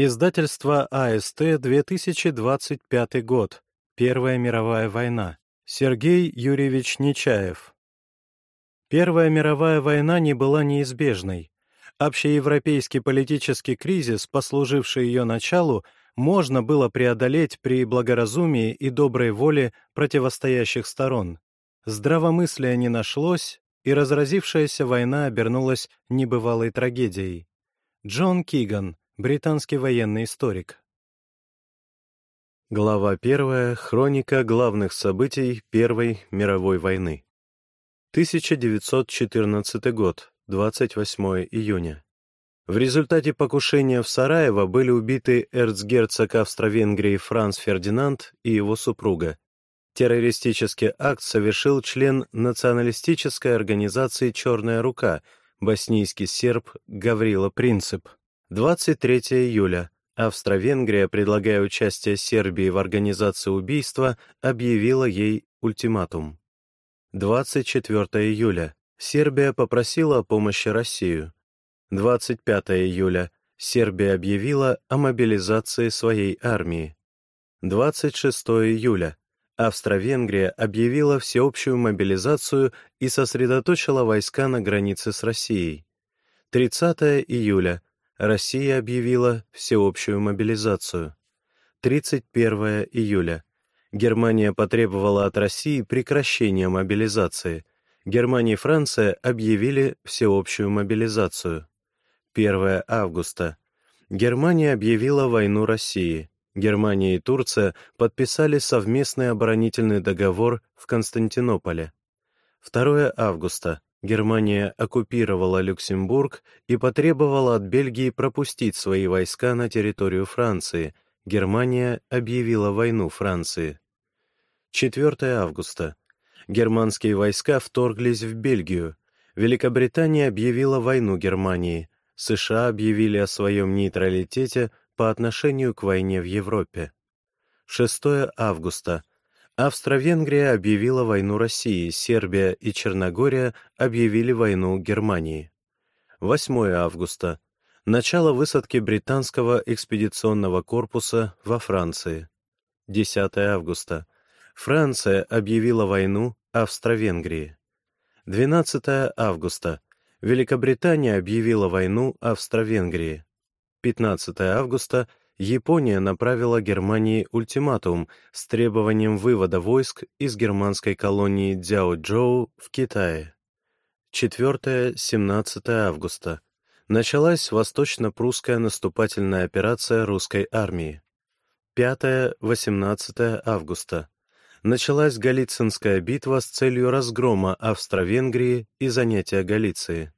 Издательство АСТ, 2025 год. Первая мировая война. Сергей Юрьевич Нечаев. Первая мировая война не была неизбежной. Общеевропейский политический кризис, послуживший ее началу, можно было преодолеть при благоразумии и доброй воле противостоящих сторон. Здравомыслия не нашлось, и разразившаяся война обернулась небывалой трагедией. Джон Киган, Британский военный историк. Глава 1. Хроника главных событий Первой мировой войны. 1914 год, 28 июня. В результате покушения в Сараево были убиты эрцгерцог Австро-Венгрии Франц Фердинанд и его супруга. Террористический акт совершил член националистической организации «Черная рука», боснийский серб Гаврила Принцип. 23 июля. Австро-Венгрия, предлагая участие Сербии в организации убийства, объявила ей ультиматум. 24 июля. Сербия попросила о помощи Россию. 25 июля. Сербия объявила о мобилизации своей армии. 26 июля. Австро-Венгрия объявила всеобщую мобилизацию и сосредоточила войска на границе с Россией. 30 июля. Россия объявила всеобщую мобилизацию. 31 июля. Германия потребовала от России прекращения мобилизации. Германия и Франция объявили всеобщую мобилизацию. 1 августа. Германия объявила войну России. Германия и Турция подписали совместный оборонительный договор в Константинополе. 2 августа. Германия оккупировала Люксембург и потребовала от Бельгии пропустить свои войска на территорию Франции. Германия объявила войну Франции. 4 августа. Германские войска вторглись в Бельгию. Великобритания объявила войну Германии. США объявили о своем нейтралитете по отношению к войне в Европе. 6 августа. Австро-Венгрия объявила войну России, Сербия и Черногория объявили войну Германии. 8 августа. Начало высадки британского экспедиционного корпуса во Франции. 10 августа. Франция объявила войну Австро-Венгрии. 12 августа. Великобритания объявила войну Австро-Венгрии. 15 августа. Япония направила Германии ультиматум с требованием вывода войск из германской колонии Дзяо-Джоу в Китае. 4-17 августа. Началась восточно-прусская наступательная операция русской армии. 5-18 августа. Началась Голицынская битва с целью разгрома Австро-Венгрии и занятия Галиции.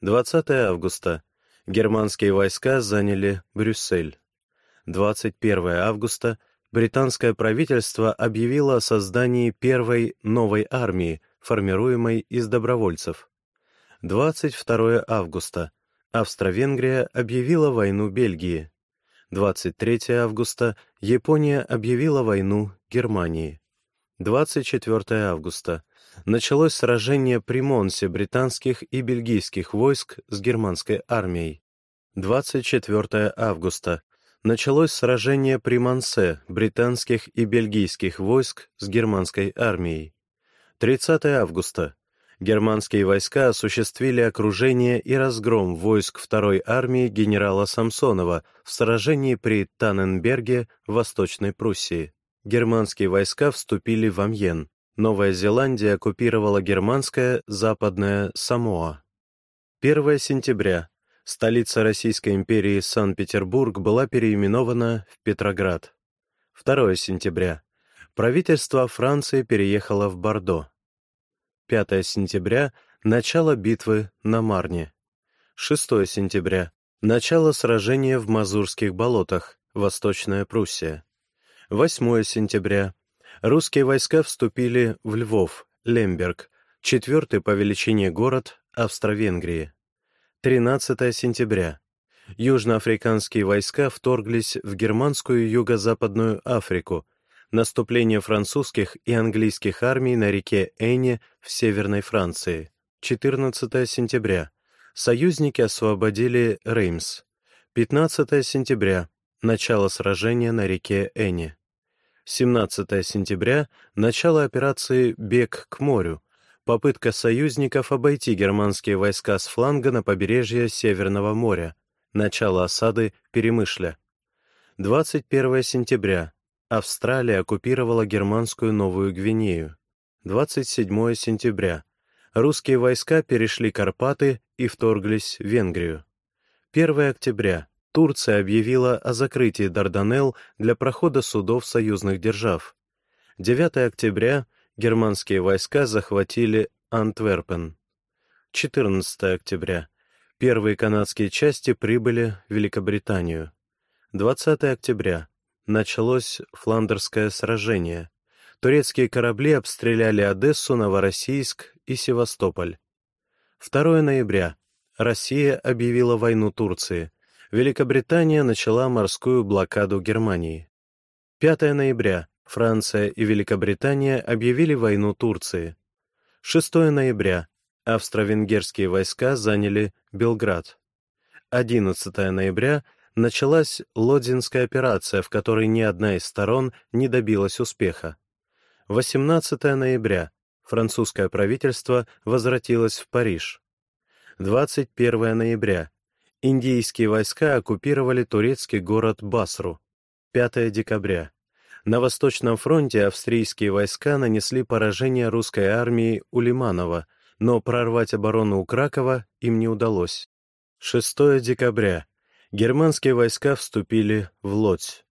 20 августа. Германские войска заняли Брюссель. 21 августа британское правительство объявило о создании первой новой армии, формируемой из добровольцев. 22 августа Австро-Венгрия объявила войну Бельгии. 23 августа Япония объявила войну Германии. 24 августа началось сражение при Монсе британских и бельгийских войск с германской армией. 24 августа началось сражение при Мансе британских и бельгийских войск с германской армией. 30 августа. Германские войска осуществили окружение и разгром войск второй армии генерала Самсонова в сражении при Танненберге в Восточной Пруссии. Германские войска вступили в Амьен. Новая Зеландия оккупировала германская западная Самоа. 1 сентября столица Российской империи Санкт-Петербург была переименована в Петроград. 2 сентября. Правительство Франции переехало в Бордо. 5 сентября. Начало битвы на Марне. 6 сентября. Начало сражения в Мазурских болотах, Восточная Пруссия. 8 сентября. Русские войска вступили в Львов, Лемберг, четвертый по величине город Австро-Венгрии. 13 сентября. Южноафриканские войска вторглись в германскую юго-западную Африку. Наступление французских и английских армий на реке Эйне в Северной Франции. 14 сентября. Союзники освободили Реймс. 15 сентября. Начало сражения на реке Эни. 17 сентября. Начало операции «Бег к морю». Попытка союзников обойти германские войска с фланга на побережье Северного моря. Начало осады Перемышля. 21 сентября. Австралия оккупировала германскую Новую Гвинею. 27 сентября. Русские войска перешли Карпаты и вторглись в Венгрию. 1 октября. Турция объявила о закрытии Дарданелл для прохода судов союзных держав. 9 октября. Германские войска захватили Антверпен. 14 октября. Первые канадские части прибыли в Великобританию. 20 октября. Началось Фландерское сражение. Турецкие корабли обстреляли Одессу, Новороссийск и Севастополь. 2 ноября. Россия объявила войну Турции. Великобритания начала морскую блокаду Германии. 5 ноября. Франция и Великобритания объявили войну Турции. 6 ноября. Австро-венгерские войска заняли Белград. 11 ноября началась Лодзинская операция, в которой ни одна из сторон не добилась успеха. 18 ноября. Французское правительство возвратилось в Париж. 21 ноября. Индийские войска оккупировали турецкий город Басру. 5 декабря. На Восточном фронте австрийские войска нанесли поражение русской армии у Лиманова, но прорвать оборону у Кракова им не удалось. 6 декабря. Германские войска вступили в Лодзь.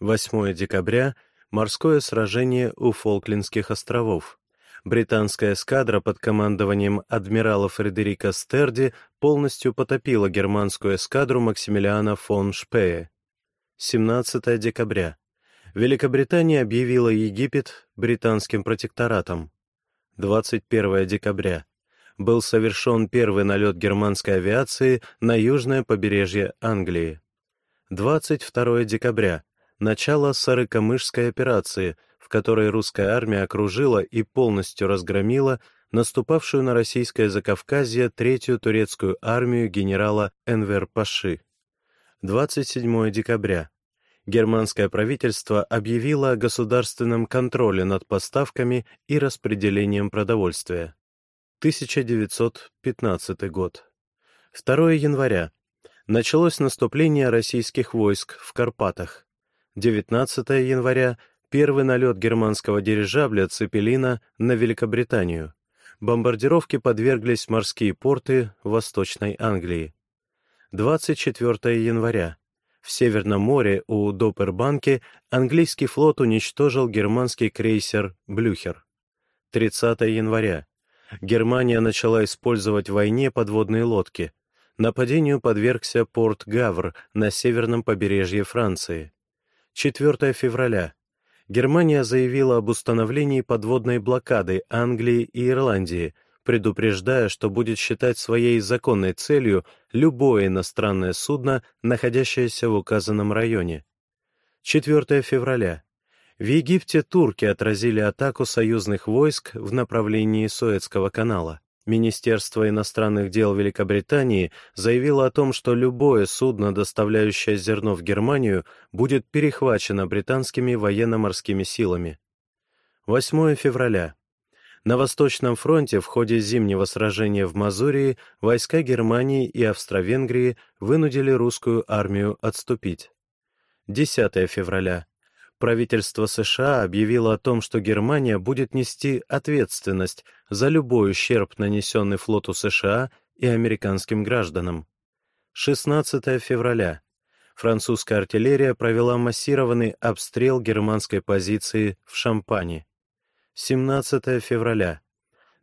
8 декабря. Морское сражение у Фолклендских островов британская эскадра под командованием адмирала Фредерика Стерди полностью потопила германскую эскадру Максимилиана фон Шпее. 17 декабря. Великобритания объявила Египет британским протекторатом. 21 декабря. Был совершен первый налет германской авиации на южное побережье Англии. 22 декабря. Начало Сарыкамышской операции — которой русская армия окружила и полностью разгромила наступавшую на российское Закавказье Третью турецкую армию генерала Энвер Паши. 27 декабря. Германское правительство объявило о государственном контроле над поставками и распределением продовольствия. 1915 год. 2 января. Началось наступление российских войск в Карпатах. 19 января Первый налет германского дирижабля «Цепелина» на Великобританию. Бомбардировке подверглись морские порты Восточной Англии. 24 января. В Северном море у Допербанки английский флот уничтожил германский крейсер «Блюхер». 30 января. Германия начала использовать в войне подводные лодки. Нападению подвергся порт Гавр на северном побережье Франции. 4 февраля. Германия заявила об установлении подводной блокады Англии и Ирландии, предупреждая, что будет считать своей законной целью любое иностранное судно, находящееся в указанном районе. 4 февраля. В Египте турки отразили атаку союзных войск в направлении Суэцкого канала. Министерство иностранных дел Великобритании заявило о том, что любое судно, доставляющее зерно в Германию, будет перехвачено британскими военно-морскими силами. 8 февраля. На Восточном фронте в ходе зимнего сражения в Мазурии войска Германии и Австро-Венгрии вынудили русскую армию отступить. 10 февраля правительство США объявило о том, что Германия будет нести ответственность за любой ущерб, нанесенный флоту США и американским гражданам. 16 февраля. Французская артиллерия провела массированный обстрел германской позиции в Шампане. 17 февраля.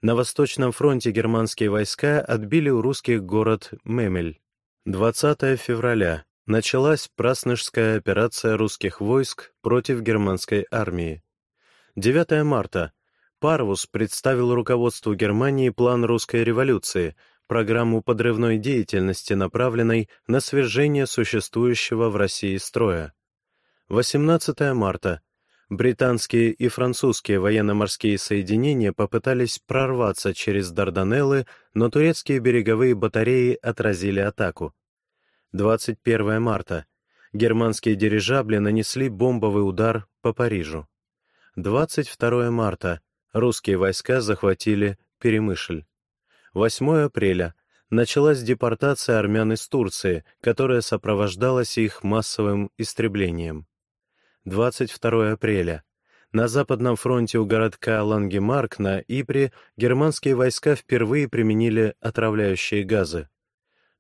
На Восточном фронте германские войска отбили у русских город Мемель. 20 февраля началась Праснышская операция русских войск против германской армии. 9 марта. Парвус представил руководству Германии план русской революции, программу подрывной деятельности, направленной на свержение существующего в России строя. 18 марта. Британские и французские военно-морские соединения попытались прорваться через Дарданеллы, но турецкие береговые батареи отразили атаку. 21 марта. Германские дирижабли нанесли бомбовый удар по Парижу. 22 марта. Русские войска захватили Перемышль. 8 апреля. Началась депортация армян из Турции, которая сопровождалась их массовым истреблением. 22 апреля. На Западном фронте у городка Лангемарк на Ипре германские войска впервые применили отравляющие газы.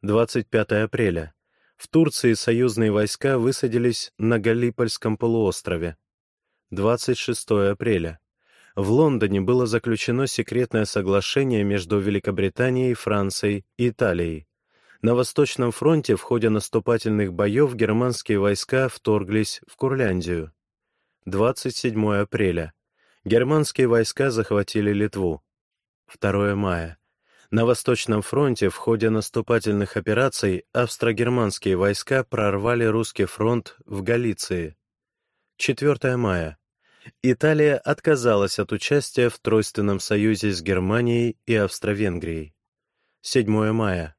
25 апреля. В Турции союзные войска высадились на Галипольском полуострове. 26 апреля. В Лондоне было заключено секретное соглашение между Великобританией, Францией и Италией. На Восточном фронте в ходе наступательных боев германские войска вторглись в Курляндию. 27 апреля. Германские войска захватили Литву. 2 мая. На Восточном фронте в ходе наступательных операций австро-германские войска прорвали русский фронт в Галиции. 4 мая. Италия отказалась от участия в Тройственном союзе с Германией и Австро-Венгрией. 7 мая.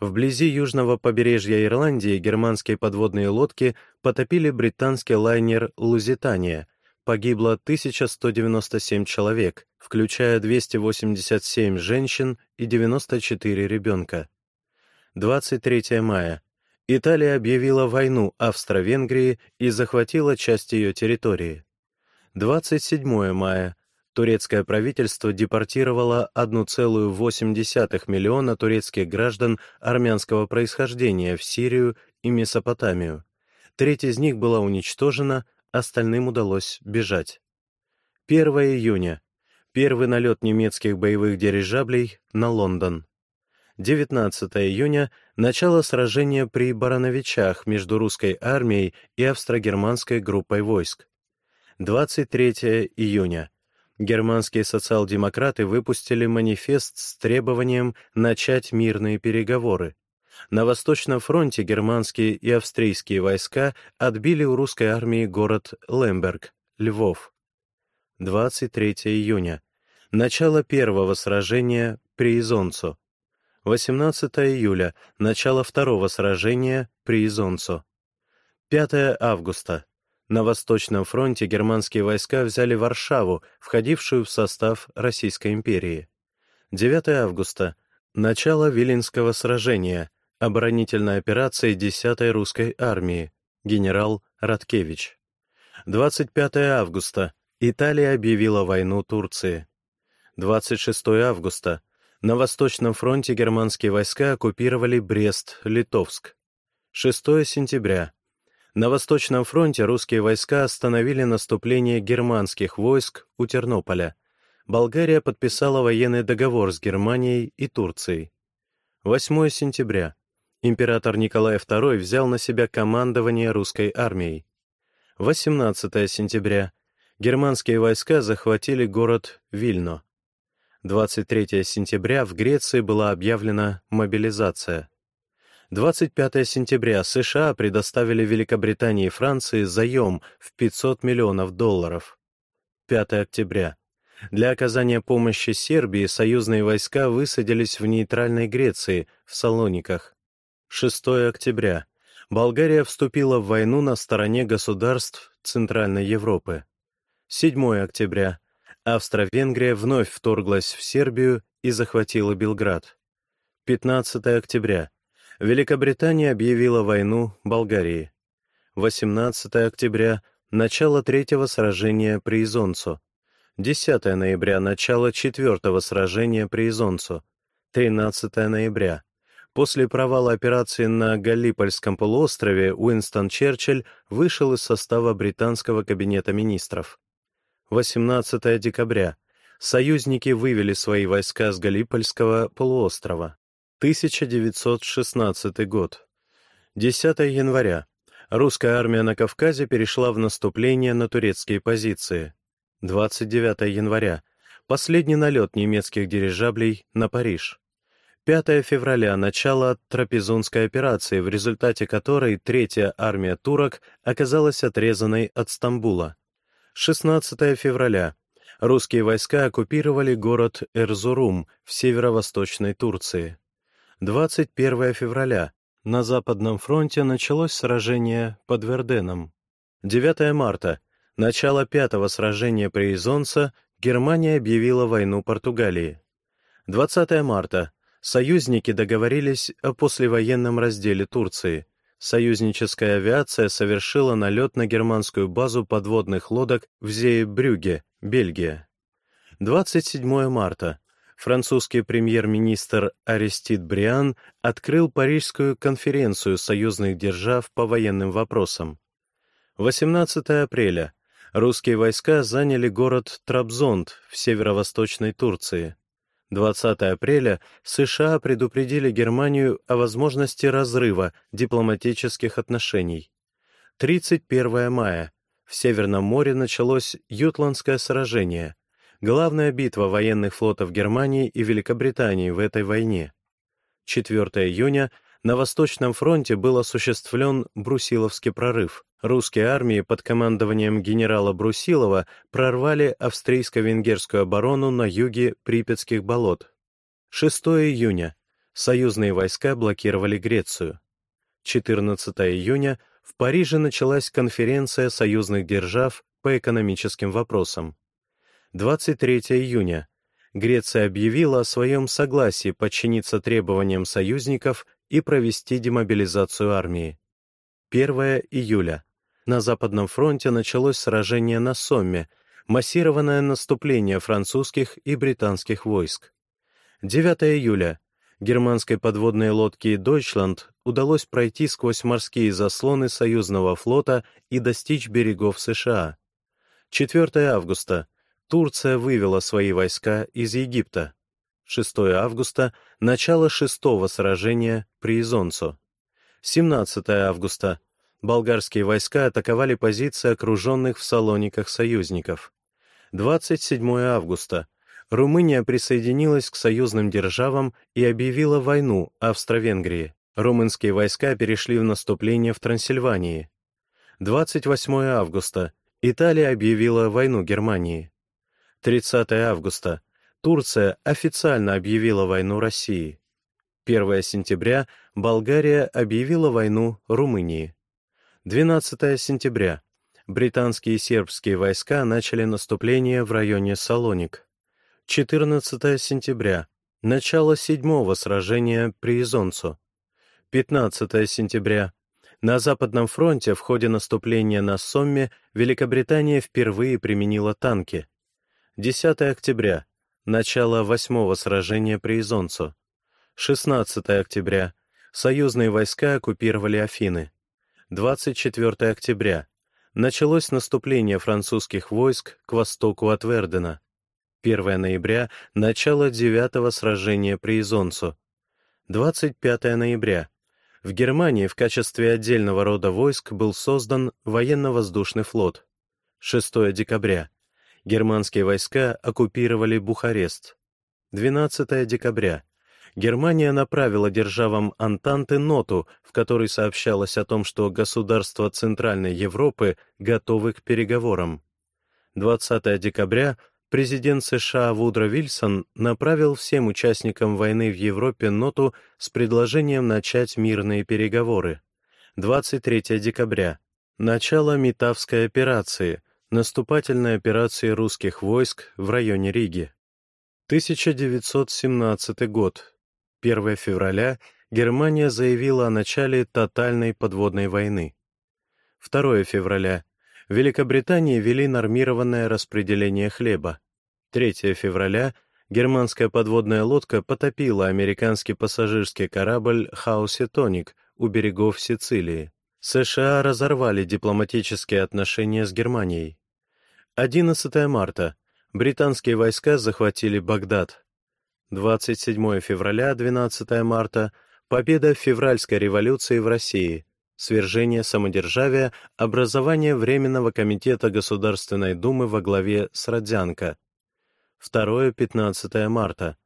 Вблизи южного побережья Ирландии германские подводные лодки потопили британский лайнер «Лузитания». Погибло 1197 человек, включая 287 женщин и 94 ребенка. 23 мая. Италия объявила войну Австро-Венгрии и захватила часть ее территории. 27 мая турецкое правительство депортировало 1,8 миллиона турецких граждан армянского происхождения в Сирию и Месопотамию. Треть из них была уничтожена, остальным удалось бежать. 1 июня. Первый налет немецких боевых дирижаблей на Лондон. 19 июня — начало сражения при Барановичах между русской армией и австро-германской группой войск. 23 июня — германские социал-демократы выпустили манифест с требованием начать мирные переговоры. На Восточном фронте германские и австрийские войска отбили у русской армии город Лемберг, Львов. 23 июня. Начало первого сражения при Изонцо. 18 июля. Начало второго сражения при Изонцо. 5 августа. На Восточном фронте германские войска взяли Варшаву, входившую в состав Российской империи. 9 августа. Начало Виленского сражения. Оборонительная операция 10-й русской армии. Генерал Радкевич. 25 августа. Италия объявила войну Турции. 26 августа. На Восточном фронте германские войска оккупировали Брест-Литовск. 6 сентября. На Восточном фронте русские войска остановили наступление германских войск у Тернополя. Болгария подписала военный договор с Германией и Турцией. 8 сентября. Император Николай II взял на себя командование русской армией. 18 сентября. Германские войска захватили город Вильно. 23 сентября в Греции была объявлена мобилизация. 25 сентября США предоставили Великобритании и Франции заем в 500 миллионов долларов. 5 октября. Для оказания помощи Сербии союзные войска высадились в нейтральной Греции, в Салониках. 6 октября. Болгария вступила в войну на стороне государств Центральной Европы. 7 октября. Австро-Венгрия вновь вторглась в Сербию и захватила Белград. 15 октября. Великобритания объявила войну Болгарии. 18 октября — начало третьего сражения при Изонцо. 10 ноября — начало четвертого сражения при Изонцо. 13 ноября. После провала операции на Галлипольском полуострове Уинстон Черчилль вышел из состава британского кабинета министров. 18 декабря. Союзники вывели свои войска с Галлипольского полуострова. 1916 год. 10 января. Русская армия на Кавказе перешла в наступление на турецкие позиции. 29 января. Последний налет немецких дирижаблей на Париж. 5 февраля — начало трапезунской операции, в результате которой Третья армия турок оказалась отрезанной от Стамбула. 16 февраля. Русские войска оккупировали город Эрзурум в северо-восточной Турции. 21 февраля. на Западном фронте началось сражение под Верденом. 9 марта, начало пятого сражения при Изонце, Германия объявила войну Португалии. 20 марта, союзники договорились о послевоенном разделе Турции. Союзническая авиация совершила налет на германскую базу подводных лодок в Зее-Брюге, Бельгия. 27 марта, французский премьер-министр Арестит Бриан открыл Парижскую конференцию союзных держав по военным вопросам. 18 апреля. Русские войска заняли город Трабзонд в северо-восточной Турции. 20 апреля США предупредили Германию о возможности разрыва дипломатических отношений. 31 мая. В Северном море началось Ютландское сражение, главная битва военных флотов Германии и Великобритании в этой войне. 4 июня на Восточном фронте был осуществлен Брусиловский прорыв. Русские армии под командованием генерала Брусилова прорвали австрийско-венгерскую оборону на юге Припятских болот. 6 июня. Союзные войска блокировали Грецию. 14 июня в Париже началась конференция союзных держав по экономическим вопросам. 23 июня. Греция объявила о своем согласии подчиниться требованиям союзников и провести демобилизацию армии. 1 июля. На Западном фронте началось сражение на Сомме, массированное наступление французских и британских войск. 9 июля. Германской подводной лодке «Дойчланд» удалось пройти сквозь морские заслоны союзного флота и достичь берегов США. 4 августа. Турция вывела свои войска из Египта. 6 августа — начало шестого сражения при Изонцо. 17 августа — болгарские войска атаковали позиции окруженных в Салониках союзников. 27 августа — Румыния присоединилась к союзным державам и объявила войну Австро-Венгрии. Румынские войска перешли в наступление в Трансильвании. 28 августа — Италия объявила войну Германии. 30 августа. Турция официально объявила войну России. 1 сентября Болгария объявила войну Румынии. 12 сентября. Британские и сербские войска начали наступление в районе Салоник. 14 сентября. Начало седьмого сражения при Изонцу. 15 сентября. На Западном фронте в ходе наступления на Сомме Великобритания впервые применила танки. 10 октября. Начало восьмого сражения при Изонцу. 16 октября. Союзные войска оккупировали Афины. 24 октября. Началось наступление французских войск к востоку от Вердена. 1 ноября. Начало девятого сражения при Изонцу. 25 ноября. В Германии в качестве отдельного рода войск был создан военно-воздушный флот. 6 декабря. Германские войска оккупировали Бухарест. 12 декабря. Германия направила державам Антанты ноту, в которой сообщалось о том, что государства Центральной Европы готовы к переговорам. 20 декабря президент США Вудро Вильсон направил всем участникам войны в Европе ноту с предложением начать мирные переговоры. 23 декабря. Начало Митавской операции, наступательной операции русских войск в районе Риги. 1917 год. 1 февраля Германия заявила о начале тотальной подводной войны. 2 февраля. Великобритании вели нормированное распределение хлеба. 3 февраля германская подводная лодка потопила американский пассажирский корабль «Хаусетоник» у берегов Сицилии. США разорвали дипломатические отношения с Германией. 11 марта. Британские войска захватили Багдад. 27 февраля, 12 марта. Победа февральской революции в России. Свержение самодержавия, образование Временного комитета Государственной Думы во главе с Родзянко. 2-15 марта.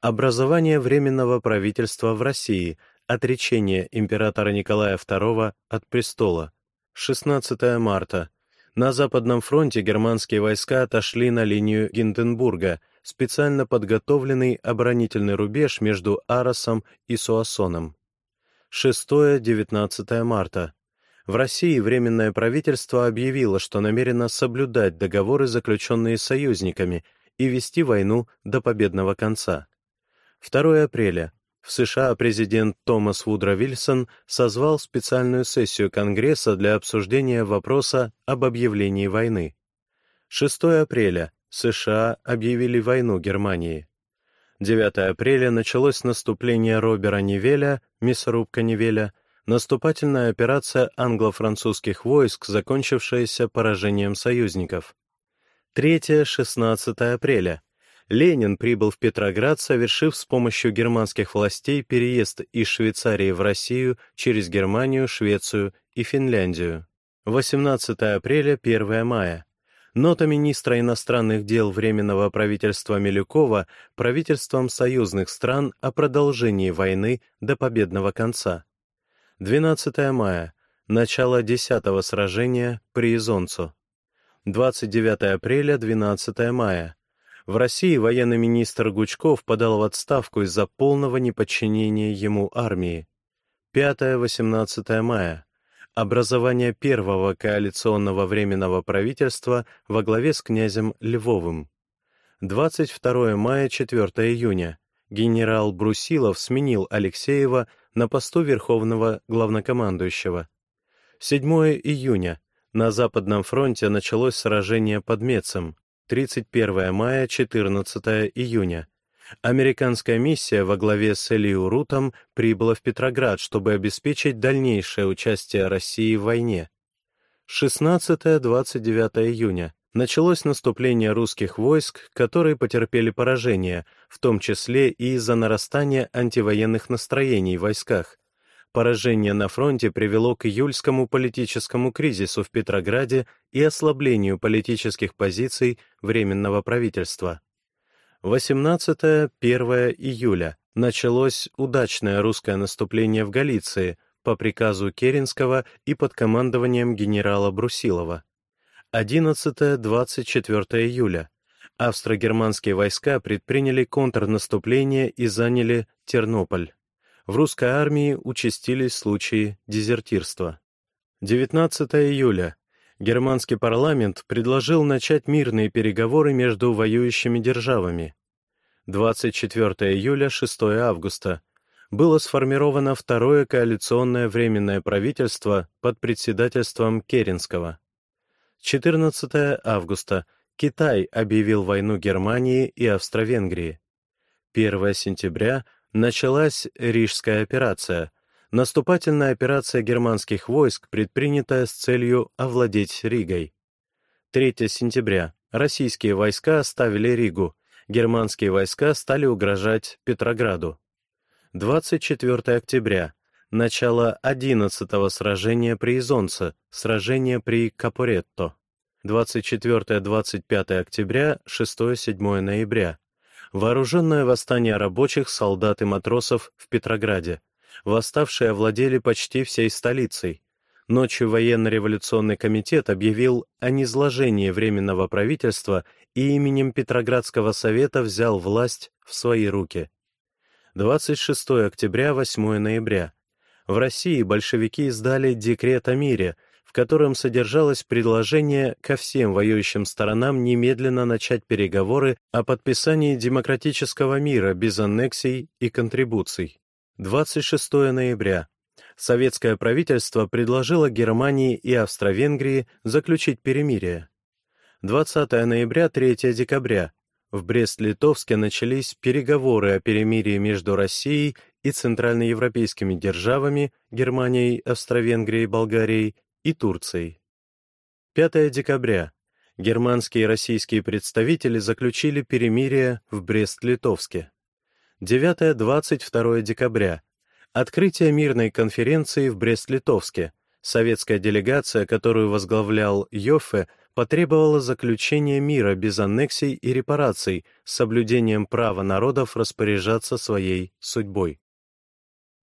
Образование Временного правительства в России, Отречение императора Николая II от престола. 16 марта. На Западном фронте германские войска отошли на линию Гинденбурга, специально подготовленный оборонительный рубеж между Аросом и Суассоном. 6-19 марта. В России Временное правительство объявило, что намерено соблюдать договоры, заключенные союзниками, и вести войну до победного конца. 2 апреля. В США президент Томас Вудро Вильсон созвал специальную сессию Конгресса для обсуждения вопроса об объявлении войны. 6 апреля. США объявили войну Германии. 9 апреля началось наступление Робера Невеля, мясорубка Невеля, наступательная операция англо-французских войск, закончившаяся поражением союзников. 3-16 апреля. Ленин прибыл в Петроград, совершив с помощью германских властей переезд из Швейцарии в Россию через Германию, Швецию и Финляндию. 18 апреля, 1 мая. Нота министра иностранных дел Временного правительства Милюкова правительством союзных стран о продолжении войны до победного конца. 12 мая. Начало 10-го сражения при Изонцу. 29 апреля, 12 мая. В России военный министр Гучков подал в отставку из-за полного неподчинения ему армии. 5-18 мая. Образование первого коалиционного временного правительства во главе с князем Львовым. 22 мая, 4 июня. Генерал Брусилов сменил Алексеева на посту Верховного главнокомандующего. 7 июня. На Западном фронте началось сражение под Мецем. 31 мая, 14 июня. Американская миссия во главе с Элиу Рутом прибыла в Петроград, чтобы обеспечить дальнейшее участие России в войне. 16-29 июня. Началось наступление русских войск, которые потерпели поражение, в том числе и из-за нарастания антивоенных настроений в войсках, Поражение на фронте привело к июльскому политическому кризису в Петрограде и ослаблению политических позиций Временного правительства. 18-1 июля началось удачное русское наступление в Галиции по приказу Керенского и под командованием генерала Брусилова. 11-24 июля австро-германские войска предприняли контрнаступление и заняли Тернополь в русской армии участились случаи дезертирства. 19 июля. Германский парламент предложил начать мирные переговоры между воюющими державами. 24 июля, 6 августа. Было сформировано второе коалиционное временное правительство под председательством Керенского. 14 августа. Китай объявил войну Германии и Австро-Венгрии. 1 сентября началась Рижская операция, наступательная операция германских войск, предпринятая с целью овладеть Ригой. 3 сентября. Российские войска оставили Ригу, германские войска стали угрожать Петрограду. 24 октября. Начало 11-го сражения при Изонце, сражение при Капоретто. 24-25 октября, 6-7 ноября. Вооруженное восстание рабочих, солдат и матросов в Петрограде. Восставшие овладели почти всей столицей. Ночью военно-революционный комитет объявил о низложении Временного правительства и именем Петроградского совета взял власть в свои руки. 26 октября, 8 ноября. В России большевики издали декрет о мире, котором содержалось предложение ко всем воюющим сторонам немедленно начать переговоры о подписании демократического мира без аннексий и контрибуций. 26 ноября. Советское правительство предложило Германии и Австро-Венгрии заключить перемирие. 20 ноября, 3 декабря. В Брест-Литовске начались переговоры о перемирии между Россией и центральноевропейскими державами Германией, Австро-Венгрией, Болгарией и Турцией. 5 декабря. Германские и российские представители заключили перемирие в Брест-Литовске. 9-22 декабря. Открытие мирной конференции в Брест-Литовске. Советская делегация, которую возглавлял Йоффе, потребовала заключения мира без аннексий и репараций с соблюдением права народов распоряжаться своей судьбой.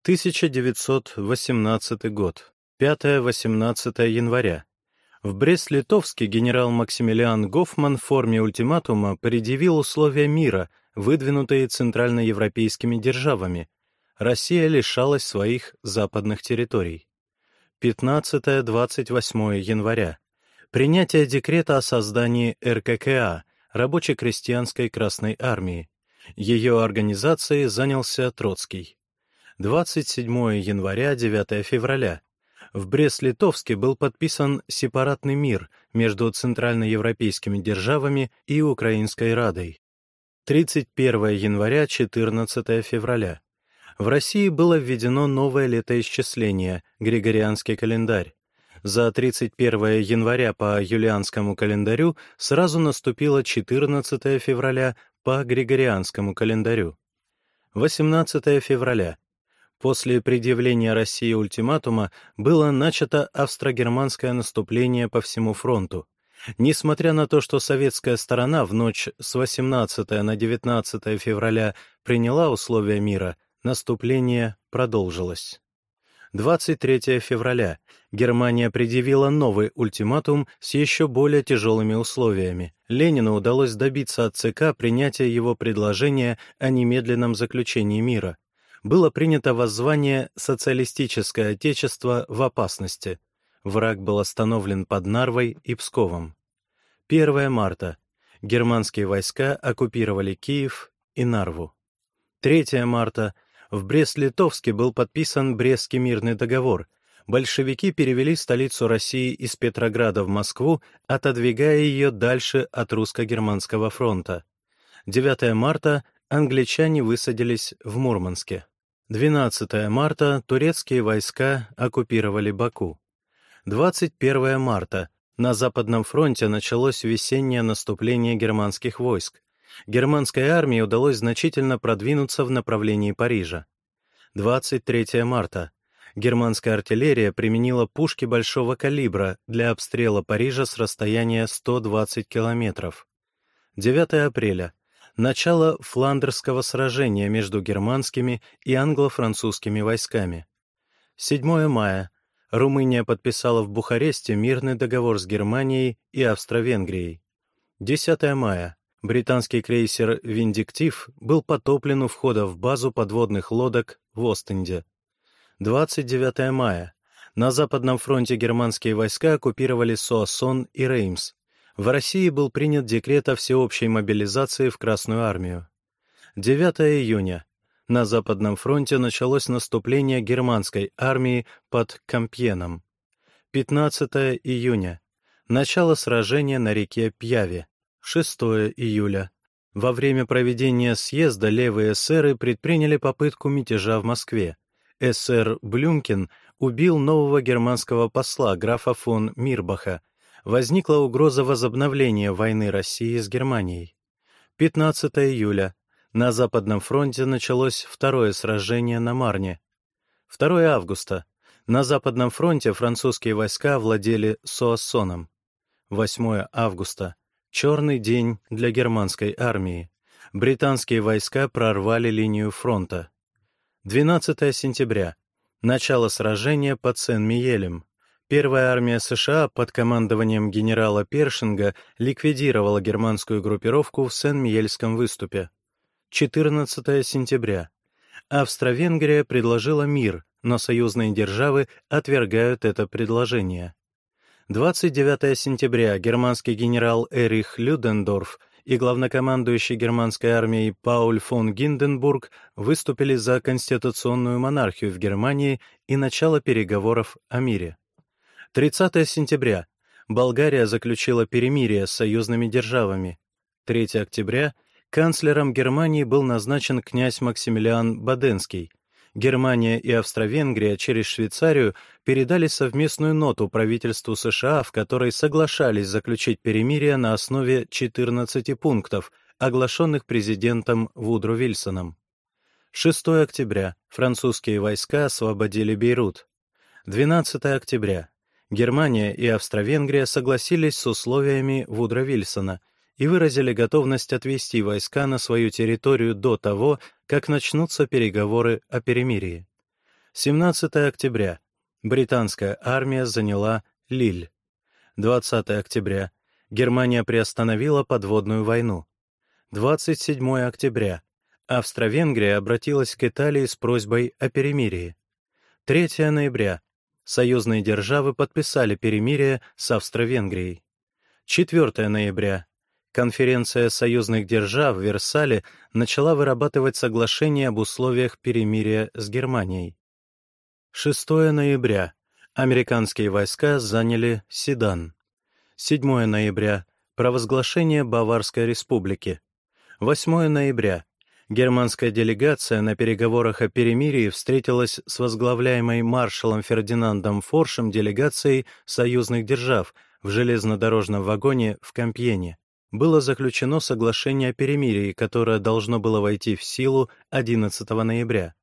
1918 год. 5-18 января. В Брест-Литовске генерал Максимилиан Гофман в форме ультиматума предъявил условия мира, выдвинутые центральноевропейскими державами. Россия лишалась своих западных территорий. 15-28 января. Принятие декрета о создании РККА, Рабоче-крестьянской Красной Армии. Ее организацией занялся Троцкий. 27 января, 9 февраля. В Брест-Литовске был подписан сепаратный мир между центральноевропейскими державами и Украинской Радой. 31 января, 14 февраля. В России было введено новое летоисчисление — Григорианский календарь. За 31 января по юлианскому календарю сразу наступило 14 февраля по Григорианскому календарю. 18 февраля. После предъявления России ультиматума было начато австро-германское наступление по всему фронту. Несмотря на то, что советская сторона в ночь с 18 на 19 февраля приняла условия мира, Наступление продолжилось. 23 февраля Германия предъявила новый ультиматум с еще более тяжелыми условиями. Ленину удалось добиться от ЦК принятия его предложения о немедленном заключении мира. Было принято воззвание «Социалистическое Отечество в опасности». Враг был остановлен под Нарвой и Псковом. 1 марта. Германские войска оккупировали Киев и Нарву. 3 марта в Брест-Литовске был подписан Брестский мирный договор. Большевики перевели столицу России из Петрограда в Москву, отодвигая ее дальше от русско-германского фронта. 9 марта англичане высадились в Мурманске. 12 марта турецкие войска оккупировали Баку. 21 марта на Западном фронте началось весеннее наступление германских войск германской армии удалось значительно продвинуться в направлении Парижа. 23 марта. Германская артиллерия применила пушки большого калибра для обстрела Парижа с расстояния 120 километров. 9 апреля. Начало фландерского сражения между германскими и англо-французскими войсками. 7 мая. Румыния подписала в Бухаресте мирный договор с Германией и Австро-Венгрией. 10 мая британский крейсер «Виндиктив» был потоплен у входа в базу подводных лодок в Остенде. 29 мая. На Западном фронте германские войска оккупировали Суассон и Реймс. В России был принят декрет о всеобщей мобилизации в Красную армию. 9 июня. На Западном фронте началось наступление германской армии под Кампьеном. 15 июня. Начало сражения на реке Пьяве. 6 июля. Во время проведения съезда левые эсеры предприняли попытку мятежа в Москве. Эсер Блюмкин убил нового германского посла графа фон Мирбаха. Возникла угроза возобновления войны России с Германией. 15 июля. На Западном фронте началось второе сражение на Марне. 2 августа. На Западном фронте французские войска владели Суассоном. 8 августа. Черный день для германской армии. Британские войска прорвали линию фронта. 12 сентября. Начало сражения под Сен-Миелем. Первая армия США под командованием генерала Першинга ликвидировала германскую группировку в Сен-Миельском выступе. 14 сентября. Австро-Венгрия предложила мир, но союзные державы отвергают это предложение. 29 сентября германский генерал Эрих Людендорф и главнокомандующий германской армией Пауль фон Гинденбург выступили за конституционную монархию в Германии и начало переговоров о мире. 30 сентября Болгария заключила перемирие с союзными державами. 3 октября канцлером Германии был назначен князь Максимилиан Баденский — Германия и Австро-Венгрия через Швейцарию передали совместную ноту правительству США, в которой соглашались заключить перемирие на основе 14 пунктов, оглашенных президентом Вудро Вильсоном. 6 октября. Французские войска освободили Бейрут. 12 октября. Германия и Австро-Венгрия согласились с условиями Вудро Вильсона — и выразили готовность отвести войска на свою территорию до того, как начнутся переговоры о перемирии. 17 октября. Британская армия заняла Лиль. 20 октября. Германия приостановила подводную войну. 27 октября. Австро-Венгрия обратилась к Италии с просьбой о перемирии. 3 ноября. Союзные державы подписали перемирие с Австро-Венгрией. 4 ноября. Конференция союзных держав в Версале начала вырабатывать соглашение об условиях перемирия с Германией. 6 ноября. Американские войска заняли Седан. 7 ноября. Провозглашение Баварской республики. 8 ноября. Германская делегация на переговорах о перемирии встретилась с возглавляемой маршалом Фердинандом Форшем делегацией союзных держав в железнодорожном вагоне в Кампьене. Было заключено соглашение о перемирии, которое должно было войти в силу 11 ноября.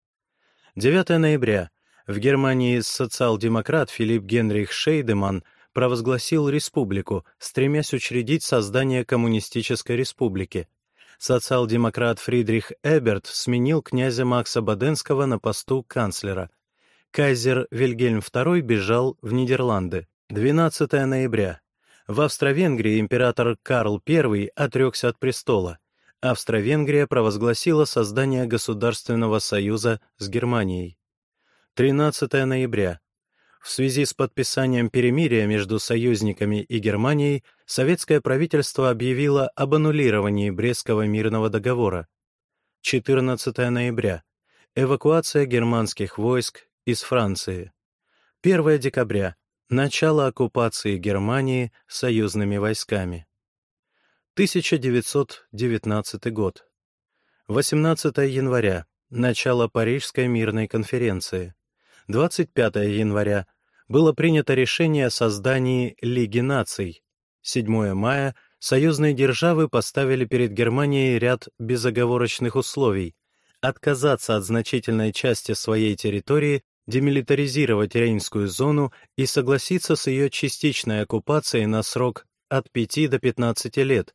9 ноября. В Германии социал-демократ Филипп Генрих Шейдеман провозгласил республику, стремясь учредить создание коммунистической республики социал-демократ Фридрих Эберт сменил князя Макса Баденского на посту канцлера. Кайзер Вильгельм II бежал в Нидерланды. 12 ноября. В Австро-Венгрии император Карл I отрекся от престола. Австро-Венгрия провозгласила создание государственного союза с Германией. 13 ноября. В связи с подписанием перемирия между союзниками и Германией советское правительство объявило об аннулировании Брестского мирного договора. 14 ноября. Эвакуация германских войск из Франции. 1 декабря. Начало оккупации Германии союзными войсками. 1919 год. 18 января. Начало Парижской мирной конференции. 25 января было принято решение о создании Лиги наций. 7 мая союзные державы поставили перед Германией ряд безоговорочных условий отказаться от значительной части своей территории, демилитаризировать Рейнскую зону и согласиться с ее частичной оккупацией на срок от 5 до 15 лет,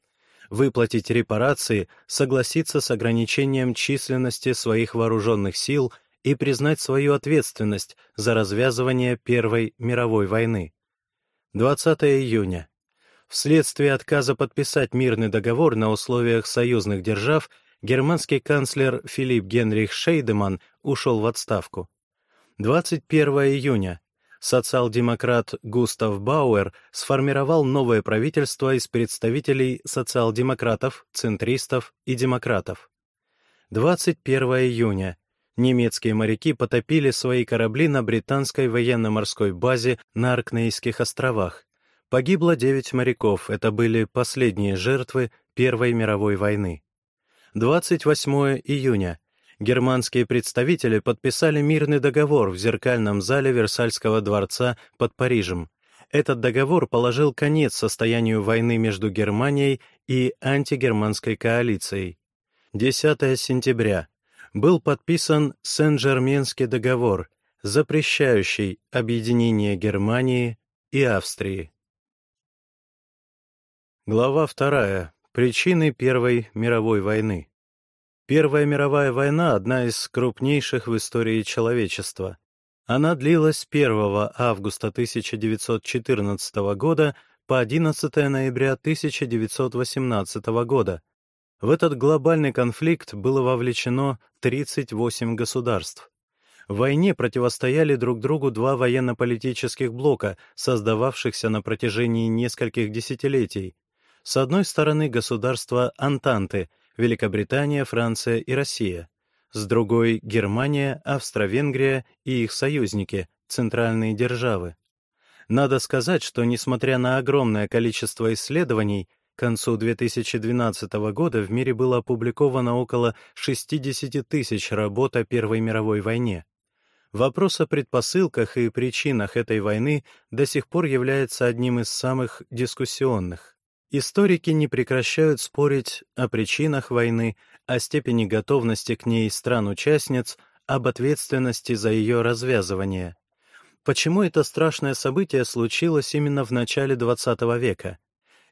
выплатить репарации, согласиться с ограничением численности своих вооруженных сил – и признать свою ответственность за развязывание Первой мировой войны. 20 июня. Вследствие отказа подписать мирный договор на условиях союзных держав, германский канцлер Филипп Генрих Шейдеман ушел в отставку. 21 июня. Социал-демократ Густав Бауэр сформировал новое правительство из представителей социал-демократов, центристов и демократов. 21 июня немецкие моряки потопили свои корабли на британской военно-морской базе на Аркнейских островах. Погибло 9 моряков, это были последние жертвы Первой мировой войны. 28 июня. Германские представители подписали мирный договор в зеркальном зале Версальского дворца под Парижем. Этот договор положил конец состоянию войны между Германией и антигерманской коалицией. 10 сентября был подписан Сен-Жерменский договор, запрещающий объединение Германии и Австрии. Глава вторая. Причины Первой мировой войны. Первая мировая война — одна из крупнейших в истории человечества. Она длилась с 1 августа 1914 года по 11 ноября 1918 года, в этот глобальный конфликт было вовлечено 38 государств. В войне противостояли друг другу два военно-политических блока, создававшихся на протяжении нескольких десятилетий. С одной стороны государства Антанты — Великобритания, Франция и Россия. С другой — Германия, Австро-Венгрия и их союзники, центральные державы. Надо сказать, что, несмотря на огромное количество исследований, к концу 2012 года в мире было опубликовано около 60 тысяч работ о Первой мировой войне. Вопрос о предпосылках и причинах этой войны до сих пор является одним из самых дискуссионных. Историки не прекращают спорить о причинах войны, о степени готовности к ней стран-участниц, об ответственности за ее развязывание. Почему это страшное событие случилось именно в начале XX века?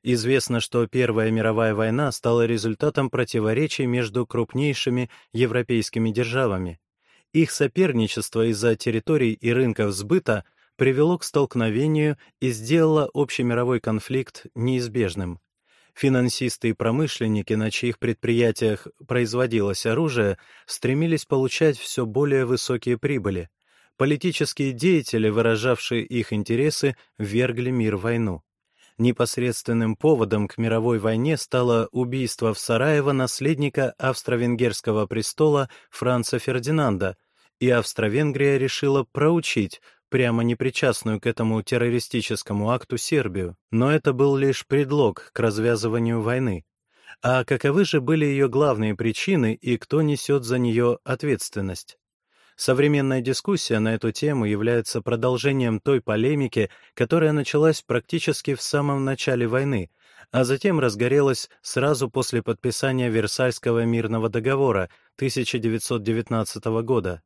Известно, что Первая мировая война стала результатом противоречий между крупнейшими европейскими державами. Их соперничество из-за территорий и рынков сбыта привело к столкновению и сделало общемировой конфликт неизбежным. Финансисты и промышленники, на чьих предприятиях производилось оружие, стремились получать все более высокие прибыли. Политические деятели, выражавшие их интересы, ввергли мир в войну. Непосредственным поводом к мировой войне стало убийство в Сараево наследника австро-венгерского престола Франца Фердинанда, и Австро-Венгрия решила проучить прямо непричастную к этому террористическому акту Сербию, но это был лишь предлог к развязыванию войны. А каковы же были ее главные причины и кто несет за нее ответственность? Современная дискуссия на эту тему является продолжением той полемики, которая началась практически в самом начале войны, а затем разгорелась сразу после подписания Версальского мирного договора 1919 года.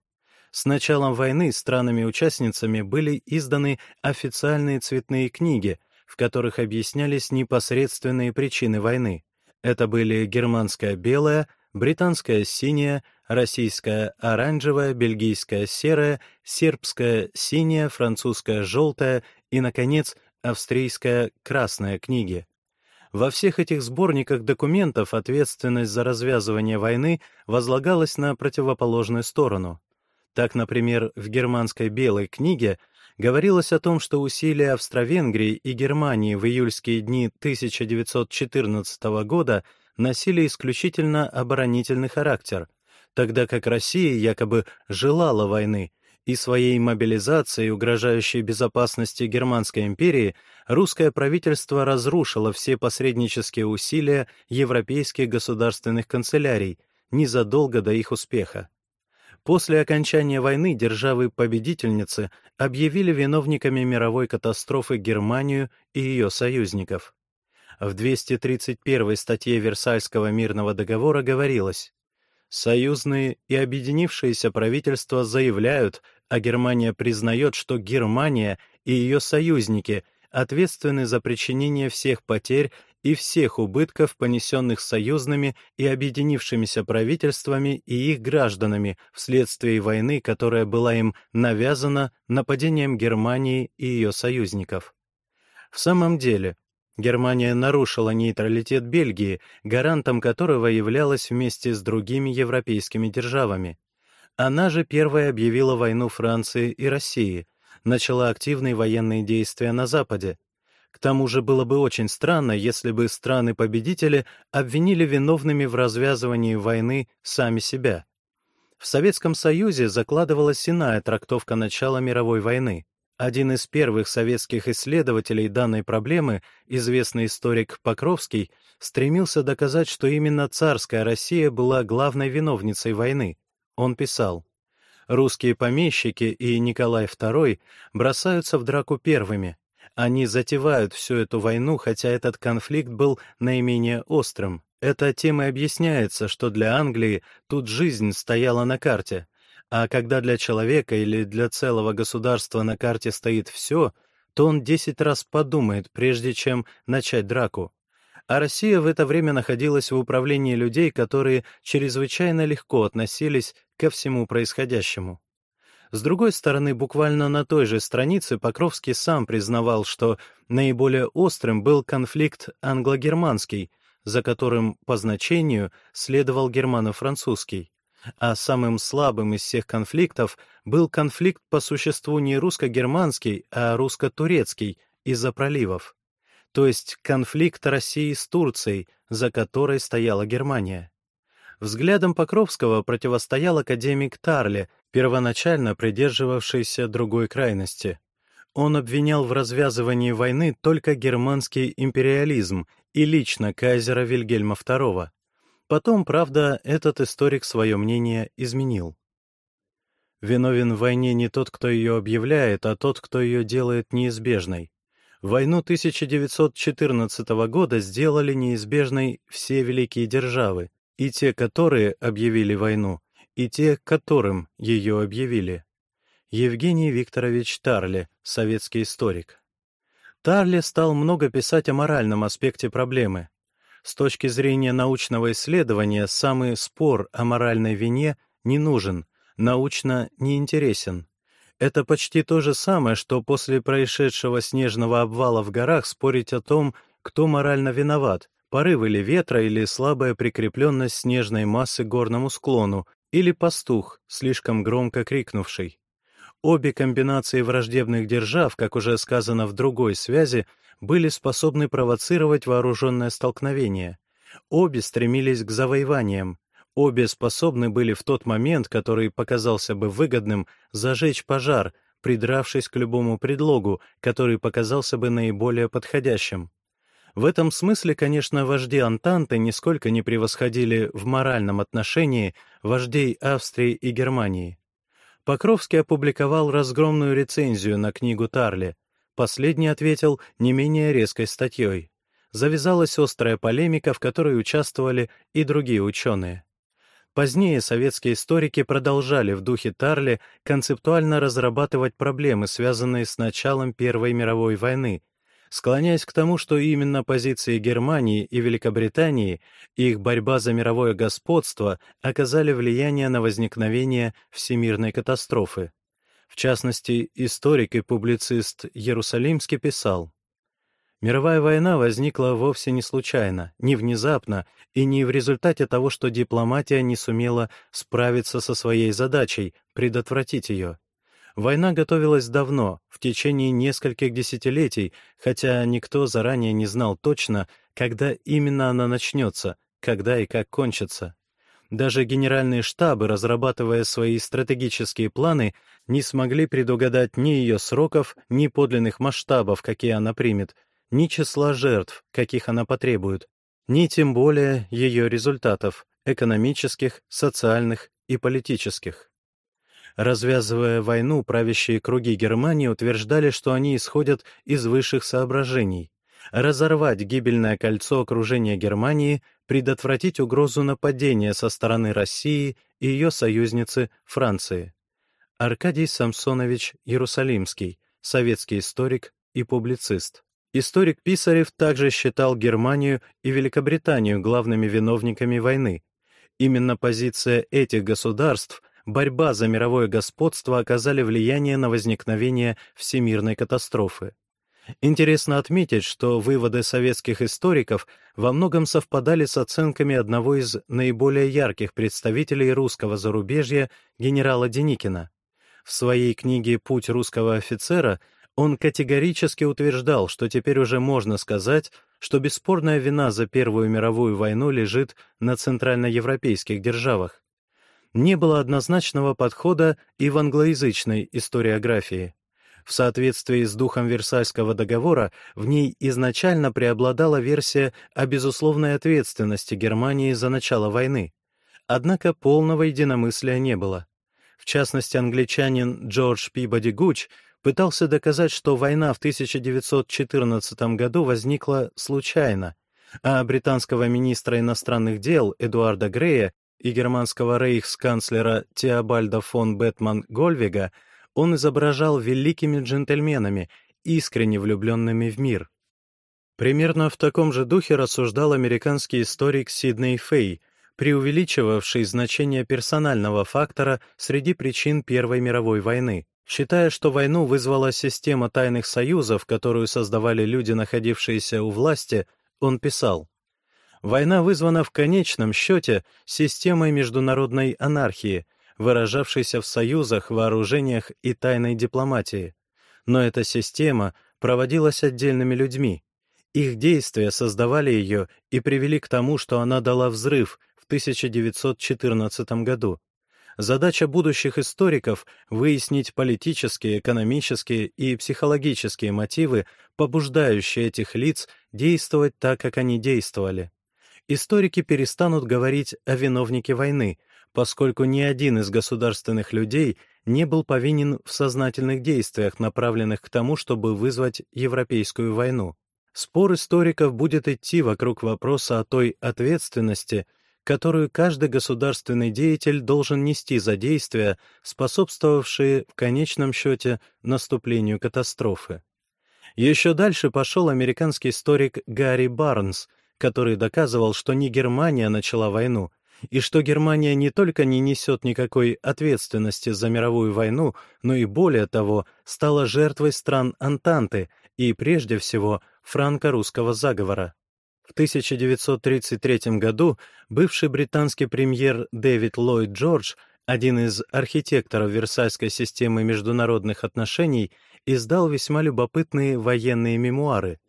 С началом войны странами-участницами были изданы официальные цветные книги, в которых объяснялись непосредственные причины войны. Это были германская белая, британская синяя, российская оранжевая, бельгийская серая, сербская синяя, французская желтая и, наконец, австрийская красная книги. Во всех этих сборниках документов ответственность за развязывание войны возлагалась на противоположную сторону. Так, например, в германской «Белой книге» говорилось о том, что усилия Австро-Венгрии и Германии в июльские дни 1914 года носили исключительно оборонительный характер, тогда как Россия якобы желала войны, и своей мобилизацией, угрожающей безопасности Германской империи, русское правительство разрушило все посреднические усилия европейских государственных канцелярий незадолго до их успеха. После окончания войны державы-победительницы объявили виновниками мировой катастрофы Германию и ее союзников. В 231 статье Версальского мирного договора говорилось «Союзные и объединившиеся правительства заявляют, а Германия признает, что Германия и ее союзники ответственны за причинение всех потерь и всех убытков, понесенных союзными и объединившимися правительствами и их гражданами вследствие войны, которая была им навязана нападением Германии и ее союзников. В самом деле, Германия нарушила нейтралитет Бельгии, гарантом которого являлась вместе с другими европейскими державами. Она же первая объявила войну Франции и России, начала активные военные действия на Западе, к тому же было бы очень странно, если бы страны-победители обвинили виновными в развязывании войны сами себя. В Советском Союзе закладывалась иная трактовка начала мировой войны. Один из первых советских исследователей данной проблемы, известный историк Покровский, стремился доказать, что именно царская Россия была главной виновницей войны. Он писал, «Русские помещики и Николай II бросаются в драку первыми, они затевают всю эту войну, хотя этот конфликт был наименее острым. Это тем и объясняется, что для Англии тут жизнь стояла на карте. А когда для человека или для целого государства на карте стоит все, то он десять раз подумает, прежде чем начать драку. А Россия в это время находилась в управлении людей, которые чрезвычайно легко относились ко всему происходящему. С другой стороны, буквально на той же странице Покровский сам признавал, что наиболее острым был конфликт англо-германский, за которым по значению следовал германо-французский. А самым слабым из всех конфликтов был конфликт по существу не русско-германский, а русско-турецкий из-за проливов. То есть конфликт России с Турцией, за которой стояла Германия. Взглядом Покровского противостоял академик Тарли, первоначально придерживавшийся другой крайности. Он обвинял в развязывании войны только германский империализм и лично кайзера Вильгельма II. Потом, правда, этот историк свое мнение изменил. Виновен в войне не тот, кто ее объявляет, а тот, кто ее делает неизбежной. Войну 1914 года сделали неизбежной все великие державы, и те, которые объявили войну, и те, которым ее объявили. Евгений Викторович Тарли, советский историк. Тарли стал много писать о моральном аспекте проблемы. С точки зрения научного исследования, самый спор о моральной вине не нужен, научно не интересен. Это почти то же самое, что после происшедшего снежного обвала в горах спорить о том, кто морально виноват, порывы ли ветра или слабая прикрепленность снежной массы к горному склону, или пастух, слишком громко крикнувший. Обе комбинации враждебных держав, как уже сказано в другой связи, были способны провоцировать вооруженное столкновение. Обе стремились к завоеваниям. Обе способны были в тот момент, который показался бы выгодным, зажечь пожар, придравшись к любому предлогу, который показался бы наиболее подходящим. В этом смысле, конечно, вожди Антанты нисколько не превосходили в моральном отношении вождей Австрии и Германии. Покровский опубликовал разгромную рецензию на книгу Тарли. Последний ответил не менее резкой статьей. Завязалась острая полемика, в которой участвовали и другие ученые. Позднее советские историки продолжали в духе Тарли концептуально разрабатывать проблемы, связанные с началом Первой мировой войны, склоняясь к тому, что именно позиции Германии и Великобритании и их борьба за мировое господство оказали влияние на возникновение всемирной катастрофы. В частности, историк и публицист Иерусалимский писал, Мировая война возникла вовсе не случайно, не внезапно и не в результате того, что дипломатия не сумела справиться со своей задачей, предотвратить ее. Война готовилась давно, в течение нескольких десятилетий, хотя никто заранее не знал точно, когда именно она начнется, когда и как кончится. Даже генеральные штабы, разрабатывая свои стратегические планы, не смогли предугадать ни ее сроков, ни подлинных масштабов, какие она примет, ни числа жертв, каких она потребует, ни тем более ее результатов — экономических, социальных и политических. Развязывая войну, правящие круги Германии утверждали, что они исходят из высших соображений. Разорвать гибельное кольцо окружения Германии, предотвратить угрозу нападения со стороны России и ее союзницы Франции. Аркадий Самсонович Иерусалимский, советский историк и публицист. Историк Писарев также считал Германию и Великобританию главными виновниками войны. Именно позиция этих государств борьба за мировое господство оказали влияние на возникновение всемирной катастрофы. Интересно отметить, что выводы советских историков во многом совпадали с оценками одного из наиболее ярких представителей русского зарубежья генерала Деникина. В своей книге «Путь русского офицера» он категорически утверждал, что теперь уже можно сказать, что бесспорная вина за Первую мировую войну лежит на центральноевропейских державах не было однозначного подхода и в англоязычной историографии. В соответствии с духом Версальского договора в ней изначально преобладала версия о безусловной ответственности Германии за начало войны. Однако полного единомыслия не было. В частности, англичанин Джордж Пибоди Гуч пытался доказать, что война в 1914 году возникла случайно, а британского министра иностранных дел Эдуарда Грея и германского рейхсканцлера Теобальда фон Бетман Гольвига он изображал великими джентльменами, искренне влюбленными в мир. Примерно в таком же духе рассуждал американский историк Сидней Фей, преувеличивавший значение персонального фактора среди причин Первой мировой войны, считая, что войну вызвала система тайных союзов, которую создавали люди, находившиеся у власти, он писал, Война вызвана в конечном счете системой международной анархии, выражавшейся в союзах, вооружениях и тайной дипломатии. Но эта система проводилась отдельными людьми. Их действия создавали ее и привели к тому, что она дала взрыв в 1914 году. Задача будущих историков — выяснить политические, экономические и психологические мотивы, побуждающие этих лиц действовать так, как они действовали историки перестанут говорить о виновнике войны, поскольку ни один из государственных людей не был повинен в сознательных действиях, направленных к тому, чтобы вызвать Европейскую войну. Спор историков будет идти вокруг вопроса о той ответственности, которую каждый государственный деятель должен нести за действия, способствовавшие в конечном счете наступлению катастрофы. Еще дальше пошел американский историк Гарри Барнс, который доказывал, что не Германия начала войну, и что Германия не только не несет никакой ответственности за мировую войну, но и более того, стала жертвой стран Антанты и, прежде всего, франко-русского заговора. В 1933 году бывший британский премьер Дэвид Ллойд Джордж, один из архитекторов Версальской системы международных отношений, издал весьма любопытные военные мемуары.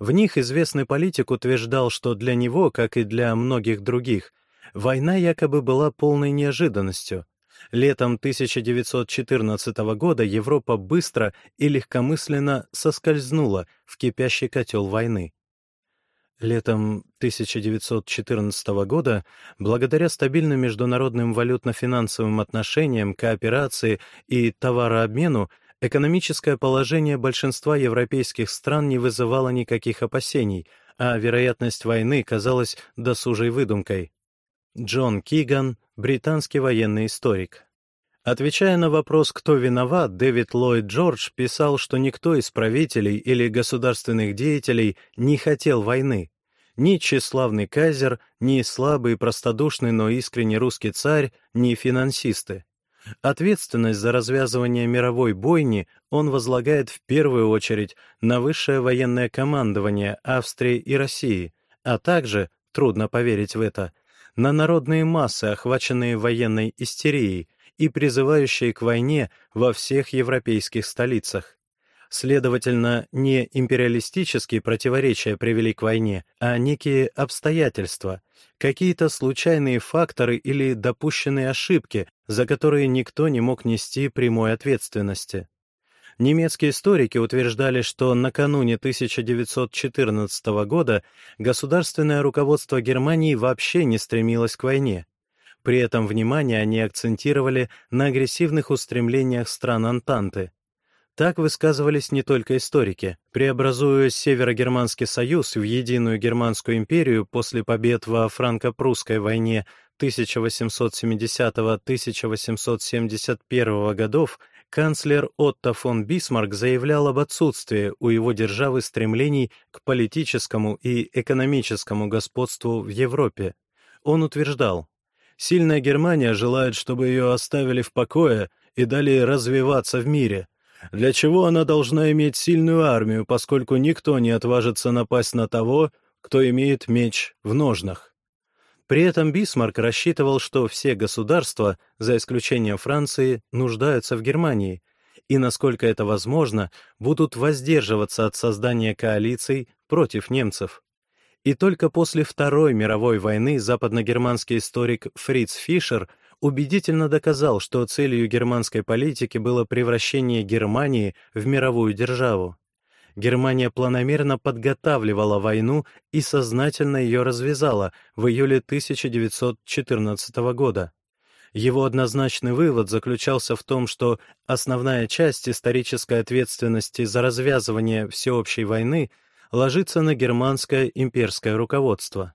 В них известный политик утверждал, что для него, как и для многих других, война якобы была полной неожиданностью. Летом 1914 года Европа быстро и легкомысленно соскользнула в кипящий котел войны. Летом 1914 года, благодаря стабильным международным валютно-финансовым отношениям, кооперации и товарообмену, экономическое положение большинства европейских стран не вызывало никаких опасений, а вероятность войны казалась досужей выдумкой. Джон Киган, британский военный историк. Отвечая на вопрос, кто виноват, Дэвид Ллойд Джордж писал, что никто из правителей или государственных деятелей не хотел войны. Ни тщеславный кайзер, ни слабый и простодушный, но искренне русский царь, ни финансисты. Ответственность за развязывание мировой бойни он возлагает в первую очередь на высшее военное командование Австрии и России, а также, трудно поверить в это, на народные массы, охваченные военной истерией, и призывающие к войне во всех европейских столицах. Следовательно, не империалистические противоречия привели к войне, а некие обстоятельства, какие-то случайные факторы или допущенные ошибки, за которые никто не мог нести прямой ответственности. Немецкие историки утверждали, что накануне 1914 года государственное руководство Германии вообще не стремилось к войне. При этом внимание они акцентировали на агрессивных устремлениях стран Антанты. Так высказывались не только историки. Преобразуя Северогерманский союз в единую Германскую империю после побед во франко-прусской войне 1870-1871 годов, канцлер Отто фон Бисмарк заявлял об отсутствии у его державы стремлений к политическому и экономическому господству в Европе. Он утверждал, Сильная Германия желает, чтобы ее оставили в покое и дали развиваться в мире. Для чего она должна иметь сильную армию, поскольку никто не отважится напасть на того, кто имеет меч в ножнах? При этом Бисмарк рассчитывал, что все государства, за исключением Франции, нуждаются в Германии, и, насколько это возможно, будут воздерживаться от создания коалиций против немцев. И только после Второй мировой войны западногерманский историк Фриц Фишер убедительно доказал, что целью германской политики было превращение Германии в мировую державу. Германия планомерно подготавливала войну и сознательно ее развязала в июле 1914 года. Его однозначный вывод заключался в том, что основная часть исторической ответственности за развязывание всеобщей войны — ложится на германское имперское руководство.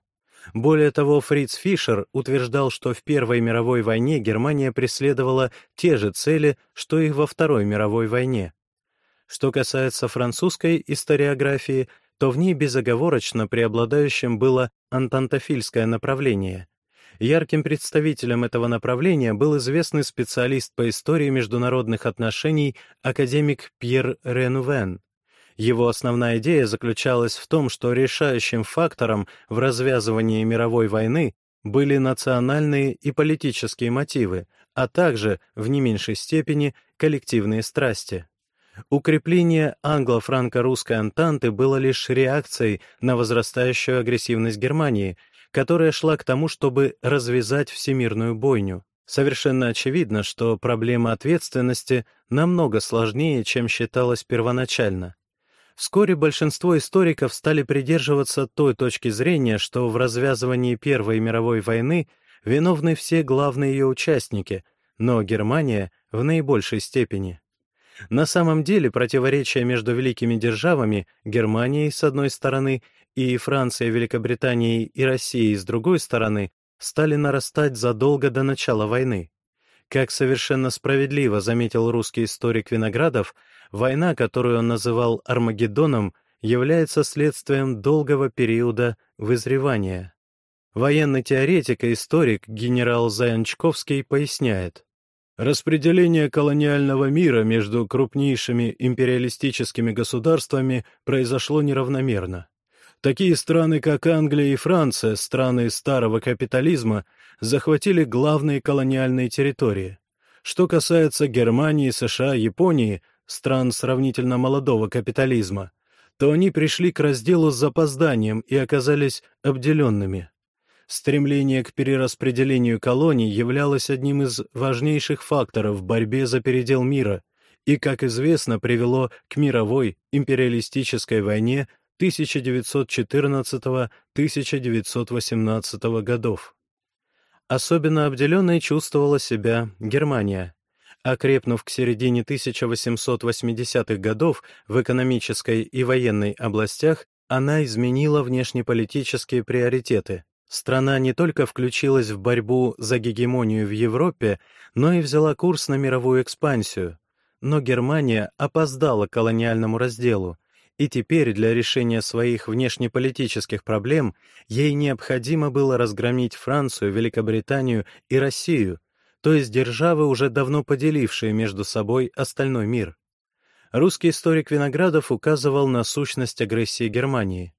Более того, Фриц Фишер утверждал, что в Первой мировой войне Германия преследовала те же цели, что и во Второй мировой войне. Что касается французской историографии, то в ней безоговорочно преобладающим было антантофильское направление. Ярким представителем этого направления был известный специалист по истории международных отношений академик Пьер Ренувен. Его основная идея заключалась в том, что решающим фактором в развязывании мировой войны были национальные и политические мотивы, а также, в не меньшей степени, коллективные страсти. Укрепление англо-франко-русской антанты было лишь реакцией на возрастающую агрессивность Германии, которая шла к тому, чтобы развязать всемирную бойню. Совершенно очевидно, что проблема ответственности намного сложнее, чем считалось первоначально. Вскоре большинство историков стали придерживаться той точки зрения, что в развязывании Первой мировой войны виновны все главные ее участники, но Германия в наибольшей степени. На самом деле противоречия между великими державами, Германией с одной стороны и Францией, Великобританией и Россией с другой стороны, стали нарастать задолго до начала войны. Как совершенно справедливо заметил русский историк Виноградов, Война, которую он называл Армагеддоном, является следствием долгого периода вызревания. Военный теоретик и историк генерал Заянчковский поясняет, Распределение колониального мира между крупнейшими империалистическими государствами произошло неравномерно. Такие страны, как Англия и Франция, страны старого капитализма, захватили главные колониальные территории. Что касается Германии, США, Японии, стран сравнительно молодого капитализма, то они пришли к разделу с запозданием и оказались обделенными. Стремление к перераспределению колоний являлось одним из важнейших факторов в борьбе за передел мира и, как известно, привело к мировой империалистической войне 1914-1918 годов. Особенно обделенной чувствовала себя Германия. Окрепнув к середине 1880-х годов в экономической и военной областях, она изменила внешнеполитические приоритеты. Страна не только включилась в борьбу за гегемонию в Европе, но и взяла курс на мировую экспансию. Но Германия опоздала к колониальному разделу, и теперь для решения своих внешнеполитических проблем ей необходимо было разгромить Францию, Великобританию и Россию, то есть державы, уже давно поделившие между собой остальной мир. Русский историк Виноградов указывал на сущность агрессии Германии.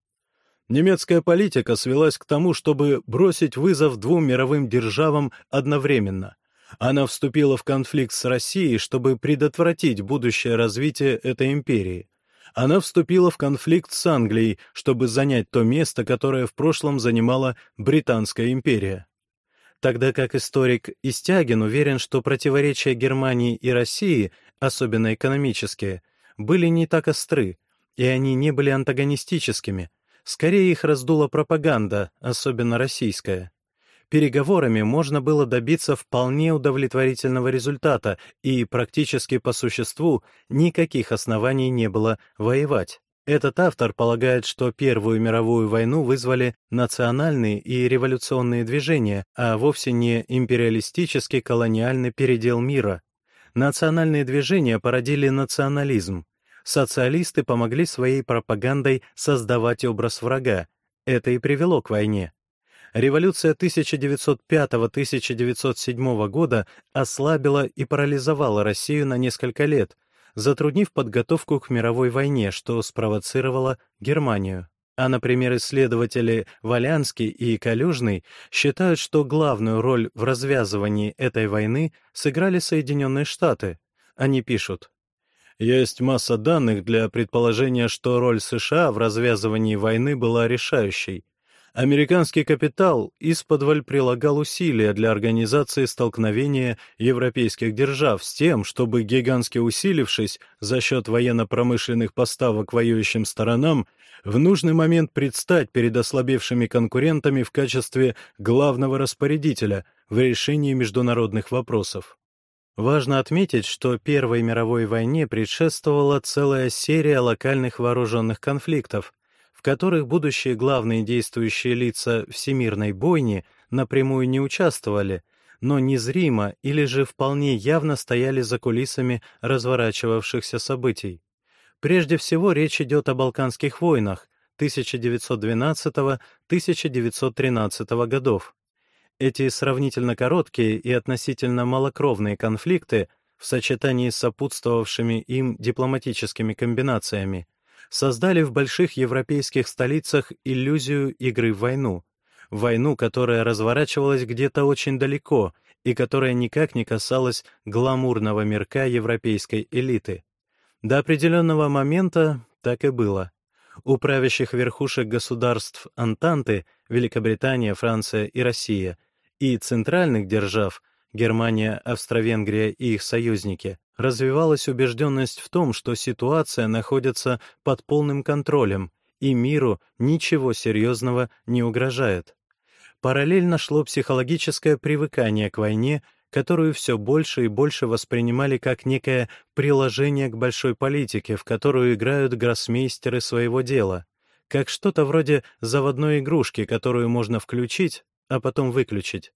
Немецкая политика свелась к тому, чтобы бросить вызов двум мировым державам одновременно. Она вступила в конфликт с Россией, чтобы предотвратить будущее развитие этой империи она вступила в конфликт с Англией, чтобы занять то место, которое в прошлом занимала Британская империя. Тогда как историк Истягин уверен, что противоречия Германии и России, особенно экономические, были не так остры, и они не были антагонистическими, скорее их раздула пропаганда, особенно российская. Переговорами можно было добиться вполне удовлетворительного результата, и практически по существу никаких оснований не было воевать. Этот автор полагает, что Первую мировую войну вызвали национальные и революционные движения, а вовсе не империалистический колониальный передел мира. Национальные движения породили национализм. Социалисты помогли своей пропагандой создавать образ врага. Это и привело к войне. Революция 1905-1907 года ослабила и парализовала Россию на несколько лет, затруднив подготовку к мировой войне, что спровоцировало Германию. А, например, исследователи Валянский и Калюжный считают, что главную роль в развязывании этой войны сыграли Соединенные Штаты. Они пишут, есть масса данных для предположения, что роль США в развязывании войны была решающей. Американский капитал исподволь прилагал усилия для организации столкновения европейских держав с тем, чтобы, гигантски усилившись за счет военно-промышленных поставок воюющим сторонам, в нужный момент предстать перед ослабевшими конкурентами в качестве главного распорядителя в решении международных вопросов. Важно отметить, что Первой мировой войне предшествовала целая серия локальных вооруженных конфликтов, которых будущие главные действующие лица всемирной бойни напрямую не участвовали, но незримо или же вполне явно стояли за кулисами разворачивавшихся событий. Прежде всего речь идет о Балканских войнах 1912-1913 годов. Эти сравнительно короткие и относительно малокровные конфликты в сочетании с сопутствовавшими им дипломатическими комбинациями создали в больших европейских столицах иллюзию игры в войну. Войну, которая разворачивалась где-то очень далеко и которая никак не касалась гламурного мирка европейской элиты. До определенного момента так и было. У правящих верхушек государств Антанты, Великобритания, Франция и Россия, и центральных держав, Германия, Австро-Венгрия и их союзники, развивалась убежденность в том, что ситуация находится под полным контролем, и миру ничего серьезного не угрожает. Параллельно шло психологическое привыкание к войне, которую все больше и больше воспринимали как некое приложение к большой политике, в которую играют гроссмейстеры своего дела, как что-то вроде заводной игрушки, которую можно включить, а потом выключить.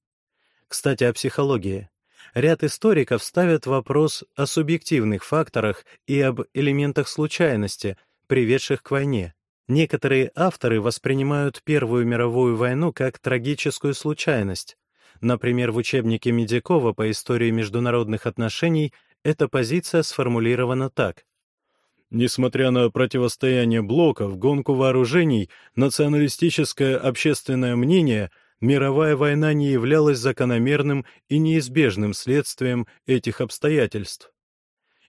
Кстати, о психологии ряд историков ставят вопрос о субъективных факторах и об элементах случайности, приведших к войне. Некоторые авторы воспринимают Первую мировую войну как трагическую случайность. Например, в учебнике Медякова по истории международных отношений эта позиция сформулирована так. Несмотря на противостояние блоков, гонку вооружений, националистическое общественное мнение, мировая война не являлась закономерным и неизбежным следствием этих обстоятельств.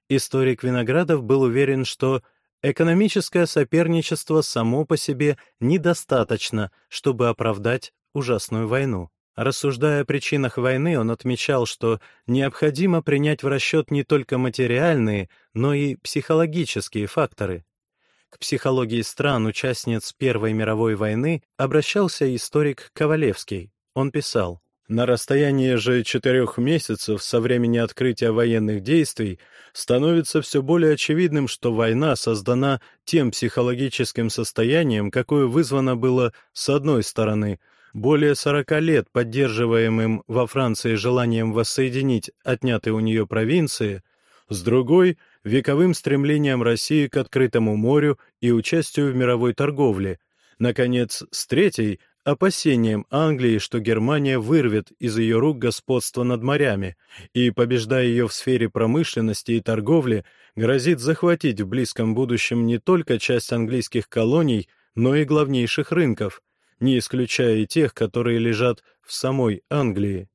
Историк Виноградов был уверен, что экономическое соперничество само по себе недостаточно, чтобы оправдать ужасную войну. Рассуждая о причинах войны, он отмечал, что необходимо принять в расчет не только материальные, но и психологические факторы. К психологии стран, участниц Первой мировой войны, обращался историк Ковалевский. Он писал, «На расстоянии же четырех месяцев со времени открытия военных действий становится все более очевидным, что война создана тем психологическим состоянием, какое вызвано было, с одной стороны, более 40 лет поддерживаемым во Франции желанием воссоединить отнятые у нее провинции, с другой — вековым стремлением России к открытому морю и участию в мировой торговле, наконец, с третьей — опасением Англии, что Германия вырвет из ее рук господство над морями и, побеждая ее в сфере промышленности и торговли, грозит захватить в близком будущем не только часть английских колоний, но и главнейших рынков, не исключая и тех, которые лежат в самой Англии.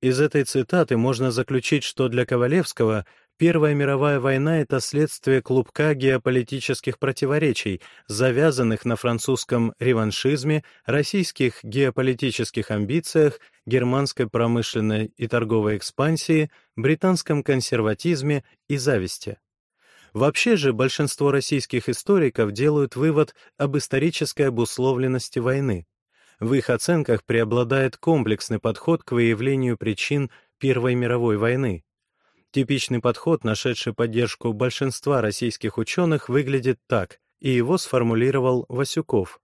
Из этой цитаты можно заключить, что для Ковалевского Первая мировая война — это следствие клубка геополитических противоречий, завязанных на французском реваншизме, российских геополитических амбициях, германской промышленной и торговой экспансии, британском консерватизме и зависти. Вообще же большинство российских историков делают вывод об исторической обусловленности войны. В их оценках преобладает комплексный подход к выявлению причин Первой мировой войны. Типичный подход, нашедший поддержку большинства российских ученых, выглядит так, и его сформулировал Васюков.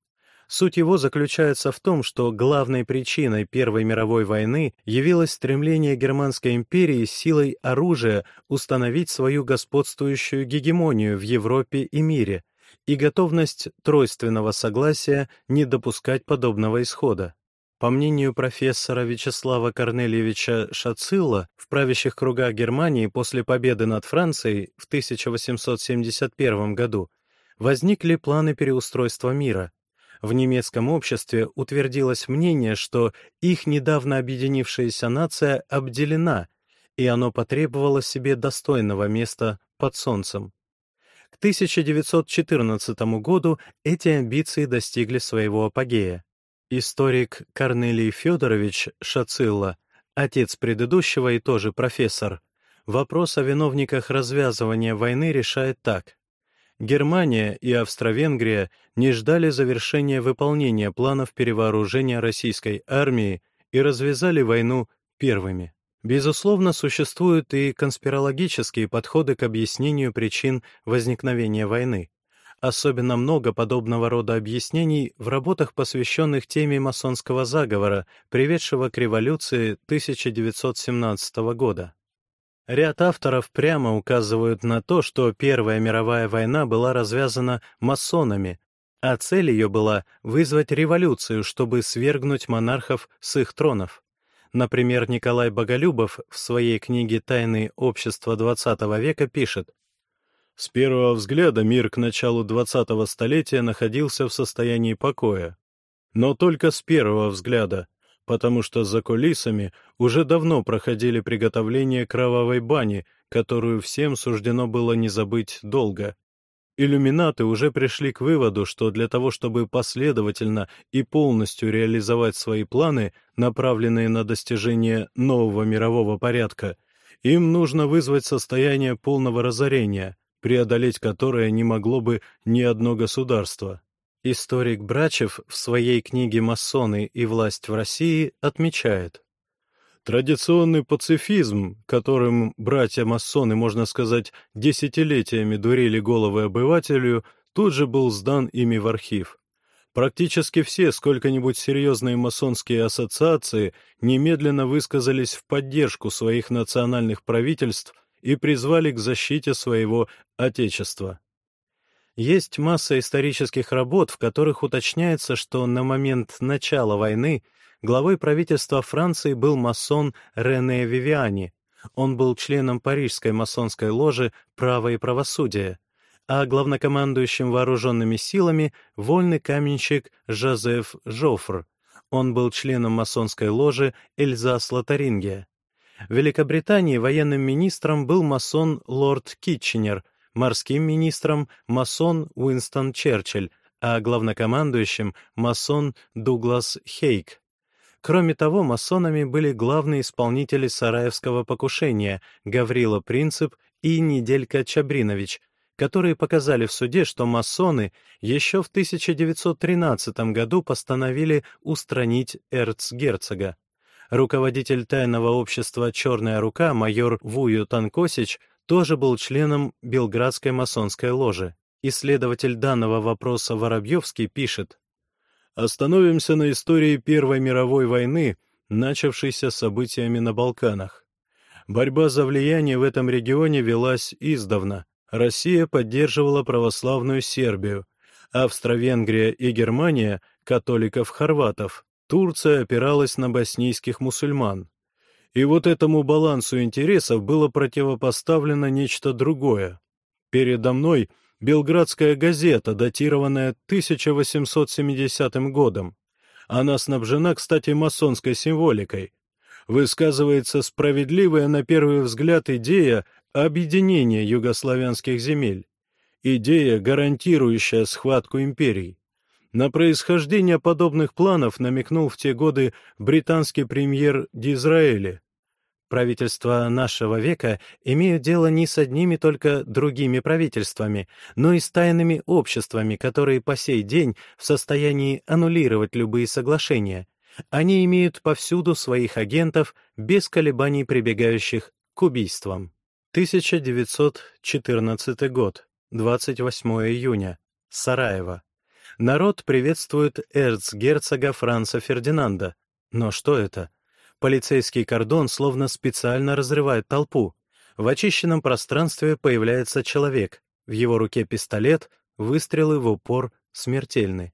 Суть его заключается в том, что главной причиной Первой мировой войны явилось стремление Германской империи силой оружия установить свою господствующую гегемонию в Европе и мире и готовность тройственного согласия не допускать подобного исхода. По мнению профессора Вячеслава Корнельевича Шацилла, в правящих кругах Германии после победы над Францией в 1871 году возникли планы переустройства мира, в немецком обществе утвердилось мнение, что их недавно объединившаяся нация обделена, и оно потребовало себе достойного места под солнцем. К 1914 году эти амбиции достигли своего апогея. Историк Корнелий Федорович Шацилла, отец предыдущего и тоже профессор, вопрос о виновниках развязывания войны решает так. Германия и Австро-Венгрия не ждали завершения выполнения планов перевооружения российской армии и развязали войну первыми. Безусловно, существуют и конспирологические подходы к объяснению причин возникновения войны. Особенно много подобного рода объяснений в работах, посвященных теме масонского заговора, приведшего к революции 1917 года. Ряд авторов прямо указывают на то, что Первая мировая война была развязана масонами, а цель ее была вызвать революцию, чтобы свергнуть монархов с их тронов. Например, Николай Боголюбов в своей книге «Тайны общества XX века» пишет, «С первого взгляда мир к началу XX столетия находился в состоянии покоя. Но только с первого взгляда, потому что за кулисами уже давно проходили приготовления кровавой бани, которую всем суждено было не забыть долго. Иллюминаты уже пришли к выводу, что для того, чтобы последовательно и полностью реализовать свои планы, направленные на достижение нового мирового порядка, им нужно вызвать состояние полного разорения, преодолеть которое не могло бы ни одно государство. Историк Брачев в своей книге «Масоны и власть в России» отмечает, Традиционный пацифизм, которым братья-масоны, можно сказать, десятилетиями дурили головы обывателю, тут же был сдан ими в архив. Практически все сколько-нибудь серьезные масонские ассоциации немедленно высказались в поддержку своих национальных правительств и призвали к защите своего Отечества. Есть масса исторических работ, в которых уточняется, что на момент начала войны главой правительства Франции был масон Рене Вивиани. Он был членом Парижской масонской ложи «Право и правосудие». а главнокомандующим вооруженными силами вольный каменщик Жозеф Жофр. Он был членом масонской ложи Эльзас-Лотарингия. В Великобритании военным министром был масон лорд Китченер, морским министром — масон Уинстон Черчилль, а главнокомандующим — масон Дуглас Хейк. Кроме того, масонами были главные исполнители Сараевского покушения Гаврила Принцип и Неделька Чабринович, которые показали в суде, что масоны еще в 1913 году постановили устранить эрцгерцога. Руководитель тайного общества «Черная рука» майор Вую Танкосич тоже был членом Белградской масонской ложи. Исследователь данного вопроса Воробьевский пишет, «Остановимся на истории Первой мировой войны, начавшейся событиями на Балканах. Борьба за влияние в этом регионе велась издавна. Россия поддерживала православную Сербию, Австро-Венгрия и Германия — католиков-хорватов, Турция опиралась на боснийских мусульман. И вот этому балансу интересов было противопоставлено нечто другое. Передо мной Белградская газета, датированная 1870 годом. Она снабжена, кстати, масонской символикой. Высказывается справедливая на первый взгляд идея объединения югославянских земель. Идея, гарантирующая схватку империй. На происхождение подобных планов намекнул в те годы британский премьер Дизраэли. Правительства нашего века имеют дело не с одними только другими правительствами, но и с тайными обществами, которые по сей день в состоянии аннулировать любые соглашения. Они имеют повсюду своих агентов, без колебаний прибегающих к убийствам. 1914 год, 28 июня, Сараево. Народ приветствует эрцгерцога Франца Фердинанда. Но что это? Полицейский кордон словно специально разрывает толпу. В очищенном пространстве появляется человек. В его руке пистолет, выстрелы в упор смертельны.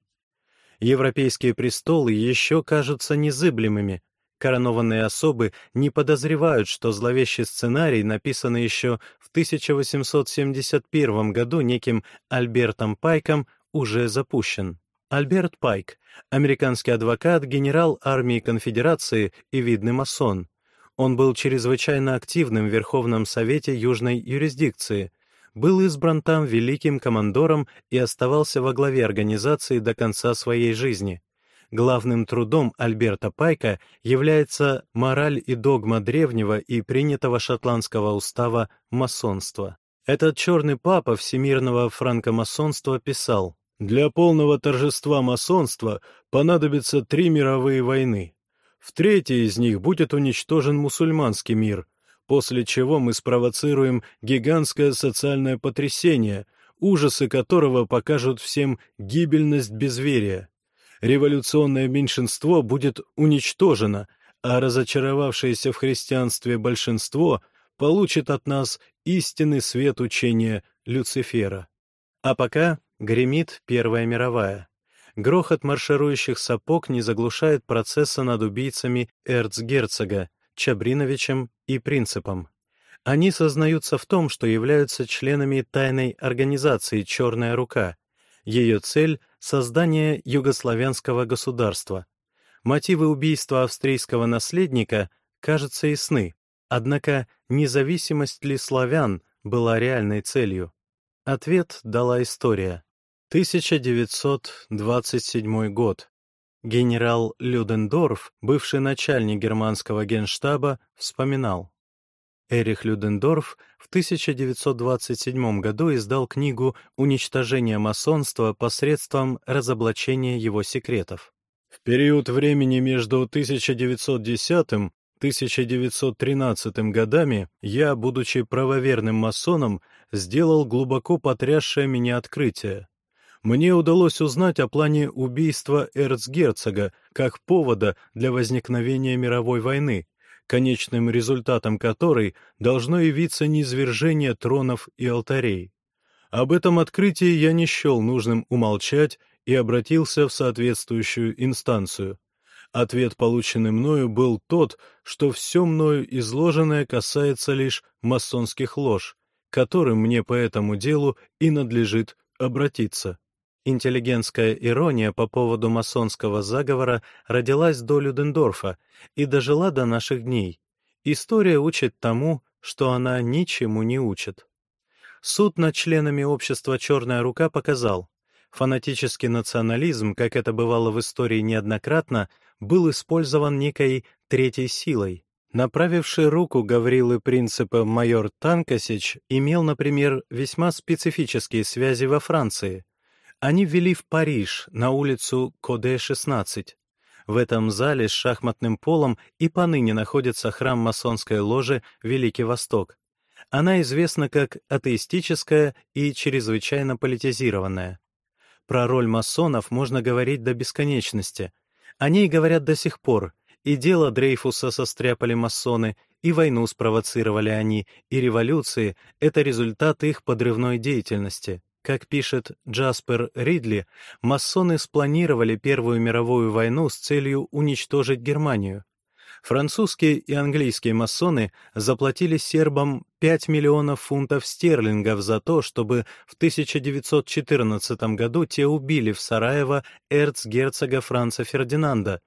Европейские престолы еще кажутся незыблемыми. Коронованные особы не подозревают, что зловещий сценарий, написанный еще в 1871 году неким Альбертом Пайком, уже запущен. Альберт Пайк, американский адвокат, генерал армии конфедерации и видный масон. Он был чрезвычайно активным в Верховном Совете Южной юрисдикции, был избран там великим командором и оставался во главе организации до конца своей жизни. Главным трудом Альберта Пайка является мораль и догма древнего и принятого шотландского устава масонства. Этот черный папа всемирного франкомасонства писал для полного торжества масонства понадобятся три мировые войны. В третьей из них будет уничтожен мусульманский мир, после чего мы спровоцируем гигантское социальное потрясение, ужасы которого покажут всем гибельность безверия. Революционное меньшинство будет уничтожено, а разочаровавшееся в христианстве большинство получит от нас истинный свет учения Люцифера. А пока Гремит Первая мировая. Грохот марширующих сапог не заглушает процесса над убийцами эрцгерцога, Чабриновичем и Принципом. Они сознаются в том, что являются членами тайной организации «Черная рука». Ее цель — создание югославянского государства. Мотивы убийства австрийского наследника кажутся ясны, однако независимость ли славян была реальной целью? Ответ дала история. 1927 год. Генерал Людендорф, бывший начальник германского генштаба, вспоминал. Эрих Людендорф в 1927 году издал книгу «Уничтожение масонства посредством разоблачения его секретов». В период времени между 1910 1913 годами я, будучи правоверным масоном, сделал глубоко потрясшее меня открытие. Мне удалось узнать о плане убийства эрцгерцога как повода для возникновения мировой войны, конечным результатом которой должно явиться низвержение тронов и алтарей. Об этом открытии я не счел нужным умолчать и обратился в соответствующую инстанцию. Ответ, полученный мною, был тот, что все мною изложенное касается лишь масонских лож, которым мне по этому делу и надлежит обратиться. Интеллигентская ирония по поводу масонского заговора родилась до Людендорфа и дожила до наших дней. История учит тому, что она ничему не учит. Суд над членами общества «Черная рука» показал, фанатический национализм, как это бывало в истории неоднократно, был использован некой третьей силой. Направивший руку Гаврилы принципа майор Танкосич имел, например, весьма специфические связи во Франции — они ввели в Париж, на улицу Коде-16. В этом зале с шахматным полом и поныне находится храм масонской ложи «Великий Восток». Она известна как атеистическая и чрезвычайно политизированная. Про роль масонов можно говорить до бесконечности. О ней говорят до сих пор. И дело Дрейфуса состряпали масоны, и войну спровоцировали они, и революции — это результат их подрывной деятельности. Как пишет Джаспер Ридли, масоны спланировали Первую мировую войну с целью уничтожить Германию. Французские и английские масоны заплатили сербам 5 миллионов фунтов стерлингов за то, чтобы в 1914 году те убили в Сараево эрцгерцога Франца Фердинанда,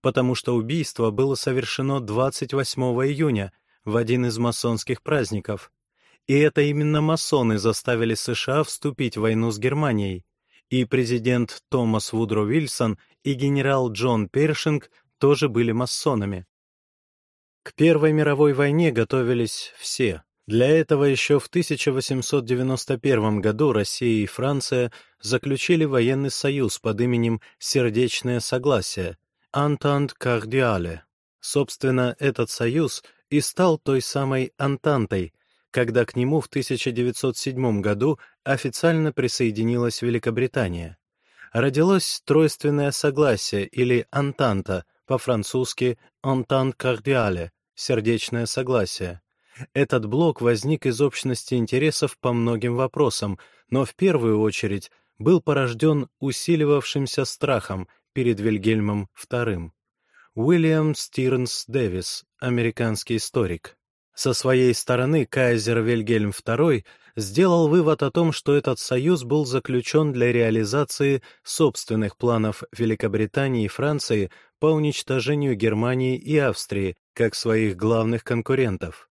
потому что убийство было совершено 28 июня, в один из масонских праздников. И это именно масоны заставили США вступить в войну с Германией. И президент Томас Вудро Вильсон и генерал Джон Першинг тоже были масонами. К Первой мировой войне готовились все. Для этого еще в 1891 году Россия и Франция заключили военный союз под именем «Сердечное согласие» «Entente Cordiale». Собственно, этот союз и стал той самой «Антантой», когда к нему в 1907 году официально присоединилась Великобритания. Родилось тройственное согласие или «антанта», по-французски «entente cordiale» — «сердечное согласие». Этот блок возник из общности интересов по многим вопросам, но в первую очередь был порожден усиливавшимся страхом перед Вильгельмом II. Уильям Стирнс Дэвис, американский историк. Со своей стороны кайзер Вильгельм II сделал вывод о том, что этот союз был заключен для реализации собственных планов Великобритании и Франции по уничтожению Германии и Австрии как своих главных конкурентов.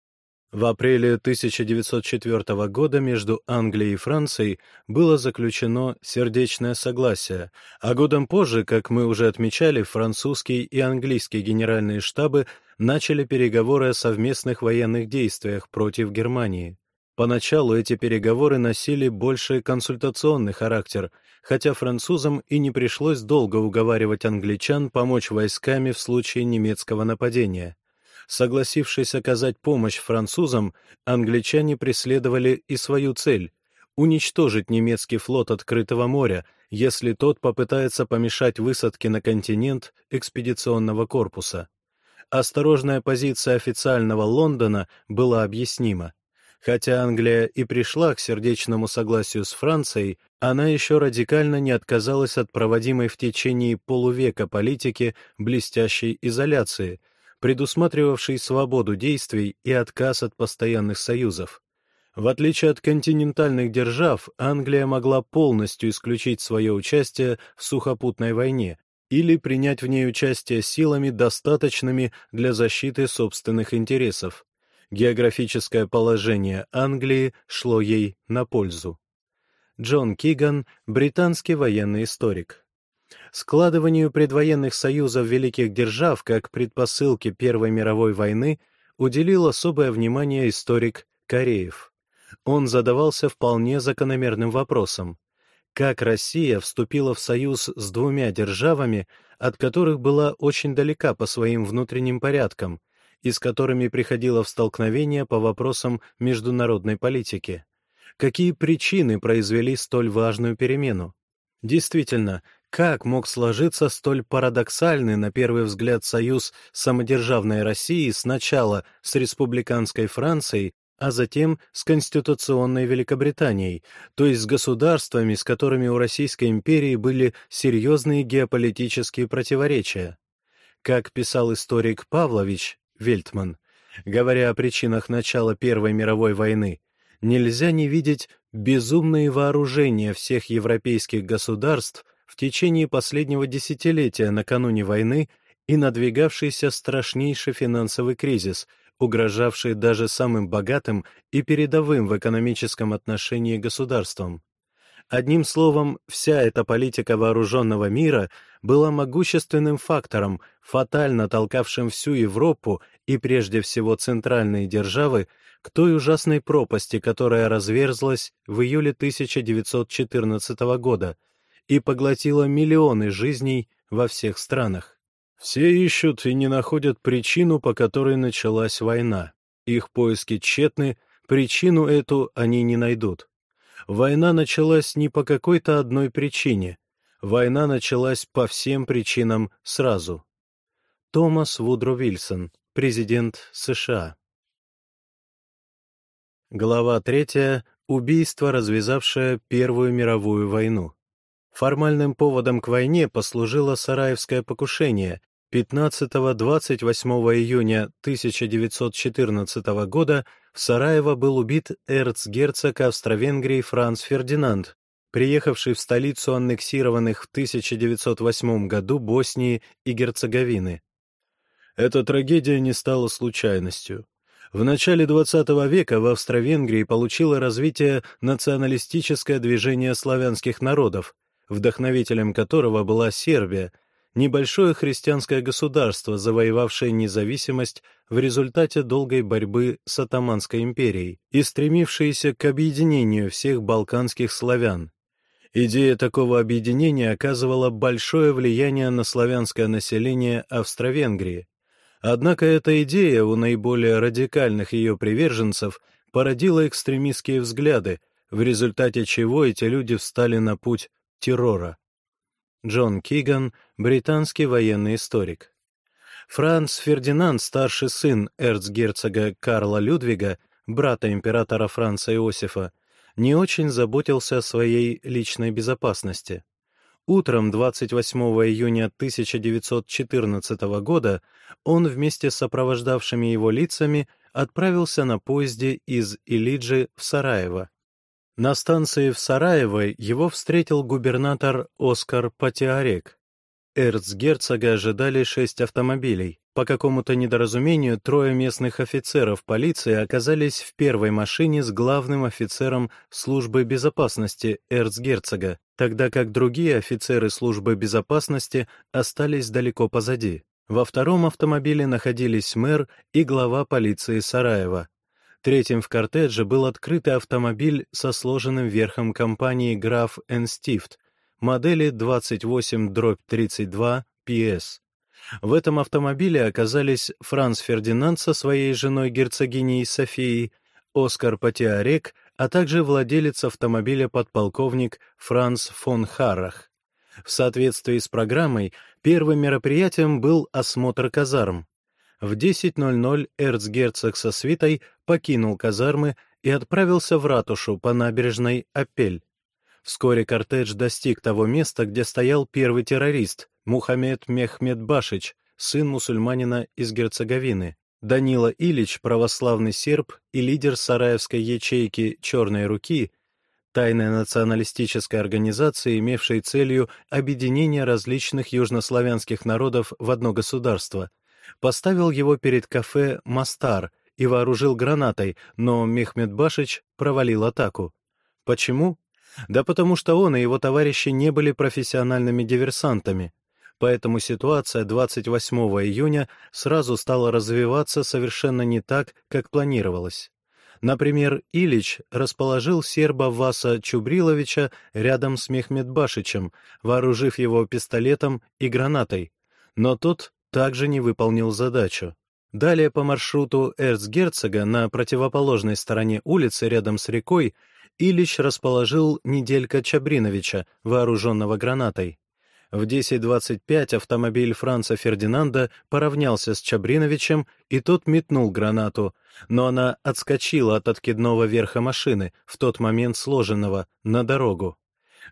В апреле 1904 года между Англией и Францией было заключено сердечное согласие, а годом позже, как мы уже отмечали, французские и английские генеральные штабы начали переговоры о совместных военных действиях против Германии. Поначалу эти переговоры носили больше консультационный характер, хотя французам и не пришлось долго уговаривать англичан помочь войсками в случае немецкого нападения. Согласившись оказать помощь французам, англичане преследовали и свою цель — уничтожить немецкий флот открытого моря, если тот попытается помешать высадке на континент экспедиционного корпуса. Осторожная позиция официального Лондона была объяснима. Хотя Англия и пришла к сердечному согласию с Францией, она еще радикально не отказалась от проводимой в течение полувека политики блестящей изоляции — предусматривавший свободу действий и отказ от постоянных союзов. В отличие от континентальных держав, Англия могла полностью исключить свое участие в сухопутной войне или принять в ней участие силами, достаточными для защиты собственных интересов. Географическое положение Англии шло ей на пользу. Джон Киган, британский военный историк. Складыванию предвоенных союзов великих держав как предпосылки Первой мировой войны уделил особое внимание историк Кореев. Он задавался вполне закономерным вопросом. Как Россия вступила в союз с двумя державами, от которых была очень далека по своим внутренним порядкам, и с которыми приходила в столкновение по вопросам международной политики? Какие причины произвели столь важную перемену? Действительно, как мог сложиться столь парадоксальный, на первый взгляд, союз самодержавной России сначала с республиканской Францией, а затем с конституционной Великобританией, то есть с государствами, с которыми у Российской империи были серьезные геополитические противоречия? Как писал историк Павлович Вельтман, говоря о причинах начала Первой мировой войны, нельзя не видеть безумные вооружения всех европейских государств в течение последнего десятилетия накануне войны и надвигавшийся страшнейший финансовый кризис, угрожавший даже самым богатым и передовым в экономическом отношении государствам. Одним словом, вся эта политика вооруженного мира была могущественным фактором, фатально толкавшим всю Европу и прежде всего центральные державы к той ужасной пропасти, которая разверзлась в июле 1914 года и поглотила миллионы жизней во всех странах. Все ищут и не находят причину, по которой началась война. Их поиски тщетны, причину эту они не найдут. Война началась не по какой-то одной причине. Война началась по всем причинам сразу. Томас Вудро Вильсон, президент США. Глава третья. Убийство, развязавшее Первую мировую войну. Формальным поводом к войне послужило Сараевское покушение, 15-28 июня 1914 года в Сараево был убит эрцгерцог Австро-Венгрии Франц Фердинанд, приехавший в столицу аннексированных в 1908 году Боснии и Герцеговины. Эта трагедия не стала случайностью. В начале XX века в Австро-Венгрии получило развитие националистическое движение славянских народов, вдохновителем которого была Сербия, небольшое христианское государство, завоевавшее независимость в результате долгой борьбы с Атаманской империей и стремившееся к объединению всех балканских славян. Идея такого объединения оказывала большое влияние на славянское население Австро-Венгрии. Однако эта идея у наиболее радикальных ее приверженцев породила экстремистские взгляды, в результате чего эти люди встали на путь террора. Джон Киган, британский военный историк. Франц Фердинанд, старший сын эрцгерцога Карла Людвига, брата императора Франца Иосифа, не очень заботился о своей личной безопасности. Утром 28 июня 1914 года он вместе с сопровождавшими его лицами отправился на поезде из Илиджи в Сараево. На станции в Сараево его встретил губернатор Оскар Патиарек. Эрцгерцога ожидали шесть автомобилей. По какому-то недоразумению трое местных офицеров полиции оказались в первой машине с главным офицером службы безопасности эрцгерцога, тогда как другие офицеры службы безопасности остались далеко позади. Во втором автомобиле находились мэр и глава полиции Сараева. Третьим в кортедже был открытый автомобиль со сложенным верхом компании «Граф Энстифт» модели 28-32 PS. В этом автомобиле оказались Франц Фердинанд со своей женой герцогиней Софией, Оскар Патиарек, а также владелец автомобиля подполковник Франц фон Харрах. В соответствии с программой, первым мероприятием был осмотр казарм. В 10.00 эрцгерцог со свитой покинул казармы и отправился в ратушу по набережной Апель. Вскоре кортеж достиг того места, где стоял первый террорист, Мухаммед Мехмед Башич, сын мусульманина из Герцеговины. Данила Ильич, православный серб и лидер сараевской ячейки «Черной руки», тайной националистической организации, имевшей целью объединение различных южнославянских народов в одно государство, поставил его перед кафе «Мастар» и вооружил гранатой, но Мехмед Башич провалил атаку. Почему? Да потому что он и его товарищи не были профессиональными диверсантами. Поэтому ситуация 28 июня сразу стала развиваться совершенно не так, как планировалось. Например, Ильич расположил серба Васа Чубриловича рядом с Мехмедбашичем, вооружив его пистолетом и гранатой. Но тот также не выполнил задачу. Далее по маршруту эрцгерцога на противоположной стороне улицы рядом с рекой Ильич расположил Неделька Чабриновича, вооруженного гранатой. В 10.25 автомобиль Франца Фердинанда поравнялся с Чабриновичем, и тот метнул гранату, но она отскочила от откидного верха машины, в тот момент сложенного, на дорогу.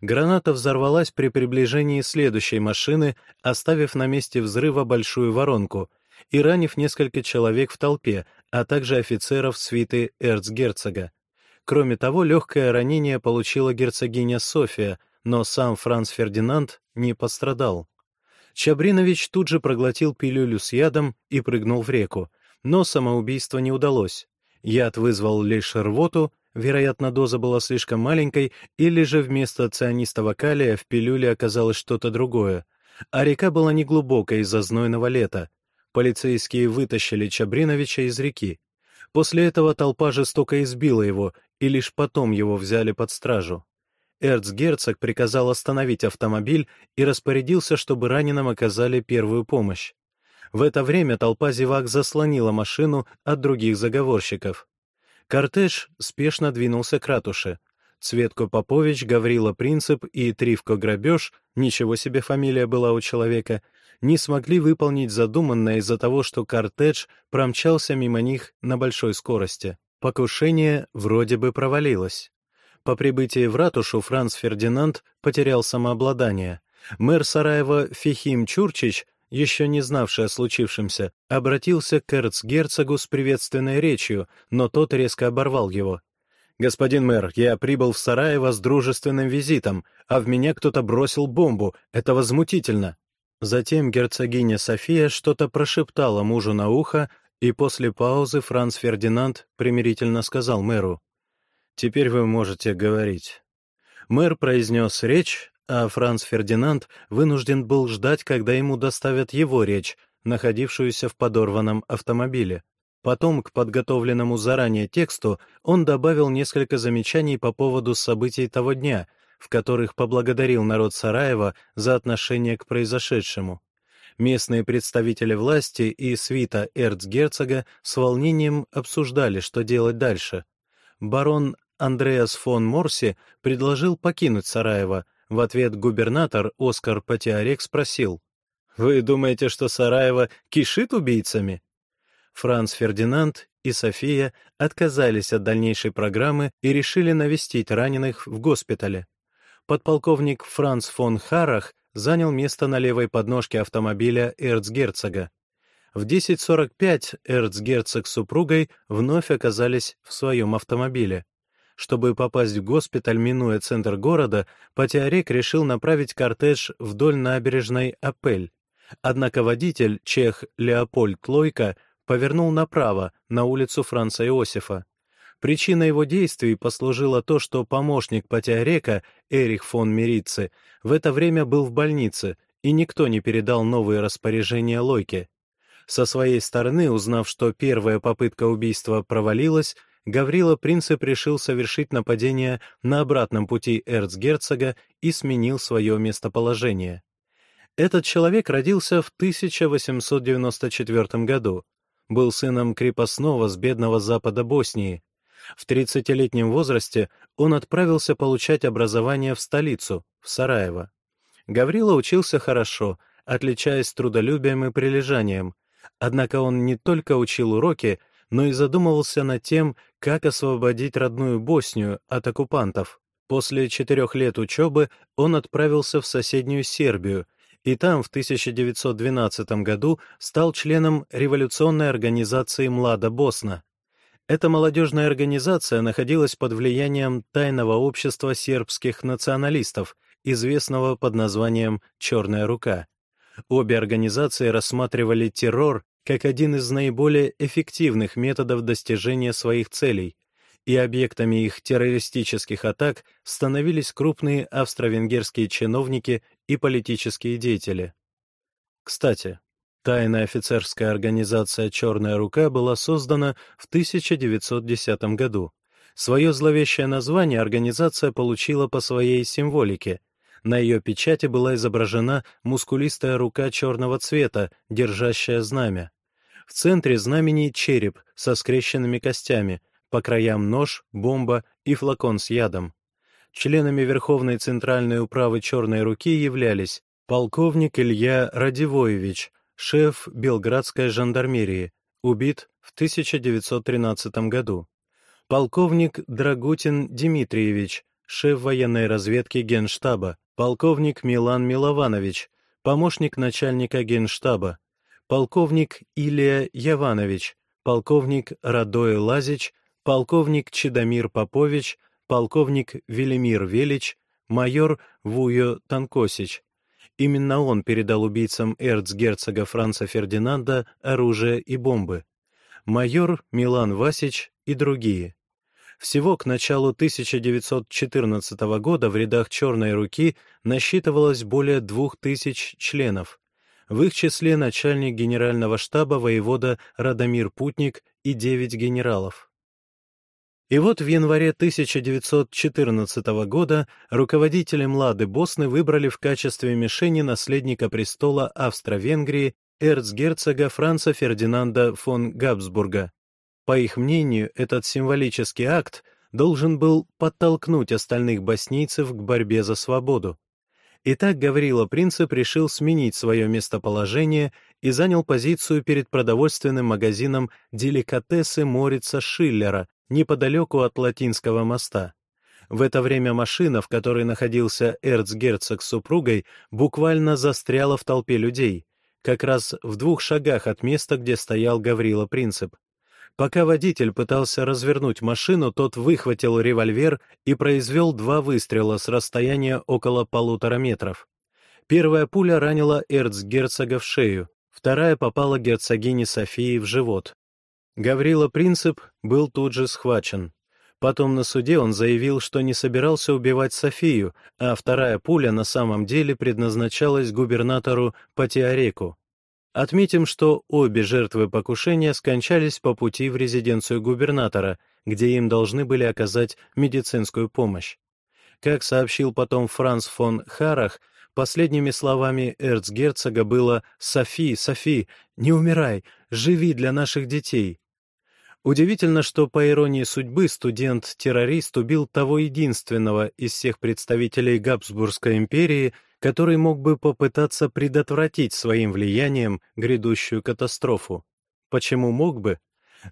Граната взорвалась при приближении следующей машины, оставив на месте взрыва большую воронку и ранив несколько человек в толпе, а также офицеров свиты эрцгерцога. Кроме того, легкое ранение получила герцогиня София, но сам Франц Фердинанд не пострадал. Чабринович тут же проглотил пилюлю с ядом и прыгнул в реку, но самоубийство не удалось. Яд вызвал лишь рвоту, вероятно, доза была слишком маленькой, или же вместо цианистого калия в пилюле оказалось что-то другое. А река была неглубокая из-за знойного лета. Полицейские вытащили Чабриновича из реки. После этого толпа жестоко избила его, и лишь потом его взяли под стражу. Эрцгерцог приказал остановить автомобиль и распорядился, чтобы раненым оказали первую помощь. В это время толпа зевак заслонила машину от других заговорщиков. Кортеж спешно двинулся к ратуше. Цветко Попович, Гаврила Принцип и Тривко Грабеж, ничего себе фамилия была у человека, не смогли выполнить задуманное из-за того, что кортеж промчался мимо них на большой скорости. Покушение вроде бы провалилось. По прибытии в ратушу Франц Фердинанд потерял самообладание. Мэр Сараева Фихим Чурчич, еще не знавший о случившемся, обратился к эрцгерцогу с приветственной речью, но тот резко оборвал его. «Господин мэр, я прибыл в Сараево с дружественным визитом, а в меня кто-то бросил бомбу. Это возмутительно». Затем герцогиня София что-то прошептала мужу на ухо, и после паузы Франц Фердинанд примирительно сказал мэру, «Теперь вы можете говорить». Мэр произнес речь, а Франц Фердинанд вынужден был ждать, когда ему доставят его речь, находившуюся в подорванном автомобиле. Потом к подготовленному заранее тексту он добавил несколько замечаний по поводу событий того дня, в которых поблагодарил народ Сараева за отношение к произошедшему. Местные представители власти и свита эрцгерцога с волнением обсуждали, что делать дальше. Барон Андреас фон Морси предложил покинуть Сараево. В ответ губернатор Оскар Патиарек спросил, «Вы думаете, что Сараево кишит убийцами?» Франц Фердинанд и София отказались от дальнейшей программы и решили навестить раненых в госпитале. Подполковник Франц фон Харах занял место на левой подножке автомобиля эрцгерцога. В 10.45 эрцгерцог с супругой вновь оказались в своем автомобиле. Чтобы попасть в госпиталь, минуя центр города, Патиарек решил направить кортеж вдоль набережной Апель. Однако водитель, чех Леопольд Лойко, повернул направо, на улицу Франца Иосифа. Причиной его действий послужило то, что помощник Патиарека, Эрих фон Мирицы, в это время был в больнице, и никто не передал новые распоряжения Лойке. Со своей стороны, узнав, что первая попытка убийства провалилась, Гаврила Принцип решил совершить нападение на обратном пути эрцгерцога и сменил свое местоположение. Этот человек родился в 1894 году, был сыном крепостного с бедного запада Боснии. В 30-летнем возрасте он отправился получать образование в столицу, в Сараево. Гаврила учился хорошо, отличаясь трудолюбием и прилежанием, однако он не только учил уроки, но и задумывался над тем, как освободить родную Боснию от оккупантов. После четырех лет учебы он отправился в соседнюю Сербию, и там в 1912 году стал членом революционной организации «Млада Босна». Эта молодежная организация находилась под влиянием тайного общества сербских националистов, известного под названием «Черная рука». Обе организации рассматривали террор как один из наиболее эффективных методов достижения своих целей, и объектами их террористических атак становились крупные австро-венгерские чиновники и политические деятели. Кстати, тайная офицерская организация «Черная рука» была создана в 1910 году. Свое зловещее название организация получила по своей символике. На ее печати была изображена мускулистая рука черного цвета, держащая знамя. В центре знамени череп со скрещенными костями, по краям нож, бомба и флакон с ядом. Членами Верховной Центральной Управы Черной Руки являлись полковник Илья Радивоевич, шеф Белградской жандармерии, убит в 1913 году, полковник Драгутин Дмитриевич, шеф военной разведки Генштаба, полковник Милан Милованович, помощник начальника Генштаба, полковник Илья Яванович, полковник Радой Лазич, полковник Чедомир Попович, полковник Велимир Велич, майор Вуйо Танкосич. Именно он передал убийцам эрцгерцога Франца Фердинанда оружие и бомбы. Майор Милан Васич и другие. Всего к началу 1914 года в рядах «Черной руки» насчитывалось более двух тысяч членов. В их числе начальник генерального штаба воевода Радомир Путник и девять генералов. И вот в январе 1914 года руководители Млады Босны выбрали в качестве мишени наследника престола Австро-Венгрии эрцгерцога Франца Фердинанда фон Габсбурга. По их мнению, этот символический акт должен был подтолкнуть остальных боснийцев к борьбе за свободу. Итак, Гаврила Принцип решил сменить свое местоположение и занял позицию перед продовольственным магазином «Деликатесы Морица Шиллера» неподалеку от Латинского моста. В это время машина, в которой находился эрцгерцог с супругой, буквально застряла в толпе людей, как раз в двух шагах от места, где стоял Гаврила Принцип. Пока водитель пытался развернуть машину, тот выхватил револьвер и произвел два выстрела с расстояния около полутора метров. Первая пуля ранила эрцгерцога в шею, вторая попала герцогине Софии в живот. Гаврила Принцип был тут же схвачен. Потом на суде он заявил, что не собирался убивать Софию, а вторая пуля на самом деле предназначалась губернатору Патиареку. Отметим, что обе жертвы покушения скончались по пути в резиденцию губернатора, где им должны были оказать медицинскую помощь. Как сообщил потом Франц фон Харах, последними словами эрцгерцога было «Софи, Софи, не умирай, живи для наших детей». Удивительно, что, по иронии судьбы, студент-террорист убил того единственного из всех представителей Габсбургской империи, который мог бы попытаться предотвратить своим влиянием грядущую катастрофу. Почему мог бы?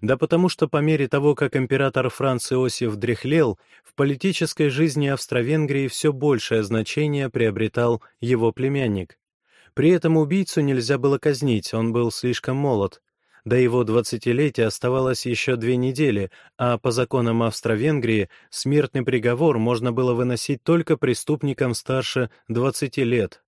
Да потому что по мере того, как император Франц Иосиф дряхлел, в политической жизни Австро-Венгрии все большее значение приобретал его племянник. При этом убийцу нельзя было казнить, он был слишком молод. До его двадцатилетия оставалось еще две недели, а по законам Австро-Венгрии смертный приговор можно было выносить только преступникам старше 20 лет.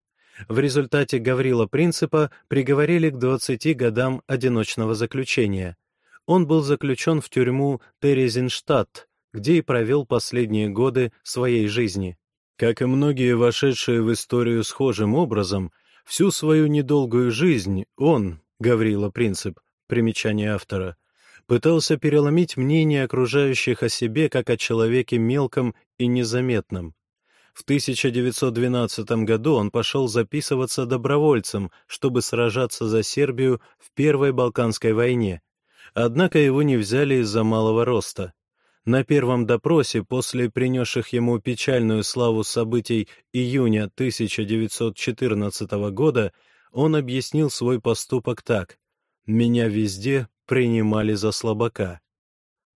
В результате Гаврила Принципа приговорили к 20 годам одиночного заключения. Он был заключен в тюрьму Терезинштадт, где и провел последние годы своей жизни. Как и многие вошедшие в историю схожим образом, всю свою недолгую жизнь он, Гаврила Принцип, примечание автора, пытался переломить мнение окружающих о себе как о человеке мелком и незаметном. В 1912 году он пошел записываться добровольцем, чтобы сражаться за Сербию в Первой Балканской войне. Однако его не взяли из-за малого роста. На первом допросе, после принесших ему печальную славу событий июня 1914 года, он объяснил свой поступок так. Меня везде принимали за слабака.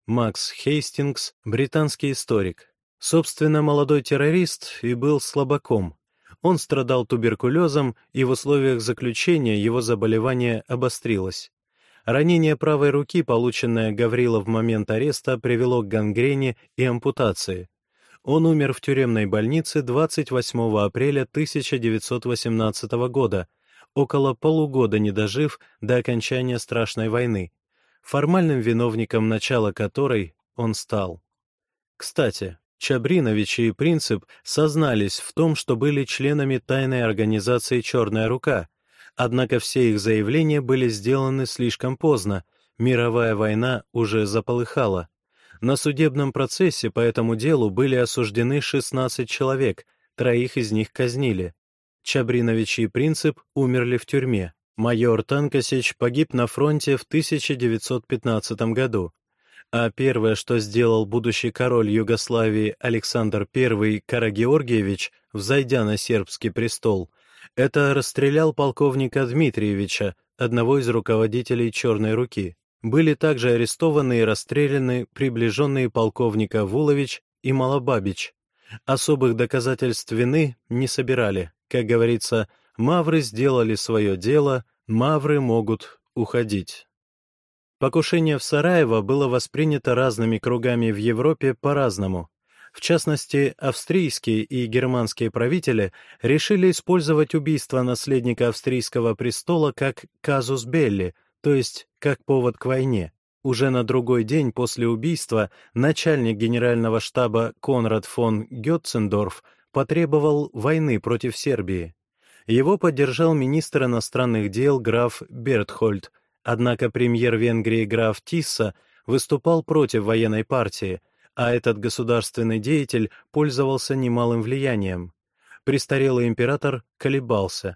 Макс Хейстингс, британский историк. Собственно, молодой террорист и был слабаком. Он страдал туберкулезом, и в условиях заключения его заболевание обострилось. Ранение правой руки, полученное Гаврила в момент ареста, привело к гангрене и ампутации. Он умер в тюремной больнице 28 апреля 1918 года, около полугода не дожив до окончания страшной войны, формальным виновником начала которой он стал. Кстати, Чабринович и Принцип сознались в том, что были членами тайной организации «Черная рука», однако все их заявления были сделаны слишком поздно, мировая война уже заполыхала. На судебном процессе по этому делу были осуждены 16 человек, троих из них казнили. Чабринович и Принцип умерли в тюрьме. Майор Танкосич погиб на фронте в 1915 году. А первое, что сделал будущий король Югославии Александр I Карагеоргиевич, взойдя на сербский престол, это расстрелял полковника Дмитриевича, одного из руководителей «Черной руки». Были также арестованы и расстреляны приближенные полковника Вулович и Малобабич. Особых доказательств вины не собирали. Как говорится, мавры сделали свое дело, мавры могут уходить. Покушение в Сараево было воспринято разными кругами в Европе по-разному. В частности, австрийские и германские правители решили использовать убийство наследника австрийского престола как казус белли, то есть как повод к войне. Уже на другой день после убийства начальник генерального штаба Конрад фон Гетцендорф потребовал войны против Сербии. Его поддержал министр иностранных дел граф Бертхольд, однако премьер Венгрии граф Тисса выступал против военной партии, а этот государственный деятель пользовался немалым влиянием. Престарелый император колебался.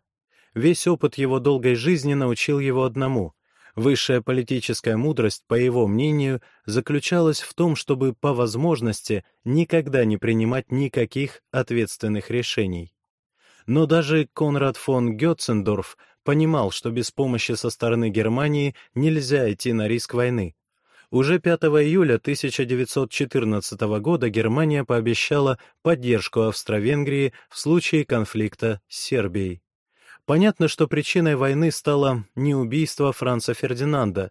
Весь опыт его долгой жизни научил его одному Высшая политическая мудрость, по его мнению, заключалась в том, чтобы по возможности никогда не принимать никаких ответственных решений. Но даже Конрад фон Гетцендорф понимал, что без помощи со стороны Германии нельзя идти на риск войны. Уже 5 июля 1914 года Германия пообещала поддержку Австро-Венгрии в случае конфликта с Сербией. Понятно, что причиной войны стало не убийство Франца Фердинанда.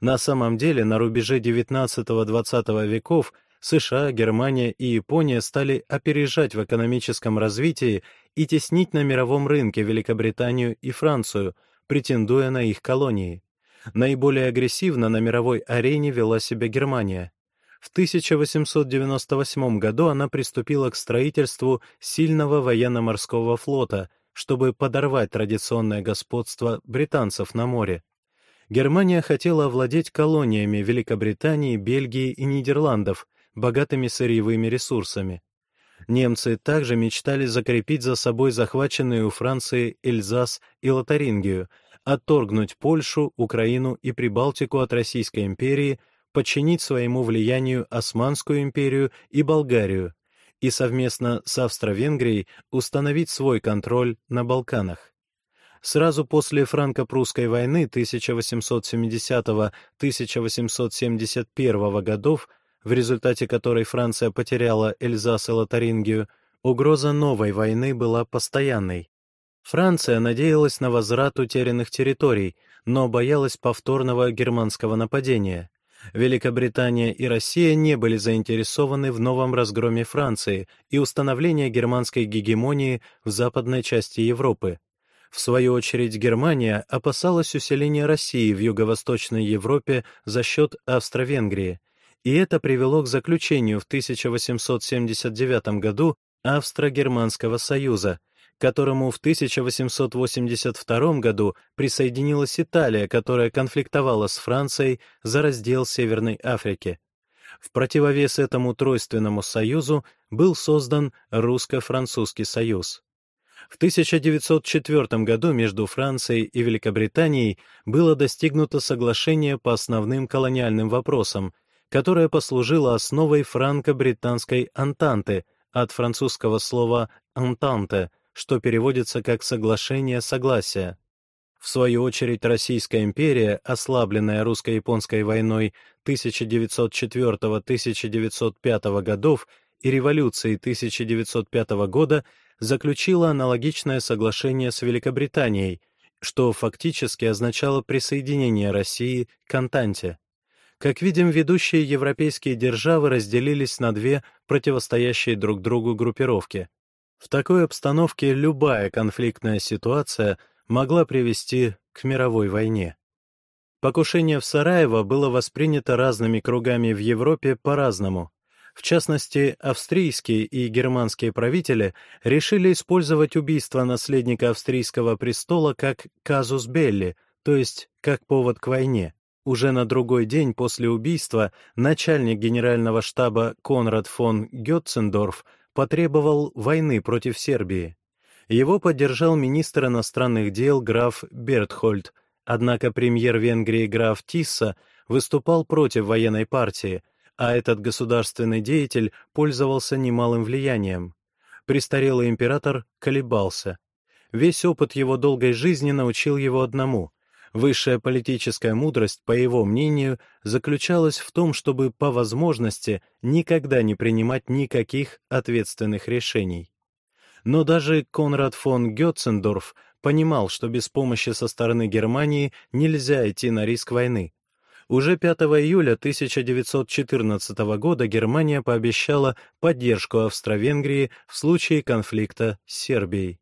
На самом деле, на рубеже XIX-XX веков США, Германия и Япония стали опережать в экономическом развитии и теснить на мировом рынке Великобританию и Францию, претендуя на их колонии. Наиболее агрессивно на мировой арене вела себя Германия. В 1898 году она приступила к строительству сильного военно-морского флота — чтобы подорвать традиционное господство британцев на море. Германия хотела овладеть колониями Великобритании, Бельгии и Нидерландов, богатыми сырьевыми ресурсами. Немцы также мечтали закрепить за собой захваченные у Франции Эльзас и Лотарингию, отторгнуть Польшу, Украину и Прибалтику от Российской империи, подчинить своему влиянию Османскую империю и Болгарию, и совместно с Австро-Венгрией установить свой контроль на Балканах. Сразу после франко-прусской войны 1870-1871 годов, в результате которой Франция потеряла Эльзас и Лотарингию, угроза новой войны была постоянной. Франция надеялась на возврат утерянных территорий, но боялась повторного германского нападения. Великобритания и Россия не были заинтересованы в новом разгроме Франции и установлении германской гегемонии в западной части Европы. В свою очередь Германия опасалась усиления России в юго-восточной Европе за счет Австро-Венгрии, и это привело к заключению в 1879 году Австро-Германского союза, которому в 1882 году присоединилась Италия, которая конфликтовала с Францией за раздел Северной Африки. В противовес этому тройственному союзу был создан Русско-Французский союз. В 1904 году между Францией и Великобританией было достигнуто соглашение по основным колониальным вопросам, которое послужило основой франко-британской «антанты» от французского слова «антанте», что переводится как «соглашение согласия». В свою очередь Российская империя, ослабленная русско-японской войной 1904-1905 годов и революцией 1905 года, заключила аналогичное соглашение с Великобританией, что фактически означало присоединение России к Антанте. Как видим, ведущие европейские державы разделились на две противостоящие друг другу группировки — в такой обстановке любая конфликтная ситуация могла привести к мировой войне. Покушение в Сараево было воспринято разными кругами в Европе по-разному. В частности, австрийские и германские правители решили использовать убийство наследника австрийского престола как казус белли, то есть как повод к войне. Уже на другой день после убийства начальник генерального штаба Конрад фон Гетцендорф потребовал войны против Сербии. Его поддержал министр иностранных дел граф Бертхольд, однако премьер Венгрии граф Тисса выступал против военной партии, а этот государственный деятель пользовался немалым влиянием. Престарелый император колебался. Весь опыт его долгой жизни научил его одному Высшая политическая мудрость, по его мнению, заключалась в том, чтобы по возможности никогда не принимать никаких ответственных решений. Но даже Конрад фон Гетцендорф понимал, что без помощи со стороны Германии нельзя идти на риск войны. Уже 5 июля 1914 года Германия пообещала поддержку Австро-Венгрии в случае конфликта с Сербией.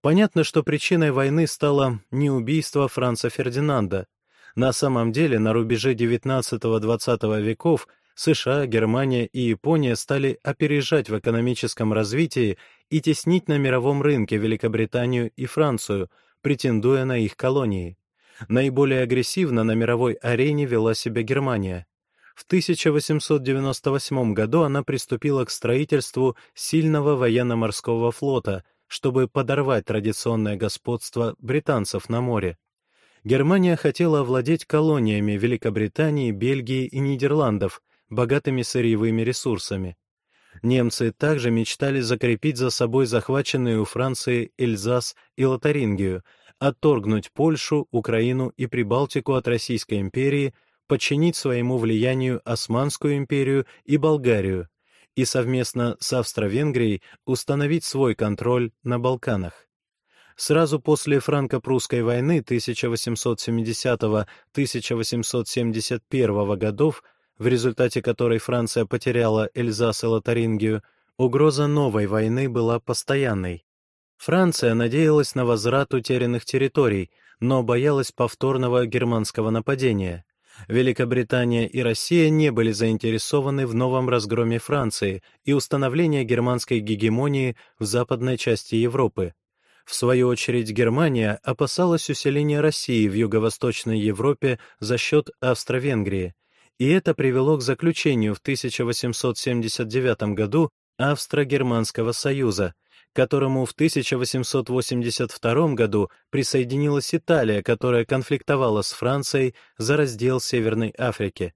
Понятно, что причиной войны стало не убийство Франца Фердинанда. На самом деле, на рубеже XIX-XX веков США, Германия и Япония стали опережать в экономическом развитии и теснить на мировом рынке Великобританию и Францию, претендуя на их колонии. Наиболее агрессивно на мировой арене вела себя Германия. В 1898 году она приступила к строительству сильного военно-морского флота, чтобы подорвать традиционное господство британцев на море. Германия хотела овладеть колониями Великобритании, Бельгии и Нидерландов, богатыми сырьевыми ресурсами. Немцы также мечтали закрепить за собой захваченные у Франции Эльзас и Лотарингию, отторгнуть Польшу, Украину и Прибалтику от Российской империи, подчинить своему влиянию Османскую империю и Болгарию и совместно с Австро-Венгрией установить свой контроль на Балканах. Сразу после франко-прусской войны 1870-1871 годов, в результате которой Франция потеряла Эльзас и Лотарингию, угроза новой войны была постоянной. Франция надеялась на возврат утерянных территорий, но боялась повторного германского нападения. Великобритания и Россия не были заинтересованы в новом разгроме Франции и установлении германской гегемонии в западной части Европы. В свою очередь Германия опасалась усиления России в юго-восточной Европе за счет Австро-Венгрии, и это привело к заключению в 1879 году Австро-Германского союза, которому в 1882 году присоединилась Италия, которая конфликтовала с Францией за раздел Северной Африки.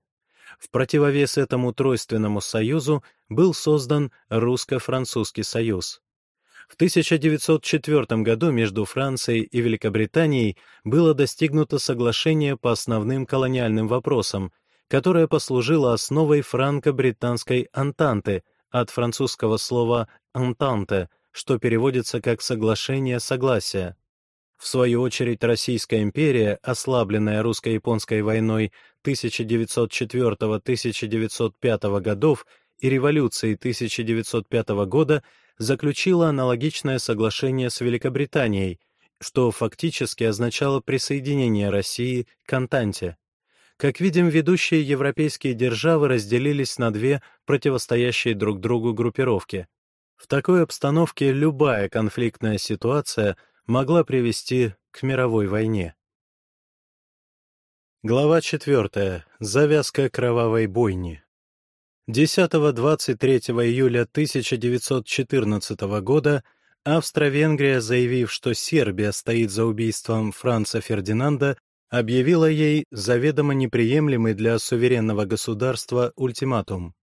В противовес этому тройственному союзу был создан Русско-Французский союз. В 1904 году между Францией и Великобританией было достигнуто соглашение по основным колониальным вопросам, которое послужило основой франко-британской «антанты» от французского слова «антанте», что переводится как «соглашение согласия». В свою очередь Российская империя, ослабленная русско-японской войной 1904-1905 годов и революцией 1905 года, заключила аналогичное соглашение с Великобританией, что фактически означало присоединение России к Антанте. Как видим, ведущие европейские державы разделились на две противостоящие друг другу группировки. В такой обстановке любая конфликтная ситуация могла привести к мировой войне. Глава 4. Завязка кровавой бойни. 10-23 июля 1914 года Австро-Венгрия, заявив, что Сербия стоит за убийством Франца Фердинанда, объявила ей заведомо неприемлемый для суверенного государства ультиматум.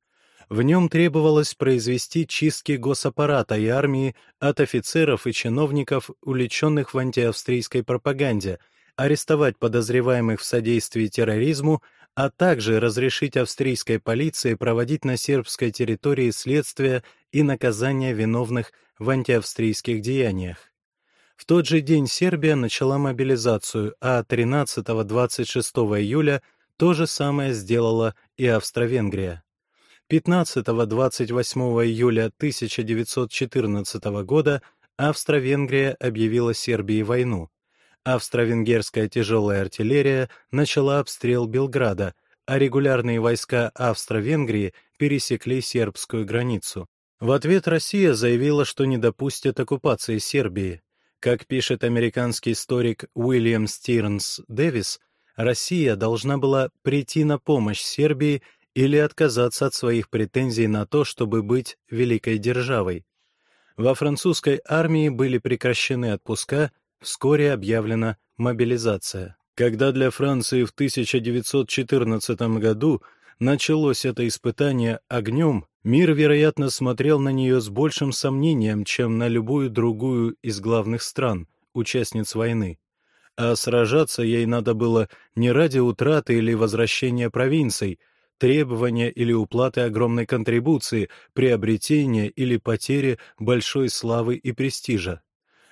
В нем требовалось произвести чистки госаппарата и армии от офицеров и чиновников, увлеченных в антиавстрийской пропаганде, арестовать подозреваемых в содействии терроризму, а также разрешить австрийской полиции проводить на сербской территории следствия и наказания виновных в антиавстрийских деяниях. В тот же день Сербия начала мобилизацию, а 13-26 июля то же самое сделала и Австро-Венгрия. 15-28 июля 1914 года Австро-Венгрия объявила Сербии войну. Австро-венгерская тяжелая артиллерия начала обстрел Белграда, а регулярные войска Австро-Венгрии пересекли сербскую границу. В ответ Россия заявила, что не допустит оккупации Сербии. Как пишет американский историк Уильям Стирнс Дэвис, Россия должна была прийти на помощь Сербии или отказаться от своих претензий на то, чтобы быть великой державой. Во французской армии были прекращены отпуска, вскоре объявлена мобилизация. Когда для Франции в 1914 году началось это испытание огнем, мир, вероятно, смотрел на нее с большим сомнением, чем на любую другую из главных стран, участниц войны. А сражаться ей надо было не ради утраты или возвращения провинций, требования или уплаты огромной контрибуции, приобретения или потери большой славы и престижа.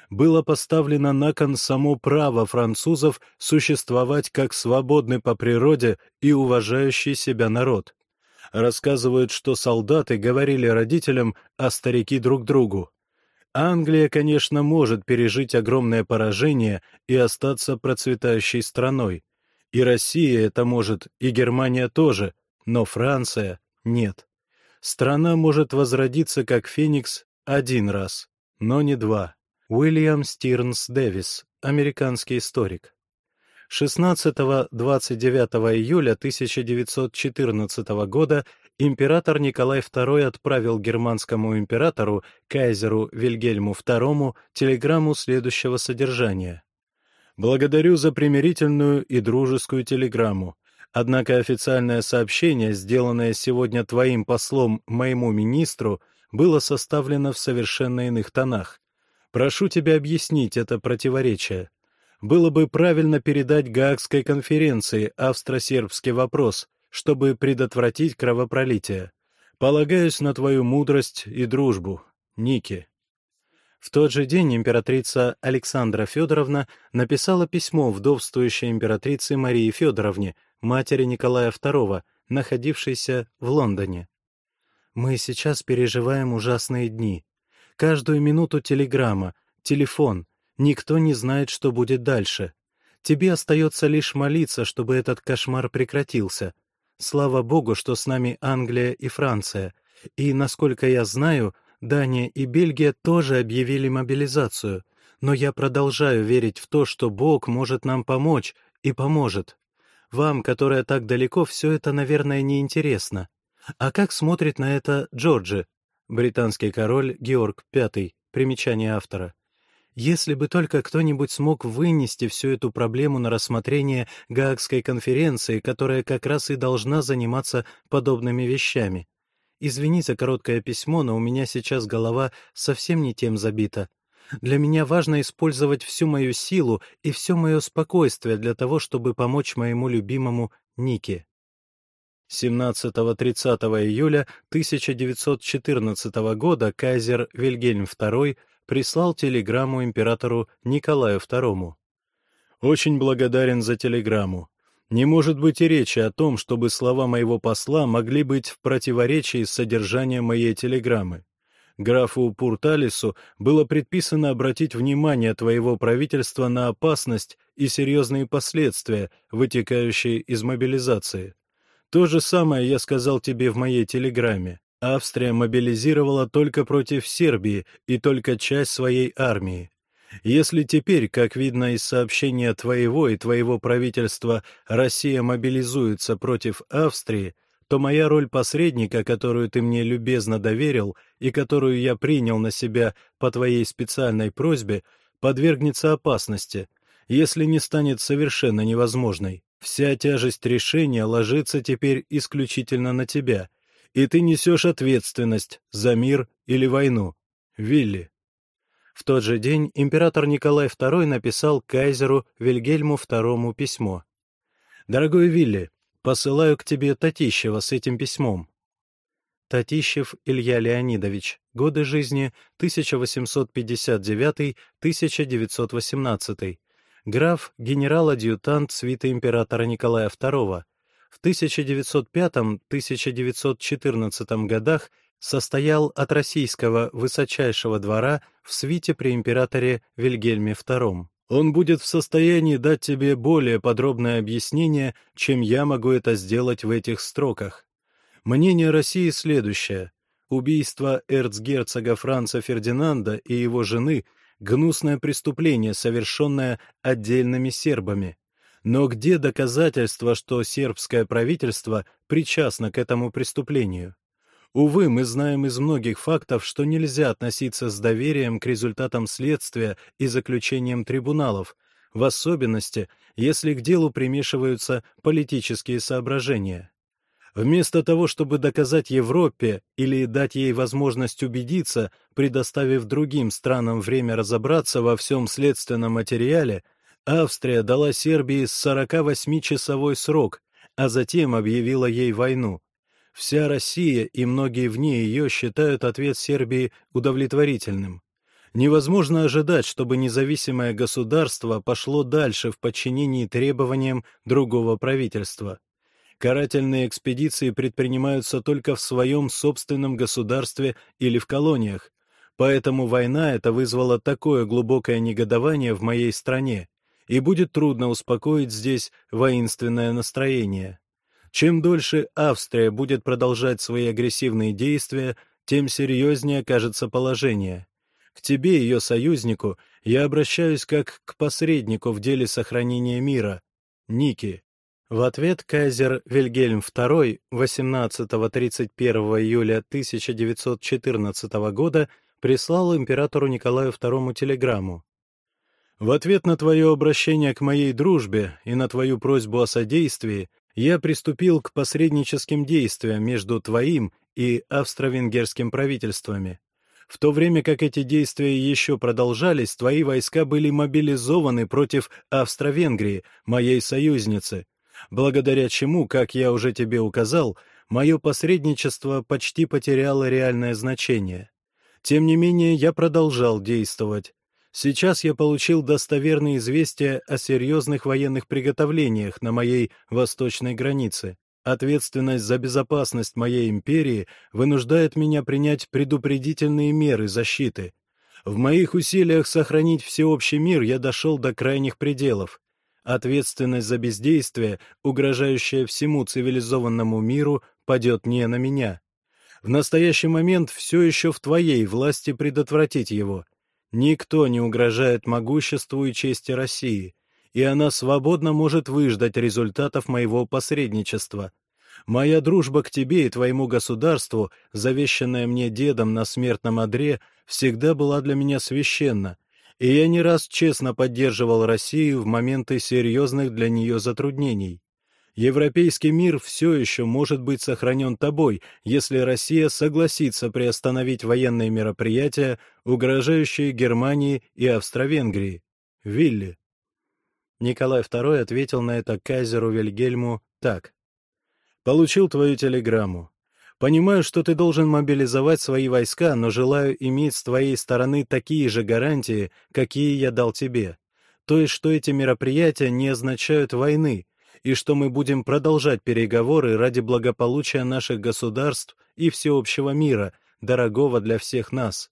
было поставлено на кон само право французов существовать как свободный по природе и уважающий себя народ. Рассказывают, что солдаты говорили родителям, а старики друг другу. Англия, конечно, может пережить огромное поражение и остаться процветающей страной. И Россия это может, и Германия тоже, но Франция — нет. Страна может возродиться как Феникс один раз, но не два. Уильям Стирнс Дэвис, американский историк. 16-29 июля 1914 года император Николай II отправил германскому императору, кайзеру Вильгельму II, телеграмму следующего содержания. «Благодарю за примирительную и дружескую телеграмму. Однако официальное сообщение, сделанное сегодня твоим послом моему министру, было составлено в совершенно иных тонах. Прошу тебя объяснить это противоречие. Было бы правильно передать Гаагской конференции австро-сербский вопрос, чтобы предотвратить кровопролитие. Полагаюсь на твою мудрость и дружбу, Ники. В тот же день императрица Александра Федоровна написала письмо вдовствующей императрице Марии Федоровне, матери Николая II, находившейся в Лондоне. «Мы сейчас переживаем ужасные дни. Каждую минуту телеграмма, телефон. Никто не знает, что будет дальше. Тебе остается лишь молиться, чтобы этот кошмар прекратился. Слава Богу, что с нами Англия и Франция. И, насколько я знаю, Дания и Бельгия тоже объявили мобилизацию. Но я продолжаю верить в то, что Бог может нам помочь и поможет. Вам, которая так далеко, все это, наверное, не интересно. А как смотрит на это Джорджи, британский король Георг V, примечание автора? Если бы только кто-нибудь смог вынести всю эту проблему на рассмотрение Гаагской конференции, которая как раз и должна заниматься подобными вещами. Извини за короткое письмо, но у меня сейчас голова совсем не тем забита. Для меня важно использовать всю мою силу и все мое спокойствие для того, чтобы помочь моему любимому Нике. 17-30 июля 1914 года кайзер Вильгельм II прислал телеграмму императору Николаю II. «Очень благодарен за телеграмму. Не может быть и речи о том, чтобы слова моего посла могли быть в противоречии с содержанием моей телеграммы графу Пурталису было предписано обратить внимание твоего правительства на опасность и серьезные последствия, вытекающие из мобилизации. То же самое я сказал тебе в моей телеграмме. Австрия мобилизировала только против Сербии и только часть своей армии. Если теперь, как видно из сообщения твоего и твоего правительства, Россия мобилизуется против Австрии, то моя роль посредника, которую ты мне любезно доверил и которую я принял на себя по твоей специальной просьбе, подвергнется опасности, если не станет совершенно невозможной. Вся тяжесть решения ложится теперь исключительно на тебя, и ты несешь ответственность за мир или войну. Вилли. В тот же день император Николай II написал кайзеру Вильгельму II письмо. «Дорогой Вилли, Посылаю к тебе Татищева с этим письмом. Татищев Илья Леонидович. Годы жизни 1859-1918. Граф, генерал-адъютант свиты императора Николая II. В 1905-1914 годах состоял от российского высочайшего двора в свите при императоре Вильгельме II. Он будет в состоянии дать тебе более подробное объяснение, чем я могу это сделать в этих строках. Мнение России следующее. Убийство эрцгерцога Франца Фердинанда и его жены — гнусное преступление, совершенное отдельными сербами. Но где доказательства, что сербское правительство причастно к этому преступлению? Увы, мы знаем из многих фактов, что нельзя относиться с доверием к результатам следствия и заключениям трибуналов, в особенности, если к делу примешиваются политические соображения. Вместо того, чтобы доказать Европе или дать ей возможность убедиться, предоставив другим странам время разобраться во всем следственном материале, Австрия дала Сербии 48-часовой срок, а затем объявила ей войну. Вся Россия и многие вне ее считают ответ Сербии удовлетворительным. Невозможно ожидать, чтобы независимое государство пошло дальше в подчинении требованиям другого правительства. Карательные экспедиции предпринимаются только в своем собственном государстве или в колониях, поэтому война эта вызвала такое глубокое негодование в моей стране, и будет трудно успокоить здесь воинственное настроение. Чем дольше Австрия будет продолжать свои агрессивные действия, тем серьезнее окажется положение. К тебе, ее союзнику, я обращаюсь как к посреднику в деле сохранения мира. Ники. В ответ кайзер Вильгельм II 18-31 июля 1914 года прислал императору Николаю II телеграмму. «В ответ на твое обращение к моей дружбе и на твою просьбу о содействии я приступил к посредническим действиям между твоим и австро-венгерским правительствами. В то время как эти действия еще продолжались, твои войска были мобилизованы против Австро-Венгрии, моей союзницы, благодаря чему, как я уже тебе указал, мое посредничество почти потеряло реальное значение. Тем не менее, я продолжал действовать. Сейчас я получил достоверные известия о серьезных военных приготовлениях на моей восточной границе. Ответственность за безопасность моей империи вынуждает меня принять предупредительные меры защиты. В моих усилиях сохранить всеобщий мир я дошел до крайних пределов. Ответственность за бездействие, угрожающее всему цивилизованному миру, падет не на меня. В настоящий момент все еще в твоей власти предотвратить его. Никто не угрожает могуществу и чести России, и она свободно может выждать результатов моего посредничества. Моя дружба к тебе и твоему государству, завещанная мне дедом на смертном одре, всегда была для меня священна, и я не раз честно поддерживал Россию в моменты серьезных для нее затруднений. Европейский мир все еще может быть сохранен тобой, если Россия согласится приостановить военные мероприятия, угрожающие Германии и Австро-Венгрии. Вилли. Николай II ответил на это кайзеру Вильгельму так. «Получил твою телеграмму. Понимаю, что ты должен мобилизовать свои войска, но желаю иметь с твоей стороны такие же гарантии, какие я дал тебе. То есть, что эти мероприятия не означают войны, и что мы будем продолжать переговоры ради благополучия наших государств и всеобщего мира, дорогого для всех нас.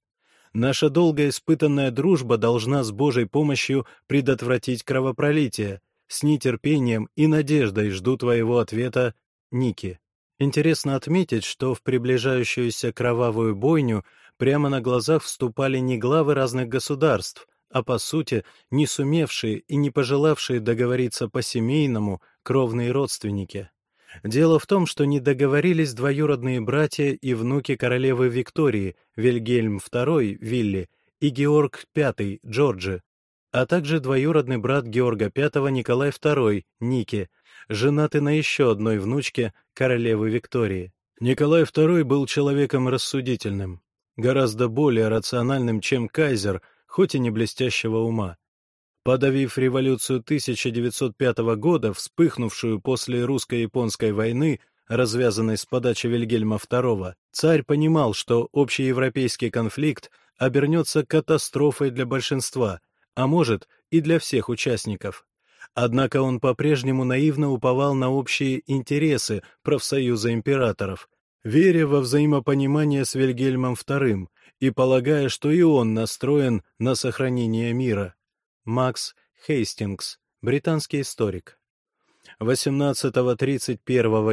Наша долго испытанная дружба должна с Божьей помощью предотвратить кровопролитие. С нетерпением и надеждой жду твоего ответа, Ники. Интересно отметить, что в приближающуюся кровавую бойню прямо на глазах вступали не главы разных государств, а по сути не сумевшие и не пожелавшие договориться по-семейному кровные родственники. Дело в том, что не договорились двоюродные братья и внуки королевы Виктории, Вильгельм II, Вилли, и Георг V, Джорджи, а также двоюродный брат Георга V, Николай II, Ники, женаты на еще одной внучке королевы Виктории. Николай II был человеком рассудительным, гораздо более рациональным, чем кайзер, хоть и не блестящего ума. Подавив революцию 1905 года, вспыхнувшую после русско-японской войны, развязанной с подачи Вильгельма II, царь понимал, что общеевропейский конфликт обернется катастрофой для большинства, а может и для всех участников. Однако он по-прежнему наивно уповал на общие интересы профсоюза императоров, веря во взаимопонимание с Вильгельмом II и полагая, что и он настроен на сохранение мира. Макс Хейстингс, британский историк. 18-31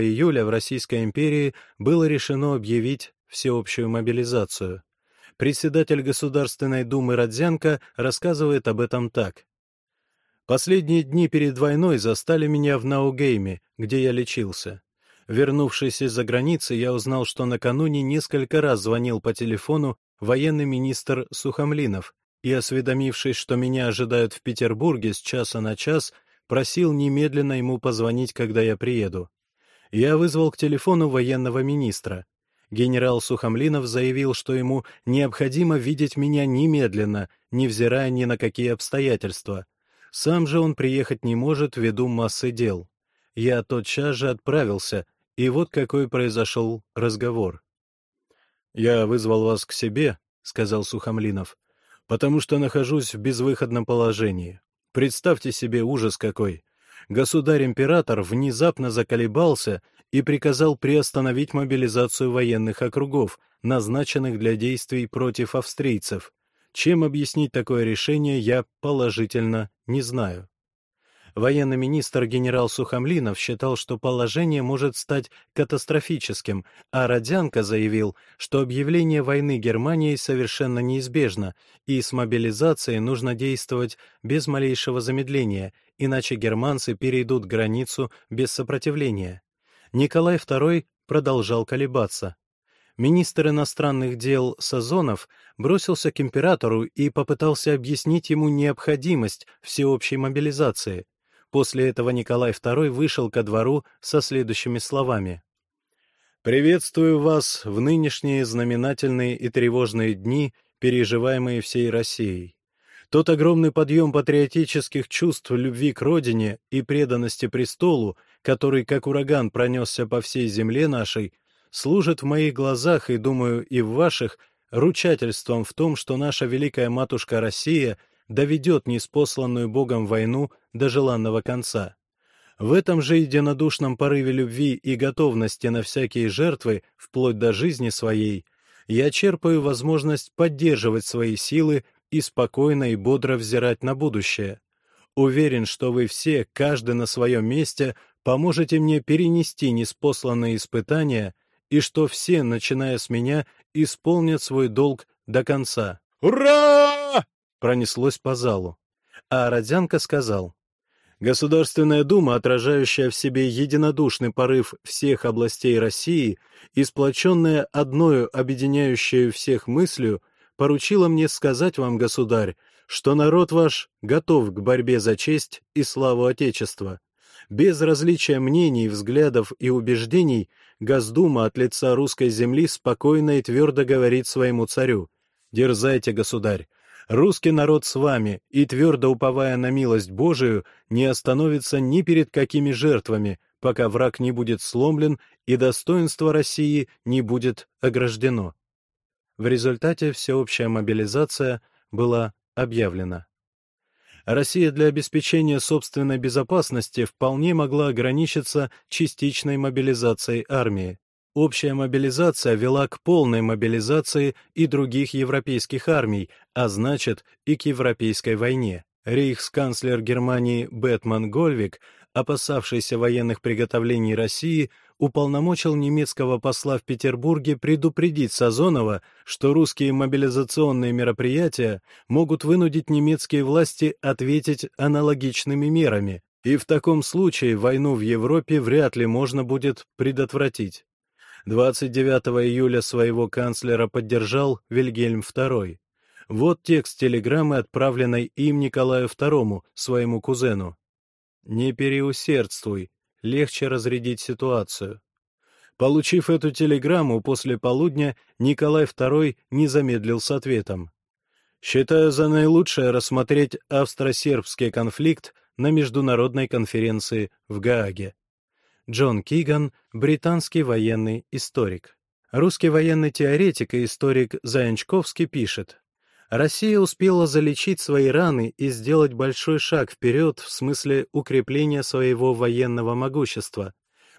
июля в Российской империи было решено объявить всеобщую мобилизацию. Председатель Государственной Думы Родзянко рассказывает об этом так. Последние дни перед войной застали меня в Наугейме, где я лечился. Вернувшись из-за границы, я узнал, что накануне несколько раз звонил по телефону военный министр Сухомлинов и, осведомившись, что меня ожидают в Петербурге с часа на час, просил немедленно ему позвонить, когда я приеду. Я вызвал к телефону военного министра. Генерал Сухомлинов заявил, что ему необходимо видеть меня немедленно, невзирая ни на какие обстоятельства, сам же он приехать не может ввиду массы дел. Я тотчас же отправился, и вот какой произошел разговор. «Я вызвал вас к себе», — сказал Сухомлинов, потому что нахожусь в безвыходном положении. Представьте себе ужас какой. Государь-император внезапно заколебался и приказал приостановить мобилизацию военных округов, назначенных для действий против австрийцев. Чем объяснить такое решение, я положительно не знаю. Военный министр генерал Сухомлинов считал, что положение может стать катастрофическим, а Родянко заявил, что объявление войны Германии совершенно неизбежно, и с мобилизацией нужно действовать без малейшего замедления, иначе германцы перейдут границу без сопротивления. Николай II продолжал колебаться. Министр иностранных дел Сазонов бросился к императору и попытался объяснить ему необходимость всеобщей мобилизации. После этого Николай II вышел ко двору со следующими словами. «Приветствую вас в нынешние знаменательные и тревожные дни, переживаемые всей Россией. Тот огромный подъем патриотических чувств любви к родине и преданности престолу, который как ураган пронесся по всей земле нашей, служит в моих глазах и, думаю, и в ваших, ручательством в том, что наша великая матушка Россия — доведет неспосланную Богом войну до желанного конца. В этом же единодушном порыве любви и готовности на всякие жертвы, вплоть до жизни своей, я черпаю возможность поддерживать свои силы и спокойно и бодро взирать на будущее. Уверен, что вы все, каждый на своем месте, поможете мне перенести неспосланные испытания и что все, начиная с меня, исполнят свой долг до конца. «Ура!» Пронеслось по залу. А Родянко сказал, Государственная Дума, отражающая в себе единодушный порыв всех областей России и сплоченная одною объединяющую всех мыслью, поручила мне сказать вам, государь, что народ ваш готов к борьбе за честь и славу Отечества. Без различия мнений, взглядов и убеждений Госдума от лица русской земли спокойно и твердо говорит своему царю «Дерзайте, государь, Русский народ с вами, и, твердо уповая на милость Божию, не остановится ни перед какими жертвами, пока враг не будет сломлен и достоинство России не будет ограждено. В результате всеобщая мобилизация была объявлена. Россия для обеспечения собственной безопасности вполне могла ограничиться частичной мобилизацией армии. Общая мобилизация вела к полной мобилизации и других европейских армий, а значит и к европейской войне. Рейхсканцлер Германии Бетман Гольвик, опасавшийся военных приготовлений России, уполномочил немецкого посла в Петербурге предупредить Сазонова, что русские мобилизационные мероприятия могут вынудить немецкие власти ответить аналогичными мерами, и в таком случае войну в Европе вряд ли можно будет предотвратить. 29 июля своего канцлера поддержал Вильгельм II. Вот текст телеграммы, отправленной им Николаю II, своему кузену. «Не переусердствуй, легче разрядить ситуацию». Получив эту телеграмму после полудня, Николай II не замедлил с ответом. «Считаю за наилучшее рассмотреть австро-сербский конфликт на международной конференции в Гааге». Джон Киган, британский военный историк. Русский военный теоретик и историк Заянчковский пишет, Россия успела залечить свои раны и сделать большой шаг вперед в смысле укрепления своего военного могущества.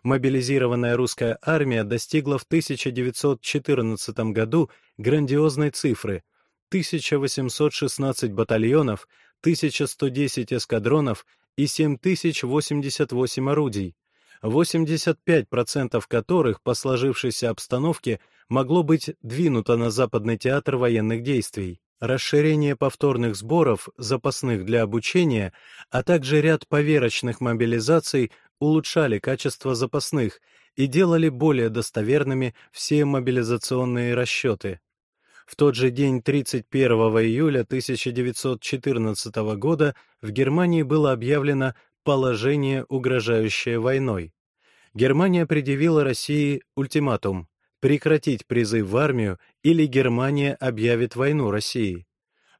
Мобилизированная русская армия достигла в 1914 году грандиозной цифры — 1816 батальонов, 1110 эскадронов и 7088 орудий, 85% которых по сложившейся обстановке могло быть двинуто на Западный театр военных действий. Расширение повторных сборов, запасных для обучения, а также ряд поверочных мобилизаций улучшали качество запасных и делали более достоверными все мобилизационные расчеты. В тот же день 31 июля 1914 года в Германии было объявлено положение, угрожающее войной. Германия предъявила России ультиматум прекратить призыв в армию или Германия объявит войну России.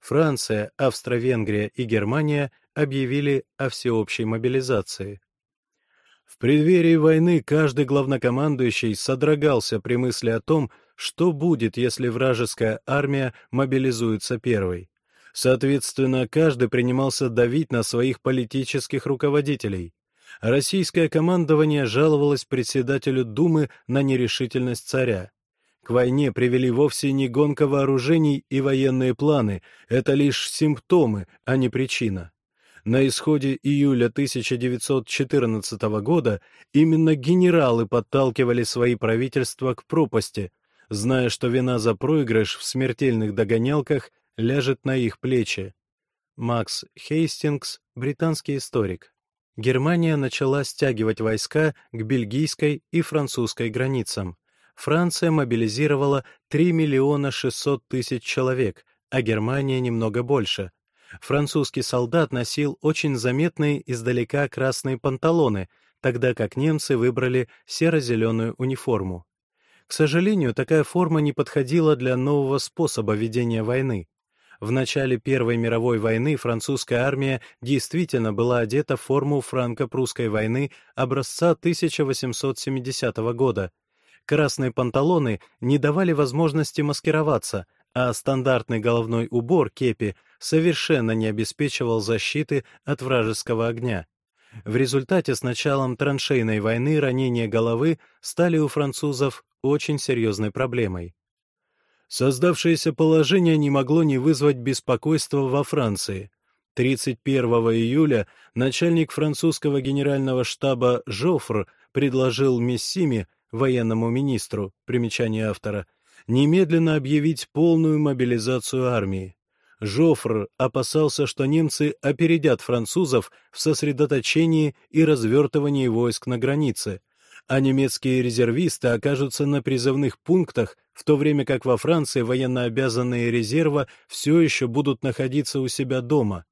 Франция, Австро-Венгрия и Германия объявили о всеобщей мобилизации. В преддверии войны каждый главнокомандующий содрогался при мысли о том, что будет, если вражеская армия мобилизуется первой. Соответственно, каждый принимался давить на своих политических руководителей. Российское командование жаловалось председателю Думы на нерешительность царя. К войне привели вовсе не гонка вооружений и военные планы, это лишь симптомы, а не причина. На исходе июля 1914 года именно генералы подталкивали свои правительства к пропасти, зная, что вина за проигрыш в смертельных догонялках ляжет на их плечи. Макс Хейстингс, британский историк. Германия начала стягивать войска к бельгийской и французской границам. Франция мобилизировала 3 миллиона 600 тысяч человек, а Германия немного больше. Французский солдат носил очень заметные издалека красные панталоны, тогда как немцы выбрали серо-зеленую униформу. К сожалению, такая форма не подходила для нового способа ведения войны. В начале Первой мировой войны французская армия действительно была одета в форму франко-прусской войны образца 1870 года. Красные панталоны не давали возможности маскироваться, а стандартный головной убор кепи совершенно не обеспечивал защиты от вражеского огня. В результате с началом траншейной войны ранения головы стали у французов очень серьезной проблемой. Создавшееся положение не могло не вызвать беспокойства во Франции. 31 июля начальник французского генерального штаба Жофр предложил Мессиме, военному министру, примечание автора, немедленно объявить полную мобилизацию армии. Жофр опасался, что немцы опередят французов в сосредоточении и развертывании войск на границе, а немецкие резервисты окажутся на призывных пунктах, в то время как во Франции военнообязанные резерва все еще будут находиться у себя дома.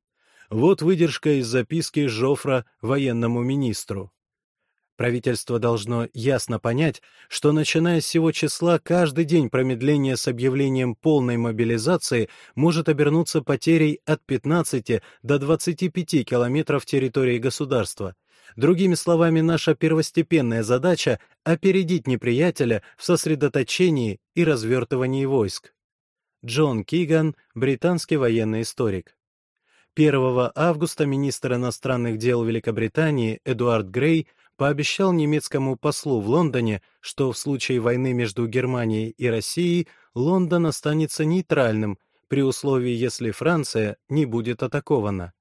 Вот выдержка из записки Жофра военному министру. Правительство должно ясно понять, что начиная с сего числа каждый день промедления с объявлением полной мобилизации может обернуться потерей от 15 до 25 километров территории государства. Другими словами, наша первостепенная задача — опередить неприятеля в сосредоточении и развертывании войск. Джон Киган, британский военный историк. 1 августа министр иностранных дел Великобритании Эдуард Грей пообещал немецкому послу в Лондоне, что в случае войны между Германией и Россией Лондон останется нейтральным при условии, если Франция не будет атакована.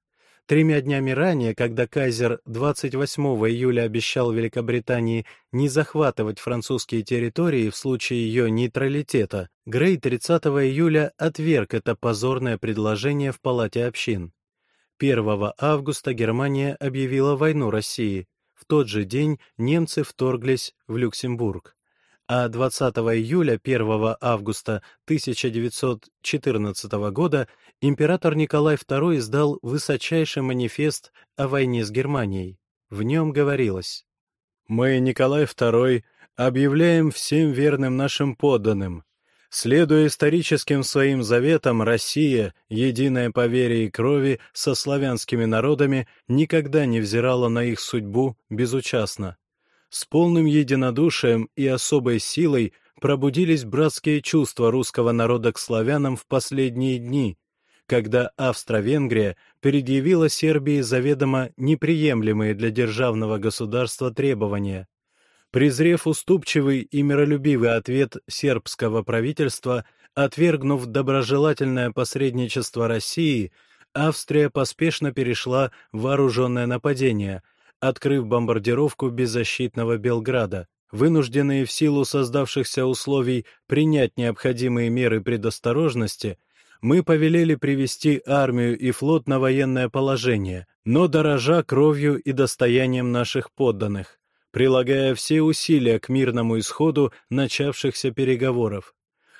Тремя днями ранее, когда кайзер 28 июля обещал Великобритании не захватывать французские территории в случае ее нейтралитета, Грей 30 июля отверг это позорное предложение в Палате общин. 1 августа Германия объявила войну России, в тот же день немцы вторглись в Люксембург. А 20 июля 1 августа 1914 года император Николай II издал высочайший манифест о войне с Германией. В нем говорилось «Мы, Николай II, объявляем всем верным нашим подданным, Следуя историческим своим заветам, Россия, единая по вере и крови со славянскими народами, никогда не взирала на их судьбу безучастно. С полным единодушием и особой силой пробудились братские чувства русского народа к славянам в последние дни, когда Австро-Венгрия предъявила Сербии заведомо неприемлемые для державного государства требования — Презрев уступчивый и миролюбивый ответ сербского правительства, отвергнув доброжелательное посредничество России, Австрия поспешно перешла в вооруженное нападение, открыв бомбардировку беззащитного Белграда. Вынужденные в силу создавшихся условий принять необходимые меры предосторожности, мы повелели привести армию и флот на военное положение, но дорожа кровью и достоянием наших подданных прилагая все усилия к мирному исходу начавшихся переговоров.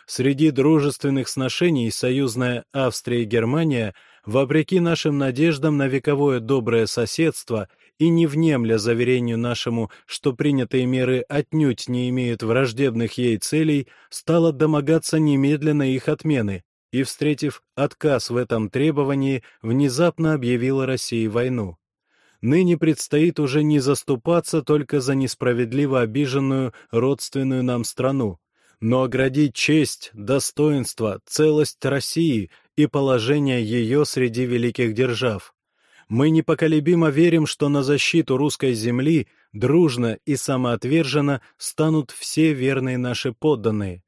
Среди дружественных сношений союзная Австрия и Германия, вопреки нашим надеждам на вековое доброе соседство и не внемля заверению нашему, что принятые меры отнюдь не имеют враждебных ей целей, стала домогаться немедленно их отмены и, встретив отказ в этом требовании, внезапно объявила России войну ныне предстоит уже не заступаться только за несправедливо обиженную родственную нам страну, но оградить честь, достоинство, целость России и положение ее среди великих держав. Мы непоколебимо верим, что на защиту русской земли дружно и самоотверженно станут все верные наши подданные.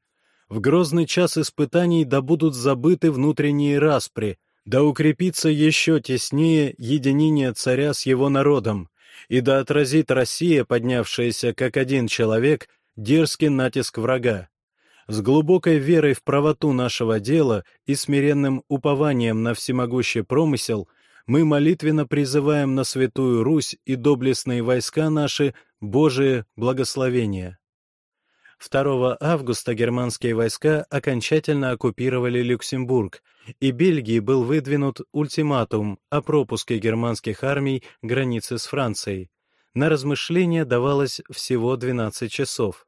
В грозный час испытаний да будут забыты внутренние распри, да укрепится еще теснее единение царя с его народом, и да отразит Россия, поднявшаяся как один человек, дерзкий натиск врага. С глубокой верой в правоту нашего дела и смиренным упованием на всемогущий промысел мы молитвенно призываем на Святую Русь и доблестные войска наши Божие благословения. 2 августа германские войска окончательно оккупировали Люксембург, и Бельгии был выдвинут ультиматум о пропуске германских армий границы с Францией. На размышление давалось всего 12 часов.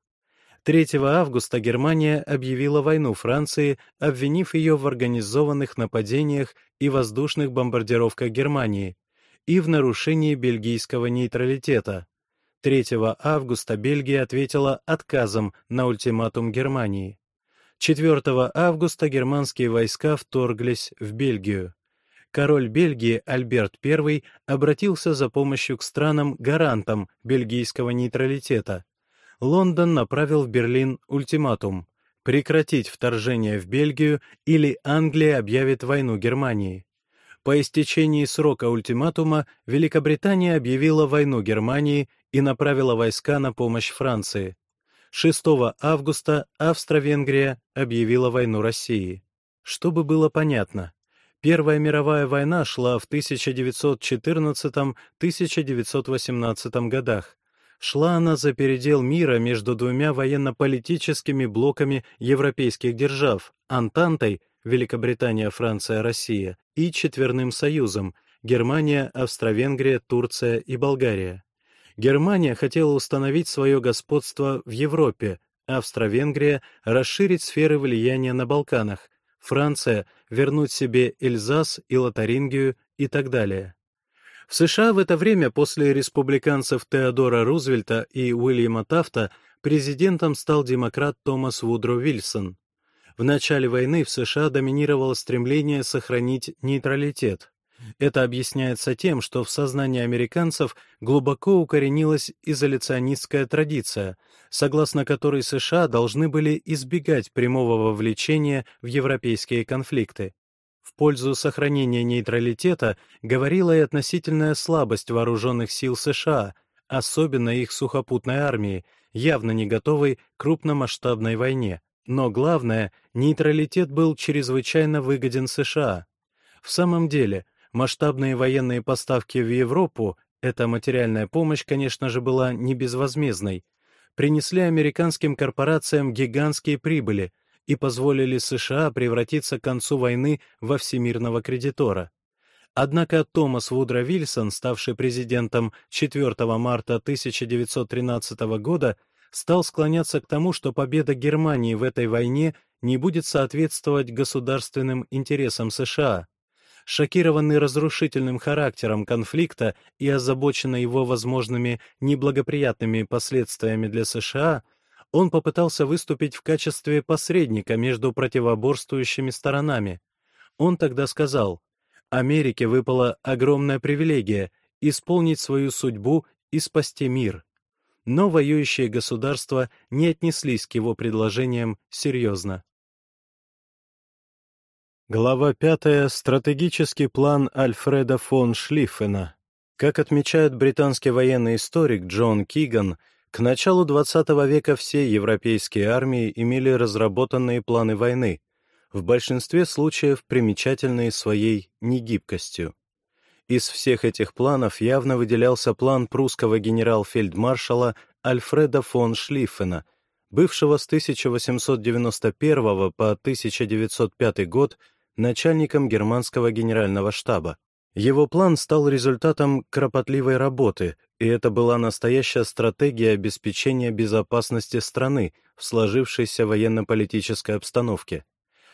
3 августа Германия объявила войну Франции, обвинив ее в организованных нападениях и воздушных бомбардировках Германии и в нарушении бельгийского нейтралитета. 3 августа Бельгия ответила отказом на ультиматум Германии. 4 августа германские войска вторглись в Бельгию. Король Бельгии Альберт I обратился за помощью к странам-гарантам бельгийского нейтралитета. Лондон направил в Берлин ультиматум прекратить вторжение в Бельгию или Англия объявит войну Германии. По истечении срока ультиматума Великобритания объявила войну Германии и направила войска на помощь Франции. 6 августа Австро-Венгрия объявила войну России. Чтобы было понятно, Первая мировая война шла в 1914-1918 годах. Шла она за передел мира между двумя военно-политическими блоками европейских держав — Антантой, Великобритания, Франция, Россия, и Четверным Союзом — Германия, Австро-Венгрия, Турция и Болгария. Германия хотела установить свое господство в Европе, Австро-Венгрия — расширить сферы влияния на Балканах, Франция — вернуть себе Эльзас и Лотарингию и так далее. В США в это время после республиканцев Теодора Рузвельта и Уильяма Тафта президентом стал демократ Томас Вудро Вильсон. В начале войны в США доминировало стремление сохранить нейтралитет. Это объясняется тем, что в сознании американцев глубоко укоренилась изоляционистская традиция, согласно которой США должны были избегать прямого вовлечения в европейские конфликты. В пользу сохранения нейтралитета говорила и относительная слабость вооруженных сил США, особенно их сухопутной армии, явно не готовой к крупномасштабной войне. Но главное, нейтралитет был чрезвычайно выгоден США. В самом деле, Масштабные военные поставки в Европу, эта материальная помощь, конечно же, была не безвозмездной, принесли американским корпорациям гигантские прибыли и позволили США превратиться к концу войны во всемирного кредитора. Однако Томас Вудро Вильсон, ставший президентом 4 марта 1913 года, стал склоняться к тому, что победа Германии в этой войне не будет соответствовать государственным интересам США. Шокированный разрушительным характером конфликта и озабоченный его возможными неблагоприятными последствиями для США, он попытался выступить в качестве посредника между противоборствующими сторонами. Он тогда сказал, «Америке выпала огромная привилегия исполнить свою судьбу и спасти мир». Но воюющие государства не отнеслись к его предложениям серьезно. Глава 5. Стратегический план Альфреда фон Шлиффена. Как отмечает британский военный историк Джон Киган, к началу XX века все европейские армии имели разработанные планы войны, в большинстве случаев примечательные своей негибкостью. Из всех этих планов явно выделялся план прусского генерал-фельдмаршала Альфреда фон Шлиффена, бывшего с 1891 по 1905 год начальником германского генерального штаба. Его план стал результатом кропотливой работы, и это была настоящая стратегия обеспечения безопасности страны в сложившейся военно-политической обстановке.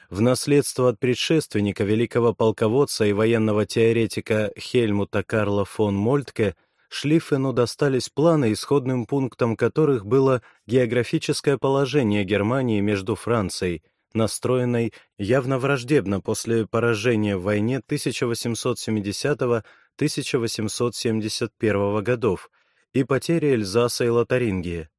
В наследство от предшественника великого полководца и военного теоретика Хельмута Карла фон Мольтке Шлиффену достались планы, исходным пунктом которых было географическое положение Германии между Францией, настроенной явно враждебно после поражения в войне 1870-1871 годов и потери Эльзаса и Лотарингии,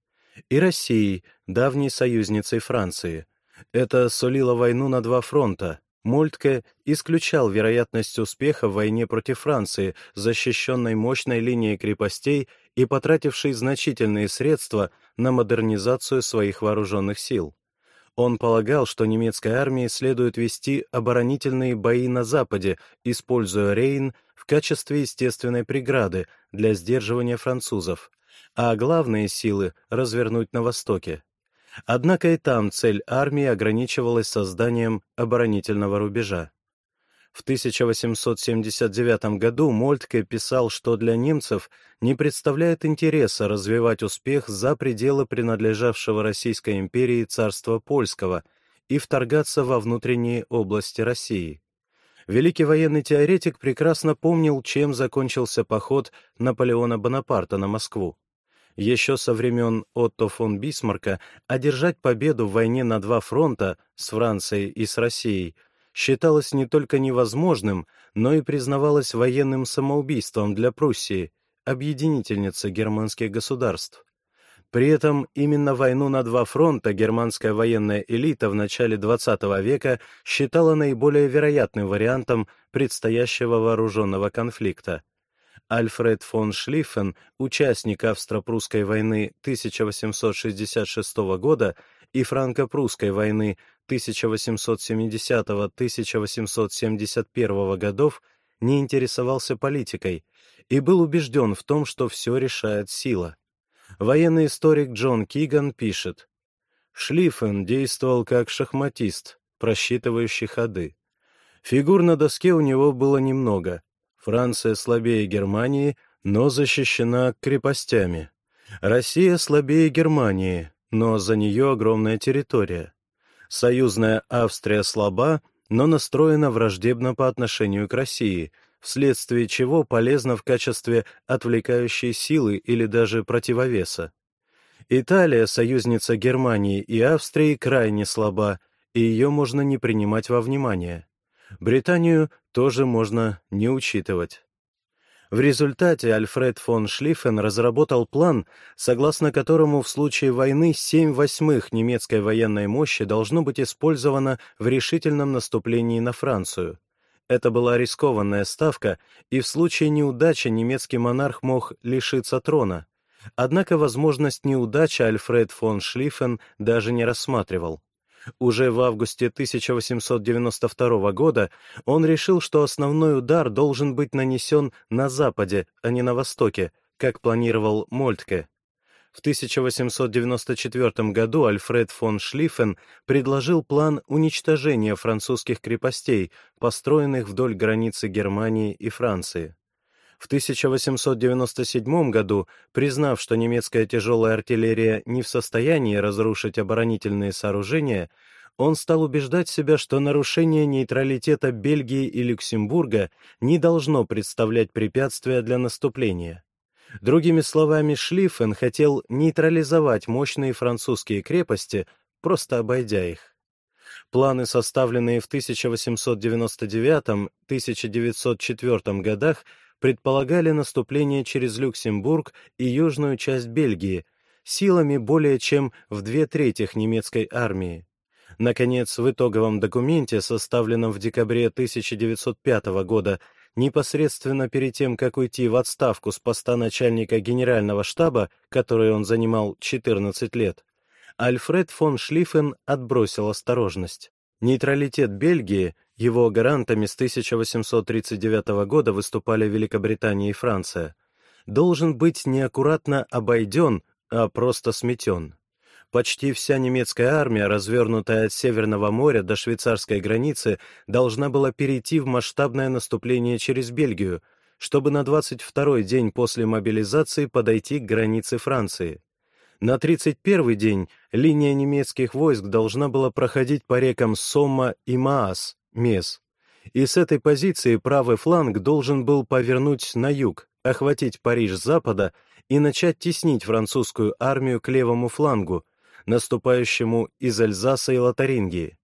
и России, давней союзницей Франции. Это сулило войну на два фронта. Мольтке исключал вероятность успеха в войне против Франции, защищенной мощной линией крепостей и потратившей значительные средства на модернизацию своих вооруженных сил. Он полагал, что немецкой армии следует вести оборонительные бои на Западе, используя Рейн в качестве естественной преграды для сдерживания французов, а главные силы развернуть на Востоке. Однако и там цель армии ограничивалась созданием оборонительного рубежа. В 1879 году Мольтке писал, что для немцев не представляет интереса развивать успех за пределы принадлежавшего Российской империи царства Польского и вторгаться во внутренние области России. Великий военный теоретик прекрасно помнил, чем закончился поход Наполеона Бонапарта на Москву. Еще со времен Отто фон Бисмарка одержать победу в войне на два фронта с Францией и с Россией – считалось не только невозможным, но и признавалось военным самоубийством для Пруссии, объединительницы германских государств. При этом именно войну на два фронта германская военная элита в начале XX века считала наиболее вероятным вариантом предстоящего вооруженного конфликта. Альфред фон Шлиффен, участник австро-прусской войны 1866 года и франко-прусской войны 1870-1871 годов не интересовался политикой и был убежден в том, что все решает сила. Военный историк Джон Киган пишет, «Шлиффен действовал как шахматист, просчитывающий ходы. Фигур на доске у него было немного. Франция слабее Германии, но защищена крепостями. Россия слабее Германии, но за нее огромная территория. Союзная Австрия слаба, но настроена враждебно по отношению к России, вследствие чего полезна в качестве отвлекающей силы или даже противовеса. Италия, союзница Германии и Австрии, крайне слаба, и ее можно не принимать во внимание. Британию тоже можно не учитывать. В результате Альфред фон Шлиффен разработал план, согласно которому в случае войны 7 восьмых немецкой военной мощи должно быть использовано в решительном наступлении на Францию. Это была рискованная ставка, и в случае неудачи немецкий монарх мог лишиться трона. Однако возможность неудачи Альфред фон Шлиффен даже не рассматривал. Уже в августе 1892 года он решил, что основной удар должен быть нанесен на западе, а не на востоке, как планировал Мольтке. В 1894 году Альфред фон Шлиффен предложил план уничтожения французских крепостей, построенных вдоль границы Германии и Франции. В 1897 году, признав, что немецкая тяжелая артиллерия не в состоянии разрушить оборонительные сооружения, он стал убеждать себя, что нарушение нейтралитета Бельгии и Люксембурга не должно представлять препятствия для наступления. Другими словами, Шлиффен хотел нейтрализовать мощные французские крепости, просто обойдя их. Планы, составленные в 1899-1904 годах, предполагали наступление через Люксембург и южную часть Бельгии силами более чем в две трети немецкой армии. Наконец, в итоговом документе, составленном в декабре 1905 года, непосредственно перед тем, как уйти в отставку с поста начальника генерального штаба, который он занимал 14 лет, Альфред фон Шлиффен отбросил осторожность. Нейтралитет Бельгии его гарантами с 1839 года выступали Великобритания и Франция. Должен быть неаккуратно обойден, а просто сметен. Почти вся немецкая армия, развернутая от Северного моря до швейцарской границы, должна была перейти в масштабное наступление через Бельгию, чтобы на 22-й день после мобилизации подойти к границе Франции. На 31-й день линия немецких войск должна была проходить по рекам Сомма и Маас, Мес. И с этой позиции правый фланг должен был повернуть на юг, охватить Париж с запада и начать теснить французскую армию к левому флангу, наступающему из Альзаса и Лотарингии.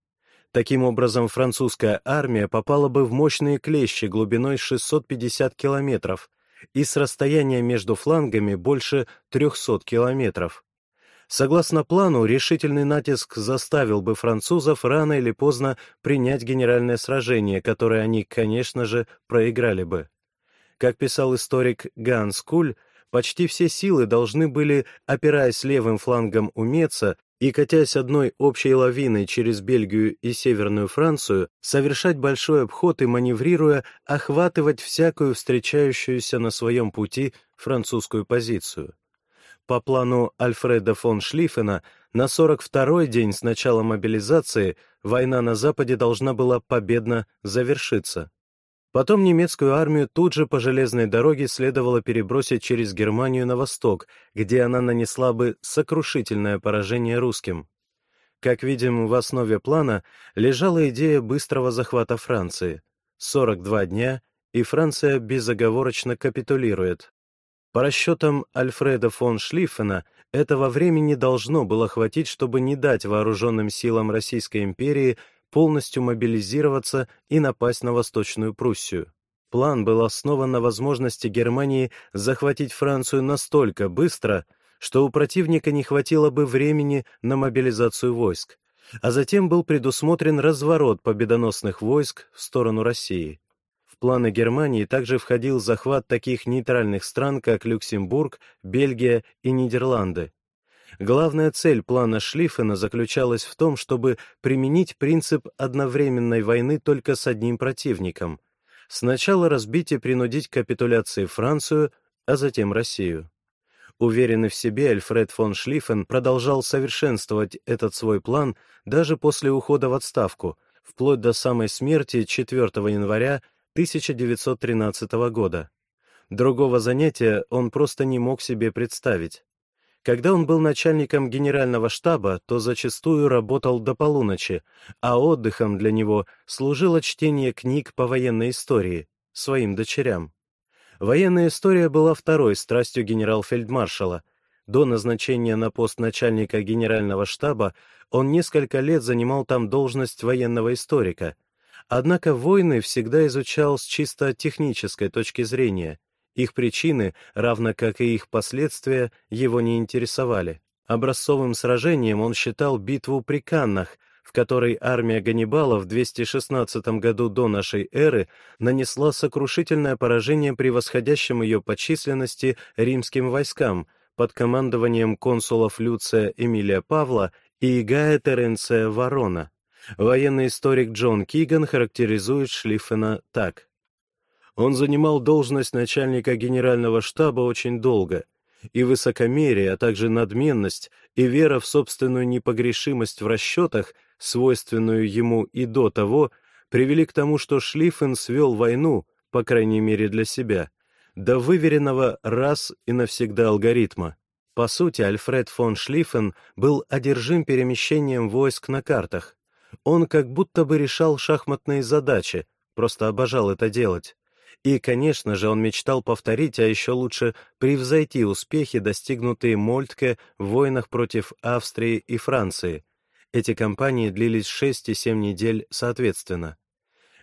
Таким образом, французская армия попала бы в мощные клещи глубиной 650 километров и с расстояния между флангами больше 300 километров. Согласно плану, решительный натиск заставил бы французов рано или поздно принять генеральное сражение, которое они, конечно же, проиграли бы. Как писал историк Ганс Куль, почти все силы должны были, опираясь левым флангом у Меца и, катясь одной общей лавиной через Бельгию и Северную Францию, совершать большой обход и, маневрируя, охватывать всякую встречающуюся на своем пути французскую позицию. По плану Альфреда фон Шлиффена, на 42-й день с начала мобилизации война на Западе должна была победно завершиться. Потом немецкую армию тут же по железной дороге следовало перебросить через Германию на восток, где она нанесла бы сокрушительное поражение русским. Как видим, в основе плана лежала идея быстрого захвата Франции. 42 дня, и Франция безоговорочно капитулирует. По расчетам Альфреда фон Шлиффена, этого времени должно было хватить, чтобы не дать вооруженным силам Российской империи полностью мобилизироваться и напасть на Восточную Пруссию. План был основан на возможности Германии захватить Францию настолько быстро, что у противника не хватило бы времени на мобилизацию войск, а затем был предусмотрен разворот победоносных войск в сторону России планы Германии также входил захват таких нейтральных стран, как Люксембург, Бельгия и Нидерланды. Главная цель плана Шлиффена заключалась в том, чтобы применить принцип одновременной войны только с одним противником. Сначала разбить и принудить к капитуляции Францию, а затем Россию. Уверенный в себе, Альфред фон Шлиффен продолжал совершенствовать этот свой план даже после ухода в отставку, вплоть до самой смерти 4 января 1913 года. Другого занятия он просто не мог себе представить. Когда он был начальником генерального штаба, то зачастую работал до полуночи, а отдыхом для него служило чтение книг по военной истории своим дочерям. Военная история была второй страстью генерал-фельдмаршала. До назначения на пост начальника генерального штаба он несколько лет занимал там должность военного историка — Однако войны всегда изучал с чисто технической точки зрения. Их причины, равно как и их последствия, его не интересовали. Образцовым сражением он считал битву при Каннах, в которой армия Ганнибала в 216 году до нашей эры нанесла сокрушительное поражение превосходящим ее по численности римским войскам под командованием консулов Люция Эмилия Павла и Гая Теренция Ворона. Военный историк Джон Киган характеризует Шлиффена так. Он занимал должность начальника генерального штаба очень долго, и высокомерие, а также надменность и вера в собственную непогрешимость в расчетах, свойственную ему и до того, привели к тому, что Шлиффен свел войну, по крайней мере для себя, до выверенного раз и навсегда алгоритма. По сути, Альфред фон Шлиффен был одержим перемещением войск на картах, он как будто бы решал шахматные задачи, просто обожал это делать. И, конечно же, он мечтал повторить, а еще лучше превзойти успехи, достигнутые Мольтке в войнах против Австрии и Франции. Эти кампании длились 6 и 7 недель соответственно.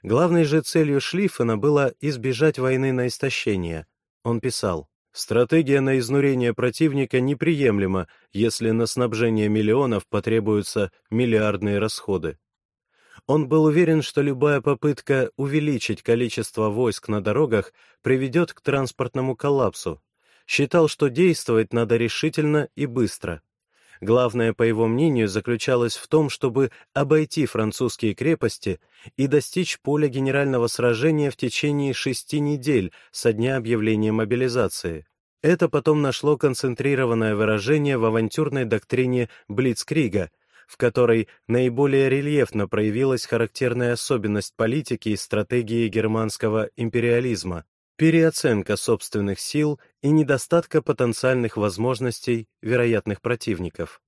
Главной же целью Шлиффена было избежать войны на истощение. Он писал, «Стратегия на изнурение противника неприемлема, если на снабжение миллионов потребуются миллиардные расходы. Он был уверен, что любая попытка увеличить количество войск на дорогах приведет к транспортному коллапсу. Считал, что действовать надо решительно и быстро. Главное, по его мнению, заключалось в том, чтобы обойти французские крепости и достичь поля генерального сражения в течение шести недель со дня объявления мобилизации. Это потом нашло концентрированное выражение в авантюрной доктрине Блицкрига — в которой наиболее рельефно проявилась характерная особенность политики и стратегии германского империализма — переоценка собственных сил и недостатка потенциальных возможностей вероятных противников.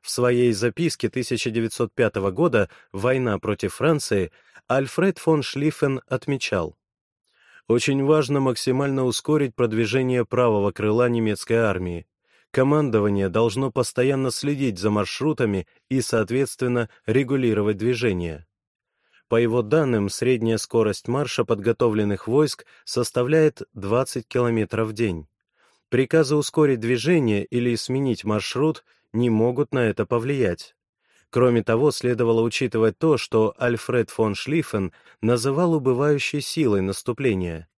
В своей записке 1905 года «Война против Франции» Альфред фон Шлиффен отмечал, «Очень важно максимально ускорить продвижение правого крыла немецкой армии, командование должно постоянно следить за маршрутами и, соответственно, регулировать движение. По его данным, средняя скорость марша подготовленных войск составляет 20 км в день. Приказы ускорить движение или сменить маршрут не могут на это повлиять. Кроме того, следовало учитывать то, что Альфред фон Шлиффен называл убывающей силой наступления.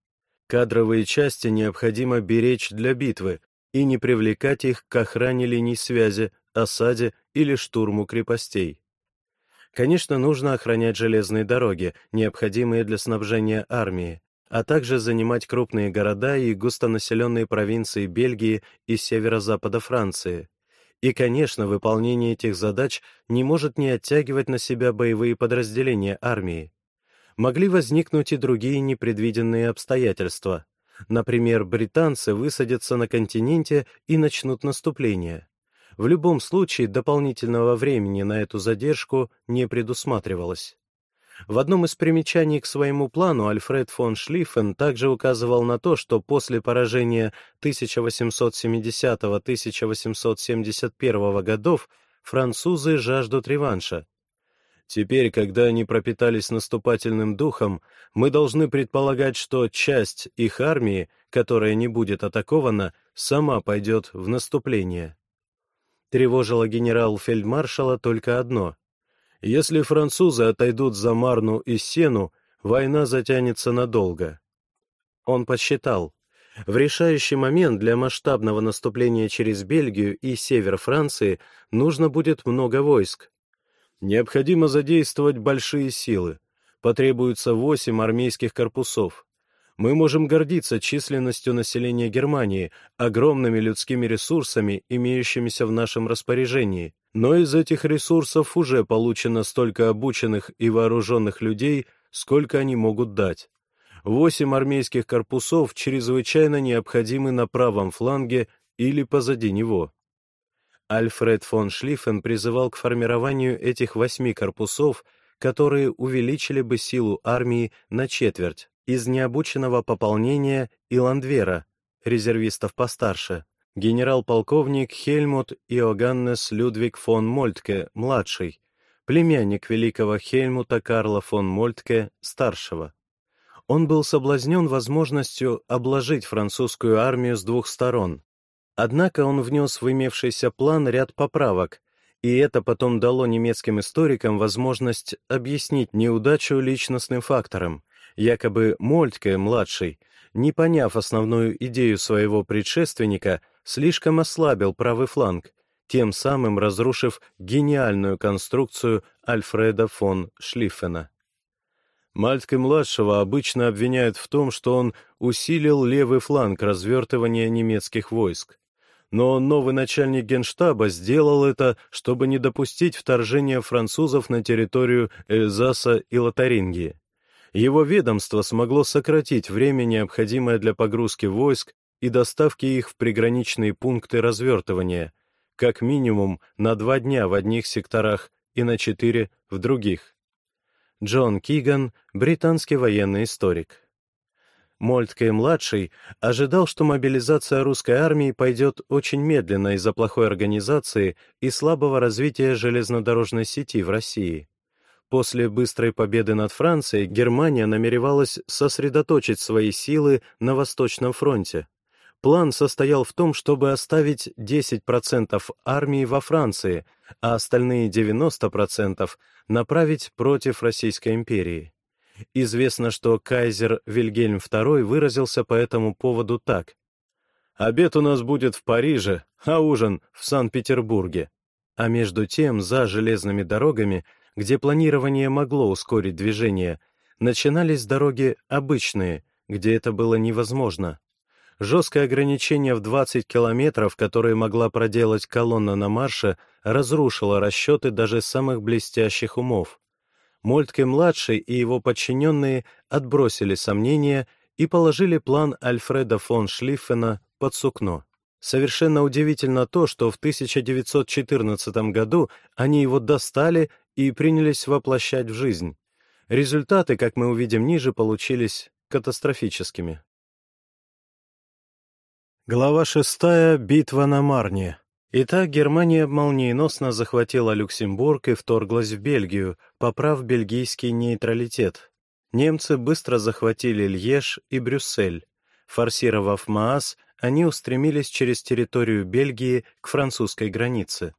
Кадровые части необходимо беречь для битвы и не привлекать их к охране линий связи, осаде или штурму крепостей. Конечно, нужно охранять железные дороги, необходимые для снабжения армии, а также занимать крупные города и густонаселенные провинции Бельгии и северо-запада Франции. И, конечно, выполнение этих задач не может не оттягивать на себя боевые подразделения армии. Могли возникнуть и другие непредвиденные обстоятельства. Например, британцы высадятся на континенте и начнут наступление. В любом случае, дополнительного времени на эту задержку не предусматривалось. В одном из примечаний к своему плану Альфред фон Шлиффен также указывал на то, что после поражения 1870-1871 годов французы жаждут реванша. Теперь, когда они пропитались наступательным духом, мы должны предполагать, что часть их армии, которая не будет атакована, сама пойдет в наступление. Тревожило генерал-фельдмаршала только одно. Если французы отойдут за Марну и Сену, война затянется надолго. Он подсчитал, в решающий момент для масштабного наступления через Бельгию и север Франции нужно будет много войск. Необходимо задействовать большие силы. Потребуется восемь армейских корпусов мы можем гордиться численностью населения Германии, огромными людскими ресурсами, имеющимися в нашем распоряжении, но из этих ресурсов уже получено столько обученных и вооруженных людей, сколько они могут дать. Восемь армейских корпусов чрезвычайно необходимы на правом фланге или позади него. Альфред фон Шлиффен призывал к формированию этих восьми корпусов, которые увеличили бы силу армии на четверть, из необученного пополнения и ландвера, резервистов постарше, генерал-полковник Хельмут Иоганнес Людвиг фон Мольтке, младший, племянник великого Хельмута Карла фон Мольтке, старшего. Он был соблазнен возможностью обложить французскую армию с двух сторон. Однако он внес в имевшийся план ряд поправок, и это потом дало немецким историкам возможность объяснить неудачу личностным фактором, Якобы Мольтке, младший, не поняв основную идею своего предшественника, слишком ослабил правый фланг, тем самым разрушив гениальную конструкцию Альфреда фон Шлиффена. Мальтке-младшего обычно обвиняют в том, что он усилил левый фланг развертывания немецких войск. Но новый начальник генштаба сделал это, чтобы не допустить вторжения французов на территорию Эльзаса и Лотарингии его ведомство смогло сократить время, необходимое для погрузки войск и доставки их в приграничные пункты развертывания, как минимум на два дня в одних секторах и на четыре в других. Джон Киган, британский военный историк. Мольтке-младший ожидал, что мобилизация русской армии пойдет очень медленно из-за плохой организации и слабого развития железнодорожной сети в России. После быстрой победы над Францией Германия намеревалась сосредоточить свои силы на Восточном фронте. План состоял в том, чтобы оставить 10% армии во Франции, а остальные 90% направить против Российской империи. Известно, что кайзер Вильгельм II выразился по этому поводу так. «Обед у нас будет в Париже, а ужин в Санкт-Петербурге». А между тем, за железными дорогами – где планирование могло ускорить движение, начинались дороги обычные, где это было невозможно. Жесткое ограничение в 20 километров, которое могла проделать колонна на марше, разрушило расчеты даже самых блестящих умов. Мольтке-младший и его подчиненные отбросили сомнения и положили план Альфреда фон Шлиффена под сукно. Совершенно удивительно то, что в 1914 году они его достали и принялись воплощать в жизнь. Результаты, как мы увидим ниже, получились катастрофическими. Глава шестая. Битва на Марне. Итак, Германия молниеносно захватила Люксембург и вторглась в Бельгию, поправ бельгийский нейтралитет. Немцы быстро захватили Льеж и Брюссель. Форсировав Маас, они устремились через территорию Бельгии к французской границе.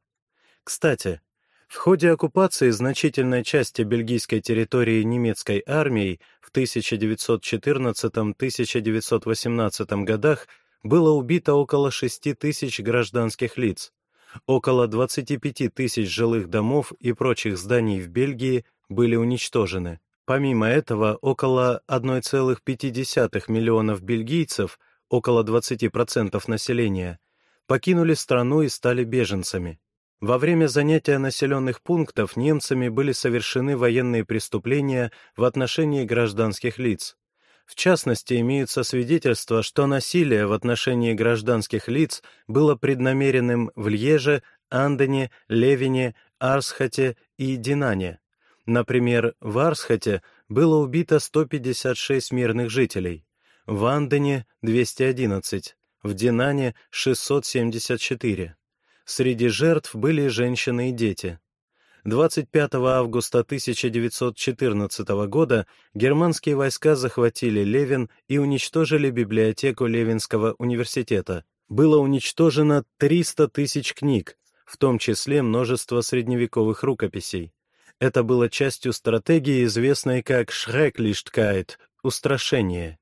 Кстати, в ходе оккупации значительной части бельгийской территории немецкой армией в 1914-1918 годах было убито около 6 тысяч гражданских лиц. Около 25 тысяч жилых домов и прочих зданий в Бельгии были уничтожены. Помимо этого, около 1,5 миллионов бельгийцев, около 20% населения, покинули страну и стали беженцами. Во время занятия населенных пунктов немцами были совершены военные преступления в отношении гражданских лиц. В частности, имеются свидетельства, что насилие в отношении гражданских лиц было преднамеренным в Льеже, Андене, Левине, Арсхате и Динане. Например, в Арсхате было убито 156 мирных жителей, в Андене — 211, в Динане — 674. Среди жертв были женщины и дети. 25 августа 1914 года германские войска захватили Левин и уничтожили библиотеку Левинского университета. Было уничтожено 300 тысяч книг, в том числе множество средневековых рукописей. Это было частью стратегии, известной как «Schrecklichkeit» — «устрашение».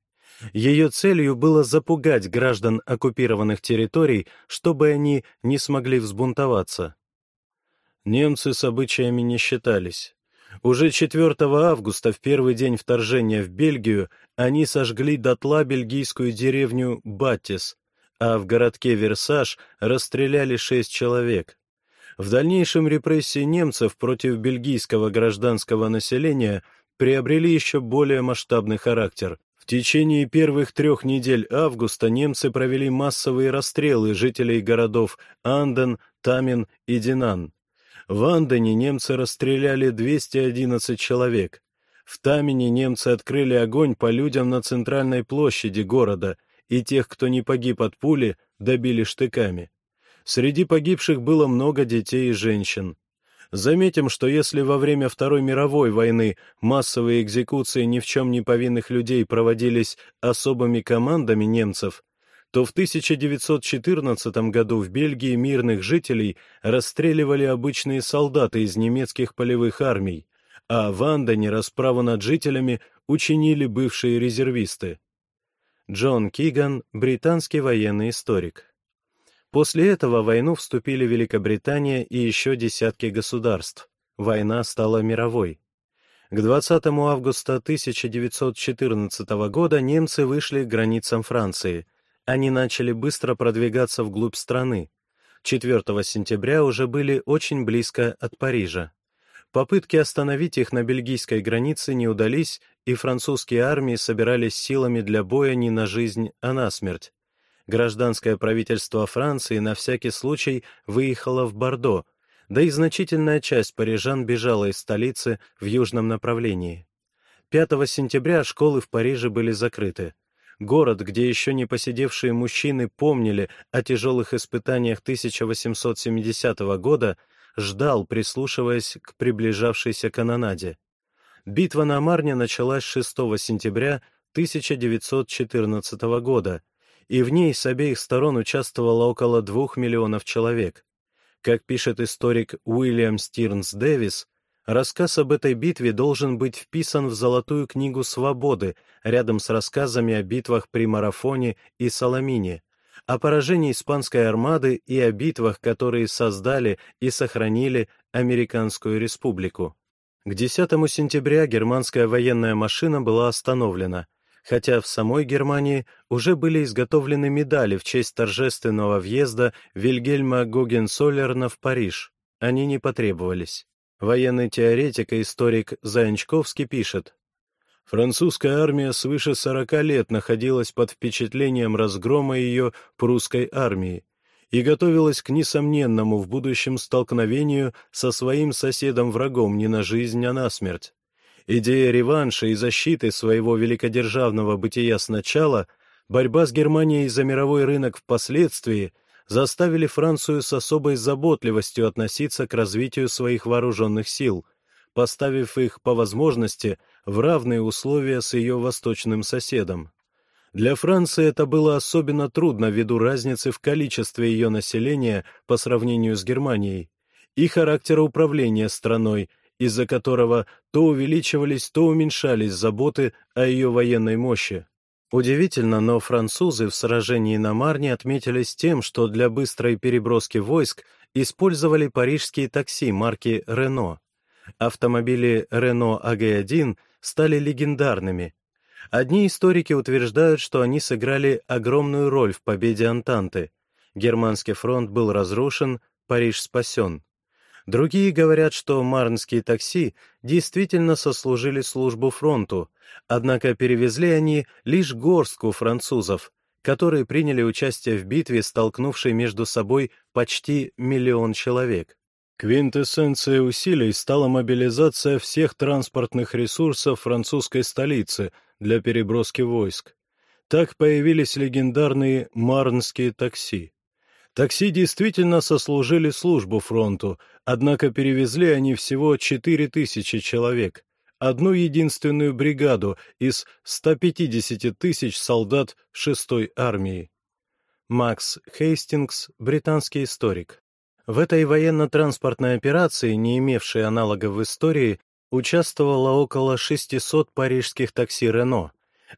Ее целью было запугать граждан оккупированных территорий, чтобы они не смогли взбунтоваться. Немцы с обычаями не считались. Уже 4 августа, в первый день вторжения в Бельгию, они сожгли дотла бельгийскую деревню Баттис, а в городке Версаж расстреляли шесть человек. В дальнейшем репрессии немцев против бельгийского гражданского населения приобрели еще более масштабный характер. В течение первых трех недель августа немцы провели массовые расстрелы жителей городов Анден, Тамин и Динан. В Андене немцы расстреляли 211 человек. В Тамине немцы открыли огонь по людям на центральной площади города, и тех, кто не погиб от пули, добили штыками. Среди погибших было много детей и женщин. Заметим, что если во время Второй мировой войны массовые экзекуции ни в чем не повинных людей проводились особыми командами немцев, то в 1914 году в Бельгии мирных жителей расстреливали обычные солдаты из немецких полевых армий, а в Андоне расправу над жителями учинили бывшие резервисты. Джон Киган, британский военный историк. После этого в войну вступили Великобритания и еще десятки государств. Война стала мировой. К 20 августа 1914 года немцы вышли к границам Франции – они начали быстро продвигаться вглубь страны. 4 сентября уже были очень близко от Парижа. Попытки остановить их на бельгийской границе не удались, и французские армии собирались силами для боя не на жизнь, а на смерть. Гражданское правительство Франции на всякий случай выехало в Бордо, да и значительная часть парижан бежала из столицы в южном направлении. 5 сентября школы в Париже были закрыты. Город, где еще не посидевшие мужчины помнили о тяжелых испытаниях 1870 года, ждал, прислушиваясь к приближавшейся канонаде. Битва на Марне началась 6 сентября 1914 года, и в ней с обеих сторон участвовало около двух миллионов человек. Как пишет историк Уильям Стирнс Дэвис, Рассказ об этой битве должен быть вписан в Золотую книгу свободы рядом с рассказами о битвах при Марафоне и Саламине, о поражении испанской армады и о битвах, которые создали и сохранили Американскую республику. К 10 сентября германская военная машина была остановлена, хотя в самой Германии уже были изготовлены медали в честь торжественного въезда Вильгельма Гогенсоллерна в Париж. Они не потребовались. Военный теоретик и историк Заянчковский пишет, Французская армия свыше 40 лет находилась под впечатлением разгрома ее прусской армии и готовилась к несомненному в будущем столкновению со своим соседом-врагом не на жизнь, а на смерть. Идея реванша и защиты своего великодержавного бытия сначала, борьба с Германией за мировой рынок впоследствии заставили Францию с особой заботливостью относиться к развитию своих вооруженных сил, поставив их по возможности в равные условия с ее восточным соседом. Для Франции это было особенно трудно ввиду разницы в количестве ее населения по сравнению с Германией и характера управления страной, из-за которого то увеличивались, то уменьшались заботы о ее военной мощи. Удивительно, но французы в сражении на Марне отметились тем, что для быстрой переброски войск использовали парижские такси марки «Рено». Автомобили «Рено АГ-1» стали легендарными. Одни историки утверждают, что они сыграли огромную роль в победе Антанты. Германский фронт был разрушен, Париж спасен. Другие говорят, что марнские такси действительно сослужили службу фронту, однако перевезли они лишь горстку французов, которые приняли участие в битве, столкнувшей между собой почти миллион человек. Квинтэссенцией усилий стала мобилизация всех транспортных ресурсов французской столицы для переброски войск. Так появились легендарные марнские такси. Такси действительно сослужили службу фронту, однако перевезли они всего 4000 человек, одну единственную бригаду из 150 тысяч солдат 6-й армии. Макс Хейстингс, британский историк. В этой военно-транспортной операции, не имевшей аналогов в истории, участвовало около 600 парижских такси «Рено».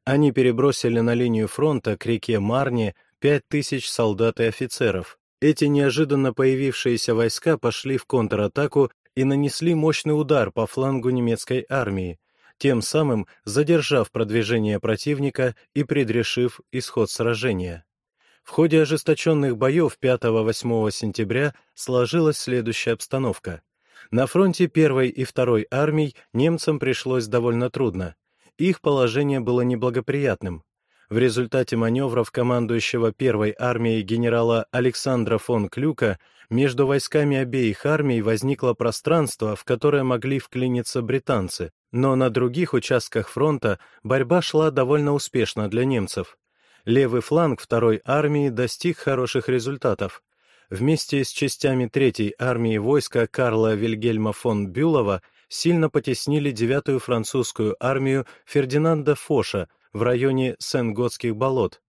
Они перебросили на линию фронта к реке Марне 5000 солдат и офицеров. Эти неожиданно появившиеся войска пошли в контратаку и нанесли мощный удар по флангу немецкой армии, тем самым задержав продвижение противника и предрешив исход сражения. В ходе ожесточенных боев 5-8 сентября сложилась следующая обстановка. На фронте 1 и 2 армий немцам пришлось довольно трудно. Их положение было неблагоприятным. В результате маневров командующего первой армией генерала Александра фон Клюка между войсками обеих армий возникло пространство, в которое могли вклиниться британцы, но на других участках фронта борьба шла довольно успешно для немцев. Левый фланг второй армии достиг хороших результатов. Вместе с частями третьей армии войска Карла Вильгельма фон Бюлова сильно потеснили девятую французскую армию Фердинанда Фоша в районе Сен-Готских болот.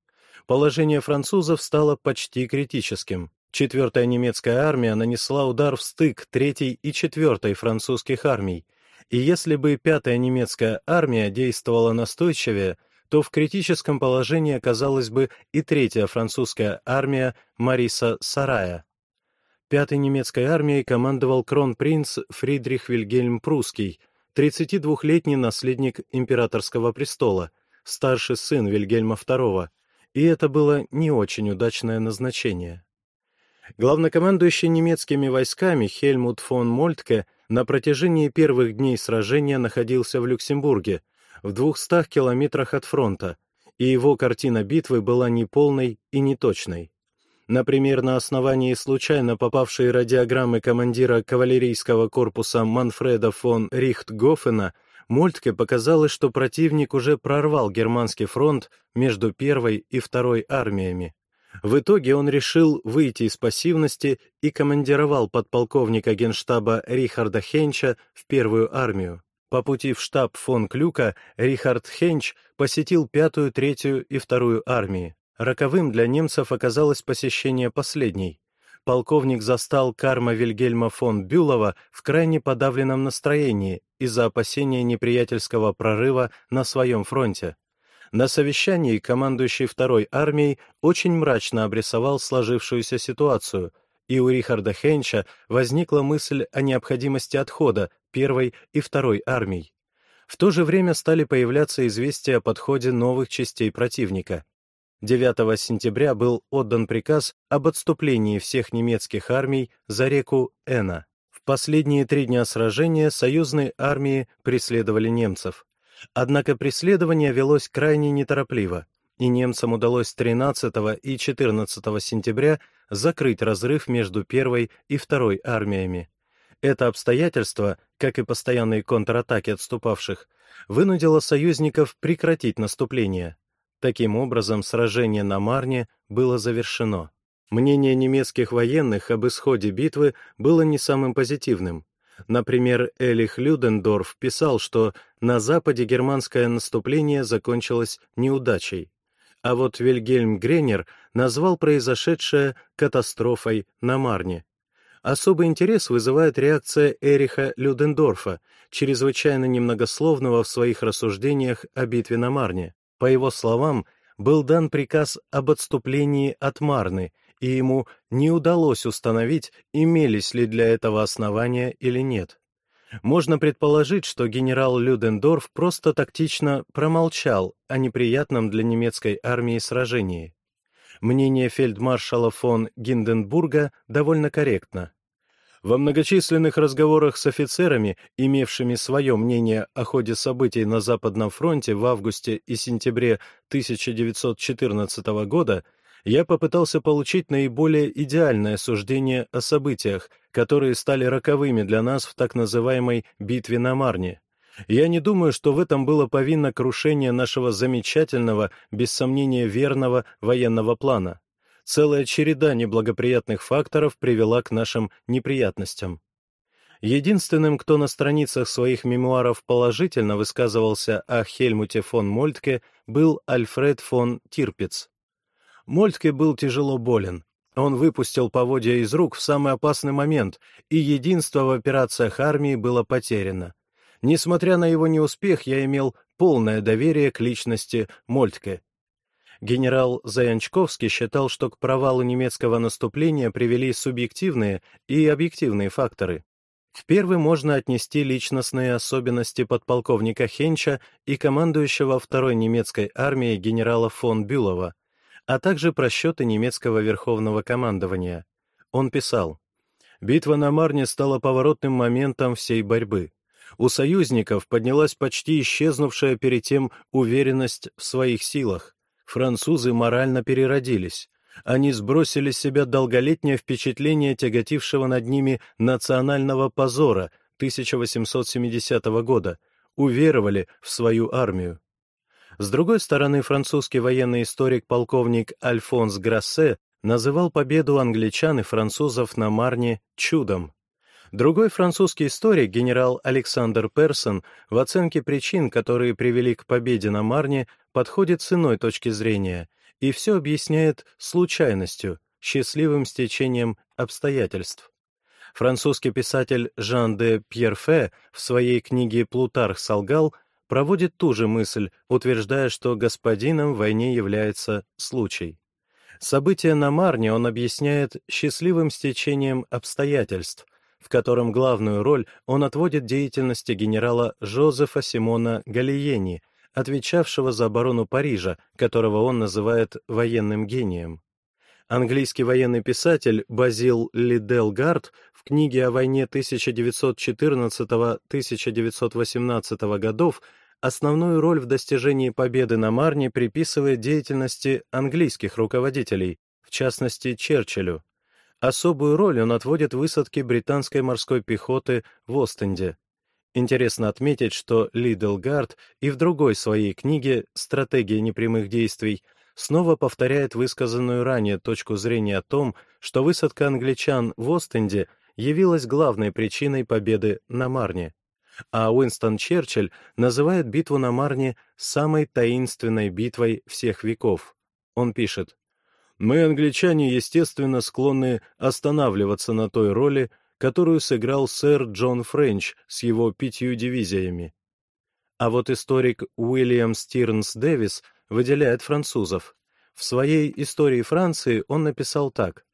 Положение французов стало почти критическим. Четвертая немецкая армия нанесла удар в стык третьей и четвертой французских армий, и если бы пятая немецкая армия действовала настойчивее, то в критическом положении оказалась бы и третья французская армия Мариса Сарая. Пятой немецкой армией командовал кронпринц Фридрих Вильгельм Прусский, 32-летний наследник императорского престола, старший сын Вильгельма II, и это было не очень удачное назначение. Главнокомандующий немецкими войсками Хельмут фон Мольтке на протяжении первых дней сражения находился в Люксембурге, в 200 километрах от фронта, и его картина битвы была неполной и неточной. Например, на основании случайно попавшей радиограммы командира кавалерийского корпуса Манфреда фон Рихтгофена Мольтке показалось, что противник уже прорвал германский фронт между первой и второй армиями. В итоге он решил выйти из пассивности и командировал подполковника генштаба Рихарда Хенча в первую армию. По пути в штаб фон Клюка Рихард Хенч посетил пятую, третью и вторую армии. Роковым для немцев оказалось посещение последней полковник застал Карма Вильгельма фон Бюлова в крайне подавленном настроении из-за опасения неприятельского прорыва на своем фронте. На совещании командующий второй армией очень мрачно обрисовал сложившуюся ситуацию, и у Рихарда Хенча возникла мысль о необходимости отхода первой и второй армий. В то же время стали появляться известия о подходе новых частей противника. 9 сентября был отдан приказ об отступлении всех немецких армий за реку Эна. В последние три дня сражения союзные армии преследовали немцев. Однако преследование велось крайне неторопливо, и немцам удалось 13 и 14 сентября закрыть разрыв между первой и второй армиями. Это обстоятельство, как и постоянные контратаки отступавших, вынудило союзников прекратить наступление. Таким образом, сражение на Марне было завершено. Мнение немецких военных об исходе битвы было не самым позитивным. Например, Элих Людендорф писал, что на Западе германское наступление закончилось неудачей. А вот Вильгельм Гренер назвал произошедшее катастрофой на Марне. Особый интерес вызывает реакция Эриха Людендорфа, чрезвычайно немногословного в своих рассуждениях о битве на Марне. По его словам, был дан приказ об отступлении от Марны, и ему не удалось установить, имелись ли для этого основания или нет. Можно предположить, что генерал Людендорф просто тактично промолчал о неприятном для немецкой армии сражении. Мнение фельдмаршала фон Гинденбурга довольно корректно. Во многочисленных разговорах с офицерами, имевшими свое мнение о ходе событий на Западном фронте в августе и сентябре 1914 года, я попытался получить наиболее идеальное суждение о событиях, которые стали роковыми для нас в так называемой «битве на Марне». Я не думаю, что в этом было повинно крушение нашего замечательного, без сомнения верного военного плана. Целая череда неблагоприятных факторов привела к нашим неприятностям. Единственным, кто на страницах своих мемуаров положительно высказывался о Хельмуте фон Мольтке, был Альфред фон Тирпиц. Мольтке был тяжело болен. Он выпустил поводья из рук в самый опасный момент, и единство в операциях армии было потеряно. Несмотря на его неуспех, я имел полное доверие к личности Мольтке. Генерал Заянчковский считал, что к провалу немецкого наступления привели субъективные и объективные факторы. К первым можно отнести личностные особенности подполковника Хенча и командующего второй немецкой армией генерала фон Бюлова, а также просчеты немецкого верховного командования. Он писал, «Битва на Марне стала поворотным моментом всей борьбы. У союзников поднялась почти исчезнувшая перед тем уверенность в своих силах. Французы морально переродились. Они сбросили с себя долголетнее впечатление тяготившего над ними национального позора 1870 года, уверовали в свою армию. С другой стороны, французский военный историк полковник Альфонс Грассе называл победу англичан и французов на Марне чудом. Другой французский историк, генерал Александр Персон, в оценке причин, которые привели к победе на Марне, подходит с иной точки зрения и все объясняет случайностью, счастливым стечением обстоятельств. Французский писатель Жан де Пьерфе в своей книге «Плутарх солгал» проводит ту же мысль, утверждая, что господином в войне является случай. События на Марне он объясняет счастливым стечением обстоятельств, в котором главную роль он отводит деятельности генерала Жозефа Симона Галиени, отвечавшего за оборону Парижа, которого он называет военным гением. Английский военный писатель Базил Лидел Гард в книге о войне 1914-1918 годов основную роль в достижении победы на Марне приписывает деятельности английских руководителей, в частности Черчиллю. Особую роль он отводит высадке британской морской пехоты в Остенде. Интересно отметить, что Лиделгард и в другой своей книге «Стратегия непрямых действий» снова повторяет высказанную ранее точку зрения о том, что высадка англичан в Остенде явилась главной причиной победы на Марне а Уинстон Черчилль называет битву на Марне самой таинственной битвой всех веков. Он пишет, «Мы, англичане, естественно, склонны останавливаться на той роли, которую сыграл сэр Джон Френч с его пятью дивизиями. А вот историк Уильям Стирнс Дэвис выделяет французов. В своей «Истории Франции» он написал так.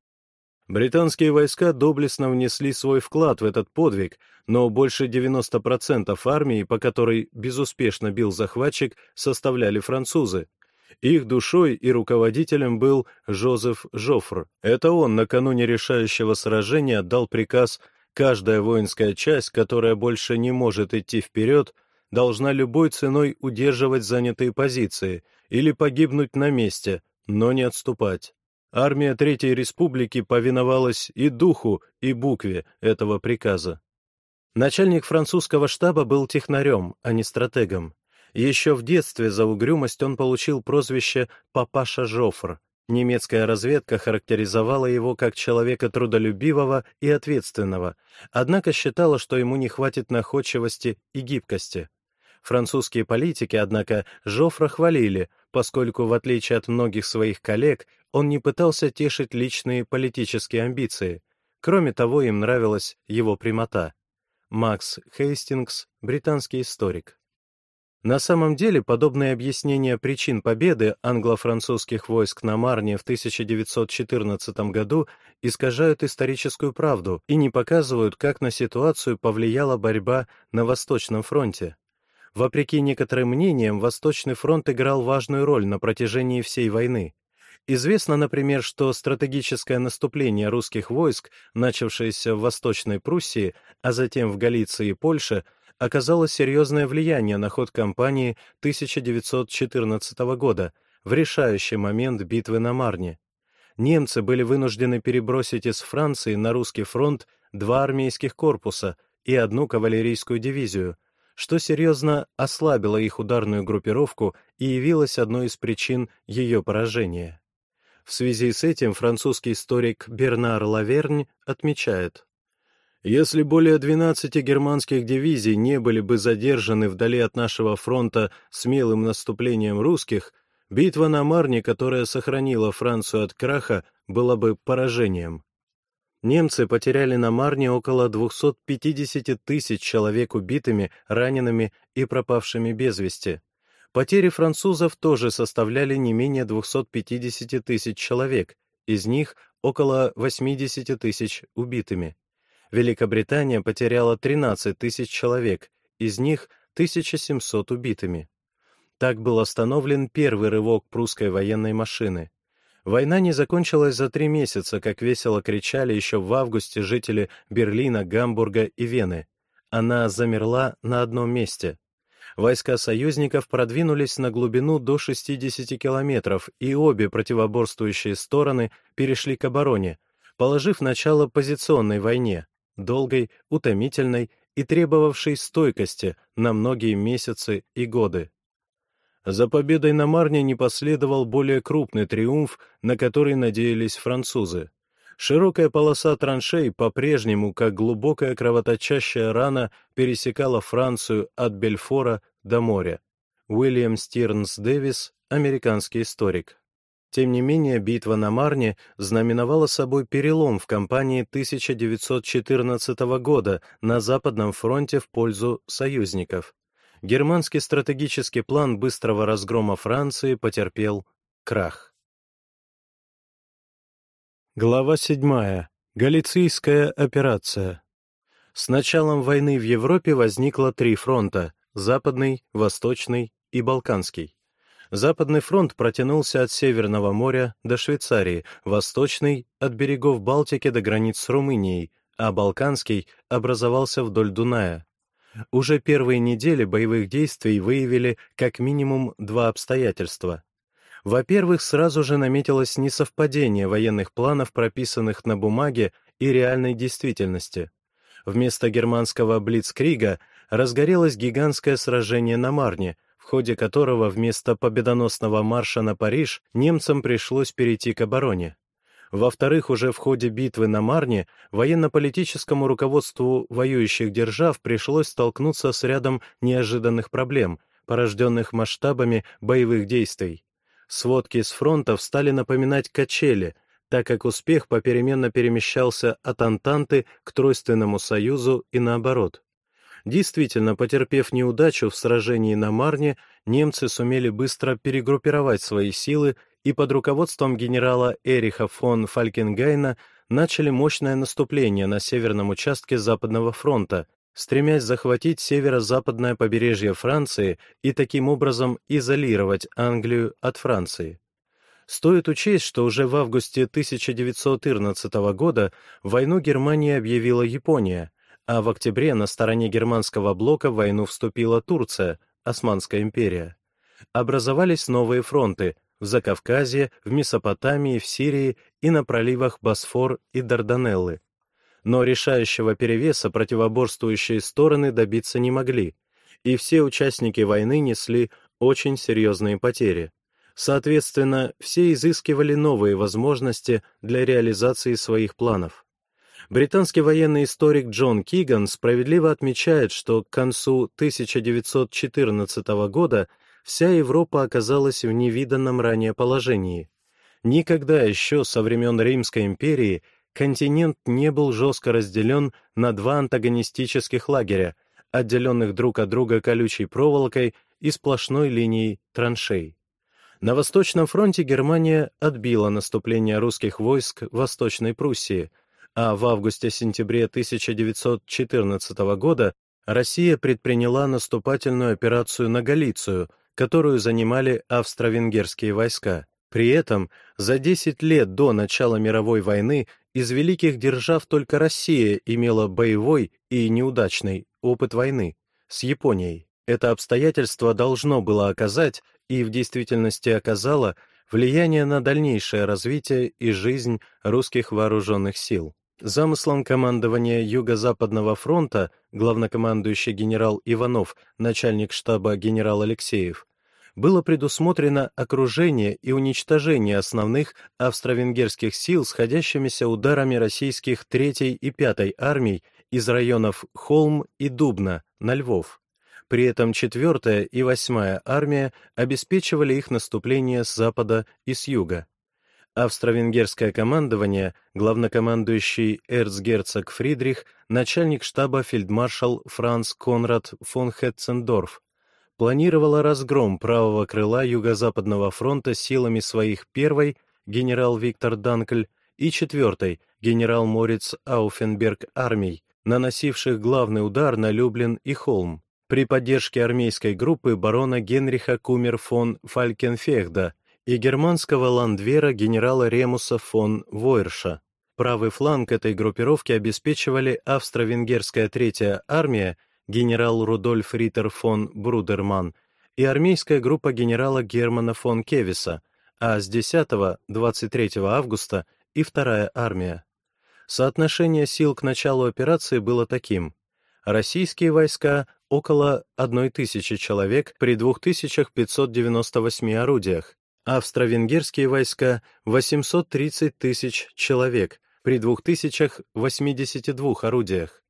Британские войска доблестно внесли свой вклад в этот подвиг, но больше 90% армии, по которой безуспешно бил захватчик, составляли французы. Их душой и руководителем был Жозеф Жофр. Это он накануне решающего сражения дал приказ «каждая воинская часть, которая больше не может идти вперед, должна любой ценой удерживать занятые позиции или погибнуть на месте, но не отступать». Армия Третьей Республики повиновалась и духу, и букве этого приказа. Начальник французского штаба был технарем, а не стратегом. Еще в детстве за угрюмость он получил прозвище «папаша Жофр». Немецкая разведка характеризовала его как человека трудолюбивого и ответственного, однако считала, что ему не хватит находчивости и гибкости. Французские политики, однако, Жофра хвалили, поскольку, в отличие от многих своих коллег, он не пытался тешить личные политические амбиции. Кроме того, им нравилась его прямота. Макс Хейстингс, британский историк. На самом деле, подобные объяснения причин победы англо-французских войск на Марне в 1914 году искажают историческую правду и не показывают, как на ситуацию повлияла борьба на Восточном фронте. Вопреки некоторым мнениям, Восточный фронт играл важную роль на протяжении всей войны. Известно, например, что стратегическое наступление русских войск, начавшееся в Восточной Пруссии, а затем в Галиции и Польше, оказало серьезное влияние на ход кампании 1914 года, в решающий момент битвы на Марне. Немцы были вынуждены перебросить из Франции на русский фронт два армейских корпуса и одну кавалерийскую дивизию, что серьезно ослабило их ударную группировку и явилось одной из причин ее поражения. В связи с этим французский историк Бернар Лавернь отмечает, если более 12 германских дивизий не были бы задержаны вдали от нашего фронта смелым наступлением русских, битва на Марне, которая сохранила Францию от краха, была бы поражением. Немцы потеряли на Марне около 250 тысяч человек убитыми, ранеными и пропавшими без вести. Потери французов тоже составляли не менее 250 тысяч человек, из них около 80 тысяч убитыми. Великобритания потеряла 13 тысяч человек, из них 1700 убитыми. Так был остановлен первый рывок прусской военной машины. Война не закончилась за три месяца, как весело кричали еще в августе жители Берлина, Гамбурга и Вены. Она замерла на одном месте. Войска союзников продвинулись на глубину до 60 километров, и обе противоборствующие стороны перешли к обороне, положив начало позиционной войне, долгой, утомительной и требовавшей стойкости на многие месяцы и годы. За победой на Марне не последовал более крупный триумф, на который надеялись французы. Широкая полоса траншей по-прежнему, как глубокая кровоточащая рана, пересекала Францию от Бельфора до моря. Уильям Стирнс Дэвис, американский историк. Тем не менее, битва на Марне знаменовала собой перелом в кампании 1914 года на Западном фронте в пользу союзников. Германский стратегический план быстрого разгрома Франции потерпел крах. Глава 7. Галицийская операция. С началом войны в Европе возникло три фронта — Западный, Восточный и Балканский. Западный фронт протянулся от Северного моря до Швейцарии, Восточный — от берегов Балтики до границ с Румынией, а Балканский образовался вдоль Дуная. Уже первые недели боевых действий выявили как минимум два обстоятельства. Во-первых, сразу же наметилось несовпадение военных планов, прописанных на бумаге, и реальной действительности. Вместо германского Блицкрига разгорелось гигантское сражение на Марне — в ходе которого вместо победоносного марша на Париж немцам пришлось перейти к обороне. Во-вторых, уже в ходе битвы на Марне военно-политическому руководству воюющих держав пришлось столкнуться с рядом неожиданных проблем, порожденных масштабами боевых действий. Сводки с фронтов стали напоминать качели, так как успех попеременно перемещался от Антанты к Тройственному Союзу и наоборот. Действительно, потерпев неудачу в сражении на Марне, немцы сумели быстро перегруппировать свои силы и под руководством генерала Эриха фон Фалькенгайна начали мощное наступление на северном участке Западного фронта, стремясь захватить северо-западное побережье Франции и таким образом изолировать Англию от Франции. Стоит учесть, что уже в августе 1914 года войну Германии объявила Япония, а в октябре на стороне германского блока в войну вступила Турция, Османская империя. Образовались новые фронты в Закавказье, в Месопотамии, в Сирии и на проливах Босфор и Дарданеллы. Но решающего перевеса противоборствующие стороны добиться не могли, и все участники войны несли очень серьезные потери. Соответственно, все изыскивали новые возможности для реализации своих планов. Британский военный историк Джон Киган справедливо отмечает, что к концу 1914 года вся Европа оказалась в невиданном ранее положении. Никогда еще со времен Римской империи континент не был жестко разделен на два антагонистических лагеря, отделенных друг от друга колючей проволокой и сплошной линией траншей. На Восточном фронте Германия отбила наступление русских войск в Восточной Пруссии, а в августе-сентябре 1914 года Россия предприняла наступательную операцию на Галицию, которую занимали австро-венгерские войска. При этом за 10 лет до начала мировой войны из великих держав только Россия имела боевой и неудачный опыт войны с Японией. Это обстоятельство должно было оказать, и в действительности оказало, влияние на дальнейшее развитие и жизнь русских вооруженных сил. Замыслом командования Юго-Западного фронта главнокомандующий генерал Иванов, начальник штаба генерал Алексеев, было предусмотрено окружение и уничтожение основных австро-венгерских сил сходящимися ударами российских 3 и 5 армий из районов Холм и Дубна на Львов. При этом 4 и 8 армия обеспечивали их наступление с запада и с юга. Австро-венгерское командование, главнокомандующий эрцгерцог Фридрих, начальник штаба фельдмаршал Франц Конрад фон Хетцендорф, планировало разгром правого крыла Юго-Западного фронта силами своих первой генерал Виктор Данкль и четвертой генерал Мориц Ауфенберг армий, наносивших главный удар на Люблин и Холм, при поддержке армейской группы барона Генриха Кумер фон Фалькенфехда и германского ландвера генерала Ремуса фон Войрша. Правый фланг этой группировки обеспечивали австро-венгерская третья армия генерал Рудольф Риттер фон Брудерман и армейская группа генерала Германа фон Кевиса, а с 10-23 августа и вторая армия. Соотношение сил к началу операции было таким. Российские войска — около 1000 человек при 2598 орудиях, австро-венгерские войска — 830 тысяч человек при 2082 орудиях.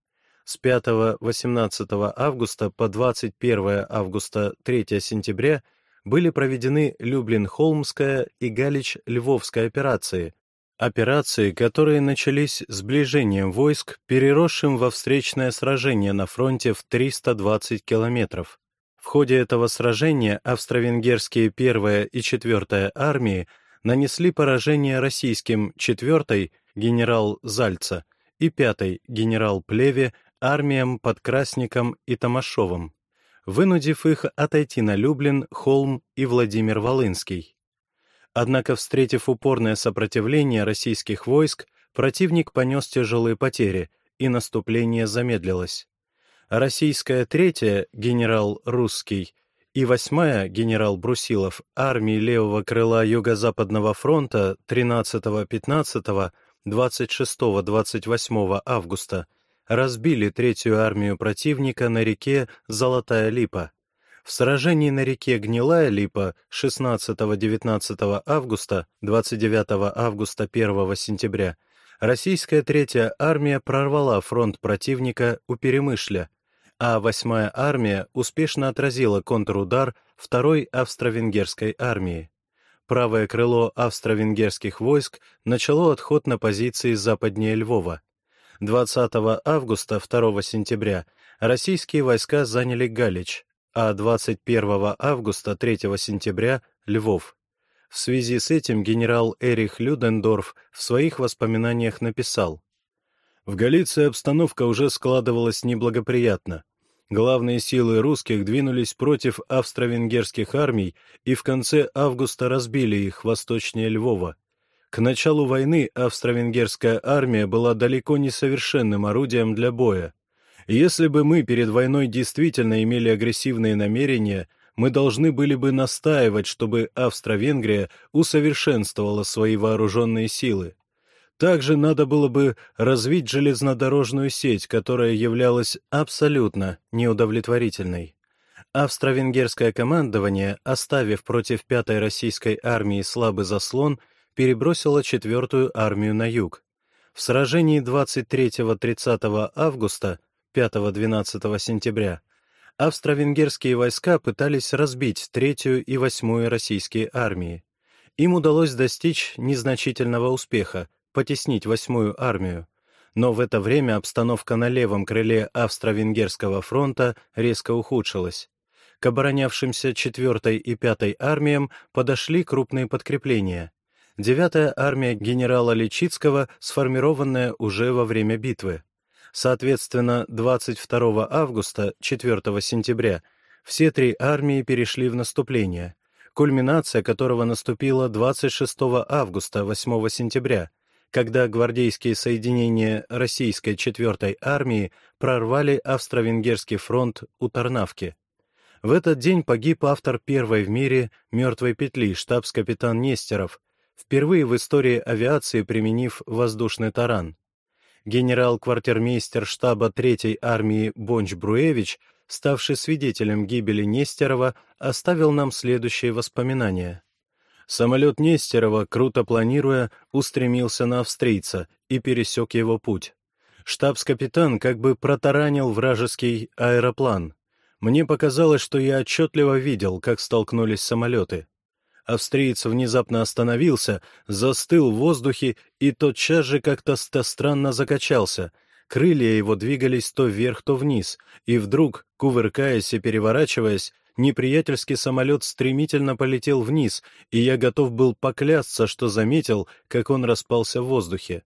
С 5-18 августа по 21 августа 3 сентября были проведены Люблин-Холмская и Галич-Львовская операции, операции, которые начались сближением войск, переросшим во встречное сражение на фронте в 320 километров. В ходе этого сражения австро-венгерские 1 и 4 армии нанесли поражение российским 4 генерал Зальца и 5 генерал Плеве армиям под Красником и Томашовым, вынудив их отойти на Люблин, Холм и Владимир Волынский. Однако, встретив упорное сопротивление российских войск, противник понес тяжелые потери, и наступление замедлилось. Российская третья, генерал Русский, и восьмая, генерал Брусилов, армии левого крыла Юго-Западного фронта 13-15, 26-28 августа разбили третью армию противника на реке Золотая Липа. В сражении на реке Гнилая Липа 16-19 августа, 29 августа 1 сентября российская третья армия прорвала фронт противника у Перемышля, а восьмая армия успешно отразила контрудар второй австро-венгерской армии. Правое крыло австро-венгерских войск начало отход на позиции западнее Львова. 20 августа 2 сентября российские войска заняли Галич, а 21 августа 3 сентября — Львов. В связи с этим генерал Эрих Людендорф в своих воспоминаниях написал «В Галиции обстановка уже складывалась неблагоприятно. Главные силы русских двинулись против австро-венгерских армий и в конце августа разбили их восточнее Львова. К началу войны австро-венгерская армия была далеко не совершенным орудием для боя. Если бы мы перед войной действительно имели агрессивные намерения, мы должны были бы настаивать, чтобы Австро-Венгрия усовершенствовала свои вооруженные силы. Также надо было бы развить железнодорожную сеть, которая являлась абсолютно неудовлетворительной. Австро-венгерское командование, оставив против пятой российской армии слабый заслон, перебросило четвертую армию на юг. В сражении 23-30 августа, 5-12 сентября, австро-венгерские войска пытались разбить третью и восьмую российские армии. Им удалось достичь незначительного успеха, потеснить восьмую армию. Но в это время обстановка на левом крыле Австро-Венгерского фронта резко ухудшилась. К оборонявшимся 4 и 5 армиям подошли крупные подкрепления. 9-я армия генерала Личицкого, сформированная уже во время битвы. Соответственно, 22 августа, 4 сентября, все три армии перешли в наступление, кульминация которого наступила 26 августа, 8 сентября, когда гвардейские соединения российской 4-й армии прорвали Австро-Венгерский фронт у Тарнавки. В этот день погиб автор первой в мире «Мертвой петли» штабс-капитан Нестеров, впервые в истории авиации применив воздушный таран. Генерал-квартирмейстер штаба 3-й армии Бонч-Бруевич, ставший свидетелем гибели Нестерова, оставил нам следующие воспоминания. Самолет Нестерова, круто планируя, устремился на австрийца и пересек его путь. Штабс-капитан как бы протаранил вражеский аэроплан. Мне показалось, что я отчетливо видел, как столкнулись самолеты. Австриец внезапно остановился, застыл в воздухе и тотчас же как-то странно закачался. Крылья его двигались то вверх, то вниз, и вдруг, кувыркаясь и переворачиваясь, неприятельский самолет стремительно полетел вниз, и я готов был поклясться, что заметил, как он распался в воздухе.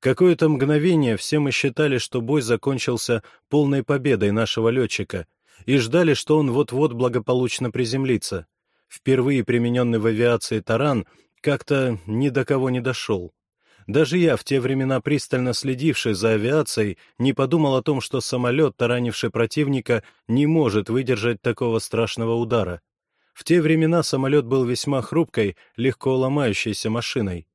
Какое-то мгновение все мы считали, что бой закончился полной победой нашего летчика, и ждали, что он вот-вот благополучно приземлится. Впервые примененный в авиации таран как-то ни до кого не дошел. Даже я, в те времена пристально следивший за авиацией, не подумал о том, что самолет, таранивший противника, не может выдержать такого страшного удара. В те времена самолет был весьма хрупкой, легко ломающейся машиной.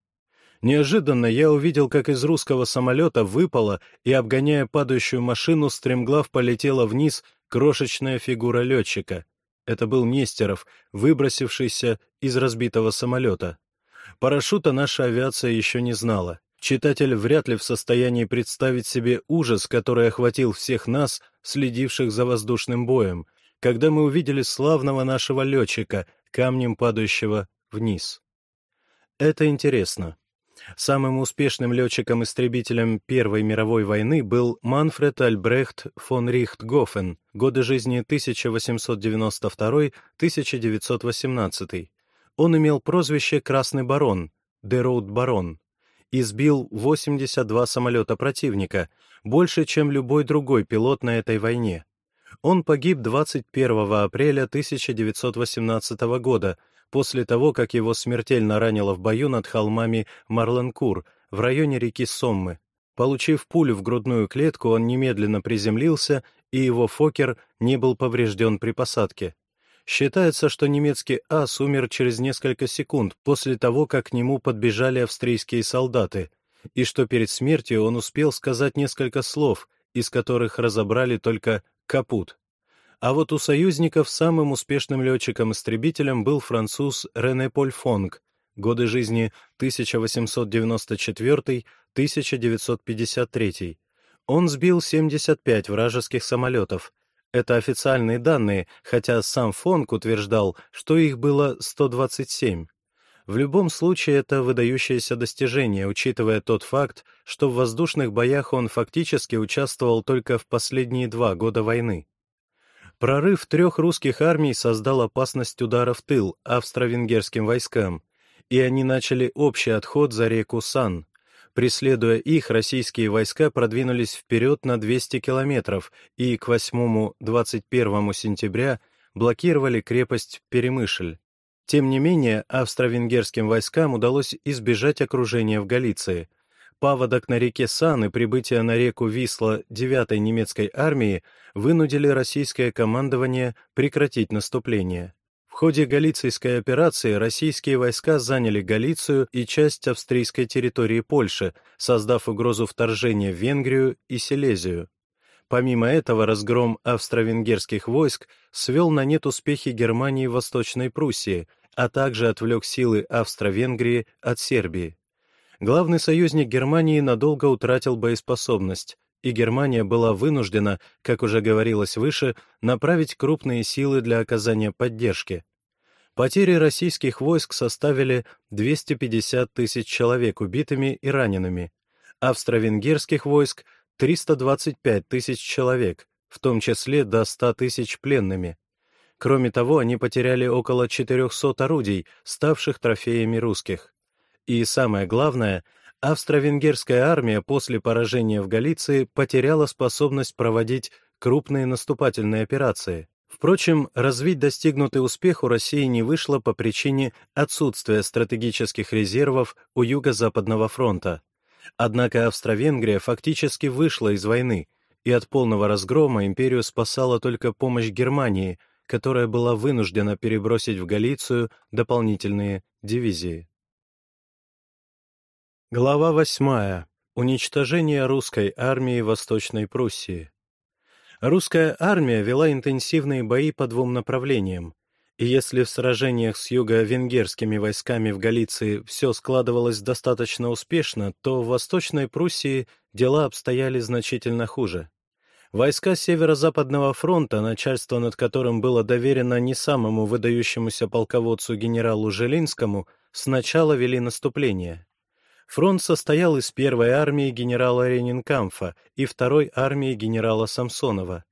Неожиданно я увидел, как из русского самолета выпала и, обгоняя падающую машину, стремглав полетела вниз крошечная фигура летчика. Это был Нестеров, выбросившийся из разбитого самолета. Парашюта наша авиация еще не знала. Читатель вряд ли в состоянии представить себе ужас, который охватил всех нас, следивших за воздушным боем, когда мы увидели славного нашего летчика, камнем падающего вниз. Это интересно. Самым успешным летчиком-истребителем Первой мировой войны был Манфред Альбрехт фон Рихтгофен, годы жизни 1892-1918. Он имел прозвище «Красный барон», «Дероуд барон», и сбил 82 самолета противника, больше, чем любой другой пилот на этой войне. Он погиб 21 апреля 1918 года, после того, как его смертельно ранило в бою над холмами Марланкур в районе реки Соммы. Получив пулю в грудную клетку, он немедленно приземлился, и его Фокер не был поврежден при посадке. Считается, что немецкий ас умер через несколько секунд после того, как к нему подбежали австрийские солдаты, и что перед смертью он успел сказать несколько слов, из которых разобрали только «капут». А вот у союзников самым успешным летчиком-истребителем был француз Рене Поль Фонг, годы жизни 1894-1953. Он сбил 75 вражеских самолетов, это официальные данные, хотя сам Фонк утверждал, что их было 127. В любом случае, это выдающееся достижение, учитывая тот факт, что в воздушных боях он фактически участвовал только в последние два года войны. Прорыв трех русских армий создал опасность удара в тыл австро-венгерским войскам, и они начали общий отход за реку Сан, Преследуя их, российские войска продвинулись вперед на 200 километров и к 8-21 сентября блокировали крепость Перемышль. Тем не менее, австро-венгерским войскам удалось избежать окружения в Галиции. Паводок на реке Сан и прибытие на реку Висла 9-й немецкой армии вынудили российское командование прекратить наступление. В ходе Галицийской операции российские войска заняли Галицию и часть австрийской территории Польши, создав угрозу вторжения в Венгрию и Силезию. Помимо этого, разгром австро-венгерских войск свел на нет успехи Германии в Восточной Пруссии, а также отвлек силы Австро-Венгрии от Сербии. Главный союзник Германии надолго утратил боеспособность, и Германия была вынуждена, как уже говорилось выше, направить крупные силы для оказания поддержки. Потери российских войск составили 250 тысяч человек убитыми и ранеными, австро-венгерских войск — 325 тысяч человек, в том числе до 100 тысяч пленными. Кроме того, они потеряли около 400 орудий, ставших трофеями русских. И самое главное, австро-венгерская армия после поражения в Галиции потеряла способность проводить крупные наступательные операции. Впрочем, развить достигнутый успех у России не вышло по причине отсутствия стратегических резервов у Юго-Западного фронта. Однако Австро-Венгрия фактически вышла из войны, и от полного разгрома империю спасала только помощь Германии, которая была вынуждена перебросить в Галицию дополнительные дивизии. Глава 8. Уничтожение русской армии Восточной Пруссии. Русская армия вела интенсивные бои по двум направлениям и если в сражениях с юго-венгерскими войсками в Галиции все складывалось достаточно успешно, то в Восточной Пруссии дела обстояли значительно хуже. Войска Северо-Западного фронта, начальство над которым было доверено не самому выдающемуся полководцу генералу Желинскому, сначала вели наступление. Фронт состоял из первой армии генерала Ренинкамфа и второй армии генерала Самсонова.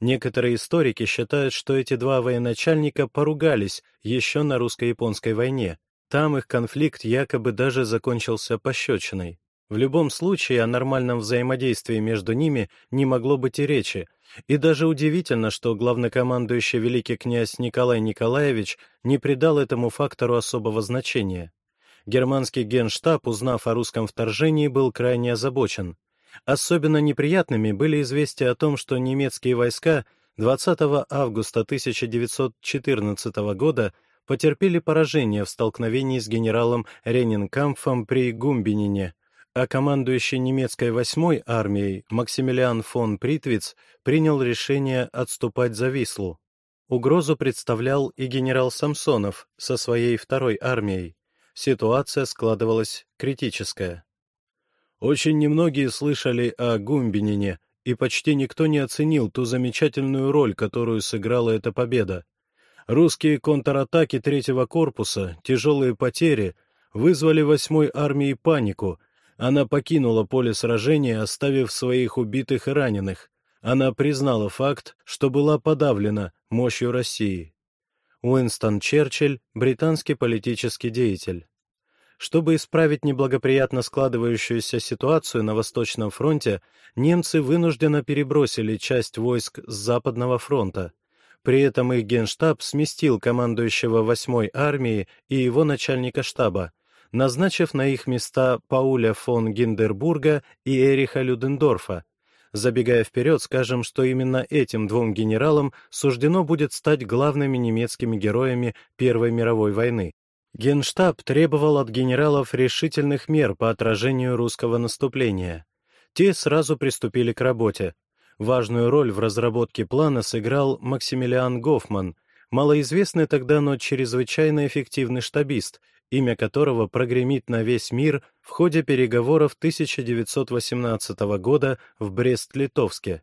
Некоторые историки считают, что эти два военачальника поругались еще на русско-японской войне. Там их конфликт якобы даже закончился пощечиной. В любом случае о нормальном взаимодействии между ними не могло быть и речи, и даже удивительно, что главнокомандующий великий князь Николай Николаевич не придал этому фактору особого значения. Германский генштаб, узнав о русском вторжении, был крайне озабочен. Особенно неприятными были известия о том, что немецкие войска 20 августа 1914 года потерпели поражение в столкновении с генералом Ренинкамфом при Гумбинине, а командующий немецкой 8-й армией Максимилиан фон Притвиц принял решение отступать за Вислу. Угрозу представлял и генерал Самсонов со своей второй армией. Ситуация складывалась критическая. Очень немногие слышали о Гумбинине, и почти никто не оценил ту замечательную роль, которую сыграла эта победа. Русские контратаки третьего корпуса, тяжелые потери, вызвали восьмой армии панику. Она покинула поле сражения, оставив своих убитых и раненых. Она признала факт, что была подавлена мощью России. Уинстон Черчилль, британский политический деятель. Чтобы исправить неблагоприятно складывающуюся ситуацию на Восточном фронте, немцы вынужденно перебросили часть войск с Западного фронта. При этом их генштаб сместил командующего 8-й армии и его начальника штаба, назначив на их места Пауля фон Гиндербурга и Эриха Людендорфа. Забегая вперед, скажем, что именно этим двум генералам суждено будет стать главными немецкими героями Первой мировой войны. Генштаб требовал от генералов решительных мер по отражению русского наступления. Те сразу приступили к работе. Важную роль в разработке плана сыграл Максимилиан Гофман, малоизвестный тогда, но чрезвычайно эффективный штабист, имя которого прогремит на весь мир в ходе переговоров 1918 года в Брест-Литовске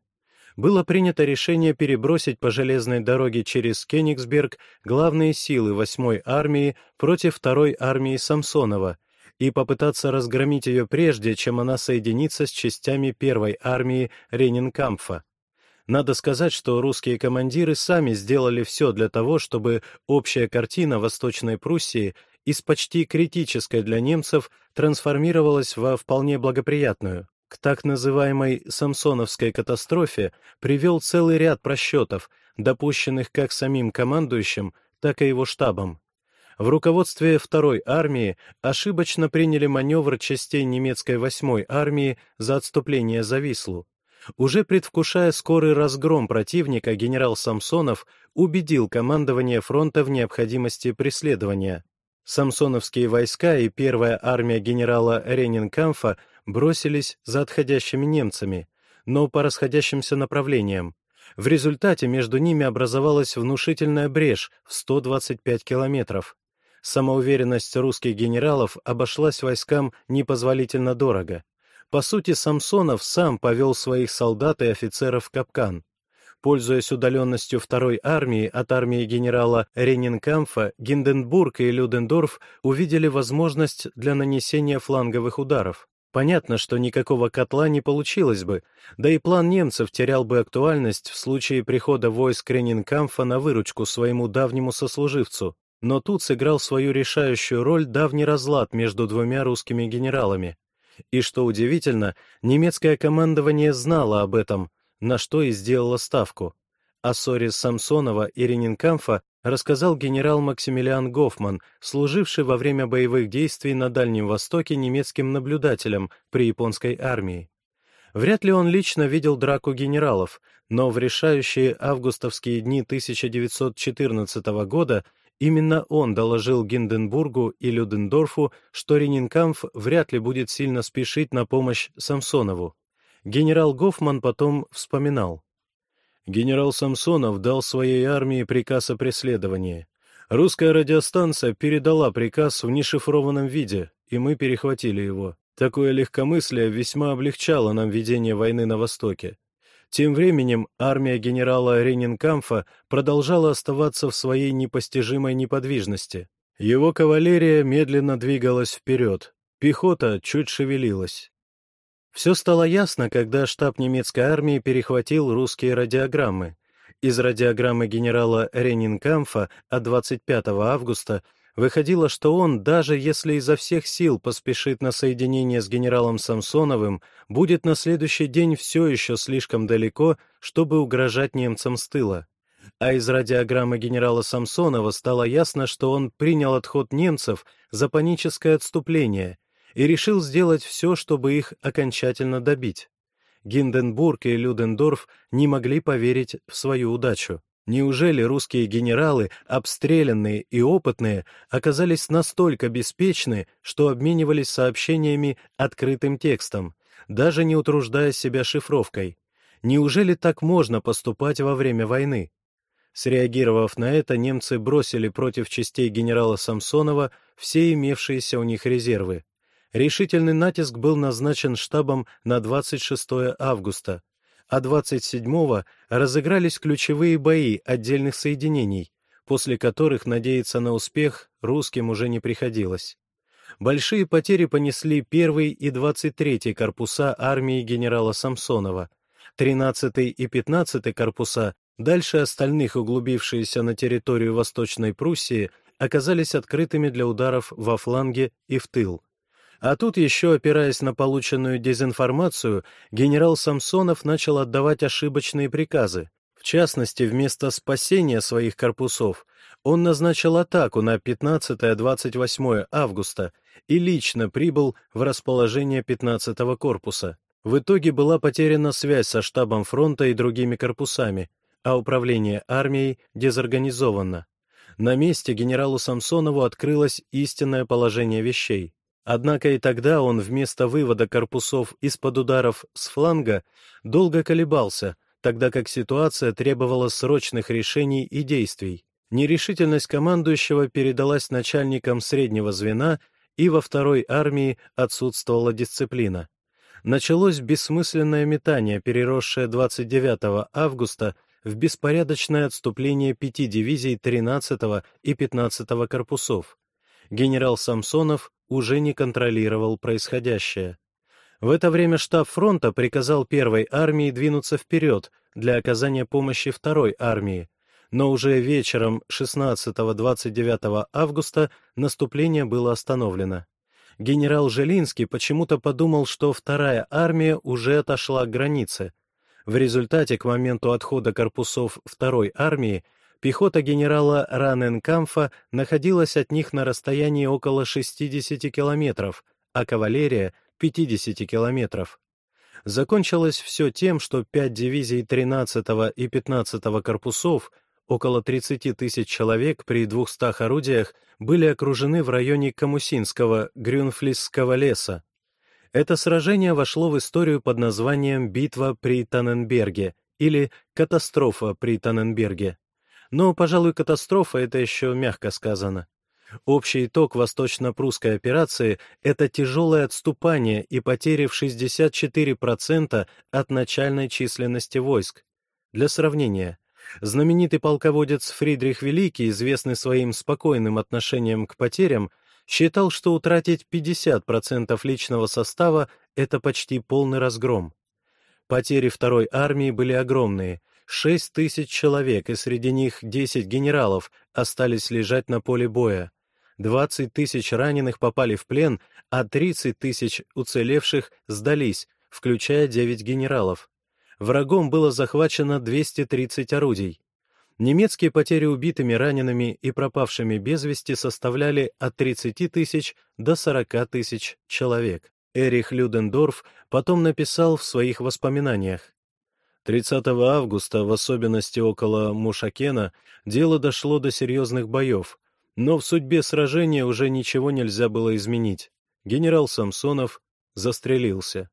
было принято решение перебросить по железной дороге через Кенигсберг главные силы 8-й армии против 2-й армии Самсонова и попытаться разгромить ее прежде, чем она соединится с частями 1-й армии Ренинкампфа. Надо сказать, что русские командиры сами сделали все для того, чтобы общая картина Восточной Пруссии из почти критической для немцев трансформировалась во вполне благоприятную. К так называемой «самсоновской катастрофе» привел целый ряд просчетов, допущенных как самим командующим, так и его штабом. В руководстве второй армии ошибочно приняли маневр частей немецкой 8-й армии за отступление за Вислу. Уже предвкушая скорый разгром противника, генерал Самсонов убедил командование фронта в необходимости преследования. Самсоновские войска и первая армия генерала Ренинкамфа бросились за отходящими немцами, но по расходящимся направлениям. В результате между ними образовалась внушительная брешь в 125 километров. Самоуверенность русских генералов обошлась войскам непозволительно дорого. По сути, Самсонов сам повел своих солдат и офицеров в капкан. Пользуясь удаленностью второй армии от армии генерала Ренинкамфа, Гинденбург и Людендорф увидели возможность для нанесения фланговых ударов. Понятно, что никакого котла не получилось бы, да и план немцев терял бы актуальность в случае прихода войск Ренинкамфа на выручку своему давнему сослуживцу. Но тут сыграл свою решающую роль давний разлад между двумя русскими генералами. И что удивительно, немецкое командование знало об этом, на что и сделало ставку. О ссоре Самсонова и Ренинкамфа рассказал генерал Максимилиан Гофман, служивший во время боевых действий на Дальнем Востоке немецким наблюдателем при японской армии. Вряд ли он лично видел драку генералов, но в решающие августовские дни 1914 года именно он доложил Гинденбургу и Людендорфу, что Ренинкамф вряд ли будет сильно спешить на помощь Самсонову. Генерал Гофман потом вспоминал. Генерал Самсонов дал своей армии приказ о преследовании. Русская радиостанция передала приказ в нешифрованном виде, и мы перехватили его. Такое легкомыслие весьма облегчало нам ведение войны на Востоке. Тем временем армия генерала Ренинкамфа продолжала оставаться в своей непостижимой неподвижности. Его кавалерия медленно двигалась вперед, пехота чуть шевелилась. Все стало ясно, когда штаб немецкой армии перехватил русские радиограммы. Из радиограммы генерала Ренинкамфа от 25 августа выходило, что он, даже если изо всех сил поспешит на соединение с генералом Самсоновым, будет на следующий день все еще слишком далеко, чтобы угрожать немцам с тыла. А из радиограммы генерала Самсонова стало ясно, что он принял отход немцев за паническое отступление — и решил сделать все, чтобы их окончательно добить. Гинденбург и Людендорф не могли поверить в свою удачу. Неужели русские генералы, обстрелянные и опытные, оказались настолько беспечны, что обменивались сообщениями открытым текстом, даже не утруждая себя шифровкой? Неужели так можно поступать во время войны? Среагировав на это, немцы бросили против частей генерала Самсонова все имевшиеся у них резервы. Решительный натиск был назначен штабом на 26 августа, а 27-го разыгрались ключевые бои отдельных соединений, после которых надеяться на успех русским уже не приходилось. Большие потери понесли 1 и 23 корпуса армии генерала Самсонова, 13 и 15 корпуса, дальше остальных углубившиеся на территорию Восточной Пруссии, оказались открытыми для ударов во фланге и в тыл. А тут еще, опираясь на полученную дезинформацию, генерал Самсонов начал отдавать ошибочные приказы. В частности, вместо спасения своих корпусов он назначил атаку на 15-28 августа и лично прибыл в расположение 15-го корпуса. В итоге была потеряна связь со штабом фронта и другими корпусами, а управление армией дезорганизовано. На месте генералу Самсонову открылось истинное положение вещей. Однако и тогда он вместо вывода корпусов из-под ударов с фланга долго колебался, тогда как ситуация требовала срочных решений и действий. Нерешительность командующего передалась начальникам среднего звена, и во второй армии отсутствовала дисциплина. Началось бессмысленное метание, переросшее 29 августа в беспорядочное отступление пяти дивизий 13 и 15 корпусов. Генерал Самсонов уже не контролировал происходящее. В это время штаб фронта приказал первой армии двинуться вперед для оказания помощи второй армии, но уже вечером 16-29 августа наступление было остановлено. Генерал Желинский почему-то подумал, что вторая армия уже отошла к границе. В результате к моменту отхода корпусов второй армии пехота генерала Раненкамфа находилась от них на расстоянии около 60 километров, а кавалерия — 50 километров. Закончилось все тем, что пять дивизий 13 и 15 корпусов, около 30 тысяч человек при 200 орудиях, были окружены в районе Камусинского, Грюнфлисского леса. Это сражение вошло в историю под названием «Битва при Танненберге» или «Катастрофа при Танненберге». Но, пожалуй, катастрофа — это еще мягко сказано. Общий итог восточно-прусской операции — это тяжелое отступание и потери в 64% от начальной численности войск. Для сравнения, знаменитый полководец Фридрих Великий, известный своим спокойным отношением к потерям, считал, что утратить 50% личного состава — это почти полный разгром. Потери второй армии были огромные — 6 тысяч человек, и среди них 10 генералов остались лежать на поле боя. 20 тысяч раненых попали в плен, а 30 тысяч уцелевших сдались, включая 9 генералов. Врагом было захвачено 230 орудий. Немецкие потери убитыми, ранеными и пропавшими без вести составляли от 30 тысяч до 40 тысяч человек. Эрих Людендорф потом написал в своих воспоминаниях. 30 августа, в особенности около Мушакена, дело дошло до серьезных боев, но в судьбе сражения уже ничего нельзя было изменить. Генерал Самсонов застрелился.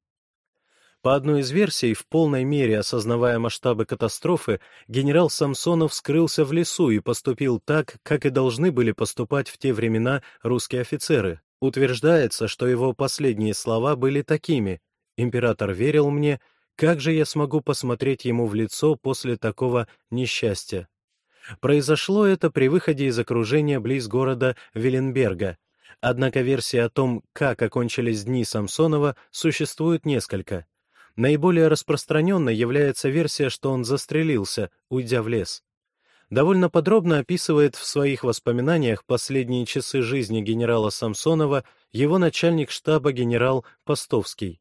По одной из версий, в полной мере осознавая масштабы катастрофы, генерал Самсонов скрылся в лесу и поступил так, как и должны были поступать в те времена русские офицеры. Утверждается, что его последние слова были такими «Император верил мне, как же я смогу посмотреть ему в лицо после такого несчастья?» Произошло это при выходе из окружения близ города Виленберга. Однако версий о том, как окончились дни Самсонова, существует несколько. Наиболее распространенной является версия, что он застрелился, уйдя в лес. Довольно подробно описывает в своих воспоминаниях последние часы жизни генерала Самсонова его начальник штаба генерал Постовский.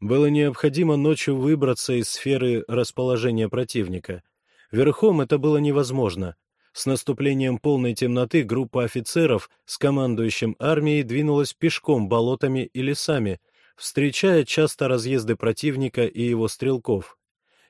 Было необходимо ночью выбраться из сферы расположения противника — Верхом это было невозможно. С наступлением полной темноты группа офицеров с командующим армией двинулась пешком болотами и лесами, встречая часто разъезды противника и его стрелков.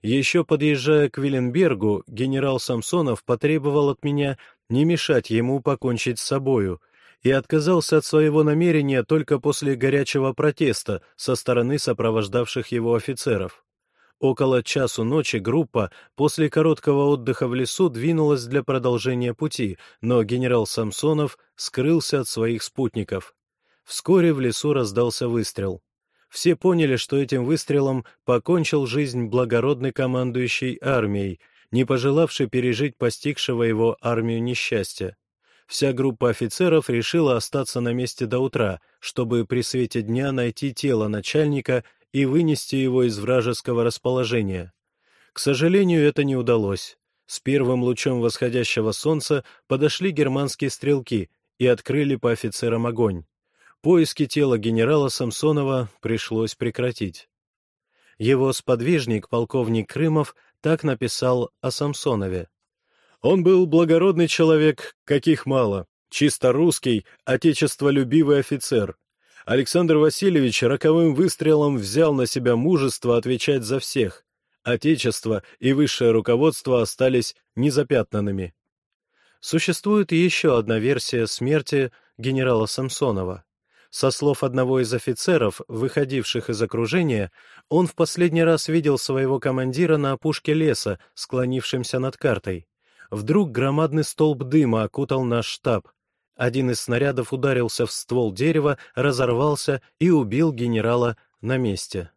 Еще подъезжая к Виленбергу, генерал Самсонов потребовал от меня не мешать ему покончить с собою и отказался от своего намерения только после горячего протеста со стороны сопровождавших его офицеров. Около часу ночи группа после короткого отдыха в лесу двинулась для продолжения пути, но генерал Самсонов скрылся от своих спутников. Вскоре в лесу раздался выстрел. Все поняли, что этим выстрелом покончил жизнь благородный командующий армией, не пожелавший пережить постигшего его армию несчастья. Вся группа офицеров решила остаться на месте до утра, чтобы при свете дня найти тело начальника и вынести его из вражеского расположения. К сожалению, это не удалось. С первым лучом восходящего солнца подошли германские стрелки и открыли по офицерам огонь. Поиски тела генерала Самсонова пришлось прекратить. Его сподвижник, полковник Крымов, так написал о Самсонове. «Он был благородный человек, каких мало, чисто русский, отечестволюбивый офицер, Александр Васильевич роковым выстрелом взял на себя мужество отвечать за всех. Отечество и высшее руководство остались незапятнанными. Существует еще одна версия смерти генерала Самсонова. Со слов одного из офицеров, выходивших из окружения, он в последний раз видел своего командира на опушке леса, склонившимся над картой. Вдруг громадный столб дыма окутал наш штаб. Один из снарядов ударился в ствол дерева, разорвался и убил генерала на месте.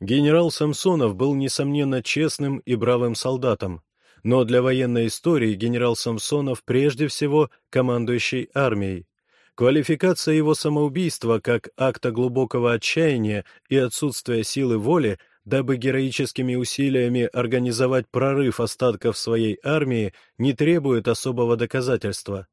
Генерал Самсонов был, несомненно, честным и бравым солдатом, но для военной истории генерал Самсонов прежде всего командующий армией. Квалификация его самоубийства как акта глубокого отчаяния и отсутствия силы воли, дабы героическими усилиями организовать прорыв остатков своей армии, не требует особого доказательства.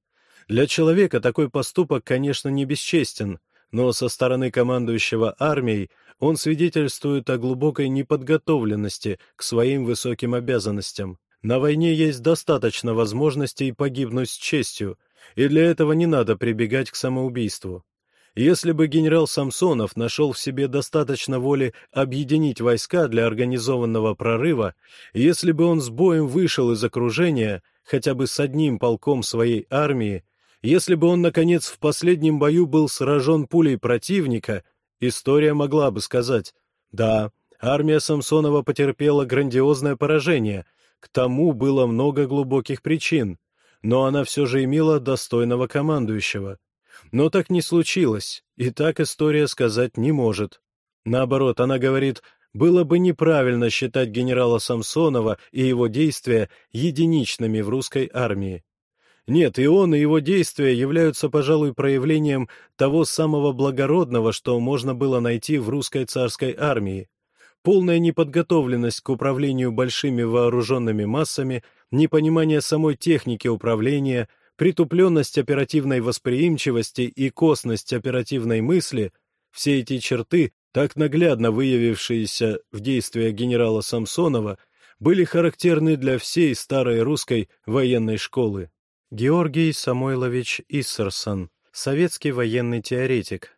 Для человека такой поступок, конечно, не бесчестен, но со стороны командующего армией он свидетельствует о глубокой неподготовленности к своим высоким обязанностям. На войне есть достаточно возможностей погибнуть с честью, и для этого не надо прибегать к самоубийству. Если бы генерал Самсонов нашел в себе достаточно воли объединить войска для организованного прорыва, если бы он с боем вышел из окружения, хотя бы с одним полком своей армии, если бы он, наконец, в последнем бою был сражен пулей противника, История могла бы сказать, да, армия Самсонова потерпела грандиозное поражение, к тому было много глубоких причин, но она все же имела достойного командующего. Но так не случилось, и так история сказать не может. Наоборот, она говорит, было бы неправильно считать генерала Самсонова и его действия единичными в русской армии. Нет, и он, и его действия являются, пожалуй, проявлением того самого благородного, что можно было найти в русской царской армии. Полная неподготовленность к управлению большими вооруженными массами, непонимание самой техники управления, притупленность оперативной восприимчивости и косность оперативной мысли — все эти черты, так наглядно выявившиеся в действиях генерала Самсонова, были характерны для всей старой русской военной школы. Георгий Самойлович Иссерсон, советский военный теоретик.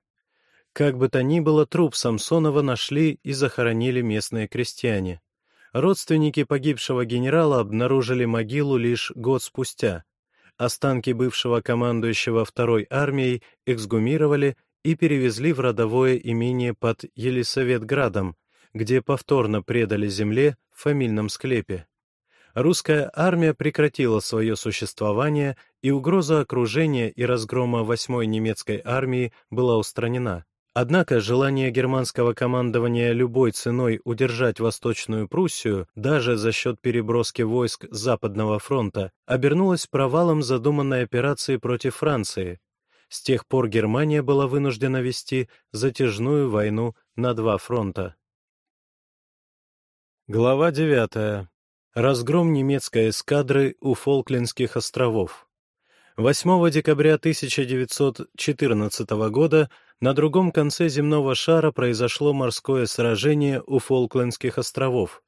Как бы то ни было, труп Самсонова нашли и захоронили местные крестьяне. Родственники погибшего генерала обнаружили могилу лишь год спустя. Останки бывшего командующего второй армией эксгумировали и перевезли в родовое имение под Елисаветградом, где повторно предали земле в фамильном склепе русская армия прекратила свое существование, и угроза окружения и разгрома 8-й немецкой армии была устранена. Однако желание германского командования любой ценой удержать Восточную Пруссию, даже за счет переброски войск Западного фронта, обернулось провалом задуманной операции против Франции. С тех пор Германия была вынуждена вести затяжную войну на два фронта. Глава девятая. Разгром немецкой эскадры у Фолклендских островов. 8 декабря 1914 года на другом конце земного шара произошло морское сражение у Фолклендских островов.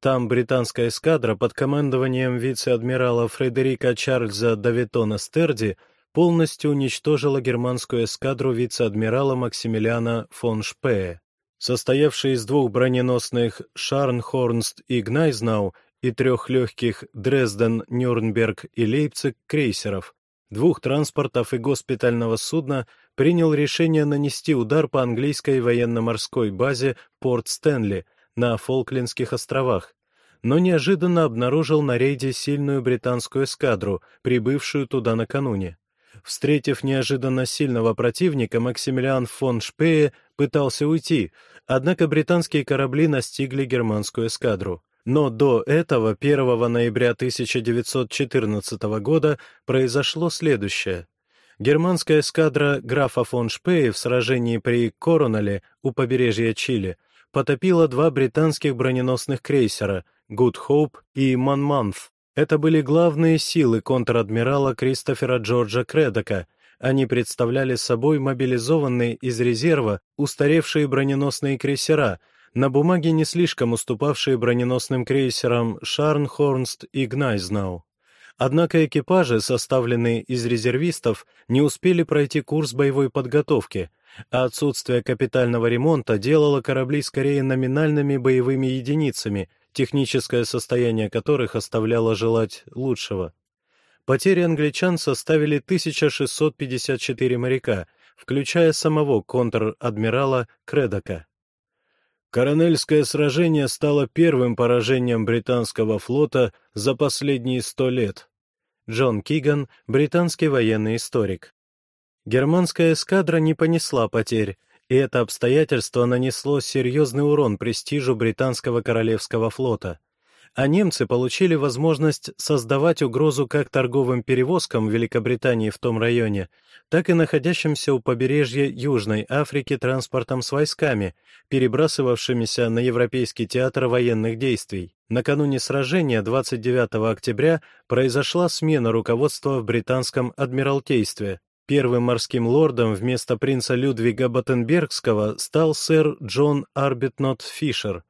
Там британская эскадра под командованием вице-адмирала Фредерика Чарльза Давитона Стерди полностью уничтожила германскую эскадру вице-адмирала Максимилиана фон Шпее. Состоявший из двух броненосных «Шарнхорнст» и «Гнайзнау» и трех легких Дрезден, Нюрнберг и Лейпциг крейсеров, двух транспортов и госпитального судна принял решение нанести удар по английской военно-морской базе Порт Стэнли на Фолклендских островах, но неожиданно обнаружил на рейде сильную британскую эскадру, прибывшую туда накануне. Встретив неожиданно сильного противника, Максимилиан фон Шпее пытался уйти, однако британские корабли настигли германскую эскадру. Но до этого, 1 ноября 1914 года, произошло следующее. Германская эскадра графа фон Шпее в сражении при Коронеле у побережья Чили потопила два британских броненосных крейсера «Good Hope» и «Монманф». Это были главные силы контр-адмирала Кристофера Джорджа Кредока. Они представляли собой мобилизованные из резерва устаревшие броненосные крейсера, на бумаге не слишком уступавшие броненосным крейсерам «Шарнхорнст» и «Гнайзнау». Однако экипажи, составленные из резервистов, не успели пройти курс боевой подготовки, а отсутствие капитального ремонта делало корабли скорее номинальными боевыми единицами, техническое состояние которых оставляло желать лучшего. Потери англичан составили 1654 моряка, включая самого контр-адмирала Кредока. Коронельское сражение стало первым поражением британского флота за последние сто лет. Джон Киган, британский военный историк. Германская эскадра не понесла потерь, и это обстоятельство нанесло серьезный урон престижу британского королевского флота а немцы получили возможность создавать угрозу как торговым перевозкам Великобритании в том районе, так и находящимся у побережья Южной Африки транспортом с войсками, перебрасывавшимися на Европейский театр военных действий. Накануне сражения 29 октября произошла смена руководства в британском адмиралтействе. Первым морским лордом вместо принца Людвига Баттенбергского стал сэр Джон Арбитнот Фишер,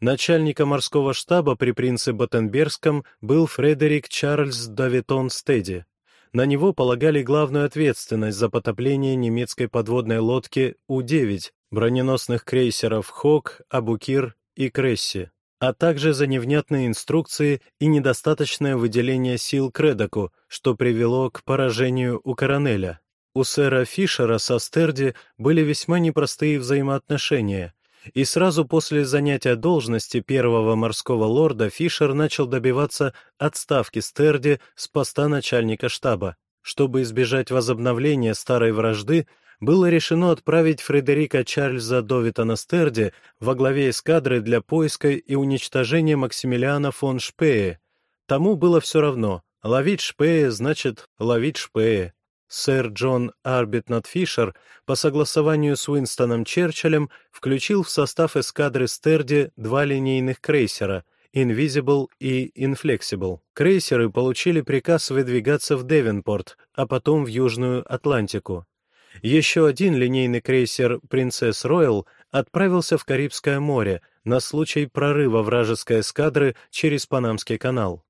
Начальником морского штаба при принце Боттенбергском был Фредерик Чарльз Давитон Стеди. На него полагали главную ответственность за потопление немецкой подводной лодки У-9, броненосных крейсеров «Хок», «Абукир» и «Кресси», а также за невнятные инструкции и недостаточное выделение сил Кредоку, что привело к поражению у Коронеля. У сэра Фишера со Стерди были весьма непростые взаимоотношения, и сразу после занятия должности первого морского лорда Фишер начал добиваться отставки Стерди с поста начальника штаба. Чтобы избежать возобновления старой вражды, было решено отправить Фредерика Чарльза Довитона Стерди во главе эскадры для поиска и уничтожения Максимилиана фон Шпее. Тому было все равно. Ловить Шпее значит ловить Шпее. Сэр Джон Арбитнат Фишер по согласованию с Уинстоном Черчиллем включил в состав эскадры Стерди два линейных крейсера Invisible и Inflexible. Крейсеры получили приказ выдвигаться в Девенпорт, а потом в Южную Атлантику. Еще один линейный крейсер «Принцесс Роyal» отправился в Карибское море на случай прорыва вражеской эскадры через Панамский канал.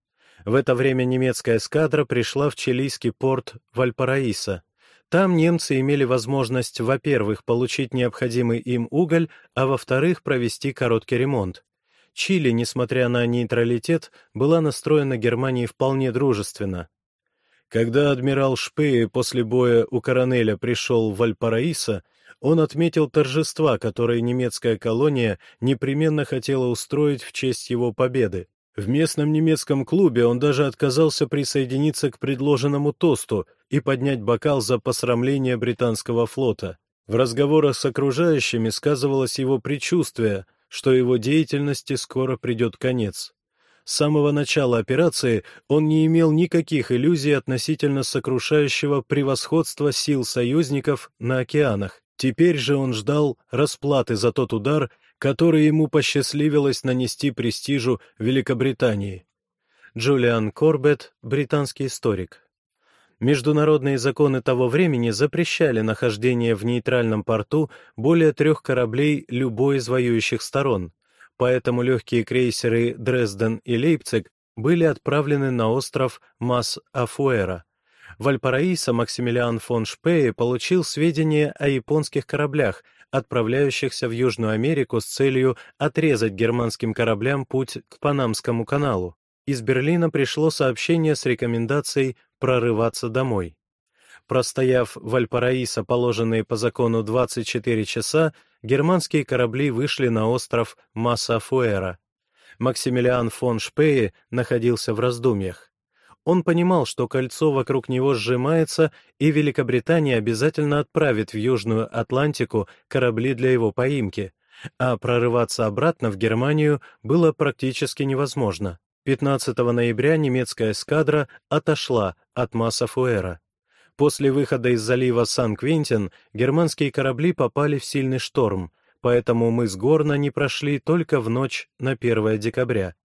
В это время немецкая эскадра пришла в чилийский порт Вальпараиса. Там немцы имели возможность, во-первых, получить необходимый им уголь, а во-вторых, провести короткий ремонт. Чили, несмотря на нейтралитет, была настроена Германии вполне дружественно. Когда адмирал Шпее после боя у Коронеля пришел в Вальпараиса, он отметил торжества, которые немецкая колония непременно хотела устроить в честь его победы. В местном немецком клубе он даже отказался присоединиться к предложенному тосту и поднять бокал за посрамление британского флота. В разговорах с окружающими сказывалось его предчувствие, что его деятельности скоро придет конец. С самого начала операции он не имел никаких иллюзий относительно сокрушающего превосходства сил союзников на океанах. Теперь же он ждал расплаты за тот удар, который ему посчастливилось нанести престижу Великобритании. Джулиан Корбетт, британский историк. Международные законы того времени запрещали нахождение в нейтральном порту более трех кораблей любой из воюющих сторон, поэтому легкие крейсеры «Дрезден» и «Лейпциг» были отправлены на остров Мас-Афуэра. Вальпараисо Максимилиан фон Шпее получил сведения о японских кораблях, отправляющихся в Южную Америку с целью отрезать германским кораблям путь к Панамскому каналу. Из Берлина пришло сообщение с рекомендацией прорываться домой. Простояв в Альпараисо положенные по закону 24 часа, германские корабли вышли на остров Массафуэра. Максимилиан фон Шпее находился в раздумьях. Он понимал, что кольцо вокруг него сжимается, и Великобритания обязательно отправит в Южную Атлантику корабли для его поимки, а прорываться обратно в Германию было практически невозможно. 15 ноября немецкая эскадра отошла от Массафуэра. После выхода из залива Сан-Квентин германские корабли попали в сильный шторм, поэтому мы с Горна не прошли только в ночь на 1 декабря.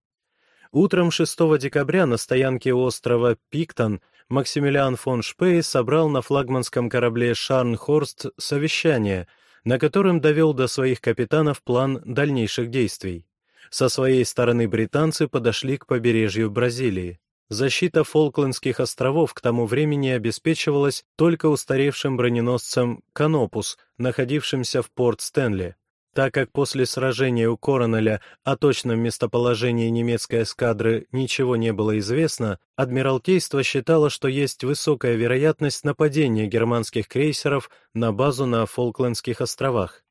Утром 6 декабря на стоянке острова Пиктон Максимилиан фон Шпей собрал на флагманском корабле «Шарнхорст» совещание, на котором довел до своих капитанов план дальнейших действий. Со своей стороны британцы подошли к побережью Бразилии. Защита Фолклендских островов к тому времени обеспечивалась только устаревшим броненосцем «Канопус», находившимся в порт Стэнли. Так как после сражения у Коронеля о точном местоположении немецкой эскадры ничего не было известно, Адмиралтейство считало, что есть высокая вероятность нападения германских крейсеров на базу на Фолклендских островах.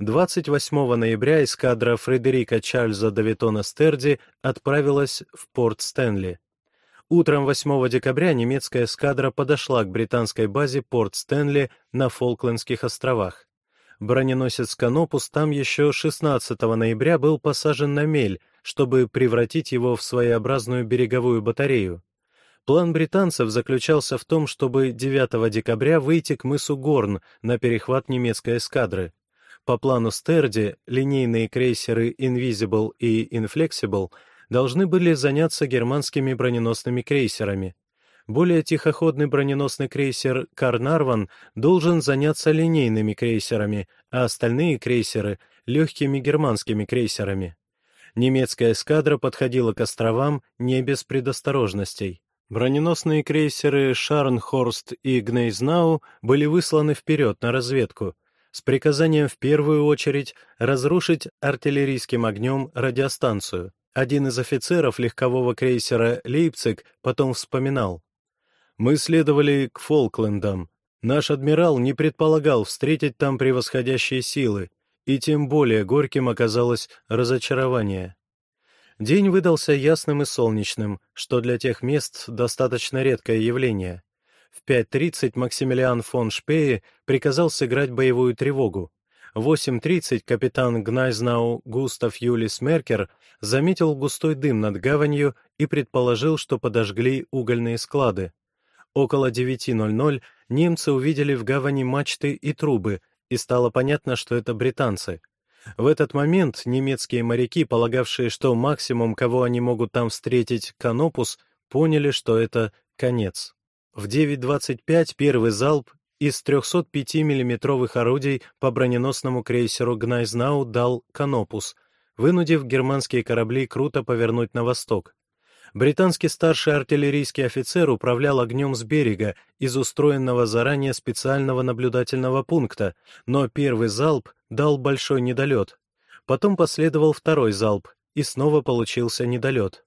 28 ноября эскадра Фредерика Чарльза Давитона Стерди отправилась в порт Стэнли. Утром 8 декабря немецкая эскадра подошла к британской базе порт Стэнли на Фолклендских островах. Броненосец «Канопус» там еще 16 ноября был посажен на мель, чтобы превратить его в своеобразную береговую батарею. План британцев заключался в том, чтобы 9 декабря выйти к мысу Горн на перехват немецкой эскадры. По плану Стерди линейные крейсеры Invisible и Inflexible должны были заняться германскими броненосными крейсерами более тихоходный броненосный крейсер «Карнарван» должен заняться линейными крейсерами, а остальные крейсеры — легкими германскими крейсерами. Немецкая эскадра подходила к островам не без предосторожностей. Броненосные крейсеры «Шарнхорст» и «Гнейзнау» были высланы вперед на разведку, с приказанием в первую очередь разрушить артиллерийским огнем радиостанцию. Один из офицеров легкового крейсера «Лейпциг» потом вспоминал. Мы следовали к Фолклендам. Наш адмирал не предполагал встретить там превосходящие силы, и тем более горьким оказалось разочарование. День выдался ясным и солнечным, что для тех мест достаточно редкое явление. В 5.30 Максимилиан фон Шпее приказал сыграть боевую тревогу. В 8.30 капитан Гнайзнау Густав Юлис Меркер заметил густой дым над гаванью и предположил, что подожгли угольные склады. Около 9.00 немцы увидели в гавани мачты и трубы, и стало понятно, что это британцы. В этот момент немецкие моряки, полагавшие, что максимум, кого они могут там встретить, канопус, поняли, что это конец. В 9.25 первый залп из 305 миллиметровых орудий по броненосному крейсеру «Гнайзнау» дал «Канопус», вынудив германские корабли круто повернуть на восток. Британский старший артиллерийский офицер управлял огнем с берега из устроенного заранее специального наблюдательного пункта, но первый залп дал большой недолет. Потом последовал второй залп, и снова получился недолет.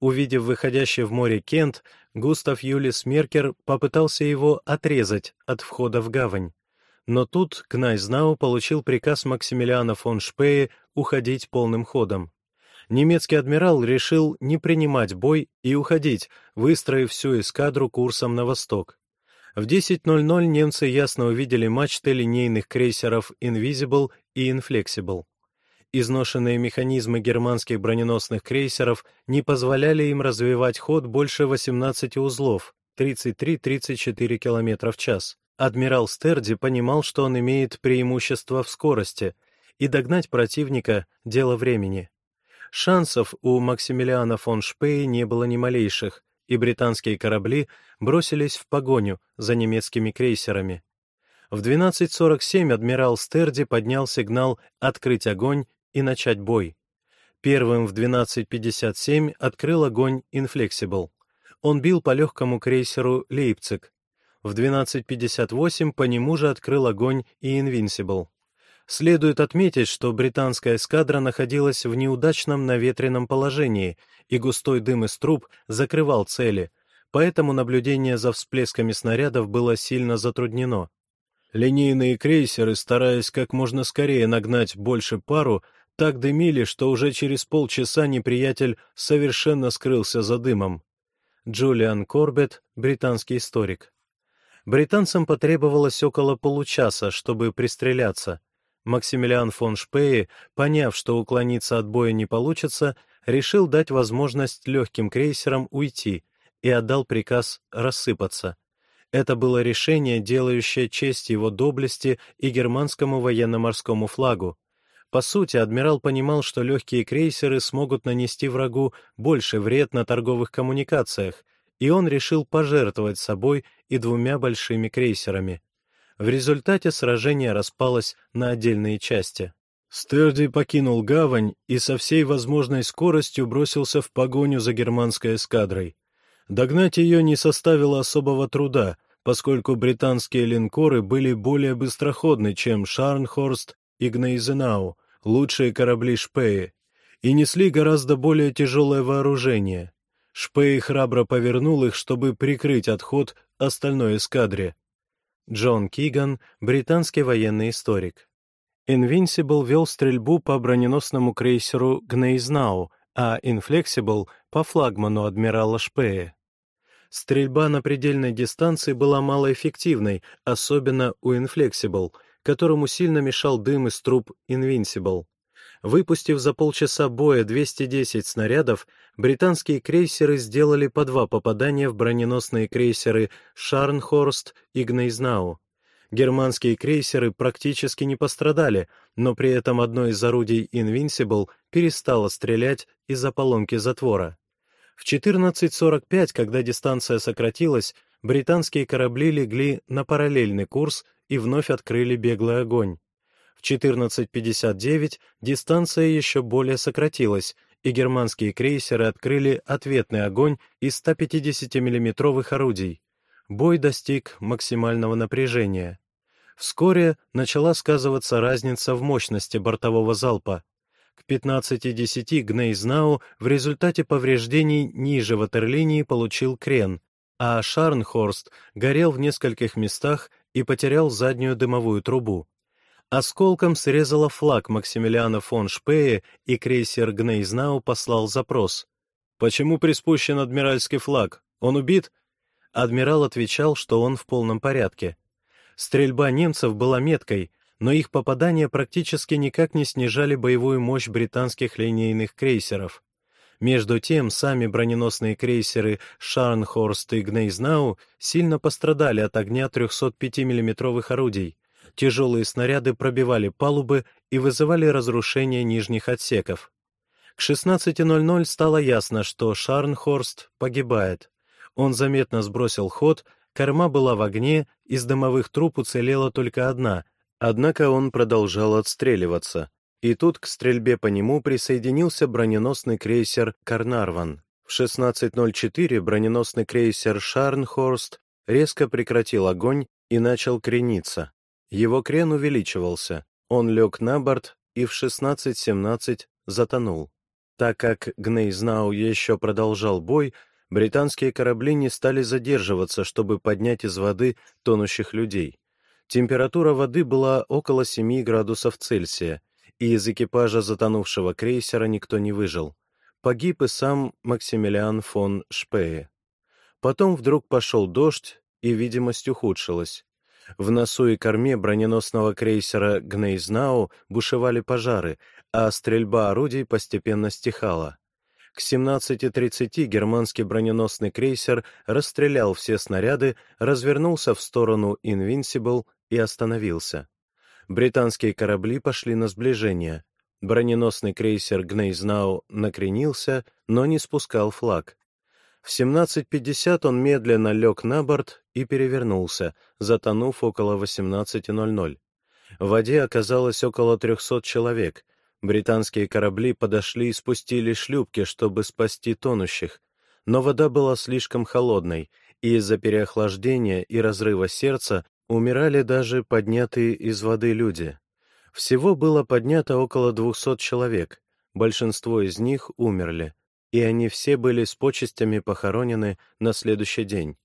Увидев выходящий в море Кент, Густав Юлис Меркер попытался его отрезать от входа в гавань. Но тут Кнайзнау получил приказ Максимилиана фон Шпее уходить полным ходом. Немецкий адмирал решил не принимать бой и уходить, выстроив всю эскадру курсом на восток. В 10.00 немцы ясно увидели мачты линейных крейсеров «Invisible» и «Inflexible». Изношенные механизмы германских броненосных крейсеров не позволяли им развивать ход больше 18 узлов, 33-34 км в час. Адмирал Стерди понимал, что он имеет преимущество в скорости, и догнать противника — дело времени. Шансов у Максимилиана фон Шпее не было ни малейших, и британские корабли бросились в погоню за немецкими крейсерами. В 12.47 адмирал Стерди поднял сигнал «Открыть огонь» и начать бой. Первым в 12.57 открыл огонь Inflexible. Он бил по легкому крейсеру «Лейпциг». В 12.58 по нему же открыл огонь и Invincible. Следует отметить, что британская эскадра находилась в неудачном наветренном положении, и густой дым из труб закрывал цели, поэтому наблюдение за всплесками снарядов было сильно затруднено. Линейные крейсеры, стараясь как можно скорее нагнать больше пару, так дымили, что уже через полчаса неприятель совершенно скрылся за дымом. Джулиан Корбет, британский историк. Британцам потребовалось около получаса, чтобы пристреляться. Максимилиан фон Шпее, поняв, что уклониться от боя не получится, решил дать возможность легким крейсерам уйти и отдал приказ рассыпаться. Это было решение, делающее честь его доблести и германскому военно-морскому флагу. По сути, адмирал понимал, что легкие крейсеры смогут нанести врагу больше вред на торговых коммуникациях, и он решил пожертвовать собой и двумя большими крейсерами. В результате сражение распалось на отдельные части. Стерди покинул гавань и со всей возможной скоростью бросился в погоню за германской эскадрой. Догнать ее не составило особого труда, поскольку британские линкоры были более быстроходны, чем Шарнхорст и Гнейзенау, лучшие корабли Шпеи, и несли гораздо более тяжелое вооружение. Шпей храбро повернул их, чтобы прикрыть отход остальной эскадре. Джон Киган, британский военный историк. Invincible вел стрельбу по броненосному крейсеру Гнейзнау, а Inflexible — по флагману адмирала Шпея. Стрельба на предельной дистанции была малоэффективной, особенно у Inflexible — которому сильно мешал дым из труб Invincible. Выпустив за полчаса боя 210 снарядов, британские крейсеры сделали по два попадания в броненосные крейсеры «Шарнхорст» и «Гнейзнау». Германские крейсеры практически не пострадали, но при этом одно из орудий Invincible перестало стрелять из-за поломки затвора. В 14.45, когда дистанция сократилась, британские корабли легли на параллельный курс и вновь открыли беглый огонь. В 14.59 дистанция еще более сократилась, и германские крейсеры открыли ответный огонь из 150 миллиметровых орудий. Бой достиг максимального напряжения. Вскоре начала сказываться разница в мощности бортового залпа. К 15.10 Гнейзнау в результате повреждений ниже ватерлинии получил крен, а Шарнхорст горел в нескольких местах и потерял заднюю дымовую трубу. Осколком срезало флаг Максимилиана фон Шпее, и крейсер Гнейзнау послал запрос. «Почему приспущен адмиральский флаг? Он убит?» Адмирал отвечал, что он в полном порядке. Стрельба немцев была меткой, но их попадания практически никак не снижали боевую мощь британских линейных крейсеров. Между тем, сами броненосные крейсеры «Шарнхорст» и «Гнейзнау» сильно пострадали от огня 305 миллиметровых орудий. Тяжелые снаряды пробивали палубы и вызывали разрушение нижних отсеков. К 16.00 стало ясно, что Шарнхорст погибает. Он заметно сбросил ход, корма была в огне, из дымовых труб уцелела только одна, однако он продолжал отстреливаться. И тут к стрельбе по нему присоединился броненосный крейсер «Карнарван». В 16.04 броненосный крейсер «Шарнхорст» резко прекратил огонь и начал крениться. Его крен увеличивался, он лег на борт и в 16.17 затонул. Так как Гнейзнау еще продолжал бой, британские корабли не стали задерживаться, чтобы поднять из воды тонущих людей. Температура воды была около 7 градусов Цельсия, и из экипажа затонувшего крейсера никто не выжил. Погиб и сам Максимилиан фон Шпее. Потом вдруг пошел дождь, и видимость ухудшилась. В носу и корме броненосного крейсера «Гнейзнау» бушевали пожары, а стрельба орудий постепенно стихала. К 17.30 германский броненосный крейсер расстрелял все снаряды, развернулся в сторону «Инвинсибл» и остановился британские корабли пошли на сближение. Броненосный крейсер «Гнейзнау» накренился, но не спускал флаг. В 17.50 он медленно лег на борт и перевернулся, затонув около 18.00. В воде оказалось около 300 человек. Британские корабли подошли и спустили шлюпки, чтобы спасти тонущих. Но вода была слишком холодной, и из-за переохлаждения и разрыва сердца Умирали даже поднятые из воды люди. Всего было поднято около двухсот человек, большинство из них умерли, и они все были с почестями похоронены на следующий день.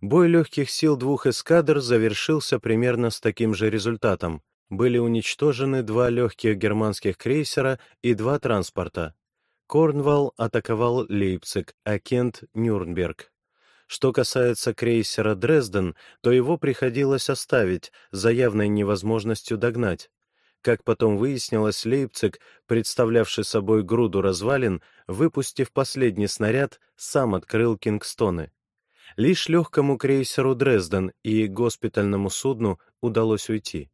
Бой легких сил двух эскадр завершился примерно с таким же результатом. Были уничтожены два легких германских крейсера и два транспорта. Корнвалл атаковал Лейпциг, а Кент — Нюрнберг. Что касается крейсера «Дрезден», то его приходилось оставить за явной невозможностью догнать. Как потом выяснилось, Лейпциг, представлявший собой груду развалин, выпустив последний снаряд, сам открыл Кингстоны. Лишь легкому крейсеру «Дрезден» и госпитальному судну удалось уйти.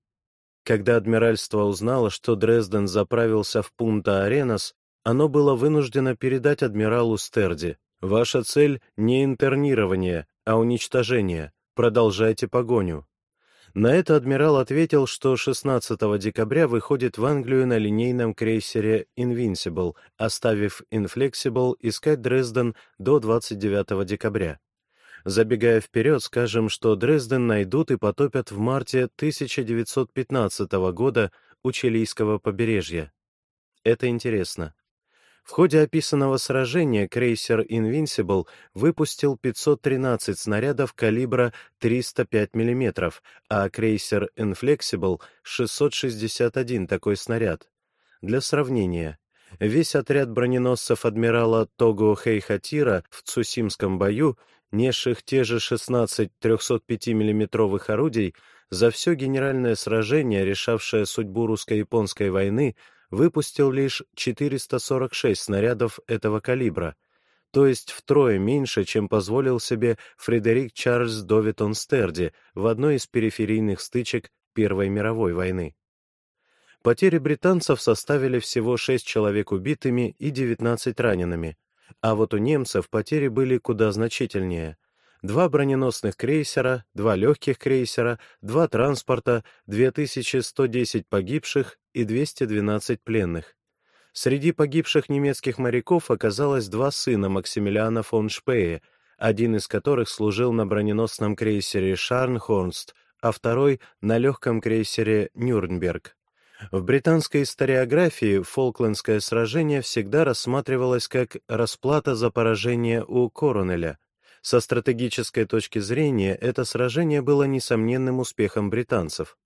Когда Адмиральство узнало, что Дрезден заправился в Пунта-Аренас, оно было вынуждено передать адмиралу Стерди, Ваша цель не интернирование, а уничтожение. Продолжайте погоню. На это адмирал ответил, что 16 декабря выходит в Англию на линейном крейсере Invincible, оставив Inflexible искать Дрезден до 29 декабря. Забегая вперед, скажем, что Дрезден найдут и потопят в марте 1915 года у Чилийского побережья. Это интересно. В ходе описанного сражения крейсер Invincible выпустил 513 снарядов калибра 305 мм, а крейсер Inflexible — 661 такой снаряд. Для сравнения, весь отряд броненосцев адмирала Того Хейхатира в Цусимском бою, несших те же 16 305 миллиметровых орудий, за все генеральное сражение, решавшее судьбу русско-японской войны, выпустил лишь 446 снарядов этого калибра, то есть втрое меньше, чем позволил себе Фредерик Чарльз Довитон Стерди в одной из периферийных стычек Первой мировой войны. Потери британцев составили всего 6 человек убитыми и 19 ранеными, а вот у немцев потери были куда значительнее два броненосных крейсера, два легких крейсера, два транспорта, 2110 погибших и 212 пленных. Среди погибших немецких моряков оказалось два сына Максимилиана фон Шпее, один из которых служил на броненосном крейсере «Шарнхорнст», а второй — на легком крейсере «Нюрнберг». В британской историографии Фолклендское сражение всегда рассматривалось как расплата за поражение у Коронеля — Со стратегической точки зрения это сражение было несомненным успехом британцев.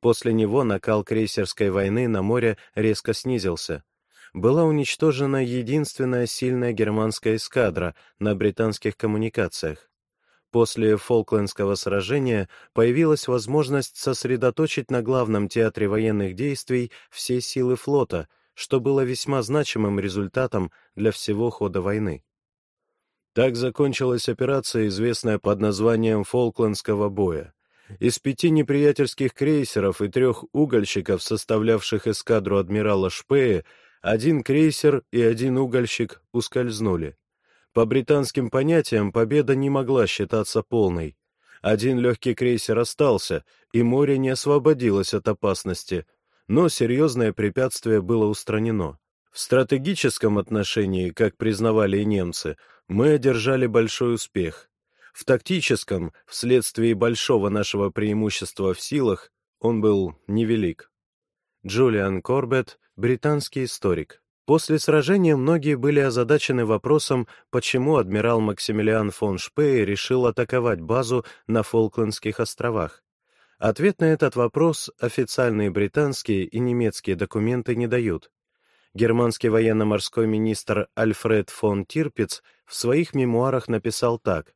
После него накал крейсерской войны на море резко снизился. Была уничтожена единственная сильная германская эскадра на британских коммуникациях. После Фолклендского сражения появилась возможность сосредоточить на главном театре военных действий все силы флота, что было весьма значимым результатом для всего хода войны. Так закончилась операция, известная под названием Фолклендского боя. Из пяти неприятельских крейсеров и трех угольщиков, составлявших эскадру адмирала Шпея, один крейсер и один угольщик ускользнули. По британским понятиям победа не могла считаться полной. Один легкий крейсер остался, и море не освободилось от опасности, но серьезное препятствие было устранено. В стратегическом отношении, как признавали немцы, мы одержали большой успех. В тактическом, вследствие большого нашего преимущества в силах, он был невелик. Джулиан Корбетт, британский историк. После сражения многие были озадачены вопросом, почему адмирал Максимилиан фон Шпее решил атаковать базу на Фолклендских островах. Ответ на этот вопрос официальные британские и немецкие документы не дают. Германский военно-морской министр Альфред фон Тирпиц в своих мемуарах написал так.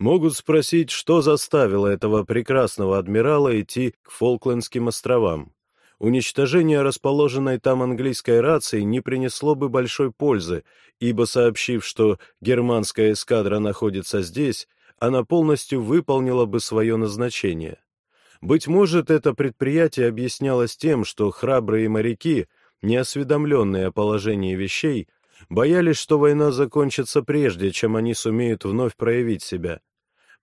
«Могут спросить, что заставило этого прекрасного адмирала идти к Фолклендским островам. Уничтожение расположенной там английской рации не принесло бы большой пользы, ибо, сообщив, что германская эскадра находится здесь, она полностью выполнила бы свое назначение. Быть может, это предприятие объяснялось тем, что храбрые моряки, неосведомленные о положении вещей, боялись, что война закончится прежде, чем они сумеют вновь проявить себя.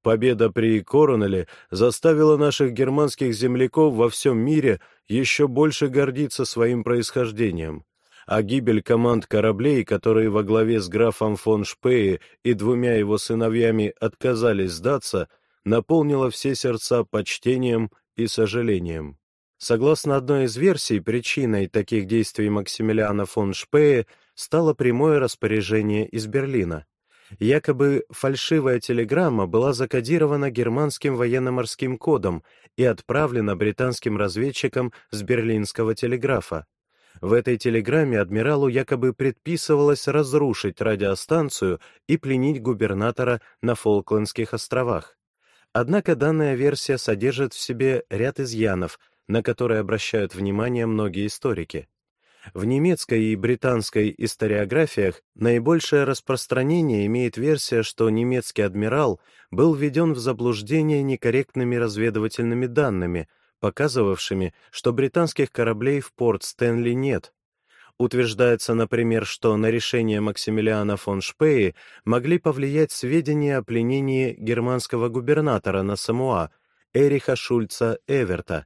Победа при Коронеле заставила наших германских земляков во всем мире еще больше гордиться своим происхождением, а гибель команд кораблей, которые во главе с графом фон Шпее и двумя его сыновьями отказались сдаться, наполнила все сердца почтением и сожалением. Согласно одной из версий, причиной таких действий Максимилиана фон Шпее стало прямое распоряжение из Берлина. Якобы фальшивая телеграмма была закодирована германским военно-морским кодом и отправлена британским разведчикам с берлинского телеграфа. В этой телеграмме адмиралу якобы предписывалось разрушить радиостанцию и пленить губернатора на Фолклендских островах. Однако данная версия содержит в себе ряд изъянов, на которые обращают внимание многие историки. В немецкой и британской историографиях наибольшее распространение имеет версия, что немецкий адмирал был введен в заблуждение некорректными разведывательными данными, показывавшими, что британских кораблей в порт Стэнли нет. Утверждается, например, что на решение Максимилиана фон Шпеи могли повлиять сведения о пленении германского губернатора на Самуа, Эриха Шульца Эверта,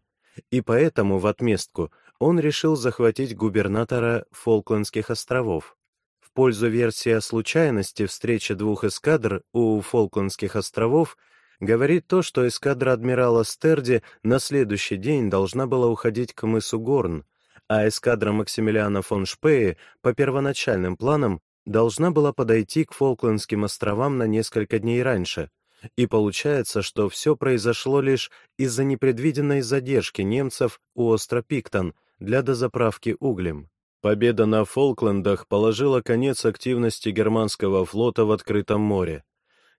и поэтому в отместку – он решил захватить губернатора Фолклендских островов. В пользу версии о случайности встречи двух эскадр у Фолклендских островов говорит то, что эскадра адмирала Стерди на следующий день должна была уходить к мысу Горн, а эскадра Максимилиана фон Шпее по первоначальным планам должна была подойти к Фолклендским островам на несколько дней раньше. И получается, что все произошло лишь из-за непредвиденной задержки немцев у остро Пиктон, для дозаправки углем. Победа на Фолклендах положила конец активности германского флота в открытом море.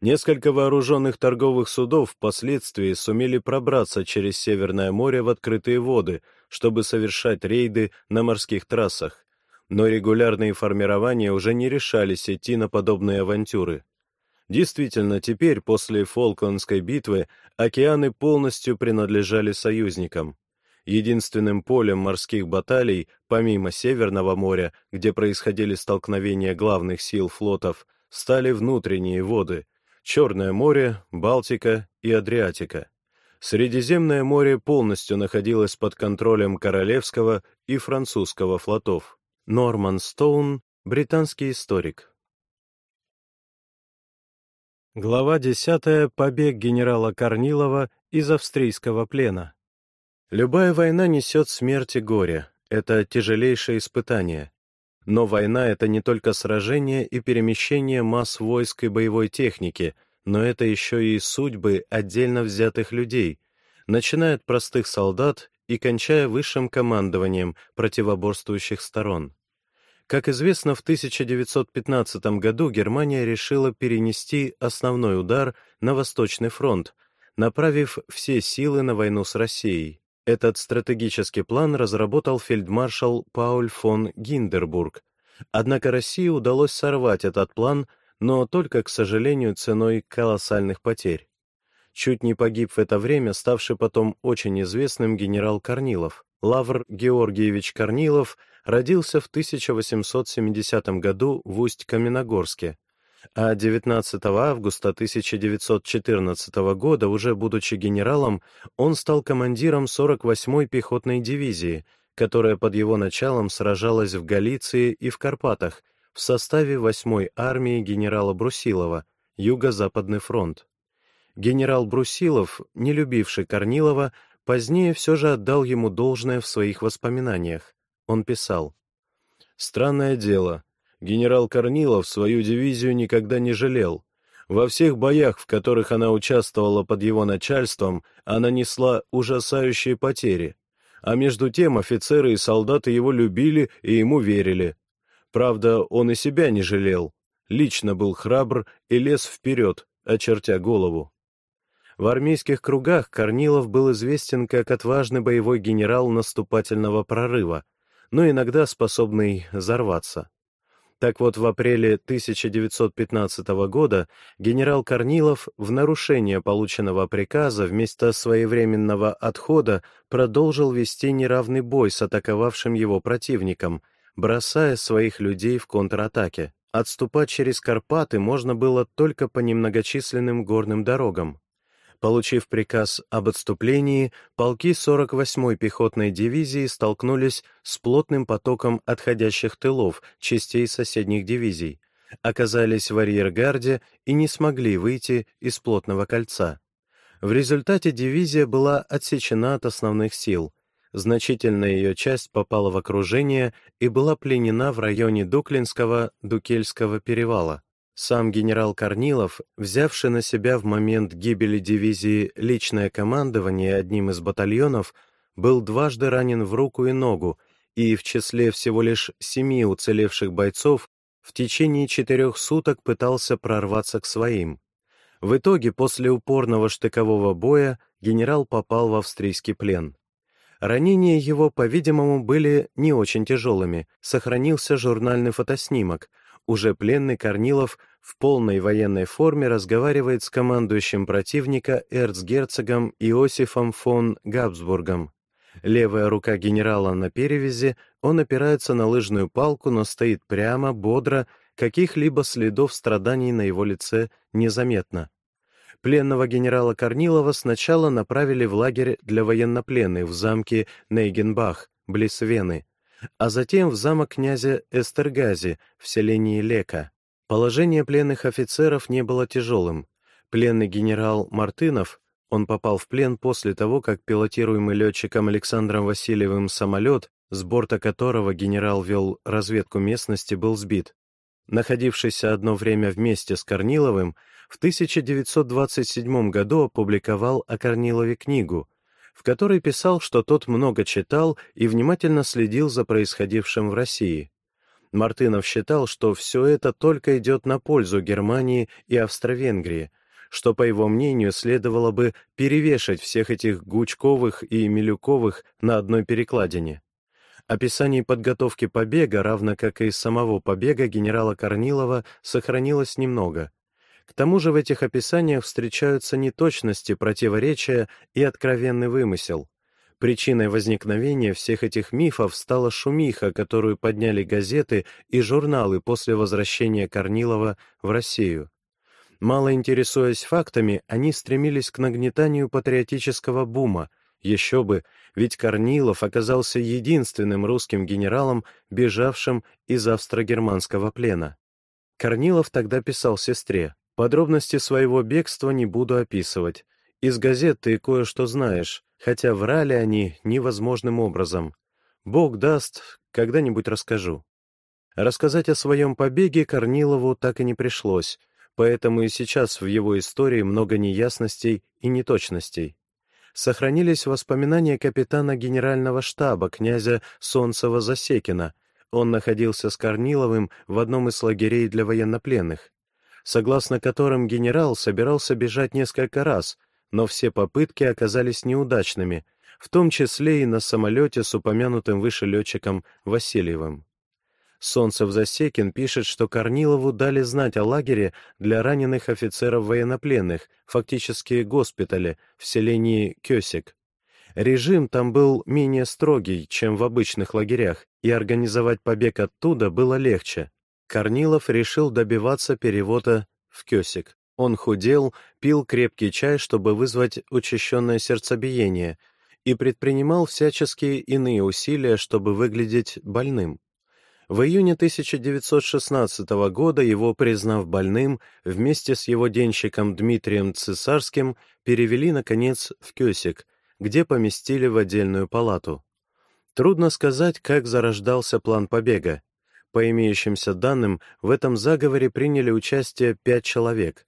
Несколько вооруженных торговых судов впоследствии сумели пробраться через Северное море в открытые воды, чтобы совершать рейды на морских трассах. Но регулярные формирования уже не решались идти на подобные авантюры. Действительно, теперь, после Фолклендской битвы, океаны полностью принадлежали союзникам. Единственным полем морских баталий, помимо Северного моря, где происходили столкновения главных сил флотов, стали внутренние воды — Черное море, Балтика и Адриатика. Средиземное море полностью находилось под контролем Королевского и Французского флотов. Норман Стоун, британский историк. Глава 10. Побег генерала Корнилова из австрийского плена. Любая война несет смерть и горе. Это тяжелейшее испытание. Но война — это не только сражение и перемещение масс войск и боевой техники, но это еще и судьбы отдельно взятых людей, начиная от простых солдат и кончая высшим командованием противоборствующих сторон. Как известно, в 1915 году Германия решила перенести основной удар на Восточный фронт, направив все силы на войну с Россией. Этот стратегический план разработал фельдмаршал Пауль фон Гиндербург. Однако России удалось сорвать этот план, но только, к сожалению, ценой колоссальных потерь. Чуть не погиб в это время ставший потом очень известным генерал Корнилов. Лавр Георгиевич Корнилов родился в 1870 году в Усть-Каменогорске, а 19 августа 1914 года, уже будучи генералом, он стал командиром 48-й пехотной дивизии, которая под его началом сражалась в Галиции и в Карпатах в составе 8-й армии генерала Брусилова, Юго-Западный фронт. Генерал Брусилов, не любивший Корнилова, позднее все же отдал ему должное в своих воспоминаниях. Он писал, «Странное дело, Генерал Корнилов свою дивизию никогда не жалел. Во всех боях, в которых она участвовала под его начальством, она несла ужасающие потери. А между тем офицеры и солдаты его любили и ему верили. Правда, он и себя не жалел. Лично был храбр и лез вперед, очертя голову. В армейских кругах Корнилов был известен как отважный боевой генерал наступательного прорыва, но иногда способный взорваться. Так вот, в апреле 1915 года генерал Корнилов в нарушение полученного приказа вместо своевременного отхода продолжил вести неравный бой с атаковавшим его противником, бросая своих людей в контратаке. Отступать через Карпаты можно было только по немногочисленным горным дорогам. Получив приказ об отступлении, полки 48-й пехотной дивизии столкнулись с плотным потоком отходящих тылов частей соседних дивизий, оказались в арьергарде и не смогли выйти из плотного кольца. В результате дивизия была отсечена от основных сил, значительная ее часть попала в окружение и была пленена в районе Дуклинского-Дукельского перевала. Сам генерал Корнилов, взявший на себя в момент гибели дивизии личное командование одним из батальонов, был дважды ранен в руку и ногу, и в числе всего лишь семи уцелевших бойцов в течение четырех суток пытался прорваться к своим. В итоге, после упорного штыкового боя, генерал попал в австрийский плен. Ранения его, по-видимому, были не очень тяжелыми, сохранился журнальный фотоснимок — уже пленный Корнилов в полной военной форме разговаривает с командующим противника эрцгерцогом Иосифом фон Габсбургом. Левая рука генерала на перевязи, он опирается на лыжную палку, но стоит прямо, бодро, каких-либо следов страданий на его лице незаметно. Пленного генерала Корнилова сначала направили в лагерь для военнопленных в замке Нейгенбах, близ Вены, а затем в замок князя Эстергази в селении Лека. Положение пленных офицеров не было тяжелым. Пленный генерал Мартынов, он попал в плен после того, как пилотируемый летчиком Александром Васильевым самолет, с борта которого генерал вел разведку местности, был сбит. Находившийся одно время вместе с Корниловым, в 1927 году опубликовал о Корнилове книгу в которой писал, что тот много читал и внимательно следил за происходившим в России. Мартынов считал, что все это только идет на пользу Германии и Австро-Венгрии, что, по его мнению, следовало бы перевешать всех этих Гучковых и Милюковых на одной перекладине. Описаний подготовки побега, равно как и самого побега генерала Корнилова, сохранилось немного — к тому же в этих описаниях встречаются неточности, противоречия и откровенный вымысел. Причиной возникновения всех этих мифов стала шумиха, которую подняли газеты и журналы после возвращения Корнилова в Россию. Мало интересуясь фактами, они стремились к нагнетанию патриотического бума, еще бы, ведь Корнилов оказался единственным русским генералом, бежавшим из австро-германского плена. Корнилов тогда писал сестре, Подробности своего бегства не буду описывать. Из газет ты кое-что знаешь, хотя врали они невозможным образом. Бог даст, когда-нибудь расскажу. Рассказать о своем побеге Корнилову так и не пришлось. поэтому и сейчас в его истории много неясностей и неточностей. Сохранились воспоминания капитана генерального штаба князя Солнцева-Засекина. Он находился с Корниловым в одном из лагерей для военнопленных, согласно которым генерал собирался бежать несколько раз, но все попытки оказались неудачными, в том числе и на самолете с упомянутым выше летчиком Васильевым. Солнцев-Засекин пишет, что Корнилову дали знать о лагере для раненых офицеров военнопленных, фактически госпитале, в селении Кёсик. Режим там был менее строгий, чем в обычных лагерях, и организовать побег оттуда было легче. Корнилов решил добиваться перевода в Кёсик. Он худел, пил крепкий чай, чтобы вызвать учащенное сердцебиение, и предпринимал всяческие иные усилия, чтобы выглядеть больным. В июне 1916 года его, признав больным, вместе с его денщиком Дмитрием Цесарским перевели, наконец, в Кёсик, где поместили в отдельную палату. Трудно сказать, как зарождался план побега. По имеющимся данным, в этом заговоре приняли участие пять человек.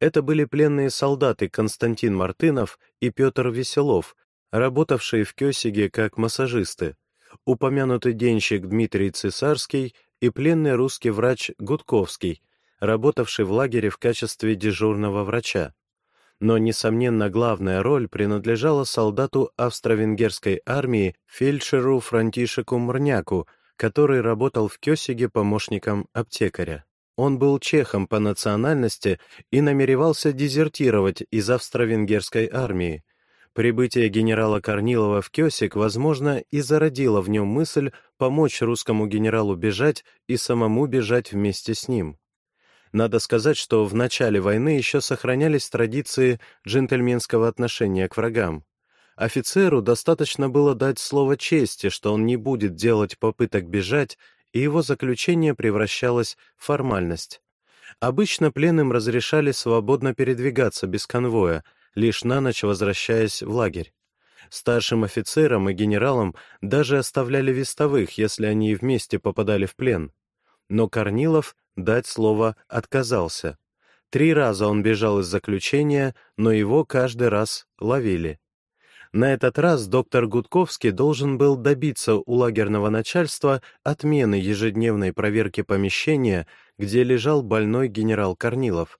Это были пленные солдаты Константин Мартынов и Петр Веселов, работавшие в Кёсиге как массажисты упомянутый денщик Дмитрий Цесарский и пленный русский врач Гудковский, работавший в лагере в качестве дежурного врача. Но, несомненно, главная роль принадлежала солдату австро-венгерской армии фельдшеру Франтишеку Мрняку, который работал в Кёсиге помощником аптекаря. Он был чехом по национальности и намеревался дезертировать из австро-венгерской армии, Прибытие генерала Корнилова в Кёсик, возможно, и зародило в нем мысль помочь русскому генералу бежать и самому бежать вместе с ним. Надо сказать, что в начале войны еще сохранялись традиции джентльменского отношения к врагам. Офицеру достаточно было дать слово чести, что он не будет делать попыток бежать, и его заключение превращалось в формальность. Обычно пленным разрешали свободно передвигаться без конвоя, лишь на ночь возвращаясь в лагерь. Старшим офицерам и генералам даже оставляли вестовых, если они вместе попадали в плен. Но Корнилов дать слово отказался. Три раза он бежал из заключения, но его каждый раз ловили. На этот раз доктор Гудковский должен был добиться у лагерного начальства отмены ежедневной проверки помещения, где лежал больной генерал Корнилов.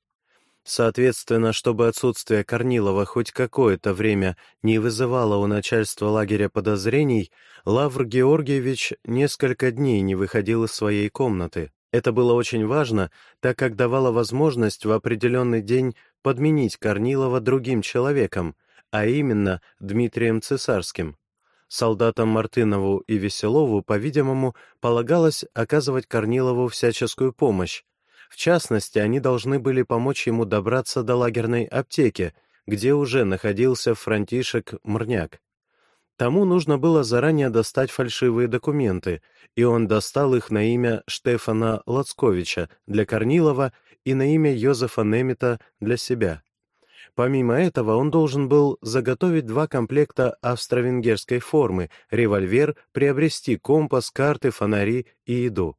Соответственно, чтобы отсутствие Корнилова хоть какое-то время не вызывало у начальства лагеря подозрений, Лавр Георгиевич несколько дней не выходил из своей комнаты. Это было очень важно, так как давало возможность в определенный день подменить Корнилова другим человеком, а именно Дмитрием Цесарским. Солдатам Мартынову и Веселову, по-видимому, полагалось оказывать Корнилову всяческую помощь, в частности, они должны были помочь ему добраться до лагерной аптеки, где уже находился Франтишек Мрняк. Тому нужно было заранее достать фальшивые документы, и он достал их на имя Штефана Лацковича для Корнилова и на имя Йозефа Немета для себя. Помимо этого, он должен был заготовить два комплекта австро-венгерской формы, револьвер, приобрести компас, карты, фонари и еду.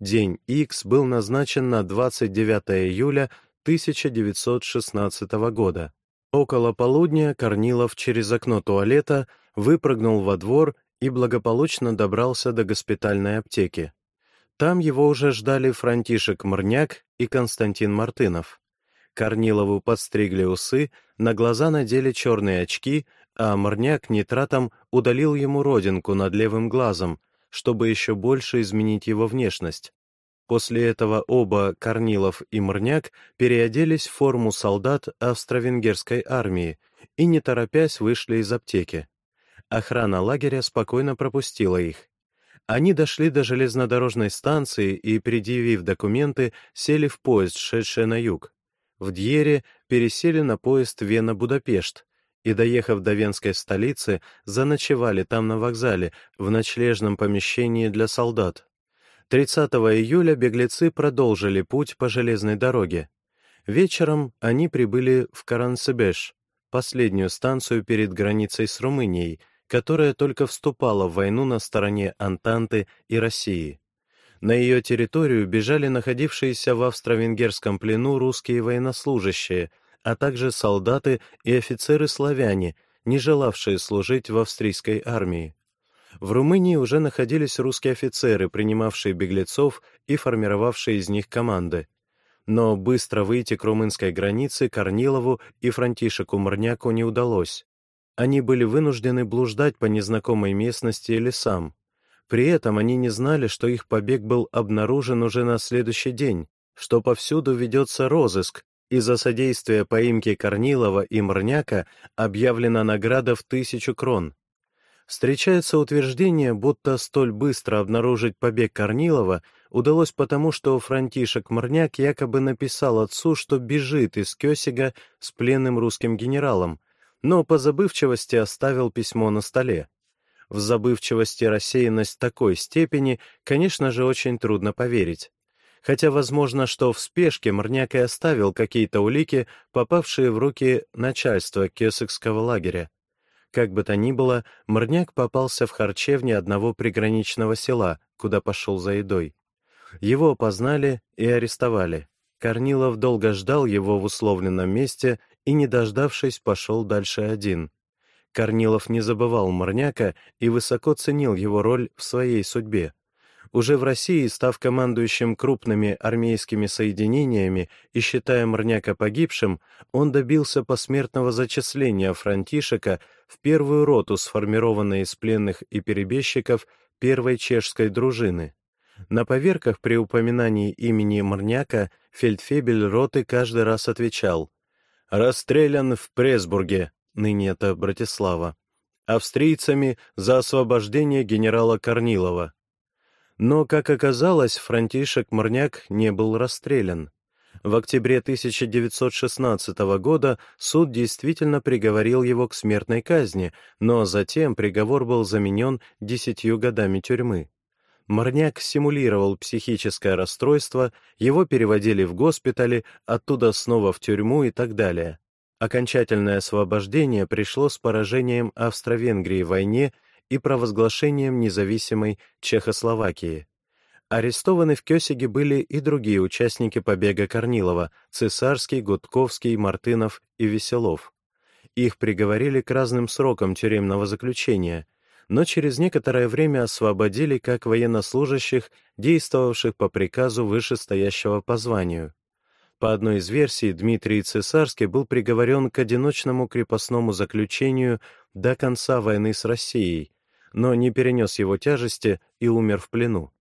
День X был назначен на 29 июля 1916 года. Около полудня Корнилов через окно туалета выпрыгнул во двор и благополучно добрался до госпитальной аптеки. Там его уже ждали Франтишек Мрняк и Константин Мартынов. Корнилову подстригли усы, на глаза надели черные очки, а Мрняк нитратом удалил ему родинку над левым глазом, чтобы еще больше изменить его внешность. После этого оба, Корнилов и Мрняк, переоделись в форму солдат австро-венгерской армии и, не торопясь, вышли из аптеки. Охрана лагеря спокойно пропустила их. Они дошли до железнодорожной станции и, предъявив документы, сели в поезд, шедший на юг. В Дьере пересели на поезд Вена-Будапешт, и, доехав до венской столицы, заночевали там на вокзале, в ночлежном помещении для солдат. 30 июля беглецы продолжили путь по железной дороге. Вечером они прибыли в Карансебеш, последнюю станцию перед границей с Румынией, которая только вступала в войну на стороне Антанты и России. На ее территорию бежали находившиеся в австро-венгерском плену русские военнослужащие, а также солдаты и офицеры-славяне, не желавшие служить в австрийской армии. В Румынии уже находились русские офицеры, принимавшие беглецов и формировавшие из них команды. Но быстро выйти к румынской границе Корнилову и Франтишеку Морняку не удалось. Они были вынуждены блуждать по незнакомой местности и лесам. При этом они не знали, что их побег был обнаружен уже на следующий день, что повсюду ведется розыск, и за содействие поимке Корнилова и Мрняка объявлена награда в тысячу крон. Встречается утверждение, будто столь быстро обнаружить побег Корнилова удалось потому, что Франтишек Мрняк якобы написал отцу, что бежит из Кёсига с пленным русским генералом, но по забывчивости оставил письмо на столе. В забывчивости рассеянность такой степени, конечно же, очень трудно поверить. Хотя возможно, что в спешке Морняк и оставил какие-то улики, попавшие в руки начальства Кесекского лагеря. Как бы то ни было, Морняк попался в харчевне одного приграничного села, куда пошел за едой. Его опознали и арестовали. Корнилов долго ждал его в условленном месте и, не дождавшись, пошел дальше один. Корнилов не забывал Морняка и высоко ценил его роль в своей судьбе. Уже в России, став командующим крупными армейскими соединениями и считая Морняка погибшим, он добился посмертного зачисления Франтишека в первую роту, сформированной из пленных и перебежчиков первой чешской дружины. На поверках при упоминании имени Морняка фельдфебель роты каждый раз отвечал «Расстрелян в Пресбурге, ныне это Братислава, австрийцами за освобождение генерала Корнилова. Но, как оказалось, Франтишек Морняк не был расстрелян. В октябре 1916 года суд действительно приговорил его к смертной казни, но затем приговор был заменен десятью годами тюрьмы. Морняк симулировал психическое расстройство, его переводили в госпитали, оттуда снова в тюрьму и так далее. Окончательное освобождение пришло с поражением Австро-Венгрии в войне и провозглашением независимой Чехословакии. Арестованы в Кёсиге были и другие участники побега Корнилова — Цесарский, Гудковский, Мартынов и Веселов. Их приговорили к разным срокам тюремного заключения, но через некоторое время освободили как военнослужащих, действовавших по приказу вышестоящего по званию. По одной из версий, Дмитрий Цесарский был приговорен к одиночному крепостному заключению до конца войны с Россией, но не перенес его тяжести и умер в плену.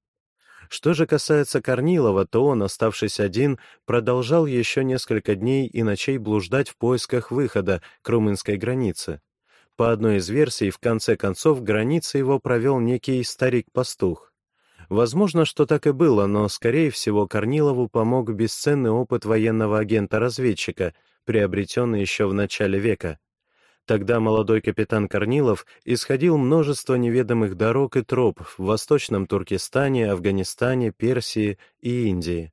Что же касается Корнилова, то он, оставшись один, продолжал еще несколько дней и ночей блуждать в поисках выхода к румынской границе. По одной из версий, в конце концов, границы его провел некий старик-пастух. Возможно, что так и было, но, скорее всего, Корнилову помог бесценный опыт военного агента-разведчика, приобретенный еще в начале века. Тогда молодой капитан Корнилов исходил множество неведомых дорог и троп в Восточном Туркестане, Афганистане, Персии и Индии.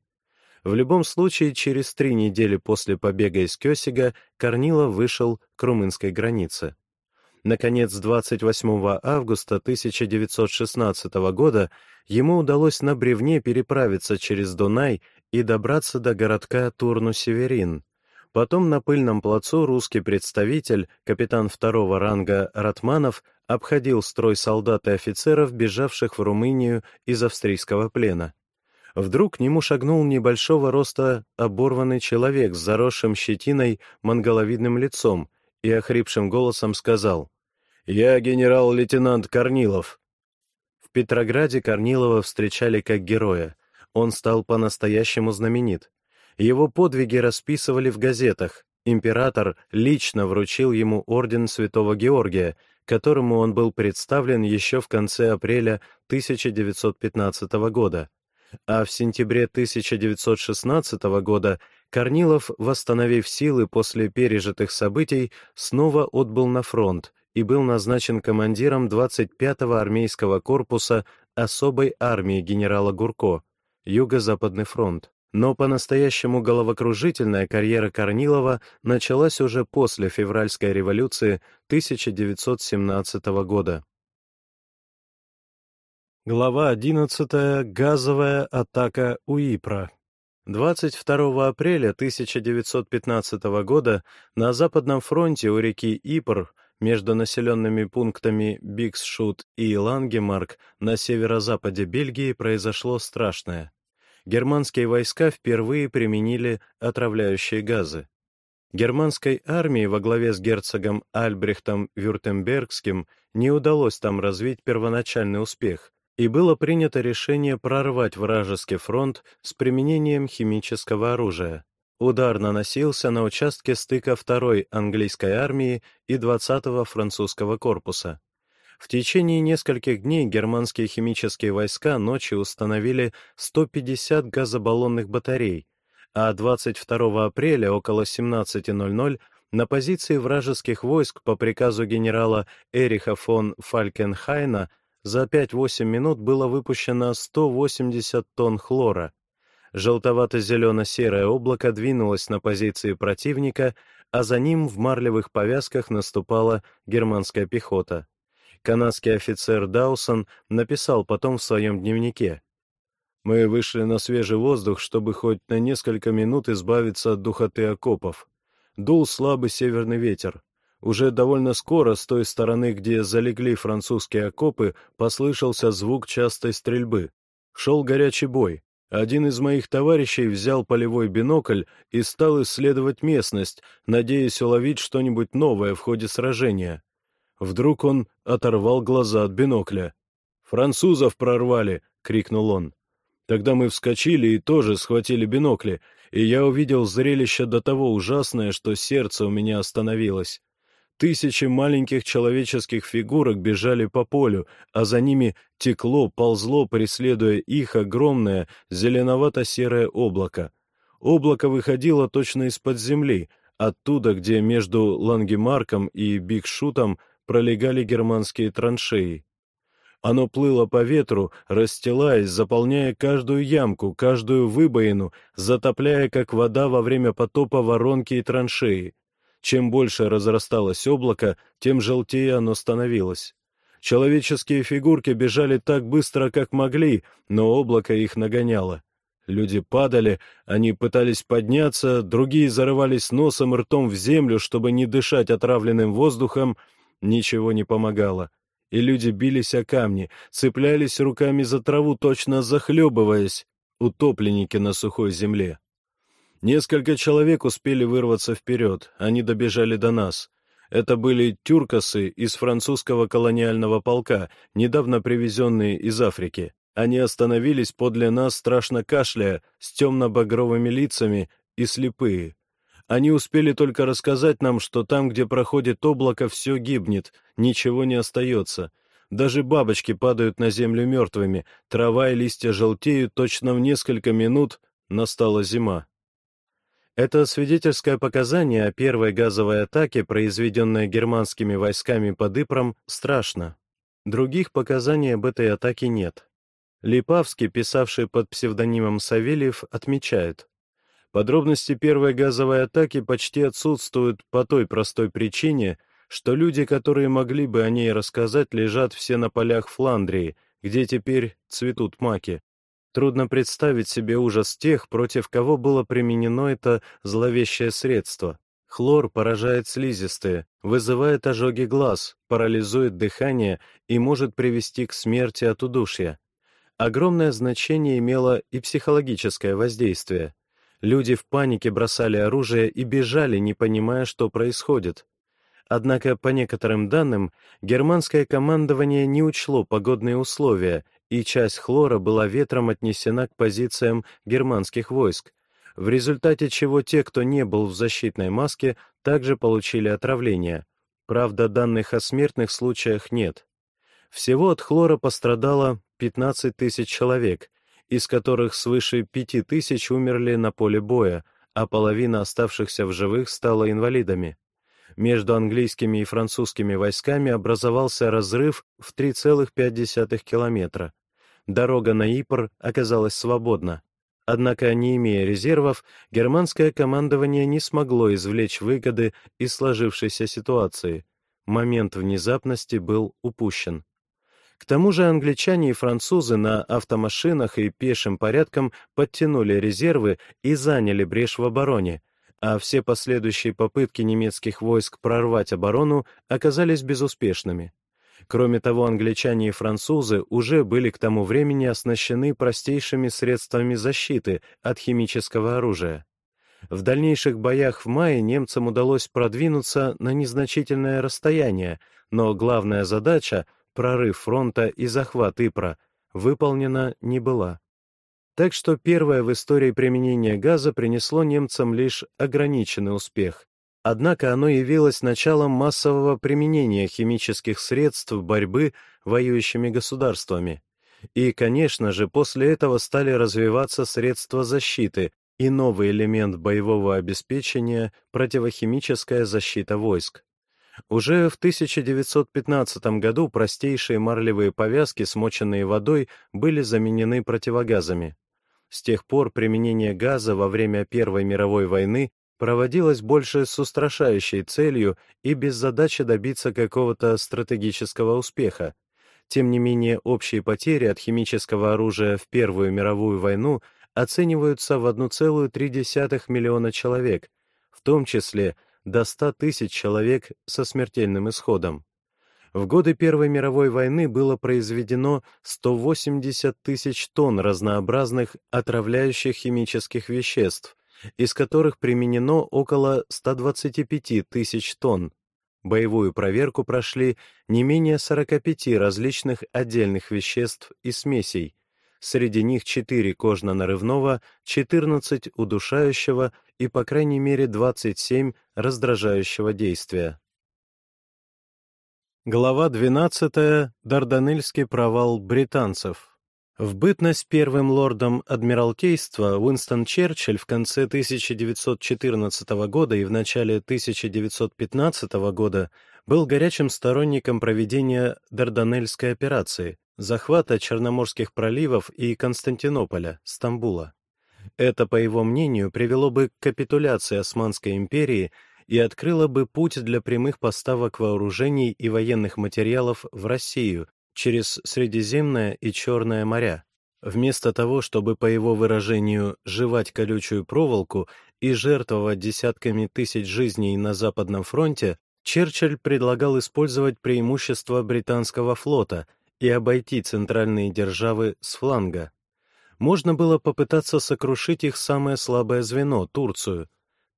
В любом случае, через три недели после побега из Кёсига Корнилов вышел к румынской границе. Наконец, 28 августа 1916 года ему удалось на бревне переправиться через Дунай и добраться до городка Турну-Северин. Потом на пыльном плацу русский представитель, капитан второго ранга Ратманов, обходил строй солдат и офицеров, бежавших в Румынию из австрийского плена. Вдруг к нему шагнул небольшого роста оборванный человек с заросшим щетиной монголовидным лицом и охрипшим голосом сказал «Я генерал-лейтенант Корнилов». В Петрограде Корнилова встречали как героя. Он стал по-настоящему знаменит. Его подвиги расписывали в газетах. Император лично вручил ему орден Святого Георгия, которому он был представлен еще в конце апреля 1915 года. А в сентябре 1916 года Корнилов, восстановив силы после пережитых событий, снова отбыл на фронт и был назначен командиром 25-го армейского корпуса особой армии генерала Гурко, Юго-Западный фронт. Но по-настоящему головокружительная карьера Корнилова началась уже после февральской революции 1917 года. Глава 11. Газовая атака Уипра. 22 апреля 1915 года на Западном фронте у реки Ипр между населенными пунктами Биксшут и Лангемарк на северо-западе Бельгии произошло страшное. Германские войска впервые применили отравляющие газы. Германской армии во главе с герцогом Альбрехтом Вюртембергским не удалось там развить первоначальный успех — и было принято решение прорвать вражеский фронт с применением химического оружия. Удар наносился на участке стыка 2-й английской армии и 20-го французского корпуса. В течение нескольких дней германские химические войска ночью установили 150 газобаллонных батарей, а 22 апреля около 17.00 на позиции вражеских войск по приказу генерала Эриха фон Фалькенхайна за 5-8 минут было выпущено 180 тонн хлора. Желтовато-зелено-серое облако двинулось на позиции противника, а за ним в марлевых повязках наступала германская пехота. Канадский офицер Даусон написал потом в своем дневнике. «Мы вышли на свежий воздух, чтобы хоть на несколько минут избавиться от духоты окопов. Дул слабый северный ветер. Уже довольно скоро с той стороны, где залегли французские окопы, послышался звук частой стрельбы. Шел горячий бой. Один из моих товарищей взял полевой бинокль и стал исследовать местность, надеясь уловить что-нибудь новое в ходе сражения. Вдруг он оторвал глаза от бинокля. «Французов прорвали!» — крикнул он. Тогда мы вскочили и тоже схватили бинокли, и я увидел зрелище до того ужасное, что сердце у меня остановилось. Тысячи маленьких человеческих фигурок бежали по полю, а за ними текло, ползло, преследуя их огромное зеленовато-серое облако. Облако выходило точно из-под земли, оттуда, где между Лангемарком и Бигшутом пролегали германские траншеи. Оно плыло по ветру, расстилаясь, заполняя каждую ямку, каждую выбоину, затопляя, как вода во время потопа воронки и траншеи. Чем больше разрасталось облако, тем желтее оно становилось. Человеческие фигурки бежали так быстро, как могли, но облако их нагоняло. Люди падали, они пытались подняться, другие зарывались носом и ртом в землю, чтобы не дышать отравленным воздухом. Ничего не помогало. И люди бились о камни, цеплялись руками за траву, точно захлебываясь, утопленники на сухой земле. Несколько человек успели вырваться вперед, они добежали до нас. Это были тюркасы из французского колониального полка, недавно привезенные из Африки. Они остановились подле нас, страшно кашляя, с темно-багровыми лицами и слепые. Они успели только рассказать нам, что там, где проходит облако, все гибнет, ничего не остается. Даже бабочки падают на землю мертвыми, трава и листья желтеют, точно в несколько минут настала зима. Это свидетельское показание о первой газовой атаке, произведенной германскими войсками под Ипром, страшно. Других показаний об этой атаке нет. Липавский, писавший под псевдонимом Савельев, отмечает, подробности первой газовой атаки почти отсутствуют по той простой причине, что люди, которые могли бы о ней рассказать, лежат все на полях Фландрии, где теперь цветут маки. Трудно представить себе ужас тех, против кого было применено это зловещее средство. Хлор поражает слизистые, вызывает ожоги глаз, парализует дыхание и может привести к смерти от удушья. Огромное значение имело и психологическое воздействие. Люди в панике бросали оружие и бежали, не понимая, что происходит. Однако, по некоторым данным, германское командование не учло погодные условия и часть хлора была ветром отнесена к позициям германских войск, в результате чего те, кто не был в защитной маске, также получили отравление. Правда, данных о смертных случаях нет. Всего от хлора пострадало 15 тысяч человек, из которых свыше 5 тысяч умерли на поле боя, а половина оставшихся в живых стала инвалидами. Между английскими и французскими войсками образовался разрыв в 3,5 километра. Дорога на Ипр оказалась свободна. Однако, не имея резервов, германское командование не смогло извлечь выгоды из сложившейся ситуации. Момент внезапности был упущен. К тому же англичане и французы на автомашинах и пешим порядком подтянули резервы и заняли брешь в обороне, а все последующие попытки немецких войск прорвать оборону оказались безуспешными. Кроме того, англичане и французы уже были к тому времени оснащены простейшими средствами защиты от химического оружия. В дальнейших боях в мае немцам удалось продвинуться на незначительное расстояние, но главная задача — прорыв фронта и захват Ипра — выполнена не была. Так что первое в истории применение газа принесло немцам лишь ограниченный успех. Однако оно явилось началом массового применения химических средств борьбы воюющими государствами. И, конечно же, после этого стали развиваться средства защиты и новый элемент боевого обеспечения — противохимическая защита войск. Уже в 1915 году простейшие марлевые повязки, смоченные водой, были заменены противогазами. С тех пор применение газа во время Первой мировой войны проводилось больше с устрашающей целью и без задачи добиться какого-то стратегического успеха. Тем не менее, общие потери от химического оружия в Первую мировую войну оцениваются в 1,3 миллиона человек, в том числе до 100 тысяч человек со смертельным исходом. В годы Первой мировой войны было произведено 180 тысяч тонн разнообразных отравляющих химических веществ, из которых применено около 125 тысяч тонн. Боевую проверку прошли не менее 45 различных отдельных веществ и смесей, среди них 4 кожно-нарывного, 14 удушающего и, по крайней мере, 27 раздражающего действия. Глава 12. Дарданельский провал британцев. В бытность первым лордом Адмиралтейства Уинстон Черчилль в конце 1914 года и в начале 1915 года был горячим сторонником проведения Дарданельской операции, захвата Черноморских проливов и Константинополя, Стамбула. Это, по его мнению, привело бы к капитуляции Османской империи и открыло бы путь для прямых поставок вооружений и военных материалов в Россию через Средиземное и Черное моря. Вместо того, чтобы, по его выражению, жевать колючую проволоку и жертвовать десятками тысяч жизней на Западном фронте, Черчилль предлагал использовать преимущества британского флота и обойти центральные державы с фланга. Можно было попытаться сокрушить их самое слабое звено — Турцию,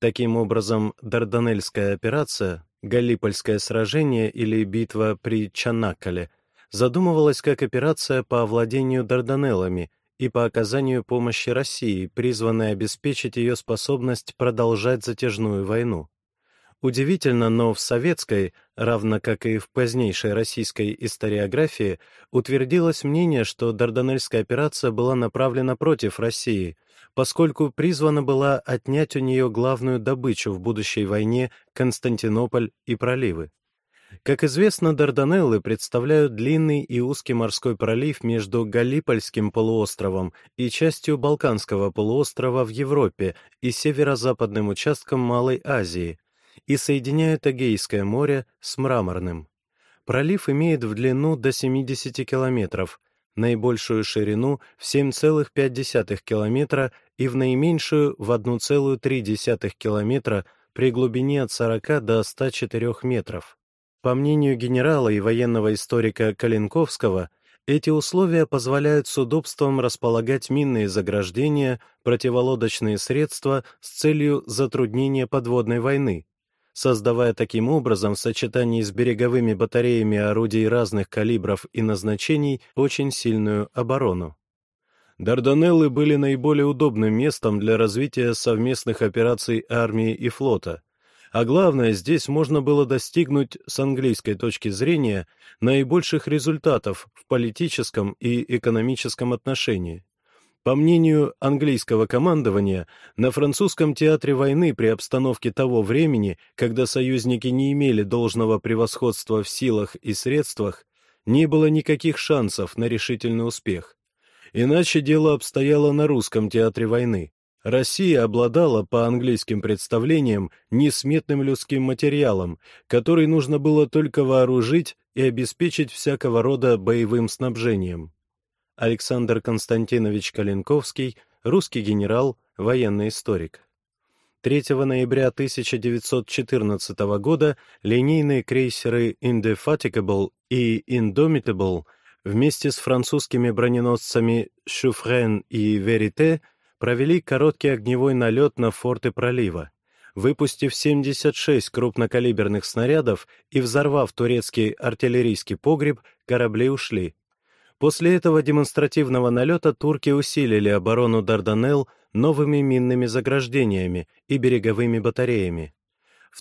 Таким образом, Дарданельская операция, Галлипольское сражение или битва при Чанаккале задумывалась как операция по овладению Дарданеллами и по оказанию помощи России, призванная обеспечить ее способность продолжать затяжную войну. Удивительно, но в советской, равно как и в позднейшей российской историографии, утвердилось мнение, что Дарданельская операция была направлена против России — поскольку призвана была отнять у нее главную добычу в будущей войне Константинополь и проливы. Как известно, Дарданеллы представляют длинный и узкий морской пролив между Галлипольским полуостровом и частью Балканского полуострова в Европе и северо-западным участком Малой Азии и соединяют Эгейское море с Мраморным. Пролив имеет в длину до 70 километров, наибольшую ширину в 7,5 километра и в наименьшую в 1,3 километра при глубине от 40 до 104 метров. По мнению генерала и военного историка Калинковского, эти условия позволяют с удобством располагать минные заграждения, противолодочные средства с целью затруднения подводной войны, создавая таким образом в сочетании с береговыми батареями орудий разных калибров и назначений очень сильную оборону. Дарданеллы были наиболее удобным местом для развития совместных операций армии и флота, а главное, здесь можно было достигнуть, с английской точки зрения, наибольших результатов в политическом и экономическом отношении. По мнению английского командования, на французском театре войны при обстановке того времени, когда союзники не имели должного превосходства в силах и средствах, не было никаких шансов на решительный успех. Иначе дело обстояло на русском театре войны. Россия обладала, по английским представлениям, несметным людским материалом, который нужно было только вооружить и обеспечить всякого рода боевым снабжением. Александр Константинович Калинковский, русский генерал, военный историк. 3 ноября 1914 года линейные крейсеры Indefatigable и Indomitable вместе с французскими броненосцами Шуфрен и Верите провели короткий огневой налет на форты пролива. Выпустив 76 крупнокалиберных снарядов и взорвав турецкий артиллерийский погреб, корабли ушли. После этого демонстративного налета турки усилили оборону Дарданелл новыми минными заграждениями и береговыми батареями.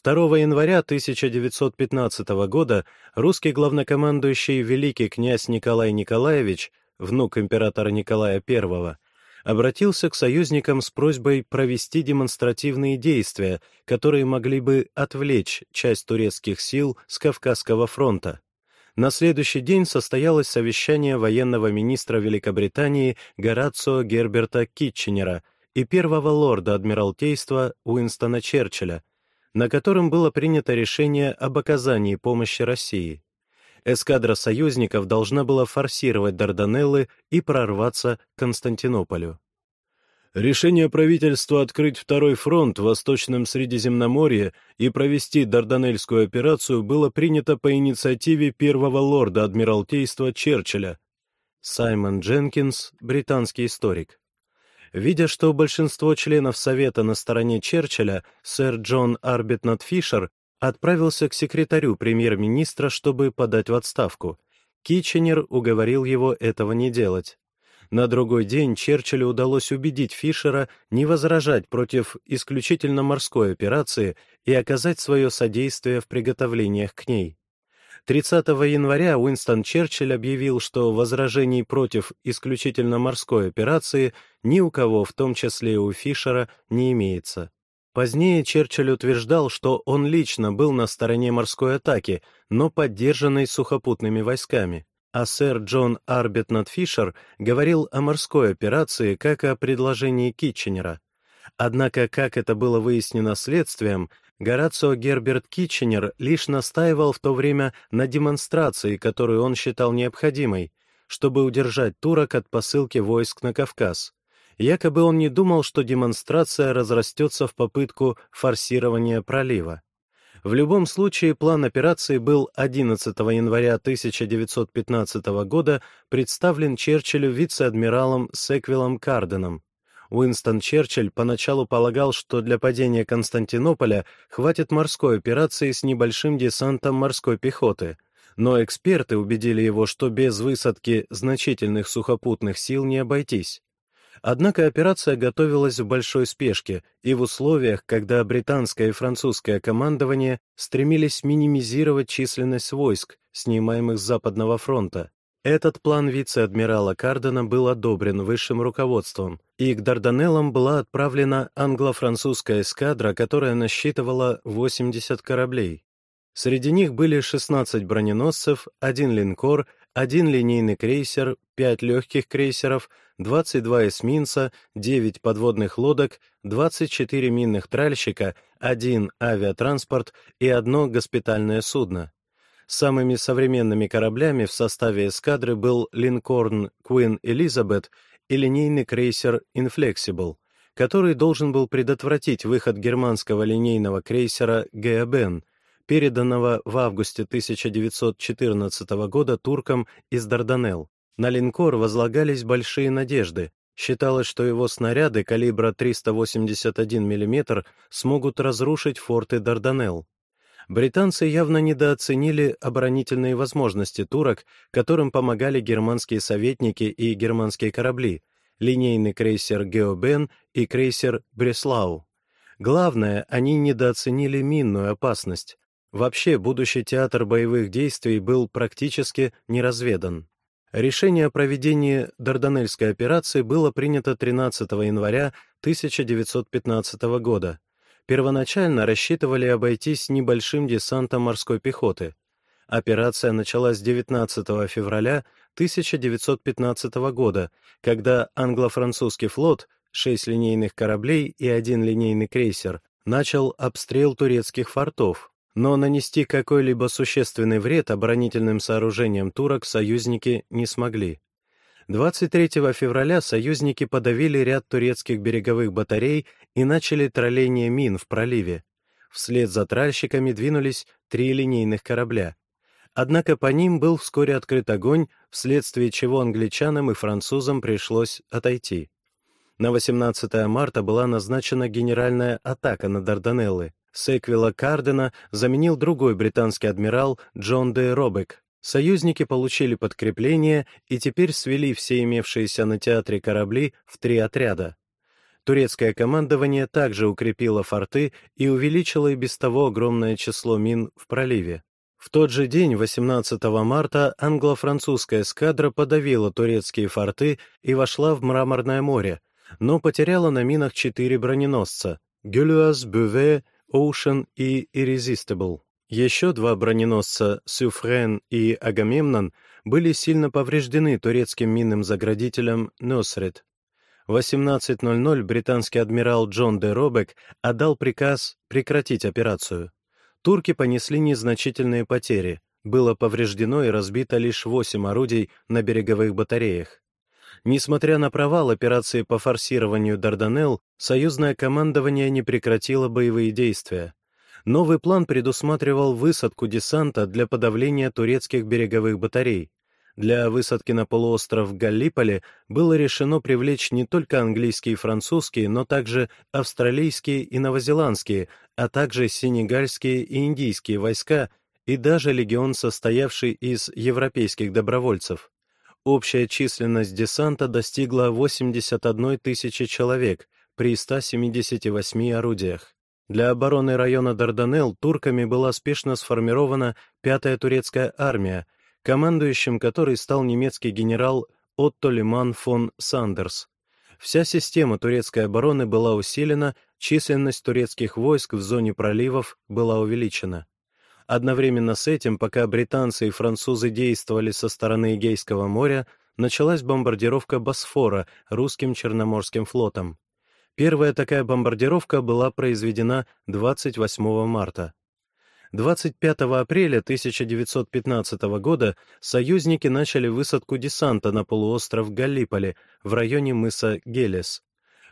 2 января 1915 года русский главнокомандующий великий князь Николай Николаевич, внук императора Николая I, обратился к союзникам с просьбой провести демонстративные действия, которые могли бы отвлечь часть турецких сил с Кавказского фронта. На следующий день состоялось совещание военного министра Великобритании Горацио Герберта Китченера и первого лорда Адмиралтейства Уинстона Черчилля, на котором было принято решение об оказании помощи России. Эскадра союзников должна была форсировать Дарданеллы и прорваться к Константинополю. Решение правительства открыть второй фронт в Восточном Средиземноморье и провести Дарданельскую операцию было принято по инициативе первого лорда Адмиралтейства Черчилля. Саймон Дженкинс, британский историк. Видя, что большинство членов Совета на стороне Черчилля, сэр Джон Арбитнат Фишер отправился к секретарю премьер-министра, чтобы подать в отставку. Китченер уговорил его этого не делать. На другой день Черчиллю удалось убедить Фишера не возражать против исключительно морской операции и оказать свое содействие в приготовлениях к ней. 30 января Уинстон Черчилль объявил, что возражений против исключительно морской операции ни у кого, в том числе и у Фишера, не имеется. Позднее Черчилль утверждал, что он лично был на стороне морской атаки, но поддержанной сухопутными войсками а сэр Джон Арбитнат Фишер говорил о морской операции как о предложении Китченера. Однако, как это было выяснено следствием, Горацио Герберт Китченер лишь настаивал в то время на демонстрации, которую он считал необходимой, чтобы удержать турок от посылки войск на Кавказ. Якобы он не думал, что демонстрация разрастется в попытку форсирования пролива. В любом случае, план операции был 11 января 1915 года представлен Черчиллю вице-адмиралом Секвиллом Карденом. Уинстон Черчилль поначалу полагал, что для падения Константинополя хватит морской операции с небольшим десантом морской пехоты, но эксперты убедили его, что без высадки значительных сухопутных сил не обойтись. Однако операция готовилась в большой спешке и в условиях, когда британское и французское командование стремились минимизировать численность войск, снимаемых с Западного фронта. Этот план вице-адмирала Кардена был одобрен высшим руководством, и к Дарданеллам была отправлена англо-французская эскадра, которая насчитывала 80 кораблей. Среди них были 16 броненосцев, один линкор, один линейный крейсер, 5 легких крейсеров, 22 эсминца, 9 подводных лодок, 24 минных тральщика, один авиатранспорт и одно госпитальное судно. Самыми современными кораблями в составе эскадры был линкорн Queen Elizabeth и линейный крейсер Inflexible, который должен был предотвратить выход германского линейного крейсера Геобен, переданного в августе 1914 года туркам из Дарданелл. На линкор возлагались большие надежды. Считалось, что его снаряды калибра 381 мм смогут разрушить форты Дарданелл. Британцы явно недооценили оборонительные возможности турок, которым помогали германские советники и германские корабли, линейный крейсер «Геобен» и крейсер «Бреслау». Главное, они недооценили минную опасность. Вообще, будущий театр боевых действий был практически не разведан. Решение о проведении Дарданельской операции было принято 13 января 1915 года. Первоначально рассчитывали обойтись небольшим десантом морской пехоты. Операция началась 19 февраля 1915 года, когда англо-французский флот, шесть линейных кораблей и один линейный крейсер, начал обстрел турецких фортов, но нанести какой-либо существенный вред оборонительным сооружениям турок союзники не смогли. 23 февраля союзники подавили ряд турецких береговых батарей и начали тролление мин в проливе. Вслед за тральщиками двинулись три линейных корабля. Однако по ним был вскоре открыт огонь, вследствие чего англичанам и французам пришлось отойти. На 18 марта была назначена генеральная атака на Дарданеллы. Секвилла Кардена заменил другой британский адмирал Джон де Робек. Союзники получили подкрепление и теперь свели все имевшиеся на театре корабли в три отряда. Турецкое командование также укрепило форты и увеличило и без того огромное число мин в проливе. В тот же день, 18 марта, англо-французская эскадра подавила турецкие форты и вошла в Мраморное море, но потеряла на минах четыре броненосца — Гюлюас, Бюве, Оушен и Irresistible. Еще два броненосца «Сюфрен» и «Агамемнон» были сильно повреждены турецким минным заградителем «Носред». В 18.00 британский адмирал Джон де Робек отдал приказ прекратить операцию. Турки понесли незначительные потери. Было повреждено и разбито лишь восемь орудий на береговых батареях. Несмотря на провал операции по форсированию Дарданелл, союзное командование не прекратило боевые действия. Новый план предусматривал высадку десанта для подавления турецких береговых батарей. Для высадки на полуостров Галлиполи было решено привлечь не только английские и французские, но также австралийские и новозеландские, а также сенегальские и индийские войска и даже легион, состоявший из европейских добровольцев. Общая численность десанта достигла 81 тысячи человек при 178 орудиях. Для обороны района Дарданелл турками была спешно сформирована пятая турецкая армия, командующим которой стал немецкий генерал Отто Лиман фон Сандерс. Вся система турецкой обороны была усилена, численность турецких войск в зоне проливов была увеличена. Одновременно с этим, пока британцы и французы действовали со стороны Эгейского моря, началась бомбардировка Босфора русским Черноморским флотом. Первая такая бомбардировка была произведена 28 марта. 25 апреля 1915 года союзники начали высадку десанта на полуостров Галлиполи в районе мыса Гелес.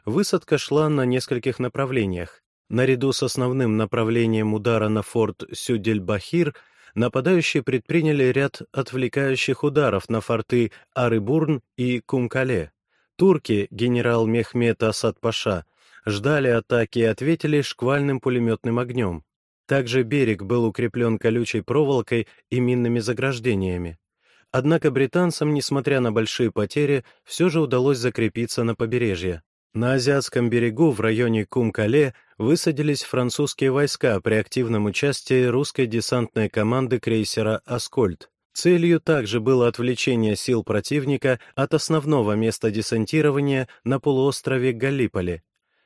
Высадка шла на нескольких направлениях. Наряду с основным направлением удара на форт Сюдельбахир нападающие предприняли ряд отвлекающих ударов на форты Арыбурн и Кумкале. Турки, генерал Мехмед Асад-Паша, ждали атаки и ответили шквальным пулеметным огнем. Также берег был укреплен колючей проволокой и минными заграждениями. Однако британцам, несмотря на большие потери, все же удалось закрепиться на побережье. На Азиатском берегу в районе Кум-Кале высадились французские войска при активном участии русской десантной команды крейсера «Аскольд». Целью также было отвлечение сил противника от основного места десантирования на полуострове Галлиполи.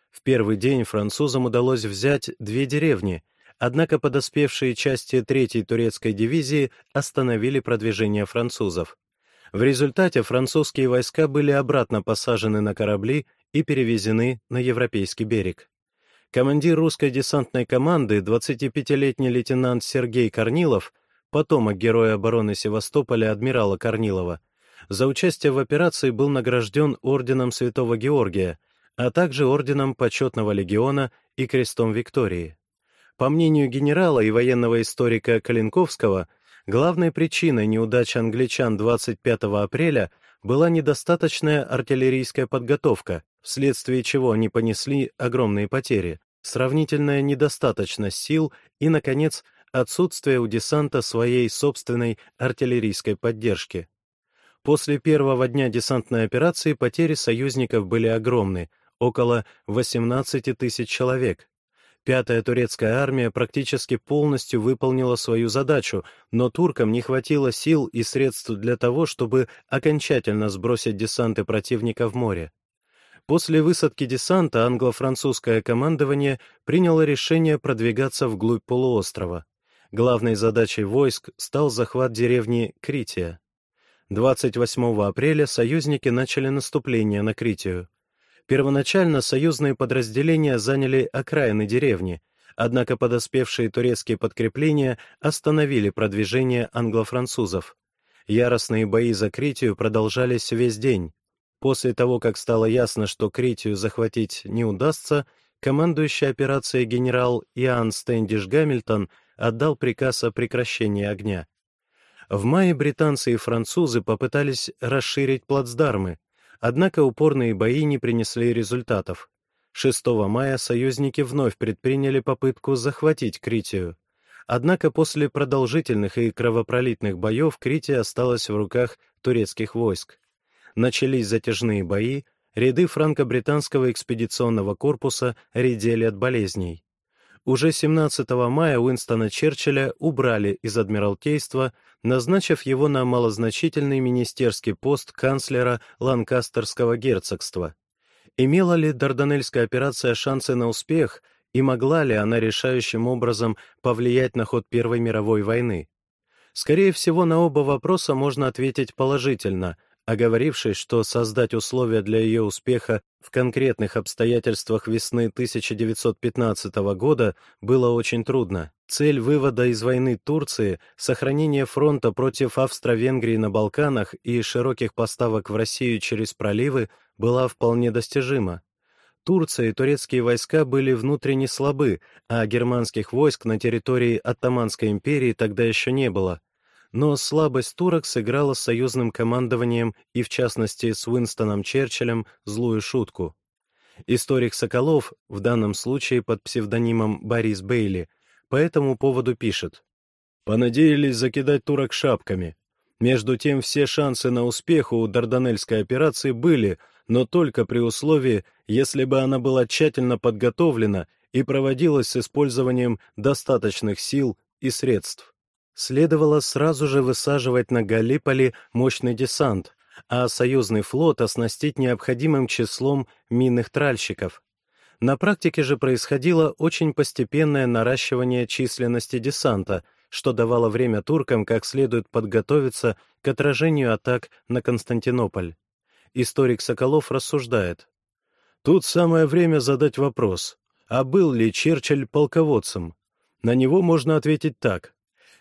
В первый день французам удалось взять две деревни, однако подоспевшие части 3-й турецкой дивизии остановили продвижение французов. В результате французские войска были обратно посажены на корабли и перевезены на европейский берег. Командир русской десантной команды, 25-летний лейтенант Сергей Корнилов, потомок героя обороны Севастополя адмирала Корнилова, за участие в операции был награжден орденом Святого Георгия, а также орденом Почетного легиона и крестом Виктории. По мнению генерала и военного историка Калинковского, главной причиной неудачи англичан 25 апреля была недостаточная артиллерийская подготовка, вследствие чего они понесли огромные потери, сравнительная недостаточность сил и, наконец, отсутствие у десанта своей собственной артиллерийской поддержки. После первого дня десантной операции потери союзников были огромны, около 18 тысяч человек. Пятая турецкая армия практически полностью выполнила свою задачу, но туркам не хватило сил и средств для того, чтобы окончательно сбросить десанты противника в море. После высадки десанта англо-французское командование приняло решение продвигаться вглубь полуострова. Главной задачей войск стал захват деревни Крития. 28 апреля союзники начали наступление на Критию. Первоначально союзные подразделения заняли окраины деревни, однако подоспевшие турецкие подкрепления остановили продвижение англо-французов. Яростные бои за Критию продолжались весь день. После того, как стало ясно, что Критию захватить не удастся, командующий операцией генерал Иоанн Стэндиш Гамильтон отдал приказ о прекращении огня. В мае британцы и французы попытались расширить плацдармы, однако упорные бои не принесли результатов. 6 мая союзники вновь предприняли попытку захватить Критию. Однако после продолжительных и кровопролитных боев Крития осталась в руках турецких войск. Начались затяжные бои, ряды франко-британского экспедиционного корпуса редели от болезней. Уже 17 мая Уинстона Черчилля убрали из Адмиралтейства, назначив его на малозначительный министерский пост канцлера Ланкастерского герцогства. Имела ли Дарданельская операция шансы на успех, и могла ли она решающим образом повлиять на ход Первой мировой войны? Скорее всего, на оба вопроса можно ответить положительно — оговорившись, что создать условия для ее успеха в конкретных обстоятельствах весны 1915 года было очень трудно. Цель вывода из войны Турции, сохранение фронта против Австро-Венгрии на Балканах и широких поставок в Россию через проливы была вполне достижима. Турция и турецкие войска были внутренне слабы, а германских войск на территории Оттоманской империи тогда еще не было но слабость турок сыграла с союзным командованием и, в частности, с Уинстоном Черчиллем злую шутку. Историк Соколов, в данном случае под псевдонимом Борис Бейли, по этому поводу пишет. «Понадеялись закидать турок шапками. Между тем все шансы на успех у Дарданельской операции были, но только при условии, если бы она была тщательно подготовлена и проводилась с использованием достаточных сил и средств следовало сразу же высаживать на Галиполи мощный десант, а союзный флот оснастить необходимым числом минных тральщиков. На практике же происходило очень постепенное наращивание численности десанта, что давало время туркам как следует подготовиться к отражению атак на Константинополь. Историк Соколов рассуждает. Тут самое время задать вопрос, а был ли Черчилль полководцем? На него можно ответить так.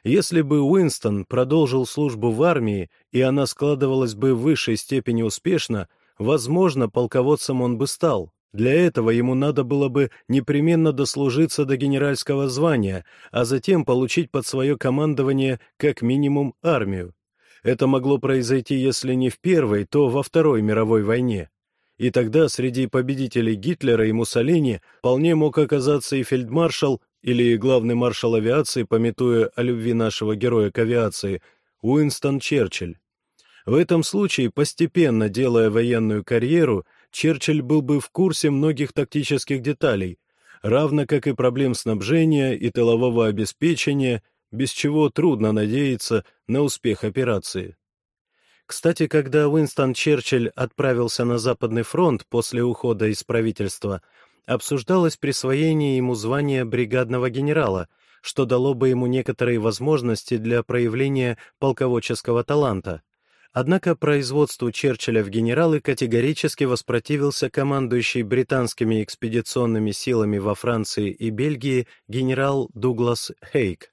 Если бы Уинстон продолжил службу в армии, и она складывалась бы в высшей степени успешно, возможно, полководцем он бы стал. Для этого ему надо было бы непременно дослужиться до генеральского звания, а затем получить под свое командование как минимум армию. Это могло произойти, если не в Первой, то во Второй мировой войне. И тогда среди победителей Гитлера и Муссолини вполне мог оказаться и фельдмаршал или главный маршал авиации, пометуя о любви нашего героя к авиации, Уинстон Черчилль. В этом случае, постепенно делая военную карьеру, Черчилль был бы в курсе многих тактических деталей, равно как и проблем снабжения и тылового обеспечения, без чего трудно надеяться на успех операции. Кстати, когда Уинстон Черчилль отправился на Западный фронт после ухода из правительства, обсуждалось присвоение ему звания бригадного генерала, что дало бы ему некоторые возможности для проявления полководческого таланта. Однако производству Черчилля в генералы категорически воспротивился командующий британскими экспедиционными силами во Франции и Бельгии генерал Дуглас Хейк.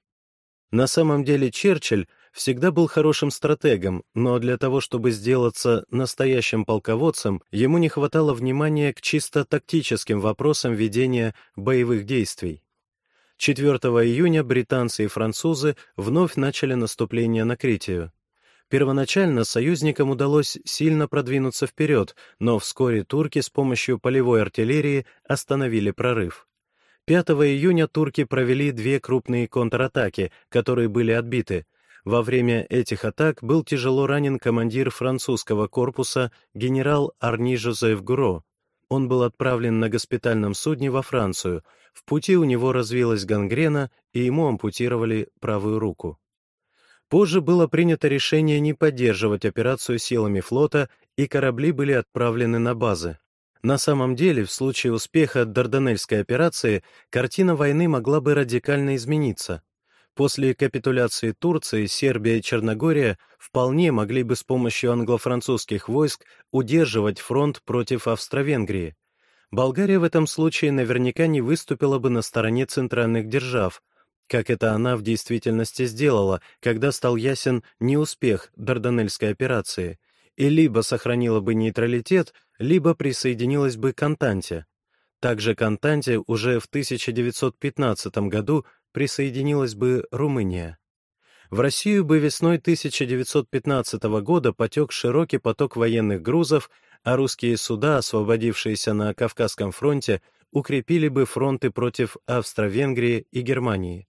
На самом деле Черчилль всегда был хорошим стратегом, но для того, чтобы сделаться настоящим полководцем, ему не хватало внимания к чисто тактическим вопросам ведения боевых действий. 4 июня британцы и французы вновь начали наступление на Критию. Первоначально союзникам удалось сильно продвинуться вперед, но вскоре турки с помощью полевой артиллерии остановили прорыв. 5 июня турки провели две крупные контратаки, которые были отбиты — во время этих атак был тяжело ранен командир французского корпуса генерал Арни Жозеф Гуро. Он был отправлен на госпитальном судне во Францию. В пути у него развилась гангрена, и ему ампутировали правую руку. Позже было принято решение не поддерживать операцию силами флота, и корабли были отправлены на базы. На самом деле, в случае успеха Дарданельской операции, картина войны могла бы радикально измениться. После капитуляции Турции Сербия и Черногория вполне могли бы с помощью англо-французских войск удерживать фронт против Австро-Венгрии. Болгария в этом случае наверняка не выступила бы на стороне центральных держав, как это она в действительности сделала, когда стал ясен неуспех Дарданельской операции, и либо сохранила бы нейтралитет, либо присоединилась бы к Антанте. Также к Антанте уже в 1915 году присоединилась бы Румыния. В Россию бы весной 1915 года потек широкий поток военных грузов, а русские суда, освободившиеся на Кавказском фронте, укрепили бы фронты против Австро-Венгрии и Германии.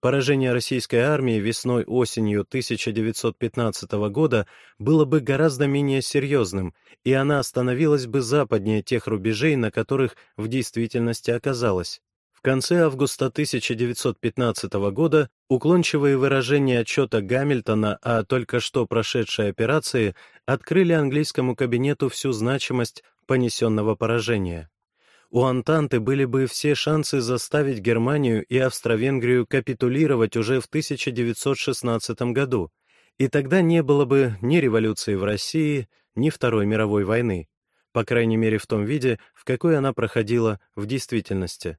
Поражение российской армии весной-осенью 1915 года было бы гораздо менее серьезным, и она остановилась бы западнее тех рубежей, на которых в действительности оказалась конце августа 1915 года уклончивые выражения отчета Гамильтона о только что прошедшей операции открыли английскому кабинету всю значимость понесенного поражения. У Антанты были бы все шансы заставить Германию и Австро-Венгрию капитулировать уже в 1916 году, и тогда не было бы ни революции в России, ни Второй мировой войны, по крайней мере в том виде, в какой она проходила в действительности.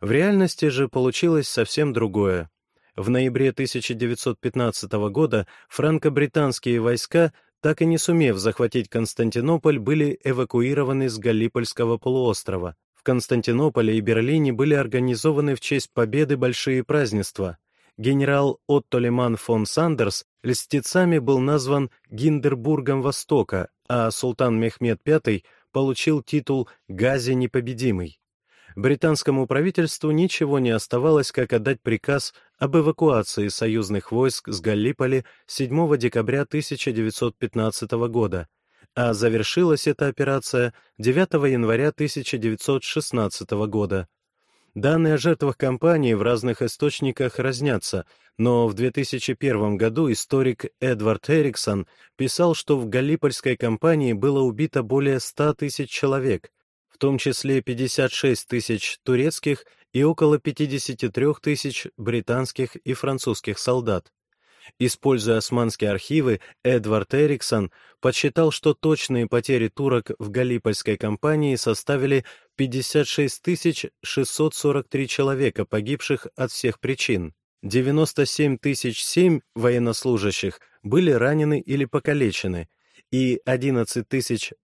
В реальности же получилось совсем другое. В ноябре 1915 года франко-британские войска, так и не сумев захватить Константинополь, были эвакуированы с Галлипольского полуострова. В Константинополе и Берлине были организованы в честь победы большие празднества. Генерал Отто Леман фон Сандерс льстецами был назван Гиндербургом Востока, а султан Мехмед V получил титул «Гази непобедимый» британскому правительству ничего не оставалось, как отдать приказ об эвакуации союзных войск с Галлиполи 7 декабря 1915 года, а завершилась эта операция 9 января 1916 года. Данные о жертвах кампании в разных источниках разнятся, но в 2001 году историк Эдвард Эриксон писал, что в Галлипольской кампании было убито более 100 тысяч человек, в том числе 56 тысяч турецких и около 53 тысяч британских и французских солдат. Используя османские архивы, Эдвард Эриксон подсчитал, что точные потери турок в Галлипольской кампании составили 56 643 человека, погибших от всех причин. 97 007 военнослужащих были ранены или покалечены, и 11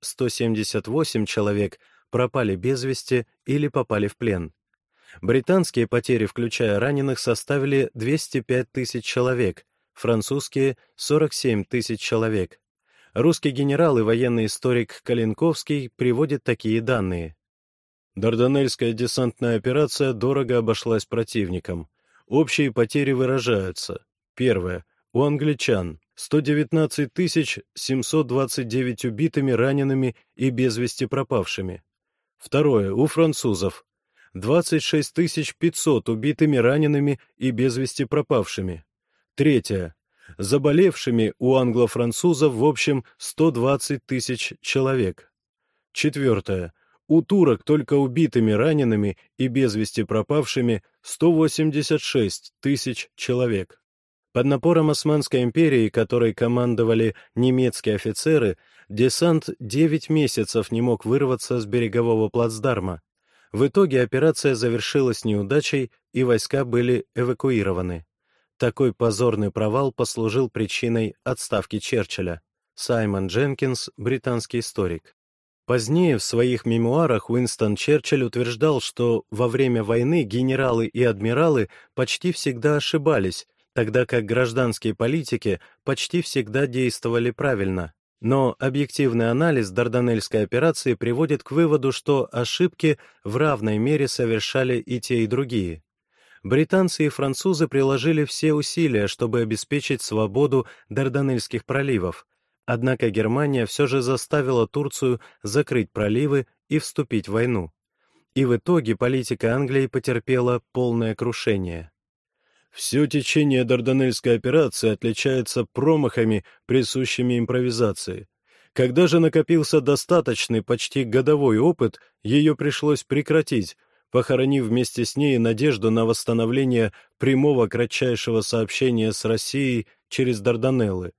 178 человек пропали без вести или попали в плен. Британские потери, включая раненых, составили 205 тысяч человек, французские — 47 тысяч человек. Русский генерал и военный историк Калинковский приводит такие данные. Дарданельская десантная операция дорого обошлась противникам. Общие потери выражаются. Первое. У англичан 119 729 убитыми, ранеными и без вести пропавшими. Второе. У французов. 26 500 убитыми, ранеными и без вести пропавшими. Третье. Заболевшими у англо-французов в общем 120 тысяч человек. Четвертое. У турок только убитыми, ранеными и без вести пропавшими 186 тысяч человек. Под напором Османской империи, которой командовали немецкие офицеры, десант 9 месяцев не мог вырваться с берегового плацдарма. В итоге операция завершилась неудачей, и войска были эвакуированы. Такой позорный провал послужил причиной отставки Черчилля. Саймон Дженкинс, британский историк. Позднее в своих мемуарах Уинстон Черчилль утверждал, что во время войны генералы и адмиралы почти всегда ошибались, тогда как гражданские политики почти всегда действовали правильно. Но объективный анализ Дарданельской операции приводит к выводу, что ошибки в равной мере совершали и те, и другие. Британцы и французы приложили все усилия, чтобы обеспечить свободу Дарданельских проливов, однако Германия все же заставила Турцию закрыть проливы и вступить в войну. И в итоге политика Англии потерпела полное крушение. Все течение Дарданельской операции отличается промахами, присущими импровизации. Когда же накопился достаточный, почти годовой опыт, ее пришлось прекратить, похоронив вместе с ней надежду на восстановление прямого кратчайшего сообщения с Россией через Дарданеллы.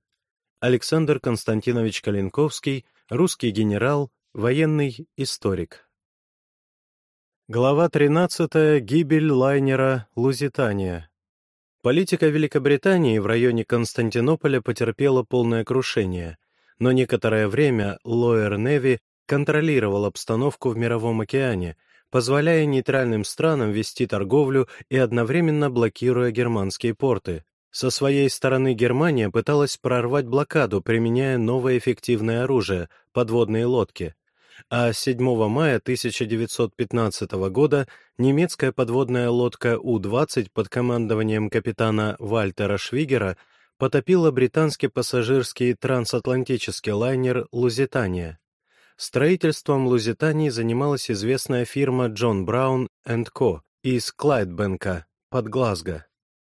Александр Константинович Калинковский, русский генерал, военный историк. Глава 13. Гибель лайнера «Лузитания». Политика Великобритании в районе Константинополя потерпела полное крушение, но некоторое время Лоер Неви контролировал обстановку в Мировом океане, позволяя нейтральным странам вести торговлю и одновременно блокируя германские порты. Со своей стороны Германия пыталась прорвать блокаду, применяя новое эффективное оружие — подводные лодки а 7 мая 1915 года немецкая подводная лодка У-20 под командованием капитана Вальтера Швигера потопила британский пассажирский трансатлантический лайнер «Лузитания». Строительством «Лузитании» занималась известная фирма Джон Браун Ко из Клайдбенка под Глазго.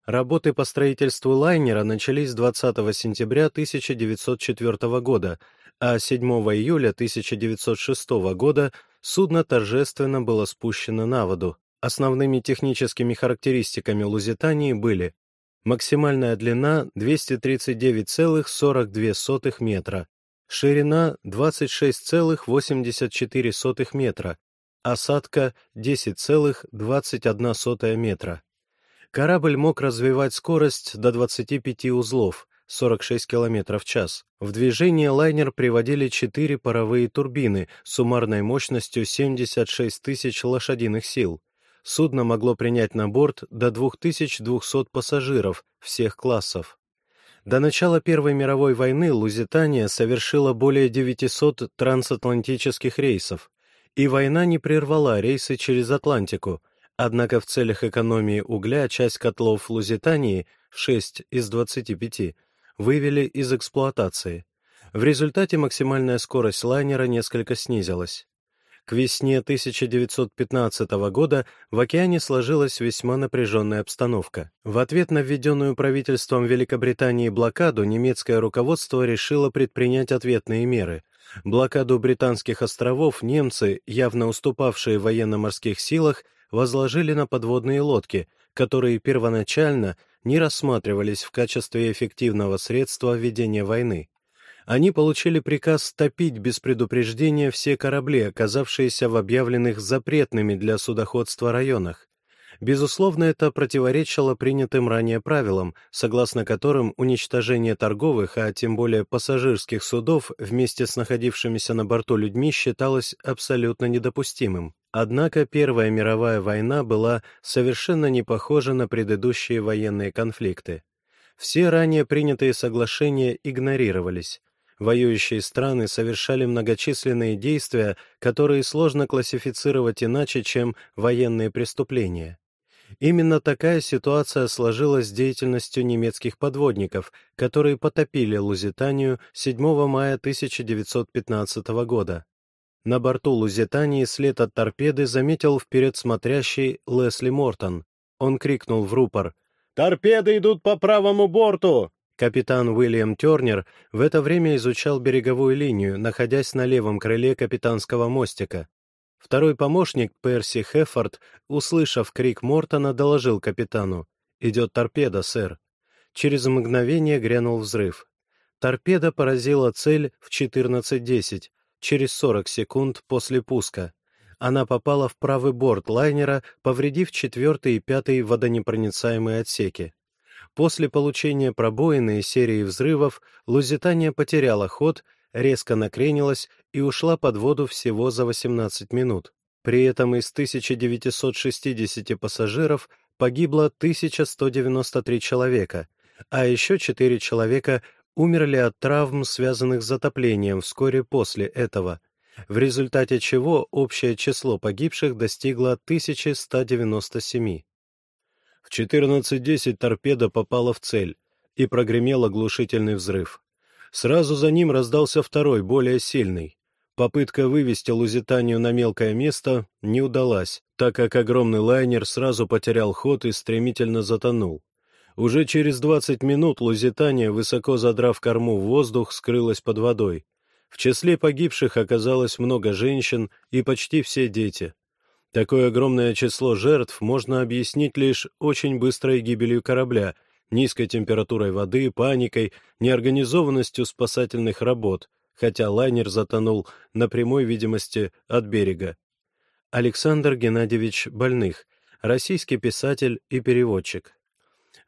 Работы по строительству лайнера начались 20 сентября 1904 года, а 7 июля 1906 года судно торжественно было спущено на воду. Основными техническими характеристиками Лузитании были максимальная длина 239,42 метра, ширина 26,84 метра, осадка 10,21 метра. Корабль мог развивать скорость до 25 узлов, 46 км в час. В движение лайнер приводили четыре паровые турбины с суммарной мощностью 76 тысяч лошадиных сил. Судно могло принять на борт до 2200 пассажиров всех классов. До начала Первой мировой войны Лузитания совершила более 900 трансатлантических рейсов, и война не прервала рейсы через Атлантику, однако в целях экономии угля часть котлов Лузитании, 6 из 25, вывели из эксплуатации. В результате максимальная скорость лайнера несколько снизилась. К весне 1915 года в океане сложилась весьма напряженная обстановка. В ответ на введенную правительством Великобритании блокаду немецкое руководство решило предпринять ответные меры. Блокаду британских островов немцы, явно уступавшие в военно-морских силах, возложили на подводные лодки, которые первоначально не рассматривались в качестве эффективного средства ведения войны. Они получили приказ топить без предупреждения все корабли, оказавшиеся в объявленных запретными для судоходства районах. Безусловно, это противоречило принятым ранее правилам, согласно которым уничтожение торговых, а тем более пассажирских судов вместе с находившимися на борту людьми считалось абсолютно недопустимым. Однако Первая мировая война была совершенно не похожа на предыдущие военные конфликты. Все ранее принятые соглашения игнорировались. Воюющие страны совершали многочисленные действия, которые сложно классифицировать иначе, чем военные преступления. Именно такая ситуация сложилась с деятельностью немецких подводников, которые потопили Лузитанию 7 мая 1915 года. На борту Лузитании след от торпеды заметил вперед смотрящий Лесли Мортон. Он крикнул в рупор «Торпеды идут по правому борту!» Капитан Уильям Тернер в это время изучал береговую линию, находясь на левом крыле капитанского мостика. Второй помощник, Перси Хеффорд, услышав крик Мортона, доложил капитану. «Идет торпеда, сэр». Через мгновение грянул взрыв. Торпеда поразила цель в 14.10, через 40 секунд после пуска. Она попала в правый борт лайнера, повредив четвертый и пятый водонепроницаемые отсеки. После получения пробоины и серии взрывов Лузитания потеряла ход, резко накренилась и ушла под воду всего за 18 минут. При этом из 1960 пассажиров погибло 1193 человека, а еще 4 человека умерли от травм, связанных с затоплением вскоре после этого, в результате чего общее число погибших достигло 1197. В 14.10 торпеда попала в цель, и прогремел оглушительный взрыв. Сразу за ним раздался второй, более сильный. Попытка вывести Лузитанию на мелкое место не удалась, так как огромный лайнер сразу потерял ход и стремительно затонул. Уже через 20 минут Лузитания, высоко задрав корму в воздух, скрылась под водой. В числе погибших оказалось много женщин и почти все дети. Такое огромное число жертв можно объяснить лишь очень быстрой гибелью корабля, низкой температурой воды, паникой, неорганизованностью спасательных работ, хотя лайнер затонул на прямой видимости от берега. Александр Геннадьевич Больных, российский писатель и переводчик.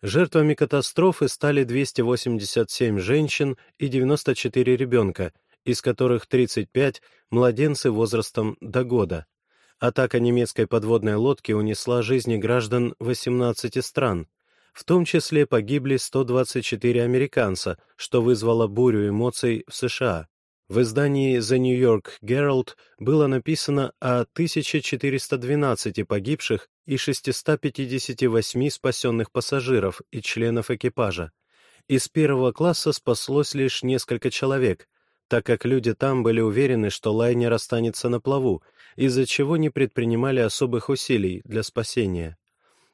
Жертвами катастрофы стали 287 женщин и 94 ребенка, из которых 35 — младенцы возрастом до года. Атака немецкой подводной лодки унесла жизни граждан 18 стран. В том числе погибли 124 американца, что вызвало бурю эмоций в США. В издании The New York Herald было написано о 1412 погибших и 658 спасенных пассажиров и членов экипажа. Из первого класса спаслось лишь несколько человек, так как люди там были уверены, что лайнер останется на плаву, из-за чего не предпринимали особых усилий для спасения.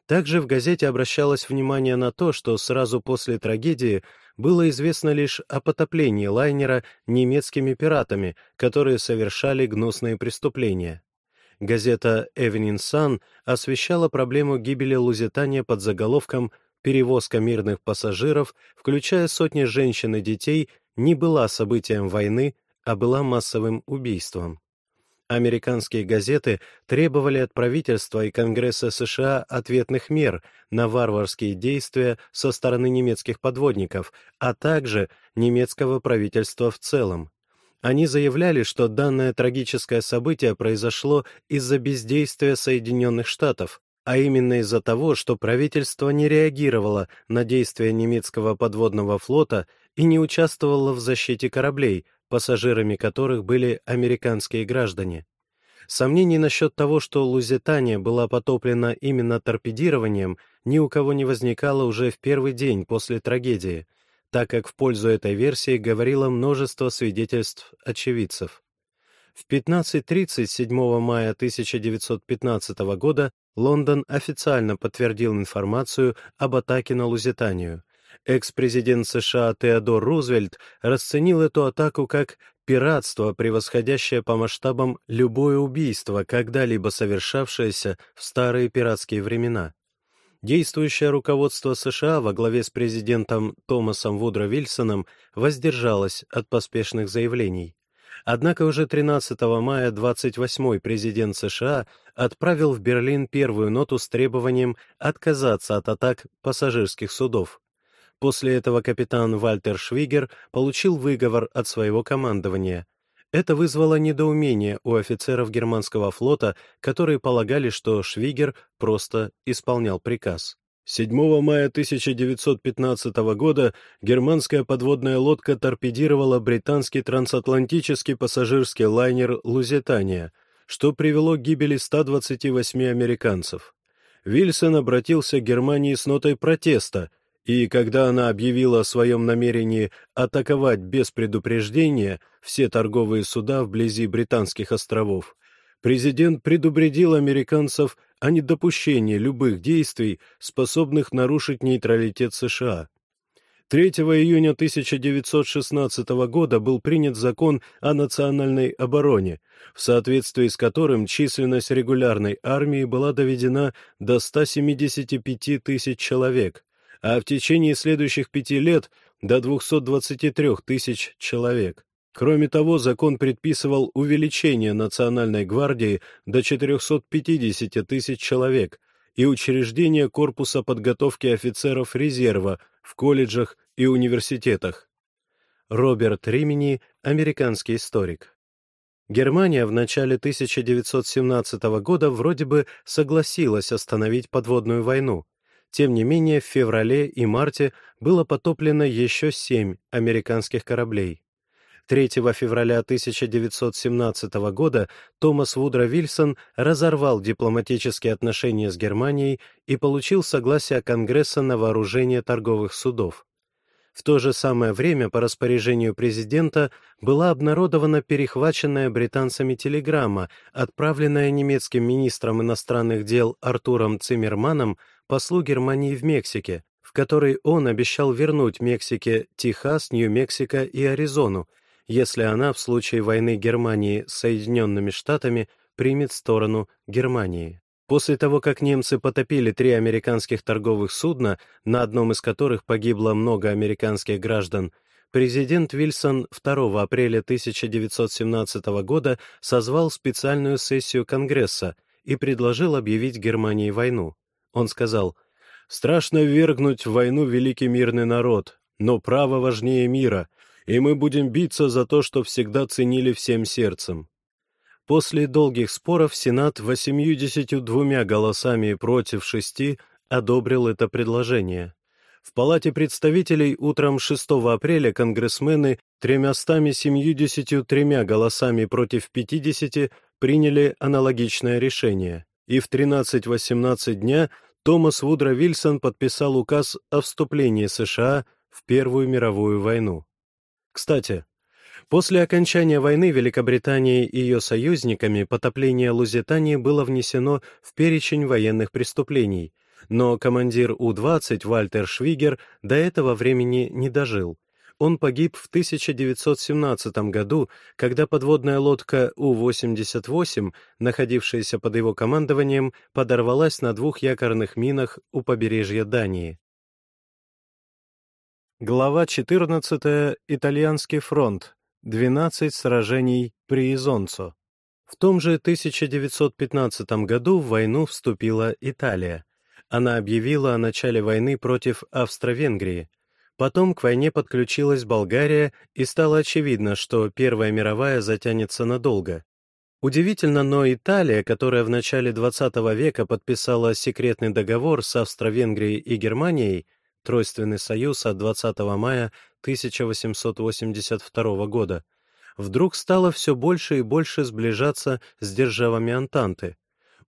Также в газете обращалось внимание на то, что сразу после трагедии было известно лишь о потоплении лайнера немецкими пиратами, которые совершали гнусные преступления. Газета Evening Sun освещала проблему гибели Лузитания под заголовком «Перевозка мирных пассажиров, включая сотни женщин и детей, не была событием войны, а была массовым убийством». Американские газеты требовали от правительства и Конгресса США ответных мер на варварские действия со стороны немецких подводников, а также немецкого правительства в целом. Они заявляли, что данное трагическое событие произошло из-за бездействия Соединенных Штатов, а именно из-за того, что правительство не реагировало на действия немецкого подводного флота и не участвовало в защите кораблей, пассажирами которых были американские граждане. Сомнений насчет того, что Лузитания была потоплена именно торпедированием, ни у кого не возникало уже в первый день после трагедии, так как в пользу этой версии говорило множество свидетельств очевидцев. В 15.30 7 мая 1915 года Лондон официально подтвердил информацию об атаке на Лузитанию — Экс-президент США Теодор Рузвельт расценил эту атаку как пиратство, превосходящее по масштабам любое убийство, когда-либо совершавшееся в старые пиратские времена. Действующее руководство США во главе с президентом Томасом Вудро Вильсоном воздержалось от поспешных заявлений. Однако уже 13 мая 28-й президент США отправил в Берлин первую ноту с требованием отказаться от атак пассажирских судов. После этого капитан Вальтер Швигер получил выговор от своего командования. Это вызвало недоумение у офицеров германского флота, которые полагали, что Швигер просто исполнял приказ. 7 мая 1915 года германская подводная лодка торпедировала британский трансатлантический пассажирский лайнер «Лузитания», что привело к гибели 128 американцев. Вильсон обратился к Германии с нотой протеста — и когда она объявила о своем намерении атаковать без предупреждения все торговые суда вблизи Британских островов, президент предупредил американцев о недопущении любых действий, способных нарушить нейтралитет США. 3 июня 1916 года был принят закон о национальной обороне, в соответствии с которым численность регулярной армии была доведена до 175 тысяч человек, а в течение следующих пяти лет до 223 тысяч человек. Кроме того, закон предписывал увеличение Национальной гвардии до 450 тысяч человек и учреждение корпуса подготовки офицеров резерва в колледжах и университетах. Роберт Римини, американский историк. Германия в начале 1917 года вроде бы согласилась остановить подводную войну, тем не менее, в феврале и марте было потоплено еще семь американских кораблей. 3 февраля 1917 года Томас Вудро Вильсон разорвал дипломатические отношения с Германией и получил согласие Конгресса на вооружение торговых судов. В то же самое время по распоряжению президента была обнародована перехваченная британцами телеграмма, отправленная немецким министром иностранных дел Артуром Циммерманом послу Германии в Мексике, в которой он обещал вернуть Мексике Техас, Нью-Мексико и Аризону, если она в случае войны Германии с Соединенными Штатами примет сторону Германии. После того, как немцы потопили три американских торговых судна, на одном из которых погибло много американских граждан, президент Вильсон 2 апреля 1917 года созвал специальную сессию Конгресса и предложил объявить Германии войну. Он сказал, «Страшно ввергнуть в войну великий мирный народ, но право важнее мира, и мы будем биться за то, что всегда ценили всем сердцем». После долгих споров Сенат 82 голосами против шести одобрил это предложение. В Палате представителей утром 6 апреля конгрессмены 373 голосами против 50 приняли аналогичное решение, и в 13-18 дня Томас Вудро Вильсон подписал указ о вступлении США в Первую мировую войну. Кстати, после окончания войны Великобритании и ее союзниками потопление Лузитании было внесено в перечень военных преступлений, но командир У-20 Вальтер Швигер до этого времени не дожил. Он погиб в 1917 году, когда подводная лодка У-88, находившаяся под его командованием, подорвалась на двух якорных минах у побережья Дании. Глава 14. Итальянский фронт. 12 сражений при Изонцо. В том же 1915 году в войну вступила Италия. Она объявила о начале войны против Австро-Венгрии. Потом к войне подключилась Болгария, и стало очевидно, что Первая мировая затянется надолго. Удивительно, но Италия, которая в начале XX века подписала секретный договор с Австро-Венгрией и Германией, Тройственный союз от 20 мая 1882 года, вдруг стала все больше и больше сближаться с державами Антанты.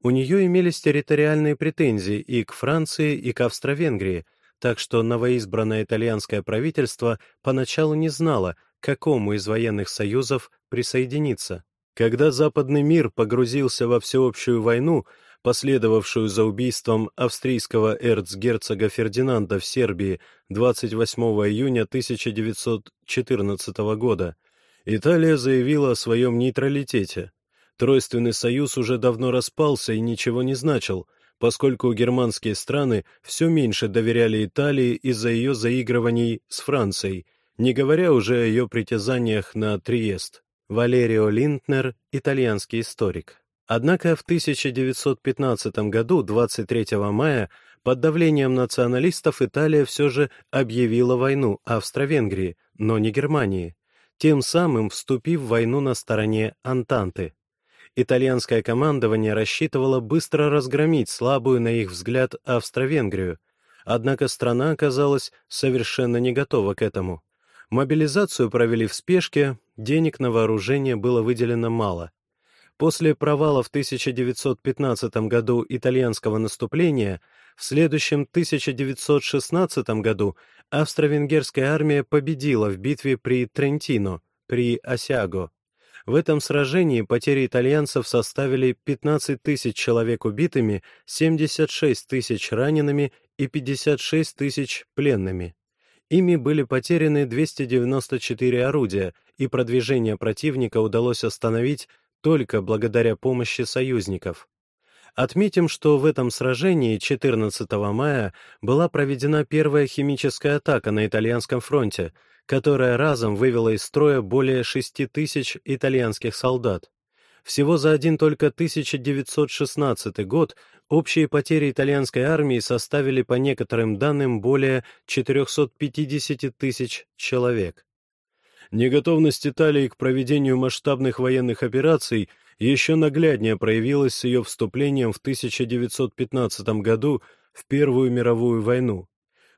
У нее имелись территориальные претензии и к Франции, и к Австро-Венгрии, так что новоизбранное итальянское правительство поначалу не знало, к какому из военных союзов присоединиться. Когда западный мир погрузился во всеобщую войну, последовавшую за убийством австрийского эрцгерцога Фердинанда в Сербии 28 июня 1914 года, Италия заявила о своем нейтралитете. Тройственный союз уже давно распался и ничего не значил, поскольку германские страны все меньше доверяли Италии из-за ее заигрываний с Францией, не говоря уже о ее притязаниях на Триест. Валерио Линднер, итальянский историк. Однако в 1915 году, 23 мая, под давлением националистов Италия все же объявила войну Австро-Венгрии, но не Германии, тем самым вступив в войну на стороне Антанты. Итальянское командование рассчитывало быстро разгромить слабую, на их взгляд, Австро-Венгрию, однако страна оказалась совершенно не готова к этому. Мобилизацию провели в спешке, денег на вооружение было выделено мало. После провала в 1915 году итальянского наступления, в следующем 1916 году австро-венгерская армия победила в битве при Трентино, при Осяго. В этом сражении потери итальянцев составили 15 тысяч человек убитыми, 76 тысяч ранеными и 56 тысяч пленными. Ими были потеряны 294 орудия, и продвижение противника удалось остановить только благодаря помощи союзников. Отметим, что в этом сражении 14 мая была проведена первая химическая атака на итальянском фронте, которая разом вывела из строя более 6 тысяч итальянских солдат. Всего за один только 1916 год общие потери итальянской армии составили по некоторым данным более 450 тысяч человек. Неготовность Италии к проведению масштабных военных операций еще нагляднее проявилась с ее вступлением в 1915 году в Первую мировую войну.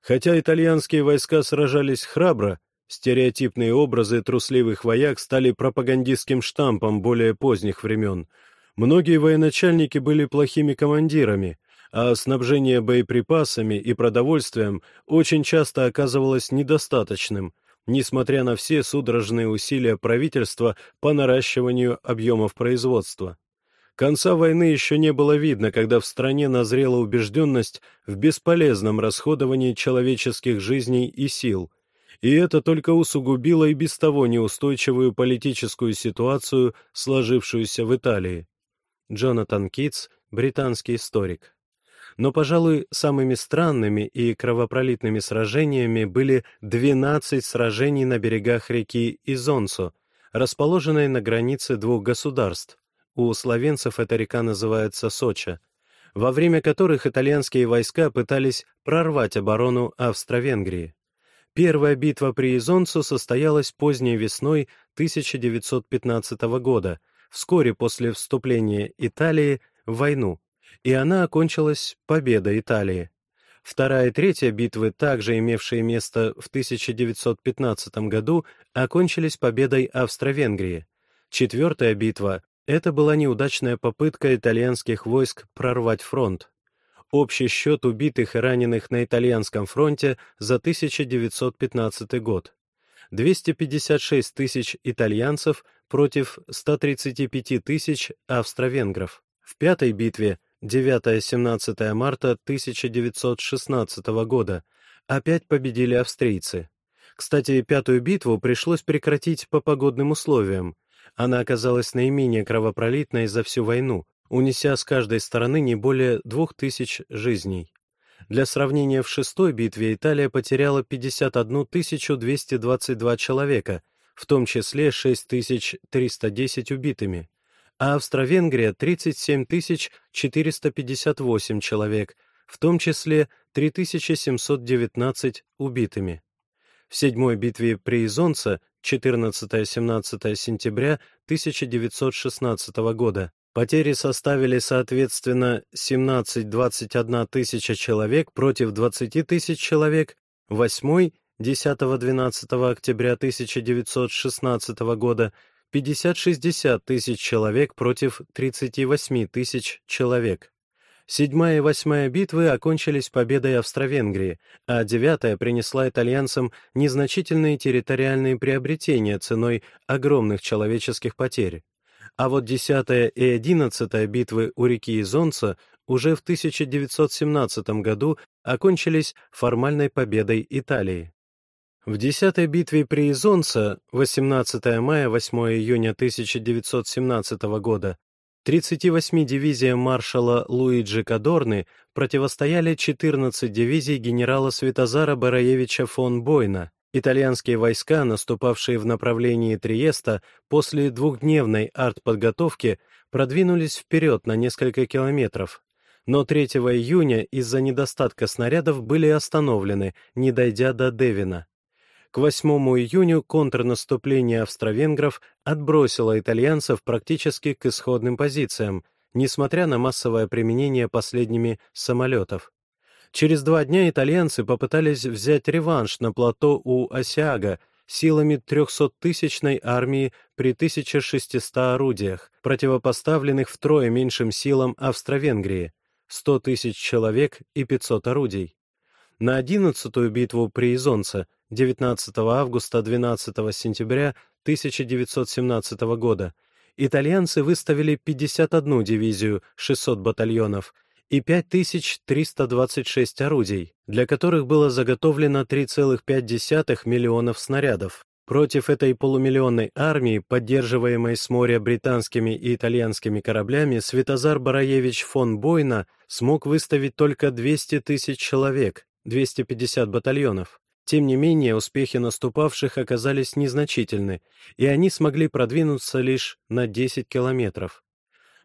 Хотя итальянские войска сражались храбро, Стереотипные образы трусливых вояк стали пропагандистским штампом более поздних времен. Многие военачальники были плохими командирами, а снабжение боеприпасами и продовольствием очень часто оказывалось недостаточным, несмотря на все судорожные усилия правительства по наращиванию объемов производства. Конца войны еще не было видно, когда в стране назрела убежденность в бесполезном расходовании человеческих жизней и сил – и это только усугубило и без того неустойчивую политическую ситуацию, сложившуюся в Италии. Джонатан Китс, британский историк. Но, пожалуй, самыми странными и кровопролитными сражениями были 12 сражений на берегах реки Изонсо, расположенной на границе двух государств. У словенцев эта река называется Соча, во время которых итальянские войска пытались прорвать оборону Австро-Венгрии. Первая битва при Изонцу состоялась поздней весной 1915 года, вскоре после вступления Италии в войну, и она окончилась победой Италии. Вторая и третья битвы, также имевшие место в 1915 году, окончились победой Австро-Венгрии. Четвертая битва — это была неудачная попытка итальянских войск прорвать фронт. Общий счет убитых и раненых на итальянском фронте за 1915 год. 256 тысяч итальянцев против 135 тысяч австро-венгров. В пятой битве 9-17 марта 1916 года опять победили австрийцы. Кстати, пятую битву пришлось прекратить по погодным условиям. Она оказалась наименее кровопролитной за всю войну, унеся с каждой стороны не более двух тысяч жизней. Для сравнения, в шестой битве Италия потеряла 51 222 человека, в том числе 6310 убитыми, а Австро-Венгрия — 37 458 человек, в том числе 3719 убитыми. В седьмой битве при Изонце 14-17 сентября 1916 года потери составили соответственно 17-21 тысяча человек против 20 тысяч человек, восьмой 10-12 октября 1916 года 50-60 тысяч человек против 38 тысяч человек. Седьмая и восьмая битвы окончились победой Австро-Венгрии, а девятая принесла итальянцам незначительные территориальные приобретения ценой огромных человеческих потерь. А вот десятая и одиннадцатая битвы у реки Изонца уже в 1917 году окончились формальной победой Италии. В десятой битве при Изонце 18 мая-8 июня 1917 года 38 дивизиям маршала Луиджи Кадорны противостояли 14 дивизий генерала Светозара Бараевича фон Бойна. Итальянские войска, наступавшие в направлении Триеста, после двухдневной артподготовки продвинулись вперед на несколько километров, но 3 июня из-за недостатка снарядов были остановлены, не дойдя до Девина. К 8 июню контрнаступление австро-венгров отбросило итальянцев практически к исходным позициям, несмотря на массовое применение последними самолетов. Через два дня итальянцы попытались взять реванш на плато у Осиага силами 300-тысячной армии при 1600 орудиях, противопоставленных втрое меньшим силам Австро-Венгрии — 100 тысяч человек и 500 орудий. На 11-ю битву при Изонце 19 августа 12 сентября 1917 года итальянцы выставили 51 дивизию, 600 батальонов и 5326 орудий, для которых было заготовлено 3,5 миллионов снарядов. Против этой полумиллионной армии, поддерживаемой с моря британскими и итальянскими кораблями, Светозар Бараевич фон Бойна смог выставить только 200 тысяч человек, 250 батальонов. Тем не менее, успехи наступавших оказались незначительны, и они смогли продвинуться лишь на 10 километров.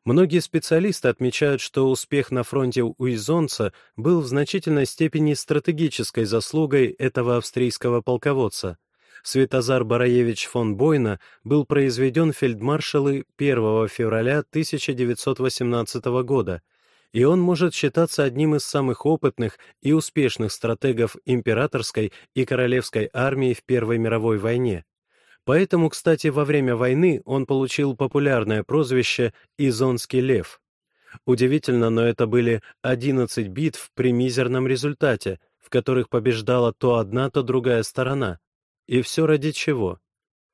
Многие специалисты отмечают, что успех на фронте у Изонца был в значительной степени стратегической заслугой этого австрийского полководца. Светозар Бараевич фон Бойна был произведен фельдмаршалы 1 февраля 1918 года, и он может считаться одним из самых опытных и успешных стратегов императорской и королевской армии в Первой мировой войне. Поэтому, кстати, во время войны он получил популярное прозвище «Изонский лев». Удивительно, но это были 11 битв при мизерном результате, в которых побеждала то одна, то другая сторона. И все ради чего?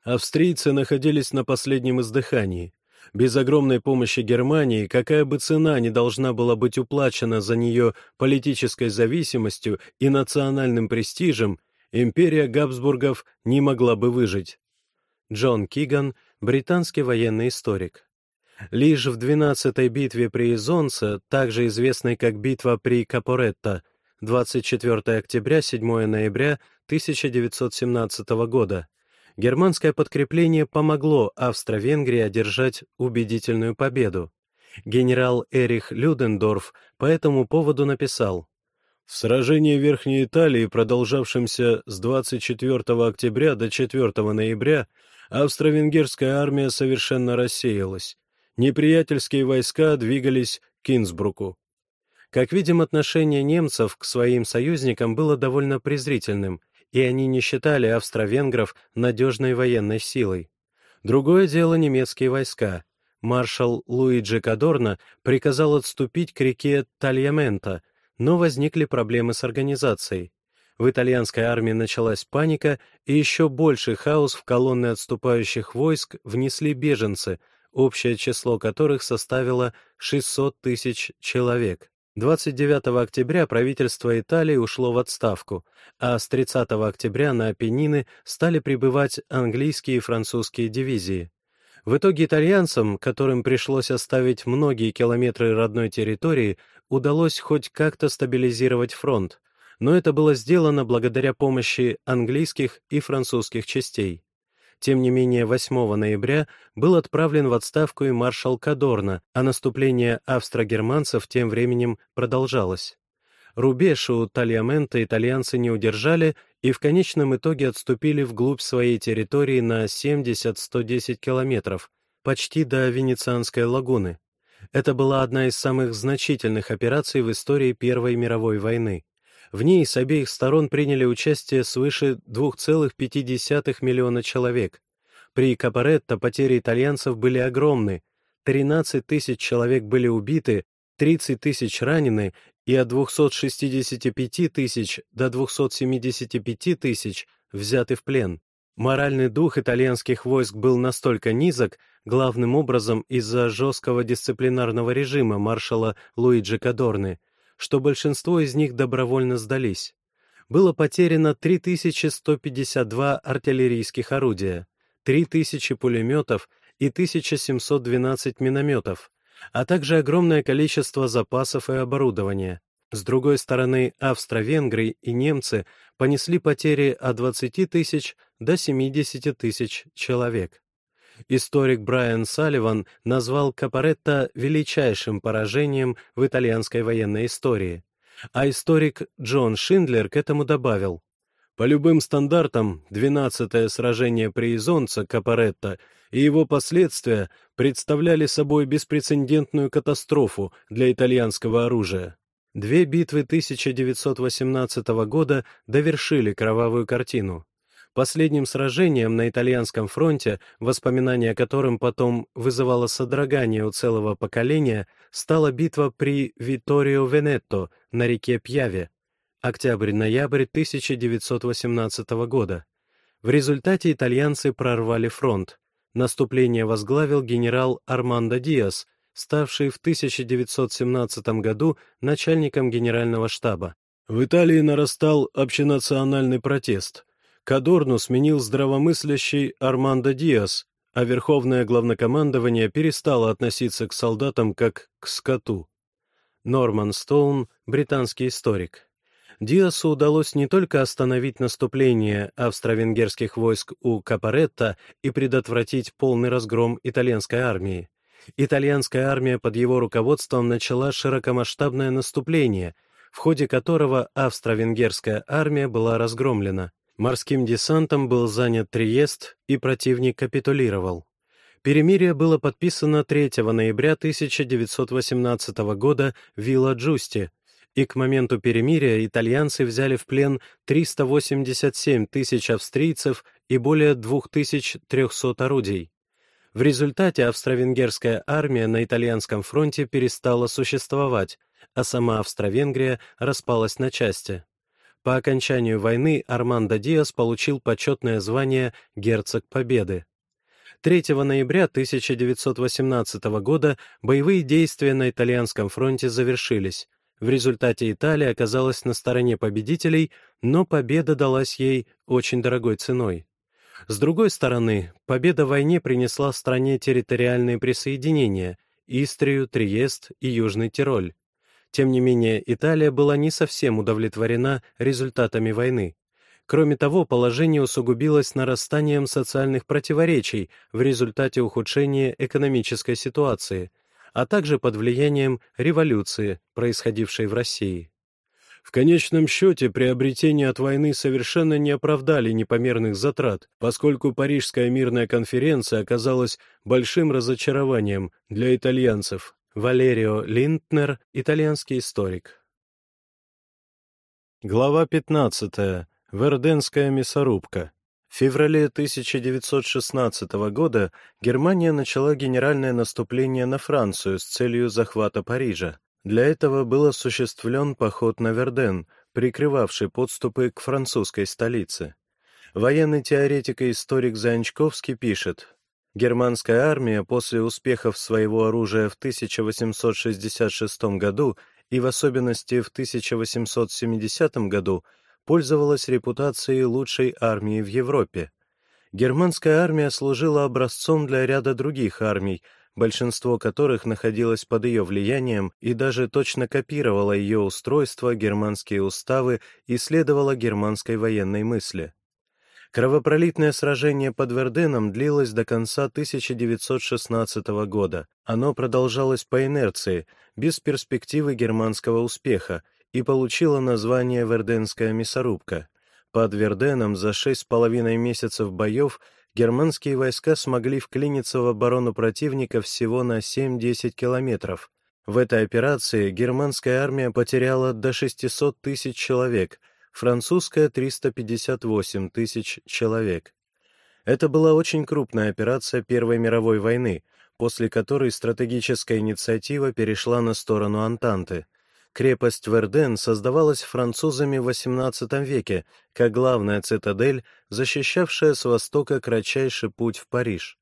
Австрийцы находились на последнем издыхании. Без огромной помощи Германии, какая бы цена ни должна была быть уплачена за нее политической зависимостью и национальным престижем, империя Габсбургов не могла бы выжить. Джон Киган, британский военный историк. Лишь в 12-й битве при Изонце, также известной как битва при Капоретто, 24 октября 7 ноября 1917 года, германское подкрепление помогло Австро-Венгрии одержать убедительную победу. Генерал Эрих Людендорф по этому поводу написал в сражении Верхней Италии, продолжавшемся с 24 октября до 4 ноября, австро-венгерская армия совершенно рассеялась. Неприятельские войска двигались к Инсбруку. Как видим, отношение немцев к своим союзникам было довольно презрительным, и они не считали австро-венгров надежной военной силой. Другое дело немецкие войска. Маршал Луиджи Кадорна приказал отступить к реке Тальямента, но возникли проблемы с организацией. В итальянской армии началась паника, и еще больший хаос в колонны отступающих войск внесли беженцы, общее число которых составило 600 тысяч человек. 29 октября правительство Италии ушло в отставку, а с 30 октября на Апеннины стали прибывать английские и французские дивизии. В итоге итальянцам, которым пришлось оставить многие километры родной территории, удалось хоть как-то стабилизировать фронт, но это было сделано благодаря помощи английских и французских частей. Тем не менее, 8 ноября был отправлен в отставку и маршал Кадорна, а наступление австро-германцев тем временем продолжалось. Рубеж у Тальямента итальянцы не удержали и в конечном итоге отступили вглубь своей территории на 70-110 километров, почти до Венецианской лагуны. Это была одна из самых значительных операций в истории Первой мировой войны. В ней с обеих сторон приняли участие свыше 2,5 миллиона человек. При Капаретто потери итальянцев были огромны. 13 тысяч человек были убиты, 30 тысяч ранены и от 265 тысяч до 275 тысяч взяты в плен. Моральный дух итальянских войск был настолько низок, главным образом из-за жесткого дисциплинарного режима маршала Луиджи Кадорны, что большинство из них добровольно сдались. Было потеряно 3152 артиллерийских орудия, 3000 пулеметов и 1712 минометов, а также огромное количество запасов и оборудования. С другой стороны, австро-венгры и немцы понесли потери от 20 тысяч до 70 тысяч человек. Историк Брайан Салливан назвал Капаретто величайшим поражением в итальянской военной истории, а историк Джон Шиндлер к этому добавил, по любым стандартам, 12-е сражение при Изонце Капаретто и его последствия представляли собой беспрецедентную катастрофу для итальянского оружия. Две битвы 1918 года довершили кровавую картину. Последним сражением на итальянском фронте, воспоминание о котором потом вызывало содрогание у целого поколения, стала битва при Виторио-Венетто на реке Пьяве, октябрь-ноябрь 1918 года. В результате итальянцы прорвали фронт. Наступление возглавил генерал Армандо Диас, ставший в 1917 году начальником генерального штаба. В Италии нарастал общенациональный протест. Кадорну сменил здравомыслящий Армандо Диас, а Верховное главнокомандование перестало относиться к солдатам как к скоту. Норман Стоун, британский историк. Диасу удалось не только остановить наступление австро-венгерских войск у Капаретта и предотвратить полный разгром итальянской армии. Итальянская армия под его руководством начала широкомасштабное наступление, в ходе которого австро-венгерская армия была разгромлена. Морским десантом был занят Триест, и противник капитулировал. Перемирие было подписано 3 ноября 1918 года в Вилла-Джусти, и к моменту перемирия итальянцы взяли в плен 387 тысяч австрийцев и более 2300 орудий. В результате австро-венгерская армия на итальянском фронте перестала существовать, а сама Австро-Венгрия распалась на части. По окончанию войны Армандо Диас получил почетное звание «Герцог Победы». 3 ноября 1918 года боевые действия на итальянском фронте завершились. В результате Италия оказалась на стороне победителей, но победа далась ей очень дорогой ценой. С другой стороны, победа в войне принесла стране территориальные присоединения — Истрию, Триест и Южный Тироль. Тем не менее, Италия была не совсем удовлетворена результатами войны. Кроме того, положение усугубилось нарастанием социальных противоречий в результате ухудшения экономической ситуации, а также под влиянием революции, происходившей в России. В конечном счете приобретения от войны совершенно не оправдали непомерных затрат, поскольку Парижская мирная конференция оказалась большим разочарованием для итальянцев. Валерио Линднер, итальянский историк. Глава 15. Верденская мясорубка. В феврале 1916 года Германия начала генеральное наступление на Францию с целью захвата Парижа. Для этого был осуществлен поход на Верден, прикрывавший подступы к французской столице. Военный теоретик и историк Занчковский пишет, Германская армия после успехов своего оружия в 1866 году и в особенности в 1870 году пользовалась репутацией лучшей армии в Европе. Германская армия служила образцом для ряда других армий, большинство которых находилось под ее влиянием и даже точно копировало ее устройство, германские уставы и следовало германской военной мысли. Кровопролитное сражение под Верденом длилось до конца 1916 года. Оно продолжалось по инерции, без перспективы германского успеха, и получила название «Верденская мясорубка». Под Верденом за шесть с половиной месяцев боев германские войска смогли вклиниться в оборону противника всего на 7-10 километров. В этой операции германская армия потеряла до 600 тысяч человек, французская — 358 тысяч человек. Это была очень крупная операция Первой мировой войны, после которой стратегическая инициатива перешла на сторону Антанты — Крепость Верден создавалась французами в XVIII веке как главная цитадель, защищавшая с востока кратчайший путь в Париж.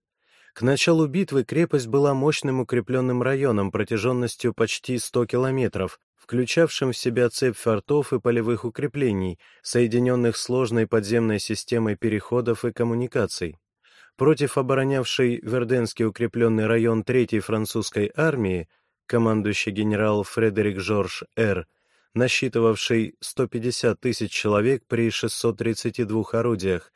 К началу битвы крепость была мощным укрепленным районом протяженностью почти 100 километров, включавшим в себя цепь фортов и полевых укреплений, соединенных сложной подземной системой переходов и коммуникаций. Против оборонявшей Верденский укрепленный район Третьей французской армии командующий генерал Фредерик Жорж Р., насчитывавший 150 тысяч человек при 632 орудиях,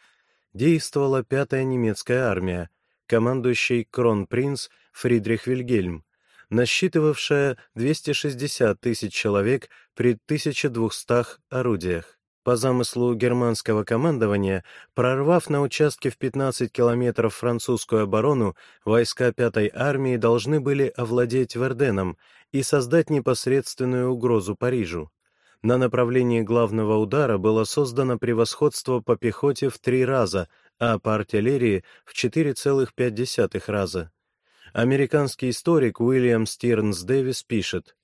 действовала пятая немецкая армия, командующий кронпринц Фридрих Вильгельм, насчитывавшая 260 тысяч человек при 1200 орудиях. По замыслу германского командования, прорвав на участке в 15 километров французскую оборону, войска 5-й армии должны были овладеть Верденом и создать непосредственную угрозу Парижу. На направлении главного удара было создано превосходство по пехоте в три раза, а по артиллерии в 4,5 раза. Американский историк Уильям Стирнс Дэвис пишет,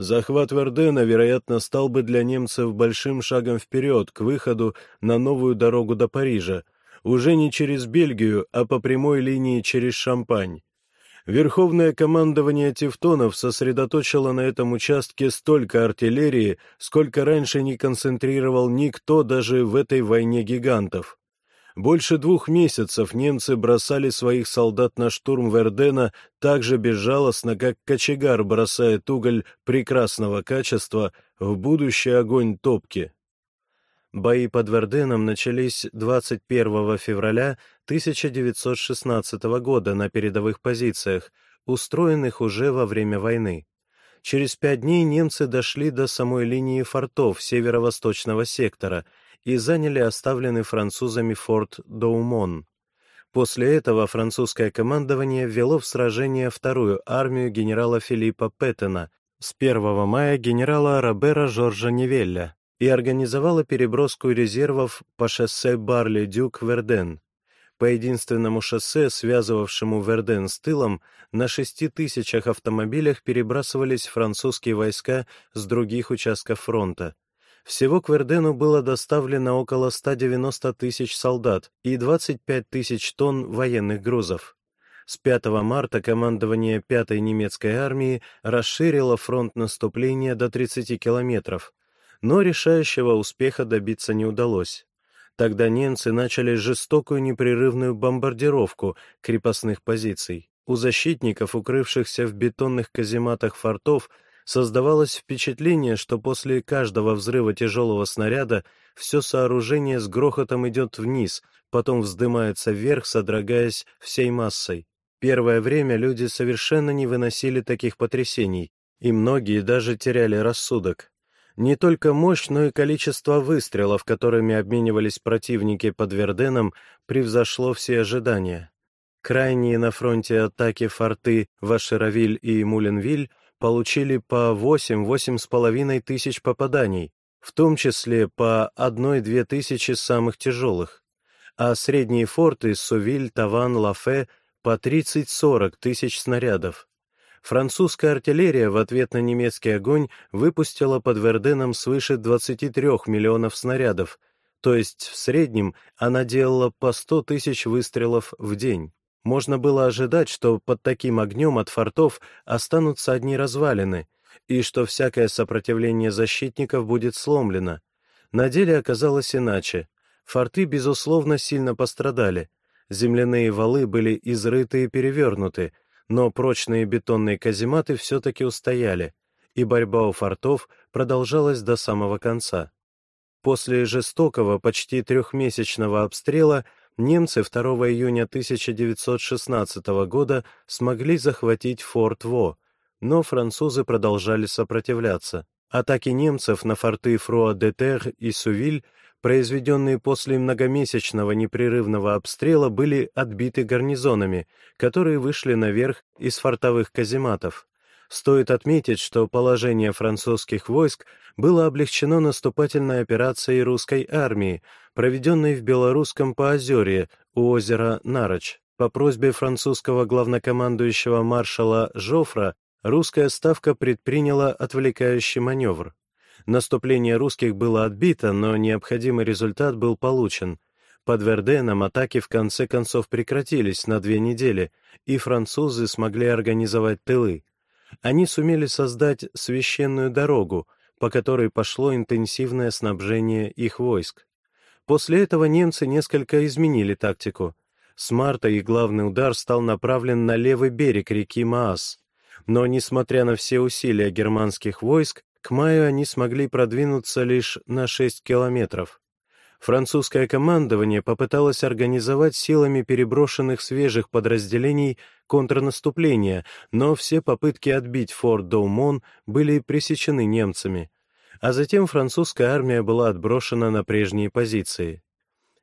Захват Вердена, вероятно, стал бы для немцев большим шагом вперед к выходу на новую дорогу до Парижа, уже не через Бельгию, а по прямой линии через Шампань. Верховное командование Тевтонов сосредоточило на этом участке столько артиллерии, сколько раньше не концентрировал никто даже в этой войне гигантов. Больше двух месяцев немцы бросали своих солдат на штурм Вердена так же безжалостно, как кочегар бросает уголь прекрасного качества в будущий огонь топки. Бои под Верденом начались 21 февраля 1916 года на передовых позициях, устроенных уже во время войны. Через пять дней немцы дошли до самой линии фортов северо-восточного сектора — и заняли оставленный французами форт Доумон. После этого французское командование ввело в сражение вторую армию генерала Филиппа Петтена с 1 мая генерала Робера Жоржа Невелля и организовало переброску резервов по шоссе Барли-Дюк-Верден. По единственному шоссе, связывавшему Верден с тылом, на шести тысячах автомобилях перебрасывались французские войска с других участков фронта. Всего к Вердену было доставлено около 190 тысяч солдат и 25 тысяч тонн военных грузов. С 5 марта командование 5-й немецкой армии расширило фронт наступления до 30 километров, но решающего успеха добиться не удалось. Тогда немцы начали жестокую непрерывную бомбардировку крепостных позиций. У защитников, укрывшихся в бетонных казематах фортов, создавалось впечатление, что после каждого взрыва тяжелого снаряда все сооружение с грохотом идет вниз, потом вздымается вверх, содрогаясь всей массой. Первое время люди совершенно не выносили таких потрясений, и многие даже теряли рассудок. Не только мощь, но и количество выстрелов, которыми обменивались противники под Верденом, превзошло все ожидания. Крайние на фронте атаки форты Вашеровиль и Муленвиль получили по 8-8,5 тысяч попаданий, в том числе по 1-2 тысячи самых тяжелых, а средние форты Сувиль, Таван, Лафе по 30-40 тысяч снарядов. Французская артиллерия в ответ на немецкий огонь выпустила под Верденом свыше 23 миллионов снарядов, то есть в среднем она делала по 100 тысяч выстрелов в день. Можно было ожидать, что под таким огнем от фортов останутся одни развалины, и что всякое сопротивление защитников будет сломлено. На деле оказалось иначе. Форты, безусловно, сильно пострадали. Земляные валы были изрыты и перевернуты, но прочные бетонные казематы все-таки устояли, и борьба у фортов продолжалась до самого конца. После жестокого, почти трехмесячного обстрела немцы 2 июня 1916 года смогли захватить форт Во, но французы продолжали сопротивляться. Атаки немцев на форты Фруа-де-Тер и Сувиль произведенные после многомесячного непрерывного обстрела, были отбиты гарнизонами, которые вышли наверх из фортовых казематов. Стоит отметить, что положение французских войск было облегчено наступательной операцией русской армии, проведенной в Белорусском Поозерье у озера Нарочь. По просьбе французского главнокомандующего маршала Жофра русская ставка предприняла отвлекающий маневр. Наступление русских было отбито, но необходимый результат был получен. Под Верденом атаки в конце концов прекратились на две недели, и французы смогли организовать тылы. Они сумели создать священную дорогу, по которой пошло интенсивное снабжение их войск. После этого немцы несколько изменили тактику. С марта их главный удар стал направлен на левый берег реки Маас. Но, несмотря на все усилия германских войск, к маю они смогли продвинуться лишь на 6 километров. Французское командование попыталось организовать силами переброшенных свежих подразделений контрнаступление, но все попытки отбить форт Доумон были пресечены немцами, а затем французская армия была отброшена на прежние позиции.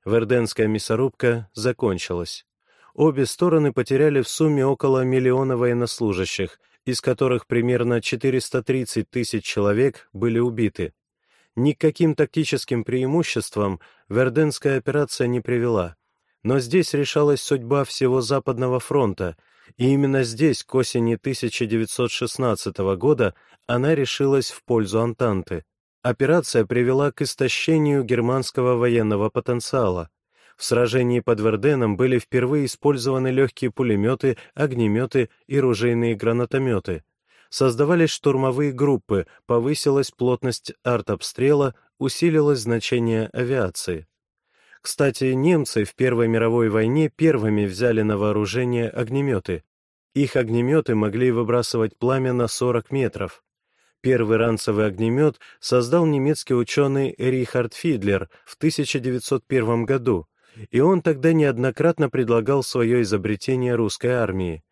Верденская мясорубка закончилась. Обе стороны потеряли в сумме около миллиона военнослужащих, из которых примерно 430 тысяч человек были убиты. Ни к каким тактическим преимуществам Верденская операция не привела. Но здесь решалась судьба всего Западного фронта, и именно здесь, к осени 1916 года, она решилась в пользу Антанты. Операция привела к истощению германского военного потенциала. В сражении под Верденом были впервые использованы легкие пулеметы, огнеметы и ружейные гранатометы. Создавались штурмовые группы, повысилась плотность артобстрела, усилилось значение авиации. Кстати, немцы в Первой мировой войне первыми взяли на вооружение огнеметы. Их огнеметы могли выбрасывать пламя на 40 метров. Первый ранцевый огнемет создал немецкий ученый Рихард Фидлер в 1901 году, и он тогда неоднократно предлагал свое изобретение русской армии.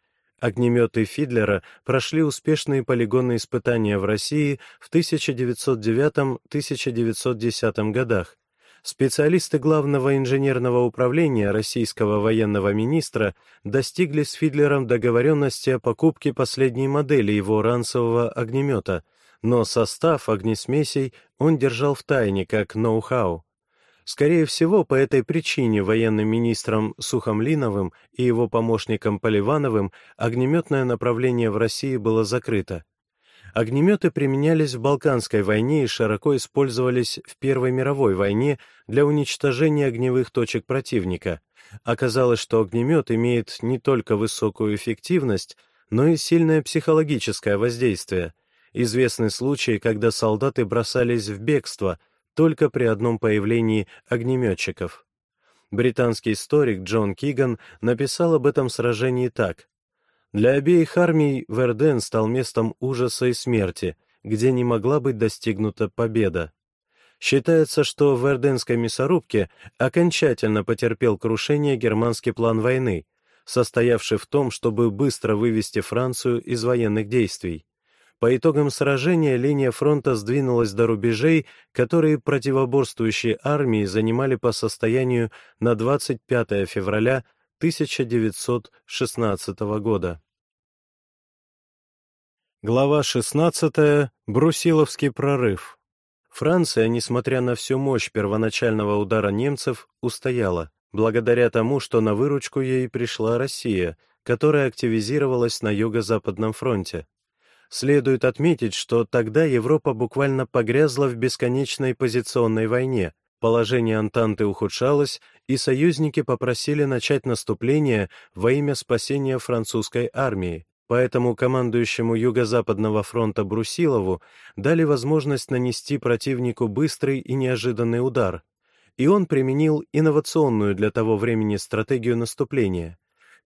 Огнеметы Фидлера прошли успешные полигонные испытания в России в 1909-1910 годах. Специалисты Главного инженерного управления российского военного министра достигли с Фидлером договоренности о покупке последней модели его ранцевого огнемета, но состав огнесмесей он держал в тайне как ноу-хау. Скорее всего, по этой причине военным министром Сухомлиновым и его помощником Поливановым огнеметное направление в России было закрыто. Огнеметы применялись в Балканской войне и широко использовались в Первой мировой войне для уничтожения огневых точек противника. Оказалось, что огнемет имеет не только высокую эффективность, но и сильное психологическое воздействие. Известны случаи, когда солдаты бросались в бегство – только при одном появлении огнеметчиков. Британский историк Джон Киган написал об этом сражении так. «Для обеих армий Верден стал местом ужаса и смерти, где не могла быть достигнута победа. Считается, что в Верденской мясорубке окончательно потерпел крушение германский план войны, состоявший в том, чтобы быстро вывести Францию из военных действий. По итогам сражения линия фронта сдвинулась до рубежей, которые противоборствующие армии занимали по состоянию на 25 февраля 1916 года. Глава 16. Брусиловский прорыв. Франция, несмотря на всю мощь первоначального удара немцев, устояла, благодаря тому, что на выручку ей пришла Россия, которая активизировалась на Юго-Западном фронте. Следует отметить, что тогда Европа буквально погрязла в бесконечной позиционной войне, положение Антанты ухудшалось, и союзники попросили начать наступление во имя спасения французской армии. Поэтому командующему Юго-Западного фронта Брусилову дали возможность нанести противнику быстрый и неожиданный удар. И он применил инновационную для того времени стратегию наступления.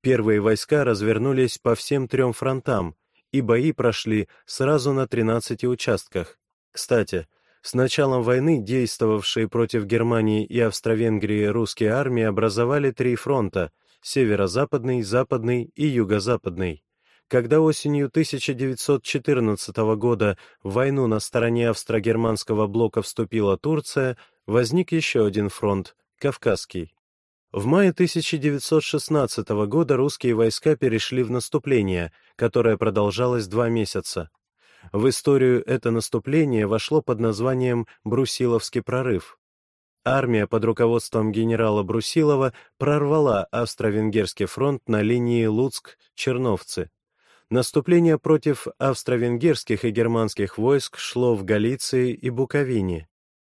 Первые войска развернулись по всем трем фронтам, и бои прошли сразу на 13 участках. Кстати, с началом войны действовавшие против Германии и Австро-Венгрии русские армии образовали три фронта — северо-западный, западный и юго-западный. Когда осенью 1914 года в войну на стороне австро-германского блока вступила Турция, возник еще один фронт — Кавказский. В мае 1916 года русские войска перешли в наступление, которое продолжалось два месяца. В историю это наступление вошло под названием «Брусиловский прорыв». Армия под руководством генерала Брусилова прорвала Австро-Венгерский фронт на линии Луцк-Черновцы. Наступление против австро-венгерских и германских войск шло в Галиции и Буковине,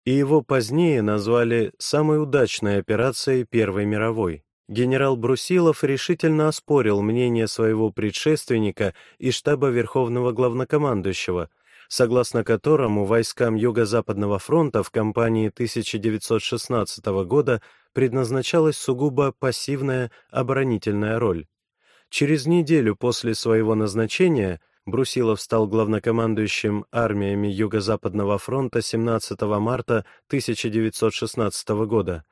и его позднее назвали самой удачной операцией Первой мировой. Генерал Брусилов решительно оспорил мнение своего предшественника и штаба Верховного Главнокомандующего, согласно которому войскам Юго-Западного фронта в кампании 1916 года предназначалась сугубо пассивная оборонительная роль. Через неделю после своего назначения Брусилов стал главнокомандующим армиями Юго-Западного фронта 17 марта 1916 года.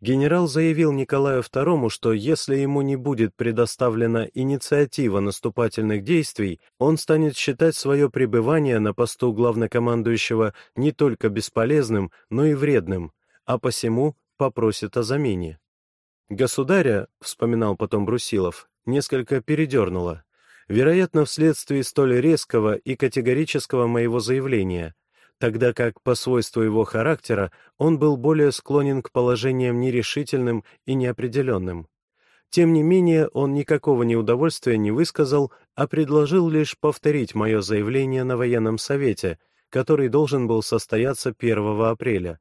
Генерал заявил Николаю II, что если ему не будет предоставлена инициатива наступательных действий, он станет считать свое пребывание на посту главнокомандующего не только бесполезным, но и вредным, а посему попросит о замене. «Государя», — вспоминал потом Брусилов, несколько передернуло. Вероятно, вследствие столь резкого и категорического моего заявления, тогда как по свойству его характера он был более склонен к положениям нерешительным и неопределенным. Тем не менее, он никакого неудовольствия не высказал, а предложил лишь повторить мое заявление на военном совете, который должен был состояться 1 апреля.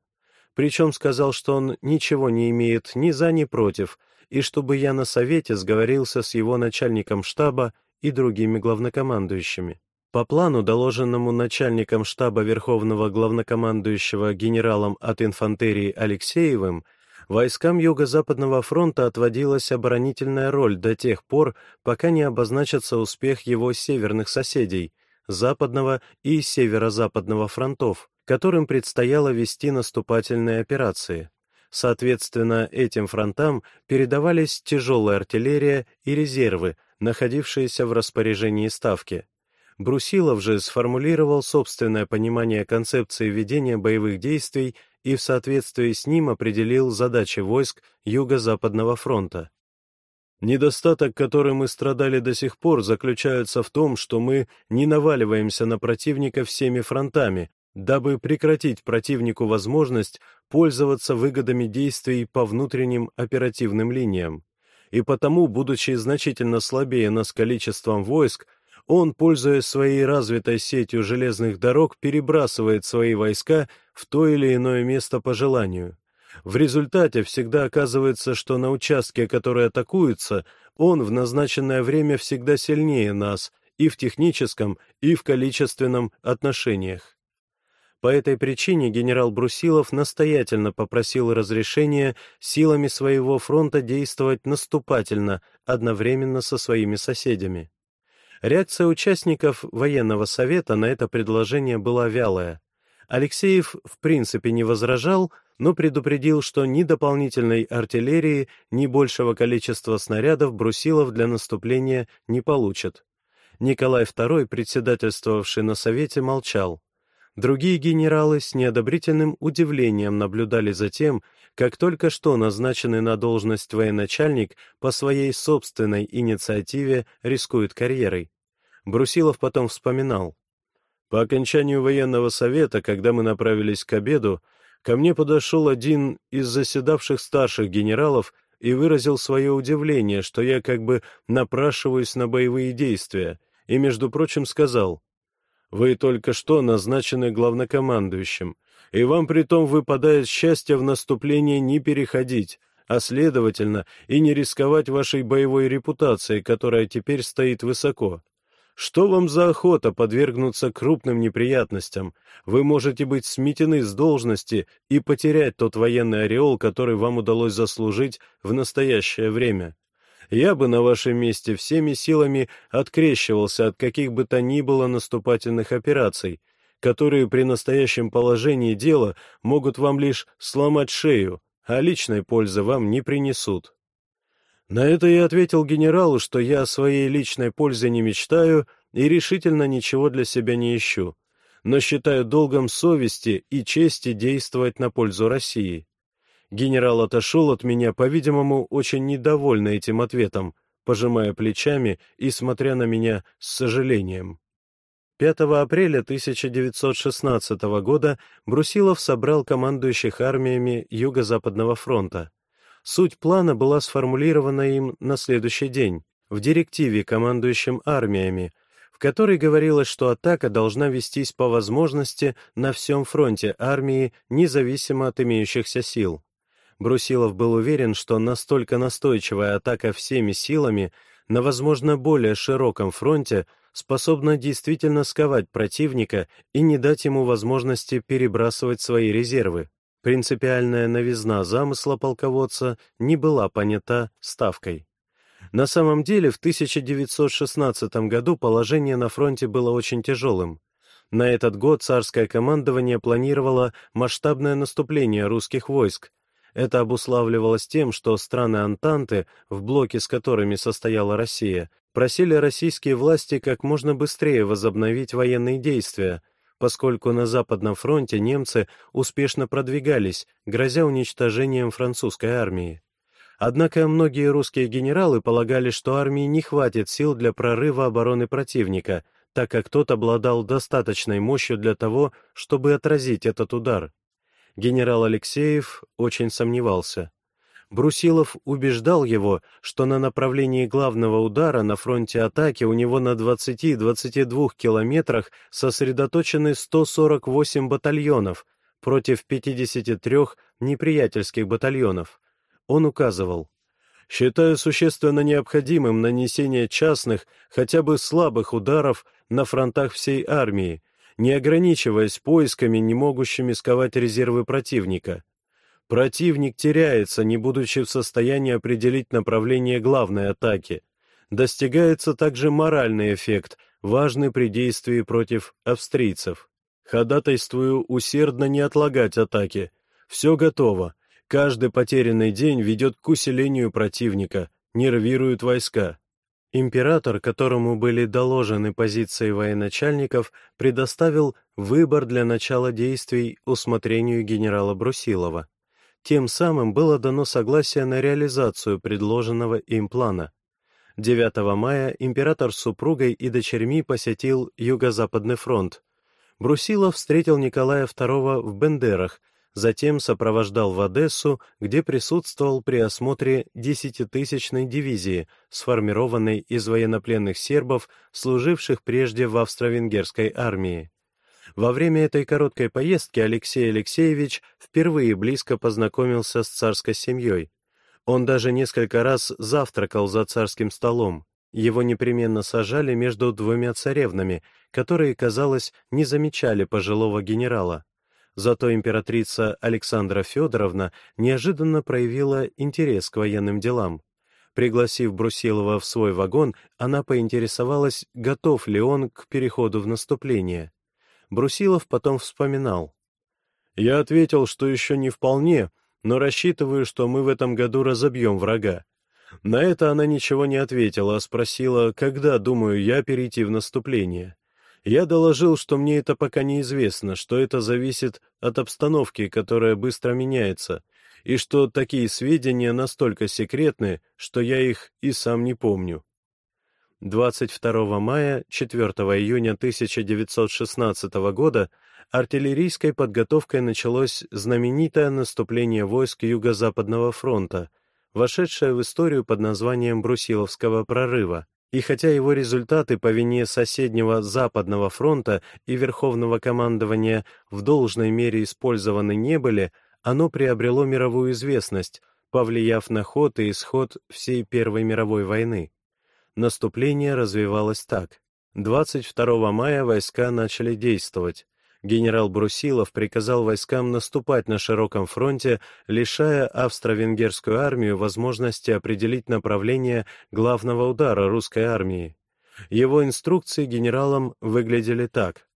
Причем сказал, что он ничего не имеет ни за, ни против, и чтобы я на совете сговорился с его начальником штаба и другими главнокомандующими. По плану, доложенному начальником штаба Верховного главнокомандующего генералом от инфантерии Алексеевым, войскам Юго-Западного фронта отводилась оборонительная роль до тех пор, пока не обозначится успех его северных соседей, Западного и Северо-Западного фронтов, которым предстояло вести наступательные операции. Соответственно, этим фронтам передавались тяжелая артиллерия и резервы, находившиеся в распоряжении Ставки. Брусилов же сформулировал собственное понимание концепции ведения боевых действий и в соответствии с ним определил задачи войск Юго-Западного фронта. Недостаток, которым мы страдали до сих пор, заключается в том, что мы не наваливаемся на противника всеми фронтами, дабы прекратить противнику возможность пользоваться выгодами действий по внутренним оперативным линиям. И потому, будучи значительно слабее нас количеством войск, он, пользуясь своей развитой сетью железных дорог, перебрасывает свои войска в то или иное место по желанию. В результате всегда оказывается, что на участке, который атакуется, он в назначенное время всегда сильнее нас и в техническом, и в количественном отношениях. По этой причине генерал Брусилов настоятельно попросил разрешения силами своего фронта действовать наступательно, одновременно со своими соседями. Реакция участников военного совета на это предложение была вялая. Алексеев в принципе не возражал, но предупредил, что ни дополнительной артиллерии, ни большего количества снарядов Брусилов для наступления не получат. Николай II, председательствовавший на Совете, молчал. Другие генералы с неодобрительным удивлением наблюдали за тем, как только что назначенный на должность военачальник по своей собственной инициативе рискует карьерой. Брусилов потом вспоминал. По окончанию военного совета, когда мы направились к обеду, ко мне подошел один из заседавших старших генералов и выразил свое удивление, что я как бы напрашиваюсь на боевые действия, и, между прочим, сказал, «Вы только что назначены главнокомандующим, и вам притом выпадает счастье в наступление не переходить, а, следовательно, и не рисковать вашей боевой репутацией, которая теперь стоит высоко. Что вам за охота подвергнуться крупным неприятностям? Вы можете быть сметены с должности и потерять тот военный ореол, который вам удалось заслужить в настоящее время. Я бы на вашем месте всеми силами открещивался от каких бы то ни было наступательных операций, которые при настоящем положении дела могут вам лишь сломать шею, а личной пользы вам не принесут. На это я ответил генералу, что я о своей личной пользе не мечтаю и решительно ничего для себя не ищу, но считаю долгом совести и чести действовать на пользу России. Генерал отошел от меня, по-видимому, очень недовольный этим ответом, пожимая плечами и смотря на меня с сожалением. 5 апреля 1916 года Брусилов собрал командующих армиями Юго-Западного фронта. Суть плана была сформулирована им на следующий день, в директиве командующим армиями, в которой говорилось, что атака должна вестись по возможности на всем фронте армии, независимо от имеющихся сил. Брусилов был уверен, что настолько настойчивая атака всеми силами на, возможно, более широком фронте способна действительно сковать противника и не дать ему возможности перебрасывать свои резервы. Принципиальная новизна замысла полководца не была понята ставкой. На самом деле в 1916 году положение на фронте было очень тяжелым. На этот год царское командование планировало масштабное наступление русских войск, это обуславливалось тем, что страны Антанты, в блоке с которыми состояла Россия, просили российские власти как можно быстрее возобновить военные действия, поскольку на Западном фронте немцы успешно продвигались, грозя уничтожением французской армии. Однако многие русские генералы полагали, что армии не хватит сил для прорыва обороны противника, так как тот обладал достаточной мощью для того, чтобы отразить этот удар генерал Алексеев очень сомневался. Брусилов убеждал его, что на направлении главного удара на фронте атаки у него на 20-22 километрах сосредоточены 148 батальонов против 53 неприятельских батальонов. Он указывал, «Считаю существенно необходимым нанесение частных, хотя бы слабых ударов на фронтах всей армии, не ограничиваясь поисками, не могущими сковать резервы противника. Противник теряется, не будучи в состоянии определить направление главной атаки. Достигается также моральный эффект, важный при действии против австрийцев. Ходатайствую усердно не отлагать атаки. Все готово. Каждый потерянный день ведет к усилению противника, нервирует войска. Император, которому были доложены позиции военачальников, предоставил выбор для начала действий усмотрению генерала Брусилова. Тем самым было дано согласие на реализацию предложенного им плана. 9 мая император с супругой и дочерьми посетил Юго-Западный фронт. Брусилов встретил Николая II в Бендерах, затем сопровождал в Одессу, где присутствовал при осмотре десятитысячной дивизии, сформированной из военнопленных сербов, служивших прежде в австро-венгерской армии. Во время этой короткой поездки Алексей Алексеевич впервые близко познакомился с царской семьей. Он даже несколько раз завтракал за царским столом. Его непременно сажали между двумя царевнами, которые, казалось, не замечали пожилого генерала. Зато императрица Александра Федоровна неожиданно проявила интерес к военным делам. Пригласив Брусилова в свой вагон, она поинтересовалась, готов ли он к переходу в наступление. Брусилов потом вспоминал. «Я ответил, что еще не вполне, но рассчитываю, что мы в этом году разобьем врага. На это она ничего не ответила, а спросила, когда, думаю я, перейти в наступление. Я доложил, что мне это пока неизвестно, что это зависит от обстановки, которая быстро меняется, и что такие сведения настолько секретны, что я их и сам не помню. 22 мая 4 июня 1916 года артиллерийской подготовкой началось знаменитое наступление войск Юго-Западного фронта, вошедшее в историю под названием Брусиловского прорыва. И хотя его результаты по вине соседнего Западного фронта и Верховного командования в должной мере использованы не были, оно приобрело мировую известность, повлияв на ход и исход всей Первой мировой войны. Наступление развивалось так. 22 мая войска начали действовать генерал Брусилов приказал войскам наступать на широком фронте, лишая австро-венгерскую армию возможности определить направление главного удара русской армии. Его инструкции генералам выглядели так.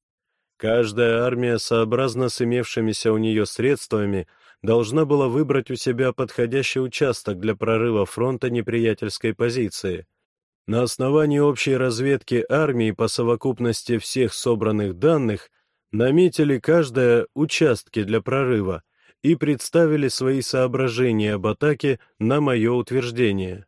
Каждая армия, сообразно с имевшимися у нее средствами, должна была выбрать у себя подходящий участок для прорыва фронта неприятельской позиции. На основании общей разведки армии по совокупности всех собранных данных – наметили каждое участки для прорыва и представили свои соображения об атаке на мое утверждение.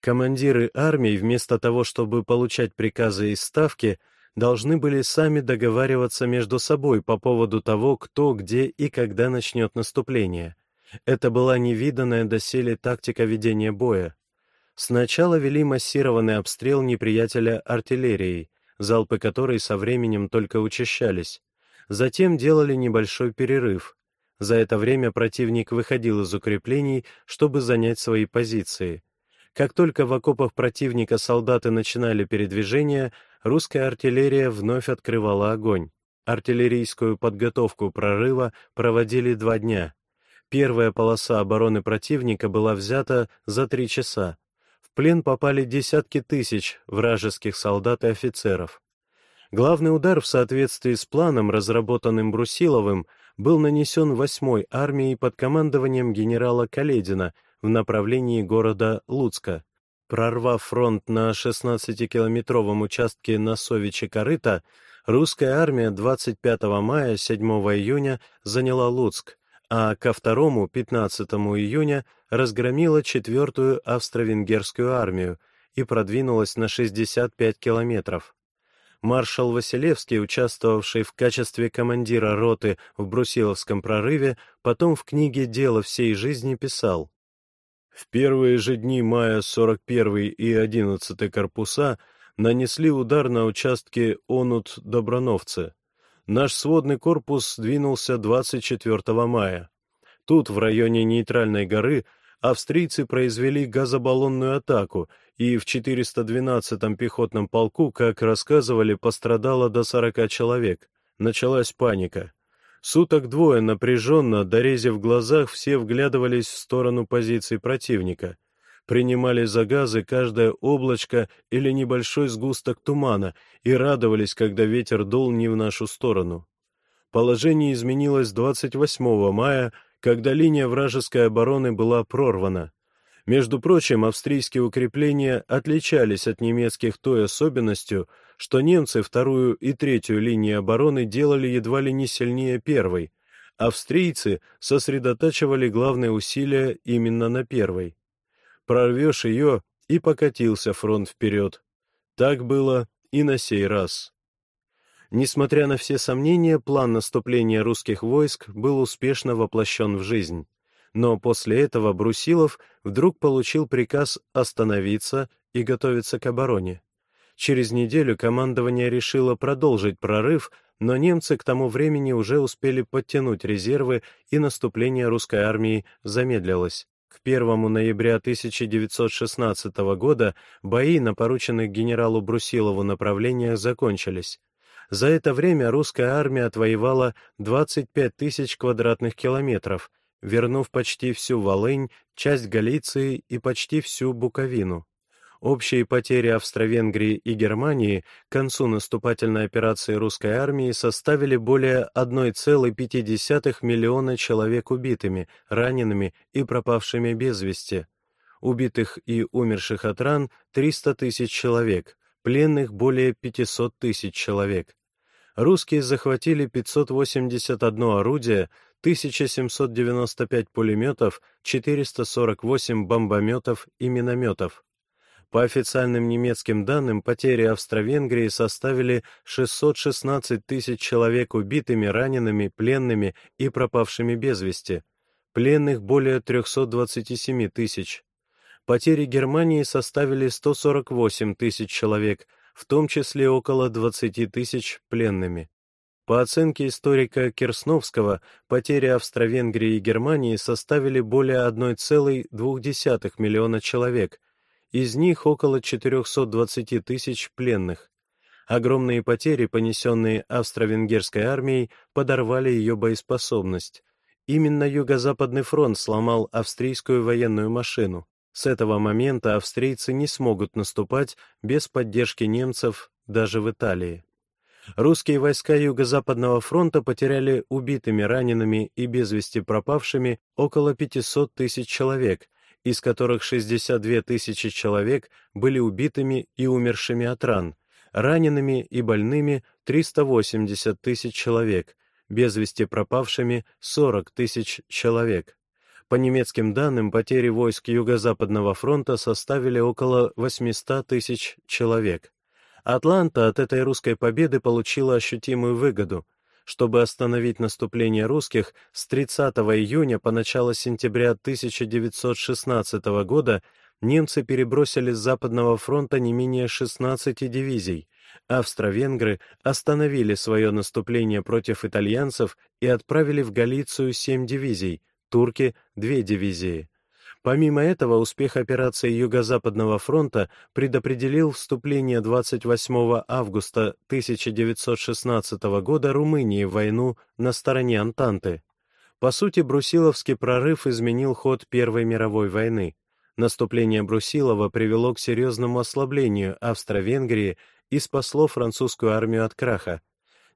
Командиры армий, вместо того, чтобы получать приказы из Ставки, должны были сами договариваться между собой по поводу того, кто, где и когда начнет наступление. Это была невиданная доселе тактика ведения боя. Сначала вели массированный обстрел неприятеля артиллерией, залпы которой со временем только учащались. Затем делали небольшой перерыв. За это время противник выходил из укреплений, чтобы занять свои позиции. Как только в окопах противника солдаты начинали передвижение, русская артиллерия вновь открывала огонь. Артиллерийскую подготовку прорыва проводили два дня. Первая полоса обороны противника была взята за три часа. В плен попали десятки тысяч вражеских солдат и офицеров. Главный удар в соответствии с планом, разработанным Брусиловым, был нанесен 8-й армией под командованием генерала Каледина в направлении города Луцка. Прорвав фронт на 16-километровом участке Носовичи-Корыта, русская армия 25 мая 7 июня заняла Луцк, а ко 2 15 июня разгромила 4-ю австро-венгерскую армию и продвинулась на 65 километров маршал Василевский, участвовавший в качестве командира роты в Брусиловском прорыве, потом в книге «Дело всей жизни» писал «В первые же дни мая 41 и 11 корпуса нанесли удар на участке Онут-Добрановцы. Наш сводный корпус двинулся 24 мая. Тут, в районе нейтральной горы, австрийцы произвели газобаллонную атаку, и в 412-м пехотном полку, как рассказывали, пострадало до 40 человек. Началась паника. Суток двое напряженно, дорезив глазах, все вглядывались в сторону позиций противника. Принимали за газы каждое облачко или небольшой сгусток тумана и радовались, когда ветер дул не в нашу сторону. Положение изменилось 28 мая, когда линия вражеской обороны была прорвана. Между прочим, австрийские укрепления отличались от немецких той особенностью, что немцы вторую и третью линии обороны делали едва ли не сильнее первой, австрийцы сосредотачивали главные усилия именно на первой. Прорвешь ее, и покатился фронт вперед. Так было и на сей раз. Несмотря на все сомнения, план наступления русских войск был успешно воплощен в жизнь. Но после этого Брусилов вдруг получил приказ остановиться и готовиться к обороне. Через неделю командование решило продолжить прорыв, но немцы к тому времени уже успели подтянуть резервы, и наступление русской армии замедлилось. К 1 ноября 1916 года бои на порученных генералу Брусилову направлениях закончились. За это время русская армия отвоевала 25 тысяч квадратных километров, вернув почти всю Волынь, часть Галиции и почти всю Буковину. Общие потери Австро-Венгрии и Германии к концу наступательной операции русской армии составили более 1,5 миллиона человек убитыми, ранеными и пропавшими без вести. Убитых и умерших от ран 300 тысяч человек, пленных более 500 тысяч человек. Русские захватили 581 орудие, 1795 пулеметов, 448 бомбометов и минометов. По официальным немецким данным, потери Австро-Венгрии составили 616 тысяч человек убитыми, ранеными, пленными и пропавшими без вести. Пленных более 327 тысяч. Потери Германии составили 148 тысяч человек, в том числе около 20 тысяч пленными. По оценке историка Керсновского, потери Австро-Венгрии и Германии составили более 1,2 миллиона человек, из них около 420 тысяч пленных. Огромные потери, понесенные австро-венгерской армией, подорвали ее боеспособность. Именно Юго-Западный фронт сломал австрийскую военную машину. С этого момента австрийцы не смогут наступать без поддержки немцев даже в Италии. Русские войска Юго-Западного фронта потеряли убитыми, ранеными и без вести пропавшими около 500 тысяч человек, из которых 62 тысячи человек были убитыми и умершими от ран, ранеными и больными 380 тысяч человек, без вести пропавшими 40 тысяч человек. По немецким данным, потери войск Юго-Западного фронта составили около 800 тысяч человек. Атланта от этой русской победы получила ощутимую выгоду. Чтобы остановить наступление русских, с 30 июня по начало сентября 1916 года немцы перебросили с Западного фронта не менее 16 дивизий. Австро-венгры остановили свое наступление против итальянцев и отправили в Галицию 7 дивизий, турки — 2 дивизии. Помимо этого, успех операции Юго-Западного фронта предопределил вступление 28 августа 1916 года Румынии в войну на стороне Антанты. По сути, Брусиловский прорыв изменил ход Первой мировой войны. Наступление Брусилова привело к серьезному ослаблению Австро-Венгрии и спасло французскую армию от краха.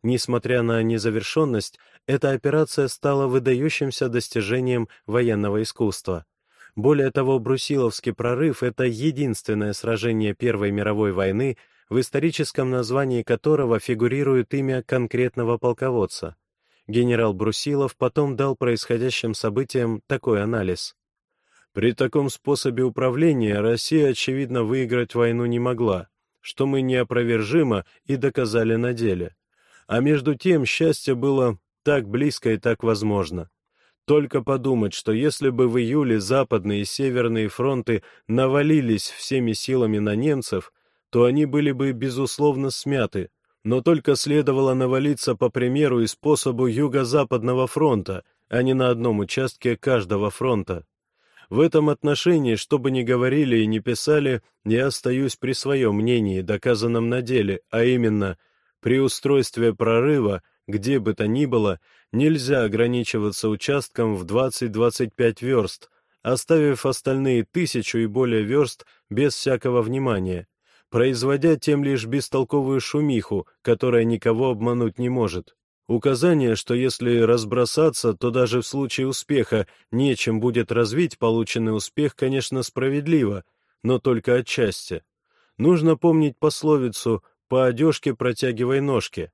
Несмотря на незавершенность, эта операция стала выдающимся достижением военного искусства. Более того, Брусиловский прорыв — это единственное сражение Первой мировой войны, в историческом названии которого фигурирует имя конкретного полководца. Генерал Брусилов потом дал происходящим событиям такой анализ. При таком способе управления Россия, очевидно, выиграть войну не могла, что мы неопровержимо и доказали на деле. А между тем счастье было так близко и так возможно. Только подумать, что если бы в июле западные и северные фронты навалились всеми силами на немцев, то они были бы, безусловно, смяты, но только следовало навалиться по примеру и способу Юго-Западного фронта, а не на одном участке каждого фронта. В этом отношении, что бы ни говорили и ни писали, я остаюсь при своем мнении, доказанном на деле, а именно, при устройстве прорыва, где бы то ни было, нельзя ограничиваться участком в 20-25 верст, оставив остальные тысячу и более верст без всякого внимания, производя тем лишь бестолковую шумиху, которая никого обмануть не может. Указание, что если разбросаться, то даже в случае успеха нечем будет развить полученный успех, конечно, справедливо, но только отчасти. Нужно помнить пословицу «по одежке протягивай ножки»,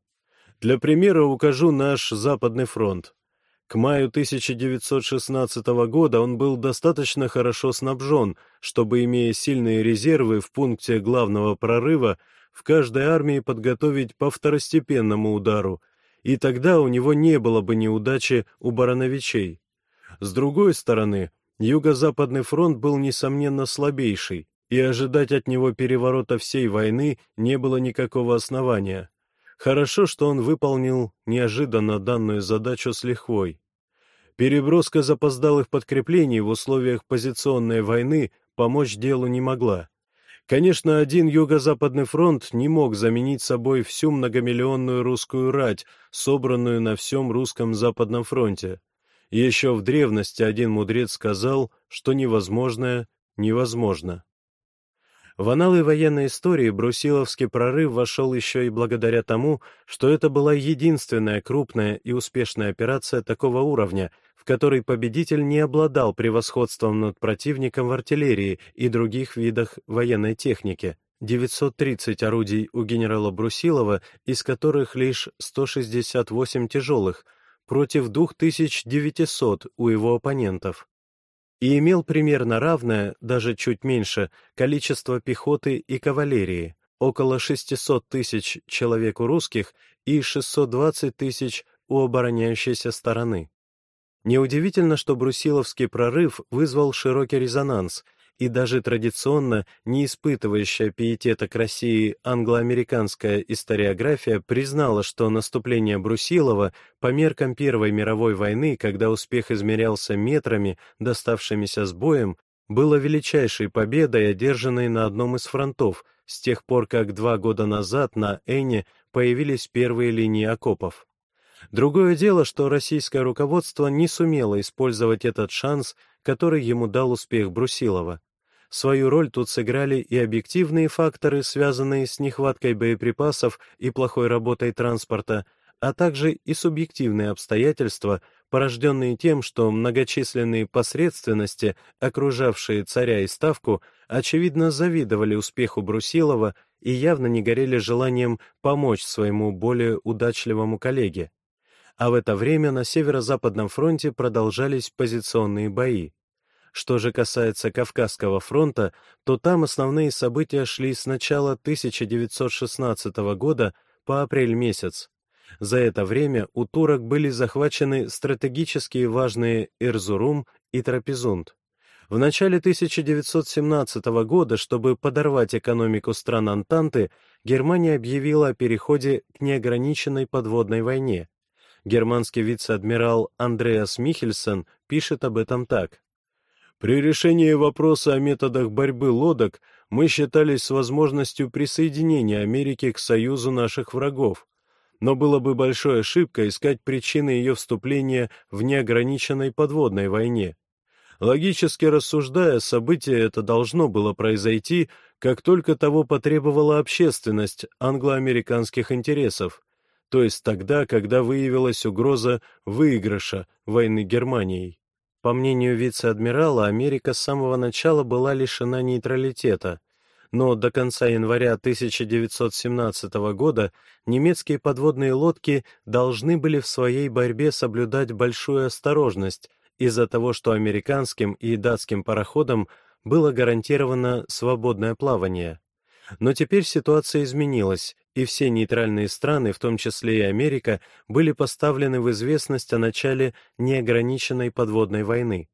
для примера укажу наш Западный фронт. К маю 1916 года он был достаточно хорошо снабжен, чтобы, имея сильные резервы в пункте главного прорыва, в каждой армии подготовить по второстепенному удару, и тогда у него не было бы неудачи у барановичей. С другой стороны, Юго-Западный фронт был, несомненно, слабейший, и ожидать от него переворота всей войны не было никакого основания. Хорошо, что он выполнил неожиданно данную задачу с лихвой. Переброска запоздалых подкреплений в условиях позиционной войны помочь делу не могла. Конечно, один Юго-Западный фронт не мог заменить собой всю многомиллионную русскую рать, собранную на всем русском Западном фронте. Еще в древности один мудрец сказал, что невозможное невозможно. В аналы военной истории Брусиловский прорыв вошел еще и благодаря тому, что это была единственная крупная и успешная операция такого уровня, в которой победитель не обладал превосходством над противником в артиллерии и других видах военной техники. 930 орудий у генерала Брусилова, из которых лишь 168 тяжелых, против 2900 у его оппонентов и имел примерно равное, даже чуть меньше, количество пехоты и кавалерии, около 600 тысяч человек у русских и 620 тысяч у обороняющейся стороны. Неудивительно, что Брусиловский прорыв вызвал широкий резонанс, и даже традиционно не испытывающая пиетета к России англо-американская историография признала, что наступление Брусилова по меркам Первой мировой войны, когда успех измерялся метрами, доставшимися с боем, было величайшей победой, одержанной на одном из фронтов, с тех пор, как два года назад на Эне появились первые линии окопов. Другое дело, что российское руководство не сумело использовать этот шанс, который ему дал успех Брусилова. Свою роль тут сыграли и объективные факторы, связанные с нехваткой боеприпасов и плохой работой транспорта, а также и субъективные обстоятельства, порожденные тем, что многочисленные посредственности, окружавшие царя и ставку, очевидно завидовали успеху Брусилова и явно не горели желанием помочь своему более удачливому коллеге а в это время на Северо-Западном фронте продолжались позиционные бои. Что же касается Кавказского фронта, то там основные события шли с начала 1916 года по апрель месяц. За это время у турок были захвачены стратегически важные Эрзурум и Трапезунд. В начале 1917 года, чтобы подорвать экономику стран Антанты, Германия объявила о переходе к неограниченной подводной войне. Германский вице-адмирал Андреас Михельсон пишет об этом так. «При решении вопроса о методах борьбы лодок мы считались с возможностью присоединения Америки к союзу наших врагов, но было бы большой ошибкой искать причины ее вступления в неограниченной подводной войне. Логически рассуждая, событие это должно было произойти, как только того потребовала общественность англо-американских интересов, то есть тогда, когда выявилась угроза выигрыша войны Германией. По мнению вице-адмирала, Америка с самого начала была лишена нейтралитета, но до конца января 1917 года немецкие подводные лодки должны были в своей борьбе соблюдать большую осторожность из-за того, что американским и датским пароходам было гарантировано свободное плавание. Но теперь ситуация изменилась, и все нейтральные страны, в том числе и Америка, были поставлены в известность о начале неограниченной подводной войны.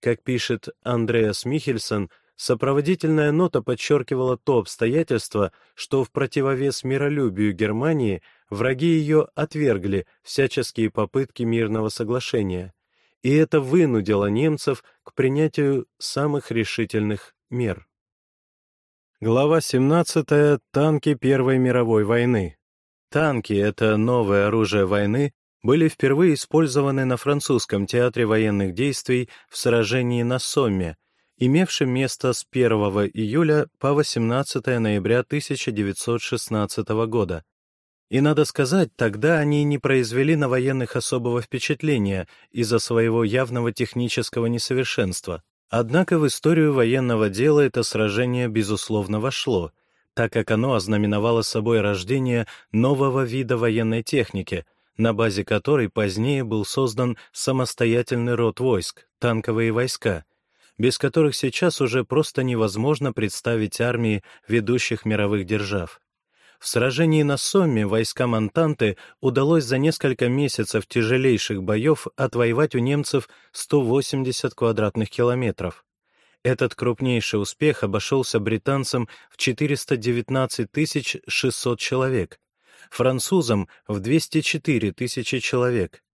Как пишет Андреас Михельсон, сопроводительная нота подчеркивала то обстоятельство, что в противовес миролюбию Германии враги ее отвергли всяческие попытки мирного соглашения, и это вынудило немцев к принятию самых решительных мер. Глава 17. Танки Первой мировой войны. Танки — это новое оружие войны, были впервые использованы на французском театре военных действий в сражении на Сомме, имевшем место с 1 июля по 18 ноября 1916 года. И надо сказать, тогда они не произвели на военных особого впечатления из-за своего явного технического несовершенства. Однако в историю военного дела это сражение, безусловно, вошло, так как оно ознаменовало собой рождение нового вида военной техники, на базе которой позднее был создан самостоятельный род войск, танковые войска, без которых сейчас уже просто невозможно представить армии ведущих мировых держав. В сражении на Сомме войскам Антанты удалось за несколько месяцев тяжелейших боев отвоевать у немцев 180 квадратных километров. Этот крупнейший успех обошелся британцам в 419 600 человек, французам в 204 тысячи человек.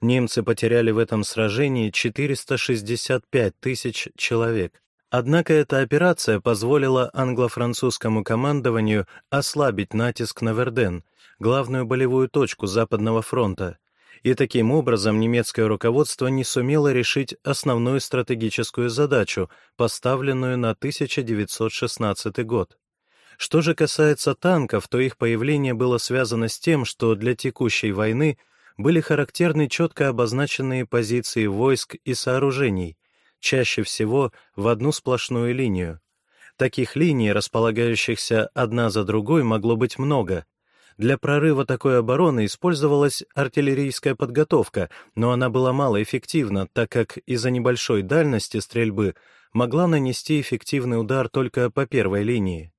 Немцы потеряли в этом сражении 465 тысяч человек. Однако эта операция позволила англо-французскому командованию ослабить натиск на Верден, главную болевую точку Западного фронта, и таким образом немецкое руководство не сумело решить основную стратегическую задачу, поставленную на 1916 год. Что же касается танков, то их появление было связано с тем, что для текущей войны были характерны четко обозначенные позиции войск и сооружений, чаще всего в одну сплошную линию. Таких линий, располагающихся одна за другой, могло быть много. Для прорыва такой обороны использовалась артиллерийская подготовка, но она была малоэффективна, так как из-за небольшой дальности стрельбы могла нанести эффективный удар только по первой линии.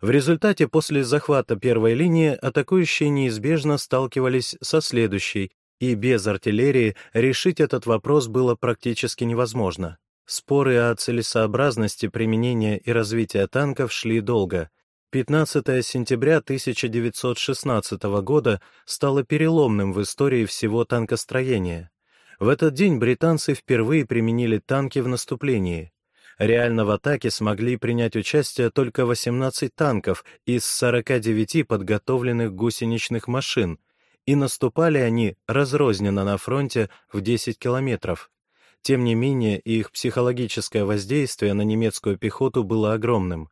В результате после захвата первой линии атакующие неизбежно сталкивались со следующей, и без артиллерии решить этот вопрос было практически невозможно. Споры о целесообразности применения и развития танков шли долго. 15 сентября 1916 года стало переломным в истории всего танкостроения. В этот день британцы впервые применили танки в наступлении. Реально в атаке смогли принять участие только 18 танков из 49 подготовленных гусеничных машин, и наступали они разрозненно на фронте в 10 километров. Тем не менее, их психологическое воздействие на немецкую пехоту было огромным.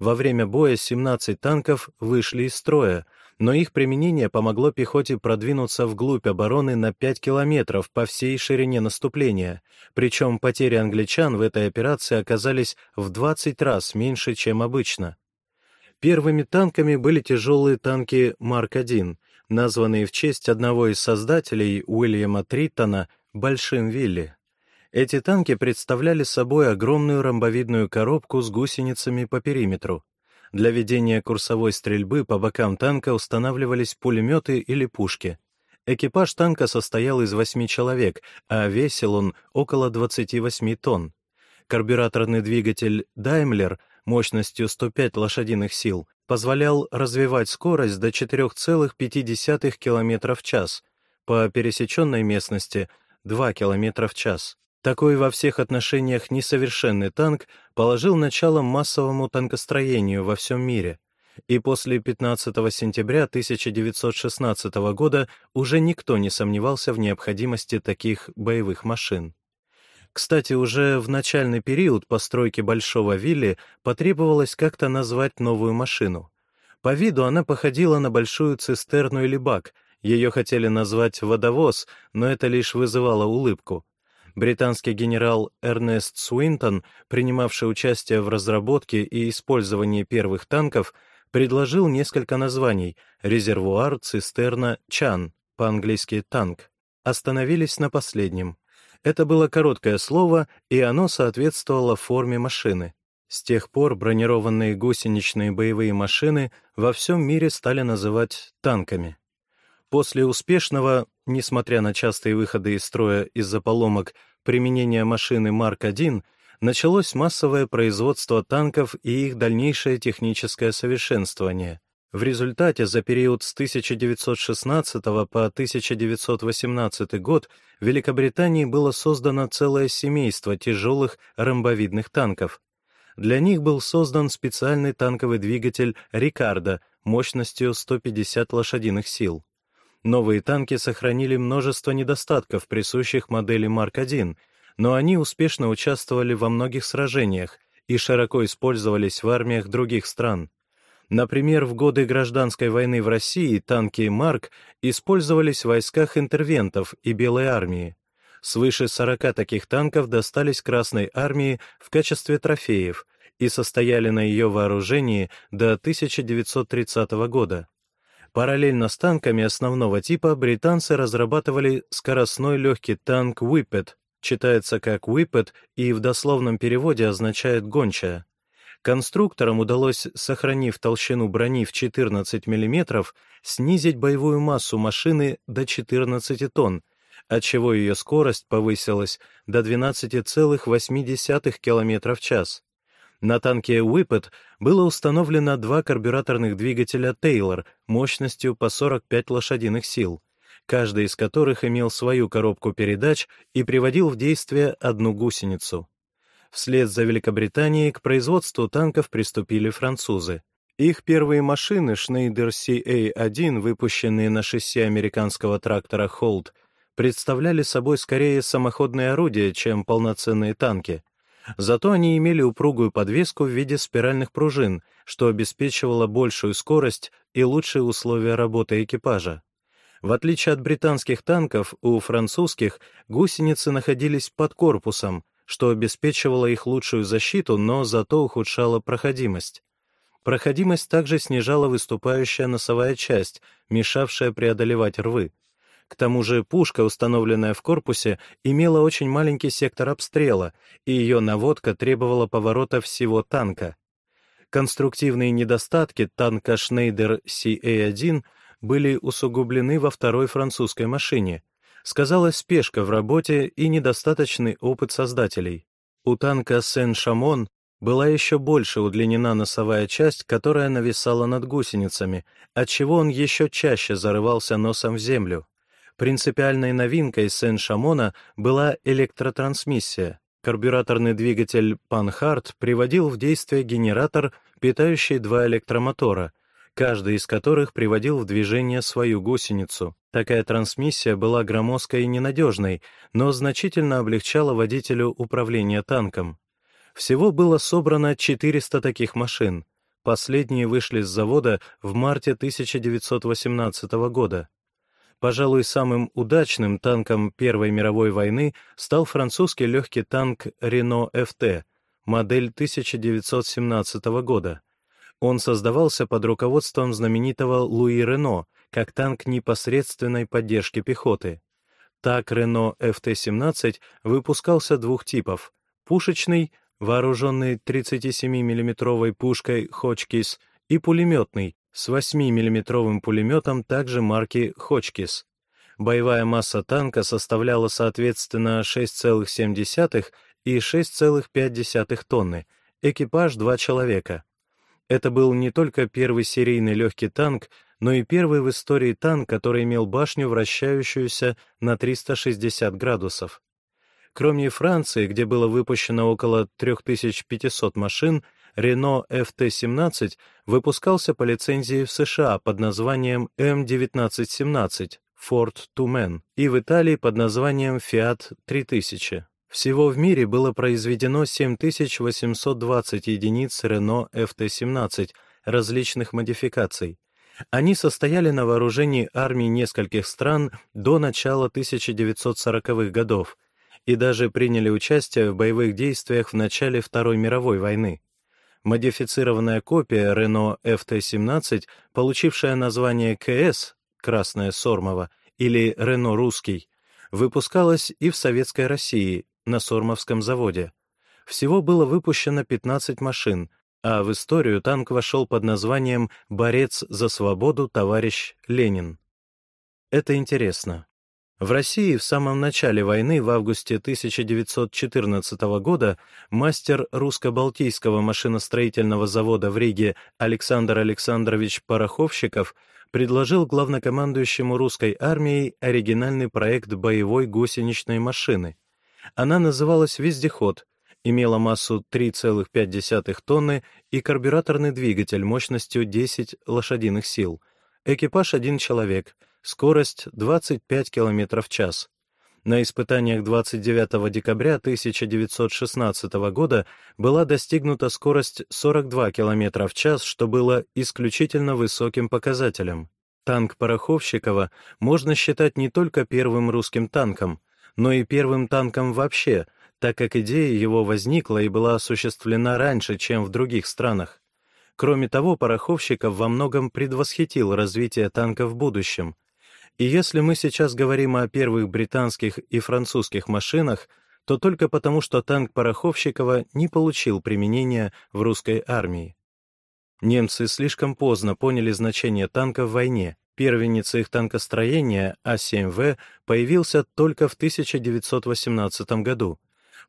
Во время боя 17 танков вышли из строя, но их применение помогло пехоте продвинуться вглубь обороны на 5 километров по всей ширине наступления, причем потери англичан в этой операции оказались в 20 раз меньше, чем обычно. Первыми танками были тяжелые танки Марк-1, названные в честь одного из создателей Уильяма Триттона «Большим Вилли». Эти танки представляли собой огромную ромбовидную коробку с гусеницами по периметру. Для ведения курсовой стрельбы по бокам танка устанавливались пулеметы или пушки. Экипаж танка состоял из восьми человек, а весил он около 28 тонн. Карбюраторный двигатель Daimler мощностью 105 лошадиных сил позволял развивать скорость до 4,5 км в час, по пересеченной местности 2 км в час. Такой во всех отношениях несовершенный танк положил начало массовому танкостроению во всем мире, и после 15 сентября 1916 года уже никто не сомневался в необходимости таких боевых машин. Кстати, уже в начальный период постройки Большого Вилли потребовалось как-то назвать новую машину. По виду она походила на большую цистерну или бак, ее хотели назвать «водовоз», но это лишь вызывало улыбку. Британский генерал Эрнест Суинтон, принимавший участие в разработке и использовании первых танков, предложил несколько названий «резервуар», «цистерна», «чан», по-английски «танк». Остановились на последнем. Это было короткое слово, и оно соответствовало форме машины. С тех пор бронированные гусеничные боевые машины во всем мире стали называть танками. После успешного, несмотря на частые выходы из строя из-за поломок, применения машины Марк-1, началось массовое производство танков и их дальнейшее техническое совершенствование. В результате за период с 1916 по 1918 год в Великобритании было создано целое семейство тяжелых ромбовидных танков. Для них был создан специальный танковый двигатель «Рикардо» мощностью 150 лошадиных сил. Новые танки сохранили множество недостатков, присущих модели Марк-1, но они успешно участвовали во многих сражениях и широко использовались в армиях других стран. Например, в годы гражданской войны в России танки «Марк» использовались в войсках интервентов и Белой армии. Свыше 40 таких танков достались Красной армии в качестве трофеев и состояли на ее вооружении до 1930 года. Параллельно с танками основного типа британцы разрабатывали скоростной легкий танк «Whippet», читается как «Whippet» и в дословном переводе означает «гончая». Конструкторам удалось, сохранив толщину брони в 14 мм, снизить боевую массу машины до 14 тонн, отчего ее скорость повысилась до 12,8 км в час. На танке Whippet было установлено два карбюраторных двигателя Taylor мощностью по 45 лошадиных сил, каждый из которых имел свою коробку передач и приводил в действие одну гусеницу. Вслед за Великобританией к производству танков приступили французы. Их первые машины Schneider CA-1, выпущенные на шасси американского трактора Holt, представляли собой скорее самоходные орудия, чем полноценные танки. Зато они имели упругую подвеску в виде спиральных пружин, что обеспечивало большую скорость и лучшие условия работы экипажа. В отличие от британских танков, у французских гусеницы находились под корпусом, что обеспечивало их лучшую защиту, но зато ухудшало проходимость. Проходимость также снижала выступающая носовая часть, мешавшая преодолевать рвы. К тому же пушка, установленная в корпусе, имела очень маленький сектор обстрела, и ее наводка требовала поворота всего танка. Конструктивные недостатки танка Schneider CA-1 были усугублены во второй французской машине. Сказалась спешка в работе и недостаточный опыт создателей. У танка Сен-Шамон была еще больше удлинена носовая часть, которая нависала над гусеницами, отчего он еще чаще зарывался носом в землю. Принципиальной новинкой Сен-Шамона была электротрансмиссия. Карбюраторный двигатель Panhard приводил в действие генератор, питающий два электромотора, каждый из которых приводил в движение свою гусеницу. Такая трансмиссия была громоздкой и ненадежной, но значительно облегчала водителю управление танком. Всего было собрано 400 таких машин. Последние вышли с завода в марте 1918 года. Пожалуй, самым удачным танком Первой мировой войны стал французский легкий танк Renault FT, модель 1917 года. Он создавался под руководством знаменитого Луи Рено, как танк непосредственной поддержки пехоты. Так Renault FT-17 выпускался двух типов — пушечный, вооруженный 37 миллиметровой пушкой Hotchkiss, и пулеметный, с 8-миллиметровым пулеметом также марки «Хочкис». Боевая масса танка составляла соответственно 6,7 и 6,5 тонны, экипаж — два человека. Это был не только первый серийный легкий танк, но и первый в истории танк, который имел башню, вращающуюся на 360 градусов. Кроме Франции, где было выпущено около 3500 машин, Renault FT-17 выпускался по лицензии в США под названием M1917 Ford Two и в Италии под названием Fiat 3000. Всего в мире было произведено 7820 единиц Renault FT-17 различных модификаций. Они состояли на вооружении армий нескольких стран до начала 1940-х годов и даже приняли участие в боевых действиях в начале Второй мировой войны. Модифицированная копия Renault FT-17, получившая название КС «Красная Сормова» или Renault Русский, выпускалась и в Советской России на Сормовском заводе. Всего было выпущено 15 машин, а в историю танк вошел под названием «Борец за свободу, товарищ Ленин». Это интересно. В России в самом начале войны, в августе 1914 года, мастер русско-балтийского машиностроительного завода в Риге Александр Александрович Пороховщиков предложил главнокомандующему русской армией оригинальный проект боевой гусеничной машины. Она называлась «Вездеход», имела массу 3,5 тонны и карбюраторный двигатель мощностью 10 лошадиных сил. Экипаж один человек — скорость 25 км в час. На испытаниях 29 декабря 1916 года была достигнута скорость 42 км в час, что было исключительно высоким показателем. Танк Пороховщикова можно считать не только первым русским танком, но и первым танком вообще, так как идея его возникла и была осуществлена раньше, чем в других странах. Кроме того, Пороховщиков во многом предвосхитил развитие танка в будущем. И если мы сейчас говорим о первых британских и французских машинах, то только потому, что танк Пороховщикова не получил применения в русской армии. Немцы слишком поздно поняли значение танка в войне. Первенец их танкостроения А-7В появился только в 1918 году.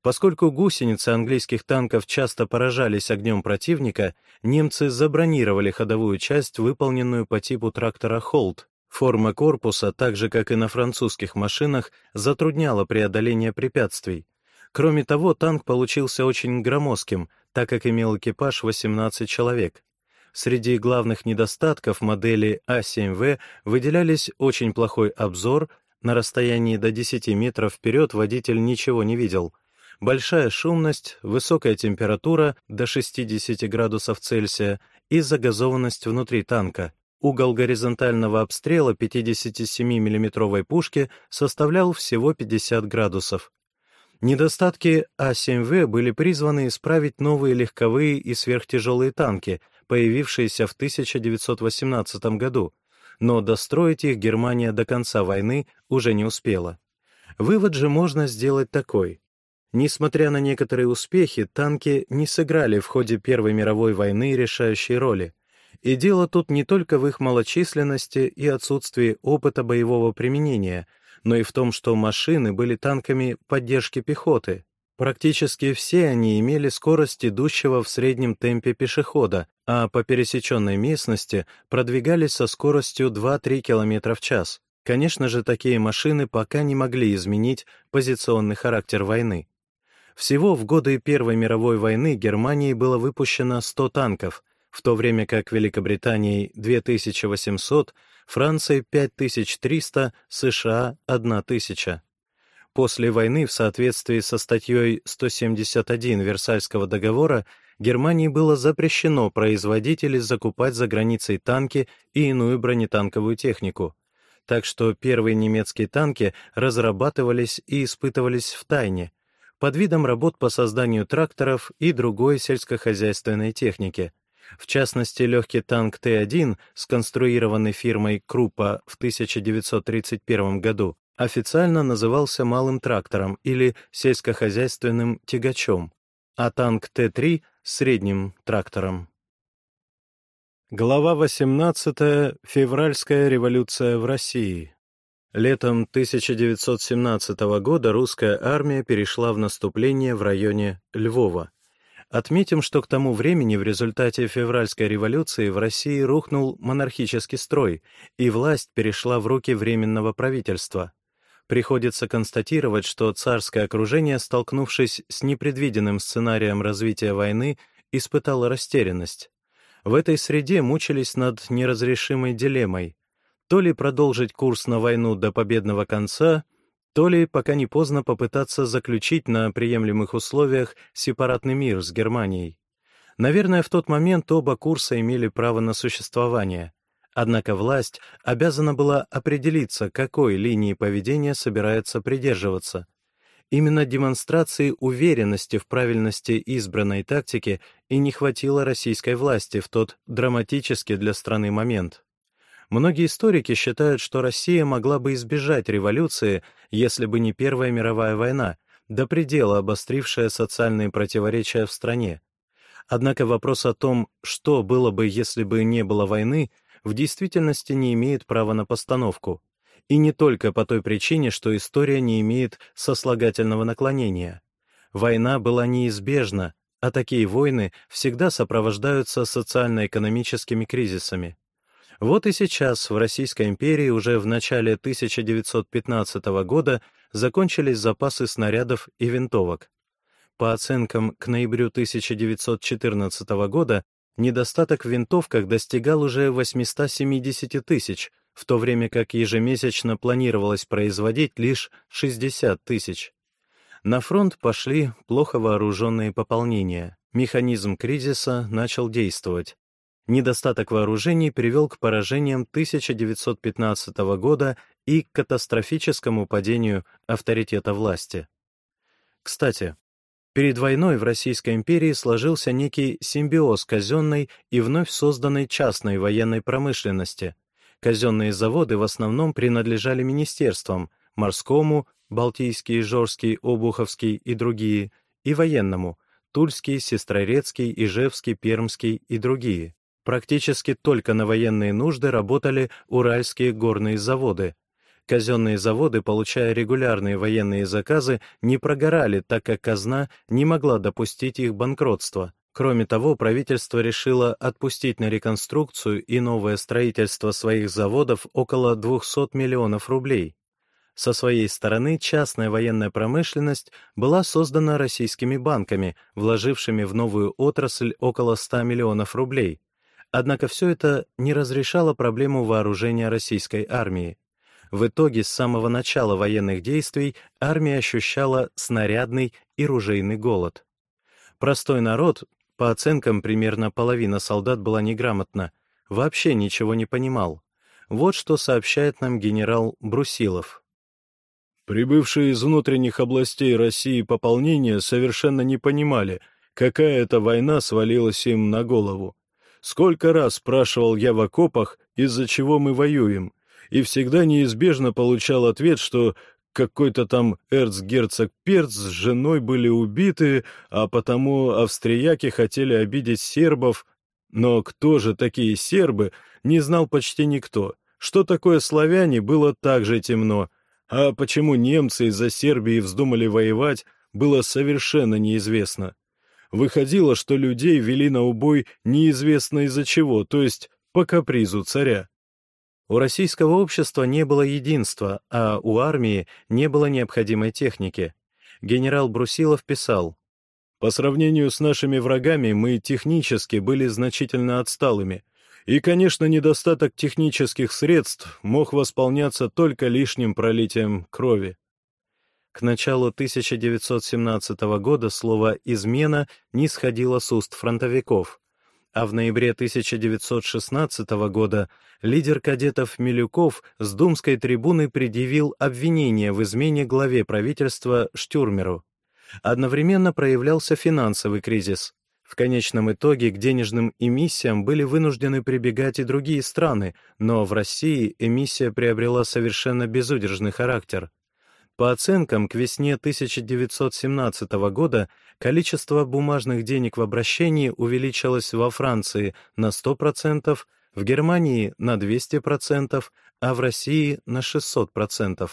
Поскольку гусеницы английских танков часто поражались огнем противника, немцы забронировали ходовую часть, выполненную по типу трактора «Холт», Форма корпуса, так же как и на французских машинах, затрудняла преодоление препятствий. Кроме того, танк получился очень громоздким, так как имел экипаж 18 человек. Среди главных недостатков модели А7В выделялись очень плохой обзор, на расстоянии до 10 метров вперед водитель ничего не видел, большая шумность, высокая температура до 60 градусов Цельсия и загазованность внутри танка. Угол горизонтального обстрела 57 миллиметровой пушки составлял всего 50 градусов. Недостатки А7В были призваны исправить новые легковые и сверхтяжелые танки, появившиеся в 1918 году, но достроить их Германия до конца войны уже не успела. Вывод же можно сделать такой. Несмотря на некоторые успехи, танки не сыграли в ходе Первой мировой войны решающей роли. И дело тут не только в их малочисленности и отсутствии опыта боевого применения, но и в том, что машины были танками поддержки пехоты. Практически все они имели скорость идущего в среднем темпе пешехода, а по пересеченной местности продвигались со скоростью 2-3 км в час. Конечно же, такие машины пока не могли изменить позиционный характер войны. Всего в годы Первой мировой войны Германии было выпущено 100 танков, в то время как Великобритании 2800, Франции 5300, США 1000. После войны в соответствии со статьей 171 Версальского договора Германии было запрещено производить или закупать за границей танки и иную бронетанковую технику. Так что первые немецкие танки разрабатывались и испытывались в тайне, под видом работ по созданию тракторов и другой сельскохозяйственной техники — в частности, легкий танк Т-1, сконструированный фирмой Крупа в 1931 году, официально назывался малым трактором или сельскохозяйственным тягачом, а танк Т-3 — средним трактором. Глава 18. Февральская революция в России. Летом 1917 года русская армия перешла в наступление в районе Львова. Отметим, что к тому времени в результате февральской революции в России рухнул монархический строй, и власть перешла в руки Временного правительства. Приходится констатировать, что царское окружение, столкнувшись с непредвиденным сценарием развития войны, испытало растерянность. В этой среде мучились над неразрешимой дилеммой. То ли продолжить курс на войну до победного конца — то ли пока не поздно попытаться заключить на приемлемых условиях сепаратный мир с Германией. Наверное, в тот момент оба курса имели право на существование. Однако власть обязана была определиться, какой линии поведения собирается придерживаться. Именно демонстрации уверенности в правильности избранной тактики и не хватило российской власти в тот драматический для страны момент. Многие историки считают, что Россия могла бы избежать революции, если бы не Первая мировая война, до предела обострившая социальные противоречия в стране. Однако вопрос о том, что было бы, если бы не было войны, в действительности не имеет права на постановку. И не только по той причине, что история не имеет сослагательного наклонения. Война была неизбежна, а такие войны всегда сопровождаются социально-экономическими кризисами. Вот и сейчас в Российской империи уже в начале 1915 года закончились запасы снарядов и винтовок. По оценкам, к ноябрю 1914 года недостаток в винтовках достигал уже 870 тысяч, в то время как ежемесячно планировалось производить лишь 60 тысяч. На фронт пошли плохо вооруженные пополнения. Механизм кризиса начал действовать. Недостаток вооружений привел к поражениям 1915 года и к катастрофическому падению авторитета власти. Кстати, перед войной в Российской империи сложился некий симбиоз казенной и вновь созданной частной военной промышленности. Казенные заводы в основном принадлежали министерствам, морскому, Балтийский, Жорский, Обуховский и другие, и военному, Тульский, Сестрорецкий, Ижевский, Пермский и другие. Практически только на военные нужды работали уральские горные заводы. Казенные заводы, получая регулярные военные заказы, не прогорали, так как казна не могла допустить их банкротства. Кроме того, правительство решило отпустить на реконструкцию и новое строительство своих заводов около 200 миллионов рублей. Со своей стороны, частная военная промышленность была создана российскими банками, вложившими в новую отрасль около 100 миллионов рублей. Однако все это не разрешало проблему вооружения российской армии. В итоге с самого начала военных действий армия ощущала снарядный и ружейный голод. Простой народ, по оценкам примерно половина солдат была неграмотна, вообще ничего не понимал. Вот что сообщает нам генерал Брусилов. Прибывшие из внутренних областей России пополнения совершенно не понимали, какая это война свалилась им на голову. Сколько раз спрашивал я в окопах, из-за чего мы воюем, и всегда неизбежно получал ответ, что какой-то там эрцгерцог Перц с женой были убиты, а потому австрияки хотели обидеть сербов. Но кто же такие сербы, не знал почти никто. Что такое славяне, было также темно. А почему немцы из-за Сербии вздумали воевать, было совершенно неизвестно. Выходило, что людей вели на убой неизвестно из-за чего, то есть по капризу царя. У российского общества не было единства, а у армии не было необходимой техники. Генерал Брусилов писал, «По сравнению с нашими врагами мы технически были значительно отсталыми, и, конечно, недостаток технических средств мог восполняться только лишним пролитием крови. К началу 1917 года слово «измена» не сходило с уст фронтовиков а в ноябре 1916 года лидер кадетов Милюков с думской трибуны предъявил обвинение в измене главе правительства Штюрмеру. Одновременно проявлялся финансовый кризис. В конечном итоге к денежным эмиссиям были вынуждены прибегать и другие страны, но в России эмиссия приобрела совершенно безудержный характер. По оценкам, к весне 1917 года количество бумажных денег в обращении увеличилось во Франции на 100%, в Германии на 200%, а в России на 600%.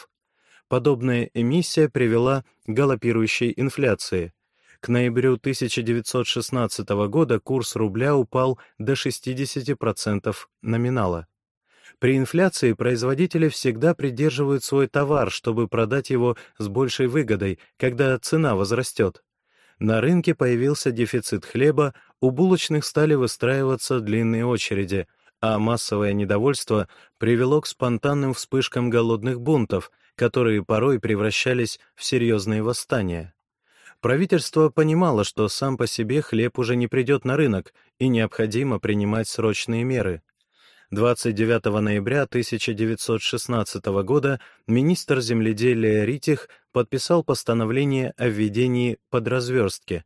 Подобная эмиссия привела к галопирующей инфляции. К ноябрю 1916 года курс рубля упал до 60% номинала. При инфляции производители всегда придерживают свой товар, чтобы продать его с большей выгодой, когда цена возрастет. На рынке появился дефицит хлеба, у булочных стали выстраиваться длинные очереди, а массовое недовольство привело к спонтанным вспышкам голодных бунтов, которые порой превращались в серьезные восстания. Правительство понимало, что сам по себе хлеб уже не придет на рынок, и необходимо принимать срочные меры. 29 ноября 1916 года министр земледелия Ритих подписал постановление о введении подразверстки.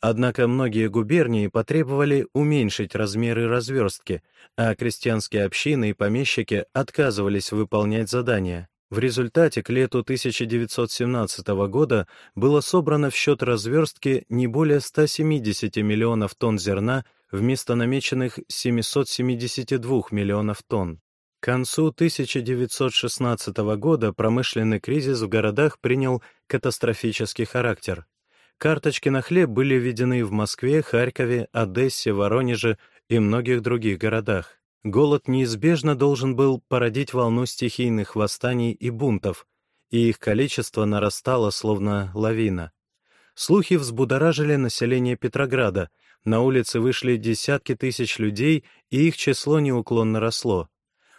Однако многие губернии потребовали уменьшить размеры разверстки, а крестьянские общины и помещики отказывались выполнять задания. В результате к лету 1917 года было собрано в счет разверстки не более 170 миллионов тонн зерна вместо намеченных 772 миллионов тонн. К концу 1916 года промышленный кризис в городах принял катастрофический характер. Карточки на хлеб были введены в Москве, Харькове, Одессе, Воронеже и многих других городах. Голод неизбежно должен был породить волну стихийных восстаний и бунтов, и их количество нарастало словно лавина. Слухи взбудоражили население Петрограда, на улицы вышли десятки тысяч людей, и их число неуклонно росло.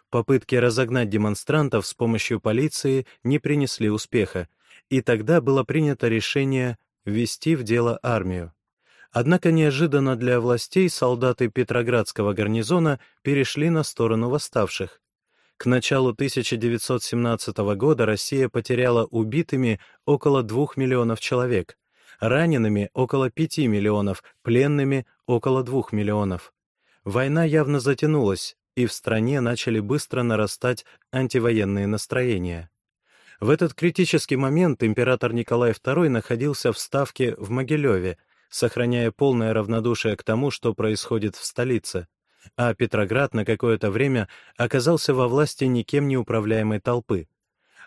Попытки разогнать демонстрантов с помощью полиции не принесли успеха, и тогда было принято решение ввести в дело армию. Однако неожиданно для властей солдаты Петроградского гарнизона перешли на сторону восставших. К началу 1917 года Россия потеряла убитыми около 2 миллионов человек, ранеными около 5 миллионов, пленными около 2 миллионов. Война явно затянулась, и в стране начали быстро нарастать антивоенные настроения. В этот критический момент император Николай II находился в Ставке в Могилеве, сохраняя полное равнодушие к тому, что происходит в столице, а Петроград на какое-то время оказался во власти никем не управляемой толпы.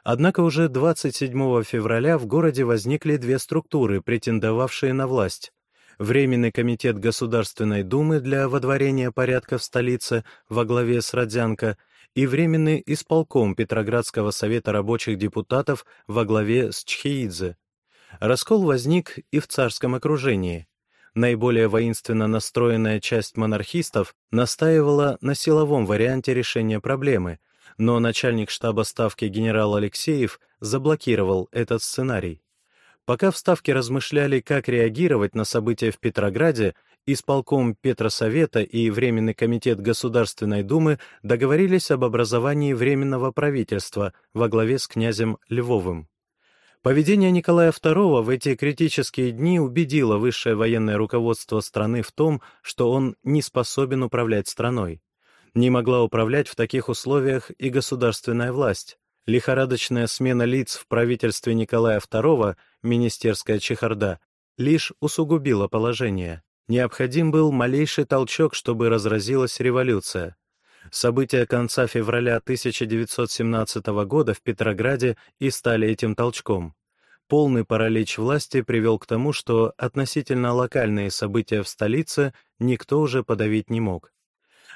Однако уже 27 февраля в городе возникли две структуры, претендовавшие на власть. Временный комитет Государственной Думы для водворения порядка в столице во главе с Родзянко и Временный исполком Петроградского совета рабочих депутатов во главе с Чхеидзе. Раскол возник и в царском окружении. Наиболее воинственно настроенная часть монархистов настаивала на силовом варианте решения проблемы, но начальник штаба ставки генерал Алексеев заблокировал этот сценарий. Пока в Ставке размышляли, как реагировать на события в Петрограде, исполком Петросовета и Временный комитет Государственной Думы договорились об образовании Временного правительства во главе с князем Львовым. Поведение Николая II в эти критические дни убедило высшее военное руководство страны в том, что он не способен управлять страной. Не могла управлять в таких условиях и государственная власть. Лихорадочная смена лиц в правительстве Николая II, министерская чехарда, лишь усугубила положение. Необходим был малейший толчок, чтобы разразилась революция. События конца февраля 1917 года в Петрограде и стали этим толчком. Полный паралич власти привел к тому, что относительно локальные события в столице никто уже подавить не мог.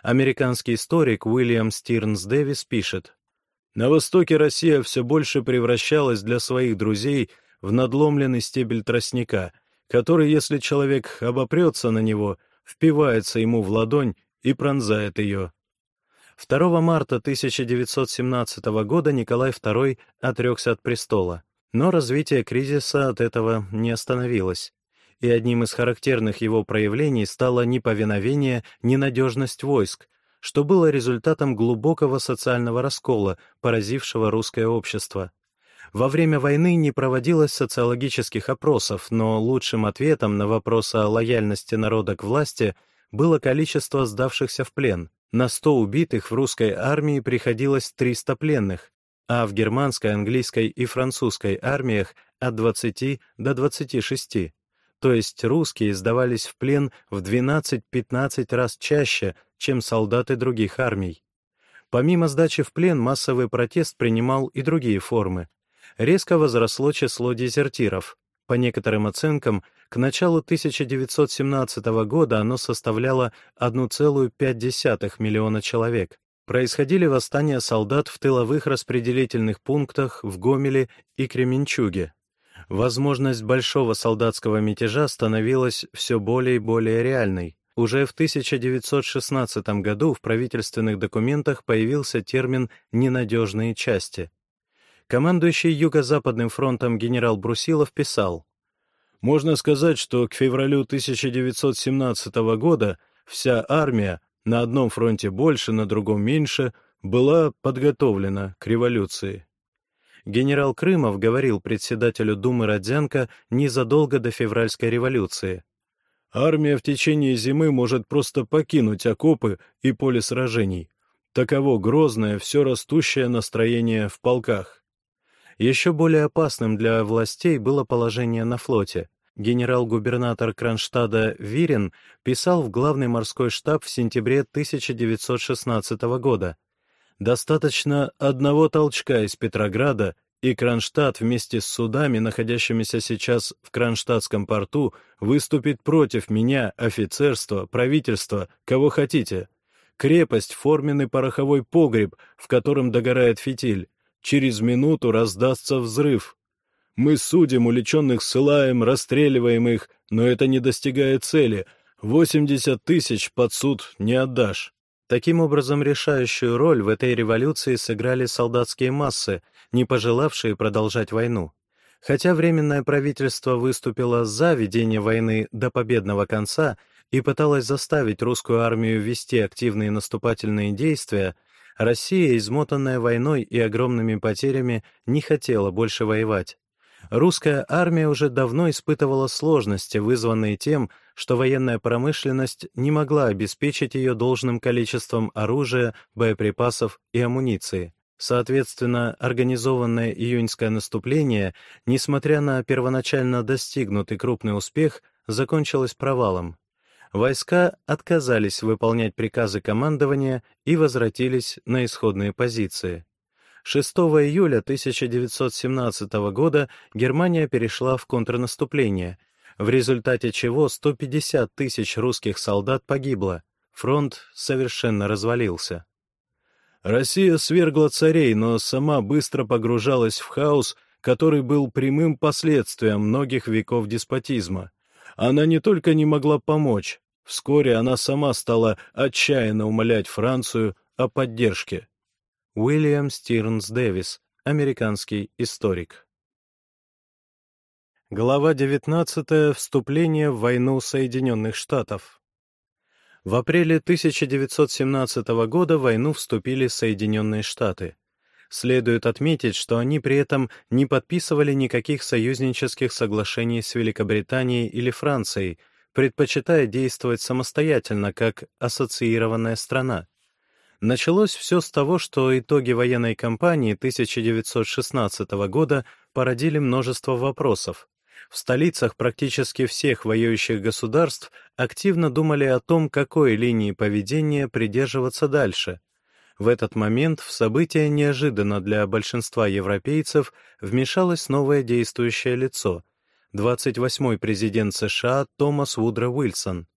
Американский историк Уильям Стирнс Дэвис пишет, «На Востоке Россия все больше превращалась для своих друзей в надломленный стебель тростника, который, если человек обопрется на него, впивается ему в ладонь и пронзает ее. 2 марта 1917 года Николай II отрекся от престола, но развитие кризиса от этого не остановилось. И одним из характерных его проявлений стало неповиновение, ненадежность войск, что было результатом глубокого социального раскола, поразившего русское общество. Во время войны не проводилось социологических опросов, но лучшим ответом на вопрос о лояльности народа к власти было количество сдавшихся в плен. На 100 убитых в русской армии приходилось 300 пленных, а в германской, английской и французской армиях от 20 до 26. То есть русские сдавались в плен в 12-15 раз чаще, чем солдаты других армий. Помимо сдачи в плен, массовый протест принимал и другие формы. Резко возросло число дезертиров. По некоторым оценкам, к началу 1917 года оно составляло 1,5 миллиона человек. Происходили восстания солдат в тыловых распределительных пунктах в Гомеле и Кременчуге. Возможность большого солдатского мятежа становилась все более и более реальной. Уже в 1916 году в правительственных документах появился термин «ненадежные части». Командующий Юго-Западным фронтом генерал Брусилов писал, можно сказать, что к февралю 1917 года вся армия, на одном фронте больше, на другом меньше, была подготовлена к революции. Генерал Крымов говорил председателю Думы Родзянко незадолго до февральской революции. «Армия в течение зимы может просто покинуть окопы и поле сражений. Таково грозное, все растущее настроение в полках. Еще более опасным для властей было положение на флоте. Генерал-губернатор Кронштадта Вирин писал в главный морской штаб в сентябре 1916 года. «Достаточно одного толчка из Петрограда, и Кронштадт вместе с судами, находящимися сейчас в Кронштадтском порту, выступит против меня, офицерства, правительства, кого хотите. Крепость — форменный пороховой погреб, в котором догорает фитиль. Через минуту раздастся взрыв. Мы судим, уличенных ссылаем, расстреливаем их, но это не достигает цели. 80 тысяч под суд не отдашь. Таким образом, решающую роль в этой революции сыграли солдатские массы, не пожелавшие продолжать войну. Хотя Временное правительство выступило за ведение войны до победного конца и пыталось заставить русскую армию вести активные наступательные действия, Россия, измотанная войной и огромными потерями, не хотела больше воевать. Русская армия уже давно испытывала сложности, вызванные тем, что военная промышленность не могла обеспечить ее должным количеством оружия, боеприпасов и амуниции. Соответственно, организованное июньское наступление, несмотря на первоначально достигнутый крупный успех, закончилось провалом войска отказались выполнять приказы командования и возвратились на исходные позиции. 6 июля 1917 года Германия перешла в контрнаступление, в результате чего 150 тысяч русских солдат погибло, фронт совершенно развалился. Россия свергла царей, но сама быстро погружалась в хаос, который был прямым последствием многих веков деспотизма. Она не только не могла помочь, вскоре она сама стала отчаянно умолять Францию о поддержке. Уильям Стирнс Дэвис, американский историк. Глава 19. Вступление в войну Соединенных Штатов. В апреле 1917 года в войну вступили Соединенные Штаты. Следует отметить, что они при этом не подписывали никаких союзнических соглашений с Великобританией или Францией, предпочитая действовать самостоятельно, как ассоциированная страна. Началось все с того, что итоги военной кампании 1916 года породили множество вопросов. В столицах практически всех воюющих государств активно думали о том, какой линии поведения придерживаться дальше. В этот момент в события неожиданно для большинства европейцев вмешалось новое действующее лицо — 28-й президент США Томас Вудро Уилсон.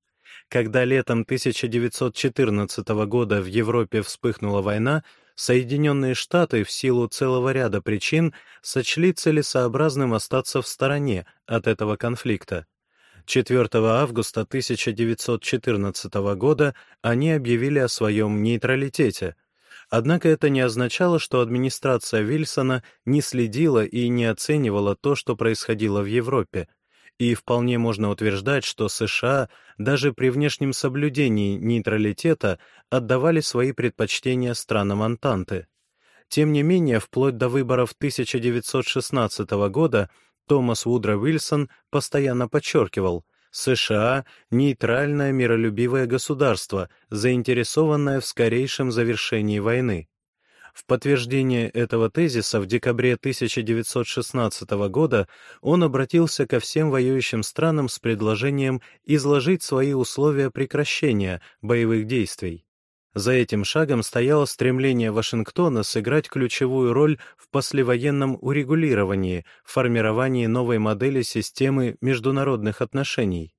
Когда летом 1914 года в Европе вспыхнула война, Соединенные Штаты в силу целого ряда причин сочли целесообразным остаться в стороне от этого конфликта. 4 августа 1914 года они объявили о своем нейтралитете. Однако это не означало, что администрация Вильсона не следила и не оценивала то, что происходило в Европе — и вполне можно утверждать, что США даже при внешнем соблюдении нейтралитета отдавали свои предпочтения странам Антанты. Тем не менее, вплоть до выборов 1916 года Томас Вудро Уилсон постоянно подчеркивал, США — нейтральное миролюбивое государство, заинтересованное в скорейшем завершении войны. В подтверждение этого тезиса в декабре 1916 года он обратился ко всем воюющим странам с предложением изложить свои условия прекращения боевых действий. За этим шагом стояло стремление Вашингтона сыграть ключевую роль в послевоенном урегулировании, формировании новой модели системы международных отношений.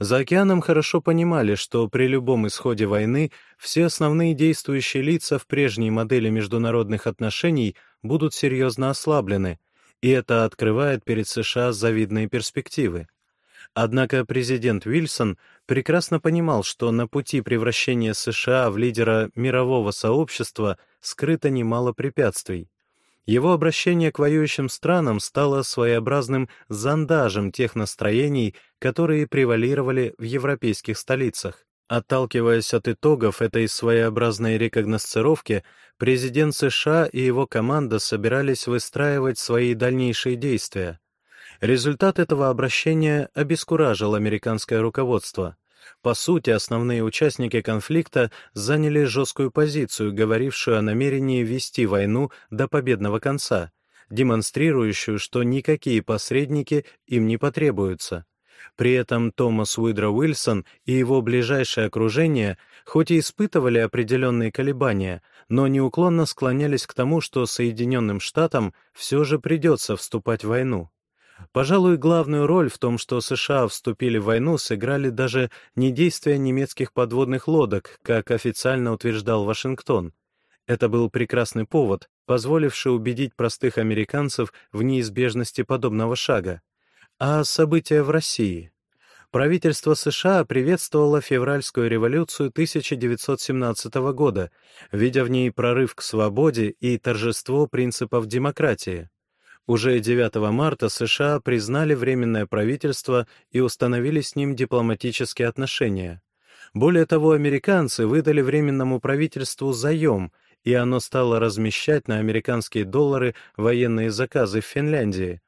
За океаном хорошо понимали, что при любом исходе войны все основные действующие лица в прежней модели международных отношений будут серьезно ослаблены, и это открывает перед США завидные перспективы. Однако президент Вильсон прекрасно понимал, что на пути превращения США в лидера мирового сообщества скрыто немало препятствий. Его обращение к воюющим странам стало своеобразным зондажем тех настроений, которые превалировали в европейских столицах. Отталкиваясь от итогов этой своеобразной рекогносцировки, президент США и его команда собирались выстраивать свои дальнейшие действия. Результат этого обращения обескуражил американское руководство. По сути, основные участники конфликта заняли жесткую позицию, говорившую о намерении вести войну до победного конца, демонстрирующую, что никакие посредники им не потребуются. При этом Томас Уидро Уилсон и его ближайшее окружение хоть и испытывали определенные колебания, но неуклонно склонялись к тому, что Соединенным Штатам все же придется вступать в войну. Пожалуй, главную роль в том, что США вступили в войну, сыграли даже не действия немецких подводных лодок, как официально утверждал Вашингтон. Это был прекрасный повод, позволивший убедить простых американцев в неизбежности подобного шага. А события в России? Правительство США приветствовало февральскую революцию 1917 года, видя в ней прорыв к свободе и торжество принципов демократии. Уже 9 марта США признали Временное правительство и установили с ним дипломатические отношения. Более того, американцы выдали Временному правительству заем, и оно стало размещать на американские доллары военные заказы в Финляндии,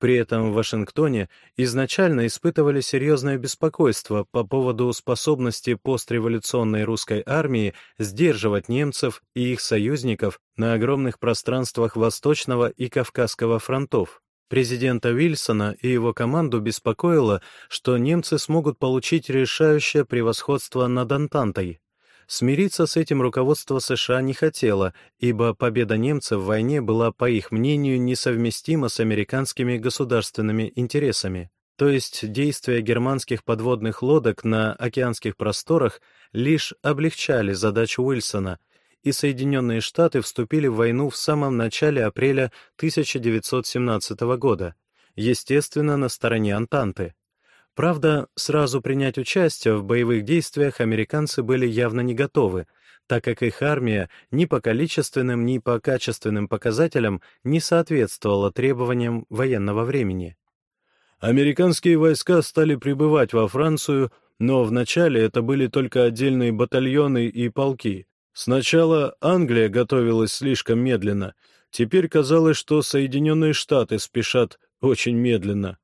при этом в Вашингтоне изначально испытывали серьезное беспокойство по поводу способности постреволюционной русской армии сдерживать немцев и их союзников на огромных пространствах Восточного и Кавказского фронтов. Президента Вильсона и его команду беспокоило, что немцы смогут получить решающее превосходство над Антантой, Смириться с этим руководство США не хотело, ибо победа немцев в войне была, по их мнению, несовместима с американскими государственными интересами. То есть действия германских подводных лодок на океанских просторах лишь облегчали задачу Уильсона, и Соединенные Штаты вступили в войну в самом начале апреля 1917 года, естественно, на стороне Антанты. Правда, сразу принять участие в боевых действиях американцы были явно не готовы, так как их армия ни по количественным, ни по качественным показателям не соответствовала требованиям военного времени. Американские войска стали прибывать во Францию, но вначале это были только отдельные батальоны и полки. Сначала Англия готовилась слишком медленно, теперь казалось, что Соединенные Штаты спешат очень медленно.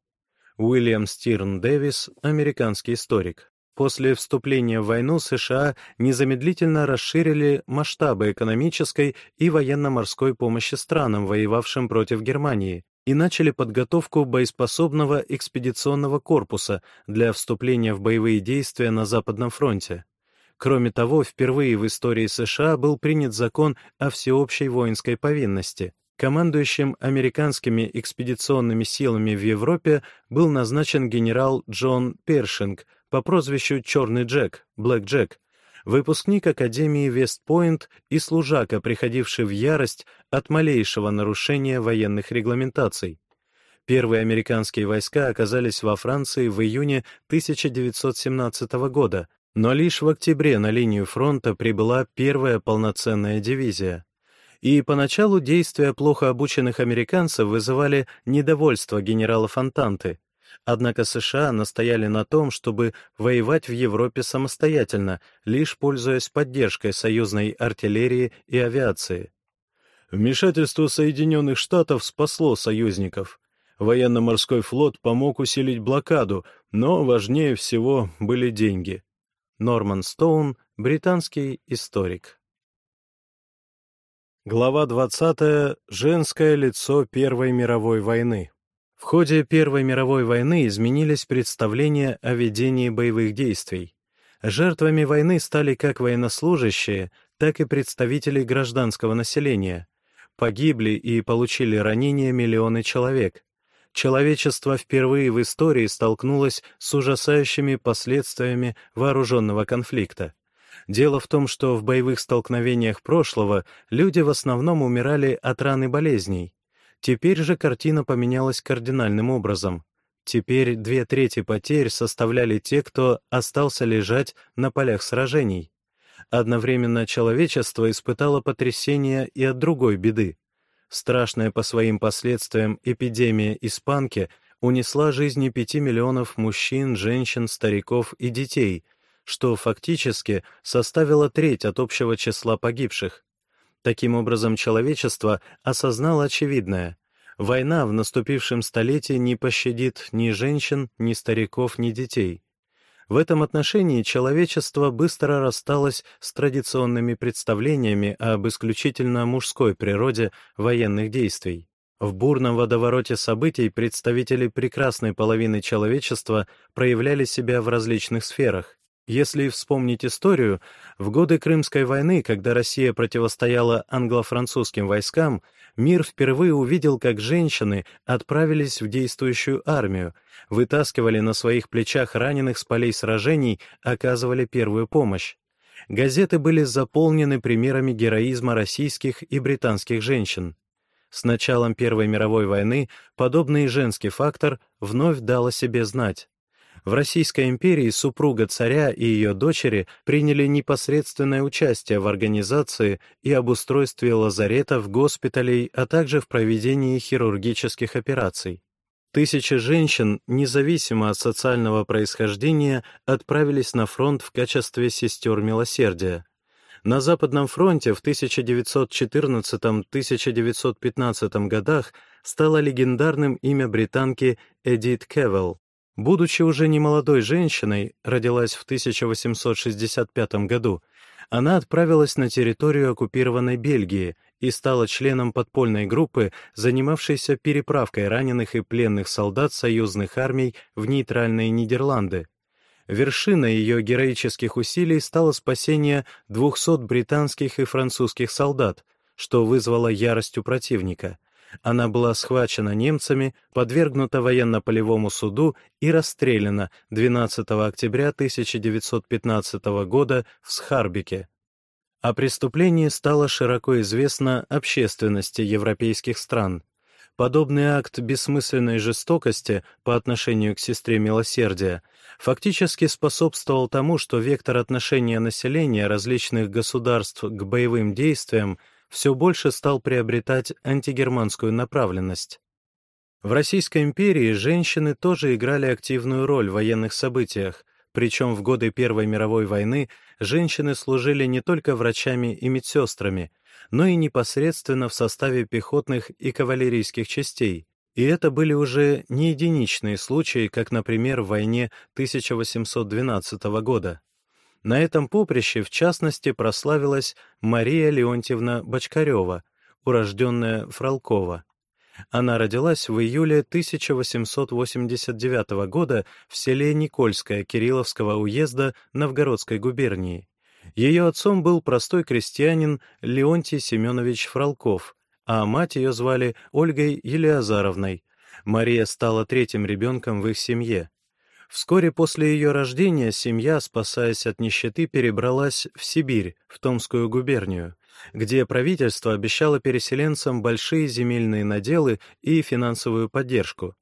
Уильям Стирн Дэвис, американский историк. После вступления в войну США незамедлительно расширили масштабы экономической и военно-морской помощи странам, воевавшим против Германии, и начали подготовку боеспособного экспедиционного корпуса для вступления в боевые действия на Западном фронте. Кроме того, впервые в истории США был принят закон о всеобщей воинской повинности. Командующим американскими экспедиционными силами в Европе был назначен генерал Джон Першинг, по прозвищу Черный Джек, Блэк Джек, выпускник Академии Вестпойнт и служака, приходивший в ярость от малейшего нарушения военных регламентаций. Первые американские войска оказались во Франции в июне 1917 года, но лишь в октябре на линию фронта прибыла первая полноценная дивизия. И поначалу действия плохо обученных американцев вызывали недовольство генералов Антанты, Однако США настояли на том, чтобы воевать в Европе самостоятельно, лишь пользуясь поддержкой союзной артиллерии и авиации. Вмешательство Соединенных Штатов спасло союзников. Военно-морской флот помог усилить блокаду, но важнее всего были деньги. Норман Стоун, британский историк. Глава 20. Женское лицо Первой мировой войны. В ходе Первой мировой войны изменились представления о ведении боевых действий. Жертвами войны стали как военнослужащие, так и представители гражданского населения. Погибли и получили ранения миллионы человек. Человечество впервые в истории столкнулось с ужасающими последствиями вооруженного конфликта. Дело в том, что в боевых столкновениях прошлого люди в основном умирали от ран и болезней. Теперь же картина поменялась кардинальным образом. Теперь две трети потерь составляли те, кто остался лежать на полях сражений. Одновременно человечество испытало потрясение и от другой беды. Страшная по своим последствиям эпидемия испанки унесла жизни пяти миллионов мужчин, женщин, стариков и детей, что фактически составило треть от общего числа погибших. Таким образом, человечество осознало очевидное. Война в наступившем столетии не пощадит ни женщин, ни стариков, ни детей. В этом отношении человечество быстро рассталось с традиционными представлениями об исключительно мужской природе военных действий. В бурном водовороте событий представители прекрасной половины человечества проявляли себя в различных сферах. Если вспомнить историю, в годы Крымской войны, когда Россия противостояла англо-французским войскам, мир впервые увидел, как женщины отправились в действующую армию, вытаскивали на своих плечах раненых с полей сражений, оказывали первую помощь. Газеты были заполнены примерами героизма российских и британских женщин. С началом Первой мировой войны подобный женский фактор вновь дал о себе знать. В Российской империи супруга царя и ее дочери приняли непосредственное участие в организации и обустройстве лазаретов, госпиталей, а также в проведении хирургических операций. Тысячи женщин, независимо от социального происхождения, отправились на фронт в качестве сестер милосердия. На Западном фронте в 1914-1915 годах стало легендарным имя британки Эдит Кевелл, Будучи уже немолодой женщиной, родилась в 1865 году, она отправилась на территорию оккупированной Бельгии и стала членом подпольной группы, занимавшейся переправкой раненых и пленных солдат союзных армий в нейтральные Нидерланды. Вершиной ее героических усилий стало спасение 200 британских и французских солдат, что вызвало ярость у противника — она была схвачена немцами, подвергнута военно-полевому суду и расстреляна 12 октября 1915 года в Схарбике. О преступлении стало широко известно общественности европейских стран. Подобный акт бессмысленной жестокости по отношению к сестре милосердия фактически способствовал тому, что вектор отношения населения различных государств к боевым действиям все больше стал приобретать антигерманскую направленность. В Российской империи женщины тоже играли активную роль в военных событиях, причем в годы Первой мировой войны женщины служили не только врачами и медсестрами, но и непосредственно в составе пехотных и кавалерийских частей. И это были уже не единичные случаи, как, например, в войне 1812 года. На этом поприще, в частности, прославилась Мария Леонтьевна Бочкарева, урожденная Фролкова. Она родилась в июле 1889 года в селе Никольское Кирилловского уезда Новгородской губернии. Ее отцом был простой крестьянин Леонтий Семенович Фролков, а мать ее звали Ольгой Елеазаровной. Мария стала третьим ребенком в их семье. Вскоре после ее рождения семья, спасаясь от нищеты, перебралась в Сибирь, в Томскую губернию, где правительство обещало переселенцам большие земельные наделы и финансовую поддержку.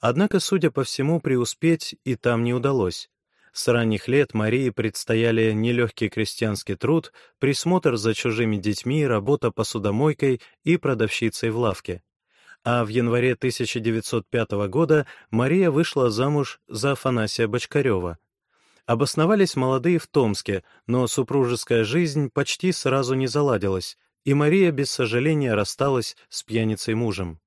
Однако, судя по всему, преуспеть и там не удалось. С ранних лет Марии предстояли нелегкий крестьянский труд, присмотр за чужими детьми, работа посудомойкой и продавщицей в лавке а в январе 1905 года Мария вышла замуж за Афанасия Бочкарева. Обосновались молодые в Томске, но супружеская жизнь почти сразу не заладилась, и Мария без сожаления рассталась с пьяницей мужем.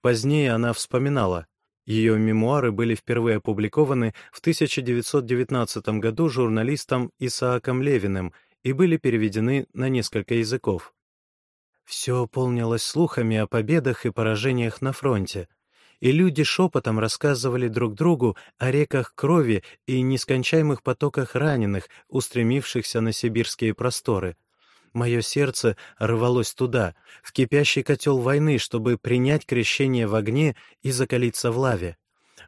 Позднее она вспоминала. Ее мемуары были впервые опубликованы в 1919 году журналистом Исааком Левиным и были переведены на несколько языков. Все полнилось слухами о победах и поражениях на фронте, и люди шепотом рассказывали друг другу о реках крови и нескончаемых потоках раненых, устремившихся на сибирские просторы. Мое сердце рвалось туда, в кипящий котел войны, чтобы принять крещение в огне и закалиться в лаве.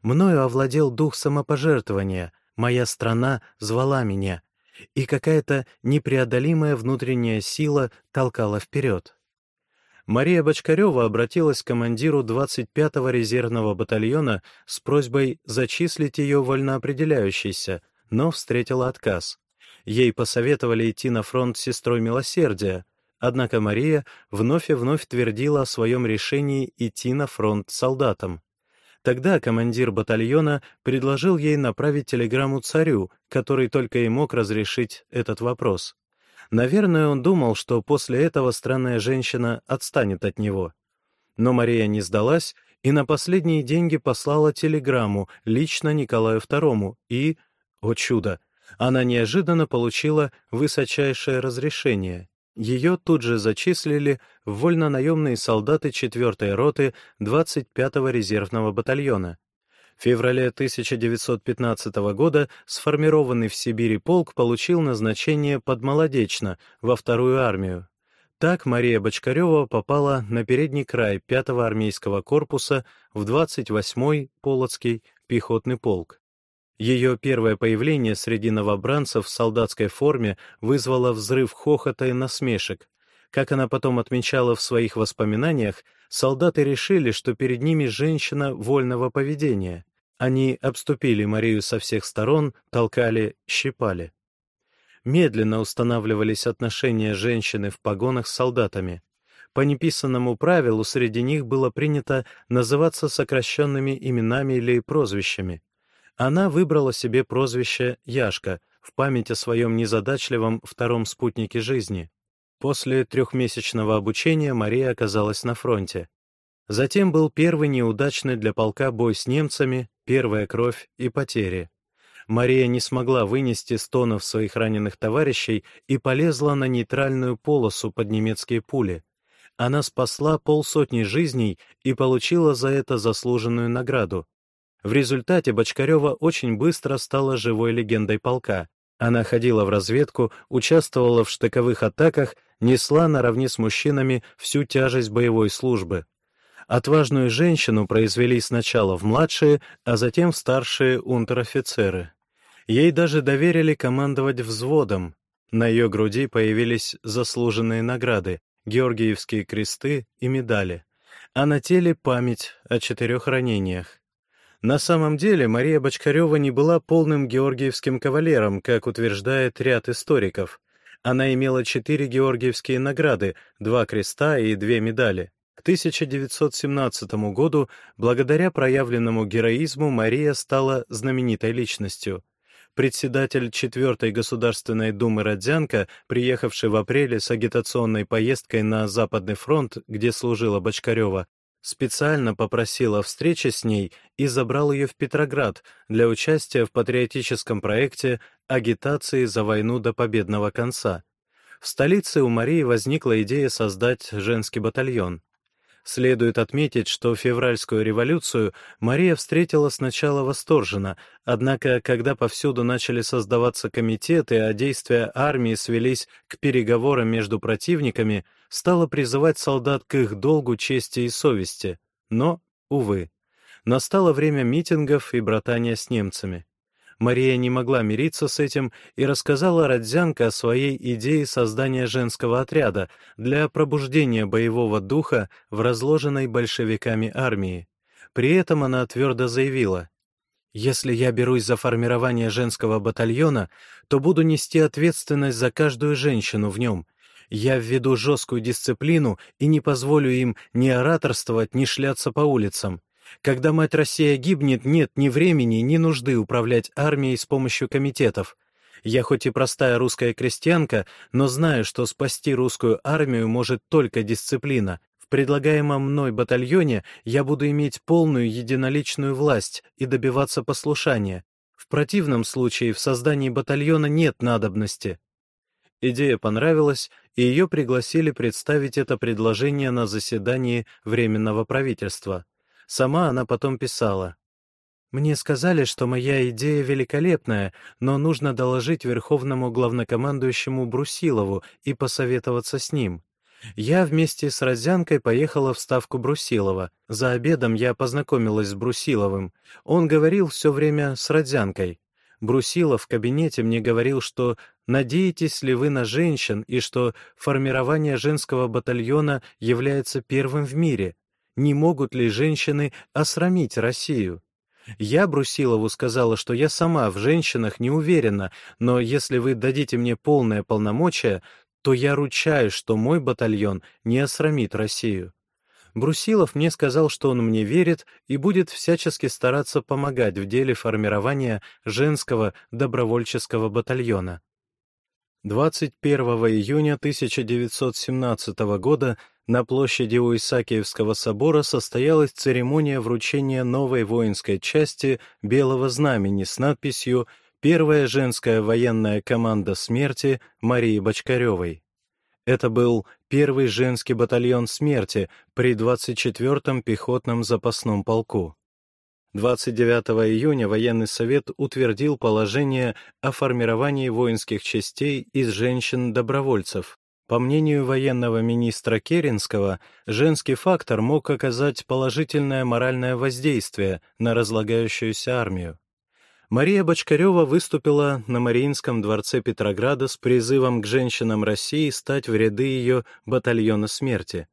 Мною овладел дух самопожертвования, моя страна звала меня, и какая-то непреодолимая внутренняя сила толкала вперед. Мария Бочкарева обратилась к командиру 25-го резервного батальона с просьбой зачислить ее вольноопределяющейся, но встретила отказ. Ей посоветовали идти на фронт с сестрой милосердия, однако Мария вновь и вновь твердила о своем решении идти на фронт солдатам. Тогда командир батальона предложил ей направить телеграмму царю, который только и мог разрешить этот вопрос. Наверное, он думал, что после этого странная женщина отстанет от него. Но Мария не сдалась и на последние деньги послала телеграмму лично Николаю II и, о чудо, она неожиданно получила высочайшее разрешение. Ее тут же зачислили в вольнонаемные солдаты 4-й роты 25-го резервного батальона. В феврале 1915 года сформированный в Сибири полк получил назначение подмолодечно во вторую армию. Так Мария Бочкарева попала на передний край 5-го армейского корпуса в 28-й Полоцкий пехотный полк. Ее первое появление среди новобранцев в солдатской форме вызвало взрыв хохота и насмешек. Как она потом отмечала в своих воспоминаниях, солдаты решили, что перед ними женщина вольного поведения. Они обступили Марию со всех сторон, толкали, щипали. Медленно устанавливались отношения женщины в погонах с солдатами. По неписанному правилу среди них было принято называться сокращенными именами или прозвищами. Она выбрала себе прозвище Яшка в память о своем незадачливом втором спутнике жизни. После трехмесячного обучения Мария оказалась на фронте. Затем был первый неудачный для полка бой с немцами, первая кровь и потери. Мария не смогла вынести стонов своих раненых товарищей и полезла на нейтральную полосу под немецкие пули. Она спасла полсотни жизней и получила за это заслуженную награду. В результате Бочкарева очень быстро стала живой легендой полка. Она ходила в разведку, участвовала в штыковых атаках, несла наравне с мужчинами всю тяжесть боевой службы. Отважную женщину произвели сначала в младшие, а затем в старшие унтер-офицеры. Ей даже доверили командовать взводом. На ее груди появились заслуженные награды, Георгиевские кресты и медали, а на теле память о четырех ранениях. На самом деле Мария Бочкарева не была полным георгиевским кавалером, как утверждает ряд историков. Она имела четыре георгиевские награды, два креста и две медали. К 1917 году, благодаря проявленному героизму, Мария стала знаменитой личностью. Председатель 4-й Государственной Думы Родзянко, приехавший в апреле с агитационной поездкой на Западный фронт, где служила Бочкарева, специально попросил о встрече с ней и забрал ее в Петроград для участия в патриотическом проекте агитации за войну до победного конца. В столице у Марии возникла идея создать женский батальон. Следует отметить, что февральскую революцию Мария встретила сначала восторженно, однако, когда повсюду начали создаваться комитеты, а действия армии свелись к переговорам между противниками, стала призывать солдат к их долгу, чести и совести. Но, увы, настало время митингов и братания с немцами. Мария не могла мириться с этим и рассказала Родзянко о своей идее создания женского отряда для пробуждения боевого духа в разложенной большевиками армии. При этом она твердо заявила, «Если я берусь за формирование женского батальона, то буду нести ответственность за каждую женщину в нем. Я введу жесткую дисциплину и не позволю им ни ораторствовать, ни шляться по улицам. Когда мать Россия гибнет, нет ни времени, ни нужды управлять армией с помощью комитетов. Я хоть и простая русская крестьянка, но знаю, что спасти русскую армию может только дисциплина. В предлагаемом мной батальоне я буду иметь полную единоличную власть и добиваться послушания. В противном случае в создании батальона нет надобности. Идея понравилась, и ее пригласили представить это предложение на заседании Временного правительства. Сама она потом писала. «Мне сказали, что моя идея великолепная, но нужно доложить верховному главнокомандующему Брусилову и посоветоваться с ним. Я вместе с Розянкой поехала в ставку Брусилова. За обедом я познакомилась с Брусиловым. Он говорил все время с Родзянкой. Брусилов в кабинете мне говорил, что надеетесь ли вы на женщин и что формирование женского батальона является первым в мире не могут ли женщины осрамить Россию. Я Брусилову сказала, что я сама в женщинах не уверена, но если вы дадите мне полное полномочия, то я ручаюсь, что мой батальон не осрамит Россию. Брусилов мне сказал, что он мне верит и будет всячески стараться помогать в деле формирования женского добровольческого батальона. 21 июня 1917 года на площади у Исаакиевского собора состоялась церемония вручения новой воинской части Белого Знамени с надписью «Первая женская военная команда смерти Марии Бочкаревой». Это был первый женский батальон смерти при 24-м пехотном запасном полку. 29 июня военный совет утвердил положение о формировании воинских частей из женщин-добровольцев. По мнению военного министра Керенского, женский фактор мог оказать положительное моральное воздействие на разлагающуюся армию. Мария Бочкарева выступила на Мариинском дворце Петрограда с призывом к женщинам России стать в ряды ее батальона смерти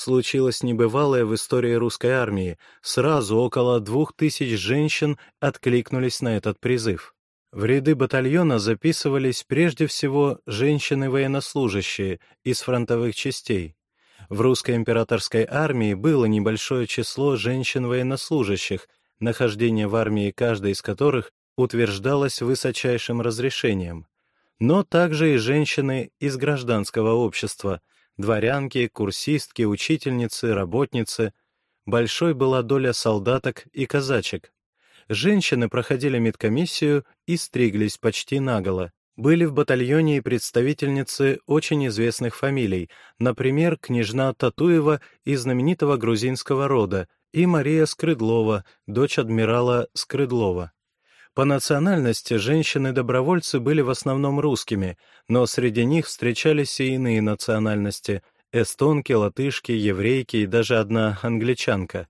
случилось небывалое в истории русской армии. Сразу около двух тысяч женщин откликнулись на этот призыв. В ряды батальона записывались прежде всего женщины-военнослужащие из фронтовых частей. В русской императорской армии было небольшое число женщин-военнослужащих, нахождение в армии каждой из которых утверждалось высочайшим разрешением. Но также и женщины из гражданского общества, дворянки, курсистки, учительницы, работницы. Большой была доля солдаток и казачек. Женщины проходили медкомиссию и стриглись почти наголо. Были в батальоне и представительницы очень известных фамилий, например, княжна Татуева из знаменитого грузинского рода и Мария Скрыдлова, дочь адмирала Скрыдлова. По национальности женщины-добровольцы были в основном русскими, но среди них встречались и иные национальности — эстонки, латышки, еврейки и даже одна англичанка.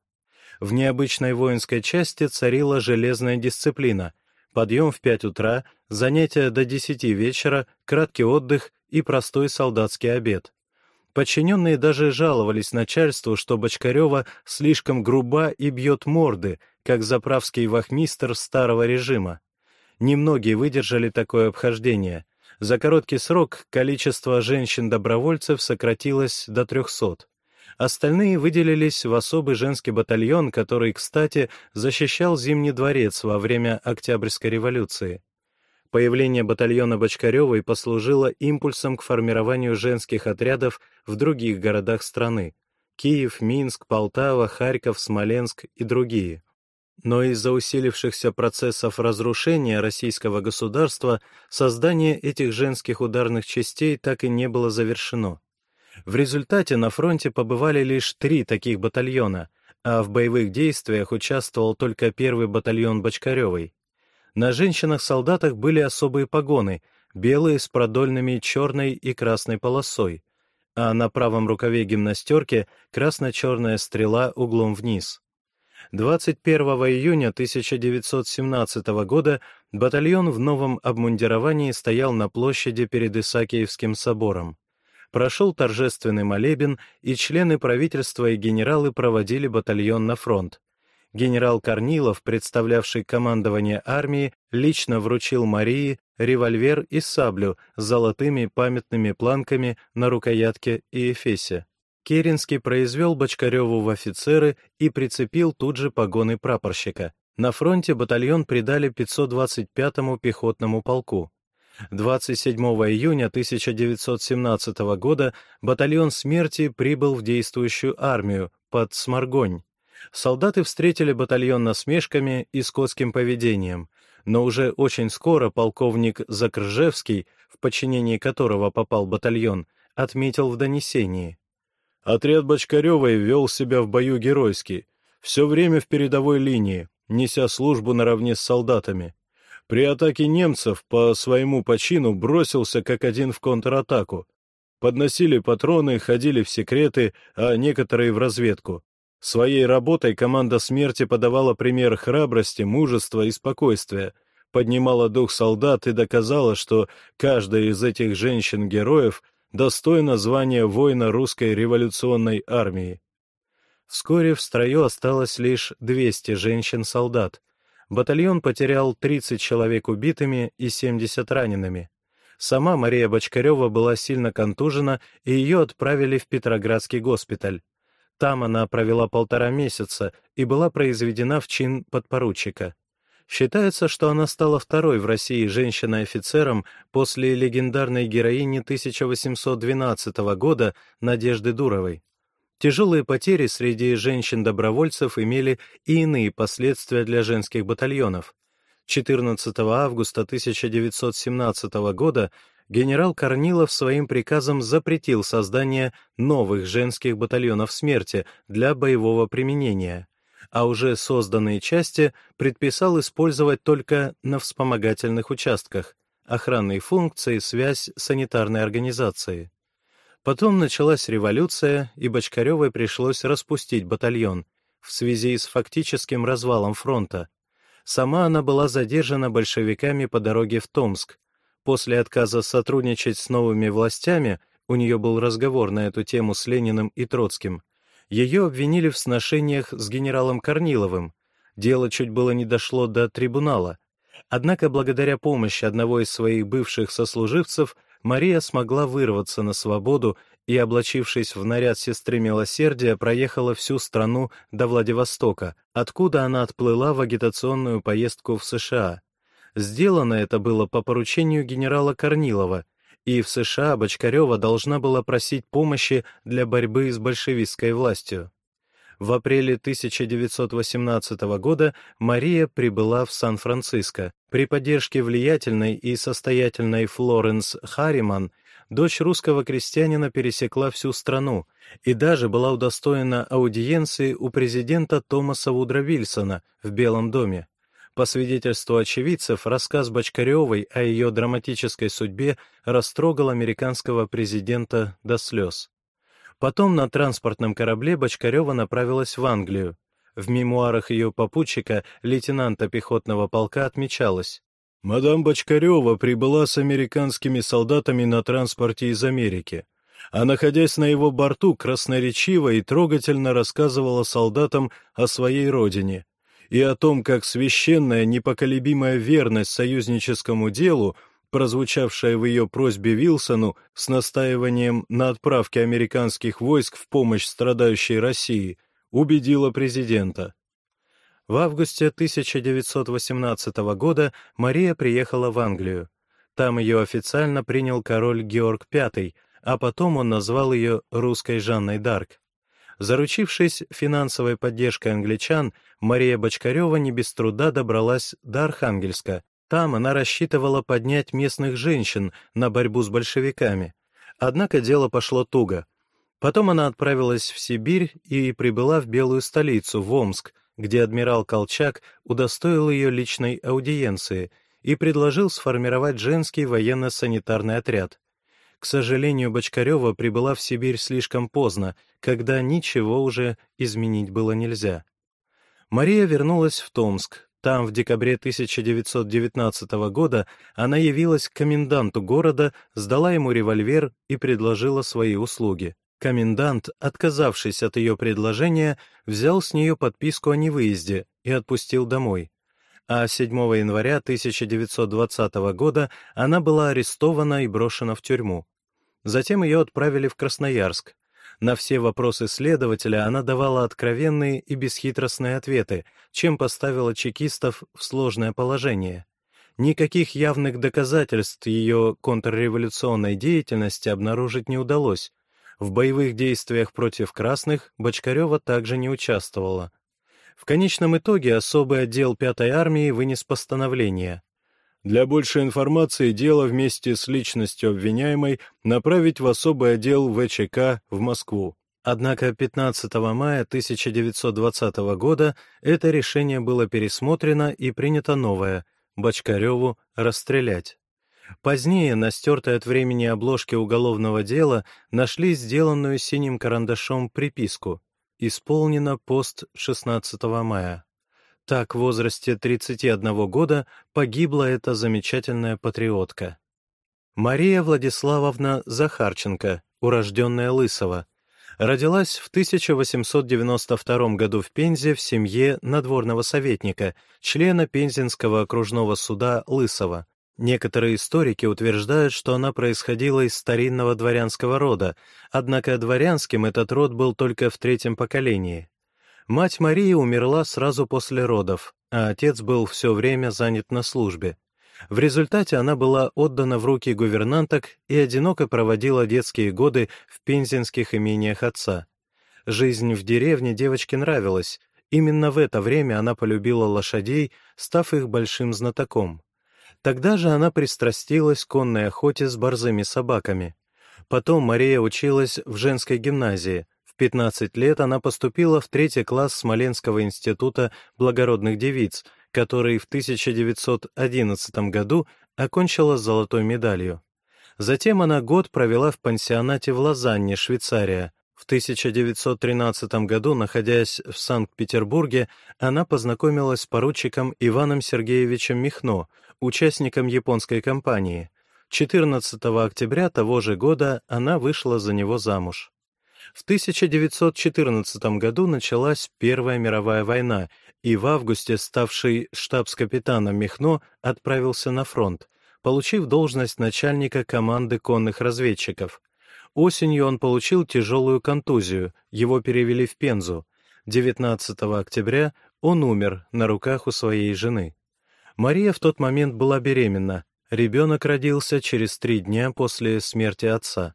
В необычной воинской части царила железная дисциплина. Подъем в 5 утра, занятия до 10 вечера, краткий отдых и простой солдатский обед. Подчиненные даже жаловались начальству, что Бочкарева слишком груба и бьет морды, как заправский вахмистр старого режима. Немногие выдержали такое обхождение. За короткий срок количество женщин-добровольцев сократилось до 300. Остальные выделились в особый женский батальон, который, кстати, защищал Зимний дворец во время Октябрьской революции. Появление батальона Бочкаревой послужило импульсом к формированию женских отрядов в других городах страны — Киев, Минск, Полтава, Харьков, Смоленск и другие. Но из-за усилившихся процессов разрушения российского государства создание этих женских ударных частей так и не было завершено. В результате на фронте побывали лишь три таких батальона, а в боевых действиях участвовал только первый батальон Бочкаревой. На женщинах-солдатах были особые погоны, белые с продольными черной и красной полосой, а на правом рукаве гимнастерки красно-черная стрела углом вниз. 21 июня 1917 года батальон в новом обмундировании стоял на площади перед Исаакиевским собором. Прошел торжественный молебен, и члены правительства и генералы проводили батальон на фронт генерал Корнилов, представлявший командование армии, лично вручил Марии револьвер и саблю с золотыми памятными планками на рукоятке и эфесе. Керенский произвел Бочкареву в офицеры и прицепил тут же погоны прапорщика. На фронте батальон придали 525-му пехотному полку. 27 июня 1917 года батальон смерти прибыл в действующую армию под Сморгонь солдаты встретили батальон насмешками и скотским поведением, но уже очень скоро полковник Закржевский, в подчинении которого попал батальон, отметил в донесении. Отряд Бочкаревой вел себя в бою геройски, все время в передовой линии, неся службу наравне с солдатами. При атаке немцев по своему почину бросился как один в контратаку. Подносили патроны, ходили в секреты, а некоторые в разведку. Своей работой команда смерти подавала пример храбрости, мужества и спокойствия, поднимала дух солдат и доказала, что каждая из этих женщин-героев достойна звания воина русской революционной армии. Вскоре в строю осталось лишь 200 женщин-солдат. Батальон потерял 30 человек убитыми и 70 ранеными. Сама Мария Бочкарева была сильно контужена, и ее отправили в Петроградский госпиталь. Там она провела полтора месяца и была произведена в чин подпоручика. Считается, что она стала второй в России женщиной-офицером после легендарной героини 1812 года Надежды Дуровой. Тяжелые потери среди женщин-добровольцев имели и иные последствия для женских батальонов. 14 августа 1917 года генерал Корнилов своим приказом запретил создание новых женских батальонов смерти для боевого применения, а уже созданные части предписал использовать только на вспомогательных участках, охранные функции, связь санитарной организации. Потом началась революция, и Бочкаревой пришлось распустить батальон в связи с фактическим развалом фронта. Сама она была задержана большевиками по дороге в Томск, После отказа сотрудничать с новыми властями, у нее был разговор на эту тему с Лениным и Троцким, ее обвинили в сношениях с генералом Корниловым. Дело чуть было не дошло до трибунала. Однако благодаря помощи одного из своих бывших сослуживцев Мария смогла вырваться на свободу и, облачившись в наряд сестры милосердия, проехала всю страну до Владивостока, откуда она отплыла в агитационную поездку в США. Сделано это было по поручению генерала Корнилова, и в США Бочкарева должна была просить помощи для борьбы с большевистской властью. В апреле 1918 года Мария прибыла в Сан-Франциско. При поддержке влиятельной и состоятельной Флоренс Харриман дочь русского крестьянина пересекла всю страну и даже была удостоена аудиенции у президента Томаса Вудро Вильсона в Белом доме. По свидетельству очевидцев, рассказ Бочкаревой о ее драматической судьбе растрогал американского президента до слез. Потом на транспортном корабле Бочкарева направилась в Англию. В мемуарах ее попутчика, лейтенанта пехотного полка, отмечалось «Мадам Бочкарева прибыла с американскими солдатами на транспорте из Америки, а, находясь на его борту, красноречиво и трогательно рассказывала солдатам о своей родине и о том, как священная непоколебимая верность союзническому делу прозвучавшая в ее просьбе Вилсону с настаиванием на отправке американских войск в помощь страдающей России, убедила президента. В августе 1918 года Мария приехала в Англию. Там ее официально принял король Георг V, а потом он назвал ее русской Жанной Дарк. Заручившись финансовой поддержкой англичан, Мария Бочкарева не без труда добралась до Архангельска, там она рассчитывала поднять местных женщин на борьбу с большевиками. Однако дело пошло туго. Потом она отправилась в Сибирь и прибыла в Белую столицу, в Омск, где адмирал Колчак удостоил ее личной аудиенции и предложил сформировать женский военно-санитарный отряд. К сожалению, Бочкарева прибыла в Сибирь слишком поздно, когда ничего уже изменить было нельзя. Мария вернулась в Томск, там, в декабре 1919 года, она явилась к коменданту города, сдала ему револьвер и предложила свои услуги. Комендант, отказавшись от ее предложения, взял с нее подписку о невыезде и отпустил домой. А 7 января 1920 года она была арестована и брошена в тюрьму. Затем ее отправили в Красноярск, на все вопросы следователя она давала откровенные и бесхитростные ответы, чем поставила чекистов в сложное положение. Никаких явных доказательств ее контрреволюционной деятельности обнаружить не удалось. В боевых действиях против красных Бочкарева также не участвовала. В конечном итоге особый отдел 5-й армии вынес постановление для большей информации дело вместе с личностью обвиняемой направить в особый отдел ВЧК в Москву. Однако 15 мая 1920 года это решение было пересмотрено и принято новое — Бочкареву расстрелять. Позднее на стертой от времени обложке уголовного дела нашли сделанную синим карандашом приписку «Исполнено пост 16 мая». Так в возрасте 31 года погибла эта замечательная патриотка. Мария Владиславовна Захарченко, урожденная Лысова, родилась в 1892 году в Пензе в семье надворного советника, члена Пензенского окружного суда Лысова. Некоторые историки утверждают, что она происходила из старинного дворянского рода, однако дворянским этот род был только в третьем поколении. Мать Марии умерла сразу после родов, а отец был все время занят на службе. В результате она была отдана в руки гувернанток и одиноко проводила детские годы в пензенских имениях отца. Жизнь в деревне девочке нравилась. Именно в это время она полюбила лошадей, став их большим знатоком. Тогда же она пристрастилась к конной охоте с борзыми собаками. Потом Мария училась в женской гимназии, 15 лет она поступила в третий класс Смоленского института благородных девиц, который в 1911 году окончила с золотой медалью. Затем она год провела в пансионате в Лозанне, Швейцария. В 1913 году, находясь в Санкт-Петербурге, она познакомилась с поручиком Иваном Сергеевичем Михно, участником японской кампании. 14 октября того же года она вышла за него замуж. В 1914 году началась Первая мировая война, и в августе ставший штабс-капитаном Михно отправился на фронт, получив должность начальника команды конных разведчиков. Осенью он получил тяжелую контузию, его перевели в Пензу. 19 октября он умер на руках у своей жены. Мария в тот момент была беременна, ребенок родился через три дня после смерти отца.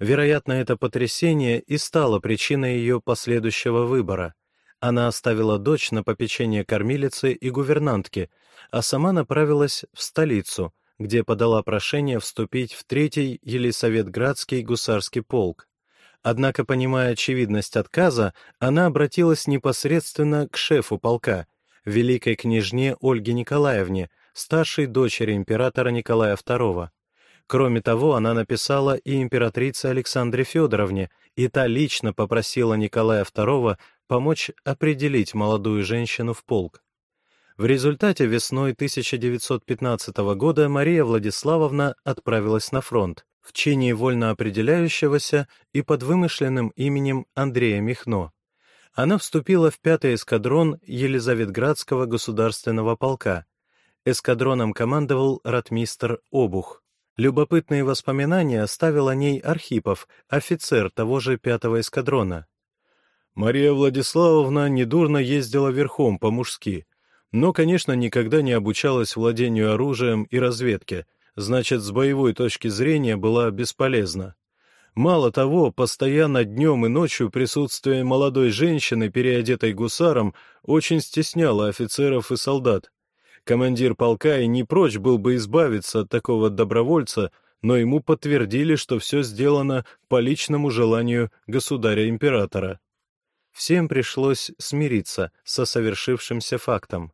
Вероятно, это потрясение и стало причиной ее последующего выбора. Она оставила дочь на попечение кормилицы и гувернантки, а сама направилась в столицу, где подала прошение вступить в Третий Елисаветградский гусарский полк. Однако, понимая очевидность отказа, она обратилась непосредственно к шефу полка, великой княжне Ольге Николаевне, старшей дочери императора Николая II. Кроме того, она написала и императрице Александре Федоровне, и та лично попросила Николая II помочь определить молодую женщину в полк. В результате весной 1915 года Мария Владиславовна отправилась на фронт в чине вольно определяющегося и под вымышленным именем Андрея Михно. Она вступила в пятый эскадрон Елизаветградского государственного полка. Эскадроном командовал ратмистр Обух. Любопытные воспоминания оставил о ней Архипов, офицер того же пятого эскадрона. Мария Владиславовна недурно ездила верхом по-мужски, но, конечно, никогда не обучалась владению оружием и разведке, значит, с боевой точки зрения была бесполезна. Мало того, постоянно днем и ночью присутствие молодой женщины, переодетой гусаром, очень стесняло офицеров и солдат. Командир полка и не прочь был бы избавиться от такого добровольца, но ему подтвердили, что все сделано по личному желанию государя-императора. Всем пришлось смириться со совершившимся фактом.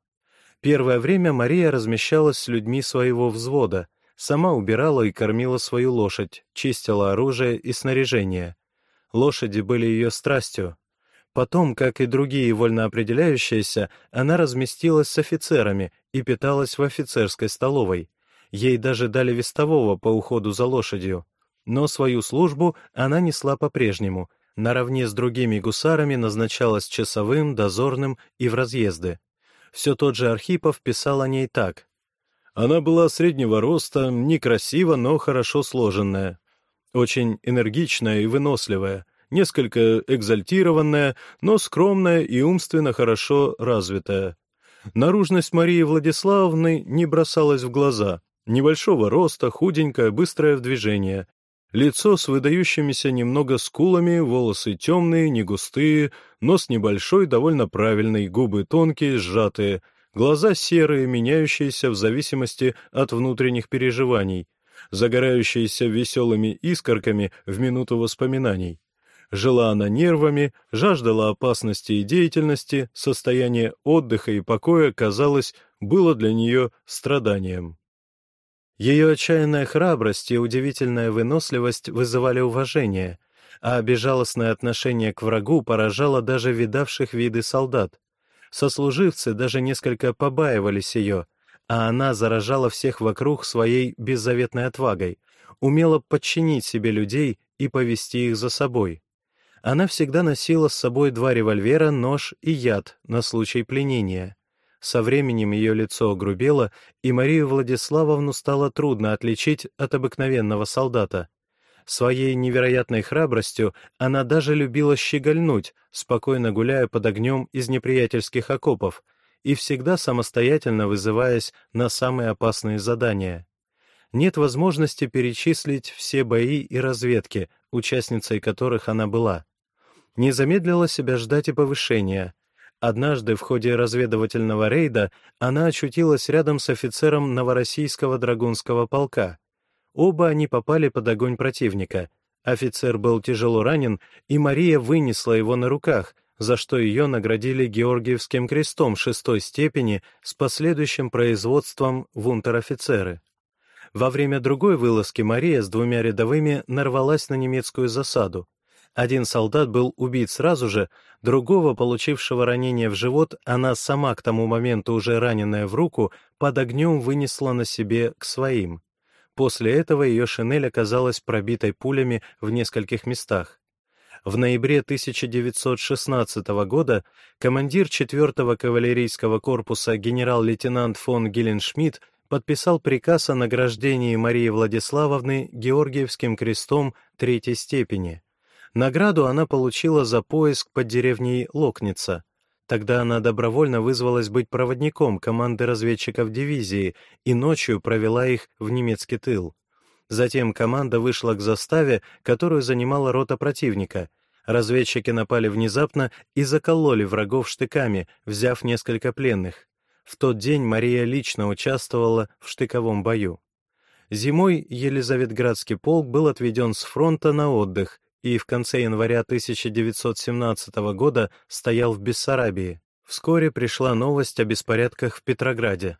Первое время Мария размещалась с людьми своего взвода, сама убирала и кормила свою лошадь, чистила оружие и снаряжение. Лошади были ее страстью. Потом, как и другие вольноопределяющиеся, она разместилась с офицерами и питалась в офицерской столовой. Ей даже дали вестового по уходу за лошадью. Но свою службу она несла по-прежнему, наравне с другими гусарами назначалась часовым, дозорным и в разъезды. Все тот же Архипов писал о ней так. Она была среднего роста, некрасива, но хорошо сложенная. Очень энергичная и выносливая, несколько экзальтированная, но скромная и умственно хорошо развитая. Наружность Марии Владиславовны не бросалась в глаза. Небольшого роста, худенькая, быстрая в движении. Лицо с выдающимися немного скулами, волосы темные, не густые, нос небольшой, довольно правильный, губы тонкие, сжатые, глаза серые, меняющиеся в зависимости от внутренних переживаний, загорающиеся веселыми искорками в минуту воспоминаний. Жила она нервами, жаждала опасности и деятельности, состояние отдыха и покоя, казалось, было для нее страданием. Ее отчаянная храбрость и удивительная выносливость вызывали уважение, а безжалостное отношение к врагу поражало даже видавших виды солдат. Сослуживцы даже несколько побаивались ее, а она заражала всех вокруг своей беззаветной отвагой, умела подчинить себе людей и повести их за собой. Она всегда носила с собой два револьвера, нож и яд на случай пленения. Со временем ее лицо огрубело, и Марию Владиславовну стало трудно отличить от обыкновенного солдата. Своей невероятной храбростью она даже любила щегольнуть, спокойно гуляя под огнем из неприятельских окопов, и всегда самостоятельно вызываясь на самые опасные задания. Нет возможности перечислить все бои и разведки, участницей которых она была. Не замедлила себя ждать и повышения — Однажды в ходе разведывательного рейда она очутилась рядом с офицером Новороссийского драгунского полка. Оба они попали под огонь противника. Офицер был тяжело ранен, и Мария вынесла его на руках, за что ее наградили Георгиевским крестом шестой степени с последующим производством в унтер-офицеры. Во время другой вылазки Мария с двумя рядовыми нарвалась на немецкую засаду. Один солдат был убит сразу же, другого, получившего ранение в живот, она сама к тому моменту уже раненая в руку, под огнем вынесла на себе к своим. После этого ее шинель оказалась пробитой пулями в нескольких местах. В ноябре 1916 года командир 4-го кавалерийского корпуса генерал-лейтенант фон Гилленшмидт подписал приказ о награждении Марии Владиславовны Георгиевским крестом третьей степени. Награду она получила за поиск под деревней Локница. Тогда она добровольно вызвалась быть проводником команды разведчиков дивизии и ночью провела их в немецкий тыл. Затем команда вышла к заставе, которую занимала рота противника. Разведчики напали внезапно и закололи врагов штыками, взяв несколько пленных. В тот день Мария лично участвовала в штыковом бою. Зимой Елизаветградский полк был отведен с фронта на отдых, и в конце января 1917 года стоял в Бессарабии. Вскоре пришла новость о беспорядках в Петрограде.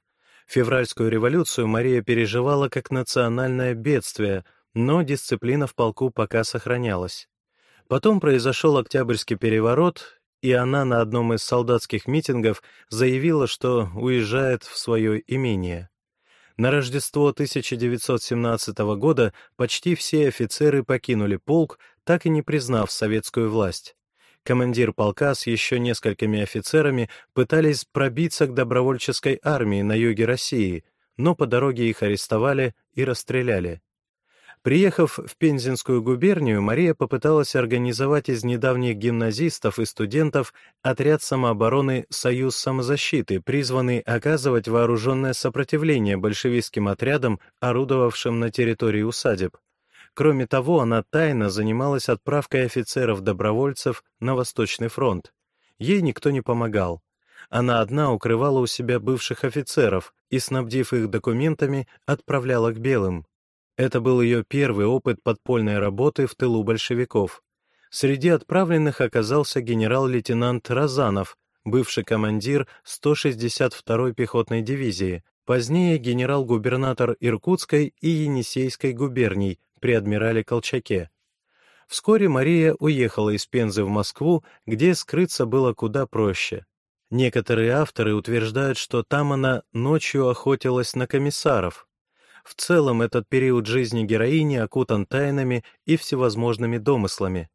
Февральскую революцию Мария переживала как национальное бедствие, но дисциплина в полку пока сохранялась. Потом произошел Октябрьский переворот, и она на одном из солдатских митингов заявила, что уезжает в свое имение. На Рождество 1917 года почти все офицеры покинули полк, так и не признав советскую власть. Командир полка с еще несколькими офицерами пытались пробиться к добровольческой армии на юге России, но по дороге их арестовали и расстреляли. Приехав в Пензенскую губернию, Мария попыталась организовать из недавних гимназистов и студентов отряд самообороны «Союз самозащиты», призванный оказывать вооруженное сопротивление большевистским отрядам, орудовавшим на территории усадеб. Кроме того, она тайно занималась отправкой офицеров-добровольцев на Восточный фронт. Ей никто не помогал. Она одна укрывала у себя бывших офицеров и, снабдив их документами, отправляла к белым. Это был ее первый опыт подпольной работы в тылу большевиков. Среди отправленных оказался генерал-лейтенант Розанов, бывший командир 162-й пехотной дивизии, позднее генерал-губернатор Иркутской и Енисейской губерний при адмирале Колчаке. Вскоре Мария уехала из Пензы в Москву, где скрыться было куда проще. Некоторые авторы утверждают, что там она ночью охотилась на комиссаров, в целом этот период жизни героини окутан тайнами и всевозможными домыслами.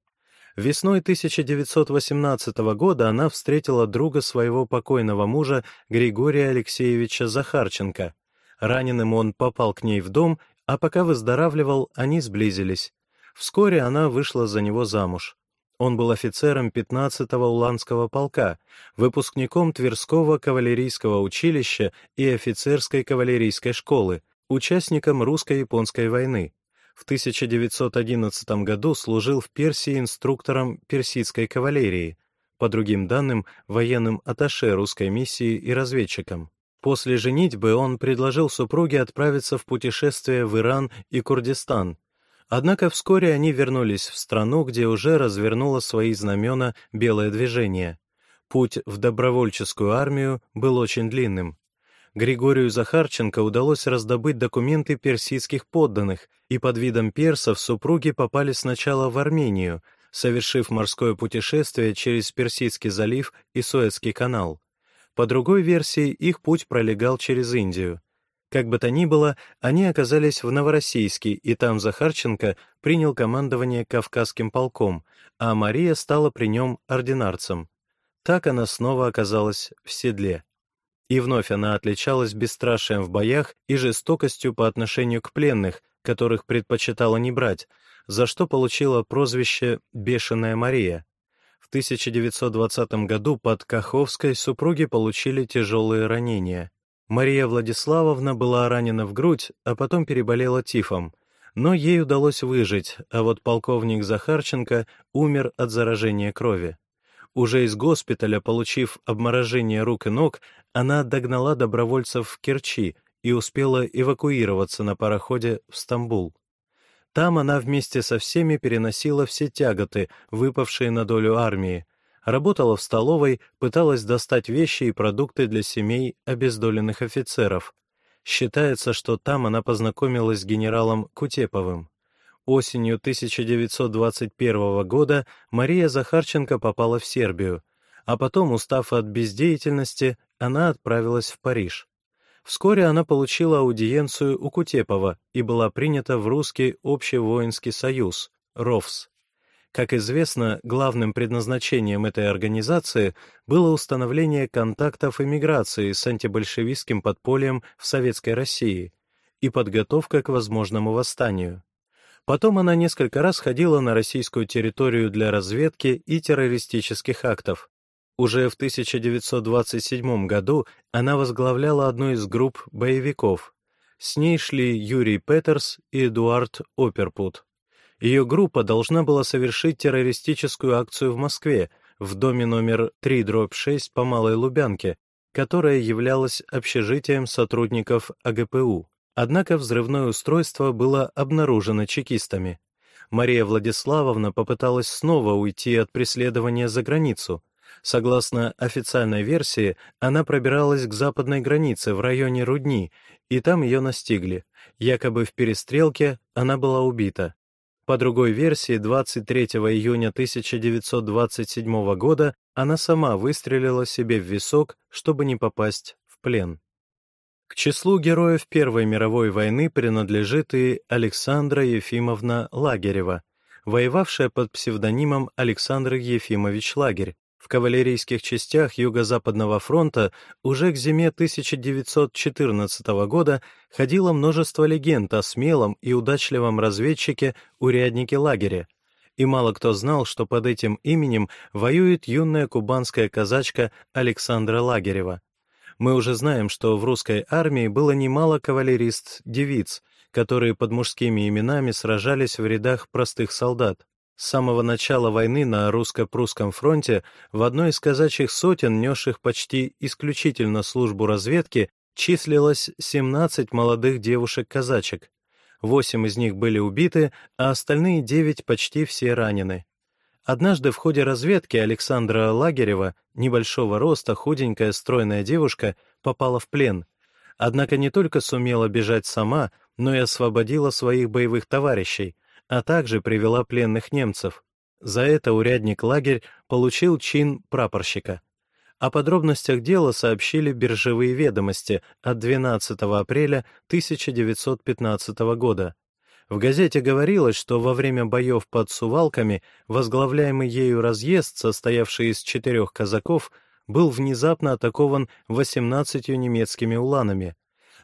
Весной 1918 года она встретила друга своего покойного мужа Григория Алексеевича Захарченко. Раненым он попал к ней в дом, а пока выздоравливал, они сблизились. Вскоре она вышла за него замуж. Он был офицером 15-го Уланского полка, выпускником Тверского кавалерийского училища и офицерской кавалерийской школы, участником русско-японской войны. В 1911 году служил в Персии инструктором персидской кавалерии, по другим данным, военным атташе русской миссии и разведчиком. После женитьбы он предложил супруге отправиться в путешествие в Иран и Курдистан. Однако вскоре они вернулись в страну, где уже развернуло свои знамена белое движение. Путь в добровольческую армию был очень длинным. Григорию Захарченко удалось раздобыть документы персидских подданных, и под видом персов супруги попали сначала в Армению, совершив морское путешествие через Персидский залив и Суэцкий канал. По другой версии, их путь пролегал через Индию. Как бы то ни было, они оказались в Новороссийске, и там Захарченко принял командование Кавказским полком, а Мария стала при нем ординарцем. Так она снова оказалась в седле. И вновь она отличалась бесстрашием в боях и жестокостью по отношению к пленных, которых предпочитала не брать, за что получила прозвище «Бешеная Мария». В 1920 году под Каховской супруги получили тяжелые ранения. Мария Владиславовна была ранена в грудь, а потом переболела тифом. Но ей удалось выжить, а вот полковник Захарченко умер от заражения крови. Уже из госпиталя, получив обморожение рук и ног, она догнала добровольцев в Керчи и успела эвакуироваться на пароходе в Стамбул. Там она вместе со всеми переносила все тяготы, выпавшие на долю армии, работала в столовой, пыталась достать вещи и продукты для семей обездоленных офицеров. Считается, что там она познакомилась с генералом Кутеповым. Осенью 1921 года Мария Захарченко попала в Сербию, а потом, устав от бездеятельности, она отправилась в Париж. Вскоре она получила аудиенцию у Кутепова и была принята в Русский общевоинский союз, РОВС. Как известно, главным предназначением этой организации было установление контактов эмиграции с антибольшевистским подпольем в Советской России и подготовка к возможному восстанию. Потом она несколько раз ходила на российскую территорию для разведки и террористических актов. Уже в 1927 году она возглавляла одну из групп боевиков. С ней шли Юрий Петерс и Эдуард Оперпут. Ее группа должна была совершить террористическую акцию в Москве, в доме номер 3-6 по Малой Лубянке, которая являлась общежитием сотрудников АГПУ. Однако взрывное устройство было обнаружено чекистами. Мария Владиславовна попыталась снова уйти от преследования за границу. Согласно официальной версии, она пробиралась к западной границе в районе Рудни, и там ее настигли. Якобы в перестрелке она была убита. По другой версии, 23 июня 1927 года она сама выстрелила себе в висок, чтобы не попасть в плен. К числу героев Первой мировой войны принадлежит и Александра Ефимовна Лагерева, воевавшая под псевдонимом Александр Ефимович Лагерь. В кавалерийских частях Юго-Западного фронта уже к зиме 1914 года ходило множество легенд о смелом и удачливом разведчике уряднике лагеря, и мало кто знал, что под этим именем воюет юная кубанская казачка Александра Лагерева. Мы уже знаем, что в русской армии было немало кавалерист-девиц, которые под мужскими именами сражались в рядах простых солдат. С самого начала войны на русско-прусском фронте в одной из казачьих сотен, несших почти исключительно службу разведки, числилось 17 молодых девушек-казачек. Восемь из них были убиты, а остальные девять почти все ранены. Однажды в ходе разведки Александра Лагерева, небольшого роста, худенькая, стройная девушка, попала в плен. Однако не только сумела бежать сама, но и освободила своих боевых товарищей, а также привела пленных немцев. За это урядник лагерь получил чин прапорщика. О подробностях дела сообщили биржевые ведомости от 12 апреля 1915 года. В газете говорилось, что во время боев под Сувалками возглавляемый ею разъезд, состоявший из четырех казаков, был внезапно атакован 18 немецкими уланами.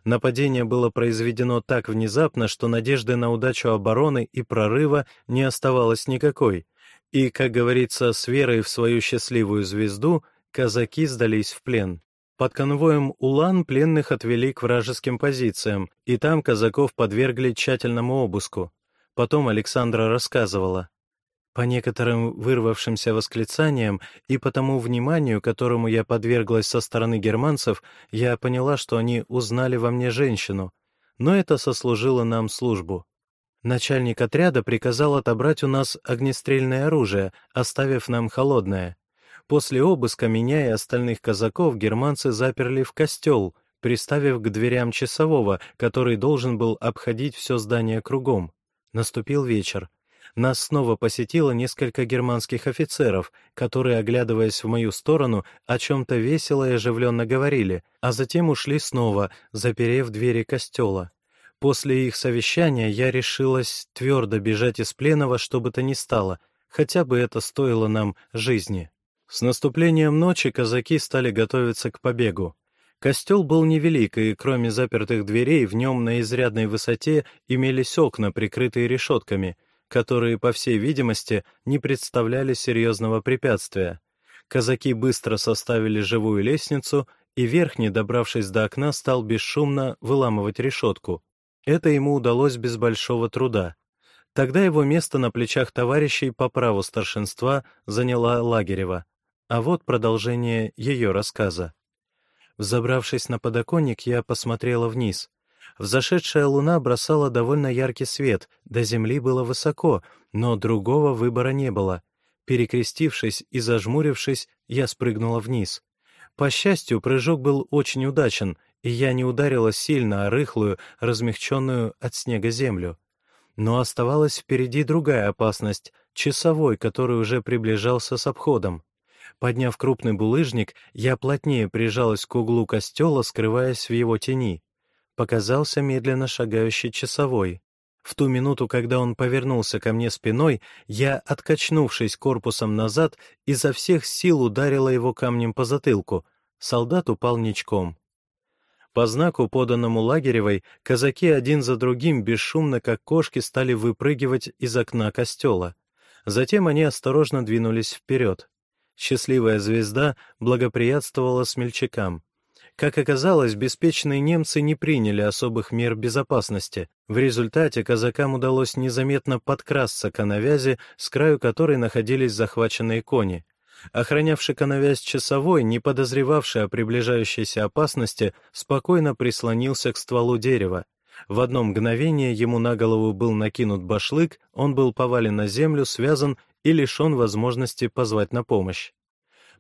Нападение было произведено так внезапно, что надежды на удачу обороны и прорыва не оставалось никакой. И, как говорится, с верой в свою счастливую звезду — казаки сдались в плен. Под конвоем Улан пленных отвели к вражеским позициям, и там казаков подвергли тщательному обыску. Потом Александра рассказывала. По некоторым вырвавшимся восклицаниям и по тому вниманию, которому я подверглась со стороны германцев, я поняла, что они узнали во мне женщину. Но это сослужило нам службу. Начальник отряда приказал отобрать у нас огнестрельное оружие, оставив нам холодное. После обыска меня и остальных казаков германцы заперли в костел, приставив к дверям часового, который должен был обходить все здание кругом. Наступил вечер. Нас снова посетило несколько германских офицеров, которые, оглядываясь в мою сторону, о чем-то весело и оживленно говорили, а затем ушли снова, заперев двери костела. После их совещания я решилась твердо бежать из пленного, что бы то ни стало, хотя бы это стоило нам жизни. С наступлением ночи казаки стали готовиться к побегу. Костел был невелик, и кроме запертых дверей в нем на изрядной высоте имелись окна, прикрытые решетками, которые, по всей видимости, не представляли серьезного препятствия. Казаки быстро составили живую лестницу, и верхний, добравшись до окна, стал бесшумно выламывать решетку. Это ему удалось без большого труда. Тогда его место на плечах товарищей по праву старшинства заняла Лагерева. А вот продолжение ее рассказа. Взобравшись на подоконник, я посмотрела вниз. Взошедшая луна бросала довольно яркий свет, до земли было высоко, но другого выбора не было. Перекрестившись и зажмурившись, я спрыгнула вниз. По счастью, прыжок был очень удачен, и я не ударила сильно, а рыхлую, размягченную от снега землю. Но оставалась впереди другая опасность — часовой, который уже приближался с обходом. Подняв крупный булыжник, я плотнее прижалась к углу костела, скрываясь в его тени. Показался медленно шагающий часовой. В ту минуту, когда он повернулся ко мне спиной, я, откачнувшись корпусом назад, изо всех сил ударила его камнем по затылку. Солдат упал ничком. По знаку, поданному Лагеревой, казаки один за другим бесшумно, как кошки, стали выпрыгивать из окна костела. Затем они осторожно двинулись вперед. Счастливая звезда благоприятствовала смельчакам. Как оказалось, беспечные немцы не приняли особых мер безопасности. В результате казакам удалось незаметно подкрасться к навязи, с краю которой находились захваченные кони. Охранявший коновязь часовой, не подозревавший о приближающейся опасности, спокойно прислонился к стволу дерева. В одно мгновение ему на голову был накинут башлык, он был повален на землю, связан и лишен возможности позвать на помощь.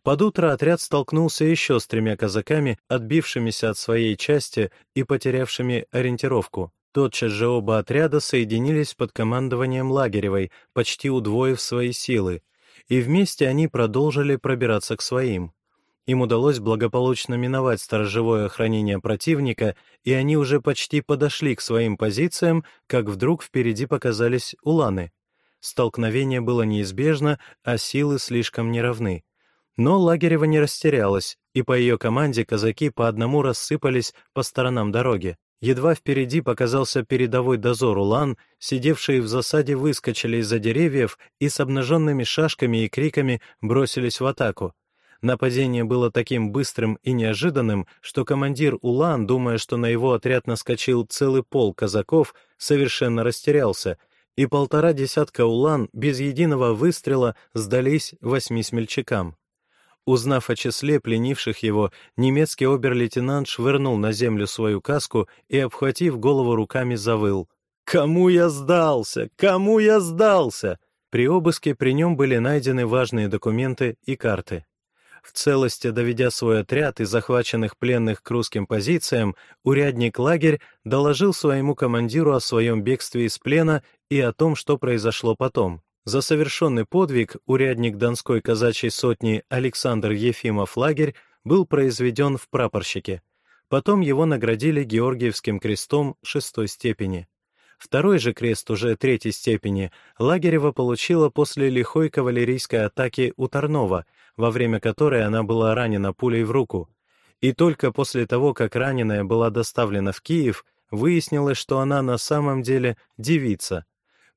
Под утро отряд столкнулся еще с тремя казаками, отбившимися от своей части и потерявшими ориентировку. Тотчас же оба отряда соединились под командованием Лагеревой, почти удвоив свои силы. и вместе они продолжили пробираться к своим. Им удалось благополучно миновать сторожевое охранение противника, и они уже почти подошли к своим позициям, как вдруг впереди показались уланы. Столкновение было неизбежно, а силы слишком неравны. Но Лагерева не растерялась, и по ее команде казаки по одному рассыпались по сторонам дороги. Едва впереди показался передовой дозор улан, сидевшие в засаде выскочили из-за деревьев и с обнаженными шашками и криками бросились в атаку. Нападение было таким быстрым и неожиданным, что командир Улан, думая, что на его отряд наскочил целый пол казаков, совершенно растерялся, и полтора десятка Улан без единого выстрела сдались восьми смельчакам. Узнав о числе пленивших его, немецкий обер-лейтенант швырнул на землю свою каску и, обхватив голову руками, завыл. «Кому я сдался? Кому я сдался?» При обыске при нем были найдены важные документы и карты. В целости доведя свой отряд и захваченных пленных к русским позициям, урядник лагерь доложил своему командиру о своем бегстве из плена и о том, что произошло потом. За совершенный подвиг урядник Донской казачьей сотни Александр Ефимов лагерь был произведен в прапорщике. Потом его наградили Георгиевским крестом шестой степени. Второй же крест уже третьей степени Лагерева получила после лихой кавалерийской атаки у Тарнова, во время которой она была ранена пулей в руку. И только после того, как раненая была доставлена в Киев, выяснилось, что она на самом деле девица.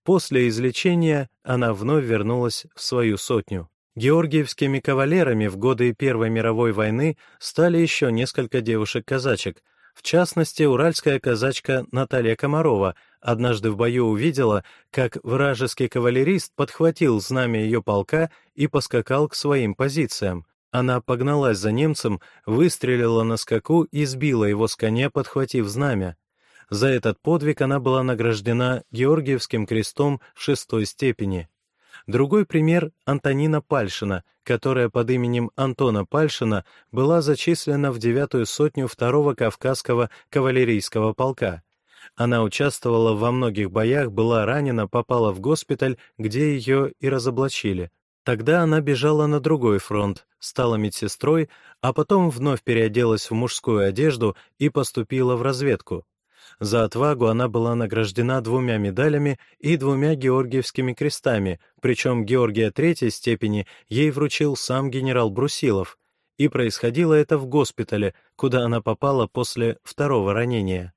После излечения она вновь вернулась в свою сотню. Георгиевскими кавалерами в годы Первой мировой войны стали еще несколько девушек-казачек, в частности, уральская казачка Наталья Комарова однажды в бою увидела, как вражеский кавалерист подхватил знамя ее полка и поскакал к своим позициям. Она погналась за немцем, выстрелила на скаку и сбила его с коня, подхватив знамя. За этот подвиг она была награждена Георгиевским крестом шестой степени. Другой пример — Антонина Пальшина, которая под именем Антона Пальшина была зачислена в девятую сотню второго Кавказского кавалерийского полка. Она участвовала во многих боях, была ранена, попала в госпиталь, где ее и разоблачили. Тогда она бежала на другой фронт, стала медсестрой, а потом вновь переоделась в мужскую одежду и поступила в разведку. За отвагу она была награждена двумя медалями и двумя Георгиевскими крестами, причем Георгия третьей степени ей вручил сам генерал Брусилов, и происходило это в госпитале, куда она попала после второго ранения.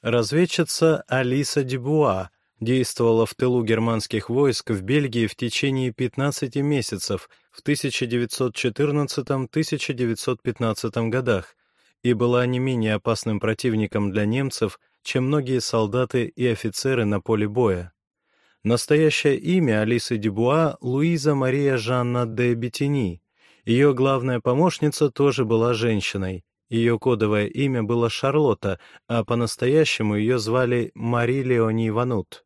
Разведчица Алиса Дебуа действовала в тылу германских войск в Бельгии в течение 15 месяцев в 1914-1915 годах, и была не менее опасным противником для немцев, чем многие солдаты и офицеры на поле боя. Настоящее имя Алисы Дюбуа — Луиза Мария Жанна де Беттини. Ее главная помощница тоже была женщиной. Ее кодовое имя было Шарлотта, а по-настоящему ее звали Мари Леони Ванут.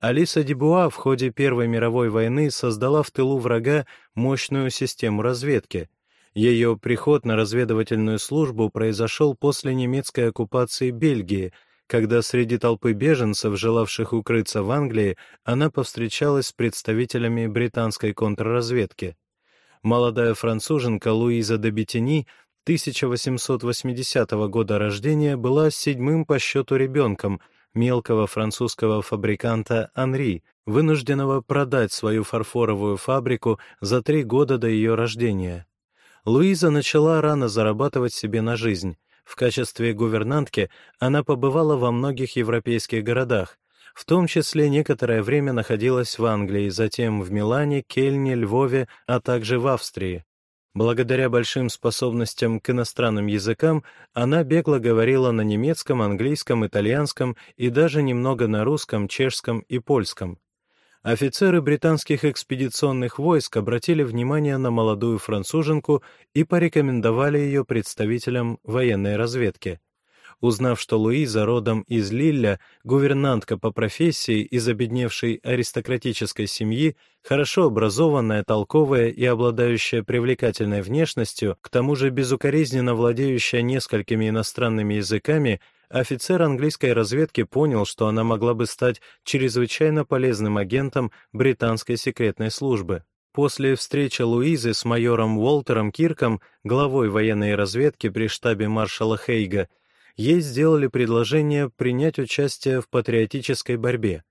Алиса Дебуа в ходе Первой мировой войны создала в тылу врага мощную систему разведки, ее приход на разведывательную службу произошел после немецкой оккупации Бельгии, когда среди толпы беженцев, желавших укрыться в Англии, она повстречалась с представителями британской контрразведки. Молодая француженка Луиза де Беттини 1880 года рождения была седьмым по счету ребенком мелкого французского фабриканта Анри, вынужденного продать свою фарфоровую фабрику за три года до ее рождения. Луиза начала рано зарабатывать себе на жизнь. В качестве гувернантки она побывала во многих европейских городах, в том числе некоторое время находилась в Англии, затем в Милане, Кельне, Львове, а также в Австрии. Благодаря большим способностям к иностранным языкам она бегло говорила на немецком, английском, итальянском и даже немного на русском, чешском и польском офицеры британских экспедиционных войск обратили внимание на молодую француженку и порекомендовали ее представителям военной разведки. Узнав, что Луиза родом из Лилля, гувернантка по профессии из обедневшей аристократической семьи, хорошо образованная, толковая и обладающая привлекательной внешностью, к тому же безукоризненно владеющая несколькими иностранными языками, офицер английской разведки понял, что она могла бы стать чрезвычайно полезным агентом британской секретной службы. После встречи Луизы с майором Уолтером Кирком, главой военной разведки при штабе маршала Хейга, ей сделали предложение принять участие в патриотической борьбе.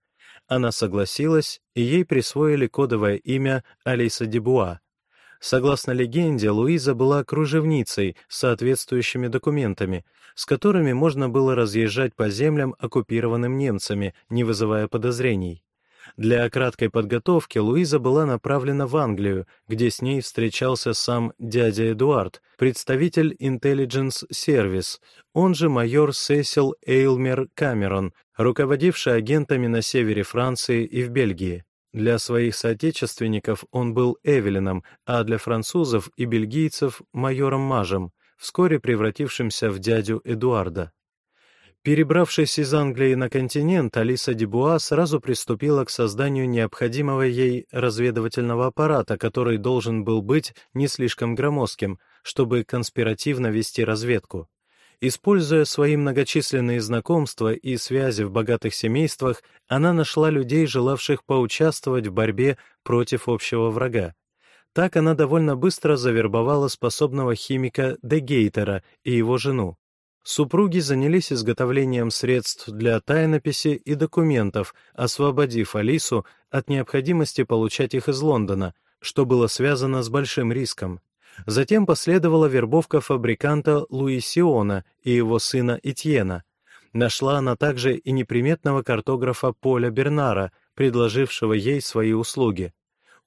Она согласилась, и ей присвоили кодовое имя Алиса Дебуа. Согласно легенде, Луиза была кружевницей с соответствующими документами, с которыми можно было разъезжать по землям, оккупированным немцами, не вызывая подозрений. Для краткой подготовки Луиза была направлена в Англию, где с ней встречался сам дядя Эдуард, представитель Intelligence Service, он же майор Сесил Эйлмер Камерон, руководивший агентами на севере Франции и в Бельгии. Для своих соотечественников он был Эвелином, а для французов и бельгийцев — майором Мажем, вскоре превратившимся в дядю Эдуарда. Перебравшись из Англии на континент, Алиса Дебуа сразу приступила к созданию необходимого ей разведывательного аппарата, который должен был быть не слишком громоздким, чтобы конспиративно вести разведку. Используя свои многочисленные знакомства и связи в богатых семействах, она нашла людей, желавших поучаствовать в борьбе против общего врага. Так она довольно быстро завербовала способного химика Дегейтера и его жену. Супруги занялись изготовлением средств для тайнописи и документов, освободив Алису от необходимости получать их из Лондона, что было связано с большим риском. Затем последовала вербовка фабриканта Луисиона и его сына Этьена. Нашла она также и неприметного картографа Поля Бернара, предложившего ей свои услуги.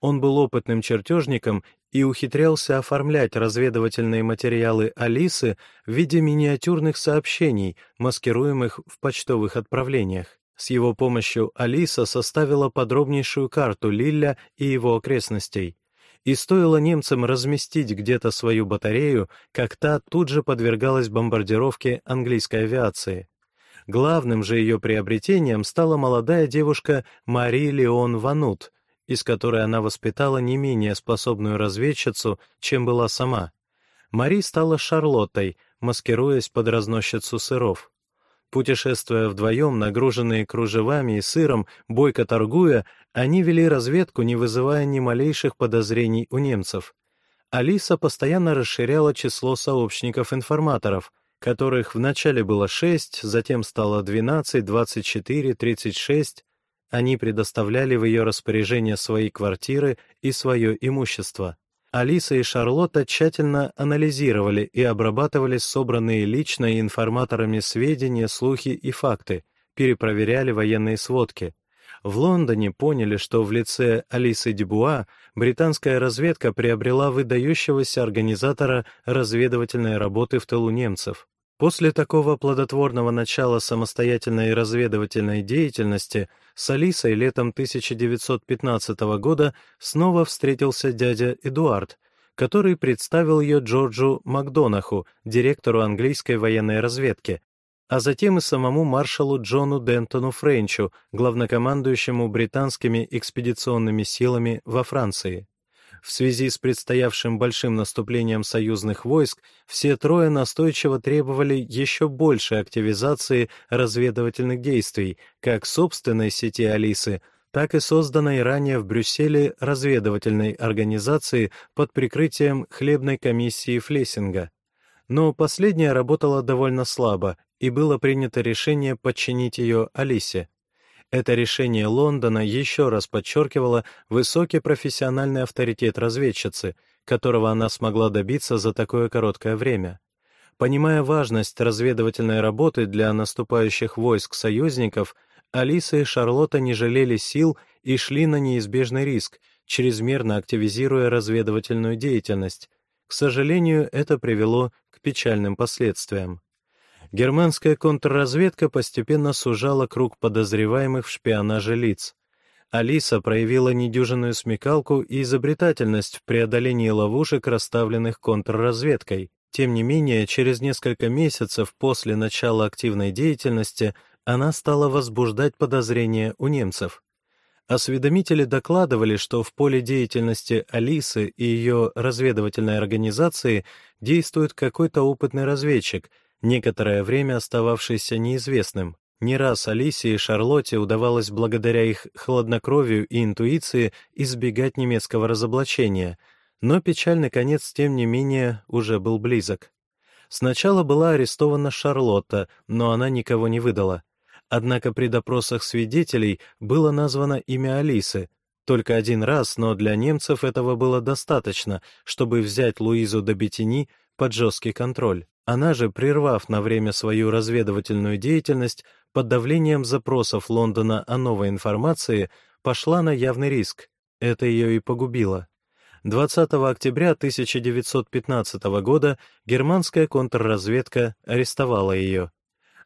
Он был опытным чертежником и ухитрялся оформлять разведывательные материалы Алисы в виде миниатюрных сообщений, маскируемых в почтовых отправлениях. С его помощью Алиса составила подробнейшую карту Лилля и его окрестностей. И стоило немцам разместить где-то свою батарею, как та тут же подвергалась бомбардировке английской авиации. Главным же ее приобретением стала молодая девушка Мари Леон Ванут — из которой она воспитала не менее способную разведчицу, чем была сама. Мари стала Шарлоттой, маскируясь под разносчицу сыров. Путешествуя вдвоем, нагруженные кружевами и сыром, бойко торгуя, они вели разведку, не вызывая ни малейших подозрений у немцев. Алиса постоянно расширяла число сообщников-информаторов, которых вначале было шесть, затем стало двенадцать, двадцать четыре, тридцать шесть, они предоставляли в ее распоряжение свои квартиры и свое имущество. Алиса и Шарлотта тщательно анализировали и обрабатывали собранные лично информаторами сведения, слухи и факты, перепроверяли военные сводки. В Лондоне поняли, что в лице Алисы Дебуа британская разведка приобрела выдающегося организатора разведывательной работы в тылу немцев. После такого плодотворного начала самостоятельной разведывательной деятельности с Алисой летом 1915 года снова встретился дядя Эдуард, который представил ее Джорджу Макдонаху, директору английской военной разведки, а затем и самому маршалу Джону Дентону Френчу, главнокомандующему британскими экспедиционными силами во Франции. В связи с предстоявшим большим наступлением союзных войск все трое настойчиво требовали еще большей активизации разведывательных действий, как собственной сети Алисы, так и созданной ранее в Брюсселе разведывательной организации под прикрытием хлебной комиссии Флессинга. Но последняя работала довольно слабо, и было принято решение подчинить ее Алисе. Это решение Лондона еще раз подчеркивало высокий профессиональный авторитет разведчицы, которого она смогла добиться за такое короткое время. Понимая важность разведывательной работы для наступающих войск союзников, Алиса и Шарлотта не жалели сил и шли на неизбежный риск, чрезмерно активизируя разведывательную деятельность. К сожалению, это привело к печальным последствиям германская контрразведка постепенно сужала круг подозреваемых в шпионаже лиц. Алиса проявила недюжинную смекалку и изобретательность в преодолении ловушек, расставленных контрразведкой. Тем не менее, через несколько месяцев после начала активной деятельности она стала возбуждать подозрения у немцев. Осведомители докладывали, что в поле деятельности Алисы и ее разведывательной организации действует какой-то опытный разведчик — некоторое время остававшийся неизвестным. Не раз Алисе и Шарлотте удавалось благодаря их хладнокровию и интуиции избегать немецкого разоблачения, но печальный конец, тем не менее, уже был близок. Сначала была арестована Шарлотта, но она никого не выдала. Однако при допросах свидетелей было названо имя Алисы. Только один раз, но для немцев этого было достаточно, чтобы взять Луизу до Бетини под жесткий контроль. Она же, прервав на время свою разведывательную деятельность, под давлением запросов Лондона о новой информации, пошла на явный риск. Это ее и погубило. 20 октября 1915 года германская контрразведка арестовала ее.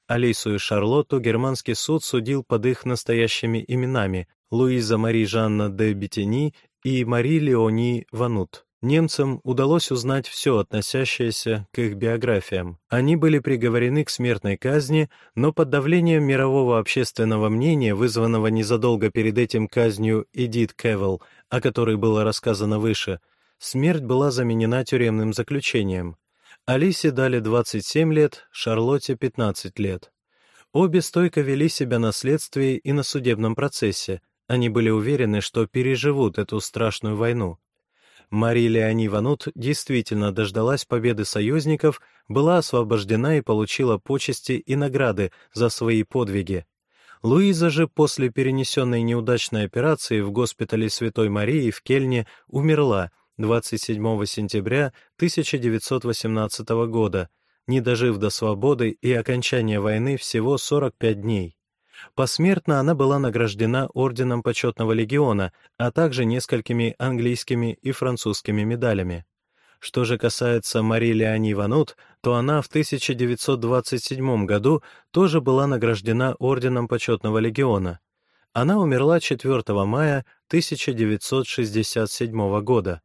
Алису и Шарлотту германский суд судил под их настоящими именами Луиза Мари Жанна де Бетени и Мари Леони Ванут немцам удалось узнать все относящееся к их биографиям. Они были приговорены к смертной казни, но под давлением мирового общественного мнения, вызванного незадолго перед этим казнью Эдит Кевелл, о которой было рассказано выше, смерть была заменена тюремным заключением. Алисе дали 27 лет, Шарлотте — 15 лет. Обе стойко вели себя на следствии и на судебном процессе. Они были уверены, что переживут эту страшную войну. Мари Леони Ванут действительно дождалась победы союзников, была освобождена и получила почести и награды за свои подвиги. Луиза же после перенесенной неудачной операции в госпитале Святой Марии в Кельне умерла 27 сентября 1918 года, не дожив до свободы и окончания войны всего 45 дней. Посмертно она была награждена Орденом Почетного Легиона, а также несколькими английскими и французскими медалями. Что же касается Мари Леони Ванут, то она в 1927 году тоже была награждена Орденом Почетного Легиона. Она умерла 4 мая 1967 года.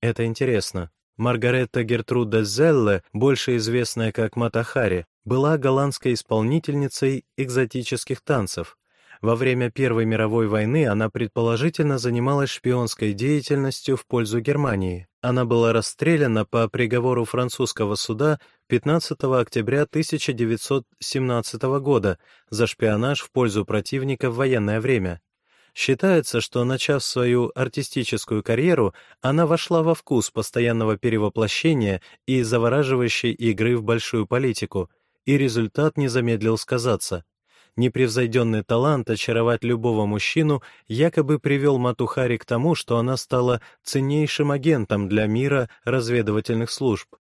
Это интересно. Маргаретта Гертруда Зелле, больше известная как Матахари, была голландской исполнительницей экзотических танцев. Во время Первой мировой войны она предположительно занималась шпионской деятельностью в пользу Германии. Она была расстреляна по приговору французского суда 15 октября 1917 года за шпионаж в пользу противника в военное время. Считается, что, начав свою артистическую карьеру, она вошла во вкус постоянного перевоплощения и завораживающей игры в большую политику, и результат не замедлил сказаться. Непревзойденный талант очаровать любого мужчину якобы привел Матухари к тому, что она стала ценнейшим агентом для мира разведывательных служб.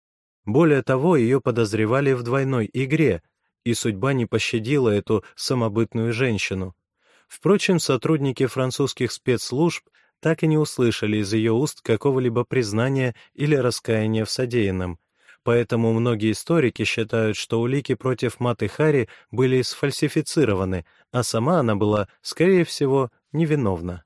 Более того, ее подозревали в двойной игре, и судьба не пощадила эту самобытную женщину. Впрочем, сотрудники французских спецслужб так и не услышали из ее уст какого-либо признания или раскаяния в содеянном. Поэтому многие историки считают, что улики против Маты Хари были сфальсифицированы, а сама она была, скорее всего, невиновна.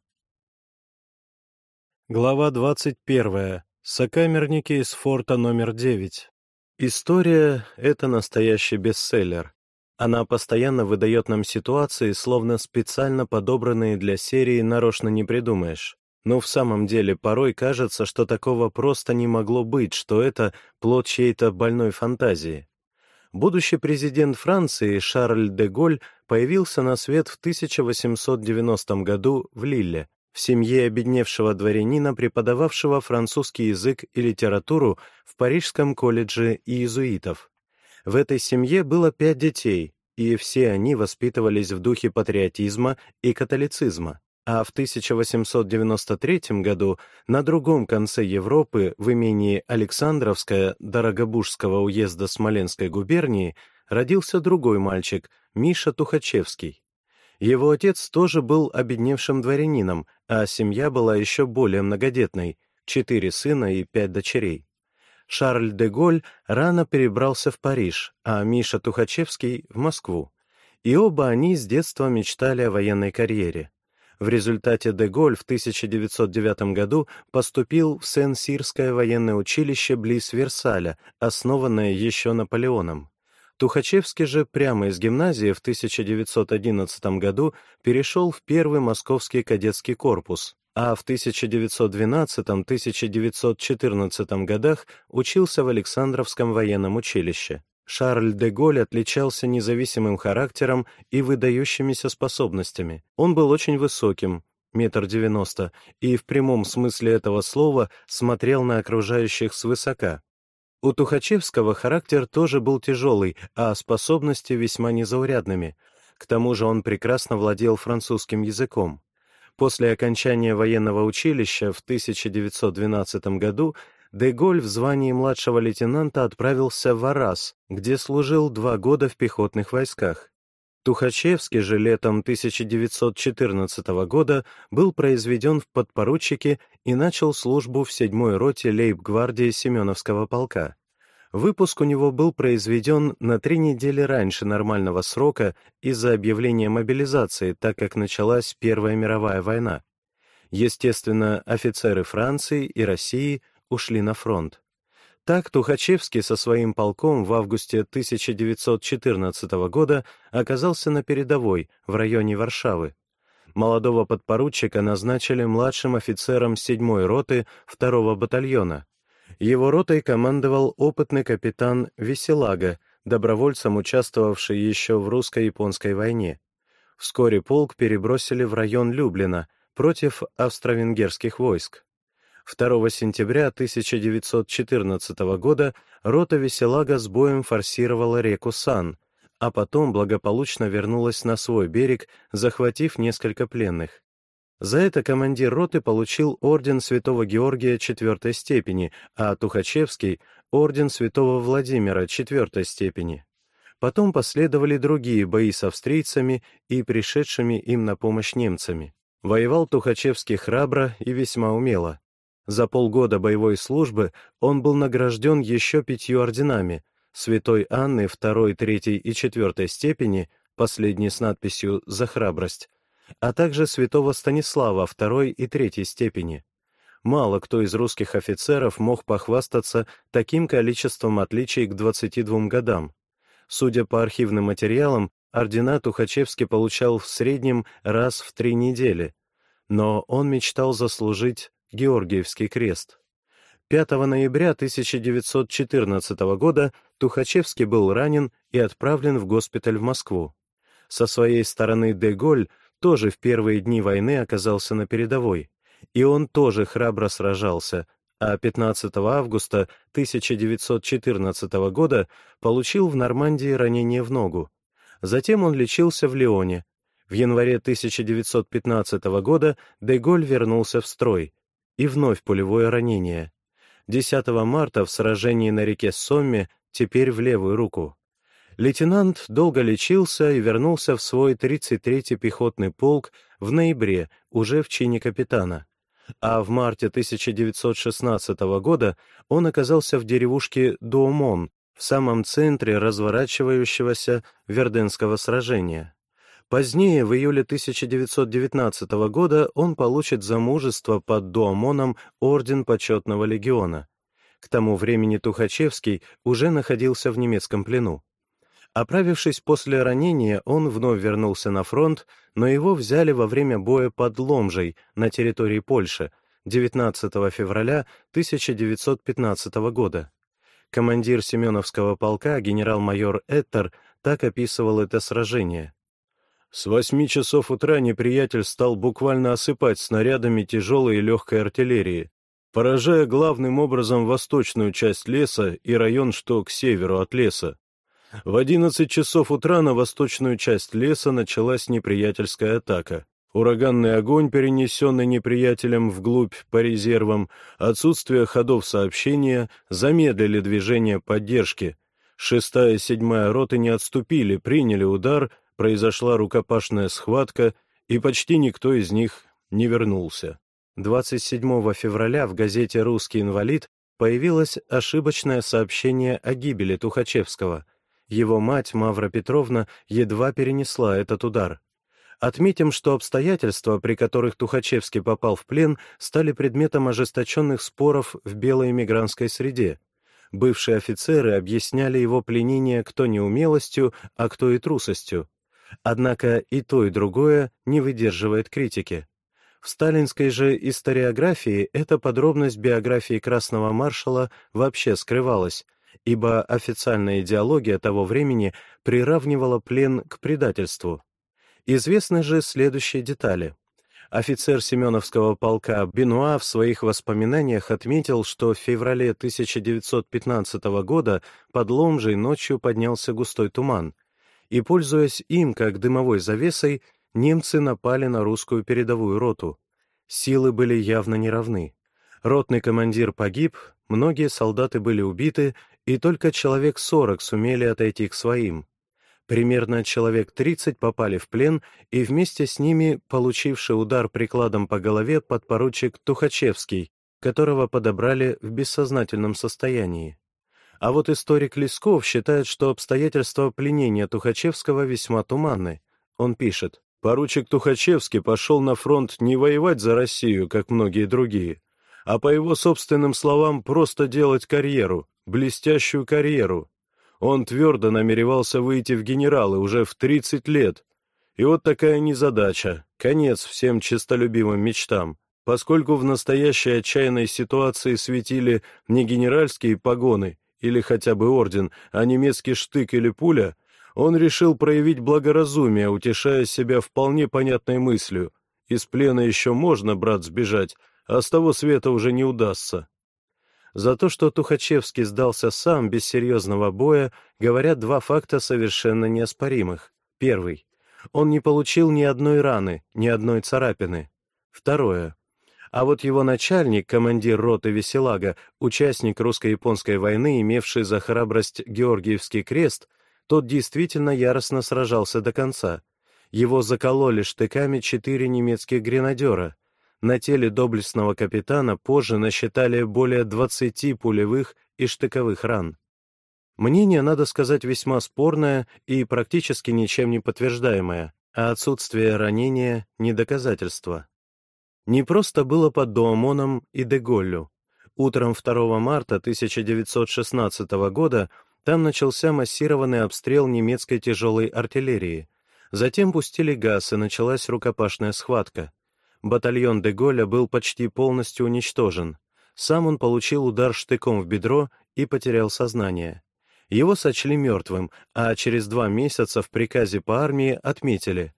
Глава 21. Сокамерники из форта номер 9. История — это настоящий бестселлер. Она постоянно выдает нам ситуации, словно специально подобранные для серии «Нарочно не придумаешь». Но в самом деле порой кажется, что такого просто не могло быть, что это плод чьей-то больной фантазии. Будущий президент Франции Шарль де Голь появился на свет в 1890 году в Лилле, в семье обедневшего дворянина, преподававшего французский язык и литературу в Парижском колледже иезуитов. В этой семье было пять детей, и все они воспитывались в духе патриотизма и католицизма. А в 1893 году на другом конце Европы, в имении Александровское Дорогобужского уезда Смоленской губернии, родился другой мальчик, Миша Тухачевский. Его отец тоже был обедневшим дворянином, а семья была еще более многодетной — четыре сына и пять дочерей. Шарль де Голь рано перебрался в Париж, а Миша Тухачевский — в Москву. И оба они с детства мечтали о военной карьере. В результате де Голь в 1909 году поступил в Сен-Сирское военное училище близ Версаля, основанное еще Наполеоном. Тухачевский же прямо из гимназии в 1911 году перешел в первый московский кадетский корпус, а в 1912-1914 годах учился в Александровском военном училище. Шарль де Голь отличался независимым характером и выдающимися способностями. Он был очень высоким, метр девяносто, и в прямом смысле этого слова смотрел на окружающих свысока. У Тухачевского характер тоже был тяжелый, а способности весьма незаурядными. К тому же он прекрасно владел французским языком. После окончания военного училища в 1912 году Деголь в звании младшего лейтенанта отправился в Арас, где служил два года в пехотных войсках. Тухачевский же летом 1914 года был произведен в подпоручике и начал службу в седьмой роте лейб-гвардии Семеновского полка. Выпуск у него был произведен на три недели раньше нормального срока из-за объявления мобилизации, так как началась Первая мировая война. Естественно, офицеры Франции и России ушли на фронт. Так Тухачевский со своим полком в августе 1914 года оказался на передовой, в районе Варшавы. Молодого подпоручика назначили младшим офицером 7-й роты 2-го батальона. Его ротой командовал опытный капитан Веселага, добровольцем участвовавший еще в русско-японской войне. Вскоре полк перебросили в район Люблина против австро-венгерских войск. 2 сентября 1914 года рота Веселага с боем форсировала реку Сан, а потом благополучно вернулась на свой берег, захватив несколько пленных. За это командир роты получил орден Святого Георгия четвертой степени, а Тухачевский — орден Святого Владимира четвертой степени. Потом последовали другие бои с австрийцами и пришедшими им на помощь немцами. Воевал Тухачевский храбро и весьма умело. За полгода боевой службы он был награжден еще пятью орденами Святой Анны второй, третьей и четвертой степени, последней с надписью «За храбрость», а также Святого Станислава второй и третьей степени. Мало кто из русских офицеров мог похвастаться таким количеством отличий к 22 годам. Судя по архивным материалам, ордена Тухачевский получал в среднем раз в три недели, но он мечтал заслужить Георгиевский крест. 5 ноября 1914 года Тухачевский был ранен и отправлен в госпиталь в Москву. Со своей стороны Деголь тоже в первые дни войны оказался на передовой, и он тоже храбро сражался, а 15 августа 1914 года получил в Нормандии ранение в ногу. Затем он лечился в Лионе. В январе 1915 года Деголь вернулся в строй, и вновь пулевое ранение. 10 марта в сражении на реке Сомме, теперь в левую руку. Лейтенант долго лечился и вернулся в свой 33-й пехотный полк в ноябре, уже в чине капитана. А в марте 1916 года он оказался в деревушке Дуомон, в самом центре разворачивающегося Верденского сражения. Позднее, в июле 1919 года, он получит за мужество под Дуамоном Орден Почетного Легиона. К тому времени Тухачевский уже находился в немецком плену. Оправившись после ранения, он вновь вернулся на фронт, но его взяли во время боя под Ломжей на территории Польши 19 февраля 1915 года. Командир Семеновского полка генерал-майор Эттер так описывал это сражение. С восьми часов утра неприятель стал буквально осыпать снарядами тяжелой и легкой артиллерии, поражая главным образом восточную часть леса и район, что к северу от леса. В одиннадцать часов утра на восточную часть леса началась неприятельская атака. Ураганный огонь, перенесенный неприятелем вглубь по резервам, отсутствие ходов сообщения замедлили движение поддержки. Шестая и седьмая роты не отступили, приняли удар, произошла рукопашная схватка, и почти никто из них не вернулся. 27 февраля в газете «Русский инвалид» появилось ошибочное сообщение о гибели Тухачевского. Его мать, Мавра Петровна, едва перенесла этот удар. Отметим, что обстоятельства, при которых Тухачевский попал в плен, стали предметом ожесточенных споров в белой эмигрантской среде. Бывшие офицеры объясняли его пленение кто неумелостью, а кто и трусостью. Однако и то, и другое не выдерживает критики. В сталинской же историографии эта подробность биографии красного маршала вообще скрывалась, ибо официальная идеология того времени приравнивала плен к предательству. Известны же следующие детали. Офицер Семеновского полка Бенуа в своих воспоминаниях отметил, что в феврале 1915 года под Ломжей ночью поднялся густой туман, и, пользуясь им как дымовой завесой, немцы напали на русскую передовую роту. Силы были явно неравны. Ротный командир погиб, многие солдаты были убиты, и только человек 40 сумели отойти к своим. Примерно человек 30 попали в плен, и вместе с ними получивший удар прикладом по голове подпоручик Тухачевский, которого подобрали в бессознательном состоянии. А вот историк Лесков считает, что обстоятельства пленения Тухачевского весьма туманны. Он пишет, «Поручик Тухачевский пошел на фронт не воевать за Россию, как многие другие, а по его собственным словам просто делать карьеру, блестящую карьеру, он твердо намеревался выйти в генералы уже в 30 лет. И вот такая незадача, конец всем честолюбивым мечтам. Поскольку в настоящей отчаянной ситуации светили не генеральские погоны или хотя бы орден, а немецкий штык или пуля, он решил проявить благоразумие, утешая себя вполне понятной мыслью. Из плена еще можно, брат, сбежать, а с того света уже не удастся. За то, что Тухачевский сдался сам без серьезного боя, говорят два факта совершенно неоспоримых. Первый. Он не получил ни одной раны, ни одной царапины. Второе. А вот его начальник, командир роты Веселага, участник русско-японской войны, имевший за храбрость Георгиевский крест, тот действительно яростно сражался до конца. Его закололи штыками четыре немецких гренадера — на теле доблестного капитана позже насчитали более 20 пулевых и штыковых ран. Мнение, надо сказать, весьма спорное и практически ничем не подтверждаемое, а отсутствие ранения — не доказательство. Не просто было под Дуамоном и Деголлю. Утром 2 марта 1916 года там начался массированный обстрел немецкой тяжелой артиллерии. Затем пустили газ, и началась рукопашная схватка батальон Деголя был почти полностью уничтожен. Сам он получил удар штыком в бедро и потерял сознание. Его сочли мертвым, а через два месяца в приказе по армии отметили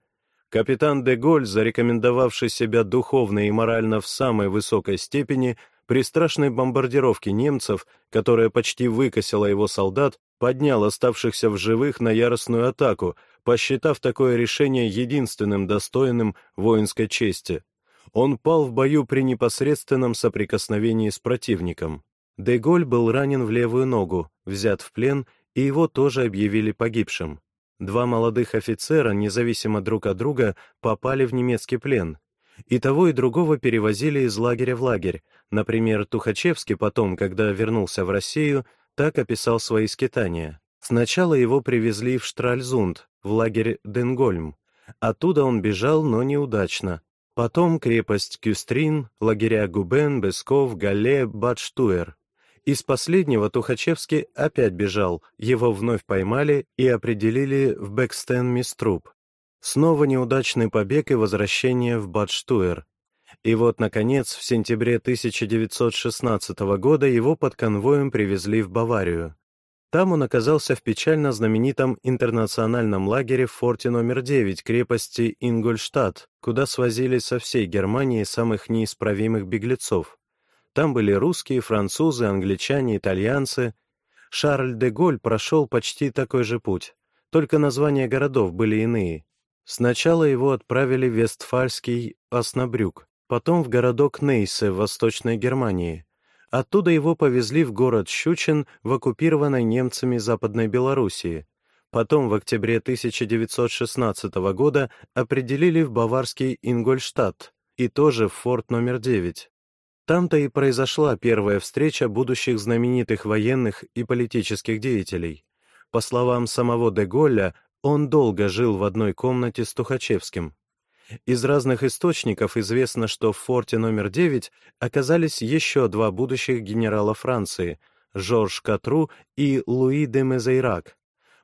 «Капитан Деголь, зарекомендовавший себя духовно и морально в самой высокой степени, при страшной бомбардировке немцев, которая почти выкосила его солдат, поднял оставшихся в живых на яростную атаку, посчитав такое решение единственным достойным воинской чести. Он пал в бою при непосредственном соприкосновении с противником. Деголь был ранен в левую ногу, взят в плен, и его тоже объявили погибшим. Два молодых офицера, независимо друг от друга, попали в немецкий плен. И того, и другого перевозили из лагеря в лагерь. Например, Тухачевский потом, когда вернулся в Россию, так описал свои скитания. Сначала его привезли в Штральзунд, в лагерь Денгольм. Оттуда он бежал, но неудачно. Потом крепость Кюстрин, лагеря Губен, Бесков, Галле, Бадштуэр. Из последнего Тухачевский опять бежал, его вновь поймали и определили в Бекстен-Миструб. Снова неудачный побег и возвращение в Бадштуэр. И вот, наконец, в сентябре 1916 года его под конвоем привезли в Баварию. Там он оказался в печально знаменитом интернациональном лагере в форте номер 9 крепости Ингольштадт, куда свозили со всей Германии самых неисправимых беглецов. Там были русские, французы, англичане, итальянцы. Шарль де Голь прошел почти такой же путь, только названия городов были иные. Сначала его отправили в Вестфальский Оснабрюк, потом в городок Нейсе в Восточной Германии, Оттуда его повезли в город Щучин в оккупированной немцами Западной Белоруссии. Потом в октябре 1916 года определили в баварский Ингольштадт и тоже в форт номер 9. Там-то и произошла первая встреча будущих знаменитых военных и политических деятелей. По словам самого де Голля, он долго жил в одной комнате с Тухачевским. Из разных источников известно, что в форте номер 9 оказались еще два будущих генерала Франции — Жорж Катру и Луи де Мезейрак.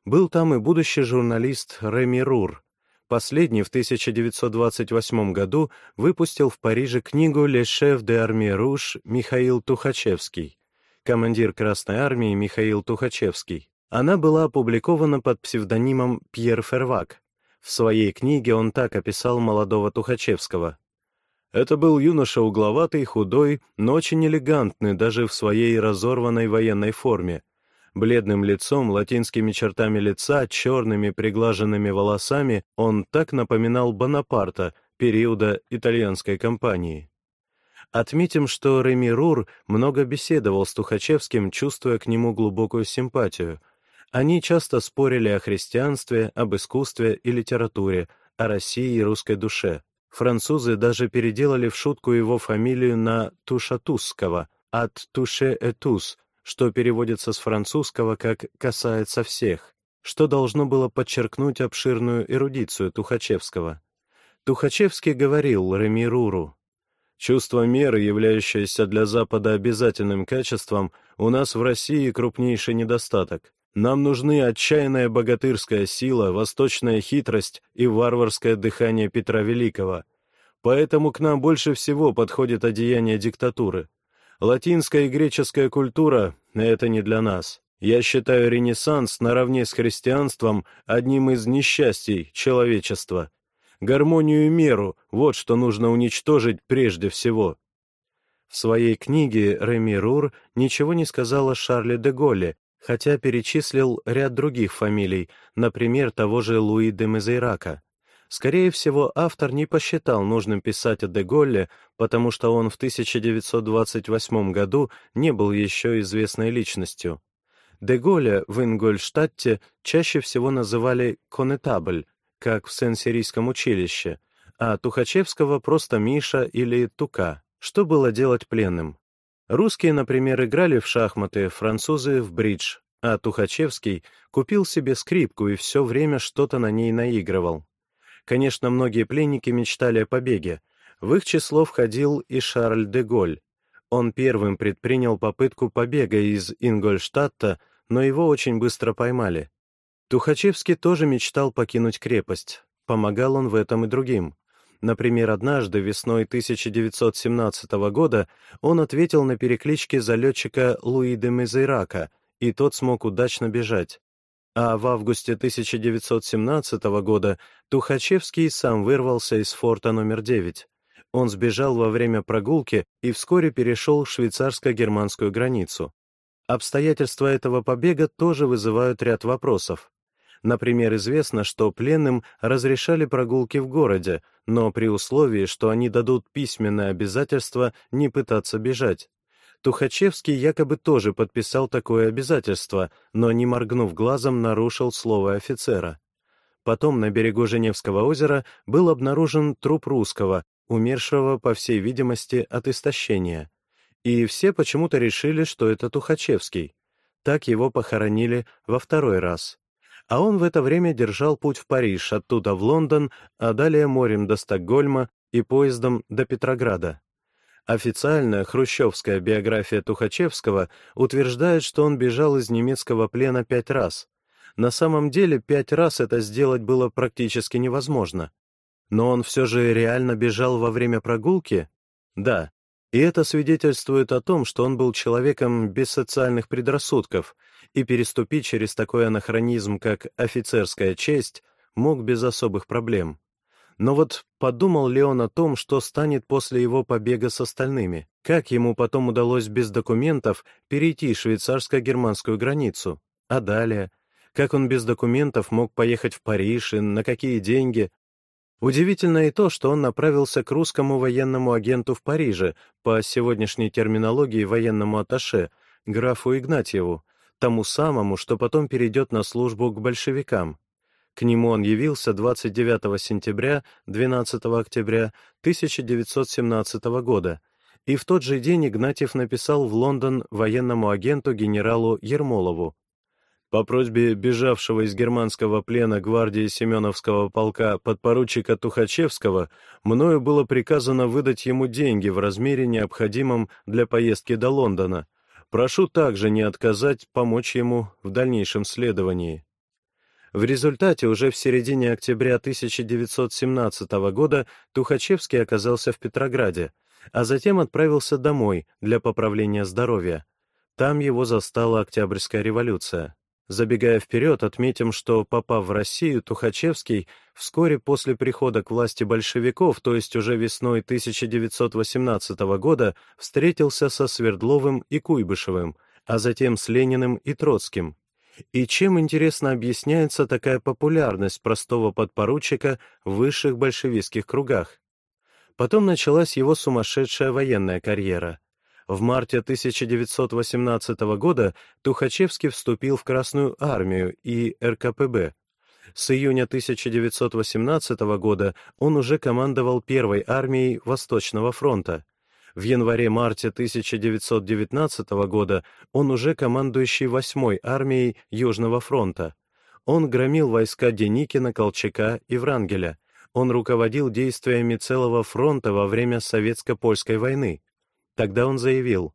Был там и будущий журналист Реми Рур. Последний в 1928 году выпустил в Париже книгу «Le chef de armée rouge» Михаил Тухачевский. командир Красной Армии Михаил Тухачевский. Она была опубликована под псевдонимом Пьер Фервак. В своей книге он так описал молодого Тухачевского. Это был юноша угловатый, худой, но очень элегантный даже в своей разорванной военной форме. Бледным лицом, латинскими чертами лица, черными приглаженными волосами он так напоминал Бонапарта периода итальянской кампании. Отметим, что Реми Рур много беседовал с Тухачевским, чувствуя к нему глубокую симпатию. Они часто спорили о христианстве, об искусстве и литературе, о России и русской душе. Французы даже переделали в шутку его фамилию на Тушатусского, от Туше-Этус, что переводится с французского как «касается всех», что должно было подчеркнуть обширную эрудицию Тухачевского. Тухачевский говорил Ремируру, «Чувство меры, являющееся для Запада обязательным качеством, у нас в России крупнейший недостаток. Нам нужны отчаянная богатырская сила, восточная хитрость и варварское дыхание Петра Великого. Поэтому к нам больше всего подходит одеяние диктатуры. Латинская и греческая культура — это не для нас. Я считаю Ренессанс наравне с христианством одним из несчастий человечества. Гармонию и меру — вот что нужно уничтожить прежде всего. В своей книге Реми Рур ничего не сказал о Шарле де Голле, хотя перечислил ряд других фамилий, например, того же Луи де Мезейрака. Скорее всего, автор не посчитал нужным писать о де Голле, потому что он в 1928 году не был еще известной личностью. Де Голля в Ингольштадте чаще всего называли «конетабль», как в Сен-Сирийском училище, а Тухачевского просто Миша или Тука. Что было делать пленным? Русские, например, играли в шахматы, французы — в бридж, а Тухачевский купил себе скрипку и все время что-то на ней наигрывал. Конечно, многие пленники мечтали о побеге. В их число входил и Шарль де Голь. Он первым предпринял попытку побега из Ингольштадта, но его очень быстро поймали. Тухачевский тоже мечтал покинуть крепость. Помогал он в этом и другим. Например, однажды весной 1917 года он ответил на переклички залетчика Луи де Мезейрака, и тот смог удачно бежать. А в августе 1917 года Тухачевский сам вырвался из форта номер 9. Он сбежал во время прогулки и вскоре перешел швейцарско-германскую границу. Обстоятельства этого побега тоже вызывают ряд вопросов. Например, известно, что пленным разрешали прогулки в городе, но при условии, что они дадут письменное обязательство не пытаться бежать. Тухачевский якобы тоже подписал такое обязательство, но, не моргнув глазом, нарушил слово офицера. Потом на берегу Женевского озера был обнаружен труп русского, умершего, по всей видимости, от истощения. И все почему-то решили, что это Тухачевский. Так его похоронили во второй раз а он в это время держал путь в Париж, оттуда в Лондон, а далее морем до Стокгольма и поездом до Петрограда. Официальная хрущевская биография Тухачевского утверждает, что он бежал из немецкого плена пять раз. На самом деле пять раз это сделать было практически невозможно. Но он все же реально бежал во время прогулки? Да. И это свидетельствует о том, что он был человеком без социальных предрассудков — и переступить через такой анахронизм, как офицерская честь, мог без особых проблем. Но вот подумал ли он о том, что станет после его побега с остальными? Как ему потом удалось без документов перейти швейцарско-германскую границу? А далее? Как он без документов мог поехать в Париж и на какие деньги? Удивительно и то, что он направился к русскому военному агенту в Париже, по сегодняшней терминологии военному атташе, графу Игнатьеву, тому самому, что потом перейдет на службу к большевикам. К нему он явился 29 сентября 12 октября 1917 года, и в тот же день Игнатьев написал в Лондон военному агенту генералу Ермолову. По просьбе бежавшего из германского плена гвардии Семеновского полка подпоручика Тухачевского мною было приказано выдать ему деньги в размере, необходимом для поездки до Лондона, Прошу также не отказать помочь ему в дальнейшем следовании. В результате уже в середине октября 1917 года Тухачевский оказался в Петрограде, а затем отправился домой для поправления здоровья. Там его застала Октябрьская революция. Забегая вперед, отметим, что, попав в Россию, Тухачевский вскоре после прихода к власти большевиков, то есть уже весной 1918 года, встретился со Свердловым и Куйбышевым, а затем с Лениным и Троцким. И чем, интересно, объясняется такая популярность простого подпоручика в высших большевистских кругах? Потом началась его сумасшедшая военная карьера — в марте 1918 года Тухачевский вступил в Красную армию и РКПБ. С июня 1918 года он уже командовал Первой армией Восточного фронта. В январе-марте 1919 года он уже командующий 8-й армией Южного фронта. Он громил войска Деникина, Колчака и Врангеля. Он руководил действиями целого фронта во время Советско-Польской войны. Тогда он заявил,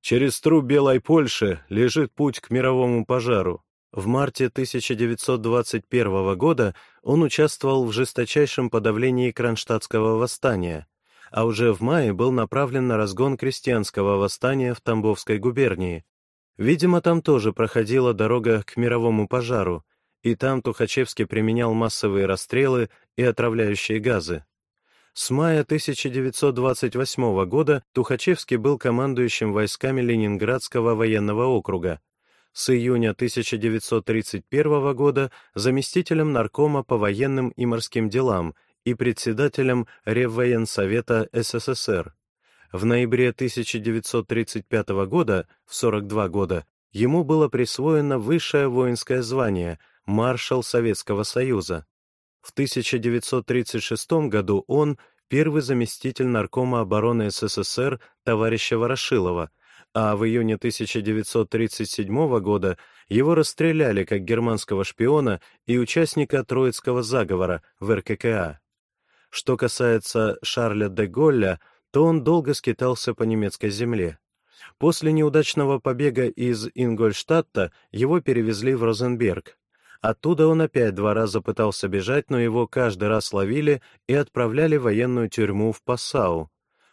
«Через труп Белой Польши лежит путь к мировому пожару». В марте 1921 года он участвовал в жесточайшем подавлении Кронштадтского восстания, а уже в мае был направлен на разгон крестьянского восстания в Тамбовской губернии. Видимо, там тоже проходила дорога к мировому пожару, и там Тухачевский применял массовые расстрелы и отравляющие газы. С мая 1928 года Тухачевский был командующим войсками Ленинградского военного округа. С июня 1931 года заместителем наркома по военным и морским делам и председателем Реввоенсовета СССР. В ноябре 1935 года, в 42 года, ему было присвоено высшее воинское звание маршал Советского Союза. В 1936 году он первый заместитель наркома обороны СССР товарища Ворошилова, а в июне 1937 года его расстреляли как германского шпиона и участника Троицкого заговора в РККА. Что касается Шарля де Голля, то он долго скитался по немецкой земле. После неудачного побега из Ингольштадта его перевезли в Розенберг. Оттуда он опять два раза пытался бежать, но его каждый раз ловили и отправляли в военную тюрьму в Пассау.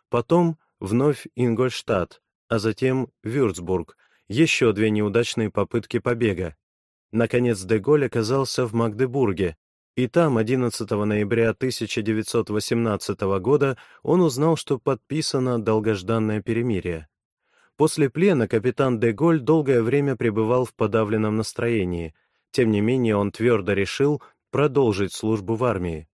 Потом вновь Ингольштадт, а затем Вюрцбург, еще две неудачные попытки побега. Наконец Деголь оказался в Магдебурге, и там 11 ноября 1918 года он узнал, что подписано долгожданное перемирие. После плена капитан Деголь долгое время пребывал в подавленном настроении — тем не менее, он твердо решил продолжить службу в армии.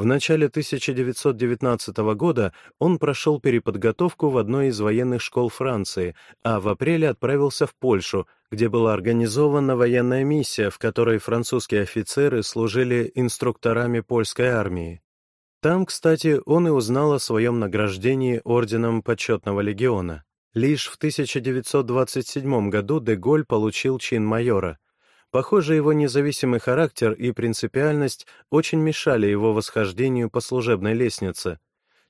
В начале 1919 года он прошел переподготовку в одной из военных школ Франции, а в апреле отправился в Польшу, где была организована военная миссия, в которой французские офицеры служили инструкторами польской армии. Там, кстати, он и узнал о своем награждении орденом почетного легиона. Лишь в 1927 году Деголь получил чин майора — Похоже, его независимый характер и принципиальность очень мешали его восхождению по служебной лестнице.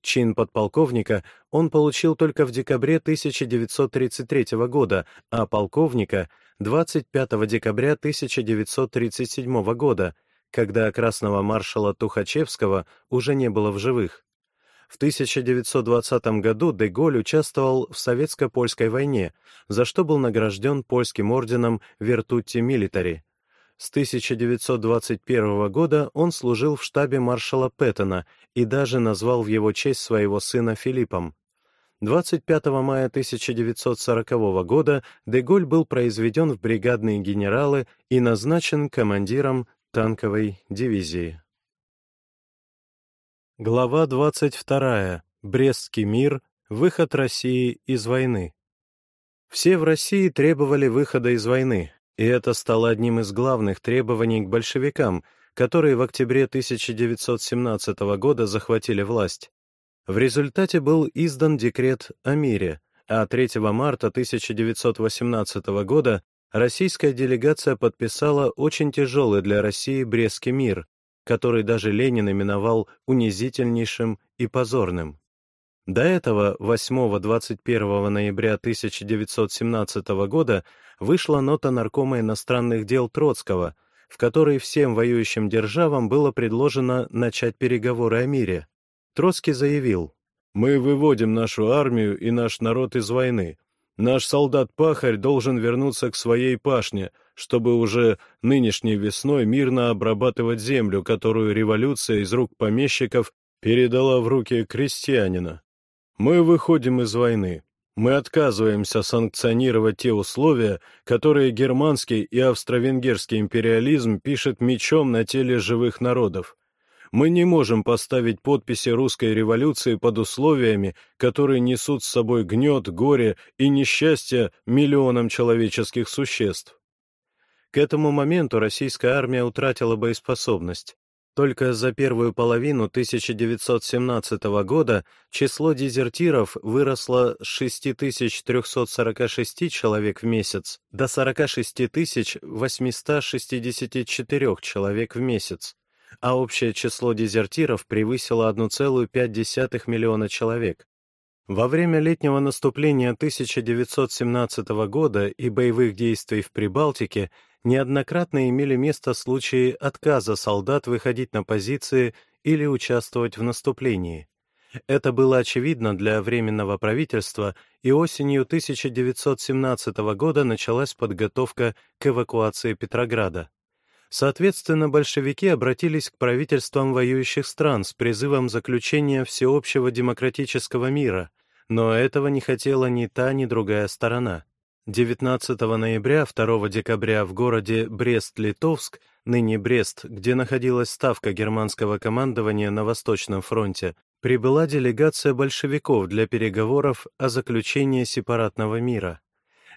Чин подполковника он получил только в декабре 1933 года, а полковника — 25 декабря 1937 года, когда красного маршала Тухачевского уже не было в живых. В 1920 году Деголь участвовал в советско-польской войне, за что был награжден польским орденом Вертутти Милитари. С 1921 года он служил в штабе маршала Пэттона и даже назвал в его честь своего сына Филиппом. 25 мая 1940 года Деголь был произведен в бригадные генералы и назначен командиром танковой дивизии. Глава 22. Брестский мир. Выход России из войны. Все в России требовали выхода из войны, и это стало одним из главных требований к большевикам, которые в октябре 1917 года захватили власть. В результате был издан декрет о мире, а 3 марта 1918 года российская делегация подписала очень тяжелый для России Брестский мир, который даже Ленин именовал унизительнейшим и позорным. До этого 8-21 ноября 1917 года вышла нота Наркома иностранных дел Троцкого, в которой всем воюющим державам было предложено начать переговоры о мире. Троцкий заявил, «Мы выводим нашу армию и наш народ из войны, Наш солдат-пахарь должен вернуться к своей пашне, чтобы уже нынешней весной мирно обрабатывать землю, которую революция из рук помещиков передала в руки крестьянина. Мы выходим из войны. Мы отказываемся санкционировать те условия, которые германский и австро-венгерский империализм пишет мечом на теле живых народов. Мы не можем поставить подписи русской революции под условиями, которые несут с собой гнет, горе и несчастье миллионам человеческих существ. К этому моменту российская армия утратила боеспособность. Только за первую половину 1917 года число дезертиров выросло с 6346 человек в месяц до 46 864 человек в месяц, а общее число дезертиров превысило 1,5 миллиона человек. Во время летнего наступления 1917 года и боевых действий в Прибалтике неоднократно имели место случаи отказа солдат выходить на позиции или участвовать в наступлении. Это было очевидно для Временного правительства, и осенью 1917 года началась подготовка к эвакуации Петрограда. Соответственно, большевики обратились к правительствам воюющих стран с призывом заключения всеобщего демократического мира, но этого не хотела ни та, ни другая сторона. 19 ноября 2 декабря в городе Брест-Литовск, ныне Брест, где находилась ставка германского командования на Восточном фронте, прибыла делегация большевиков для переговоров о заключении сепаратного мира.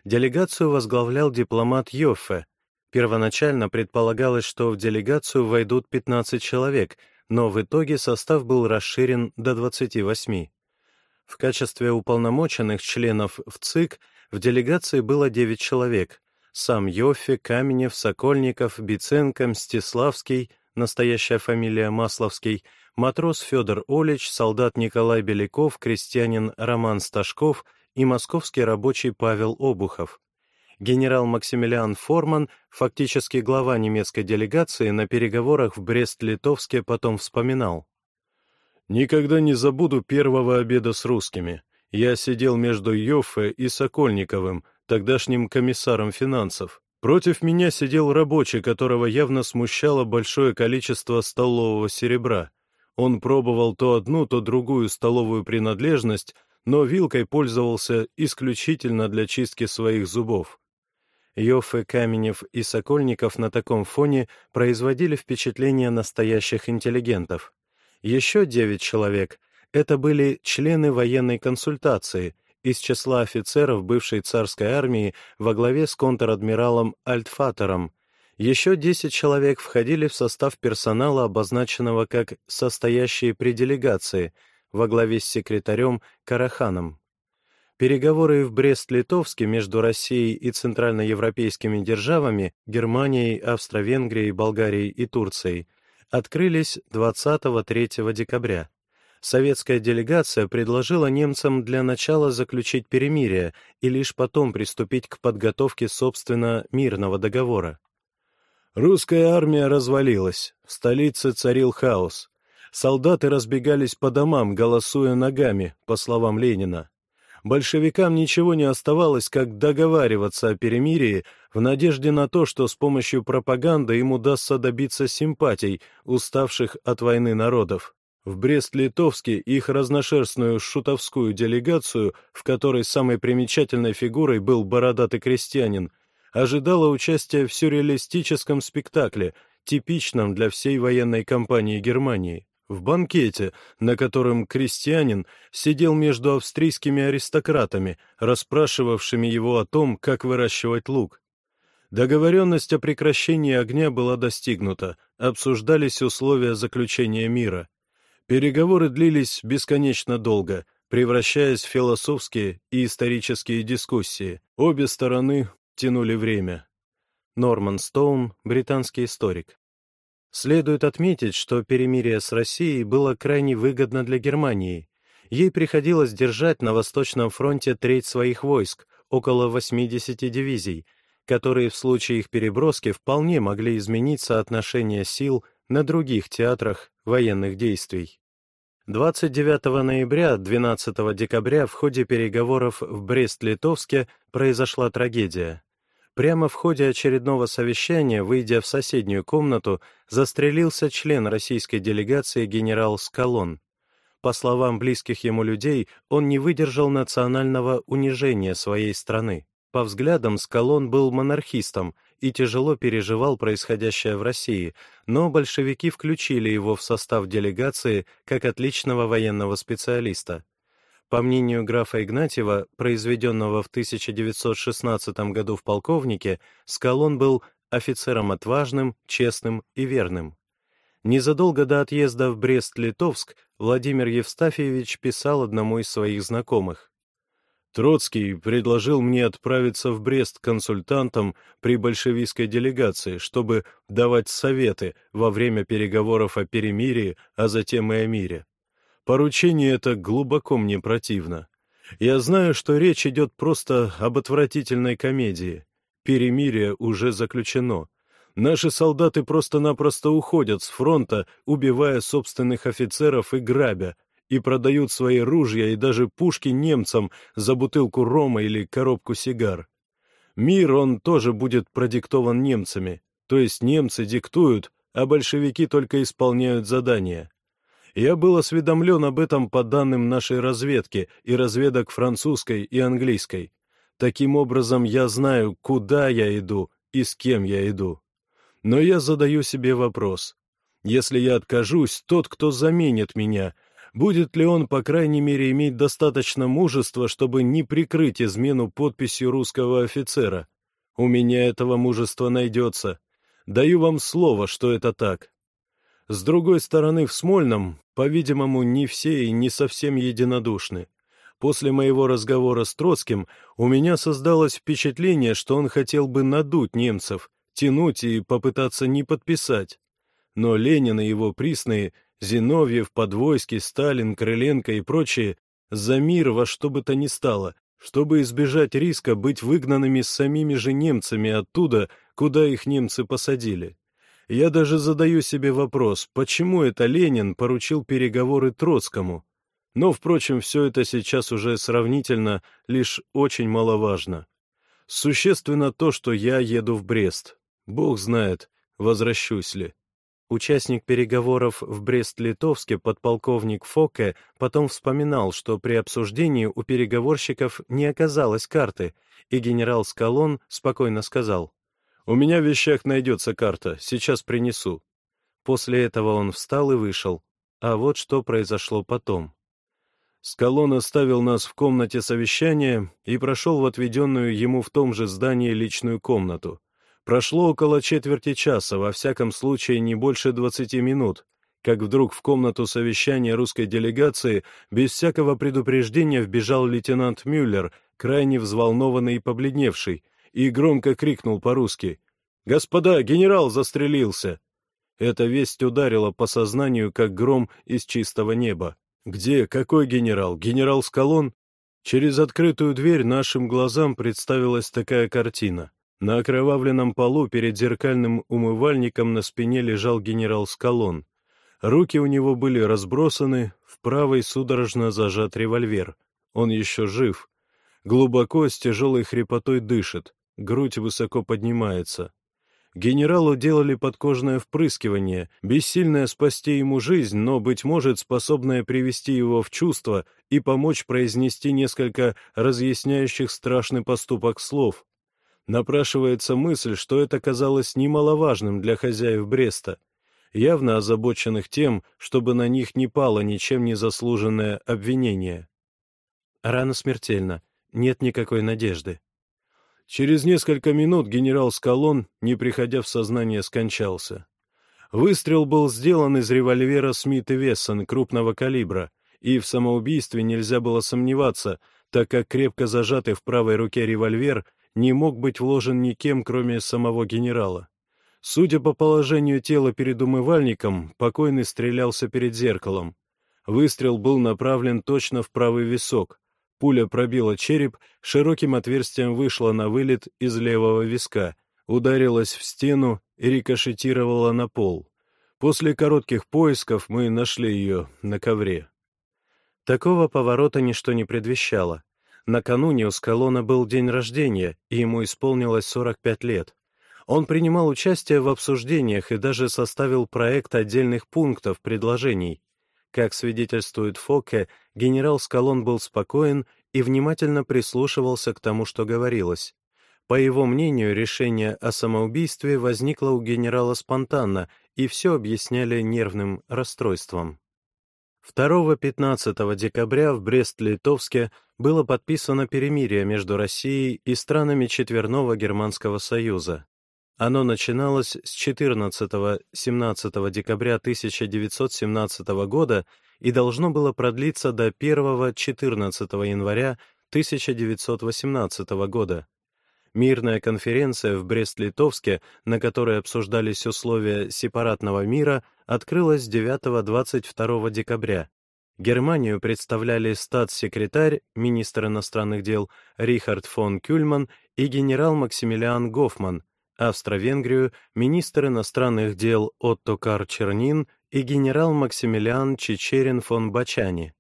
Делегацию возглавлял дипломат Йоффе. Первоначально предполагалось, что в делегацию войдут 15 человек, но в итоге состав был расширен до 28. В качестве уполномоченных членов в ЦИК – в делегации было девять человек. Сам Йоффе, Каменев, Сокольников, Биценко, Мстиславский, настоящая фамилия Масловский, матрос Федор Олич, солдат Николай Беляков, крестьянин Роман Сташков и московский рабочий Павел Обухов. Генерал Максимилиан Форман, фактически глава немецкой делегации, на переговорах в Брест-Литовске потом вспоминал. «Никогда не забуду первого обеда с русскими. Я сидел между Йоффе и Сокольниковым, тогдашним комиссаром финансов. Против меня сидел рабочий, которого явно смущало большое количество столового серебра. Он пробовал то одну, то другую столовую принадлежность, но вилкой пользовался исключительно для чистки своих зубов. Йоффе, Каменев и Сокольников на таком фоне производили впечатление настоящих интеллигентов. Еще девять человек это были члены военной консультации из числа офицеров бывшей царской армии во главе с контр-адмиралом Альтфатером. Еще 10 человек входили в состав персонала, обозначенного как «состоящие при делегации», во главе с секретарем Караханом. Переговоры в Брест-Литовске между Россией и центральноевропейскими державами, Германией, Австро-Венгрией, Болгарией и Турцией, открылись 23 декабря советская делегация предложила немцам для начала заключить перемирие и лишь потом приступить к подготовке, собственно, мирного договора. Русская армия развалилась, в столице царил хаос. Солдаты разбегались по домам, голосуя ногами, по словам Ленина. Большевикам ничего не оставалось, как договариваться о перемирии в надежде на то, что с помощью пропаганды им удастся добиться симпатий уставших от войны народов. В Брест-Литовске их разношерстную шутовскую делегацию, в которой самой примечательной фигурой был бородатый крестьянин, ожидало участие в сюрреалистическом спектакле, типичном для всей военной кампании Германии. В банкете, на котором крестьянин сидел между австрийскими аристократами, расспрашивавшими его о том, как выращивать лук. Договоренность о прекращении огня была достигнута, обсуждались условия заключения мира. Переговоры длились бесконечно долго, превращаясь в философские и исторические дискуссии. Обе стороны тянули время. Норман Стоун, британский историк. Следует отметить, что перемирие с Россией было крайне выгодно для Германии. Ей приходилось держать на Восточном фронте треть своих войск, около 80 дивизий, которые в случае их переброски вполне могли изменить соотношение сил на других театрах военных действий. 29 ноября 12 декабря в ходе переговоров в Брест-Литовске произошла трагедия. Прямо в ходе очередного совещания, выйдя в соседнюю комнату, застрелился член российской делегации генерал Скалон. По словам близких ему людей, он не выдержал национального унижения своей страны. По взглядам, Скалон был монархистом и тяжело переживал происходящее в России, но большевики включили его в состав делегации как отличного военного специалиста. По мнению графа Игнатьева, произведенного в 1916 году в полковнике, Скалон был офицером отважным, честным и верным. Незадолго до отъезда в Брест-Литовск Владимир Евстафьевич писал одному из своих знакомых. Троцкий предложил мне отправиться в Брест консультантом при большевистской делегации, чтобы давать советы во время переговоров о перемирии, а затем и о мире. Поручение это глубоко мне противно. Я знаю, что речь идет просто об отвратительной комедии. Перемирие уже заключено. Наши солдаты просто-напросто уходят с фронта, убивая собственных офицеров и грабя, и продают свои ружья и даже пушки немцам за бутылку рома или коробку сигар. Мир, он тоже будет продиктован немцами, то есть немцы диктуют, а большевики только исполняют задания. Я был осведомлен об этом по данным нашей разведки и разведок французской и английской. Таким образом, я знаю, куда я иду и с кем я иду. Но я задаю себе вопрос. Если я откажусь, тот, кто заменит меня, будет ли он, по крайней мере, иметь достаточно мужества, чтобы не прикрыть измену подписью русского офицера. У меня этого мужества найдется. Даю вам слово, что это так. С другой стороны, в Смольном, по-видимому, не все и не совсем единодушны. После моего разговора с Троцким у меня создалось впечатление, что он хотел бы надуть немцев, тянуть и попытаться не подписать. Но Ленин и его присные Зиновьев, Подвойский, Сталин, Крыленко и прочие за мир во что бы то ни стало, чтобы избежать риска быть выгнанными самими же немцами оттуда, куда их немцы посадили. Я даже задаю себе вопрос, почему это Ленин поручил переговоры Троцкому? Но, впрочем, все это сейчас уже сравнительно лишь очень маловажно. Существенно то, что я еду в Брест. Бог знает, возвращусь ли. Участник переговоров в Брест-Литовске подполковник Фоке потом вспоминал, что при обсуждении у переговорщиков не оказалось карты, и генерал Скалон спокойно сказал, «У меня в вещах найдется карта, сейчас принесу». После этого он встал и вышел. А вот что произошло потом. Скалон оставил нас в комнате совещания и прошел в отведенную ему в том же здании личную комнату. Прошло около четверти часа, во всяком случае не больше двадцати минут, как вдруг в комнату совещания русской делегации без всякого предупреждения вбежал лейтенант Мюллер, крайне взволнованный и побледневший, и громко крикнул по-русски «Господа, генерал застрелился!» Эта весть ударила по сознанию, как гром из чистого неба. «Где? Какой генерал? Генерал Скалон?» Через открытую дверь нашим глазам представилась такая картина. На окровавленном полу перед зеркальным умывальником на спине лежал генерал Скалон. Руки у него были разбросаны, в правой судорожно зажат револьвер. Он еще жив. Глубоко, с тяжелой хрипотой дышит, грудь высоко поднимается. Генералу делали подкожное впрыскивание, бессильное спасти ему жизнь, но, быть может, способное привести его в чувство и помочь произнести несколько разъясняющих страшный поступок слов. Напрашивается мысль, что это казалось немаловажным для хозяев Бреста, явно озабоченных тем, чтобы на них не пало ничем не заслуженное обвинение. Рана смертельна, нет никакой надежды. Через несколько минут генерал Скалон, не приходя в сознание, скончался. Выстрел был сделан из револьвера Смит и Вессон крупного калибра, и в самоубийстве нельзя было сомневаться, так как крепко зажатый в правой руке револьвер не мог быть вложен никем, кроме самого генерала. Судя по положению тела перед умывальником, покойный стрелялся перед зеркалом. Выстрел был направлен точно в правый висок. Пуля пробила череп, широким отверстием вышла на вылет из левого виска, ударилась в стену и рикошетировала на пол. После коротких поисков мы нашли ее на ковре. Такого поворота ничто не предвещало. Накануне у Скалона был день рождения, и ему исполнилось 45 лет. Он принимал участие в обсуждениях и даже составил проект отдельных пунктов предложений. Как свидетельствует Фоке, генерал Скалон был спокоен и внимательно прислушивался к тому, что говорилось. По его мнению, решение о самоубийстве возникло у генерала спонтанно, и все объясняли нервным расстройством. 2-15 декабря в Брест-Литовске было подписано перемирие между Россией и странами Четверного Германского Союза. Оно начиналось с 14-17 декабря 1917 года и должно было продлиться до 1-14 января 1918 года. Мирная конференция в Брест-Литовске, на которой обсуждались условия сепаратного мира, открылась 9-22 декабря. Германию представляли статс-секретарь, министр иностранных дел Рихард фон Кюльман и генерал Максимилиан Гофман, Австро-Венгрию министр иностранных дел Отто Кар Чернин и генерал Максимилиан Чечерин фон Бачани.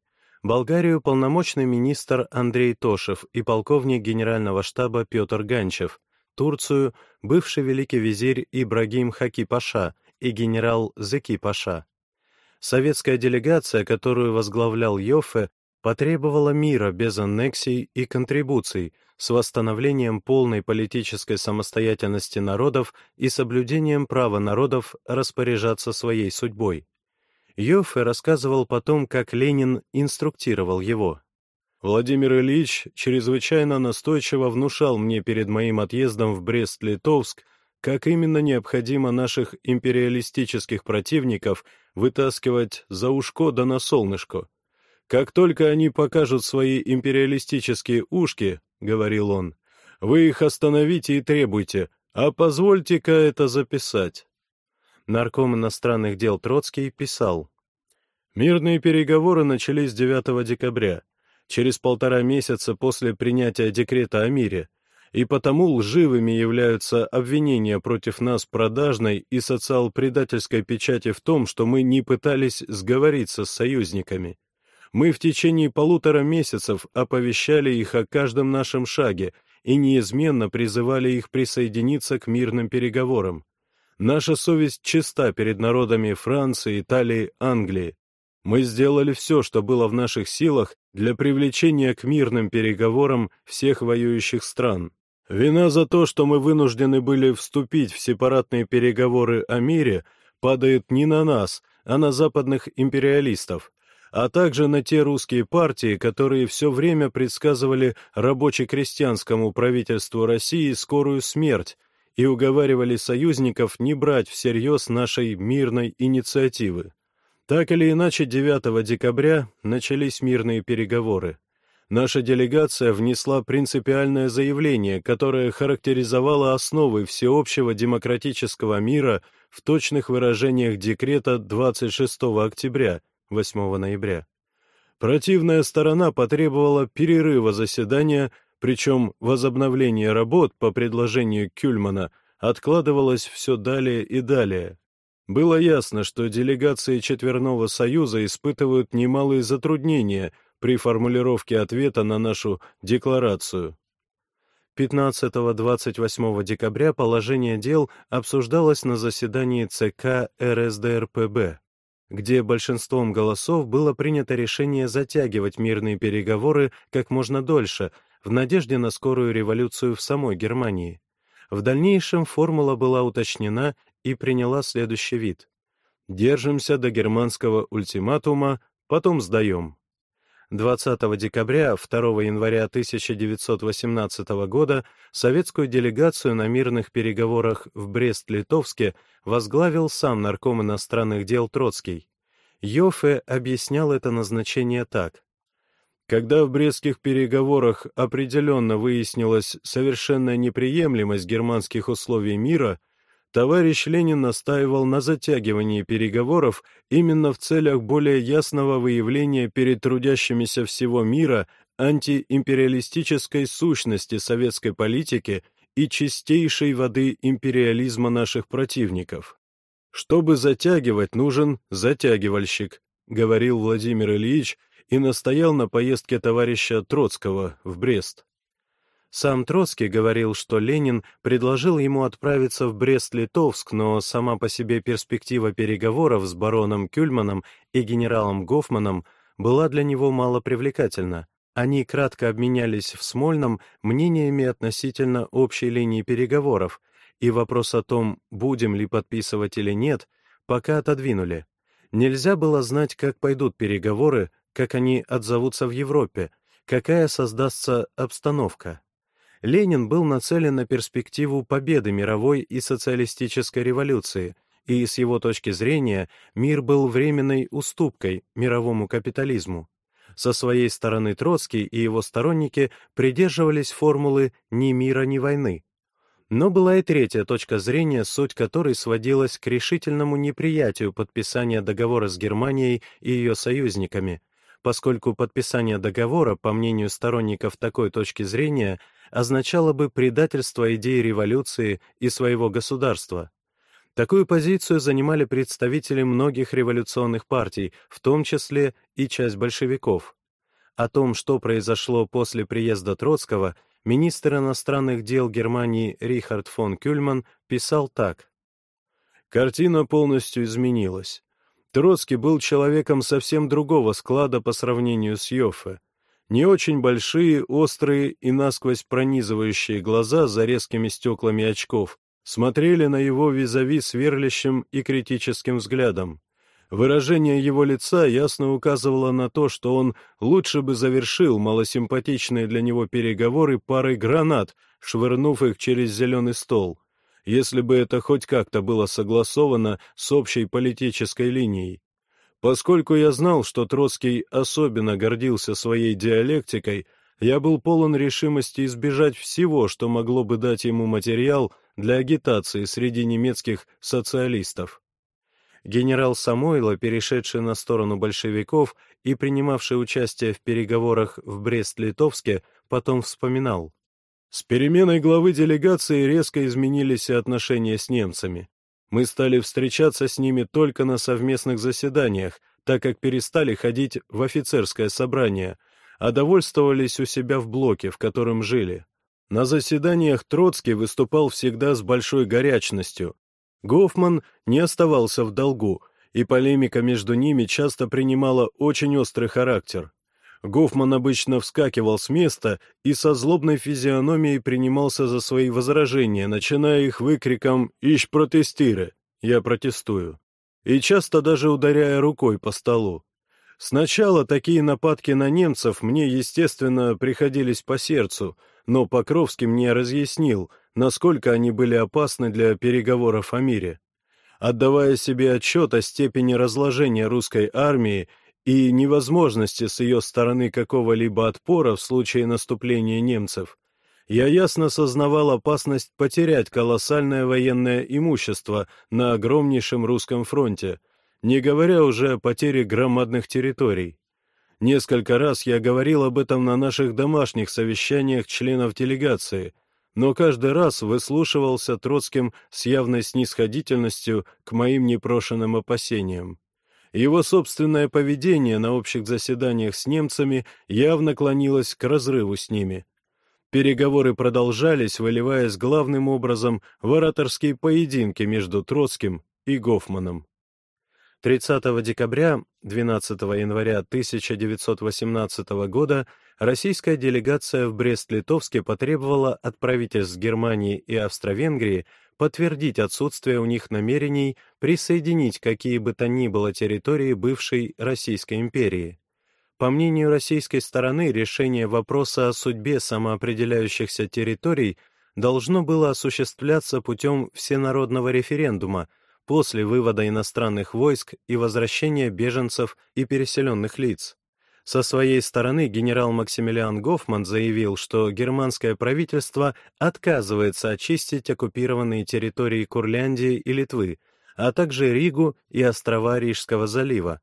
Болгарию полномочный министр Андрей Тошев и полковник генерального штаба Петр Ганчев, Турцию бывший великий визирь Ибрагим Хаки-Паша и генерал Зеки-Паша. Советская делегация, которую возглавлял Йоффе, потребовала мира без аннексий и контрибуций, с восстановлением полной политической самостоятельности народов и соблюдением права народов распоряжаться своей судьбой. Йоффе рассказывал потом, как Ленин инструктировал его. Владимир Ильич чрезвычайно настойчиво внушал мне перед моим отъездом в Брест-Литовск, как именно необходимо наших империалистических противников вытаскивать за ушко да на солнышко. Как только они покажут свои империалистические ушки, — говорил он, — вы их остановите и требуйте, а позвольте-ка это записать нарком иностранных дел Троцкий писал, «Мирные переговоры начались 9 декабря, через полтора месяца после принятия декрета о мире, и потому лживыми являются обвинения против нас продажной и социал-предательской печати в том, что мы не пытались сговориться с союзниками. Мы в течение полутора месяцев оповещали их о каждом нашем шаге и неизменно призывали их присоединиться к мирным переговорам. Наша совесть чиста перед народами Франции, Италии, Англии. Мы сделали все, что было в наших силах для привлечения к мирным переговорам всех воюющих стран. Вина за то, что мы вынуждены были вступить в сепаратные переговоры о мире, падает не на нас, а на западных империалистов, а также на те русские партии, которые все время предсказывали рабоче-крестьянскому правительству России скорую смерть, и уговаривали союзников не брать всерьез нашей мирной инициативы. Так или иначе, 9 декабря начались мирные переговоры. Наша делегация внесла принципиальное заявление, которое характеризовало основы всеобщего демократического мира в точных выражениях декрета 26 октября, 8 ноября. Противная сторона потребовала перерыва заседания причем возобновление работ по предложению Кюльмана откладывалось все далее и далее. Было ясно, что делегации Четверного Союза испытывают немалые затруднения при формулировке ответа на нашу декларацию. 15-28 декабря положение дел обсуждалось на заседании ЦК РСДРПБ, где большинством голосов было принято решение затягивать мирные переговоры как можно дольше, в надежде на скорую революцию в самой Германии. В дальнейшем формула была уточнена и приняла следующий вид. «Держимся до германского ультиматума, потом сдаем». 20 декабря 2 января 1918 года советскую делегацию на мирных переговорах в Брест-Литовске возглавил сам нарком иностранных дел Троцкий. Йоффе объяснял это назначение так. Когда в Брестских переговорах определенно выяснилась совершенная неприемлемость германских условий мира, товарищ Ленин настаивал на затягивании переговоров именно в целях более ясного выявления перед трудящимися всего мира антиимпериалистической сущности советской политики и чистейшей воды империализма наших противников. Чтобы затягивать, нужен затягивальщик, говорил Владимир Ильич, и настоял на поездке товарища Троцкого в Брест. Сам Троцкий говорил, что Ленин предложил ему отправиться в Брест-Литовск, но сама по себе перспектива переговоров с бароном Кюльманом и генералом Гофманом была для него мало привлекательна. Они кратко обменялись в Смольном мнениями относительно общей линии переговоров, и вопрос о том, будем ли подписывать или нет, пока отодвинули. Нельзя было знать, как пойдут переговоры, как они отзовутся в Европе, какая создастся обстановка. Ленин был нацелен на перспективу победы мировой и социалистической революции, и с его точки зрения мир был временной уступкой мировому капитализму. Со своей стороны Троцкий и его сторонники придерживались формулы «ни мира, ни войны». Но была и третья точка зрения, суть которой сводилась к решительному неприятию подписания договора с Германией и ее союзниками, поскольку подписание договора, по мнению сторонников такой точки зрения, означало бы предательство идеи революции и своего государства. Такую позицию занимали представители многих революционных партий, в том числе и часть большевиков. О том, что произошло после приезда Троцкого, министр иностранных дел Германии Рихард фон Кюльман писал так. «Картина полностью изменилась. Троцкий был человеком совсем другого склада по сравнению с Йоффе. Не очень большие, острые и насквозь пронизывающие глаза за резкими стеклами очков смотрели на его визави сверлящим и критическим взглядом. Выражение его лица ясно указывало на то, что он лучше бы завершил малосимпатичные для него переговоры парой гранат, швырнув их через зеленый стол, если бы это хоть как-то было согласовано с общей политической линией. Поскольку я знал, что Троцкий особенно гордился своей диалектикой, я был полон решимости избежать всего, что могло бы дать ему материал для агитации среди немецких социалистов. Генерал Самойло, перешедший на сторону большевиков и принимавший участие в переговорах в Брест-Литовске, потом вспоминал. С переменой главы делегации резко изменились и отношения с немцами. Мы стали встречаться с ними только на совместных заседаниях, так как перестали ходить в офицерское собрание, а довольствовались у себя в блоке, в котором жили. На заседаниях Троцкий выступал всегда с большой горячностью. Гофман не оставался в долгу, и полемика между ними часто принимала очень острый характер. Гофман обычно вскакивал с места и со злобной физиономией принимался за свои возражения, начиная их выкриком «Ищ протестире!» «Я протестую!» и часто даже ударяя рукой по столу. Сначала такие нападки на немцев мне, естественно, приходились по сердцу, но Покровский мне разъяснил, насколько они были опасны для переговоров о мире. Отдавая себе отчет о степени разложения русской армии и невозможности с ее стороны какого-либо отпора в случае наступления немцев, я ясно сознавал опасность потерять колоссальное военное имущество на огромнейшем русском фронте, не говоря уже о потере громадных территорий. Несколько раз я говорил об этом на наших домашних совещаниях членов делегации, но каждый раз выслушивался Троцким с явной снисходительностью к моим непрошенным опасениям. Его собственное поведение на общих заседаниях с немцами явно клонилось к разрыву с ними. Переговоры продолжались, выливаясь главным образом в ораторские поединки между Троцким и Гофманом. 30 декабря 12 января 1918 года российская делегация в Брест-Литовске потребовала от правительств Германии и Австро-Венгрии подтвердить отсутствие у них намерений присоединить какие бы то ни было территории бывшей Российской империи. По мнению российской стороны, решение вопроса о судьбе самоопределяющихся территорий должно было осуществляться путем всенародного референдума после вывода иностранных войск и возвращения беженцев и переселенных лиц. Со своей стороны генерал Максимилиан Гофман заявил, что германское правительство отказывается очистить оккупированные территории Курляндии и Литвы, а также Ригу и острова Рижского залива.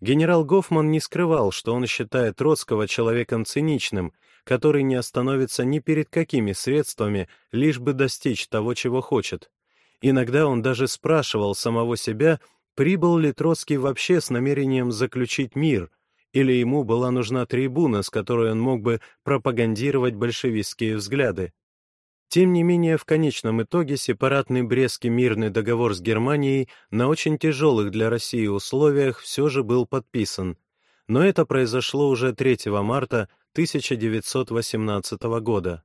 Генерал Гофман не скрывал, что он считает Троцкого человеком циничным, который не остановится ни перед какими средствами, лишь бы достичь того, чего хочет. Иногда он даже спрашивал самого себя, прибыл ли Троцкий вообще с намерением заключить мир, или ему была нужна трибуна, с которой он мог бы пропагандировать большевистские взгляды. Тем не менее, в конечном итоге сепаратный Брестский мирный договор с Германией на очень тяжелых для России условиях все же был подписан, но это произошло уже 3 марта 1918 года.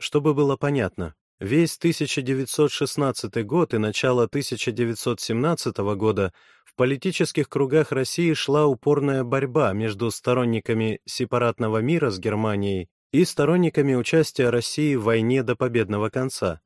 Чтобы было понятно, весь 1916 год и начало 1917 года политических кругах России шла упорная борьба между сторонниками сепаратного мира с Германией и сторонниками участия России в войне до победного конца.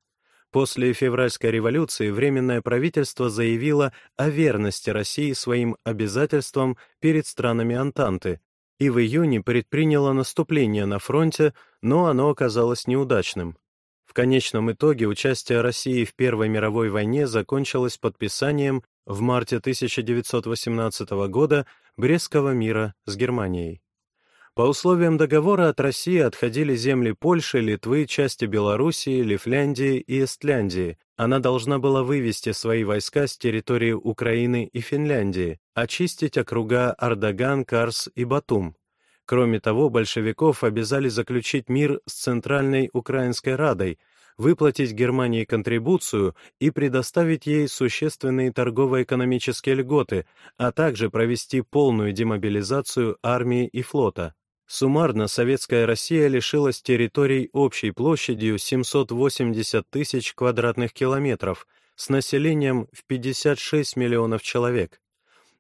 После февральской революции Временное правительство заявило о верности России своим обязательствам перед странами Антанты и в июне предприняло наступление на фронте, но оно оказалось неудачным. В конечном итоге участие России в Первой мировой войне закончилось подписанием в марте 1918 года Брестского мира с Германией. По условиям договора от России отходили земли Польши, Литвы, части Белоруссии, Лифляндии и Эстляндии. Она должна была вывести свои войска с территории Украины и Финляндии, очистить округа Ардаган, Карс и Батум. Кроме того, большевиков обязали заключить мир с Центральной Украинской Радой, выплатить Германии контрибуцию и предоставить ей существенные торгово-экономические льготы, а также провести полную демобилизацию армии и флота. Суммарно Советская Россия лишилась территорий общей площадью 780 тысяч квадратных километров с населением в 56 миллионов человек.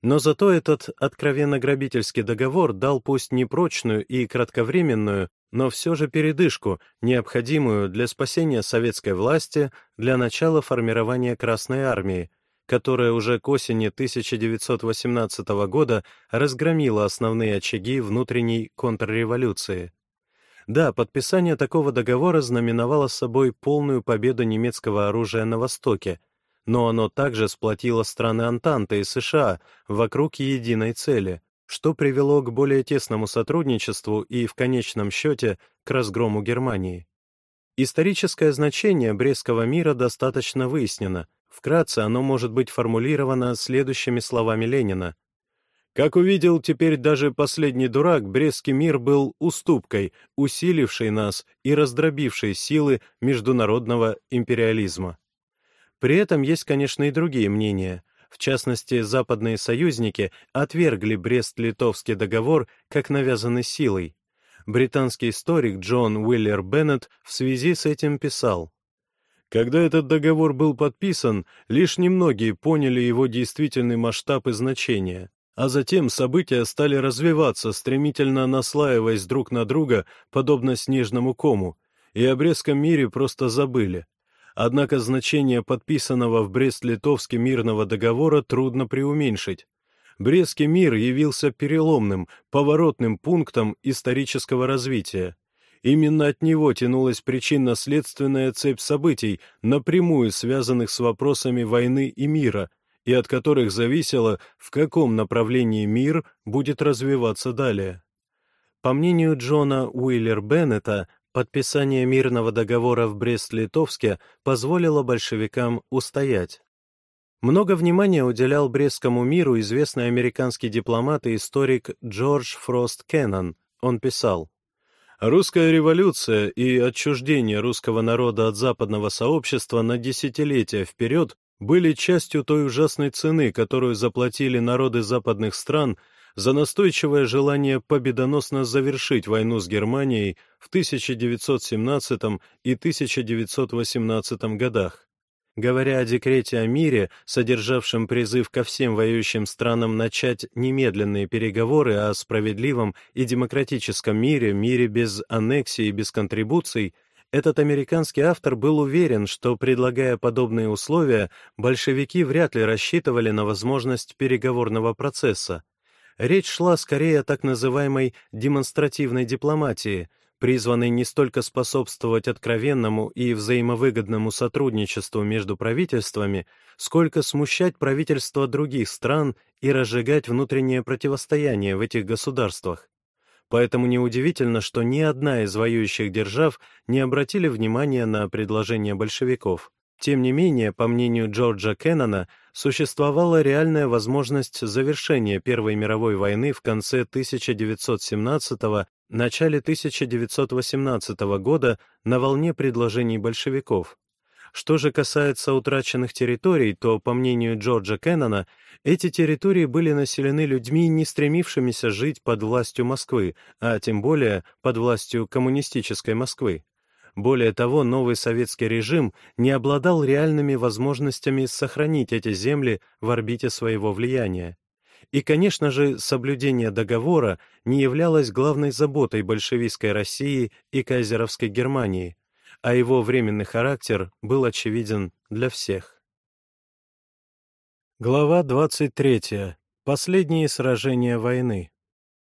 Но зато этот откровенно грабительский договор дал пусть непрочную и кратковременную, но все же передышку, необходимую для спасения советской власти для начала формирования Красной Армии, которая уже к осени 1918 года разгромила основные очаги внутренней контрреволюции. Да, подписание такого договора знаменовало собой полную победу немецкого оружия на Востоке, но оно также сплотило страны Антанты и США вокруг единой цели, что привело к более тесному сотрудничеству и, в конечном счете, к разгрому Германии. Историческое значение Брестского мира достаточно выяснено, Вкратце оно может быть формулировано следующими словами Ленина. Как увидел теперь даже последний дурак, Брестский мир был уступкой, усилившей нас и раздробившей силы международного империализма. При этом есть, конечно, и другие мнения. В частности, западные союзники отвергли Брест-Литовский договор как навязанный силой. Британский историк Джон Уиллер Беннет в связи с этим писал, когда этот договор был подписан, лишь немногие поняли его действительный масштаб и значение, а затем события стали развиваться, стремительно наслаиваясь друг на друга, подобно снежному кому, и о Брестском мире просто забыли. Однако значение подписанного в Брест-Литовске мирного договора трудно преуменьшить. Брестский мир явился переломным, поворотным пунктом исторического развития. Именно от него тянулась причинно-следственная цепь событий, напрямую связанных с вопросами войны и мира, и от которых зависело, в каком направлении мир будет развиваться далее. По мнению Джона Уиллер Беннета, подписание мирного договора в Брест-Литовске позволило большевикам устоять. Много внимания уделял Брестскому миру известный американский дипломат и историк Джордж Фрост Кеннон. Он писал, Русская революция и отчуждение русского народа от западного сообщества на десятилетия вперед были частью той ужасной цены, которую заплатили народы западных стран за настойчивое желание победоносно завершить войну с Германией в 1917 и 1918 годах. Говоря о декрете о мире, содержавшем призыв ко всем воюющим странам начать немедленные переговоры о справедливом и демократическом мире, мире без аннексий и без контрибуций, этот американский автор был уверен, что, предлагая подобные условия, большевики вряд ли рассчитывали на возможность переговорного процесса. Речь шла скорее о так называемой демонстративной дипломатии — призванный не столько способствовать откровенному и взаимовыгодному сотрудничеству между правительствами, сколько смущать правительства других стран и разжигать внутреннее противостояние в этих государствах. Поэтому неудивительно, что ни одна из воюющих держав не обратили внимания на предложение большевиков. Тем не менее, по мнению Джорджа Кеннона, существовала реальная возможность завершения Первой мировой войны в конце 1917 начале 1918 года на волне предложений большевиков. Что же касается утраченных территорий, то, по мнению Джорджа Кеннона, эти территории были населены людьми, не стремившимися жить под властью Москвы, а тем более под властью коммунистической Москвы. Более того, новый советский режим не обладал реальными возможностями сохранить эти земли в орбите своего влияния. И, конечно же, соблюдение договора не являлось главной заботой большевистской России и кайзеровской Германии, а его временный характер был очевиден для всех. Глава 23. Последние сражения войны.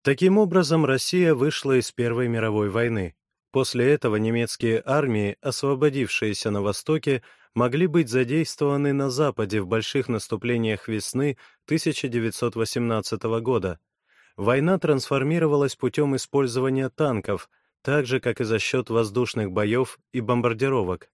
Таким образом, Россия вышла из Первой мировой войны. После этого немецкие армии, освободившиеся на Востоке, могли быть задействованы на Западе в больших наступлениях весны 1918 года. Война трансформировалась путем использования танков, так же, как и за счет воздушных боев и бомбардировок.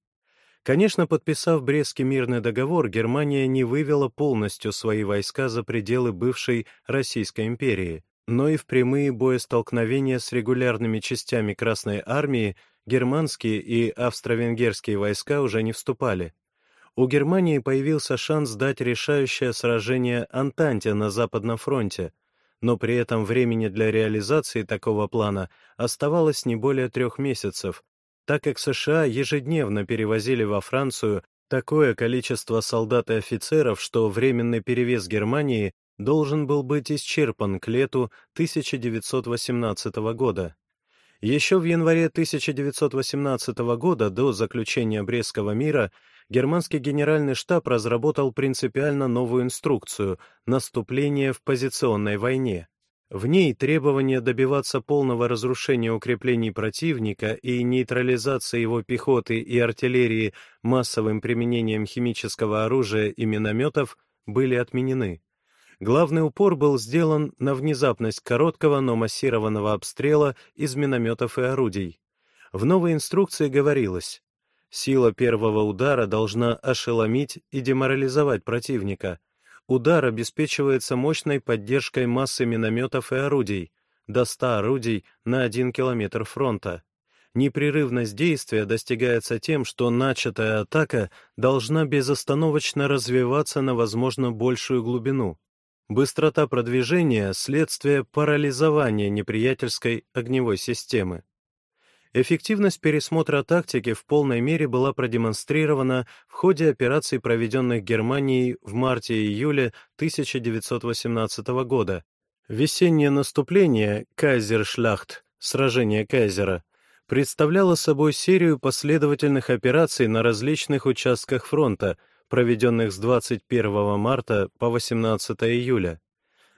Конечно, подписав Брестский мирный договор, Германия не вывела полностью свои войска за пределы бывшей Российской империи, но и в прямые боестолкновения с регулярными частями Красной армии германские и австро-венгерские войска уже не вступали. У Германии появился шанс дать решающее сражение Антанте на Западном фронте, но при этом времени для реализации такого плана оставалось не более трех месяцев, так как США ежедневно перевозили во Францию такое количество солдат и офицеров, что временный перевес Германии должен был быть исчерпан к лету 1918 года. Еще в январе 1918 года, до заключения Брестского мира, германский генеральный штаб разработал принципиально новую инструкцию «Наступление в позиционной войне». В ней требование добиваться полного разрушения укреплений противника и нейтрализации его пехоты и артиллерии массовым применением химического оружия и минометов были отменены. Главный упор был сделан на внезапность короткого, но массированного обстрела из минометов и орудий. В новой инструкции говорилось, сила первого удара должна ошеломить и деморализовать противника. Удар обеспечивается мощной поддержкой массы минометов и орудий, до 100 орудий на 1 километр фронта. Непрерывность действия достигается тем, что начатая атака должна безостановочно развиваться на, возможно, большую глубину. Быстрота продвижения — следствие парализования неприятельской огневой системы. Эффективность пересмотра тактики в полной мере была продемонстрирована в ходе операций, проведенных Германией в марте-июле 1918 года. Весеннее наступление «Кайзершляхт» — сражение Кайзера — представляло собой серию последовательных операций на различных участках фронта — проведенных с 21 марта по 18 июля.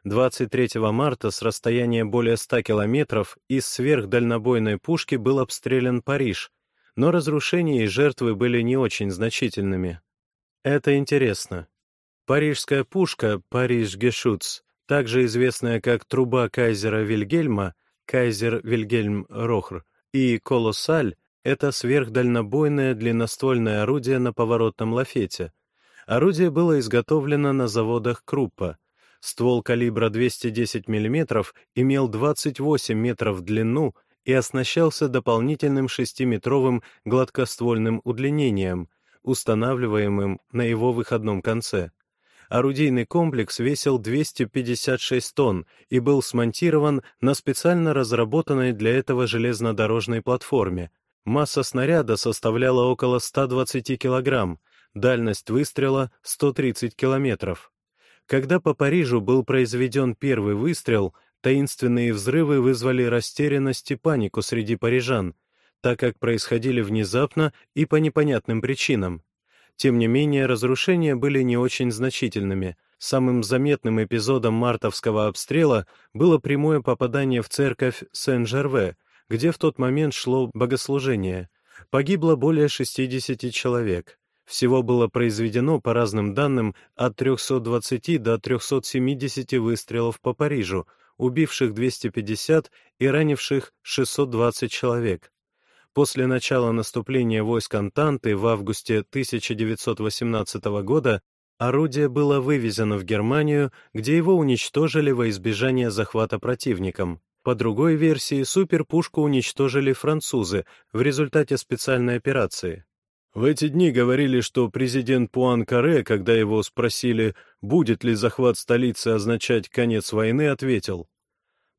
23 марта с расстояния более 100 километров из сверхдальнобойной пушки был обстрелян Париж, но разрушения и жертвы были не очень значительными. Это интересно. Парижская пушка «Париж Гешуц», также известная как труба кайзера Вильгельма, кайзер Вильгельм Рохр, и «Колоссаль» — это сверхдальнобойное длинноствольное орудие на поворотном лафете — Орудие было изготовлено на заводах Круппа. Ствол калибра 210 мм имел 28 метров в длину и оснащался дополнительным 6-метровым гладкоствольным удлинением, устанавливаемым на его выходном конце. Орудийный комплекс весил 256 тонн и был смонтирован на специально разработанной для этого железнодорожной платформе. Масса снаряда составляла около 120 килограмм, дальность выстрела 130 километров. Когда по Парижу был произведен первый выстрел, таинственные взрывы вызвали растерянность и панику среди парижан, так как происходили внезапно и по непонятным причинам. Тем не менее, разрушения были не очень значительными. Самым заметным эпизодом мартовского обстрела было прямое попадание в церковь Сен-Жерве, где в тот момент шло богослужение. Погибло более 60 человек. Всего было произведено, по разным данным, от 320 до 370 выстрелов по Парижу, убивших 250 и ранивших 620 человек. После начала наступления войск Антанты в августе 1918 года Орудие было вывезено в Германию, где его уничтожили во избежание захвата противником. По другой версии, суперпушку уничтожили французы в результате специальной операции. В эти дни говорили, что президент Пуан Каре, когда его спросили, будет ли захват столицы означать конец войны, ответил,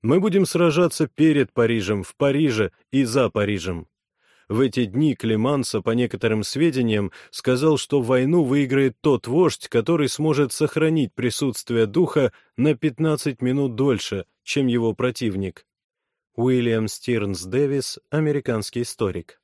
«Мы будем сражаться перед Парижем, в Париже и за Парижем». В эти дни Климанса, по некоторым сведениям, сказал, что войну выиграет тот вождь, который сможет сохранить присутствие духа на 15 минут дольше, чем его противник. Уильям Стирнс Дэвис, американский историк.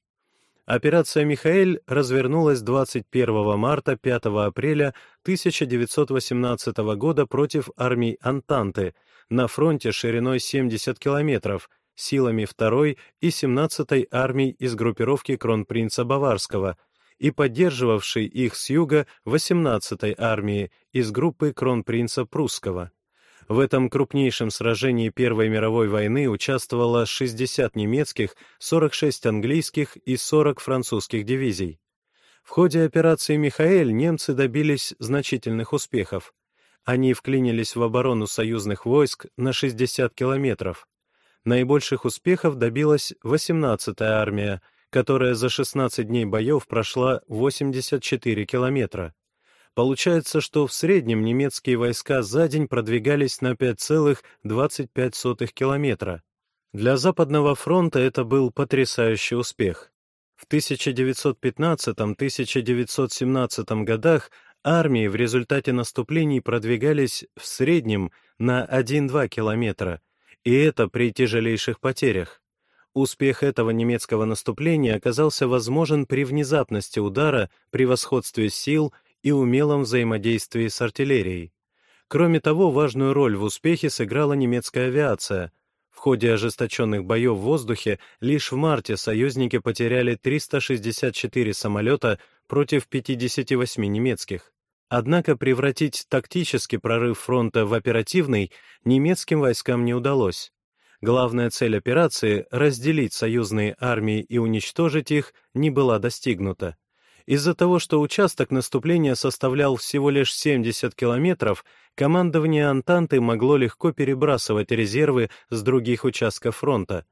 Операция «Михаэль» развернулась 21 марта 5 апреля 1918 года против армий Антанты на фронте шириной 70 километров – силами 2-й и 17-й армий из группировки кронпринца Баварского и поддерживавшей их с юга 18-й армии из группы кронпринца Прусского. В этом крупнейшем сражении Первой мировой войны участвовало 60 немецких, 46 английских и 40 французских дивизий. В ходе операции «Михаэль» немцы добились значительных успехов. Они вклинились в оборону союзных войск на 60 километров. Наибольших успехов добилась 18-я армия, которая за 16 дней боев прошла 84 километра. Получается, что в среднем немецкие войска за день продвигались на 5,25 километра. Для Западного фронта это был потрясающий успех. В 1915-1917 годах армии в результате наступлений продвигались в среднем на 1-2 километра, и это при тяжелейших потерях. Успех этого немецкого наступления оказался возможен при внезапности удара, превосходстве сил и умелом взаимодействии с артиллерией. Кроме того, важную роль в успехе сыграла немецкая авиация. В ходе ожесточенных боев в воздухе лишь в марте союзники потеряли 364 самолета против 58 немецких. Однако превратить тактический прорыв фронта в оперативный немецким войскам не удалось. Главная цель операции — разделить союзные армии и уничтожить их — не была достигнута. Из-за того, что участок наступления составлял всего лишь 70 километров, командование Антанты могло легко перебрасывать резервы с других участков фронта.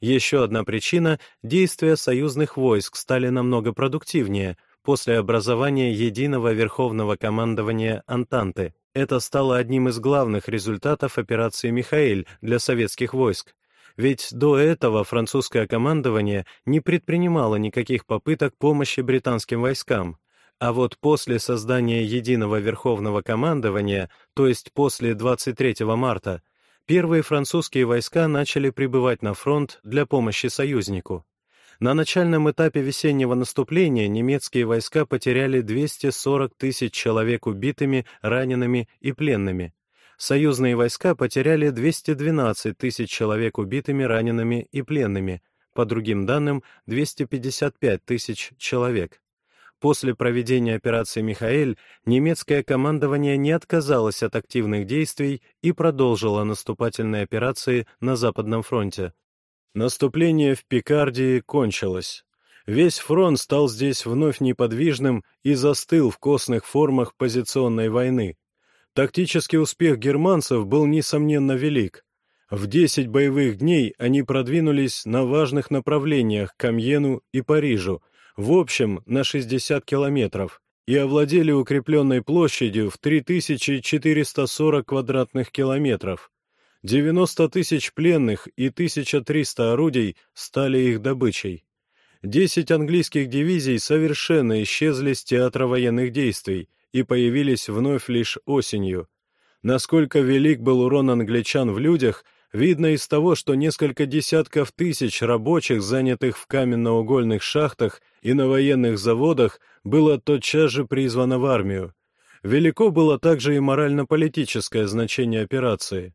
Еще одна причина — действия союзных войск стали намного продуктивнее, после образования единого верховного командования Антанты. Это стало одним из главных результатов операции «Михаэль» для советских войск. Ведь до этого французское командование не предпринимало никаких попыток помощи британским войскам. А вот после создания единого верховного командования, то есть после 23 марта, первые французские войска начали прибывать на фронт для помощи союзнику. На начальном этапе весеннего наступления немецкие войска потеряли 240 тысяч человек убитыми, ранеными и пленными. Союзные войска потеряли 212 тысяч человек убитыми, ранеными и пленными, по другим данным 255 тысяч человек. После проведения операции «Михаэль» немецкое командование не отказалось от активных действий и продолжило наступательные операции на Западном фронте. Наступление в Пикардии кончилось. Весь фронт стал здесь вновь неподвижным и застыл в костных формах позиционной войны. Тактический успех германцев был, несомненно, велик. В 10 боевых дней они продвинулись на важных направлениях к Амьену и Парижу, в общем, на 60 километров, и овладели укрепленной площадью в 3440 квадратных километров. 90 тысяч пленных и 1300 орудий стали их добычей. Десять английских дивизий совершенно исчезли с театра военных действий и появились вновь лишь осенью. Насколько велик был урон англичан в людях, видно из того, что несколько десятков тысяч рабочих, занятых в каменноугольных шахтах и на военных заводах, было тотчас же призвано в армию. Велико было также и морально-политическое значение операции.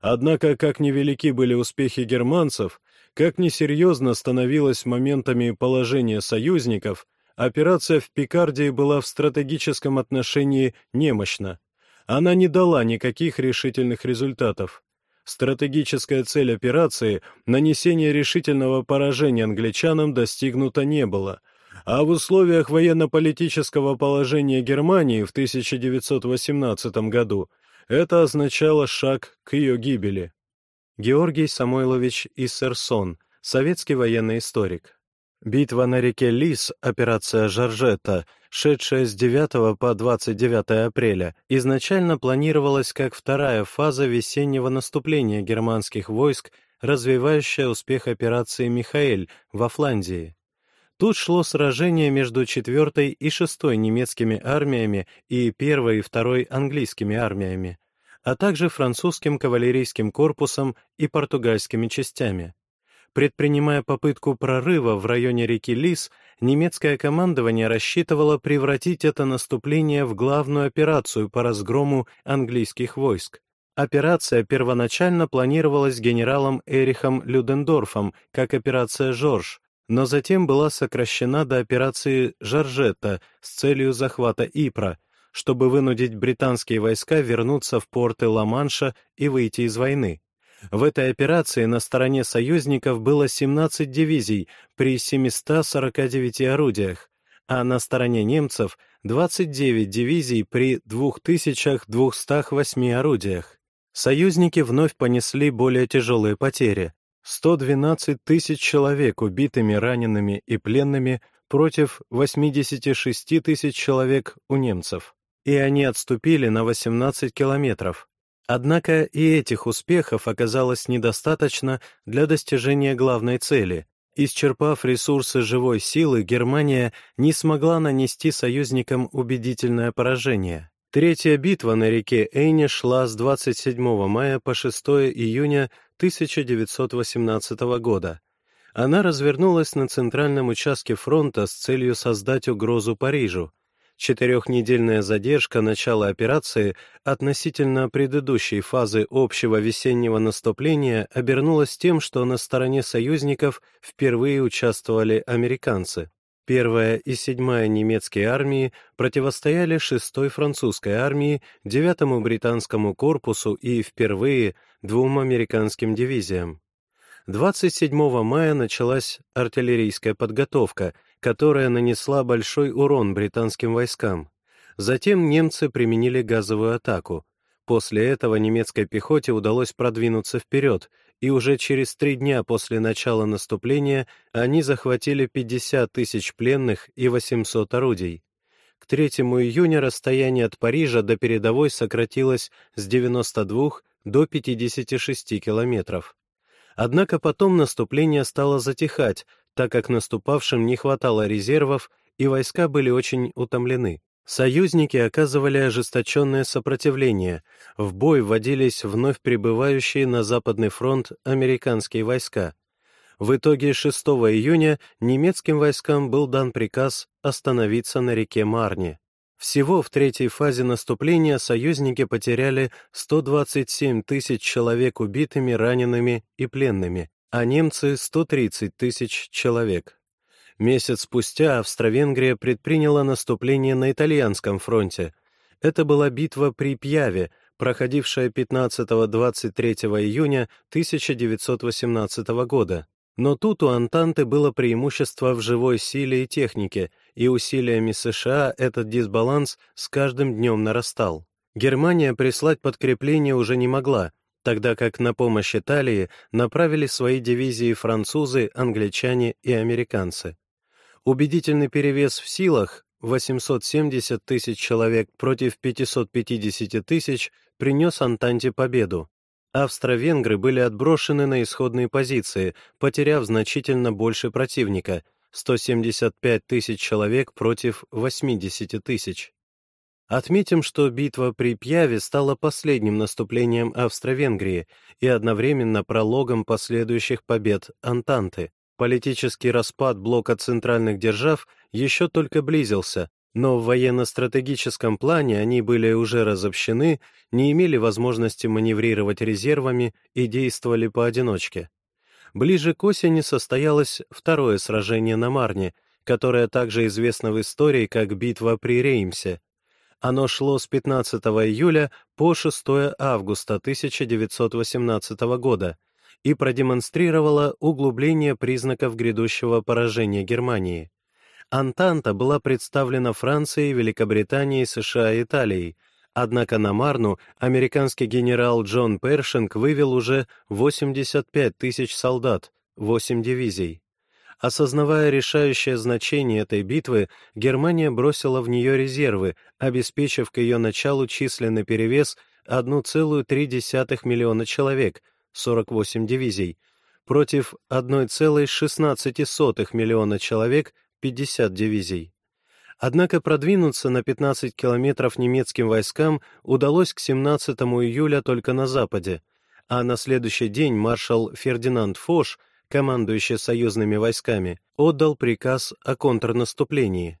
Однако, как невелики были успехи германцев, как несерьезно становилось моментами положение союзников, операция в Пикардии была в стратегическом отношении немощна. Она не дала никаких решительных результатов. Стратегическая цель операции, нанесение решительного поражения англичанам, достигнута не было, А в условиях военно-политического положения Германии в 1918 году это означало шаг к ее гибели. Георгий Самойлович Иссерсон, советский военный историк. Битва на реке Лис, операция Жоржетта, шедшая с 9 по 29 апреля, изначально планировалась как вторая фаза весеннего наступления германских войск, развивающая успех операции «Михаэль» во Фландии. Тут шло сражение между 4 и 6 немецкими армиями и 1 и 2 английскими армиями, а также французским кавалерийским корпусом и португальскими частями. Предпринимая попытку прорыва в районе реки Лис, немецкое командование рассчитывало превратить это наступление в главную операцию по разгрому английских войск. Операция первоначально планировалась генералом Эрихом Людендорфом как операция «Жорж», но затем была сокращена до операции «Жоржетта» с целью захвата Ипра, чтобы вынудить британские войска вернуться в порты Ла-Манша и выйти из войны. В этой операции на стороне союзников было 17 дивизий при 749 орудиях, а на стороне немцев 29 дивизий при 2208 орудиях. Союзники вновь понесли более тяжелые потери. 112 тысяч человек убитыми, ранеными и пленными против 86 тысяч человек у немцев. И они отступили на 18 километров. Однако и этих успехов оказалось недостаточно для достижения главной цели. Исчерпав ресурсы живой силы, Германия не смогла нанести союзникам убедительное поражение. Третья битва на реке Эйне шла с 27 мая по 6 июня 1918 года. Она развернулась на центральном участке фронта с целью создать угрозу Парижу, Четырехнедельная задержка начала операции относительно предыдущей фазы общего весеннего наступления обернулась тем, что на стороне союзников впервые участвовали американцы. Первая и седьмая немецкие армии противостояли шестой французской армии, девятому британскому корпусу и впервые двум американским дивизиям. 27 мая началась артиллерийская подготовка, которая нанесла большой урон британским войскам. Затем немцы применили газовую атаку. После этого немецкой пехоте удалось продвинуться вперед, и уже через три дня после начала наступления они захватили 50 тысяч пленных и 800 орудий. К 3 июня расстояние от Парижа до передовой сократилось с 92 до 56 километров. Однако потом наступление стало затихать, так как наступавшим не хватало резервов и войска были очень утомлены. Союзники оказывали ожесточенное сопротивление, в бой вводились вновь прибывающие на Западный фронт американские войска. В итоге 6 июня немецким войскам был дан приказ остановиться на реке Марне. Всего в третьей фазе наступления союзники потеряли 127 тысяч человек убитыми, ранеными и пленными, а немцы — 130 тысяч человек. Месяц спустя Австро-Венгрия предприняла наступление на итальянском фронте. Это была битва при Пьяве, проходившая 15-23 июня 1918 года. Но тут у Антанты было преимущество в живой силе и технике, и усилиями США этот дисбаланс с каждым днем нарастал. Германия прислать подкрепление уже не могла, тогда как на помощь Италии направили свои дивизии французы, англичане и американцы. Убедительный перевес в силах 870 тысяч человек против 550 тысяч принес Антанте победу, Австро-венгры были отброшены на исходные позиции, потеряв значительно больше противника — 175 тысяч человек против 80 тысяч. Отметим, что битва при Пьяве стала последним наступлением Австро-Венгрии и одновременно прологом последующих побед Антанты. Политический распад блока центральных держав еще только близился, но в военно-стратегическом плане они были уже разобщены, не имели возможности маневрировать резервами и действовали поодиночке. Ближе к осени состоялось второе сражение на Марне, которое также известно в истории как битва при Реймсе. Оно шло с 15 июля по 6 августа 1918 года и продемонстрировало углубление признаков грядущего поражения Германии. Антанта была представлена Францией, Великобританией, США и Италией, однако на Марну американский генерал Джон Першинг вывел уже 85 тысяч солдат, 8 дивизий. Осознавая решающее значение этой битвы, Германия бросила в нее резервы, обеспечив к ее началу численный перевес 1,3 миллиона человек, 48 дивизий, против 1,16 миллиона человек, 50 дивизий. Однако продвинуться на 15 километров немецким войскам удалось к 17 июля только на западе, а на следующий день маршал Фердинанд Фош, командующий союзными войсками, отдал приказ о контрнаступлении.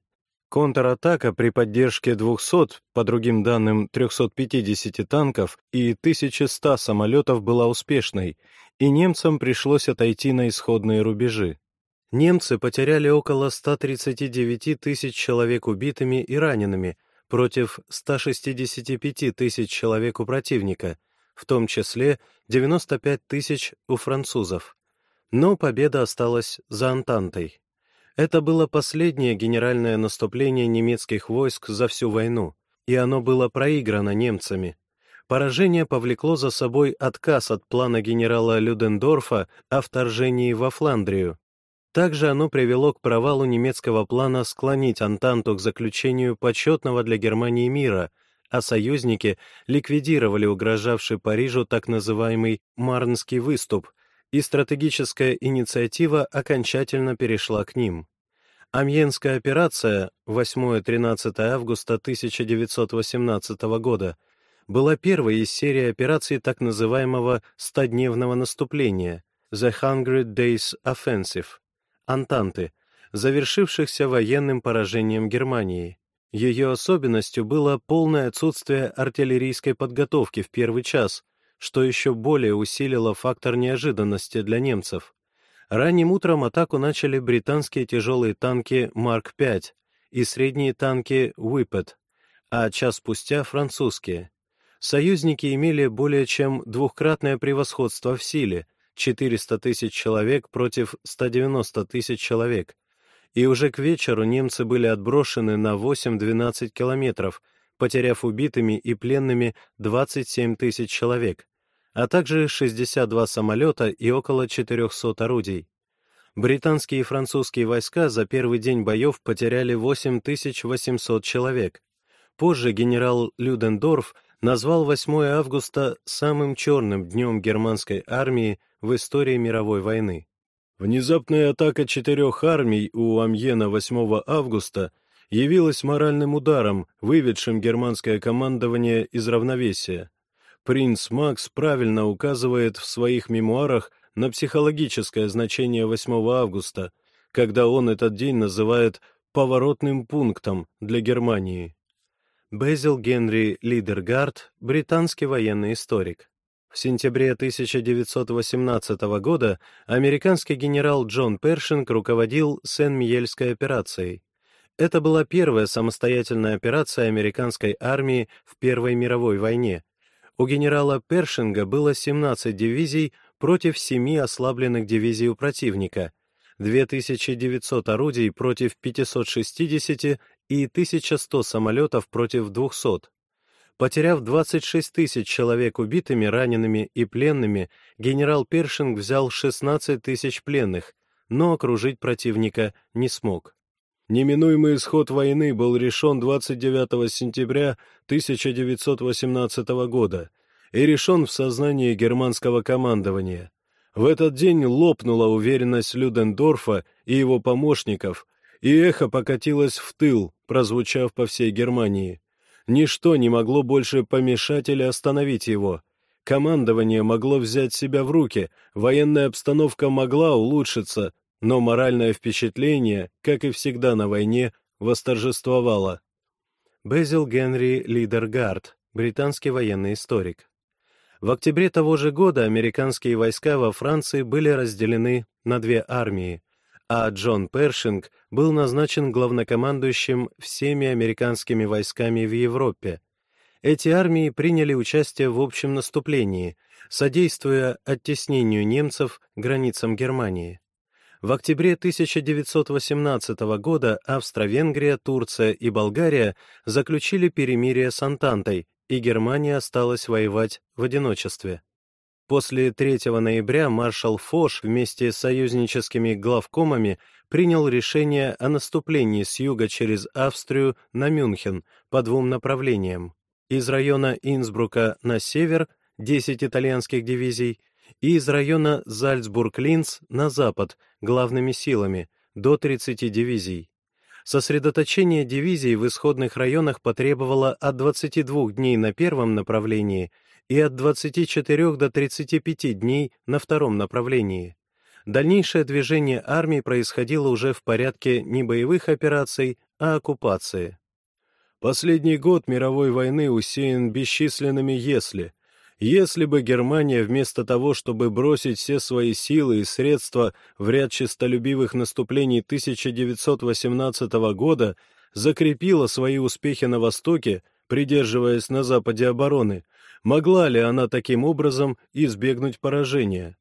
Контратака при поддержке 200, по другим данным 350 танков и 1100 самолетов была успешной, и немцам пришлось отойти на исходные рубежи. Немцы потеряли около 139 тысяч человек убитыми и ранеными против 165 тысяч человек у противника, в том числе 95 тысяч у французов. Но победа осталась за Антантой. Это было последнее генеральное наступление немецких войск за всю войну, и оно было проиграно немцами. Поражение повлекло за собой отказ от плана генерала Людендорфа о вторжении во Фландрию, также оно привело к провалу немецкого плана склонить Антанту к заключению почетного для Германии мира, а союзники ликвидировали угрожавший Парижу так называемый «Марнский выступ», и стратегическая инициатива окончательно перешла к ним. Амьенская операция 8-13 августа 1918 года была первой из серии операций так называемого «стодневного наступления» «The Hundred Days Offensive», Антанты, завершившихся военным поражением Германии. Ее особенностью было полное отсутствие артиллерийской подготовки в первый час, что еще более усилило фактор неожиданности для немцев. Ранним утром атаку начали британские тяжелые танки Марк-5 и средние танки Whippet, а час спустя французские. Союзники имели более чем двухкратное превосходство в силе, 400 тысяч человек против 190 тысяч человек, и уже к вечеру немцы были отброшены на 8-12 километров, потеряв убитыми и пленными 27 тысяч человек, а также 62 самолета и около 400 орудий. Британские и французские войска за первый день боев потеряли 8800 человек. Позже генерал Людендорф назвал 8 августа самым черным днем германской армии в истории мировой войны. Внезапная атака четырех армий у Амьена 8 августа явилась моральным ударом, выведшим германское командование из равновесия. Принц Макс правильно указывает в своих мемуарах на психологическое значение 8 августа, когда он этот день называет «поворотным пунктом для Германии». Безил Генри Лидергард, британский военный историк. В сентябре 1918 года американский генерал Джон Першинг руководил Сен-Миельской операцией. Это была первая самостоятельная операция американской армии в Первой мировой войне. У генерала Першинга было 17 дивизий против 7 ослабленных дивизий у противника, 2900 орудий против 560 и 1100 самолетов против 200. Потеряв 26 тысяч человек убитыми, ранеными и пленными, генерал Першинг взял 16 тысяч пленных, но окружить противника не смог. Неминуемый исход войны был решен 29 сентября 1918 года и решен в сознании германского командования. В этот день лопнула уверенность Людендорфа и его помощников, и эхо покатилось в тыл, прозвучав по всей Германии. Ничто не могло больше помешать или остановить его. Командование могло взять себя в руки, военная обстановка могла улучшиться, но моральное впечатление, как и всегда на войне, восторжествовало. Безил Генри Лидергард, британский военный историк. В октябре того же года американские войска во Франции были разделены на две армии, а Джон Першинг был назначен главнокомандующим всеми американскими войсками в Европе. Эти армии приняли участие в общем наступлении, содействуя оттеснению немцев границам Германии. В октябре 1918 года Австро-Венгрия, Турция и Болгария заключили перемирие с Антантой, и Германия осталась воевать в одиночестве. После 3 ноября маршал Фош вместе с союзническими главкомами принял решение о наступлении с юга через Австрию на Мюнхен по двум направлениям. Из района Инсбрука на север 10 итальянских дивизий и из района Зальцбург-Линц на запад главными силами до 30 дивизий. Сосредоточение дивизий в исходных районах потребовало от 22 дней на первом направлении и от 24 до 35 дней на втором направлении. Дальнейшее движение армии происходило уже в порядке не боевых операций, а оккупации. Последний год мировой войны усеян бесчисленными «если», если бы Германия вместо того, чтобы бросить все свои силы и средства в ряд честолюбивых наступлений 1918 года, закрепила свои успехи на Востоке, придерживаясь на Западе обороны, могла ли она таким образом избегнуть поражения?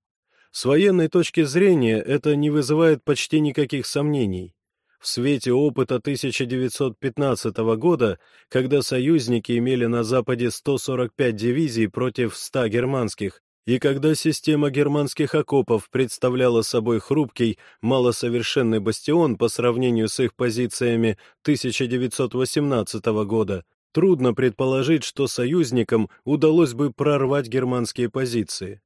С военной точки зрения это не вызывает почти никаких сомнений. В свете опыта 1915 года, когда союзники имели на Западе 145 дивизий против 100 германских, и когда система германских окопов представляла собой хрупкий, малосовершенный бастион по сравнению с их позициями 1918 года, трудно предположить, что союзникам удалось бы прорвать германские позиции.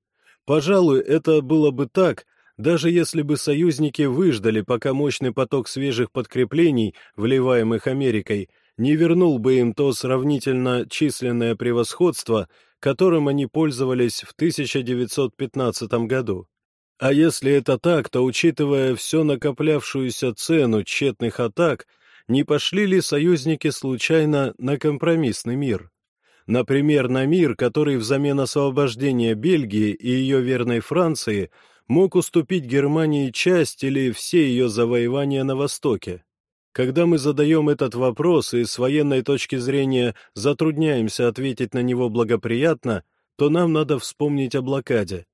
Пожалуй, это было бы так, даже если бы союзники выждали, пока мощный поток свежих подкреплений, вливаемых Америкой, не вернул бы им то сравнительно численное превосходство, которым они пользовались в 1915 году. А если это так, то, учитывая всю накоплявшуюся цену тщетных атак, не пошли ли союзники случайно на компромиссный мир? Например, на мир, который взамен освобождения Бельгии и ее верной Франции – мог уступить Германии часть или все ее завоевания на Востоке? Когда мы задаем этот вопрос и с военной точки зрения затрудняемся ответить на него благоприятно, то нам надо вспомнить о блокаде.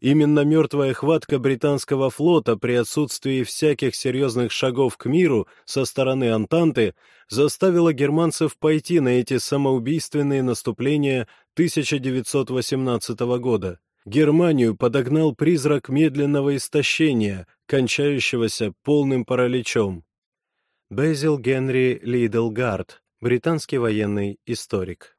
Именно мертвая хватка британского флота при отсутствии всяких серьезных шагов к миру со стороны Антанты заставила германцев пойти на эти самоубийственные наступления 1918 года. Германию подогнал призрак медленного истощения, кончающегося полным параличом. Безил Генри Лидлгард, британский военный историк.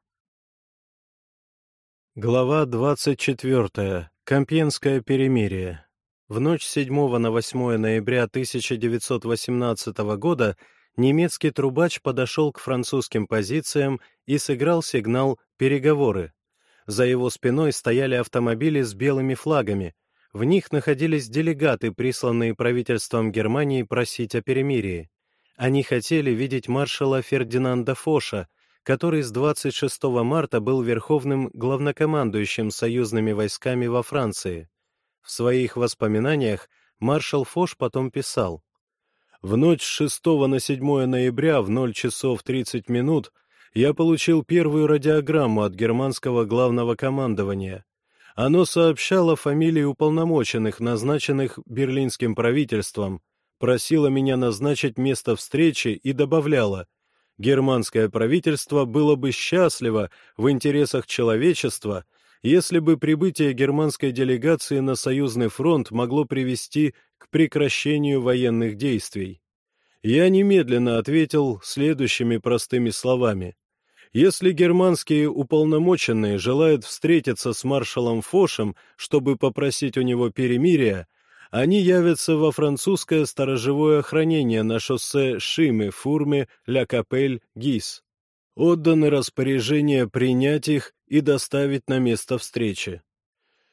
Глава 24. Компьенское перемирие. В ночь 7 на 8 ноября 1918 года немецкий трубач подошел к французским позициям и сыграл сигнал «Переговоры». За его спиной стояли автомобили с белыми флагами. В них находились делегаты, присланные правительством Германии просить о перемирии. Они хотели видеть маршала Фердинанда Фоша, который с 26 марта был верховным главнокомандующим союзными войсками во Франции. В своих воспоминаниях маршал Фош потом писал «В ночь с 6 на 7 ноября в 0 часов 30 минут я получил первую радиограмму от германского главного командования. Оно сообщало фамилии уполномоченных, назначенных берлинским правительством, просило меня назначить место встречи и добавляло, германское правительство было бы счастливо в интересах человечества, если бы прибытие германской делегации на союзный фронт могло привести к прекращению военных действий. Я немедленно ответил следующими простыми словами. Если германские уполномоченные желают встретиться с маршалом Фошем, чтобы попросить у него перемирия, они явятся во французское сторожевое охранение на шоссе Шиме, Фурме, Ля Капель, Гис. Отданы распоряжения принять их и доставить на место встречи.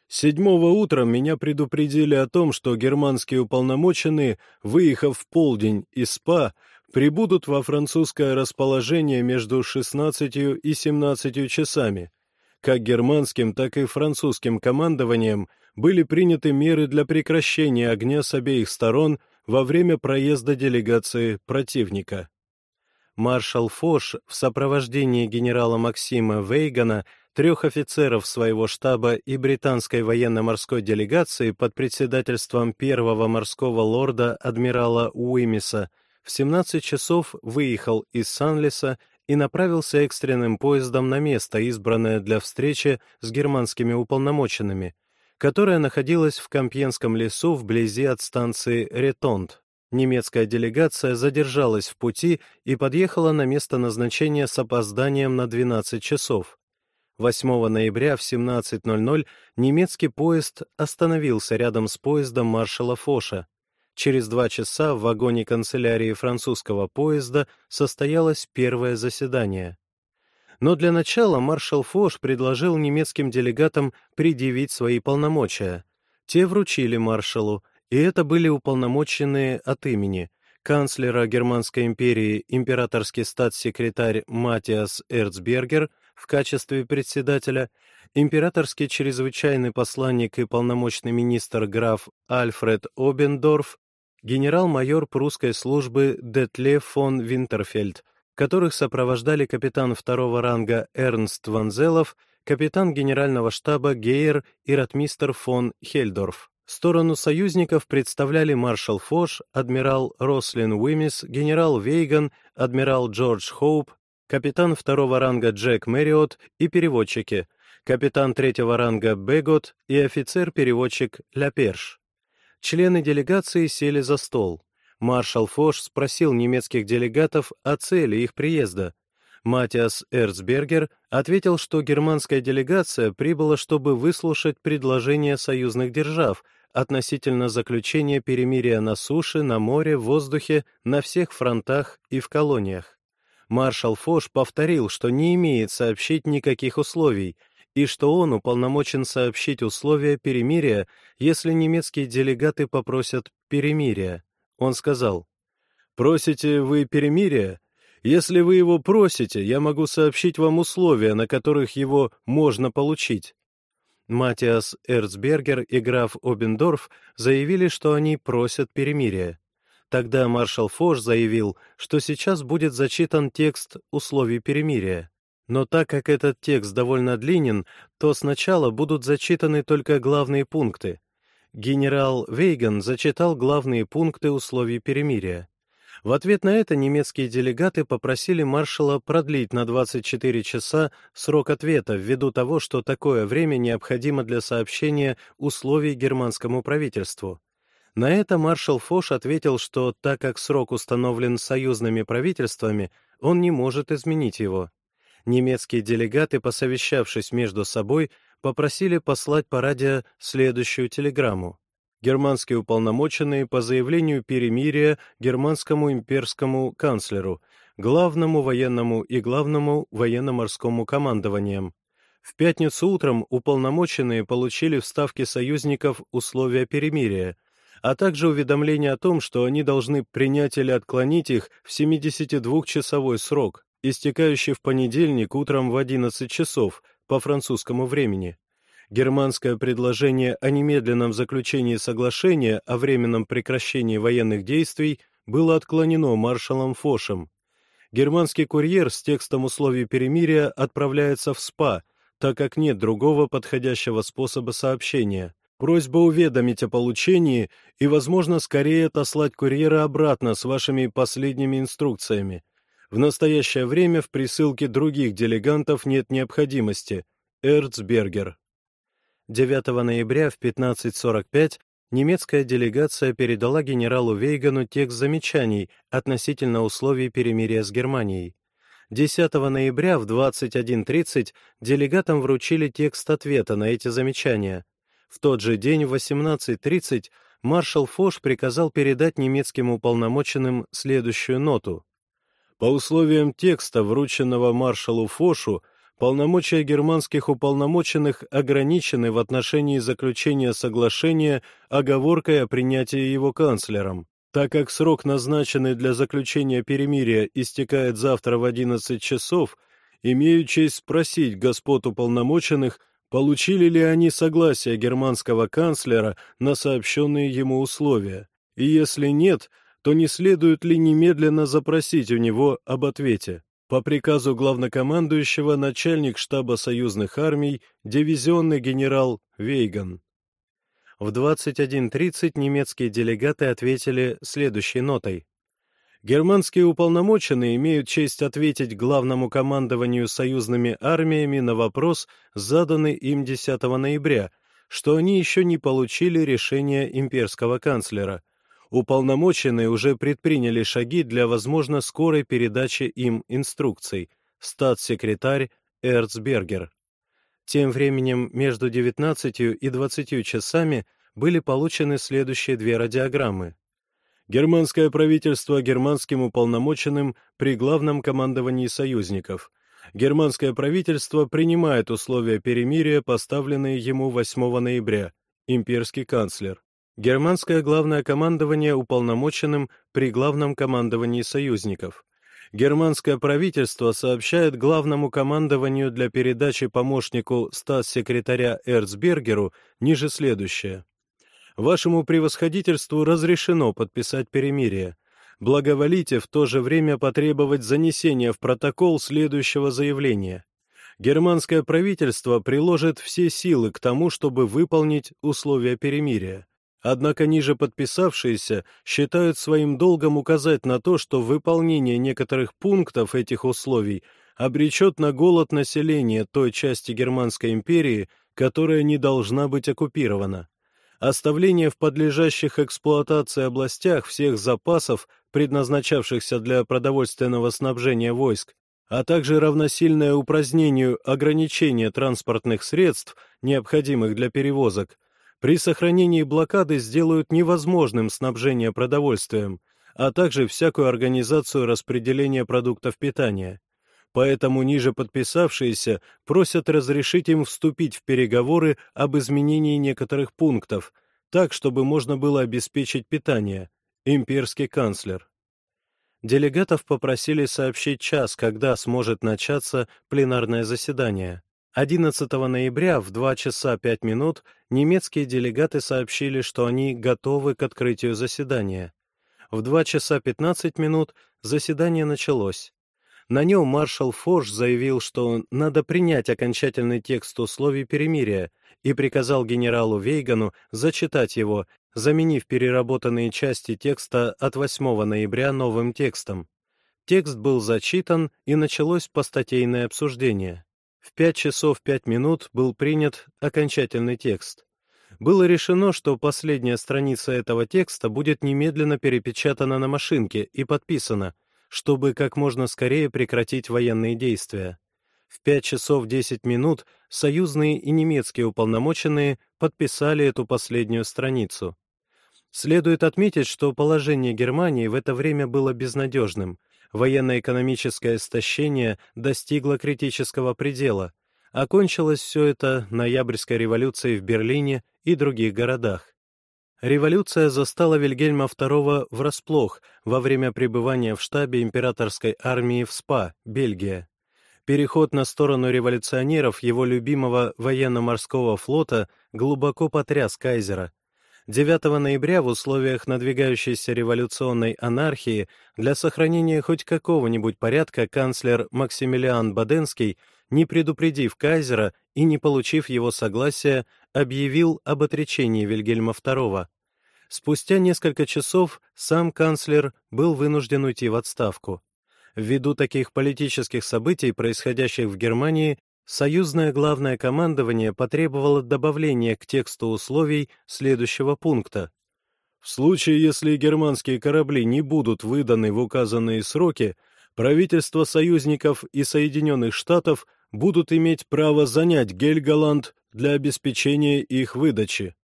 Седьмого утром меня предупредили о том, что германские уполномоченные, выехав в полдень из СПА, прибудут во французское расположение между 16 и 17 часами. Как германским, так и французским командованием были приняты меры для прекращения огня с обеих сторон во время проезда делегации противника. Маршал Фош в сопровождении генерала Максима Вейгана трех офицеров своего штаба и британской военно-морской делегации под председательством первого морского лорда адмирала Уимиса в 17 часов выехал из Санлиса и направился экстренным поездом на место, избранное для встречи с германскими уполномоченными, которое находилось в Компьенском лесу вблизи от станции Ретонд. Немецкая делегация задержалась в пути и подъехала на место назначения с опозданием на 12 часов. 8 ноября в 17.00 немецкий поезд остановился рядом с поездом маршала Фоша. Через два часа в вагоне канцелярии французского поезда состоялось первое заседание. Но для начала маршал Фош предложил немецким делегатам предъявить свои полномочия. Те вручили маршалу, и это были уполномоченные от имени канцлера Германской империи императорский статс-секретарь Матиас Эрцбергер — в качестве председателя, императорский чрезвычайный посланник и полномочный министр граф Альфред Обендорф, генерал-майор прусской службы Детле фон Винтерфельд, которых сопровождали капитан второго ранга Эрнст Ванзелов, капитан генерального штаба Гейер и ратмистер фон Хельдорф. Сторону союзников представляли маршал Фош, адмирал Рослин Уимис, генерал Вейган, адмирал Джордж Хоуп, капитан второго ранга Джек Мэриот и переводчики, капитан третьего ранга Бегот и офицер-переводчик Ляперш. Члены делегации сели за стол. Маршал Фош спросил немецких делегатов о цели их приезда. Матиас Эрцбергер ответил, что германская делегация прибыла, чтобы выслушать предложения союзных держав относительно заключения перемирия на суше, на море, в воздухе, на всех фронтах и в колониях маршал Фош повторил, что не имеет сообщить никаких условий, и что он уполномочен сообщить условия перемирия, если немецкие делегаты попросят перемирия. Он сказал, «Просите вы перемирия? Если вы его просите, я могу сообщить вам условия, на которых его можно получить». Матиас Эрцбергер и граф Обендорф заявили, что они просят перемирия. Тогда маршал Фош заявил, что сейчас будет зачитан текст условий перемирия. Но так как этот текст довольно длинен, то сначала будут зачитаны только главные пункты. Генерал Вейган зачитал главные пункты условий перемирия. В ответ на это немецкие делегаты попросили маршала продлить на 24 часа срок ответа ввиду того, что такое время необходимо для сообщения условий германскому правительству. На это маршал Фош ответил, что так как срок установлен союзными правительствами, он не может изменить его. Немецкие делегаты, посовещавшись между собой, попросили послать по радио следующую телеграмму. Германские уполномоченные по заявлению перемирия германскому имперскому канцлеру, главному военному и главному военно-морскому командованиям. В пятницу утром уполномоченные получили в Ставке союзников условия перемирия, а также уведомление о том, что они должны принять или отклонить их в 72-часовой срок, истекающий в понедельник утром в 11 часов по французскому времени. Германское предложение о немедленном заключении соглашения о временном прекращении военных действий было отклонено маршалом Фошем. Германский курьер с текстом условий перемирия отправляется в СПА, так как нет другого подходящего способа сообщения. Просьба уведомить о получении и, возможно, скорее отослать курьера обратно с вашими последними инструкциями. В настоящее время в присылке других делегантов нет необходимости. Эрцбергер. 9 ноября в 15.45 немецкая делегация передала генералу Вейгану текст замечаний относительно условий перемирия с Германией. 10 ноября в 21.30 делегатам вручили текст ответа на эти замечания. В тот же день в 18.30 маршал Фош приказал передать немецким уполномоченным следующую ноту. По условиям текста, врученного маршалу Фошу, полномочия германских уполномоченных ограничены в отношении заключения соглашения оговоркой о принятии его канцлером. Так как срок, назначенный для заключения перемирия, истекает завтра в 11 часов, имею честь спросить господ уполномоченных, получили ли они согласие германского канцлера на сообщенные ему условия, и если нет, то не следует ли немедленно запросить у него об ответе. По приказу главнокомандующего начальник штаба союзных армий, дивизионный генерал Вейган. В 21.30 немецкие делегаты ответили следующей нотой. Германские уполномоченные имеют честь ответить главному командованию союзными армиями на вопрос, заданный им 10 ноября, что они еще не получили решения имперского канцлера. Уполномоченные уже предприняли шаги для, возможно, скорой передачи им инструкций. Статс-секретарь Эрцбергер. Тем временем между 19 и 20 часами были получены следующие две радиограммы. Германское правительство германским уполномоченным при главном командовании союзников. Германское правительство принимает условия перемирия, поставленные ему 8 ноября. Имперский канцлер. Германское главное командование уполномоченным при главном командовании союзников. Германское правительство сообщает главному командованию для передачи помощнику статс-секретаря Эрцбергеру ниже следующее. Вашему превосходительству разрешено подписать перемирие. Благоволите в то же время потребовать занесения в протокол следующего заявления. Германское правительство приложит все силы к тому, чтобы выполнить условия перемирия. Однако ниже подписавшиеся считают своим долгом указать на то, что выполнение некоторых пунктов этих условий обречет на голод население той части Германской империи, которая не должна быть оккупирована. Оставление в подлежащих эксплуатации областях всех запасов, предназначавшихся для продовольственного снабжения войск, а также равносильное упразднению ограничения транспортных средств, необходимых для перевозок, при сохранении блокады сделают невозможным снабжение продовольствием, а также всякую организацию распределения продуктов питания. Поэтому ниже подписавшиеся просят разрешить им вступить в переговоры об изменении некоторых пунктов, так, чтобы можно было обеспечить питание. Имперский канцлер. Делегатов попросили сообщить час, когда сможет начаться пленарное заседание. 11 ноября в 2 часа 5 минут немецкие делегаты сообщили, что они готовы к открытию заседания. В 2 часа 15 минут заседание началось. На нем маршал Фош заявил, что надо принять окончательный текст условий перемирия и приказал генералу Вейгану зачитать его, заменив переработанные части текста от 8 ноября новым текстом. Текст был зачитан, и началось постатейное обсуждение. В 5 часов 5 минут был принят окончательный текст. Было решено, что последняя страница этого текста будет немедленно перепечатана на машинке и подписана — чтобы как можно скорее прекратить военные действия. В 5 часов 10 минут союзные и немецкие уполномоченные подписали эту последнюю страницу. Следует отметить, что положение Германии в это время было безнадежным. Военно-экономическое истощение достигло критического предела. Окончилось все это ноябрьской революцией в Берлине и других городах. Революция застала Вильгельма II врасплох во время пребывания в штабе императорской армии в СПА, Бельгия. Переход на сторону революционеров его любимого военно-морского флота глубоко потряс кайзера. 9 ноября в условиях надвигающейся революционной анархии для сохранения хоть какого-нибудь порядка канцлер Максимилиан Баденский, не предупредив кайзера и не получив его согласия, объявил об отречении Вильгельма II. Спустя несколько часов сам канцлер был вынужден уйти в отставку. Ввиду таких политических событий, происходящих в Германии, союзное главное командование потребовало добавления к тексту условий следующего пункта. В случае, если германские корабли не будут выданы в указанные сроки, правительства союзников и Соединенных Штатов будут иметь право занять Гельголанд для обеспечения их выдачи.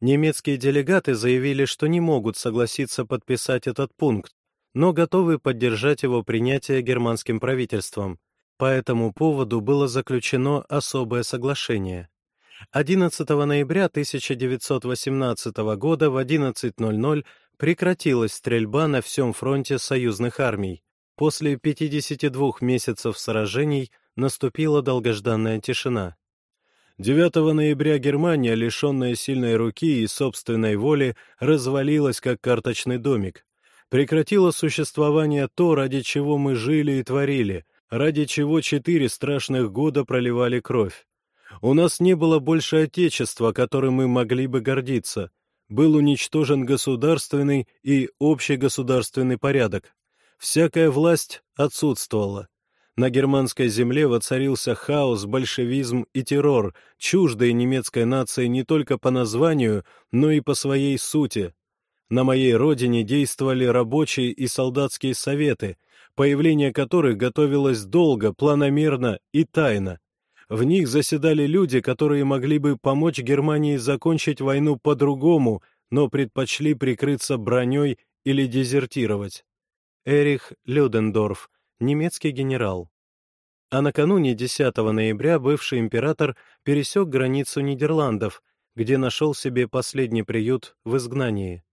Немецкие делегаты заявили, что не могут согласиться подписать этот пункт, но готовы поддержать его принятие германским правительством. По этому поводу было заключено особое соглашение. 11 ноября 1918 года в 11.00 прекратилась стрельба на всем фронте союзных армий. После 52 месяцев сражений наступила долгожданная тишина. 9 ноября Германия, лишенная сильной руки и собственной воли, развалилась как карточный домик. Прекратило существование то, ради чего мы жили и творили, ради чего четыре страшных года проливали кровь. У нас не было больше Отечества, которым мы могли бы гордиться. Был уничтожен государственный и общегосударственный порядок. Всякая власть отсутствовала. На германской земле воцарился хаос, большевизм и террор, чуждые немецкой нации не только по названию, но и по своей сути. На моей родине действовали рабочие и солдатские советы, появление которых готовилось долго, планомерно и тайно. В них заседали люди, которые могли бы помочь Германии закончить войну по-другому, но предпочли прикрыться броней или дезертировать. Эрих Людендорф, немецкий генерал. А накануне 10 ноября бывший император пересек границу Нидерландов, где нашел себе последний приют в изгнании.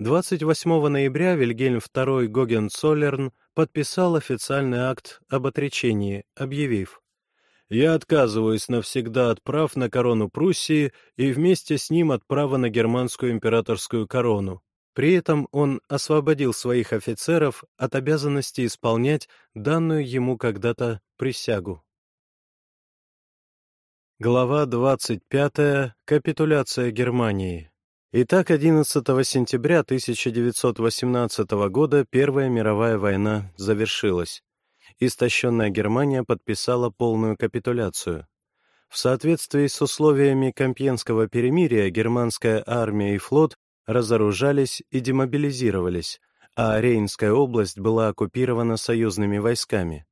28 ноября Вильгельм II Гогенцоллерн подписал официальный акт об отречении, объявив «Я отказываюсь навсегда от прав на корону Пруссии и вместе с ним от права на германскую императорскую корону. При этом он освободил своих офицеров от обязанности исполнять данную ему когда-то присягу. Глава 25. Капитуляция Германии. Итак, 11 сентября 1918 года Первая мировая война завершилась. Истощенная Германия подписала полную капитуляцию. В соответствии с условиями Компьенского перемирия германская армия и флот разоружались и демобилизировались, а Рейнская область была оккупирована союзными войсками.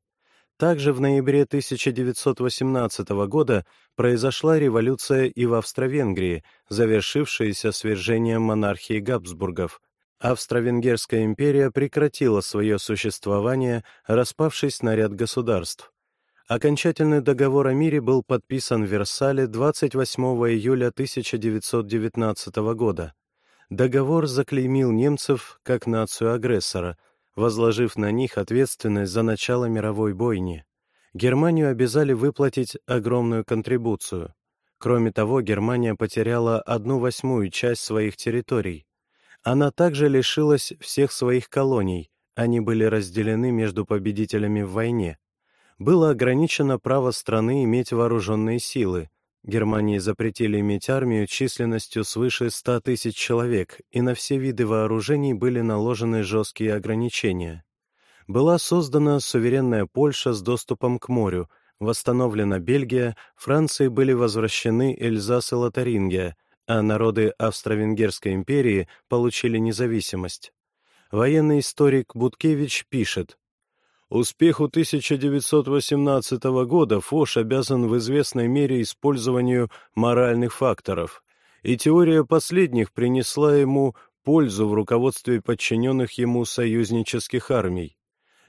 Также в ноябре 1918 года произошла революция и в Австро-Венгрии, завершившаяся свержением монархии Габсбургов. Австро-Венгерская империя прекратила свое существование, распавшись на ряд государств. Окончательный договор о мире был подписан в Версале 28 июля 1919 года. Договор заклеймил немцев как нацию-агрессора, возложив на них ответственность за начало мировой бойни. Германию обязали выплатить огромную контрибуцию. Кроме того, Германия потеряла одну восьмую часть своих территорий. Она также лишилась всех своих колоний, они были разделены между победителями в войне. Было ограничено право страны иметь вооруженные силы, Германии запретили иметь армию численностью свыше 100 тысяч человек, и на все виды вооружений были наложены жесткие ограничения. Была создана суверенная Польша с доступом к морю, восстановлена Бельгия, Франции были возвращены Эльзас и Лотарингия, а народы Австро-Венгерской империи получили независимость. Военный историк Буткевич пишет, Успеху 1918 года Фош обязан в известной мере использованию моральных факторов, и теория последних принесла ему пользу в руководстве подчиненных ему союзнических армий.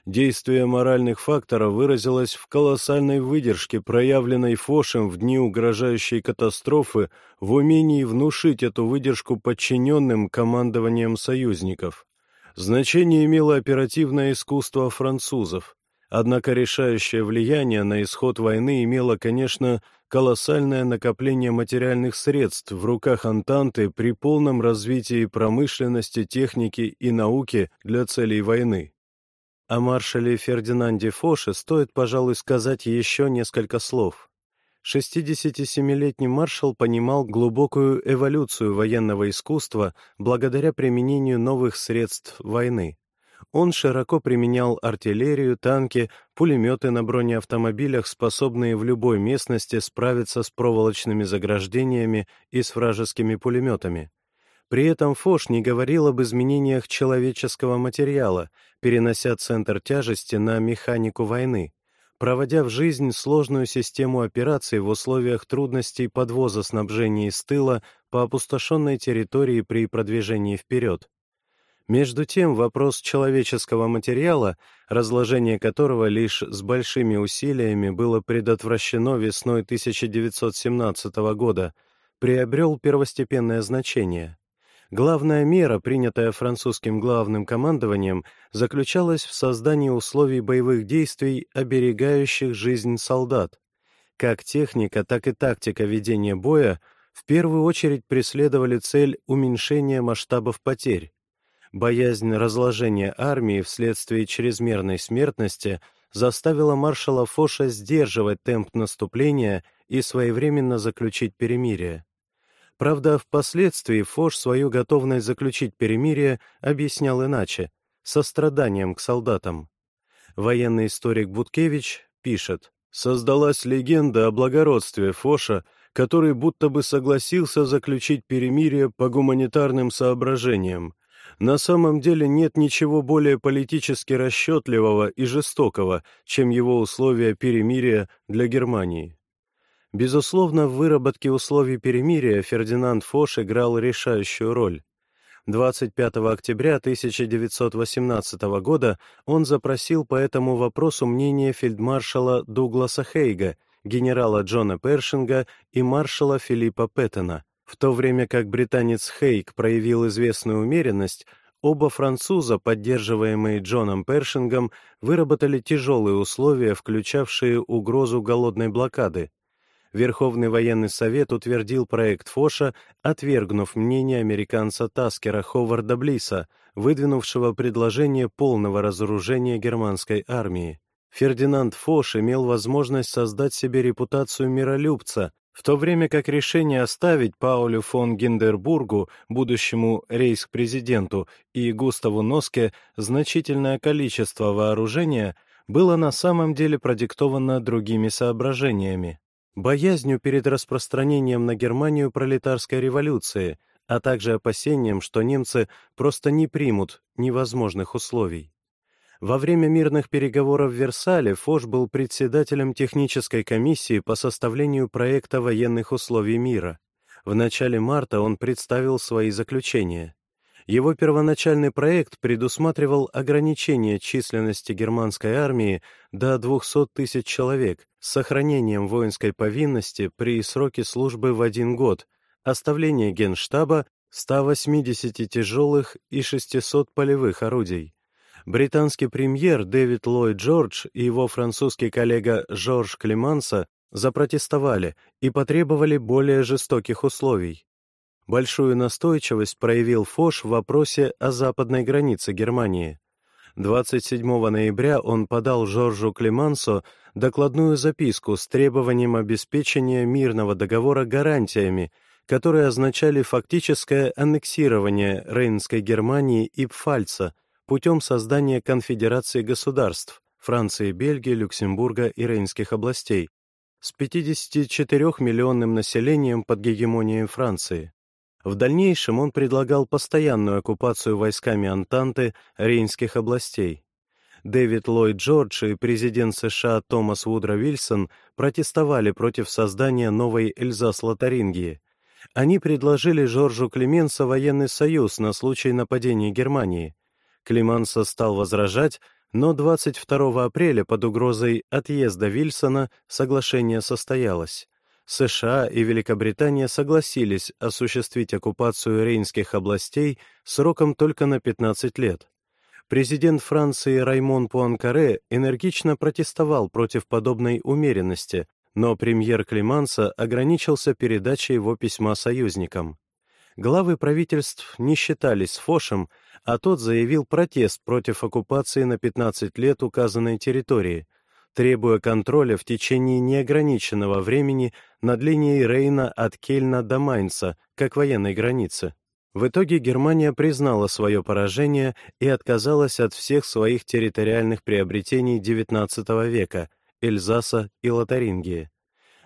Действие моральных факторов выразилось в колоссальной выдержке, проявленной Фошем в дни угрожающей катастрофы, в умении внушить эту выдержку подчиненным командованием союзников. Значение имело оперативное искусство французов, однако решающее влияние на исход войны имело, конечно, колоссальное накопление материальных средств в руках Антанты при полном развитии промышленности, техники и науки для целей войны. О маршале Фердинанде Фоше стоит, пожалуй, сказать еще несколько слов. 67-летний маршал понимал глубокую эволюцию военного искусства благодаря применению новых средств войны. Он широко применял артиллерию, танки, пулеметы на бронеавтомобилях, способные в любой местности справиться с проволочными заграждениями и с вражескими пулеметами. При этом Фош не говорил об изменениях человеческого материала, перенося центр тяжести на механику войны проводя в жизнь сложную систему операций в условиях трудностей подвоза снабжения из тыла по опустошенной территории при продвижении вперед. Между тем, вопрос человеческого материала, разложение которого лишь с большими усилиями было предотвращено весной 1917 года, приобрел первостепенное значение. Главная мера, принятая французским главным командованием, заключалась в создании условий боевых действий, оберегающих жизнь солдат. Как техника, так и тактика ведения боя в первую очередь преследовали цель уменьшения масштабов потерь. Боязнь разложения армии вследствие чрезмерной смертности заставила маршала Фоша сдерживать темп наступления и своевременно заключить перемирие. Правда, впоследствии Фош свою готовность заключить перемирие объяснял иначе — состраданием к солдатам. Военный историк Буткевич пишет, «Создалась легенда о благородстве Фоша, который будто бы согласился заключить перемирие по гуманитарным соображениям. На самом деле нет ничего более политически расчетливого и жестокого, чем его условия перемирия для Германии. Безусловно, в выработке условий перемирия Фердинанд Фош играл решающую роль. 25 октября 1918 года он запросил по этому вопросу мнение фельдмаршала Дугласа Хейга, генерала Джона Першинга и маршала Филиппа Петтона. В то время как британец Хейг проявил известную умеренность, оба француза, поддерживаемые Джоном Першингом, выработали тяжелые условия, включавшие угрозу голодной блокады. Верховный военный совет утвердил проект Фоша, отвергнув мнение американца Таскера Ховарда Блиса, выдвинувшего предложение полного разоружения германской армии. Фердинанд Фош имел возможность создать себе репутацию миролюбца, в то время как решение оставить Паулю фон Гиндербургу, будущему рейхс-президенту, и Густаву Носке значительное количество вооружения было на самом деле продиктовано другими соображениями боязнью перед распространением на Германию пролетарской революции, а также опасением, что немцы просто не примут невозможных условий. Во время мирных переговоров в Версале Фош был председателем технической комиссии по составлению проекта военных условий мира. В начале марта он представил свои заключения. Его первоначальный проект предусматривал ограничение численности германской армии до 200 тысяч человек с сохранением воинской повинности при сроке службы в один год, оставление генштаба 180 тяжелых и 600 полевых орудий. Британский премьер Дэвид Ллойд Джордж и его французский коллега Жорж Клеманса запротестовали и потребовали более жестоких условий. Большую настойчивость проявил Фош в вопросе о западной границе Германии. 27 ноября он подал Жоржу Клемансо докладную записку с требованием обеспечения мирного договора гарантиями, которые означали фактическое аннексирование Рейнской Германии и Пфальца путем создания конфедерации государств Франции, Бельгии, Люксембурга и Рейнских областей с 54-миллионным населением под гегемонией Франции. В дальнейшем он предлагал постоянную оккупацию войсками Антанты Рейнских областей. Дэвид Ллойд Джордж и президент США Томас Вудро Вильсон протестовали против создания новой Эльзас-Лотарингии. Они предложили Жоржу Клеменса военный союз на случай нападения Германии. Клеменса стал возражать, но 22 апреля под угрозой отъезда Вильсона соглашение состоялось. США и Великобритания согласились осуществить оккупацию рейнских областей сроком только на 15 лет. Президент Франции Раймон Пуанкаре энергично протестовал против подобной умеренности, но премьер Климанса ограничился передачей его письма союзникам. Главы правительств не считались Фошем, а тот заявил протест против оккупации на 15 лет указанной территории — требуя контроля в течение неограниченного времени над линией Рейна от Кельна до Майнца, как военной границы. В итоге Германия признала свое поражение и отказалась от всех своих территориальных приобретений XIX века — Эльзаса и Лотарингии.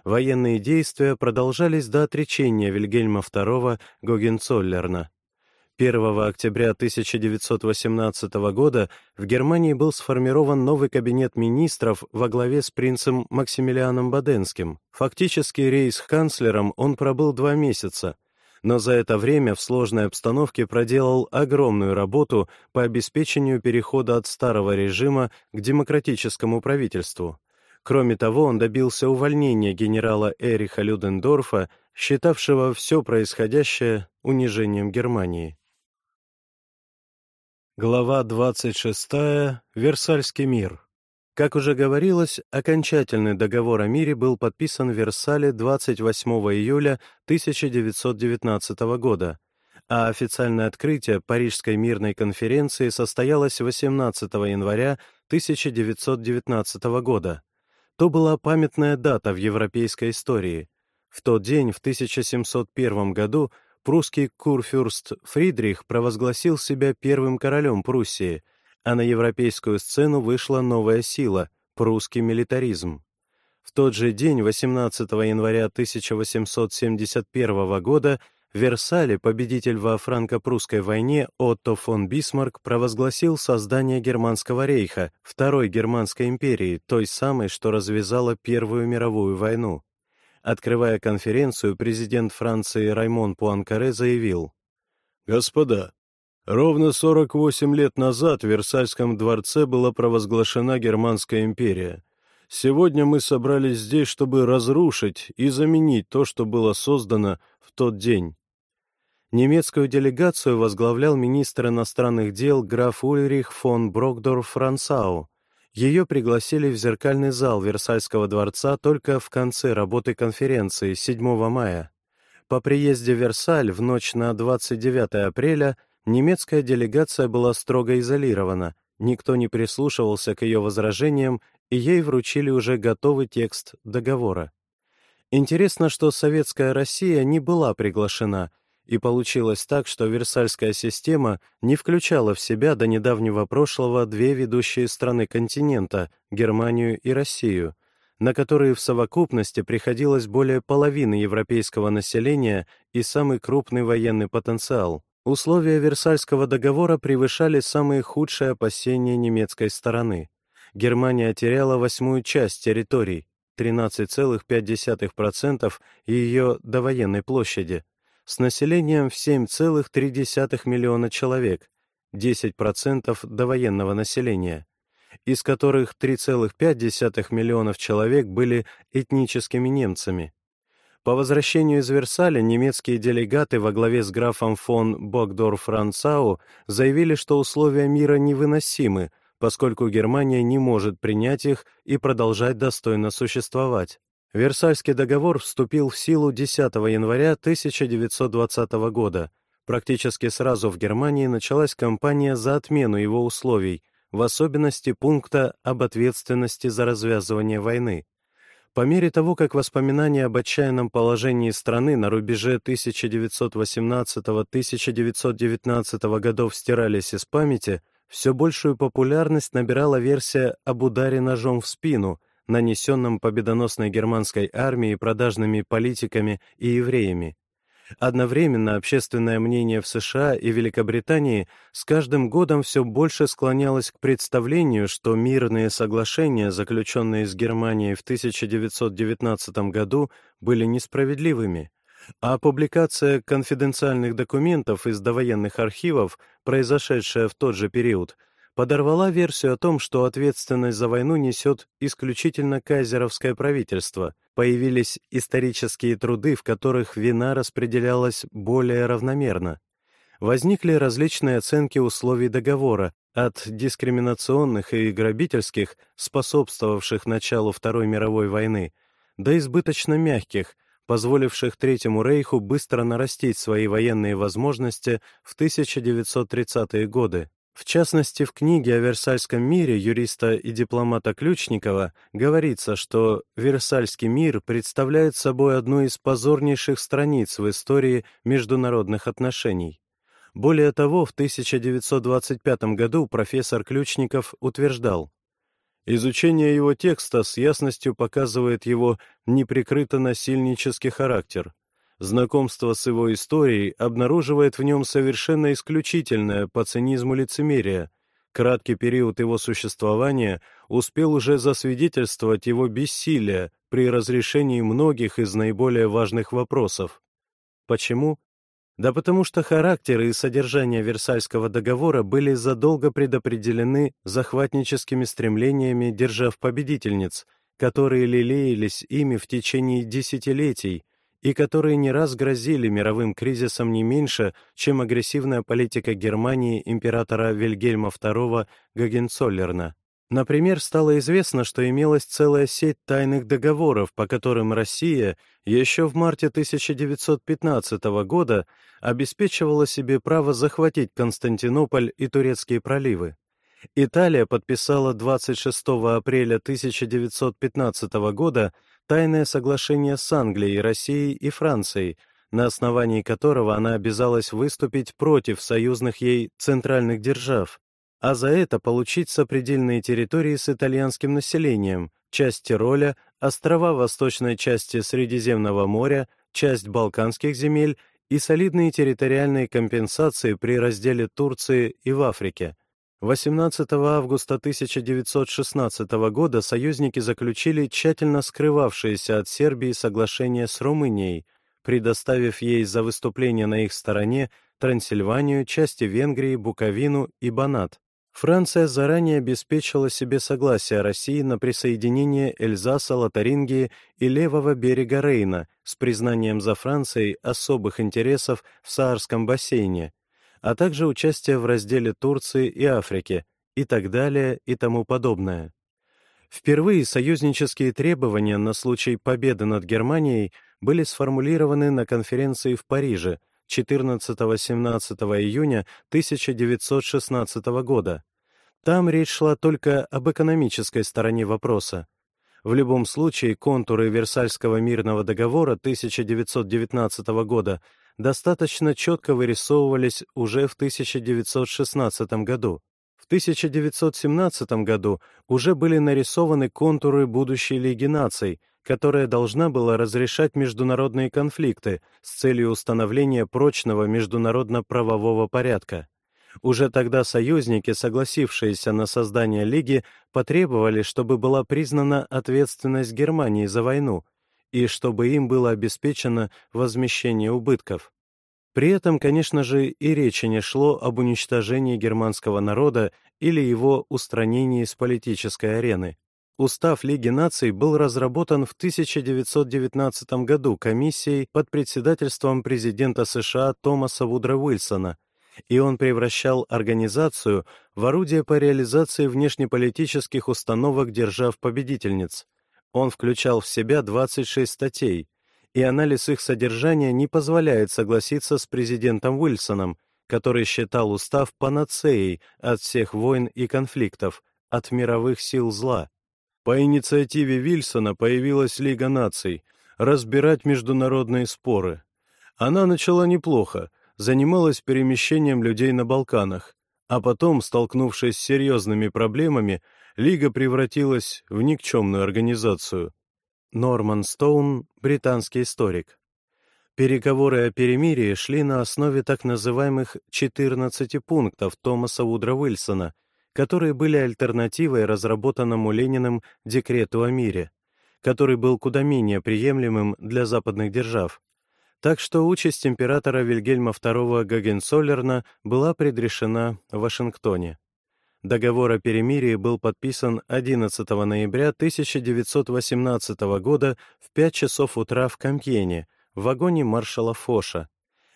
Военные действия продолжались до отречения Вильгельма II Гогенцоллерна. 1 октября 1918 года в Германии был сформирован новый кабинет министров во главе с принцем Максимилианом Баденским. Фактически рейс-канцлером он пробыл два месяца, но за это время в сложной обстановке проделал огромную работу по обеспечению перехода от старого режима к демократическому правительству. Кроме того, он добился увольнения генерала Эриха Людендорфа, считавшего все происходящее унижением Германии. Глава 26. Версальский мир. Как уже говорилось, окончательный договор о мире был подписан в Версале 28 июля 1919 года, а официальное открытие Парижской мирной конференции состоялось 18 января 1919 года. То была памятная дата в европейской истории. В тот день, в 1701 году, прусский курфюрст Фридрих провозгласил себя первым королем Пруссии, а на европейскую сцену вышла новая сила — прусский милитаризм. В тот же день, 18 января 1871 года, в Версале победитель во франко-прусской войне Отто фон Бисмарк провозгласил создание Германского рейха, Второй Германской империи, той самой, что развязала Первую мировую войну. Открывая конференцию, президент Франции Раймон Пуанкаре заявил, «Господа, ровно 48 лет назад в Версальском дворце была провозглашена Германская империя. Сегодня мы собрались здесь, чтобы разрушить и заменить то, что было создано в тот день. Немецкую делегацию возглавлял министр иностранных дел граф Ульрих фон Брокдорф-Франсау. Ее пригласили в зеркальный зал Версальского дворца только в конце работы конференции 7 мая. По приезде в Версаль в ночь на 29 апреля немецкая делегация была строго изолирована, никто не прислушивался к ее возражениям, и ей вручили уже готовый текст договора. Интересно, что советская Россия не была приглашена — и получилось так, что Версальская система не включала в себя до недавнего прошлого две ведущие страны континента — Германию и Россию, на которые в совокупности приходилось более половины европейского населения и самый крупный военный потенциал. Условия Версальского договора превышали самые худшие опасения немецкой стороны. Германия теряла восьмую часть территорий, 13,5% ее довоенной площади, с населением в 7,3 миллиона человек, 10% довоенного населения, из которых 3,5 миллионов человек были этническими немцами. По возвращению из Версаля немецкие делегаты во главе с графом фон Богдорф-Ранцау заявили, что условия мира невыносимы, поскольку Германия не может принять их и продолжать достойно существовать. Версальский договор вступил в силу 10 января 1920 года. Практически сразу в Германии началась кампания за отмену его условий, в особенности пункта об ответственности за развязывание войны. По мере того, как воспоминания об отчаянном положении страны на рубеже 1918-1919 годов стирались из памяти, все большую популярность набирала версия об ударе ножом в спину — нанесенном победоносной германской армией продажными политиками и евреями. Одновременно общественное мнение в США и Великобритании с каждым годом все больше склонялось к представлению, что мирные соглашения, заключенные с Германией в 1919 году, были несправедливыми, а публикация конфиденциальных документов из довоенных архивов, произошедшая в тот же период, подорвала версию о том, что ответственность за войну несет исключительно кайзеровское правительство. Появились исторические труды, в которых вина распределялась более равномерно. Возникли различные оценки условий договора, от дискриминационных и грабительских, способствовавших началу Второй мировой войны, до избыточно мягких, позволивших Третьему Рейху быстро нарастить свои военные возможности в 1930-е годы. В частности, в книге о Версальском мире юриста и дипломата Ключникова говорится, что Версальский мир представляет собой одну из позорнейших страниц в истории международных отношений. Более того, в 1925 году профессор Ключников утверждал, Изучение его текста с ясностью показывает его неприкрыто насильнический характер, Знакомство с его историей обнаруживает в нем совершенно исключительное по цинизму лицемерие. Краткий период его существования успел уже засвидетельствовать его бессилие при разрешении многих из наиболее важных вопросов. Почему? Да потому что характер и содержание Версальского договора были задолго предопределены захватническими стремлениями держав-победительниц, которые лелеялись ими в течение десятилетий, и которые не раз грозили мировым кризисом не меньше, чем агрессивная политика Германии императора Вильгельма II Гагенцоллерна. Например, стало известно, что имелась целая сеть тайных договоров, по которым Россия еще в марте 1915 года обеспечивала себе право захватить Константинополь и Турецкие проливы. Италия подписала 26 апреля 1915 года тайное соглашение с Англией, Россией и Францией, на основании которого она обязалась выступить против союзных ей центральных держав, а за это получить сопредельные территории с итальянским населением, часть Тироля, острова восточной части Средиземного моря, часть Балканских земель и солидные территориальные компенсации при разделе Турции и в Африке. 18 августа 1916 года союзники заключили тщательно скрывавшееся от Сербии соглашение с Румынией, предоставив ей за выступление на их стороне Трансильванию, части Венгрии, Буковину и Банат. Франция заранее обеспечила себе согласие России на присоединение Эльзаса, Лотарингии и левого берега Рейна с признанием за Францией особых интересов в Саарском бассейне, а также участие в разделе Турции и Африки и так далее и тому подобное. Впервые союзнические требования на случай победы над Германией были сформулированы на конференции в Париже – 14-17 июня 1916 года. Там речь шла только об экономической стороне вопроса. В любом случае, контуры Версальского мирного договора 1919 года достаточно четко вырисовывались уже в 1916 году. В 1917 году уже были нарисованы контуры будущей Лиги наций — которая должна была разрешать международные конфликты с целью установления прочного международно-правового порядка. Уже тогда союзники, согласившиеся на создание Лиги, потребовали, чтобы была признана ответственность Германии за войну и чтобы им было обеспечено возмещение убытков. При этом, конечно же, и речи не шло об уничтожении германского народа или его устранении с политической арены. Устав Лиги наций был разработан в 1919 году комиссией под председательством президента США Томаса Вудра Уильсона, и он превращал организацию в орудие по реализации внешнеполитических установок держав-победительниц. Он включал в себя 26 статей, и анализ их содержания не позволяет согласиться с президентом Уильсоном, который считал устав панацеей от всех войн и конфликтов, от мировых сил зла. По инициативе Вильсона появилась Лига наций разбирать международные споры. Она начала неплохо, занималась перемещением людей на Балканах, а потом, столкнувшись с серьезными проблемами, Лига превратилась в никчемную организацию. Норман Стоун, британский историк. Переговоры о перемирии шли на основе так называемых 14 пунктов Томаса Удра Уильсона, которые были альтернативой разработанному Лениным декрету о мире, который был куда менее приемлемым для западных держав. Так что участь императора Вильгельма II Гагенцоллерна была предрешена в Вашингтоне. Договор о перемирии был подписан 11 ноября 1918 года в 5 часов утра в Кампьене, в вагоне маршала Фоша.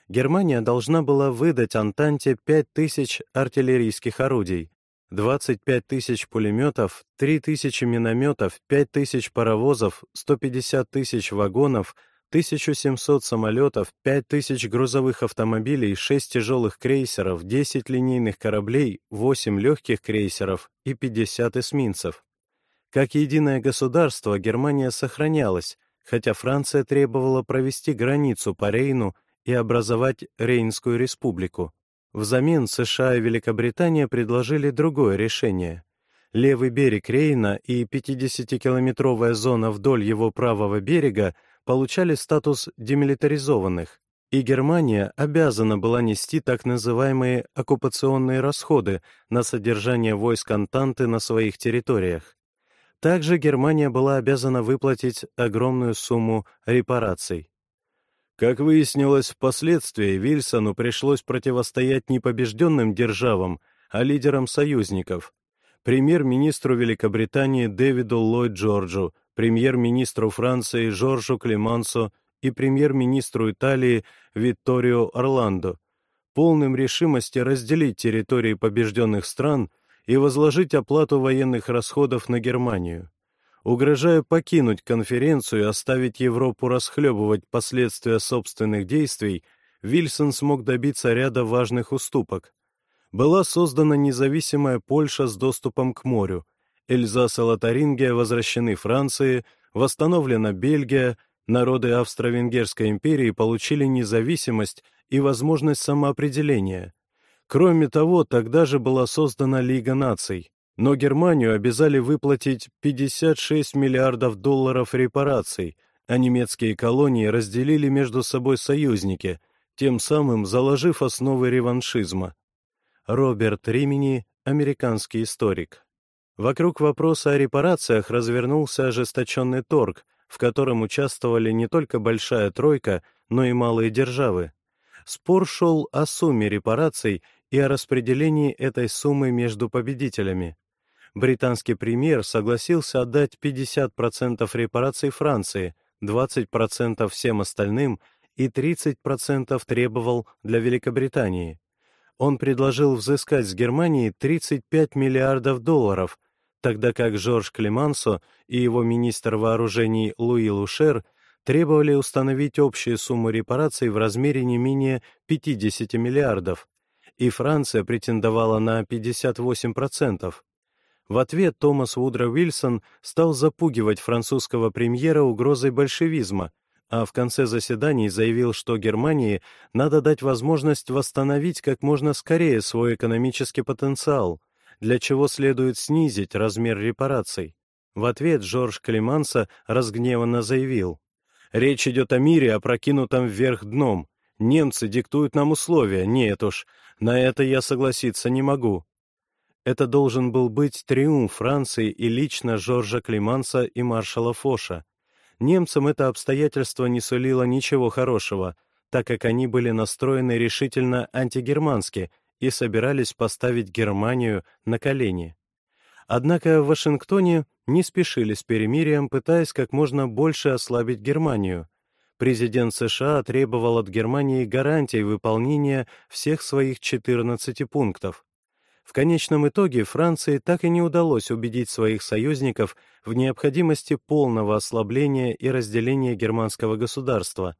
Германия должна была выдать Антанте 5000 артиллерийских орудий, 25 тысяч пулеметов, 3 тысячи минометов, 5 тысяч паровозов, 150 тысяч вагонов, 1700 самолетов, 5 тысяч грузовых автомобилей, 6 тяжелых крейсеров, 10 линейных кораблей, 8 легких крейсеров и 50 эсминцев. Как единое государство Германия сохранялась, хотя Франция требовала провести границу по Рейну и образовать Рейнскую республику. Взамен США и Великобритания предложили другое решение. Левый берег Рейна и 50-километровая зона вдоль его правого берега получали статус демилитаризованных, и Германия обязана была нести так называемые оккупационные расходы на содержание войск Антанты на своих территориях. Также Германия была обязана выплатить огромную сумму репараций. Как выяснилось впоследствии, Вильсону пришлось противостоять не побежденным державам, а лидерам союзников. Премьер-министру Великобритании Дэвиду Ллойд Джорджу, премьер-министру Франции Жоржу Клемансо и премьер-министру Италии Витторио Орландо, полным решимости разделить территории побежденных стран и возложить оплату военных расходов на Германию. Угрожая покинуть конференцию и оставить Европу расхлебывать последствия собственных действий, Вильсон смог добиться ряда важных уступок. Была создана независимая Польша с доступом к морю, Эльзас и Лотарингия возвращены Франции, восстановлена Бельгия, народы Австро-Венгерской империи получили независимость и возможность самоопределения. Кроме того, тогда же была создана Лига наций, но Германию обязали выплатить 56 миллиардов долларов репараций, а немецкие колонии разделили между собой союзники, тем самым заложив основы реваншизма. Роберт Римини, американский историк. Вокруг вопроса о репарациях развернулся ожесточенный торг, в котором участвовали не только Большая Тройка, но и малые державы. Спор шел о сумме репараций и о распределении этой суммы между победителями. Британский премьер согласился отдать 50% репараций Франции, 20% всем остальным и 30% требовал для Великобритании. Он предложил взыскать с Германии 35 миллиардов долларов, тогда как Жорж Клемансо и его министр вооружений Луи Лушер требовали установить общую сумму репараций в размере не менее 50 миллиардов, и Франция претендовала на 58%. В ответ Томас Вудро Уильсон стал запугивать французского премьера угрозой большевизма, а в конце заседаний заявил, что Германии надо дать возможность восстановить как можно скорее свой экономический потенциал, для чего следует снизить размер репараций. В ответ Жорж Климанса разгневанно заявил, «Речь идет о мире, опрокинутом вверх дном. Немцы диктуют нам условия, нет уж, на это я согласиться не могу». Это должен был быть триумф Франции и лично Жоржа Климанса и маршала Фоша. Немцам это обстоятельство не сулило ничего хорошего, так как они были настроены решительно антигермански и собирались поставить Германию на колени. Однако в Вашингтоне не спешили с перемирием, пытаясь как можно больше ослабить Германию. Президент США требовал от Германии гарантий выполнения всех своих 14 пунктов. В конечном итоге Франции так и не удалось убедить своих союзников в необходимости полного ослабления и разделения германского государства,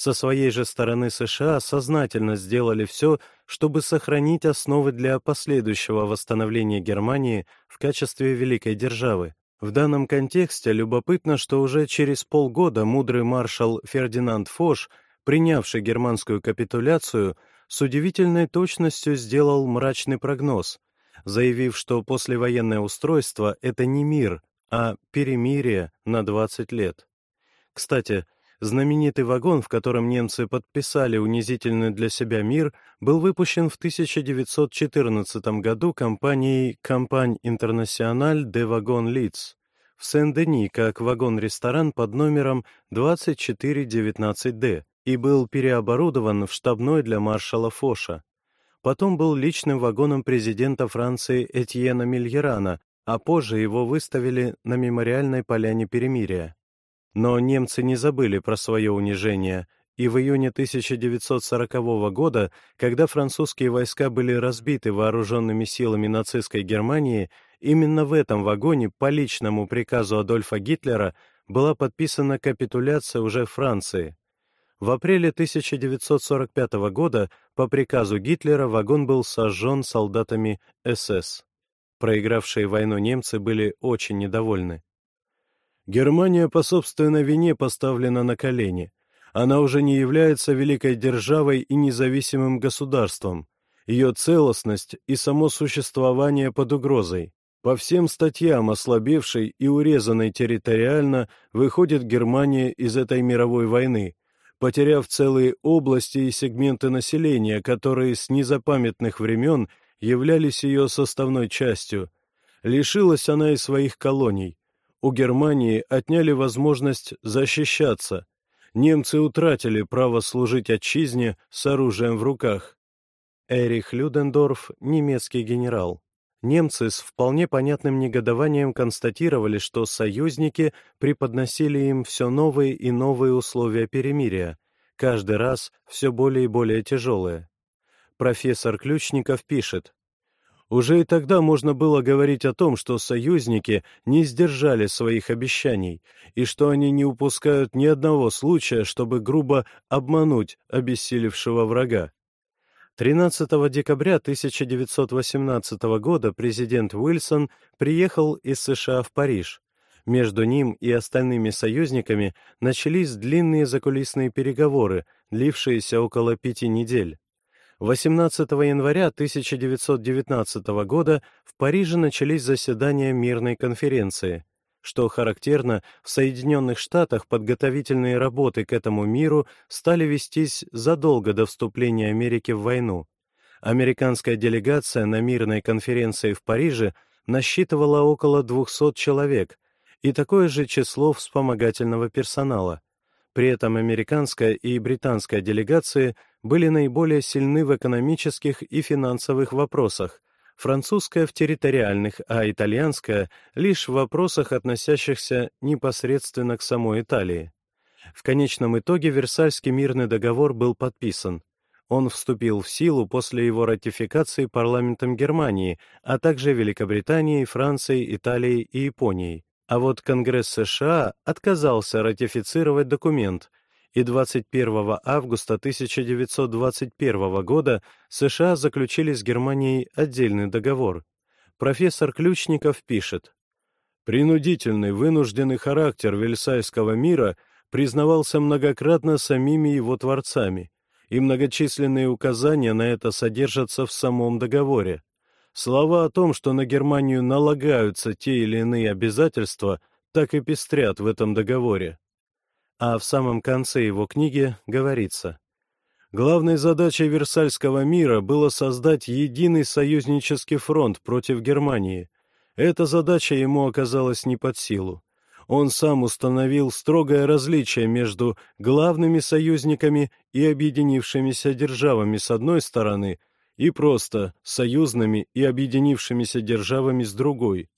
со своей же стороны США сознательно сделали все, чтобы сохранить основы для последующего восстановления Германии в качестве великой державы. В данном контексте любопытно, что уже через полгода мудрый маршал Фердинанд Фош, принявший германскую капитуляцию, с удивительной точностью сделал мрачный прогноз, заявив, что послевоенное устройство — это не мир, а перемирие на 20 лет. Кстати, Знаменитый вагон, в котором немцы подписали унизительный для себя мир, был выпущен в 1914 году компанией «Компань Интернациональ де Вагон Лиц» в Сен-Дени как вагон-ресторан под номером 2419-Д и был переоборудован в штабной для маршала Фоша. Потом был личным вагоном президента Франции Этьена Мильерана, а позже его выставили на мемориальной поляне перемирия. Но немцы не забыли про свое унижение, и в июне 1940 года, когда французские войска были разбиты вооруженными силами нацистской Германии, именно в этом вагоне по личному приказу Адольфа Гитлера была подписана капитуляция уже Франции. В апреле 1945 года по приказу Гитлера вагон был сожжен солдатами СС. Проигравшие войну немцы были очень недовольны. Германия по собственной вине поставлена на колени. Она уже не является великой державой и независимым государством. Ее целостность и само существование под угрозой. По всем статьям ослабевшей и урезанной территориально выходит Германия из этой мировой войны, потеряв целые области и сегменты населения, которые с незапамятных времен являлись ее составной частью. Лишилась она и своих колоний, у Германии отняли возможность защищаться. Немцы утратили право служить отчизне с оружием в руках. Эрих Людендорф, немецкий генерал. Немцы с вполне понятным негодованием констатировали, что союзники преподносили им все новые и новые условия перемирия, каждый раз все более и более тяжелые. Профессор Ключников пишет, Уже и тогда можно было говорить о том, что союзники не сдержали своих обещаний, и что они не упускают ни одного случая, чтобы грубо обмануть обессилевшего врага. 13 декабря 1918 года президент Уилсон приехал из США в Париж. Между ним и остальными союзниками начались длинные закулисные переговоры, длившиеся около пяти недель. 18 января 1919 года в Париже начались заседания мирной конференции. Что характерно, в Соединенных Штатах подготовительные работы к этому миру стали вестись задолго до вступления Америки в войну. Американская делегация на мирной конференции в Париже насчитывала около 200 человек и такое же число вспомогательного персонала. При этом американская и британская делегации были наиболее сильны в экономических и финансовых вопросах, французская в территориальных, а итальянская лишь в вопросах, относящихся непосредственно к самой Италии. В конечном итоге Версальский мирный договор был подписан. Он вступил в силу после его ратификации парламентом Германии, а также Великобританией, Францией, Италией и Японией. А вот Конгресс США отказался ратифицировать документ, и 21 августа 1921 года США заключили с Германией отдельный договор. Профессор Ключников пишет, «Принудительный, вынужденный характер Вельсайского мира признавался многократно самими его творцами, и многочисленные указания на это содержатся в самом договоре. Слова о том, что на Германию налагаются те или иные обязательства, так и пестрят в этом договоре. А в самом конце его книги говорится, Главной задачей Версальского мира было создать единый союзнический фронт против Германии. Эта задача ему оказалась не под силу. Он сам установил строгое различие между главными союзниками и объединившимися державами с одной стороны и просто союзными и объединившимися державами с другой.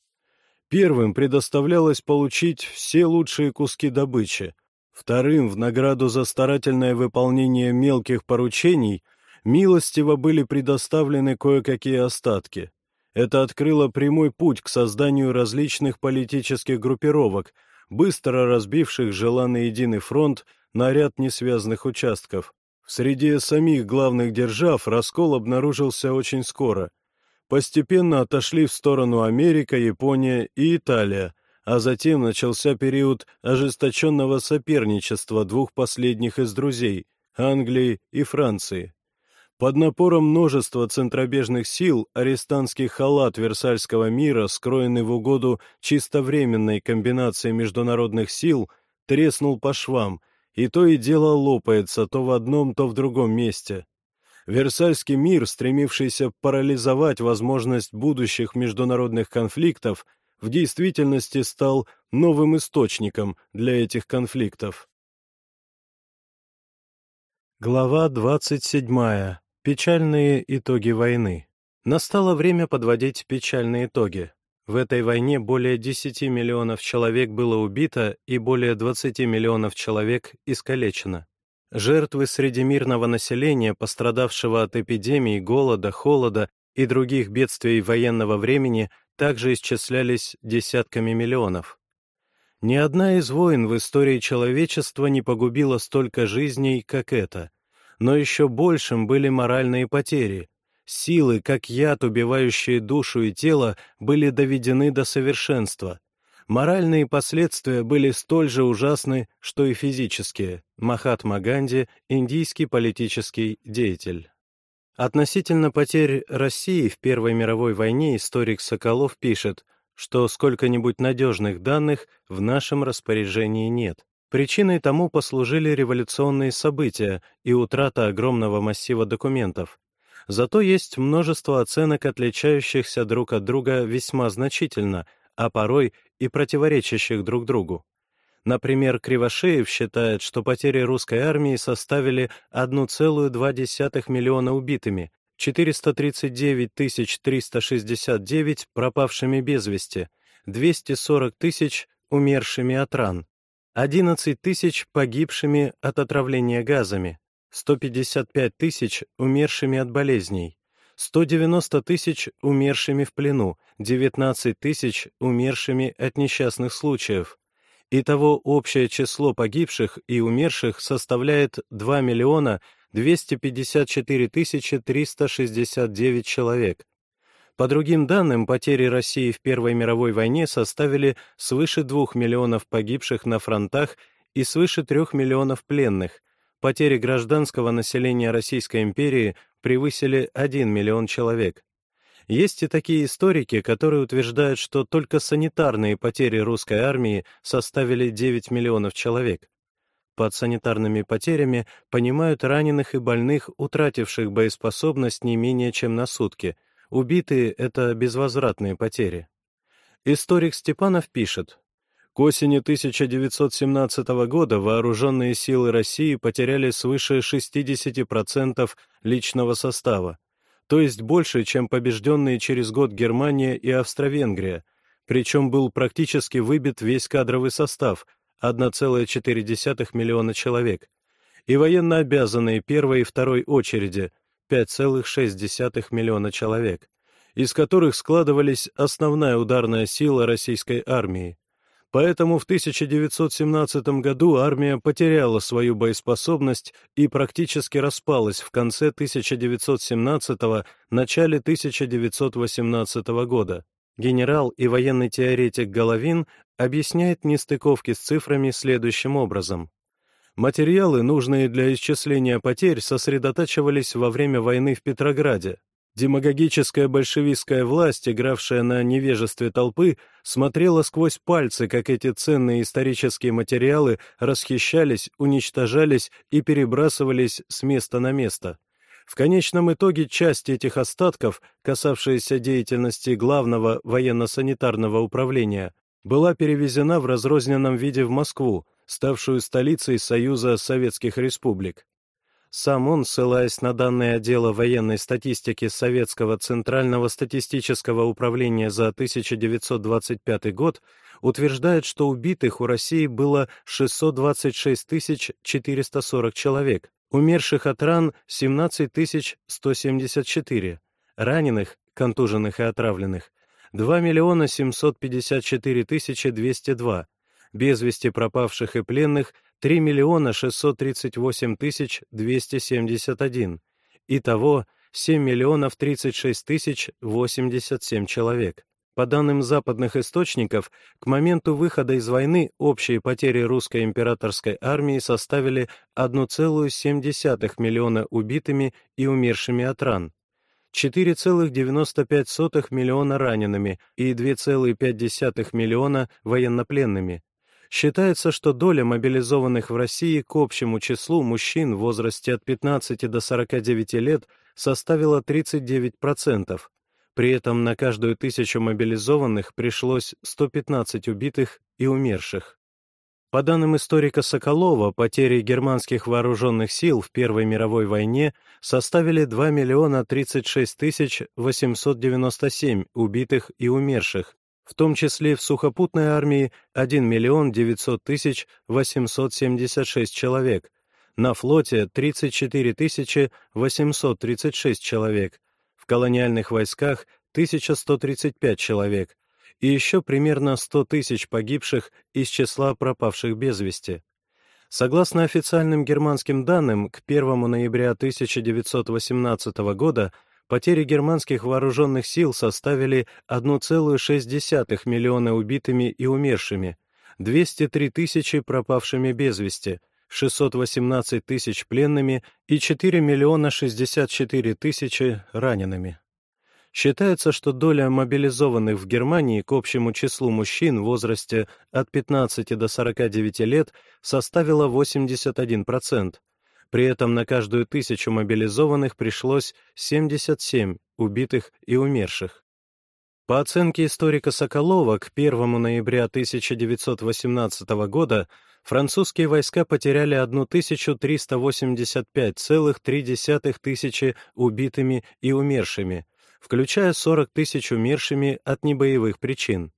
Первым предоставлялось получить все лучшие куски добычи, вторым, в награду за старательное выполнение мелких поручений, милостиво были предоставлены кое-какие остатки. Это открыло прямой путь к созданию различных политических группировок, быстро разбивших желанный единый фронт на ряд несвязанных участков. В среде самих главных держав раскол обнаружился очень скоро. Постепенно отошли в сторону Америка, Япония и Италия, а затем начался период ожесточенного соперничества двух последних из друзей — Англии и Франции. Под напором множества центробежных сил арестантский халат Версальского мира, скроенный в угоду чисто временной комбинации международных сил, треснул по швам — и то и дело лопается то в одном, то в другом месте. Версальский мир, стремившийся парализовать возможность будущих международных конфликтов, в действительности стал новым источником для этих конфликтов. Глава 27. Печальные итоги войны. Настало время подводить печальные итоги. В этой войне более 10 миллионов человек было убито и более 20 миллионов человек искалечено. Жертвы среди мирного населения, пострадавшего от эпидемий, голода, холода и других бедствий военного времени, также исчислялись десятками миллионов. Ни одна из войн в истории человечества не погубила столько жизней, как эта. Но еще большим были моральные потери, Силы, как яд, убивающие душу и тело, были доведены до совершенства. Моральные последствия были столь же ужасны, что и физические. Махатма Ганди, индийский политический деятель. Относительно потерь России в Первой мировой войне историк Соколов пишет, что сколько-нибудь надежных данных в нашем распоряжении нет. Причиной тому послужили революционные события и утрата огромного массива документов. Зато есть множество оценок, отличающихся друг от друга весьма значительно, а порой и противоречащих друг другу. Например, Кривошеев считает, что потери русской армии составили 1,2 миллиона убитыми, 439 369 пропавшими без вести, 240 тысяч умершими от ран, 11 тысяч погибшими от отравления газами, 155 тысяч умершими от болезней, 190 тысяч умершими в плену, 19 тысяч умершими от несчастных случаев. Итого общее число погибших и умерших составляет 2 миллиона 254 тысячи 369 человек. По другим данным, потери России в Первой мировой войне составили свыше 2 миллионов погибших на фронтах и свыше 3 миллионов пленных. Потери гражданского населения Российской империи превысили 1 миллион человек. Есть и такие историки, которые утверждают, что только санитарные потери русской армии составили 9 миллионов человек. Под санитарными потерями понимают раненых и больных, утративших боеспособность не менее чем на сутки. Убитые — это безвозвратные потери. Историк Степанов пишет, к осени 1917 года вооруженные силы России потеряли свыше 60% личного состава, то есть больше, чем побежденные через год Германия и Австро-Венгрия, причем был практически выбит весь кадровый состав — 1,4 миллиона человек, и военно обязанные первой и второй очереди 5,6 миллиона человек, из которых складывались основная ударная сила российской армии. Поэтому в 1917 году армия потеряла свою боеспособность и практически распалась в конце 1917 начале 1918 года. Генерал и военный теоретик Головин объясняет нестыковки с цифрами следующим образом. Материалы, нужные для исчисления потерь, сосредотачивались во время войны в Петрограде. Демагогическая большевистская власть, игравшая на невежестве толпы, смотрела сквозь пальцы, как эти ценные исторические материалы расхищались, уничтожались и перебрасывались с места на место. В конечном итоге часть этих остатков, касавшаяся деятельности главного военно-санитарного управления, была перевезена в разрозненном виде в Москву, ставшую столицей Союза Советских Республик. Сам он, ссылаясь на данные отдела военной статистики Советского Центрального статистического управления за 1925 год, утверждает, что убитых у России было 626 440 человек, умерших от ран 17 174, раненых, контуженных и отравленных 2 миллиона 754 тысячи 202, без вести пропавших и пленных 3 миллиона 638 тысяч 271, итого 7 миллионов 36 тысяч 87 человек. По данным западных источников, к моменту выхода из войны общие потери русской императорской армии составили 1,7 миллиона убитыми и умершими от ран, 4,95 миллиона ранеными и 2,5 миллиона военнопленными. Считается, что доля мобилизованных в России к общему числу мужчин в возрасте от 15 до 49 лет составила 39%. При этом на каждую тысячу мобилизованных пришлось 115 убитых и умерших. По данным историка Соколова, потери германских вооруженных сил в Первой мировой войне составили 2 миллиона 36 тысяч 897 убитых и умерших, в том числе в сухопутной армии 1 миллион 900 тысяч 876 человек, на флоте 34 тысячи 836 человек, в колониальных войсках 1135 человек, и еще примерно 100 тысяч погибших из числа пропавших без вести. Согласно официальным германским данным, к 1 ноября 1918 года потери германских вооруженных сил составили 1,6 миллиона убитыми и умершими, 203 тысячи пропавшими без вести, 618 тысяч пленными и 4 миллиона 64 тысячи ранеными. Считается, что доля мобилизованных в Германии к общему числу мужчин в возрасте от 15 до 49 лет составила 81%. При этом на каждую тысячу мобилизованных пришлось 77 убитых и умерших. По оценке историка Соколова, к 1 ноября 1918 года французские войска потеряли 1385,3 тысячи убитыми и умершими, включая 40 тысяч умершими от небоевых причин.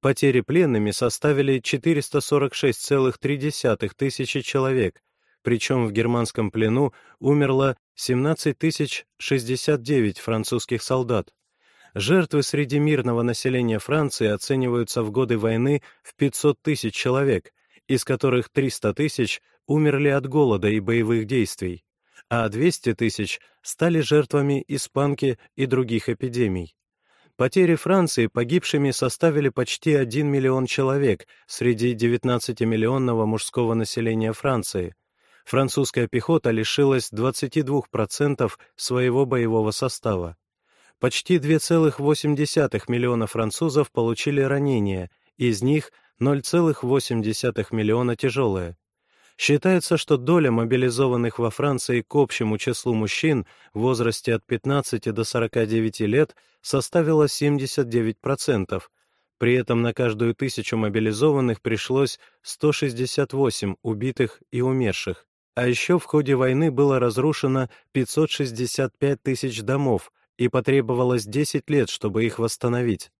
Потери пленными составили 446,3 тысячи человек, причем в германском плену умерло 17 069 французских солдат. Жертвы среди мирного населения Франции оцениваются в годы войны в 500 тысяч человек, из которых 300 тысяч умерли от голода и боевых действий, а 200 тысяч стали жертвами испанки и других эпидемий. Потери Франции погибшими составили почти 1 миллион человек среди 19-миллионного мужского населения Франции. Французская пехота лишилась 22% своего боевого состава. Почти 2,8 миллиона французов получили ранения, из них 0,8 миллиона тяжелые. Считается, что доля мобилизованных во Франции к общему числу мужчин в возрасте от 15 до 49 лет составила 79%. При этом на каждую тысячу мобилизованных пришлось 168 убитых и умерших. А еще в ходе войны было разрушено 565 тысяч домов, и потребовалось 10 лет, чтобы их восстановить.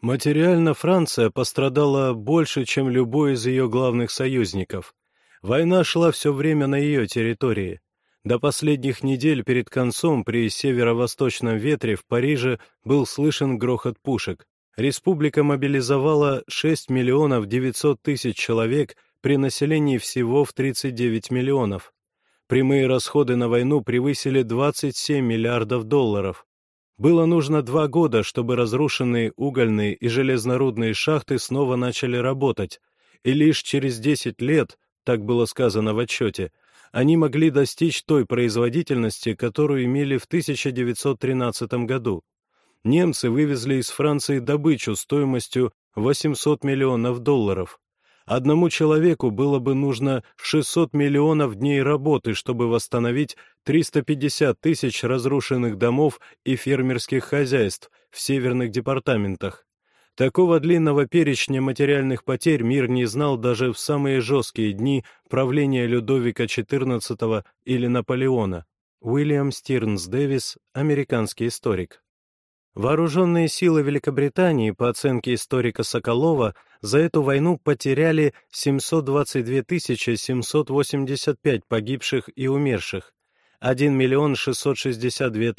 Материально Франция пострадала больше, чем любой из ее главных союзников. Война шла все время на ее территории. До последних недель перед концом при северо-восточном ветре в Париже был слышен грохот пушек. Республика мобилизовала 6 миллионов 900 тысяч человек при населении всего в 39 миллионов. Прямые расходы на войну превысили 27 миллиардов долларов. Было нужно два года, чтобы разрушенные угольные и железнорудные шахты снова начали работать, и лишь через 10 лет так было сказано в отчете, они могли достичь той производительности, которую имели в 1913 году. Немцы вывезли из Франции добычу стоимостью 800 миллионов долларов. Одному человеку было бы нужно 600 миллионов дней работы, чтобы восстановить 350 тысяч разрушенных домов и фермерских хозяйств в северных департаментах. Такого длинного перечня материальных потерь мир не знал даже в самые жесткие дни правления Людовика XIV или Наполеона. Уильям Стирнс Дэвис, американский историк. Вооруженные силы Великобритании, по оценке историка Соколова, за эту войну потеряли 722 785 погибших и умерших, 1 миллион 662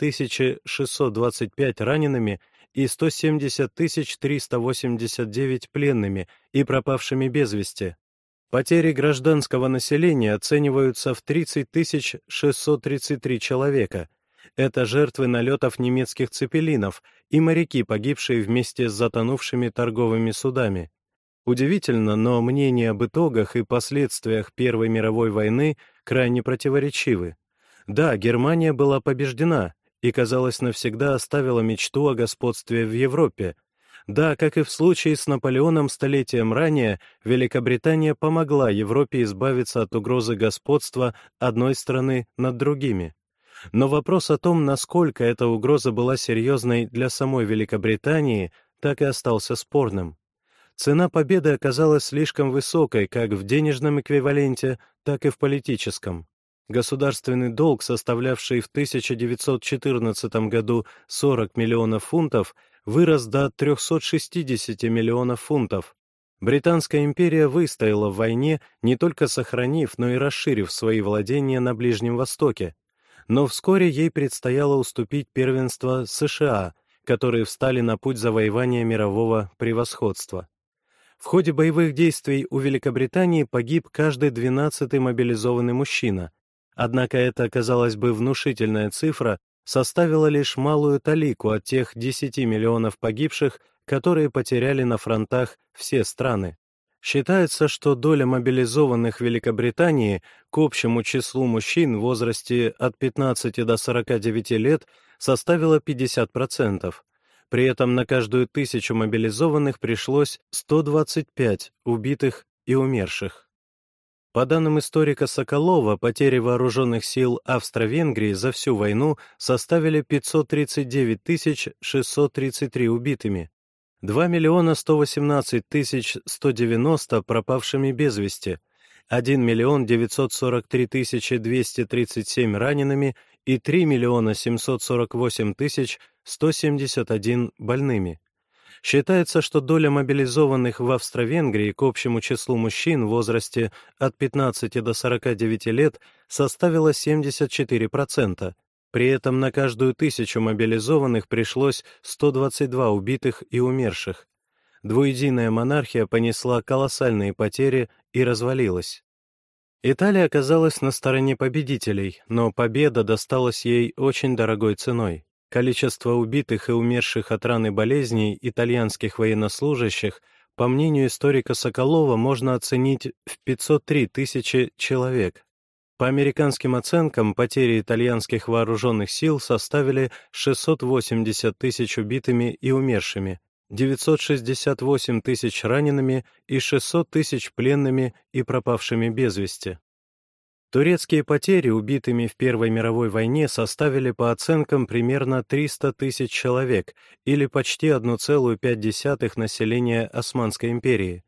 625 ранеными и 170 389 пленными и пропавшими без вести. Потери гражданского населения оцениваются в 30 633 человека. Это жертвы налетов немецких цепелинов и моряки, погибшие вместе с затонувшими торговыми судами. Удивительно, но мнения об итогах и последствиях Первой мировой войны крайне противоречивы. Да, Германия была побеждена, и, казалось, навсегда оставила мечту о господстве в Европе. Да, как и в случае с Наполеоном столетием ранее, Великобритания помогла Европе избавиться от угрозы господства одной страны над другими. Но вопрос о том, насколько эта угроза была серьезной для самой Великобритании, так и остался спорным. Цена победы оказалась слишком высокой как в денежном эквиваленте, так и в политическом. Государственный долг, составлявший в 1914 году 40 миллионов фунтов, вырос до 360 миллионов фунтов. Британская империя выстояла в войне, не только сохранив, но и расширив свои владения на Ближнем Востоке. Но вскоре ей предстояло уступить первенство США, которые встали на путь завоевания мирового превосходства. В ходе боевых действий у Великобритании погиб каждый двенадцатый мобилизованный мужчина, Однако эта, казалось бы, внушительная цифра составила лишь малую талику от тех 10 миллионов погибших, которые потеряли на фронтах все страны. Считается, что доля мобилизованных в Великобритании к общему числу мужчин в возрасте от 15 до 49 лет составила 50%. При этом на каждую тысячу мобилизованных пришлось 125 убитых и умерших. По данным историка Соколова, потери вооруженных сил Австро-Венгрии за всю войну составили 539 633 убитыми, 2 миллиона 118 тысяч 190 пропавшими без вести, 1 миллион 943 тысячи 237 ранеными и 3 миллиона 748 тысяч 171 больными. Считается, что доля мобилизованных в Австро-Венгрии к общему числу мужчин в возрасте от 15 до 49 лет составила 74%. При этом на каждую тысячу мобилизованных пришлось 122 убитых и умерших. Двуединая монархия понесла колоссальные потери и развалилась. Италия оказалась на стороне победителей, но победа досталась ей очень дорогой ценой. Количество убитых и умерших от ран и болезней итальянских военнослужащих, по мнению историка Соколова, можно оценить в 503 тысячи человек. По американским оценкам, потери итальянских вооруженных сил составили 680 тысяч убитыми и умершими, 968 тысяч ранеными и 600 тысяч пленными и пропавшими без вести. Турецкие потери убитыми в Первой мировой войне составили по оценкам примерно 300 тысяч человек или почти 1,5 населения Османской империи.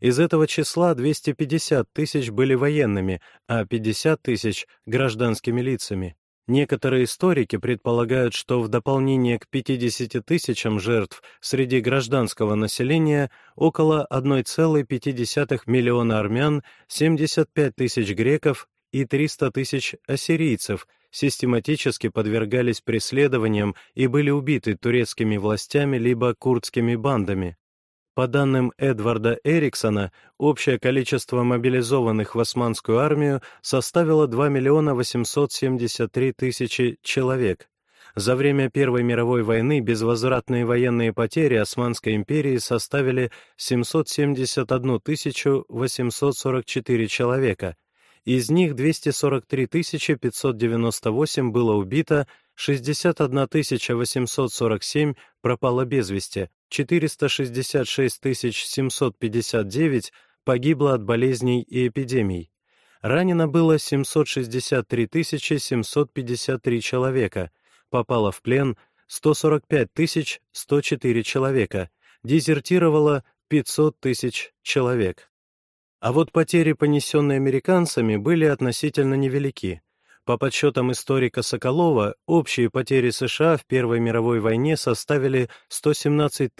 Из этого числа 250 тысяч были военными, а 50 тысяч — гражданскими лицами. Некоторые историки предполагают, что в дополнение к 50 тысячам жертв среди гражданского населения около 1,5 миллиона армян, 75 тысяч греков и 300 тысяч ассирийцев систематически подвергались преследованиям и были убиты турецкими властями либо курдскими бандами. По данным Эдварда Эриксона, общее количество мобилизованных в османскую армию составило 2 миллиона 873 тысячи человек. За время Первой мировой войны безвозвратные военные потери Османской империи составили 771 844 человека, из них 243 598 было убито, 61 847 пропало без вести, 466 759 погибло от болезней и эпидемий. Ранено было 763 753 человека, попало в плен 145 104 человека, дезертировало 500 тысяч человек. А вот потери, понесенные американцами, были относительно невелики. По подсчетам историка Соколова, общие потери США в Первой мировой войне составили 117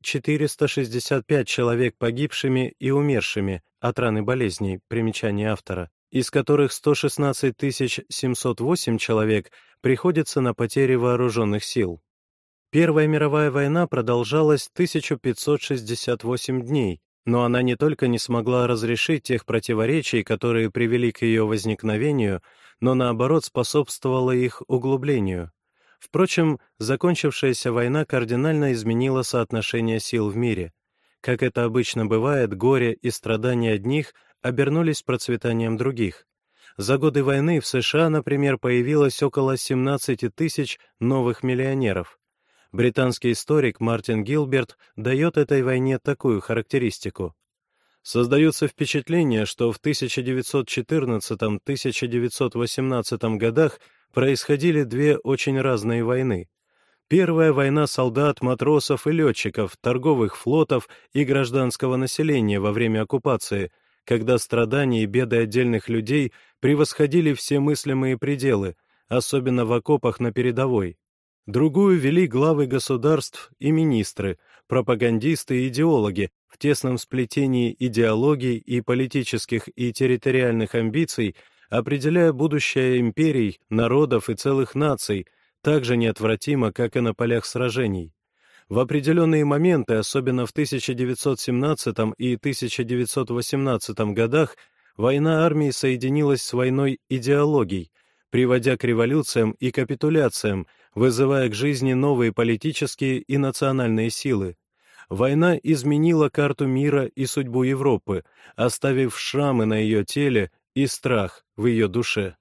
465 человек погибшими и умершими от ран и болезней, примечание автора, из которых 116 708 человек приходится на потери вооруженных сил. Первая мировая война продолжалась 1568 дней, но она не только не смогла разрешить тех противоречий, которые привели к ее возникновению, но наоборот способствовала их углублению. Впрочем, закончившаяся война кардинально изменила соотношение сил в мире. Как это обычно бывает, горе и страдания одних обернулись процветанием других. За годы войны в США, например, появилось около 17 тысяч новых миллионеров. Британский историк Мартин Гилберт дает этой войне такую характеристику. Создается впечатление, что в 1914-1918 годах происходили две очень разные войны. Первая война солдат, матросов и летчиков, торговых флотов и гражданского населения во время оккупации, когда страдания и беды отдельных людей превосходили все мыслимые пределы, особенно в окопах на передовой. Другую вели главы государств и министры, пропагандисты и идеологи в тесном сплетении идеологий и политических и территориальных амбиций, определяя будущее империй, народов и целых наций, так же неотвратимо, как и на полях сражений. В определенные моменты, особенно в 1917 и 1918 годах, война армии соединилась с войной идеологий, приводя к революциям и капитуляциям, вызывая к жизни новые политические и национальные силы. Война изменила карту мира и судьбу Европы, оставив шрамы на ее теле и страх в ее душе.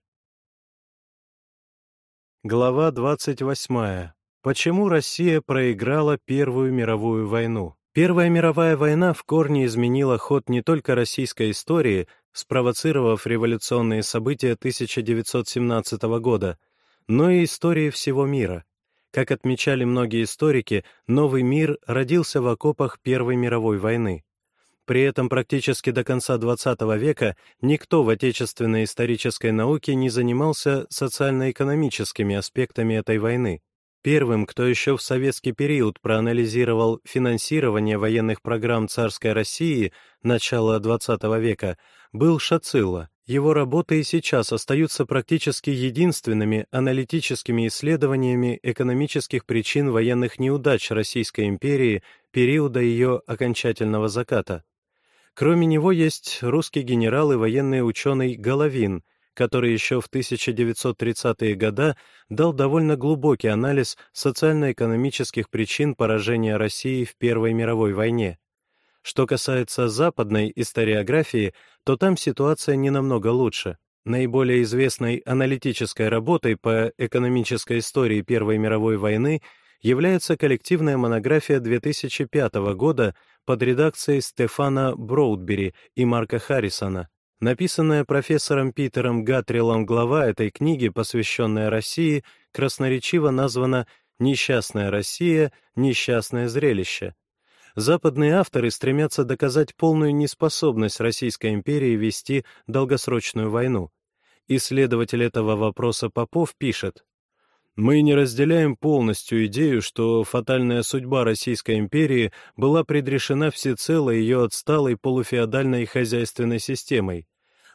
Глава 28. Почему Россия проиграла Первую мировую войну? Первая мировая война в корне изменила ход не только российской истории, спровоцировав революционные события 1917 года, но и истории всего мира. Как отмечали многие историки, новый мир родился в окопах Первой мировой войны. При этом практически до конца XX века никто в отечественной исторической науке не занимался социально-экономическими аспектами этой войны. Первым, кто еще в советский период проанализировал финансирование военных программ царской России начала XX века, был Шацилла. Его работы и сейчас остаются практически единственными аналитическими исследованиями экономических причин военных неудач Российской империи периода ее окончательного заката. Кроме него есть русский генерал и военный ученый Головин — который еще в 1930-е годы дал довольно глубокий анализ социально-экономических причин поражения России в Первой мировой войне. Что касается западной историографии, то там ситуация не намного лучше. Наиболее известной аналитической работой по экономической истории Первой мировой войны является коллективная монография 2005 года под редакцией Стефана Броудбери и Марка Харрисона Написанная профессором Питером Гатрилом глава этой книги, посвященная России, красноречиво названа «Несчастная Россия. Несчастное зрелище». Западные авторы стремятся доказать полную неспособность Российской империи вести долгосрочную войну. Исследователь этого вопроса Попов пишет, мы не разделяем полностью идею, что фатальная судьба Российской империи была предрешена всецело ее отсталой полуфеодальной хозяйственной системой.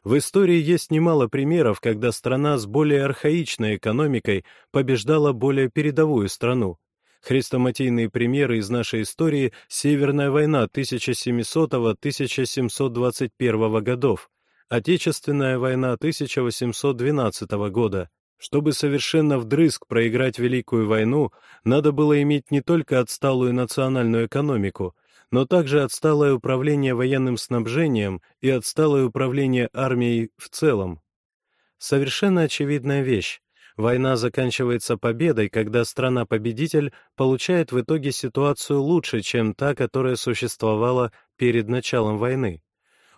В истории есть немало примеров, когда страна с более архаичной экономикой побеждала более передовую страну. Хрестоматийные примеры из нашей истории — Северная война 1700-1721 годов, Отечественная война 1812 года, чтобы совершенно вдрызг проиграть Великую войну, надо было иметь не только отсталую национальную экономику, но также отсталое управление военным снабжением и отсталое управление армией в целом. Совершенно очевидная вещь. Война заканчивается победой, когда страна-победитель получает в итоге ситуацию лучше, чем та, которая существовала перед началом войны.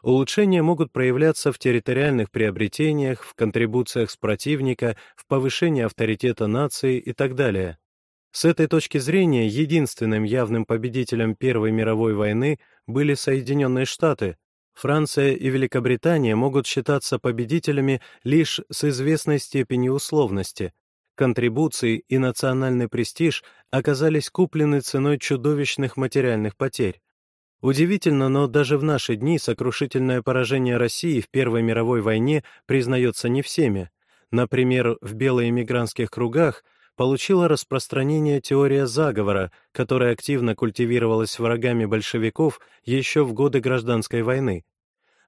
Улучшения могут проявляться в территориальных приобретениях, в контрибуциях с противника, в повышении авторитета нации и так далее. С этой точки зрения единственным явным победителем Первой мировой войны были Соединенные Штаты. Франция и Великобритания могут считаться победителями лишь с известной степенью условности. Контрибуции и национальный престиж оказались куплены ценой чудовищных материальных потерь. Удивительно, но даже в наши дни сокрушительное поражение России в Первой мировой войне признается не всеми. Например, в белоэмигрантских кругах получила распространение теория заговора, которая активно культивировалась врагами большевиков еще в годы Гражданской войны.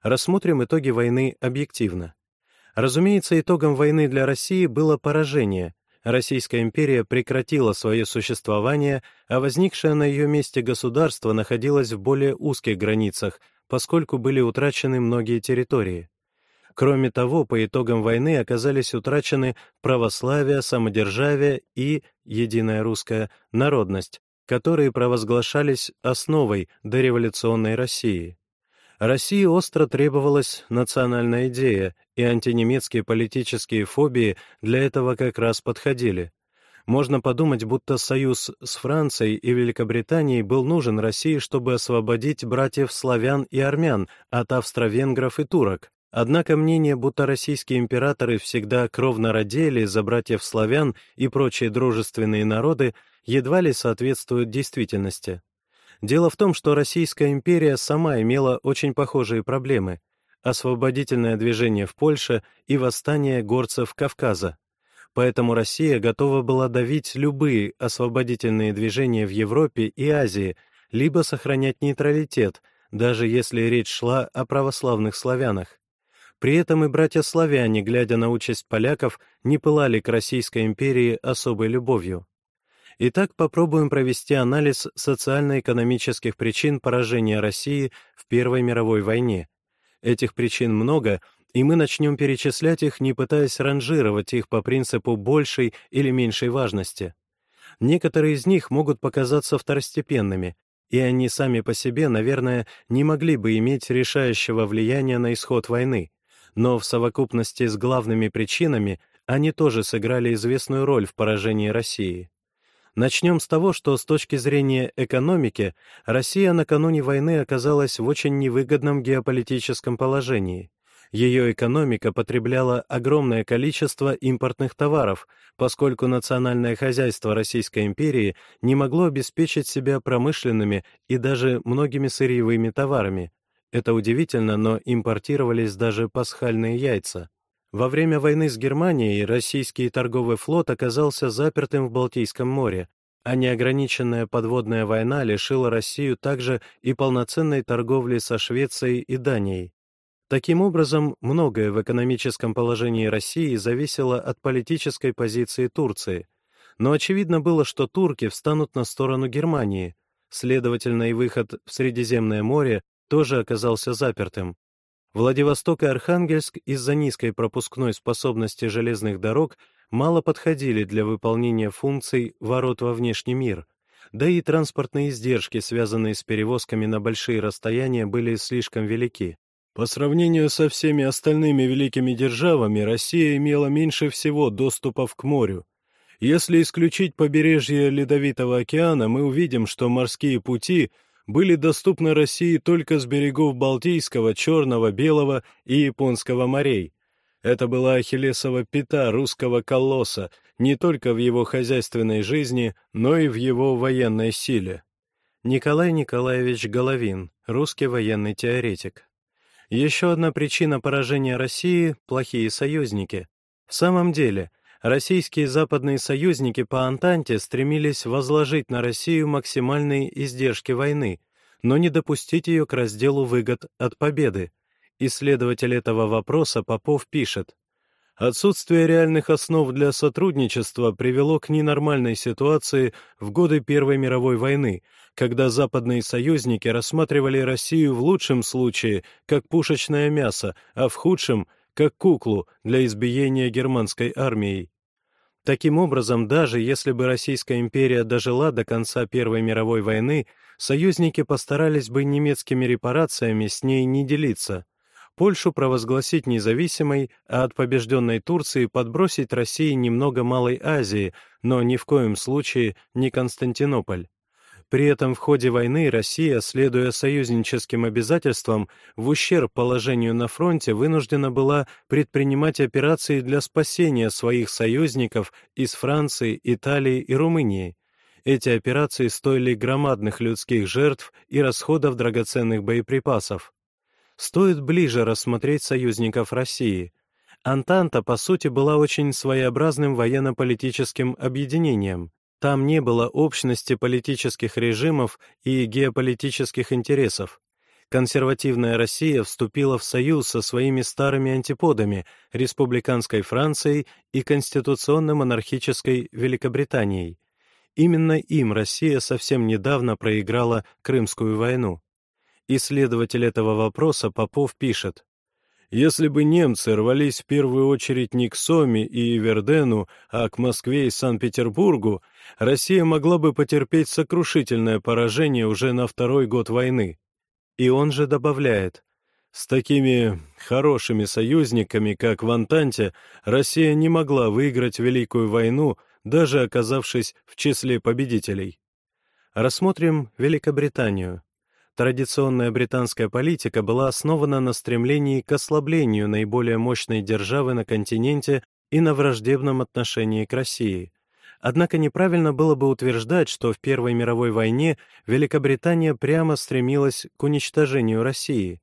Рассмотрим итоги войны объективно. Разумеется, итогом войны для России было поражение, Российская империя прекратила свое существование, а возникшее на ее месте государство находилось в более узких границах, поскольку были утрачены многие территории. Кроме того, по итогам войны оказались утрачены православие, самодержавие и, единая русская, народность, которые провозглашались основой дореволюционной России. России остро требовалась национальная идея, и антинемецкие политические фобии для этого как раз подходили. Можно подумать, будто союз с Францией и Великобританией был нужен России, чтобы освободить братьев славян и армян от австро-венгров и турок. Однако мнение, будто российские императоры всегда кровно родили за братьев славян и прочие дружественные народы, едва ли соответствует действительности. Дело в том, что Российская империя сама имела очень похожие проблемы — освободительное движение в Польше и восстание горцев Кавказа. Поэтому Россия готова была давить любые освободительные движения в Европе и Азии, либо сохранять нейтралитет, даже если речь шла о православных славянах. При этом и братья-славяне, глядя на участь поляков, не пылали к Российской империи особой любовью. Итак, попробуем провести анализ социально-экономических причин поражения России в Первой мировой войне. Этих причин много, и мы начнем перечислять их, не пытаясь ранжировать их по принципу большей или меньшей важности. Некоторые из них могут показаться второстепенными, и они сами по себе, наверное, не могли бы иметь решающего влияния на исход войны, но в совокупности с главными причинами они тоже сыграли известную роль в поражении России. Начнем с того, что с точки зрения экономики Россия накануне войны оказалась в очень невыгодном геополитическом положении. Ее экономика потребляла огромное количество импортных товаров, поскольку национальное хозяйство Российской империи не могло обеспечить себя промышленными и даже многими сырьевыми товарами. Это удивительно, но импортировались даже пасхальные яйца. Во время войны с Германией российский торговый флот оказался запертым в Балтийском море, а неограниченная подводная война лишила Россию также и полноценной торговли со Швецией и Данией. Таким образом, многое в экономическом положении России зависело от политической позиции Турции. Но очевидно было, что турки встанут на сторону Германии, следовательно, и выход в Средиземное море тоже оказался запертым. Владивосток и Архангельск из-за низкой пропускной способности железных дорог мало подходили для выполнения функций ворот во внешний мир, да и транспортные издержки, связанные с перевозками на большие расстояния, были слишком велики. По сравнению со всеми остальными великими державами, Россия имела меньше всего доступов к морю. Если исключить побережье Ледовитого океана, мы увидим, что морские пути были доступны России только с берегов Балтийского, Черного, Белого и Японского морей. Это была ахиллесова пята русского колосса не только в его хозяйственной жизни, но и в его военной силе. Николай Николаевич Головин, русский военный теоретик. Еще одна причина поражения России — плохие союзники. В самом деле, российские западные союзники по Антанте стремились возложить на Россию максимальные издержки войны, но не допустить ее к разделу выгод от победы. Исследователь этого вопроса Попов пишет, Отсутствие реальных основ для сотрудничества привело к ненормальной ситуации в годы Первой мировой войны, когда западные союзники рассматривали Россию в лучшем случае как пушечное мясо, а в худшем — как куклу для избиения германской армией. Таким образом, даже если бы Российская империя дожила до конца Первой мировой войны, союзники постарались бы немецкими репарациями с ней не делиться — Польшу провозгласить независимой, а от побежденной Турции подбросить России немного Малой Азии, но ни в коем случае не Константинополь. При этом в ходе войны Россия, следуя союзническим обязательствам, в ущерб положению на фронте вынуждена была предпринимать операции для спасения своих союзников из Франции, Италии и Румынии. Эти операции стоили громадных людских жертв и расходов драгоценных боеприпасов стоит ближе рассмотреть союзников России. Антанта, по сути, была очень своеобразным военно-политическим объединением. Там не было общности политических режимов и геополитических интересов. Консервативная Россия вступила в союз со своими старыми антиподами — республиканской Францией и конституционно-монархической Великобританией. Именно им Россия совсем недавно проиграла Крымскую войну. Исследователь этого вопроса Попов пишет, если бы немцы рвались в первую очередь не к Соме и Вердену, а к Москве и Санкт-Петербургу, Россия могла бы потерпеть сокрушительное поражение уже на второй год войны. И он же добавляет, с такими хорошими союзниками, как в Антанте, Россия не могла выиграть Великую войну, даже оказавшись в числе победителей. Рассмотрим Великобританию. Традиционная британская политика была основана на стремлении к ослаблению наиболее мощной державы на континенте и на враждебном отношении к России. Однако неправильно было бы утверждать, что в Первой мировой войне Великобритания прямо стремилась к уничтожению России.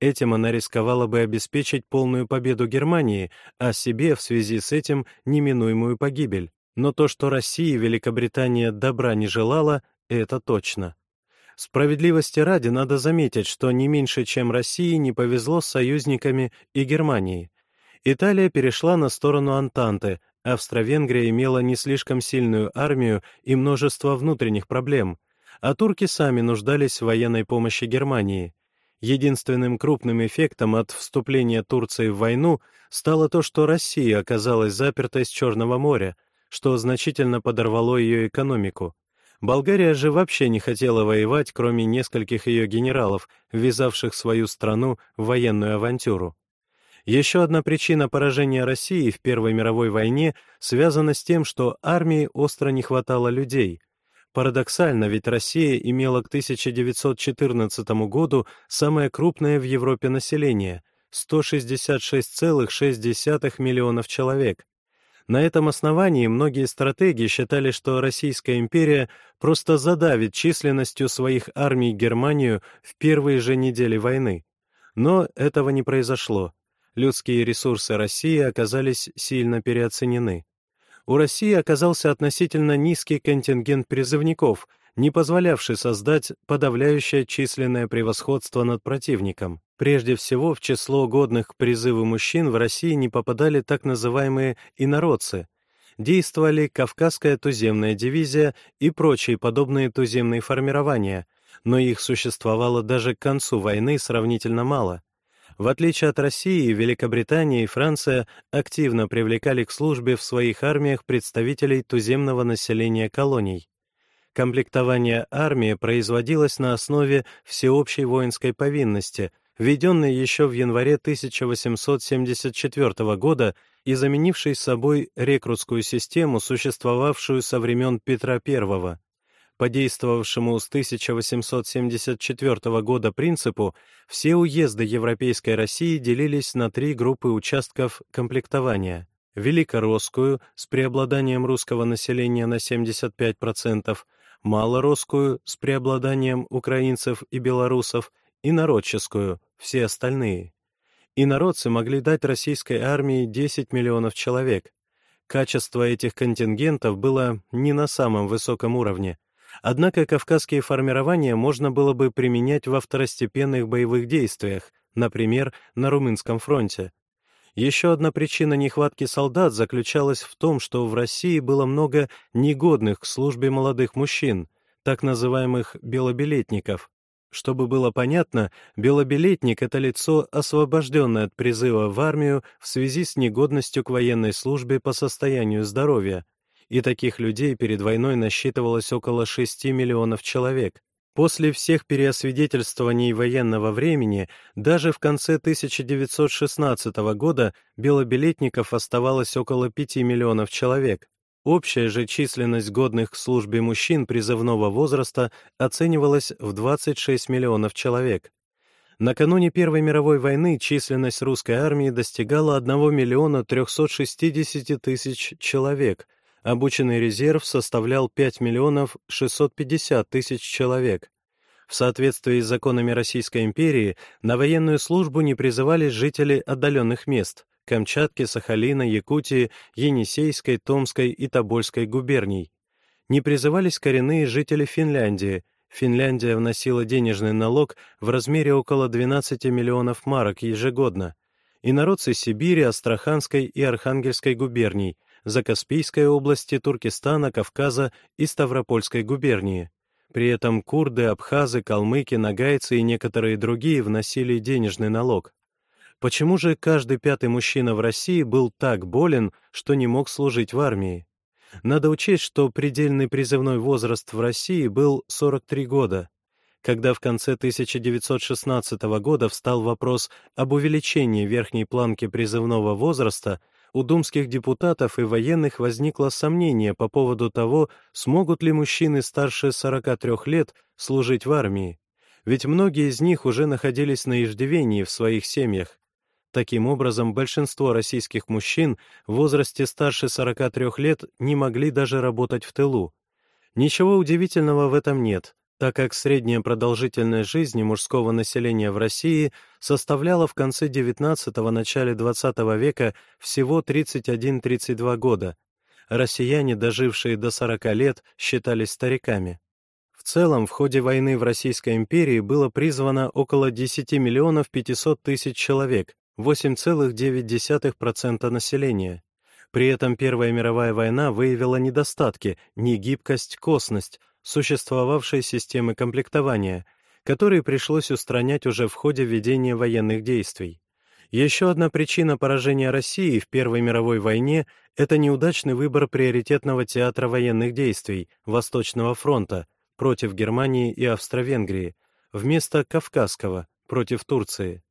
Этим она рисковала бы обеспечить полную победу Германии, а себе в связи с этим неминуемую погибель. Но то, что России Великобритания добра не желала, это точно. Справедливости ради надо заметить, что не меньше, чем России, не повезло с союзниками и Германией. Италия перешла на сторону Антанты, Австро-Венгрия имела не слишком сильную армию и множество внутренних проблем, а турки сами нуждались в военной помощи Германии. Единственным крупным эффектом от вступления Турции в войну стало то, что Россия оказалась запертой с Черного моря, что значительно подорвало ее экономику. Болгария же вообще не хотела воевать, кроме нескольких ее генералов, ввязавших свою страну в военную авантюру. Еще одна причина поражения России в Первой мировой войне связана с тем, что армии остро не хватало людей. Парадоксально, ведь Россия имела к 1914 году самое крупное в Европе население — 166,6 миллионов человек. На этом основании многие стратеги считали, что Российская империя просто задавит численностью своих армий Германию в первые же недели войны. Но этого не произошло. Людские ресурсы России оказались сильно переоценены. У России оказался относительно низкий контингент призывников, не позволявший создать подавляющее численное превосходство над противником. Прежде всего, в число годных к призыву мужчин в России не попадали так называемые «инородцы», действовали Кавказская туземная дивизия и прочие подобные туземные формирования, но их существовало даже к концу войны сравнительно мало. В отличие от России, Великобритания и Франция активно привлекали к службе в своих армиях представителей туземного населения колоний. Комплектование армии производилось на основе всеобщей воинской повинности, введенной еще в январе 1874 года и заменившей собой рекрутскую систему, существовавшую со времен Петра I. По действовавшему с 1874 года принципу, все уезды Европейской России делились на три группы участков комплектования. Великоросскую, с преобладанием русского населения на 75%, малоросскую с преобладанием украинцев и белорусов и народческую, все остальные. Инородцы могли дать российской армии 10 миллионов человек. Качество этих контингентов было не на самом высоком уровне, однако кавказские формирования можно было бы применять во второстепенных боевых действиях, например, на Румынском фронте. Еще одна причина нехватки солдат заключалась в том, что в России было много негодных к службе молодых мужчин, так называемых белобилетников. Чтобы было понятно, белобилетник — это лицо, освобожденное от призыва в армию в связи с негодностью к военной службе по состоянию здоровья, и таких людей перед войной насчитывалось около 6 миллионов человек. После всех переосвидетельствований военного времени, даже в конце 1916 года белобилетников оставалось около 5 миллионов человек. Общая же численность годных к службе мужчин призывного возраста оценивалась в 26 миллионов человек. Накануне Первой мировой войны численность русской армии достигала 1 миллиона 360 тысяч человек, обученный резерв составлял 5 миллионов 650 тысяч человек. В соответствии с законами Российской империи на военную службу не призывались жители отдаленных мест — Камчатки, Сахалина, Якутии, Енисейской, Томской и Тобольской губерний. Не призывались коренные жители Финляндии. Финляндия вносила денежный налог в размере около 12 миллионов марок ежегодно. И народцы Сибири, Астраханской и Архангельской губерний, Закаспийской области, Туркестана, Кавказа и Ставропольской губернии. При этом курды, абхазы, калмыки, нагайцы и некоторые другие вносили денежный налог. Почему же каждый пятый мужчина в России был так болен, что не мог служить в армии? Надо учесть, что предельный призывной возраст в России был 43 года. Когда в конце 1916 года встал вопрос об увеличении верхней планки призывного возраста, у думских депутатов и военных возникло сомнение по поводу того, смогут ли мужчины старше 43 лет служить в армии, ведь многие из них уже находились на иждивении в своих семьях. Таким образом, большинство российских мужчин в возрасте старше 43 лет не могли даже работать в тылу. Ничего удивительного в этом нет так как средняя продолжительность жизни мужского населения в России составляла в конце XIX – начале XX века всего 31-32 года. Россияне, дожившие до 40 лет, считались стариками. В целом, в ходе войны в Российской империи было призвано около 10 миллионов 500 тысяч человек, 8,9% населения. При этом Первая мировая война выявила недостатки, негибкость, косность, существовавшей системы комплектования, которые пришлось устранять уже в ходе ведения военных действий. Еще одна причина поражения России в Первой мировой войне — это неудачный выбор приоритетного театра военных действий Восточного фронта против Германии и Австро-Венгрии вместо Кавказского против Турции.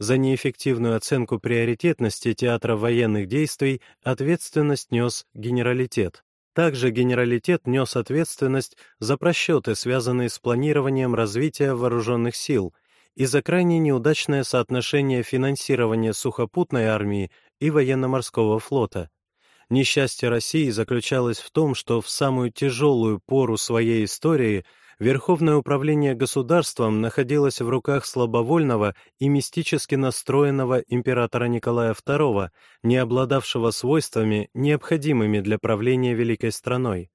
За неэффективную оценку приоритетности театра военных действий ответственность нес генералитет. Также генералитет нес ответственность за просчеты, связанные с планированием развития вооруженных сил, и за крайне неудачное соотношение финансирования сухопутной армии и военно-морского флота. Несчастье России заключалось в том, что в самую тяжелую пору своей истории Верховное управление государством находилось в руках слабовольного и мистически настроенного императора Николая II, не обладавшего свойствами, необходимыми для правления великой страной.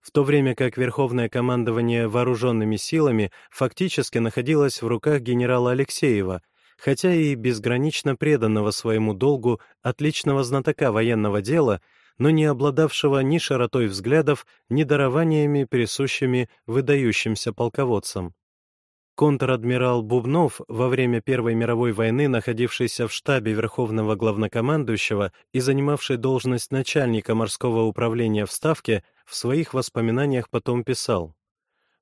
В то время как Верховное командование вооруженными силами фактически находилось в руках генерала Алексеева, хотя и безгранично преданного своему долгу отличного знатока военного дела, но не обладавшего ни широтой взглядов, ни дарованиями, присущими выдающимся полководцам. Контр-адмирал Бубнов, во время Первой мировой войны находившийся в штабе Верховного главнокомандующего и занимавший должность начальника морского управления в Ставке, в своих воспоминаниях потом писал.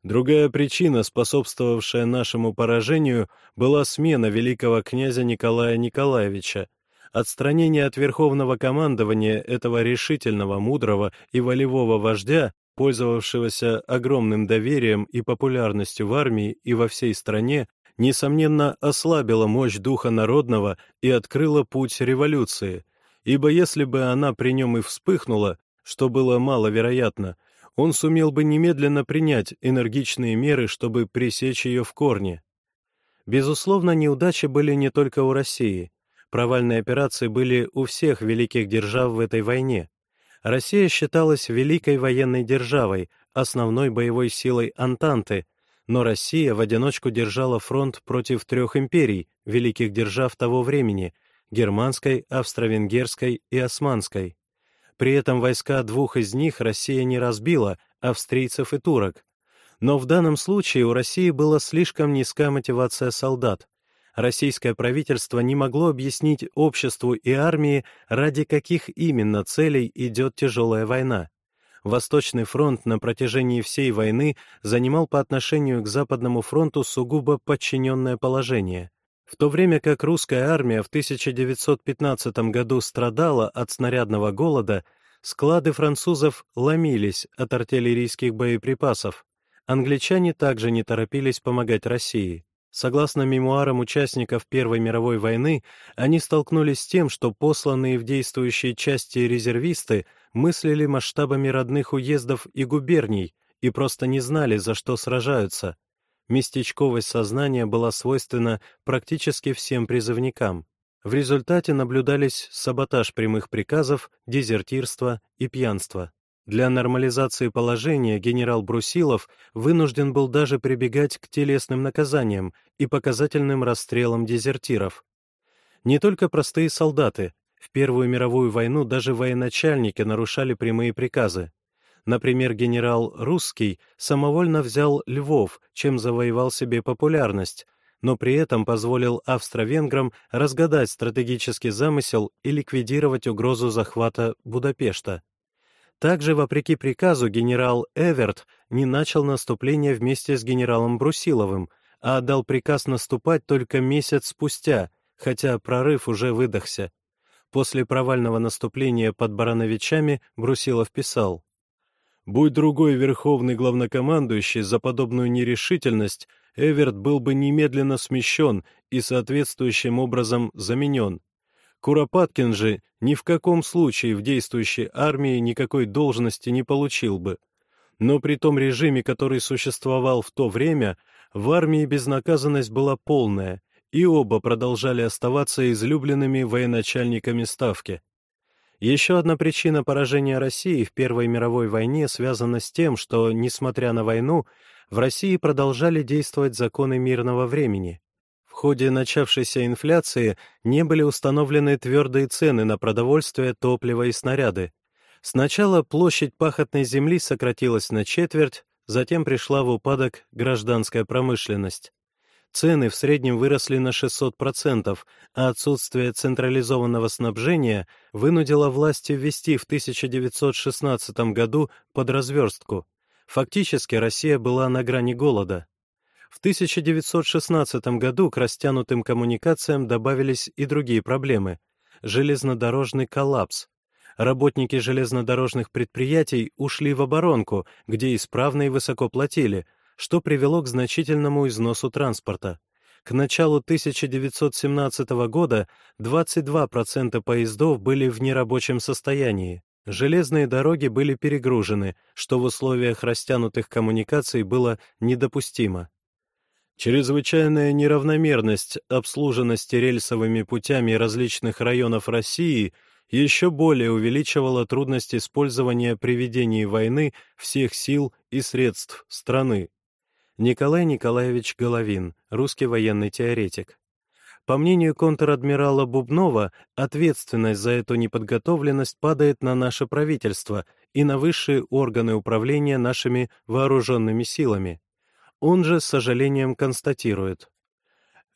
Другая причина, способствовавшая нашему поражению, была смена великого князя Николая Николаевича, отстранение от верховного командования этого решительного, мудрого и волевого вождя, пользовавшегося огромным доверием и популярностью в армии и во всей стране, несомненно ослабило мощь духа народного и открыло путь революции, ибо если бы она при нем и вспыхнула, что было маловероятно, он сумел бы немедленно принять энергичные меры, чтобы пресечь ее в корне. Безусловно, неудачи были не только у России. Провальные операции были у всех великих держав в этой войне. Россия считалась великой военной державой, основной боевой силой Антанты, но Россия в одиночку держала фронт против трех империй, великих держав того времени — германской, австро-венгерской и османской. При этом войска двух из них Россия не разбила, австрийцев и турок. Но в данном случае у России была слишком низкая мотивация солдат. Российское правительство не могло объяснить обществу и армии, ради каких именно целей идет тяжелая война. Восточный фронт на протяжении всей войны занимал по отношению к Западному фронту сугубо подчиненное положение. В то время как русская армия в 1915 году страдала от снарядного голода, склады французов ломились от артиллерийских боеприпасов. Англичане также не торопились помогать России. Согласно мемуарам участников Первой мировой войны, они столкнулись с тем, что посланные в действующие части резервисты мыслили масштабами родных уездов и губерний и просто не знали, за что сражаются. Местечковость сознания была свойственна практически всем призывникам. В результате наблюдались саботаж прямых приказов, дезертирство и пьянство. Для нормализации положения генерал Брусилов вынужден был даже прибегать к телесным наказаниям и показательным расстрелам дезертиров. Не только простые солдаты, в Первую мировую войну даже военачальники нарушали прямые приказы. Например, генерал Русский самовольно взял Львов, чем завоевал себе популярность, но при этом позволил австро-венграм разгадать стратегический замысел и ликвидировать угрозу захвата Будапешта. Также, вопреки приказу, генерал Эверт не начал наступление вместе с генералом Брусиловым, а отдал приказ наступать только месяц спустя, хотя прорыв уже выдохся. После провального наступления под Барановичами Брусилов писал Будь другой верховный главнокомандующий за подобную нерешительность, Эверт был бы немедленно смещен и соответствующим образом заменен. Куропаткин же ни в каком случае в действующей армии никакой должности не получил бы. Но при том режиме, который существовал в то время, в армии безнаказанность была полная, и оба продолжали оставаться излюбленными военачальниками Ставки. Еще одна причина поражения России в Первой мировой войне связана с тем, что, несмотря на войну, в России продолжали действовать законы мирного времени. Ходе начавшейся инфляции не были установлены твердые цены на продовольствие, топливо и снаряды. Сначала площадь пахотной земли сократилась на четверть, затем пришла в упадок гражданская промышленность. Цены в среднем выросли на 600%, а отсутствие централизованного снабжения вынудило власти ввести в 1916 году под разверстку. Фактически Россия была на грани голода. В 1916 году к растянутым коммуникациям добавились и другие проблемы. Железнодорожный коллапс. Работники железнодорожных предприятий ушли в оборонку, где исправно и высоко платили — что привело к значительному износу транспорта. К началу 1917 года 22% поездов были в нерабочем состоянии. Железные дороги были перегружены, что в условиях растянутых коммуникаций было недопустимо. Чрезвычайная неравномерность обслуженности рельсовыми путями различных районов России еще более увеличивала трудность использования при ведении войны всех сил и средств страны. Николай Николаевич Головин, русский военный теоретик. По мнению контр-адмирала Бубнова, ответственность за эту неподготовленность падает на наше правительство и на высшие органы управления нашими вооруженными силами. Он же с сожалением констатирует.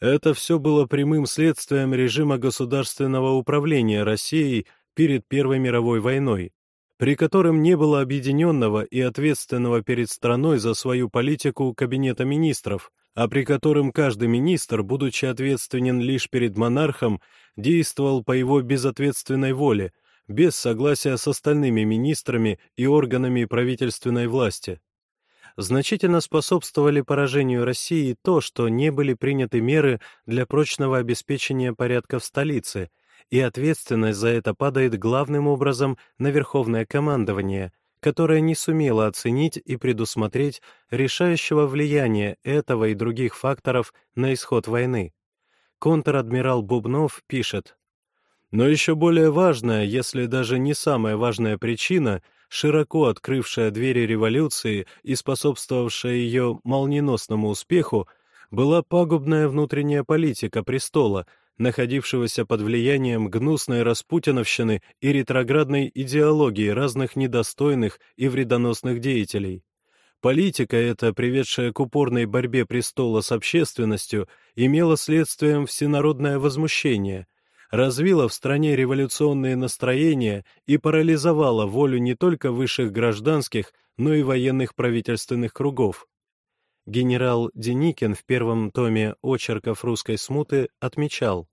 Это все было прямым следствием режима государственного управления Россией перед Первой мировой войной, при котором не было объединенного и ответственного перед страной за свою политику Кабинета министров, а при котором каждый министр, будучи ответственен лишь перед монархом, действовал по его безответственной воле, без согласия с остальными министрами и органами правительственной власти значительно способствовали поражению России то, что не были приняты меры для прочного обеспечения порядка в столице, и ответственность за это падает главным образом на Верховное командование, которое не сумело оценить и предусмотреть решающего влияния этого и других факторов на исход войны. Контр-адмирал Бубнов пишет, «Но еще более важная, если даже не самая важная причина — широко открывшая двери революции и способствовавшая ее молниеносному успеху, была пагубная внутренняя политика престола, находившегося под влиянием гнусной распутиновщины и ретроградной идеологии разных недостойных и вредоносных деятелей. Политика эта, приведшая к упорной борьбе престола с общественностью, имела следствием всенародное возмущение, развила в стране революционные настроения и парализовала волю не только высших гражданских, но и военных правительственных кругов. Генерал Деникин в первом томе «Очерков русской смуты» отмечал,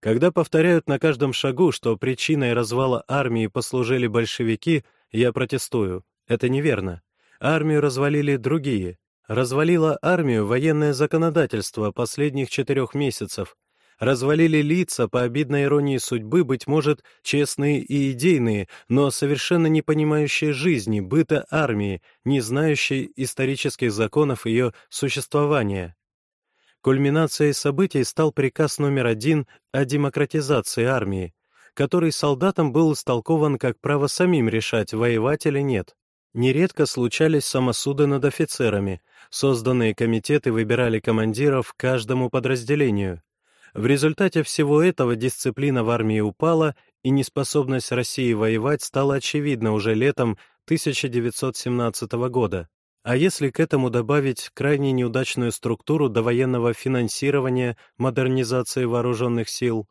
«Когда повторяют на каждом шагу, что причиной развала армии послужили большевики, я протестую. Это неверно. Армию развалили другие. Развалило армию военное законодательство последних четырех месяцев, развалили лица, по обидной иронии судьбы, быть может, честные и идейные, но совершенно не понимающие жизни, быта армии, не знающие исторических законов ее существования. Кульминацией событий стал приказ номер один о демократизации армии, который солдатам был истолкован как право самим решать, воевать или нет. Нередко случались самосуды над офицерами, созданные комитеты выбирали командиров каждому подразделению. В результате всего этого дисциплина в армии упала, и неспособность России воевать стала очевидна уже летом 1917 года. А если к этому добавить крайне неудачную структуру довоенного финансирования модернизации вооруженных сил?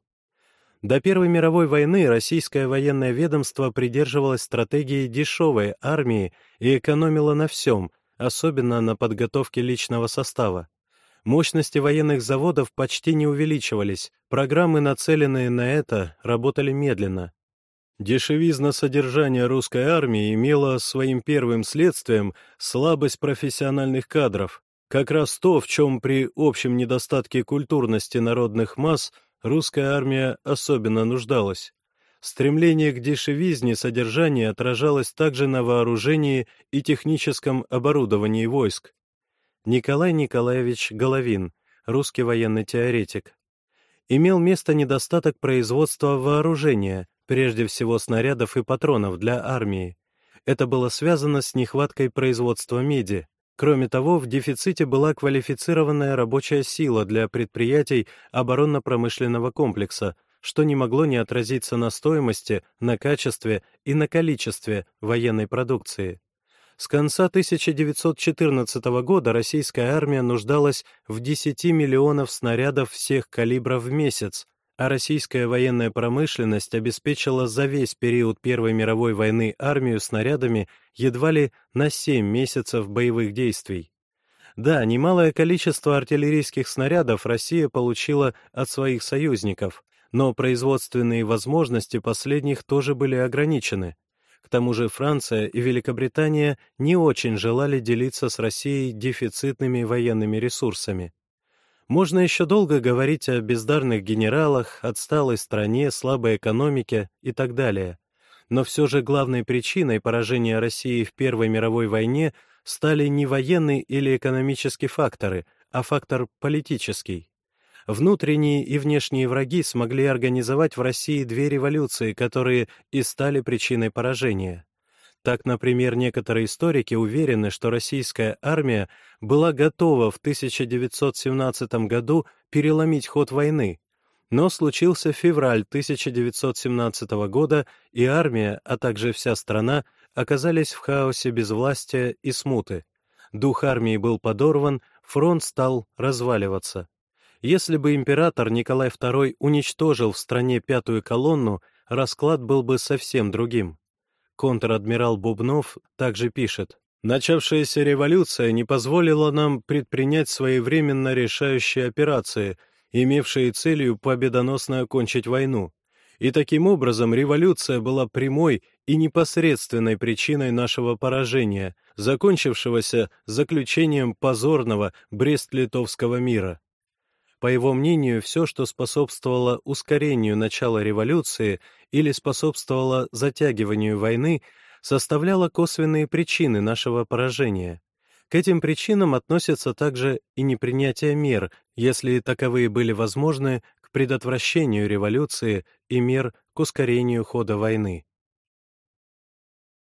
До Первой мировой войны российское военное ведомство придерживалось стратегии дешевой армии и экономило на всем, особенно на подготовке личного состава. Мощности военных заводов почти не увеличивались, программы, нацеленные на это, работали медленно. Дешевизна содержания русской армии имела своим первым следствием слабость профессиональных кадров, как раз то, в чем при общем недостатке культурности народных масс русская армия особенно нуждалась. Стремление к дешевизне содержания отражалось также на вооружении и техническом оборудовании войск. Николай Николаевич Головин, русский военный теоретик. Имел место недостаток производства вооружения, прежде всего снарядов и патронов для армии. Это было связано с нехваткой производства меди. Кроме того, в дефиците была квалифицированная рабочая сила для предприятий оборонно-промышленного комплекса, что не могло не отразиться на стоимости, на качестве и на количестве военной продукции. С конца 1914 года российская армия нуждалась в 10 миллионов снарядов всех калибров в месяц, а российская военная промышленность обеспечила за весь период Первой мировой войны армию снарядами едва ли на 7 месяцев боевых действий. Да, немалое количество артиллерийских снарядов Россия получила от своих союзников, но производственные возможности последних тоже были ограничены. К тому же Франция и Великобритания не очень желали делиться с Россией дефицитными военными ресурсами. Можно еще долго говорить о бездарных генералах, отсталой стране, слабой экономике и так далее. Но все же главной причиной поражения России в Первой мировой войне стали не военные или экономические факторы, а фактор политический. Внутренние и внешние враги смогли организовать в России две революции, которые и стали причиной поражения. Так, например, некоторые историки уверены, что российская армия была готова в 1917 году переломить ход войны, но случился февраль 1917 года, и армия, а также вся страна, оказались в хаосе безвластия и смуты. Дух армии был подорван, фронт стал разваливаться. Если бы император Николай II уничтожил в стране пятую колонну, расклад был бы совсем другим. Контр-адмирал Бубнов также пишет, «Начавшаяся революция не позволила нам предпринять своевременно решающие операции, имевшие целью победоносно окончить войну. И таким образом революция была прямой и непосредственной причиной нашего поражения, закончившегося заключением позорного Брест-Литовского мира. По его мнению, все, что способствовало ускорению начала революции или способствовало затягиванию войны, составляло косвенные причины нашего поражения. К этим причинам относятся также и непринятие мер, если таковые были возможны, к предотвращению революции и мер к ускорению хода войны.